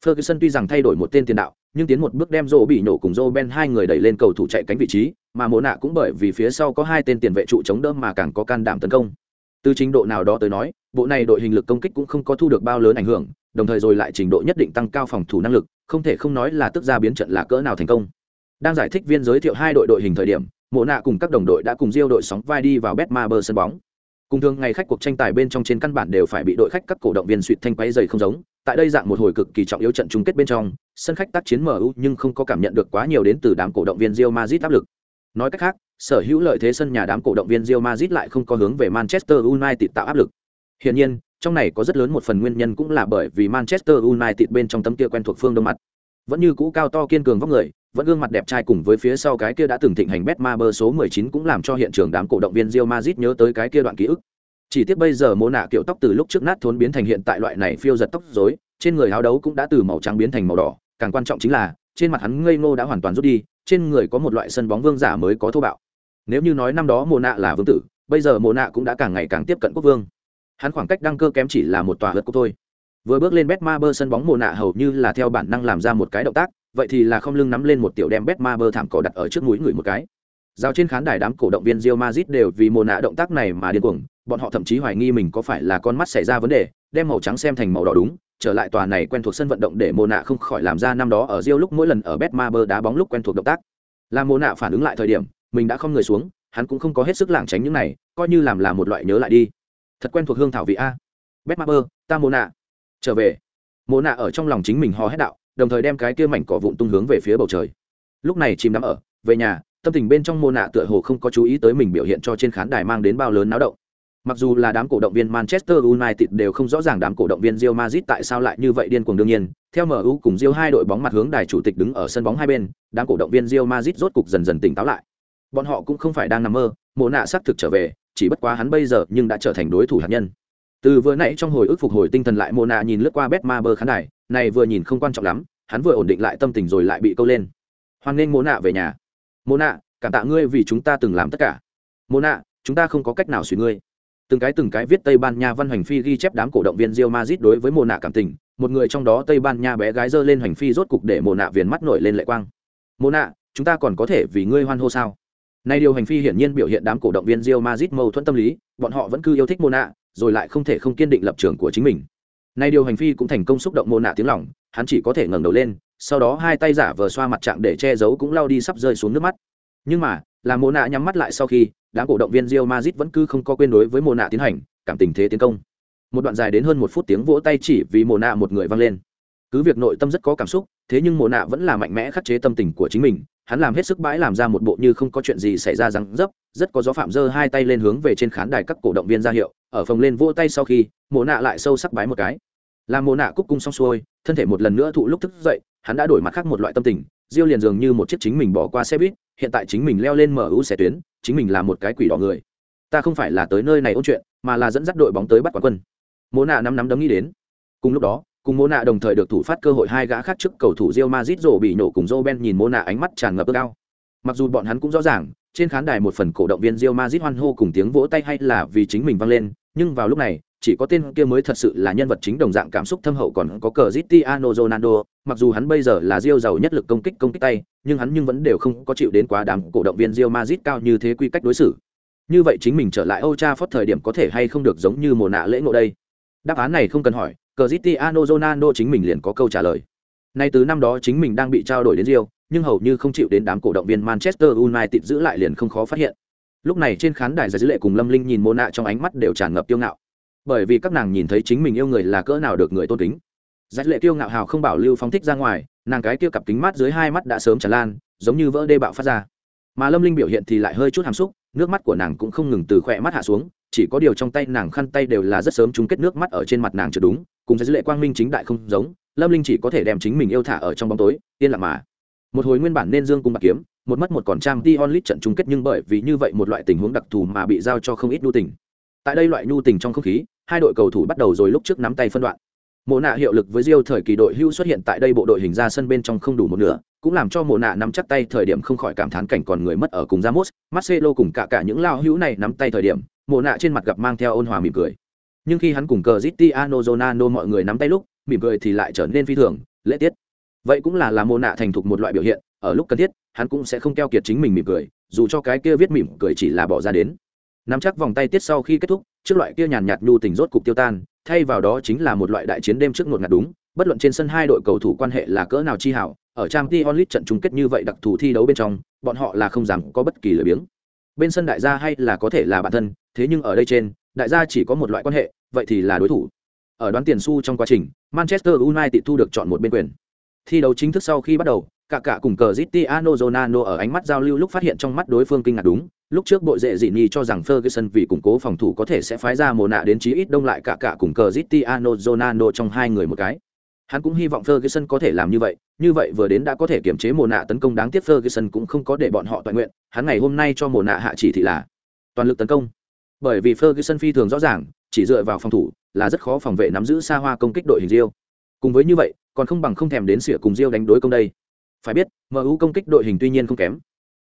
Ferguson tuy rằng thay đổi một tên tiền đạo, nhưng tiến một bước đem Rô bị nổ cùng Rô Ben hai người đẩy lên cầu thủ chạy cánh vị trí, mà Mộ nạ cũng bởi vì phía sau có hai tên tiền vệ trụ chống đỡ mà càng có can đảm tấn công. Từ trình độ nào đó tới nói bộ này đội hình lực công kích cũng không có thu được bao lớn ảnh hưởng đồng thời rồi lại trình độ nhất định tăng cao phòng thủ năng lực không thể không nói là tức ra biến trận là cỡ nào thành công. Đang giải thích viên giới thiệu hai đội đội hình thời điểm mộ nạ cùng các đồng đội đã cùng diêu đội sóng vai đi vào Betmaber sân bóng cùng thường ngày khách cuộc tranh tài bên trong trên căn bản đều phải bị đội khách các cổ động viên suỵt thanh quay dày không giống tại đây dạng một hồi cực kỳ trọng yếu trận chung kết bên trong sân khách tác chiến mu nhưng không có cảm nhận được quá nhiều đến từ đám cổ động viên rio mazit áp lực nói cách khác sở hữu lợi thế sân nhà đám cổ động viên Real Madrid lại không có hướng về Manchester United tạo áp lực. Hiển nhiên, trong này có rất lớn một phần nguyên nhân cũng là bởi vì Manchester United bên trong tấm kia quen thuộc phương đông mặt. Vẫn như cũ cao to kiên cường vóc người, vẫn gương mặt đẹp trai cùng với phía sau cái kia đã từng thịnh hành Betmaber số 19 cũng làm cho hiện trường đám cổ động viên Real Madrid nhớ tới cái kia đoạn ký ức. Chỉ tiếc bây giờ mô nạ kiểu tóc từ lúc trước nát thốn biến thành hiện tại loại này phiêu giật tóc rối, trên người áo đấu cũng đã từ màu trắng biến thành màu đỏ, càng quan trọng chính là trên mặt hắn ngây ngô đã hoàn toàn rút đi, trên người có một loại sân bóng vương giả mới có thô bạo. Nếu như nói năm đó Mô nạ là vương tử bây giờ Mô nạ cũng đã càng ngày càng tiếp cận quốc vương. Hắn khoảng cách đăng cơ kém chỉ là một tòa hớt cô thôi vừa bước lên bet ma bơ sân bóng mồ nạ hầu như là theo bản năng làm ra một cái động tác, vậy thì là không lưng nắm lên một tiểu đem bet ma bơ thảm cỏ đặt ở trước mũi người một cái. Giao trên khán đài đám cổ động viên Real Madrid đều vì mồ nạ động tác này mà điên cuồng, bọn họ thậm chí hoài nghi mình có phải là con mắt xảy ra vấn đề, đem màu trắng xem thành màu đỏ đúng, trở lại tòa này quen thuộc sân vận động để mồ nạ không khỏi làm ra năm đó ở Rio lúc mỗi lần ở bet ma bơ đá bóng lúc quen thuộc động tác. Là mồ nạ phản ứng lại thời điểm, mình đã không người xuống, hắn cũng không có hết sức lảng tránh những này, coi như làm là một loại nhớ lại đi. Thật quen thuộc hương thảo vị a. Bet ma bơ ta mồ nạ trở về. Mộ nạ ở trong lòng chính mình hò hét đạo, đồng thời đem cái kia mảnh cỏ vụn tung hướng về phía bầu trời. Lúc này chìm đắm ở, về nhà, tâm tình bên trong mô nạ tựa hồ không có chú ý tới mình biểu hiện cho trên khán đài mang đến bao lớn náo động. Mặc dù là đám cổ động viên manchester united đều không rõ ràng đám cổ động viên real madrid tại sao lại như vậy điên cuồng đương nhiên, theo mu cùng real hai đội bóng mặt hướng đài chủ tịch đứng ở sân bóng hai bên, đám cổ động viên real madrid rốt cục dần dần tỉnh táo lại. Bọn họ cũng không phải đang nằm mơ, mộ nạ xác thực trở về, chỉ bất quá hắn bây giờ nhưng đã trở thành đối thủ hạt nhân từ vừa nãy trong hồi ức phục hồi tinh thần lại mô nạ nhìn lướt qua bet ma bơ khán đài, này vừa nhìn không quan trọng lắm, hắn vừa ổn định lại tâm tình rồi lại bị câu lên. Hoan nghênh mô nạ về nhà. Mô nạ, cảm tạ ngươi vì chúng ta từng làm tất cả. Mô nạ, chúng ta không có cách nào suy ngươi. Từng cái từng cái viết tây ban nha văn hoành phi ghi chép đám cổ động viên rio mazit đối với mô nạ cảm tình, một người trong đó tây ban nha bé gái giơ lên hoành phi rốt cục để mô nạ viền mắt nổi lên lệ quang. Mô nạ, chúng ta còn có thể vì ngươi hoan hô sao? Nay điều hành phi hiển nhiên biểu hiện đám cổ động viên rio mazit mâu thuẫn tâm lý, bọn họ vẫn cứ yêu thích mô nạ rồi lại không thể không kiên định lập trường của chính mình. Nay điều hành phi cũng thành công xúc động mô nạ tiếng lòng, hắn chỉ có thể ngẩng đầu lên, sau đó hai tay giả vờ xoa mặt trạng để che giấu cũng lao đi sắp rơi xuống nước mắt. Nhưng mà, là mô nạ nhắm mắt lại sau khi, đám cổ động viên rio mazit vẫn cứ không có quên đối với mô nạ tiến hành, cảm tình thế tiến công. Một đoạn dài đến hơn một phút tiếng vỗ tay chỉ vì mồ nạ một người vang lên. Cứ việc nội tâm rất có cảm xúc, thế nhưng mồ nạ vẫn là mạnh mẽ khắc chế tâm tình của chính mình hắn làm hết sức bãi làm ra một bộ như không có chuyện gì xảy ra răng dấp, rất có gió phạm dơ hai tay lên hướng về trên khán đài các cổ động viên ra hiệu, ở phòng lên vỗ tay sau khi mồ nạ lại sâu sắc bái một cái. Làm mồ nạ cúc cung xong xuôi, thân thể một lần nữa thụ lúc thức dậy, hắn đã đổi mặt khác một loại tâm tình, diêu liền dường như một chiếc chính mình bỏ qua xe buýt, hiện tại chính mình leo lên mở ưu xe tuyến, chính mình là một cái quỷ đỏ người. Ta không phải là tới nơi này ôn chuyện, mà là dẫn dắt đội bóng tới bắt quán quân. Mồ nạ năm nắm đấm nghĩ đến. Cùng lúc đó cùng mô nạ đồng thời được thủ phát cơ hội hai gã khác trước cầu thủ Real Madrid rổ bị nổ cùng Roben nhìn mô nạ ánh mắt tràn ngập cao mặc dù bọn hắn cũng rõ ràng trên khán đài một phần cổ động viên Real Madrid hoan hô cùng tiếng vỗ tay hay là vì chính mình vang lên nhưng vào lúc này chỉ có tên kia mới thật sự là nhân vật chính đồng dạng cảm xúc thâm hậu còn có cờ Cristiano Ronaldo, mặc dù hắn bây giờ là Real giàu nhất lực công kích công kích tay, nhưng hắn nhưng vẫn đều không có chịu đến quá đám cổ động viên Real Madrid cao như thế quy cách đối xử. Như vậy chính mình trở lại Old Trafford thời điểm có thể hay không được giống như mùa nạ lễ ngộ đây đáp án này không cần hỏi Cristiano Ronaldo chính mình liền có câu trả lời. Nay từ năm đó chính mình đang bị trao đổi đến Rio nhưng hầu như không chịu đến đám cổ động viên Manchester United giữ lại liền không khó phát hiện. Lúc này trên khán đài giải dữ lệ cùng lâm linh nhìn Mona trong ánh mắt đều tràn ngập kiêu ngạo. Bởi vì các nàng nhìn thấy chính mình yêu người là cỡ nào được người tôn kính. Giải lệ kiêu ngạo hào không bảo lưu phóng thích ra ngoài, nàng cái kia cặp kính mắt dưới hai mắt đã sớm tràn lan, giống như vỡ đê bạo phát ra. Mà lâm linh biểu hiện thì lại hơi chút hàm xúc, nước mắt của nàng cũng không ngừng từ khóe mắt hạ xuống chỉ có điều trong tay nàng khăn tay đều là rất sớm chung kết nước mắt ở trên mặt nàng chưa đúng cùng với dữ lệ quang minh chính đại không giống lâm linh chỉ có thể đem chính mình yêu thả ở trong bóng tối yên lặng mà. Một hồi nguyên bản nên dương cung bạc kiếm một mất một còn trang t onlit trận chung kết nhưng bởi vì như vậy một loại tình huống đặc thù mà bị giao cho không ít nhu tình. Tại đây loại nhu tình trong không khí hai đội cầu thủ bắt đầu rồi lúc trước nắm tay phân đoạn. Mộ nạ hiệu lực với Rio thời kỳ đội hưu xuất hiện tại đây bộ đội hình ra sân bên trong không đủ một nửa cũng làm cho mộ nạ nắm chắc tay thời điểm không khỏi cảm thán cảnh còn người mất ở cùng Ramos, Marcelo cùng cả cả những lao hữu này nắm tay thời điểm, mộ nạ trên mặt gặp mang theo ôn hòa mỉm cười. Nhưng khi hắn cùng Cristiano zonano mọi người nắm tay lúc, mỉm cười thì lại trở nên phi thường, lễ tiết. Vậy cũng là là mộ nạ thành thục một loại biểu hiện, ở lúc cần thiết, hắn cũng sẽ không keo kiệt chính mình mỉm cười, dù cho cái kia viết mỉm cười chỉ là bỏ ra đến. Nắm chắc vòng tay tiết sau khi kết thúc, trước loại kia nhàn nhạt nhu tình rốt cục tiêu tan, thay vào đó chính là một loại đại chiến đêm trước ngột ngạt đúng, bất luận trên sân hai đội cầu thủ quan hệ là cỡ nào chi hảo, ở trang t onlit trận chung kết như vậy đặc thù thi đấu bên trong bọn họ là không dám có bất kỳ lười biếng bên sân đại gia hay là có thể là bản thân thế nhưng ở đây trên đại gia chỉ có một loại quan hệ vậy thì là đối thủ. Ở đoán tiền su trong quá trình manchester united thu được chọn một bên quyền. Thi đấu chính thức sau khi bắt đầu cả cả cùng cờ Cristiano Ronaldo ở ánh mắt giao lưu lúc phát hiện trong mắt đối phương kinh ngạc đúng. Lúc trước bộ dễ dị nhi cho rằng Ferguson vì củng cố phòng thủ có thể sẽ phái ra mồ nạ đến chí ít đông lại cả cả cùng cờ Cristiano Ronaldo trong hai người một cái. Hắn cũng hy vọng Ferguson có thể làm như vậy, như vậy vừa đến đã có thể kiểm chế mồ nạ tấn công đáng tiếc Ferguson cũng không có để bọn họ toàn nguyện, hắn ngày hôm nay cho mồ nạ hạ chỉ thị là toàn lực tấn công. Bởi vì Ferguson phi thường rõ ràng, chỉ dựa vào phòng thủ là rất khó phòng vệ nắm giữ xa hoa công kích đội hình Rio. Cùng với như vậy, còn không bằng không thèm đến sửa cùng Rio đánh đối công đây. Phải biết, MU công kích đội hình tuy nhiên không kém.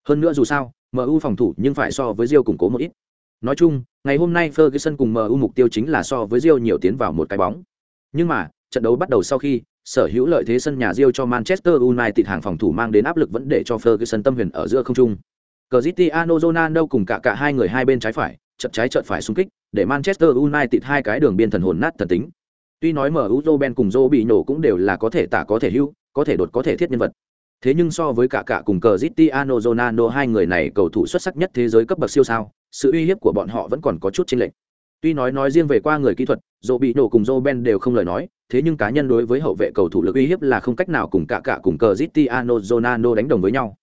Hơn nữa dù sao, MU phòng thủ nhưng phải so với Rio củng cố một ít. Nói chung, ngày hôm nay Ferguson cùng MU mục tiêu chính là so với Rio nhiều tiến vào một cái bóng. Nhưng mà, trận đấu bắt đầu sau khi sở hữu lợi thế sân nhà Rio cho Manchester United hàng phòng thủ mang đến áp lực vẫn để cho Ferguson tâm huyền ở giữa không trung. Cristiano Ronaldo cùng cả cả hai người hai bên trái phải, chật trái chợt phải xung kích, để Manchester United hai cái đường biên thần hồn nát thần tính. Tuy nói mở MU Ben cùng Joe bị nổ cũng đều là có thể tả có thể hưu, có thể đột có thể thiết nhân vật. Thế nhưng so với cả cả cùng Cristiano Ronaldo hai người này cầu thủ xuất sắc nhất thế giới cấp bậc siêu sao, sự uy hiếp của bọn họ vẫn còn có chút chênh lệch. Tuy nói nói riêng về qua người kỹ thuật, Joe bị nổ cùng Joe Ben đều không lời nói, thế nhưng cá nhân đối với hậu vệ cầu thủ lực uy hiếp là không cách nào cùng cả cả cùng cờ Cristiano Ronaldo đánh đồng với nhau.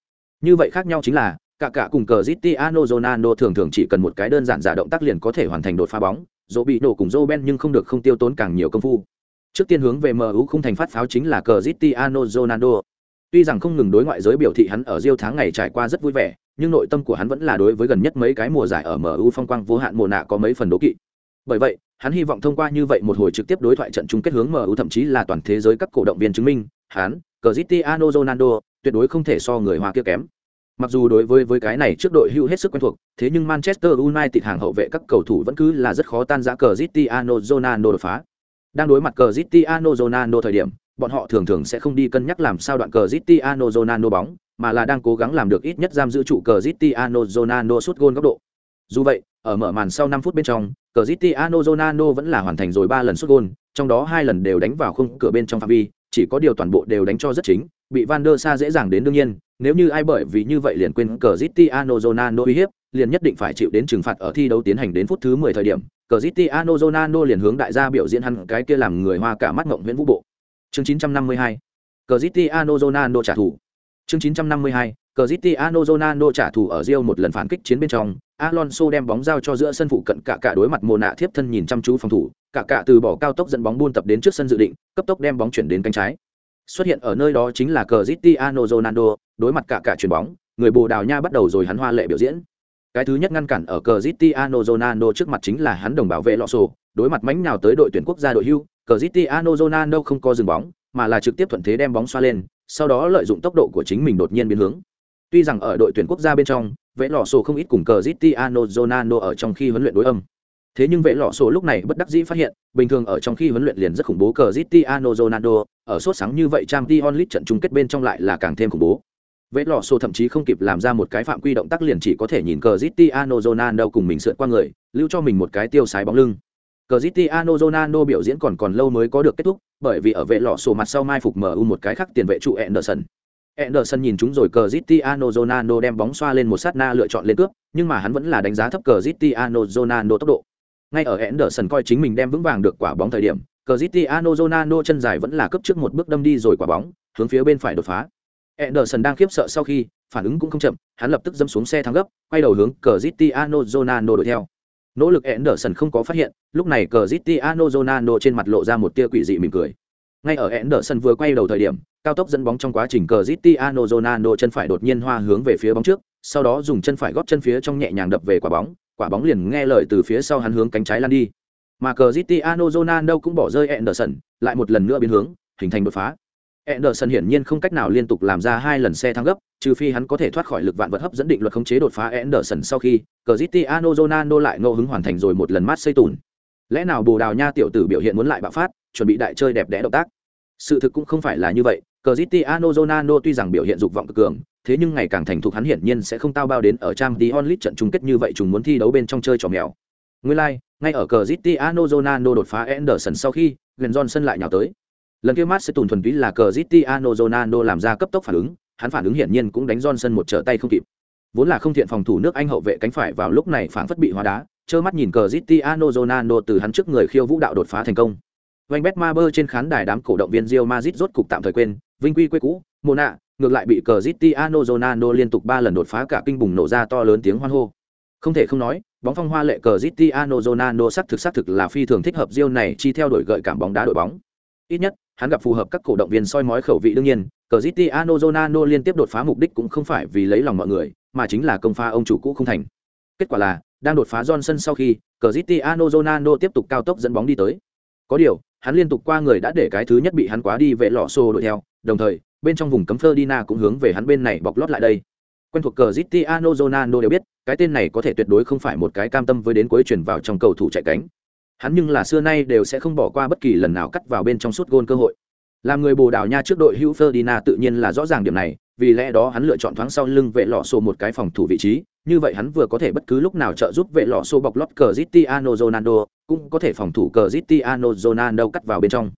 Như vậy khác nhau chính là, cả cả cùng cờ Cristiano Ronaldo thường thường chỉ cần một cái đơn giản giả động tác liền có thể hoàn thành đột phá bóng, dỗ bị nổ cùng Roben nhưng không được không tiêu tốn càng nhiều công phu. Trước tiên hướng về MU không thành phát pháo chính là cờ Cristiano Ronaldo. Tuy rằng không ngừng đối ngoại giới biểu thị hắn ở Rio tháng ngày trải qua rất vui vẻ, nhưng nội tâm của hắn vẫn là đối với gần nhất mấy cái mùa giải ở MU phong quang vô hạn mùa nạ có mấy phần đố kỵ. Bởi vậy, hắn hy vọng thông qua như vậy một hồi trực tiếp đối thoại trận chung kết hướng MU thậm chí là toàn thế giới các cổ động viên chứng minh, hắn, Cristiano Ronaldo, tuyệt đối không thể so người Hoa kia kém. Mặc dù đối với với cái này trước đội hưu hết sức quen thuộc, thế nhưng Manchester United hàng hậu vệ các cầu thủ vẫn cứ là rất khó tan rã Cristiano Ronaldo đột phá. Đang đối mặt Cristiano Ronaldo thời điểm, bọn họ thường thường sẽ không đi cân nhắc làm sao đoạn Cristiano Ronaldo bóng, mà là đang cố gắng làm được ít nhất giam giữ trụ Cristiano Ronaldo sút gôn góc độ. Dù vậy, ở mở màn sau 5 phút bên trong, Cristiano Ronaldo vẫn là hoàn thành rồi 3 lần sút gôn, trong đó hai lần đều đánh vào khung cửa bên trong phạm vi, chỉ có điều toàn bộ đều đánh cho rất chính, bị Van der Sa dễ dàng đến đương nhiên, nếu như ai bởi vì như vậy liền quên Cristiano Ronaldo uy hiếp, liền nhất định phải chịu đến trừng phạt ở thi đấu tiến hành đến phút thứ 10 thời điểm. Cristiano Ronaldo liền hướng đại gia biểu diễn hắn cái kia làm người hoa cả mắt ngộng huyễn vũ bộ. Chương 952. Cristiano Ronaldo trả thù. Chương 952. Cristiano Ronaldo trả thù ở Rio một lần phản kích chiến bên trong, Alonso đem bóng giao cho giữa sân phụ cận cả cả đối mặt Mona thiếp thân nhìn chăm chú phòng thủ, cả cả từ bỏ cao tốc dẫn bóng buôn tập đến trước sân dự định, cấp tốc đem bóng chuyển đến cánh trái. Xuất hiện ở nơi đó chính là Cristiano Ronaldo, đối mặt cả cả chuyền bóng, người Bồ Đào Nha bắt đầu rồi hắn hoa lệ biểu diễn. Cái thứ nhất ngăn cản ở Cristiano Ronaldo trước mặt chính là hắn đồng bảo vệ Lotso, đối mặt mánh nhào tới đội tuyển quốc gia đội hưu, Cristiano Ronaldo không có dừng bóng, mà là trực tiếp thuận thế đem bóng xoa lên, sau đó lợi dụng tốc độ của chính mình đột nhiên biến hướng. Tuy rằng ở đội tuyển quốc gia bên trong, vệ lọ sổ không ít cùng Cristiano Ronaldo ở trong khi huấn luyện đối âm. Thế nhưng vệ lọ sổ lúc này bất đắc dĩ phát hiện, bình thường ở trong khi huấn luyện liền rất khủng bố cờ jiti ano Ronaldo, ở sốt sáng như vậy Champions onlit trận chung kết bên trong lại là càng thêm khủng bố. Vệ lọ sổ thậm chí không kịp làm ra một cái phạm quy động tác liền chỉ có thể nhìn cờ jiti ano Ronaldo cùng mình sượt qua người, lưu cho mình một cái tiêu sái bóng lưng. cờ jiti ano Ronaldo biểu diễn còn còn lâu mới có được kết thúc, bởi vì ở vệ lọ sổ mặt sau mai phục MU một cái khác tiền vệ trụ Anderson. Anderson nhìn chúng rồi cờ Cristiano Ronaldo đem bóng xoa lên một sát na lựa chọn lên cướp, nhưng mà hắn vẫn là đánh giá thấp cờ Cristiano Ronaldo tốc độ. Ngay ở Anderson coi chính mình đem vững vàng được quả bóng thời điểm, Cristiano Ronaldo chân dài vẫn là cấp trước một bước đâm đi rồi quả bóng, hướng phía bên phải đột phá. Anderson đang khiếp sợ sau khi, phản ứng cũng không chậm, hắn lập tức dẫm xuống xe thắng gấp, quay đầu hướng Cristiano Ronaldo đuổi theo. Nỗ lực Anderson không có phát hiện, lúc này Cristiano Ronaldo trên mặt lộ ra một tia quỷ dị mỉm cười. Ngay ở Anderson vừa quay đầu thời điểm, cao tốc dẫn bóng trong quá trình Cristiano Ronaldo chân phải đột nhiên hoa hướng về phía bóng trước, sau đó dùng chân phải góp chân phía trong nhẹ nhàng đập về quả bóng, quả bóng liền nghe lời từ phía sau hắn hướng cánh trái lăn đi. Mà Cristiano Ronaldo cũng bỏ rơi Anderson, lại một lần nữa biến hướng, hình thành đột phá. Anderson hiển nhiên không cách nào liên tục làm ra hai lần xe thăng gấp, trừ phi hắn có thể thoát khỏi lực vạn vật hấp dẫn định luật khống chế đột phá Anderson sau khi Cristiano Ronaldo lại ngẫu hứng hoàn thành rồi một lần mát xây tùn. Lẽ nào Bồ Đào Nha tiểu tử biểu hiện muốn lại bạo phát, chuẩn bị đại chơi đẹp đẽ động tác. Sự thực cũng không phải là như vậy, Cristiano Ronaldo tuy rằng biểu hiện dục vọng cực cường, thế nhưng ngày càng thành thục hắn hiển nhiên sẽ không tao bao đến ở Champions onlit trận chung kết như vậy chúng muốn thi đấu bên trong chơi trò mèo. Nguyên lai, like, ngay ở Cristiano Ronaldo đột phá Anderson sau khi, gần Johnson lại nhào tới. Lần kia mát sẽ tùn thuần túy là Cristiano Ronaldo làm ra cấp tốc phản ứng, hắn phản ứng hiển nhiên cũng đánh Johnson một trở tay không kịp. Vốn là không thiện phòng thủ nước Anh hậu vệ cánh phải vào lúc này phản phất bị hóa đá, trơ mắt nhìn Cristiano Ronaldo từ hắn trước người khiêu vũ đạo đột phá thành công. Vành Bet Ma Bơ trên khán đài đám cổ động viên Real Madrid rốt cục tạm thời quên, vinh quy quê cũ, Mona, ngược lại bị Cristiano Ronaldo liên tục 3 lần đột phá cả kinh bùng nổ ra to lớn tiếng hoan hô. Không thể không nói, bóng phong hoa lệ Cristiano Ronaldo sắc thực sắc thực là phi thường thích hợp Real này chi theo đuổi gợi cảm bóng đá đội bóng. Ít nhất, hắn gặp phù hợp các cổ động viên soi mói khẩu vị đương nhiên, Cristiano Ronaldo liên tiếp đột phá mục đích cũng không phải vì lấy lòng mọi người, mà chính là công pha ông chủ cũ không thành. Kết quả là, đang đột phá Johnson sau khi, Cristiano Ronaldo tiếp tục cao tốc dẫn bóng đi tới. Có điều, hắn liên tục qua người đã để cái thứ nhất bị hắn quá đi vệ lọ xô đuổi theo, đồng thời, bên trong vùng cấm Ferdinand cũng hướng về hắn bên này bọc lót lại đây. Quen thuộc Cristiano Ronaldo đều biết, cái tên này có thể tuyệt đối không phải một cái cam tâm với đến cuối chuyển vào trong cầu thủ chạy cánh. Hắn nhưng là xưa nay đều sẽ không bỏ qua bất kỳ lần nào cắt vào bên trong suốt gôn cơ hội. Làm người Bồ Đào Nha trước đội hữu Ferdinand tự nhiên là rõ ràng điểm này, vì lẽ đó hắn lựa chọn thoáng sau lưng vệ lọ xô một cái phòng thủ vị trí, như vậy hắn vừa có thể bất cứ lúc nào trợ giúp vệ lọ xô bọc lót Cristiano Ronaldo, cũng có thể phòng thủ Cristiano Ronaldo cắt vào bên trong.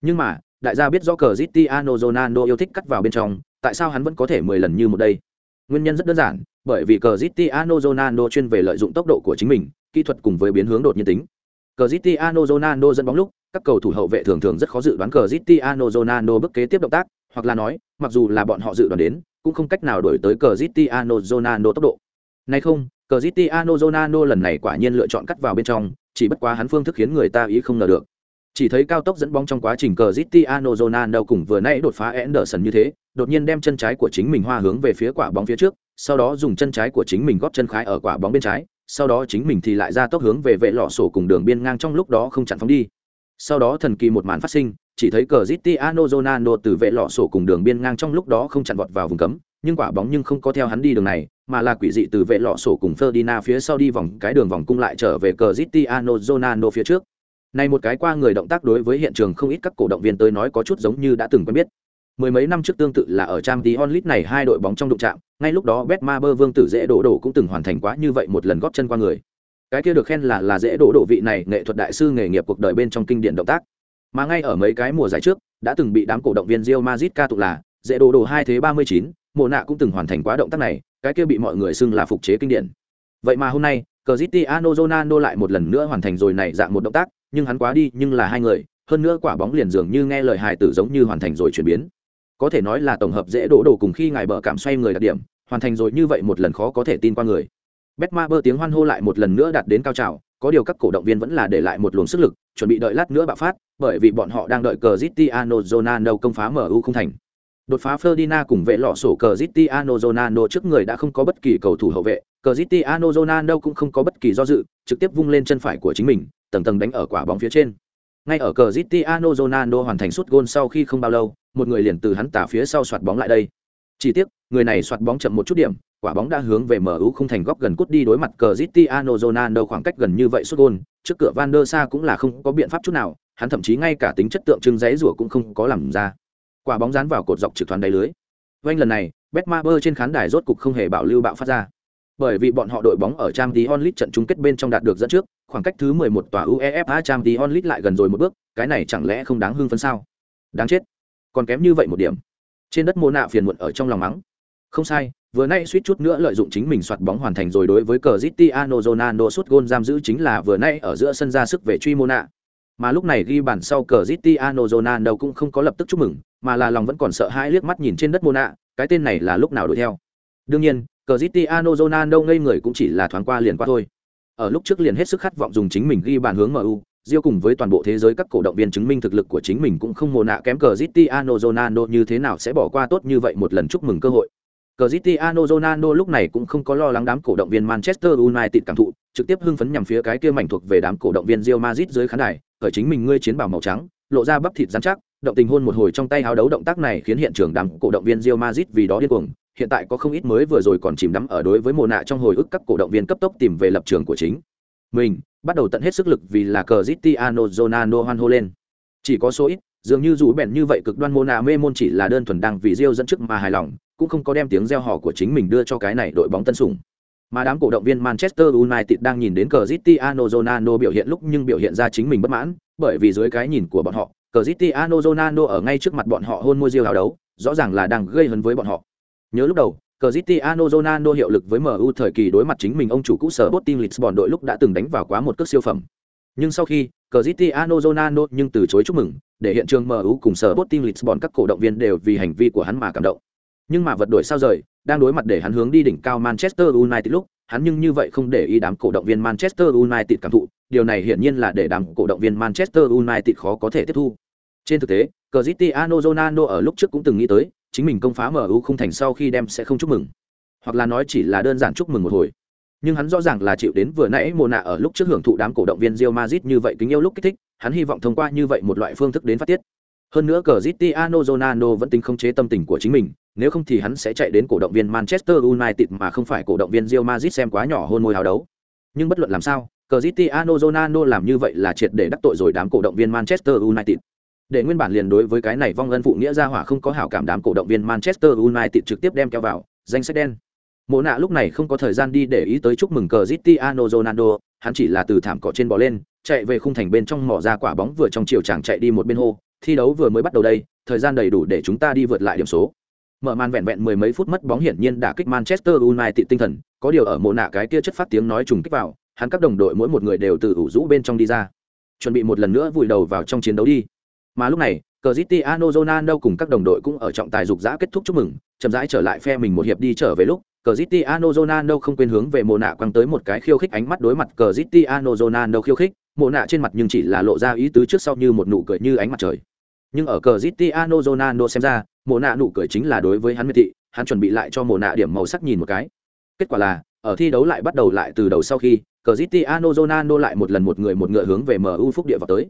Nhưng mà, đại gia biết rõ Cristiano Ronaldo yêu thích cắt vào bên trong, tại sao hắn vẫn có thể 10 lần như một đây? Nguyên nhân rất đơn giản, bởi vì Cristiano Ronaldo chuyên về lợi dụng tốc độ của chính mình, kỹ thuật cùng với biến hướng đột nhiên tính. Cristiano Ronaldo dẫn bóng lúc, các cầu thủ hậu vệ thường thường rất khó dự đoán Cristiano Ronaldo bước kế tiếp động tác, hoặc là nói, mặc dù là bọn họ dự đoán đến, cũng không cách nào đổi tới Cristiano Ronaldo tốc độ. Này không, Cristiano Ronaldo lần này quả nhiên lựa chọn cắt vào bên trong, chỉ bất quá hắn phương thức khiến người ta ý không ngờ được. Chỉ thấy cao tốc dẫn bóng trong quá trình Cristiano Ronaldo cùng vừa nãy đột phá Anderson như thế, đột nhiên đem chân trái của chính mình hoa hướng về phía quả bóng phía trước, sau đó dùng chân trái của chính mình góp chân khái ở quả bóng bên trái, sau đó chính mình thì lại ra tốc hướng về vệ lọ sổ cùng đường biên ngang trong lúc đó không chặn phóng đi sau đó thần kỳ một màn phát sinh chỉ thấy cờ Cristiano Ronaldo từ vệ lọ sổ cùng đường biên ngang trong lúc đó không chặn vọt vào vùng cấm nhưng quả bóng nhưng không có theo hắn đi đường này, mà là quỷ dị từ vệ lọ sổ cùng Ferdinand phía sau đi vòng cái đường vòng cung lại trở về Cristiano Ronaldo phía trước. Này một cái qua người động tác đối với hiện trường không ít các cổ động viên tới nói có chút giống như đã từng quen biết. Mười mấy năm trước tương tự là ở Champions League này hai đội bóng trong đụng chạm, ngay lúc đó Betmaber Vương tử dễ đổ đổ cũng từng hoàn thành quá như vậy một lần góp chân qua người. Cái kia được khen là là dễ đổ đổ vị này nghệ thuật đại sư nghề nghiệp cuộc đời bên trong kinh điển động tác. Mà ngay ở mấy cái mùa giải trước, đã từng bị đám cổ động viên Real Madrid ca tụng là dễ đổ đổ hai thế 39, mộ nạ cũng từng hoàn thành quá động tác này, cái kia bị mọi người xưng là phục chế kinh điển. Vậy mà hôm nay, Cristiano Ronaldo lại một lần nữa hoàn thành rồi này dạng một động tác, nhưng hắn quá đi, nhưng là hai người, hơn nữa quả bóng liền dường như nghe lời hài tử giống như hoàn thành rồi chuyển biến. Có thể nói là tổng hợp dễ đổ đồ cùng khi ngài bờ cảm xoay người đặc điểm, hoàn thành rồi như vậy một lần khó có thể tin qua người. Betma bơ tiếng hoan hô lại một lần nữa đạt đến cao trào, có điều các cổ động viên vẫn là để lại một luồng sức lực, chuẩn bị đợi lát nữa bạo phát, bởi vì bọn họ đang đợi cờ zitiano công phá mu không thành đột phá Ferdinand cùng vệ lọ sổ Cristiano Ronaldo trước người đã không có bất kỳ cầu thủ hậu vệ. Cristiano Ronaldo cũng không có bất kỳ do dự, trực tiếp vung lên chân phải của chính mình, tầng tầng đánh ở quả bóng phía trên. Ngay ở Cristiano Ronaldo hoàn thành sút gôn sau khi không bao lâu, một người liền từ hắn tả phía sau soạt bóng lại đây. Chỉ tiếc, người này soạt bóng chậm một chút điểm, quả bóng đã hướng về MU không thành góc gần cút đi đối mặt Cristiano Ronaldo khoảng cách gần như vậy sút gôn, trước cửa Van der Sa cũng là không có biện pháp chút nào, hắn thậm chí ngay cả tính chất tượng trưng giấy rủa cũng không có làm ra quả bóng dán vào cột dọc trực thoáng đáy lưới vanh lần này Betmaber trên khán đài rốt cục không hề bảo lưu bạo phát ra bởi vì bọn họ đội bóng ở trang Champions onlit trận chung kết bên trong đạt được dẫn trước, khoảng cách thứ 11 tòa UEFA trang Champions onlit lại gần rồi một bước, cái này chẳng lẽ không đáng hưng phấn sao? Đáng chết. Còn kém như vậy một điểm. Trên đất Mô nạ phiền muộn ở trong lòng mắng. Không sai, vừa nay suýt chút nữa lợi dụng chính mình soạt bóng hoàn thành rồi đối với Cristiano Ronaldo sút gôn giam giữ chính là vừa nay ở giữa sân ra sức về truy Mô nạ. Mà lúc này ghi bàn sau Cristiano Ronaldo cũng không có lập tức chúc mừng, mà là lòng vẫn còn sợ hãi liếc mắt nhìn trên đất Mô nạ, cái tên này là lúc nào đuổi theo. Đương nhiên, Cristiano Ronaldo ngây người cũng chỉ là thoáng qua liền qua thôi. Ở lúc trước liền hết sức khát vọng dùng chính mình ghi bàn hướng MU, Rio cùng với toàn bộ thế giới các cổ động viên chứng minh thực lực của chính mình cũng không mồ nạ kém Cristiano Ronaldo như thế nào sẽ bỏ qua tốt như vậy một lần chúc mừng cơ hội. Cristiano Ronaldo lúc này cũng không có lo lắng đám cổ động viên Manchester United cảm thụ, trực tiếp hưng phấn nhằm phía cái kia mảnh thuộc về đám cổ động viên Real Madrid dưới khán đài, ở chính mình ngươi chiến bào màu trắng, lộ ra bắp thịt rắn chắc, động tình hôn một hồi trong tay háo đấu động tác này khiến hiện trường đám cổ động viên Real Madrid vì đó điên cuồng, hiện tại có không ít mới vừa rồi còn chìm đắm ở đối với mồ nạ trong hồi ức các cổ động viên cấp tốc tìm về lập trường của chính mình bắt đầu tận hết sức lực vì là Cristiano Ronaldo hoan hô lên. Chỉ có số ít dường như dù bèn như vậy cực đoan mồ nạ mê môn chỉ là đơn thuần đang vì Real dẫn trước mà hài lòng cũng không có đem tiếng reo hò của chính mình đưa cho cái này đội bóng tân sủng. Mà đám cổ động viên Manchester United đang nhìn đến Cristiano Ronaldo biểu hiện lúc nhưng biểu hiện ra chính mình bất mãn bởi vì dưới cái nhìn của bọn họ Cristiano Ronaldo ở ngay trước mặt bọn họ hôn môi diêu hào đấu rõ ràng là đang gây hấn với bọn họ Nhớ lúc đầu, Cristiano Ronaldo hiệu lực với MU thời kỳ đối mặt chính mình ông chủ cũ sở Sporting Lisbon đội lúc đã từng đánh vào quá một cước siêu phẩm. Nhưng sau khi Cristiano Ronaldo nhưng từ chối chúc mừng, để hiện trường MU cùng sở Sporting Lisbon các cổ động viên đều vì hành vi của hắn mà cảm động. Nhưng mà vật đổi sao rời, đang đối mặt để hắn hướng đi đỉnh cao Manchester United lúc, hắn nhưng như vậy không để ý đám cổ động viên Manchester United cảm thụ, điều này hiển nhiên là để đám cổ động viên Manchester United khó có thể tiếp thu. Trên thực tế, Cristiano Ronaldo ở lúc trước cũng từng nghĩ tới, chính mình công phá MU không thành sau khi đem sẽ không chúc mừng, hoặc là nói chỉ là đơn giản chúc mừng một hồi. Nhưng hắn rõ ràng là chịu đến vừa nãy Mona ở lúc trước hưởng thụ đám cổ động viên Real Madrid như vậy kính yêu lúc kích thích, hắn hy vọng thông qua như vậy một loại phương thức đến phát tiết. Hơn nữa Cristiano Ronaldo vẫn tính không chế tâm tình của chính mình, nếu không thì hắn sẽ chạy đến cổ động viên Manchester United mà không phải cổ động viên Real Madrid xem quá nhỏ hôn môi hào đấu. Nhưng bất luận làm sao, Cristiano Ronaldo làm như vậy là triệt để đắc tội rồi đám cổ động viên Manchester United để nguyên bản liền đối với cái này vong ân phụ nghĩa ra hỏa không có hảo cảm đám cổ động viên Manchester United trực tiếp đem kéo vào danh sách đen. Mộ nạ lúc này không có thời gian đi để ý tới chúc mừng cờ Cristiano Ronaldo, hắn chỉ là từ thảm cỏ trên bò lên, chạy về khung thành bên trong mỏ ra quả bóng vừa trong chiều chàng chạy đi một bên hô, thi đấu vừa mới bắt đầu đây, thời gian đầy đủ để chúng ta đi vượt lại điểm số. Mở màn vẹn vẹn mười mấy phút mất bóng hiển nhiên đã kích Manchester United tinh thần, có điều ở mộ nạ cái kia chất phát tiếng nói trùng kích vào, hắn các đồng đội mỗi một người đều từ ủ rũ bên trong đi ra. Chuẩn bị một lần nữa vùi đầu vào trong chiến đấu đi. Mà lúc này, Cristiano Ronaldo cùng các đồng đội cũng ở trọng tài dục dã kết thúc chúc mừng, chậm rãi trở lại phe mình một hiệp đi trở về lúc, Cristiano Ronaldo không quên hướng về Mộ nạ quăng tới một cái khiêu khích ánh mắt đối mặt Cristiano Ronaldo khiêu khích, Mộ nạ trên mặt nhưng chỉ là lộ ra ý tứ trước sau như một nụ cười như ánh mặt trời. Nhưng ở Cristiano Ronaldo xem ra, Mộ nạ nụ cười chính là đối với hắn miệt thị, hắn chuẩn bị lại cho Mộ nạ điểm màu sắc nhìn một cái. Kết quả là, ở thi đấu lại bắt đầu lại từ đầu sau khi Cristiano Ronaldo lại một lần một người một ngựa hướng về MU phúc địa vào tới.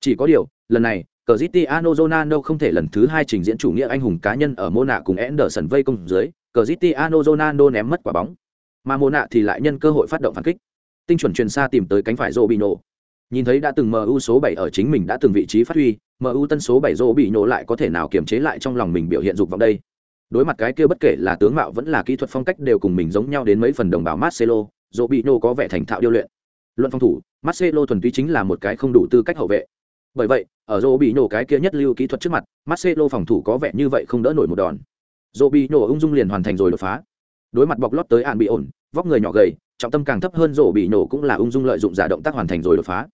Chỉ có điều, lần này, Cristiano Ronaldo không thể lần thứ hai trình diễn chủ nghĩa anh hùng cá nhân ở Mona cùng Anderson vây công dưới, Cristiano Ronaldo ném mất quả bóng. Mà Mona thì lại nhân cơ hội phát động phản kích. Tinh chuẩn truyền xa tìm tới cánh phải Robinho. Nhìn thấy đã từng MU số 7 ở chính mình đã từng vị trí phát huy, MU tân số 7 Robinho lại có thể nào kiềm chế lại trong lòng mình biểu hiện dục vọng đây. Đối mặt cái kia bất kể là tướng mạo vẫn là kỹ thuật phong cách đều cùng mình giống nhau đến mấy phần đồng bào Marcelo, Robinho có vẻ thành thạo điêu luyện. Luận phòng thủ, Marcelo thuần túy chính là một cái không đủ tư cách hậu vệ. Bởi vậy, ở dù bị nổ cái kia nhất lưu kỹ thuật trước mặt, Marcelo phòng thủ có vẻ như vậy không đỡ nổi một đòn. Robinho ung dung liền hoàn thành rồi đột phá. Đối mặt bọc lót tới ạn bị ổn, vóc người nhỏ gầy, trọng tâm càng thấp hơn Robinho cũng là ung dung lợi dụng giả động tác hoàn thành rồi đột phá.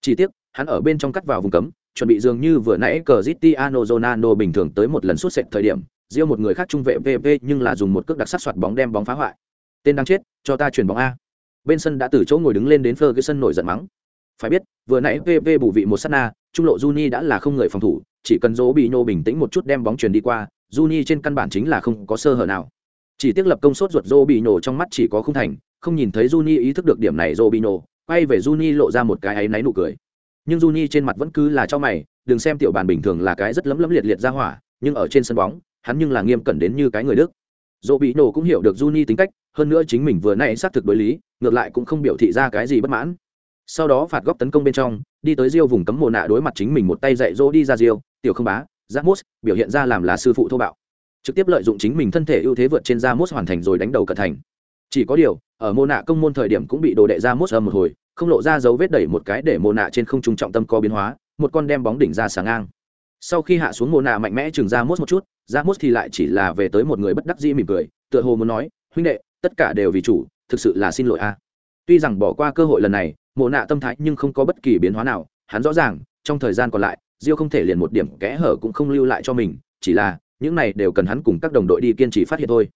Chỉ tiếc, hắn ở bên trong cắt vào vùng cấm, chuẩn bị dường như vừa nãy Cristiano Ronaldo bình thường tới một lần suốt sệt thời điểm, riêng một người khác trung vệ VV nhưng là dùng một cước đặc sắc soạt bóng đem bóng phá hoại. Tên đang chết, cho ta chuyển bóng a. Bên sân đã từ chỗ ngồi đứng lên đến Ferguson nổi giận mắng. Phải biết, vừa nãy VV bù vị một sát na, trung lộ Juni đã là không người phòng thủ, chỉ cần Dỗ bị nhô bình tĩnh một chút đem bóng truyền đi qua, Juni trên căn bản chính là không có sơ hở nào. Chỉ tiếc lập công sốt ruột Dỗ bị nhổ trong mắt chỉ có không thành, không nhìn thấy Juni ý thức được điểm này Dỗ bị nhổ quay về Juni lộ ra một cái áy náy nụ cười. Nhưng Juni trên mặt vẫn cứ là cho mày, đừng xem tiểu bàn bình thường là cái rất lấm lấm liệt liệt ra hỏa, nhưng ở trên sân bóng, hắn nhưng là nghiêm cẩn đến như cái người Đức. Dỗ bị nổ cũng hiểu được Juni tính cách, hơn nữa chính mình vừa nãy xác thực đối lý, ngược lại cũng không biểu thị ra cái gì bất mãn. Sau đó phạt góc tấn công bên trong, đi tới Diêu vùng cấm mồ nạ đối mặt chính mình một tay dạy dỗ đi ra Diêu, tiểu không bá, Ramos biểu hiện ra làm là sư phụ thô bạo. Trực tiếp lợi dụng chính mình thân thể ưu thế vượt trên ra mốt hoàn thành rồi đánh đầu cận thành. Chỉ có điều, ở mồ nạ công môn thời điểm cũng bị đồ đệ ra mốt âm một hồi, không lộ ra dấu vết đẩy một cái để mồ nạ trên không trung trọng tâm co biến hóa, một con đem bóng đỉnh ra sáng ngang. Sau khi hạ xuống mồ nạ mạnh mẽ chừng ra mốt một chút, ra mốt thì lại chỉ là về tới một người bất đắc dĩ mỉm cười, tựa hồ muốn nói, huynh đệ, tất cả đều vì chủ, thực sự là xin lỗi a. Tuy rằng bỏ qua cơ hội lần này, mộ nạ tâm thái nhưng không có bất kỳ biến hóa nào, hắn rõ ràng, trong thời gian còn lại, diêu không thể liền một điểm kẽ hở cũng không lưu lại cho mình, chỉ là, những này đều cần hắn cùng các đồng đội đi kiên trì phát hiện thôi.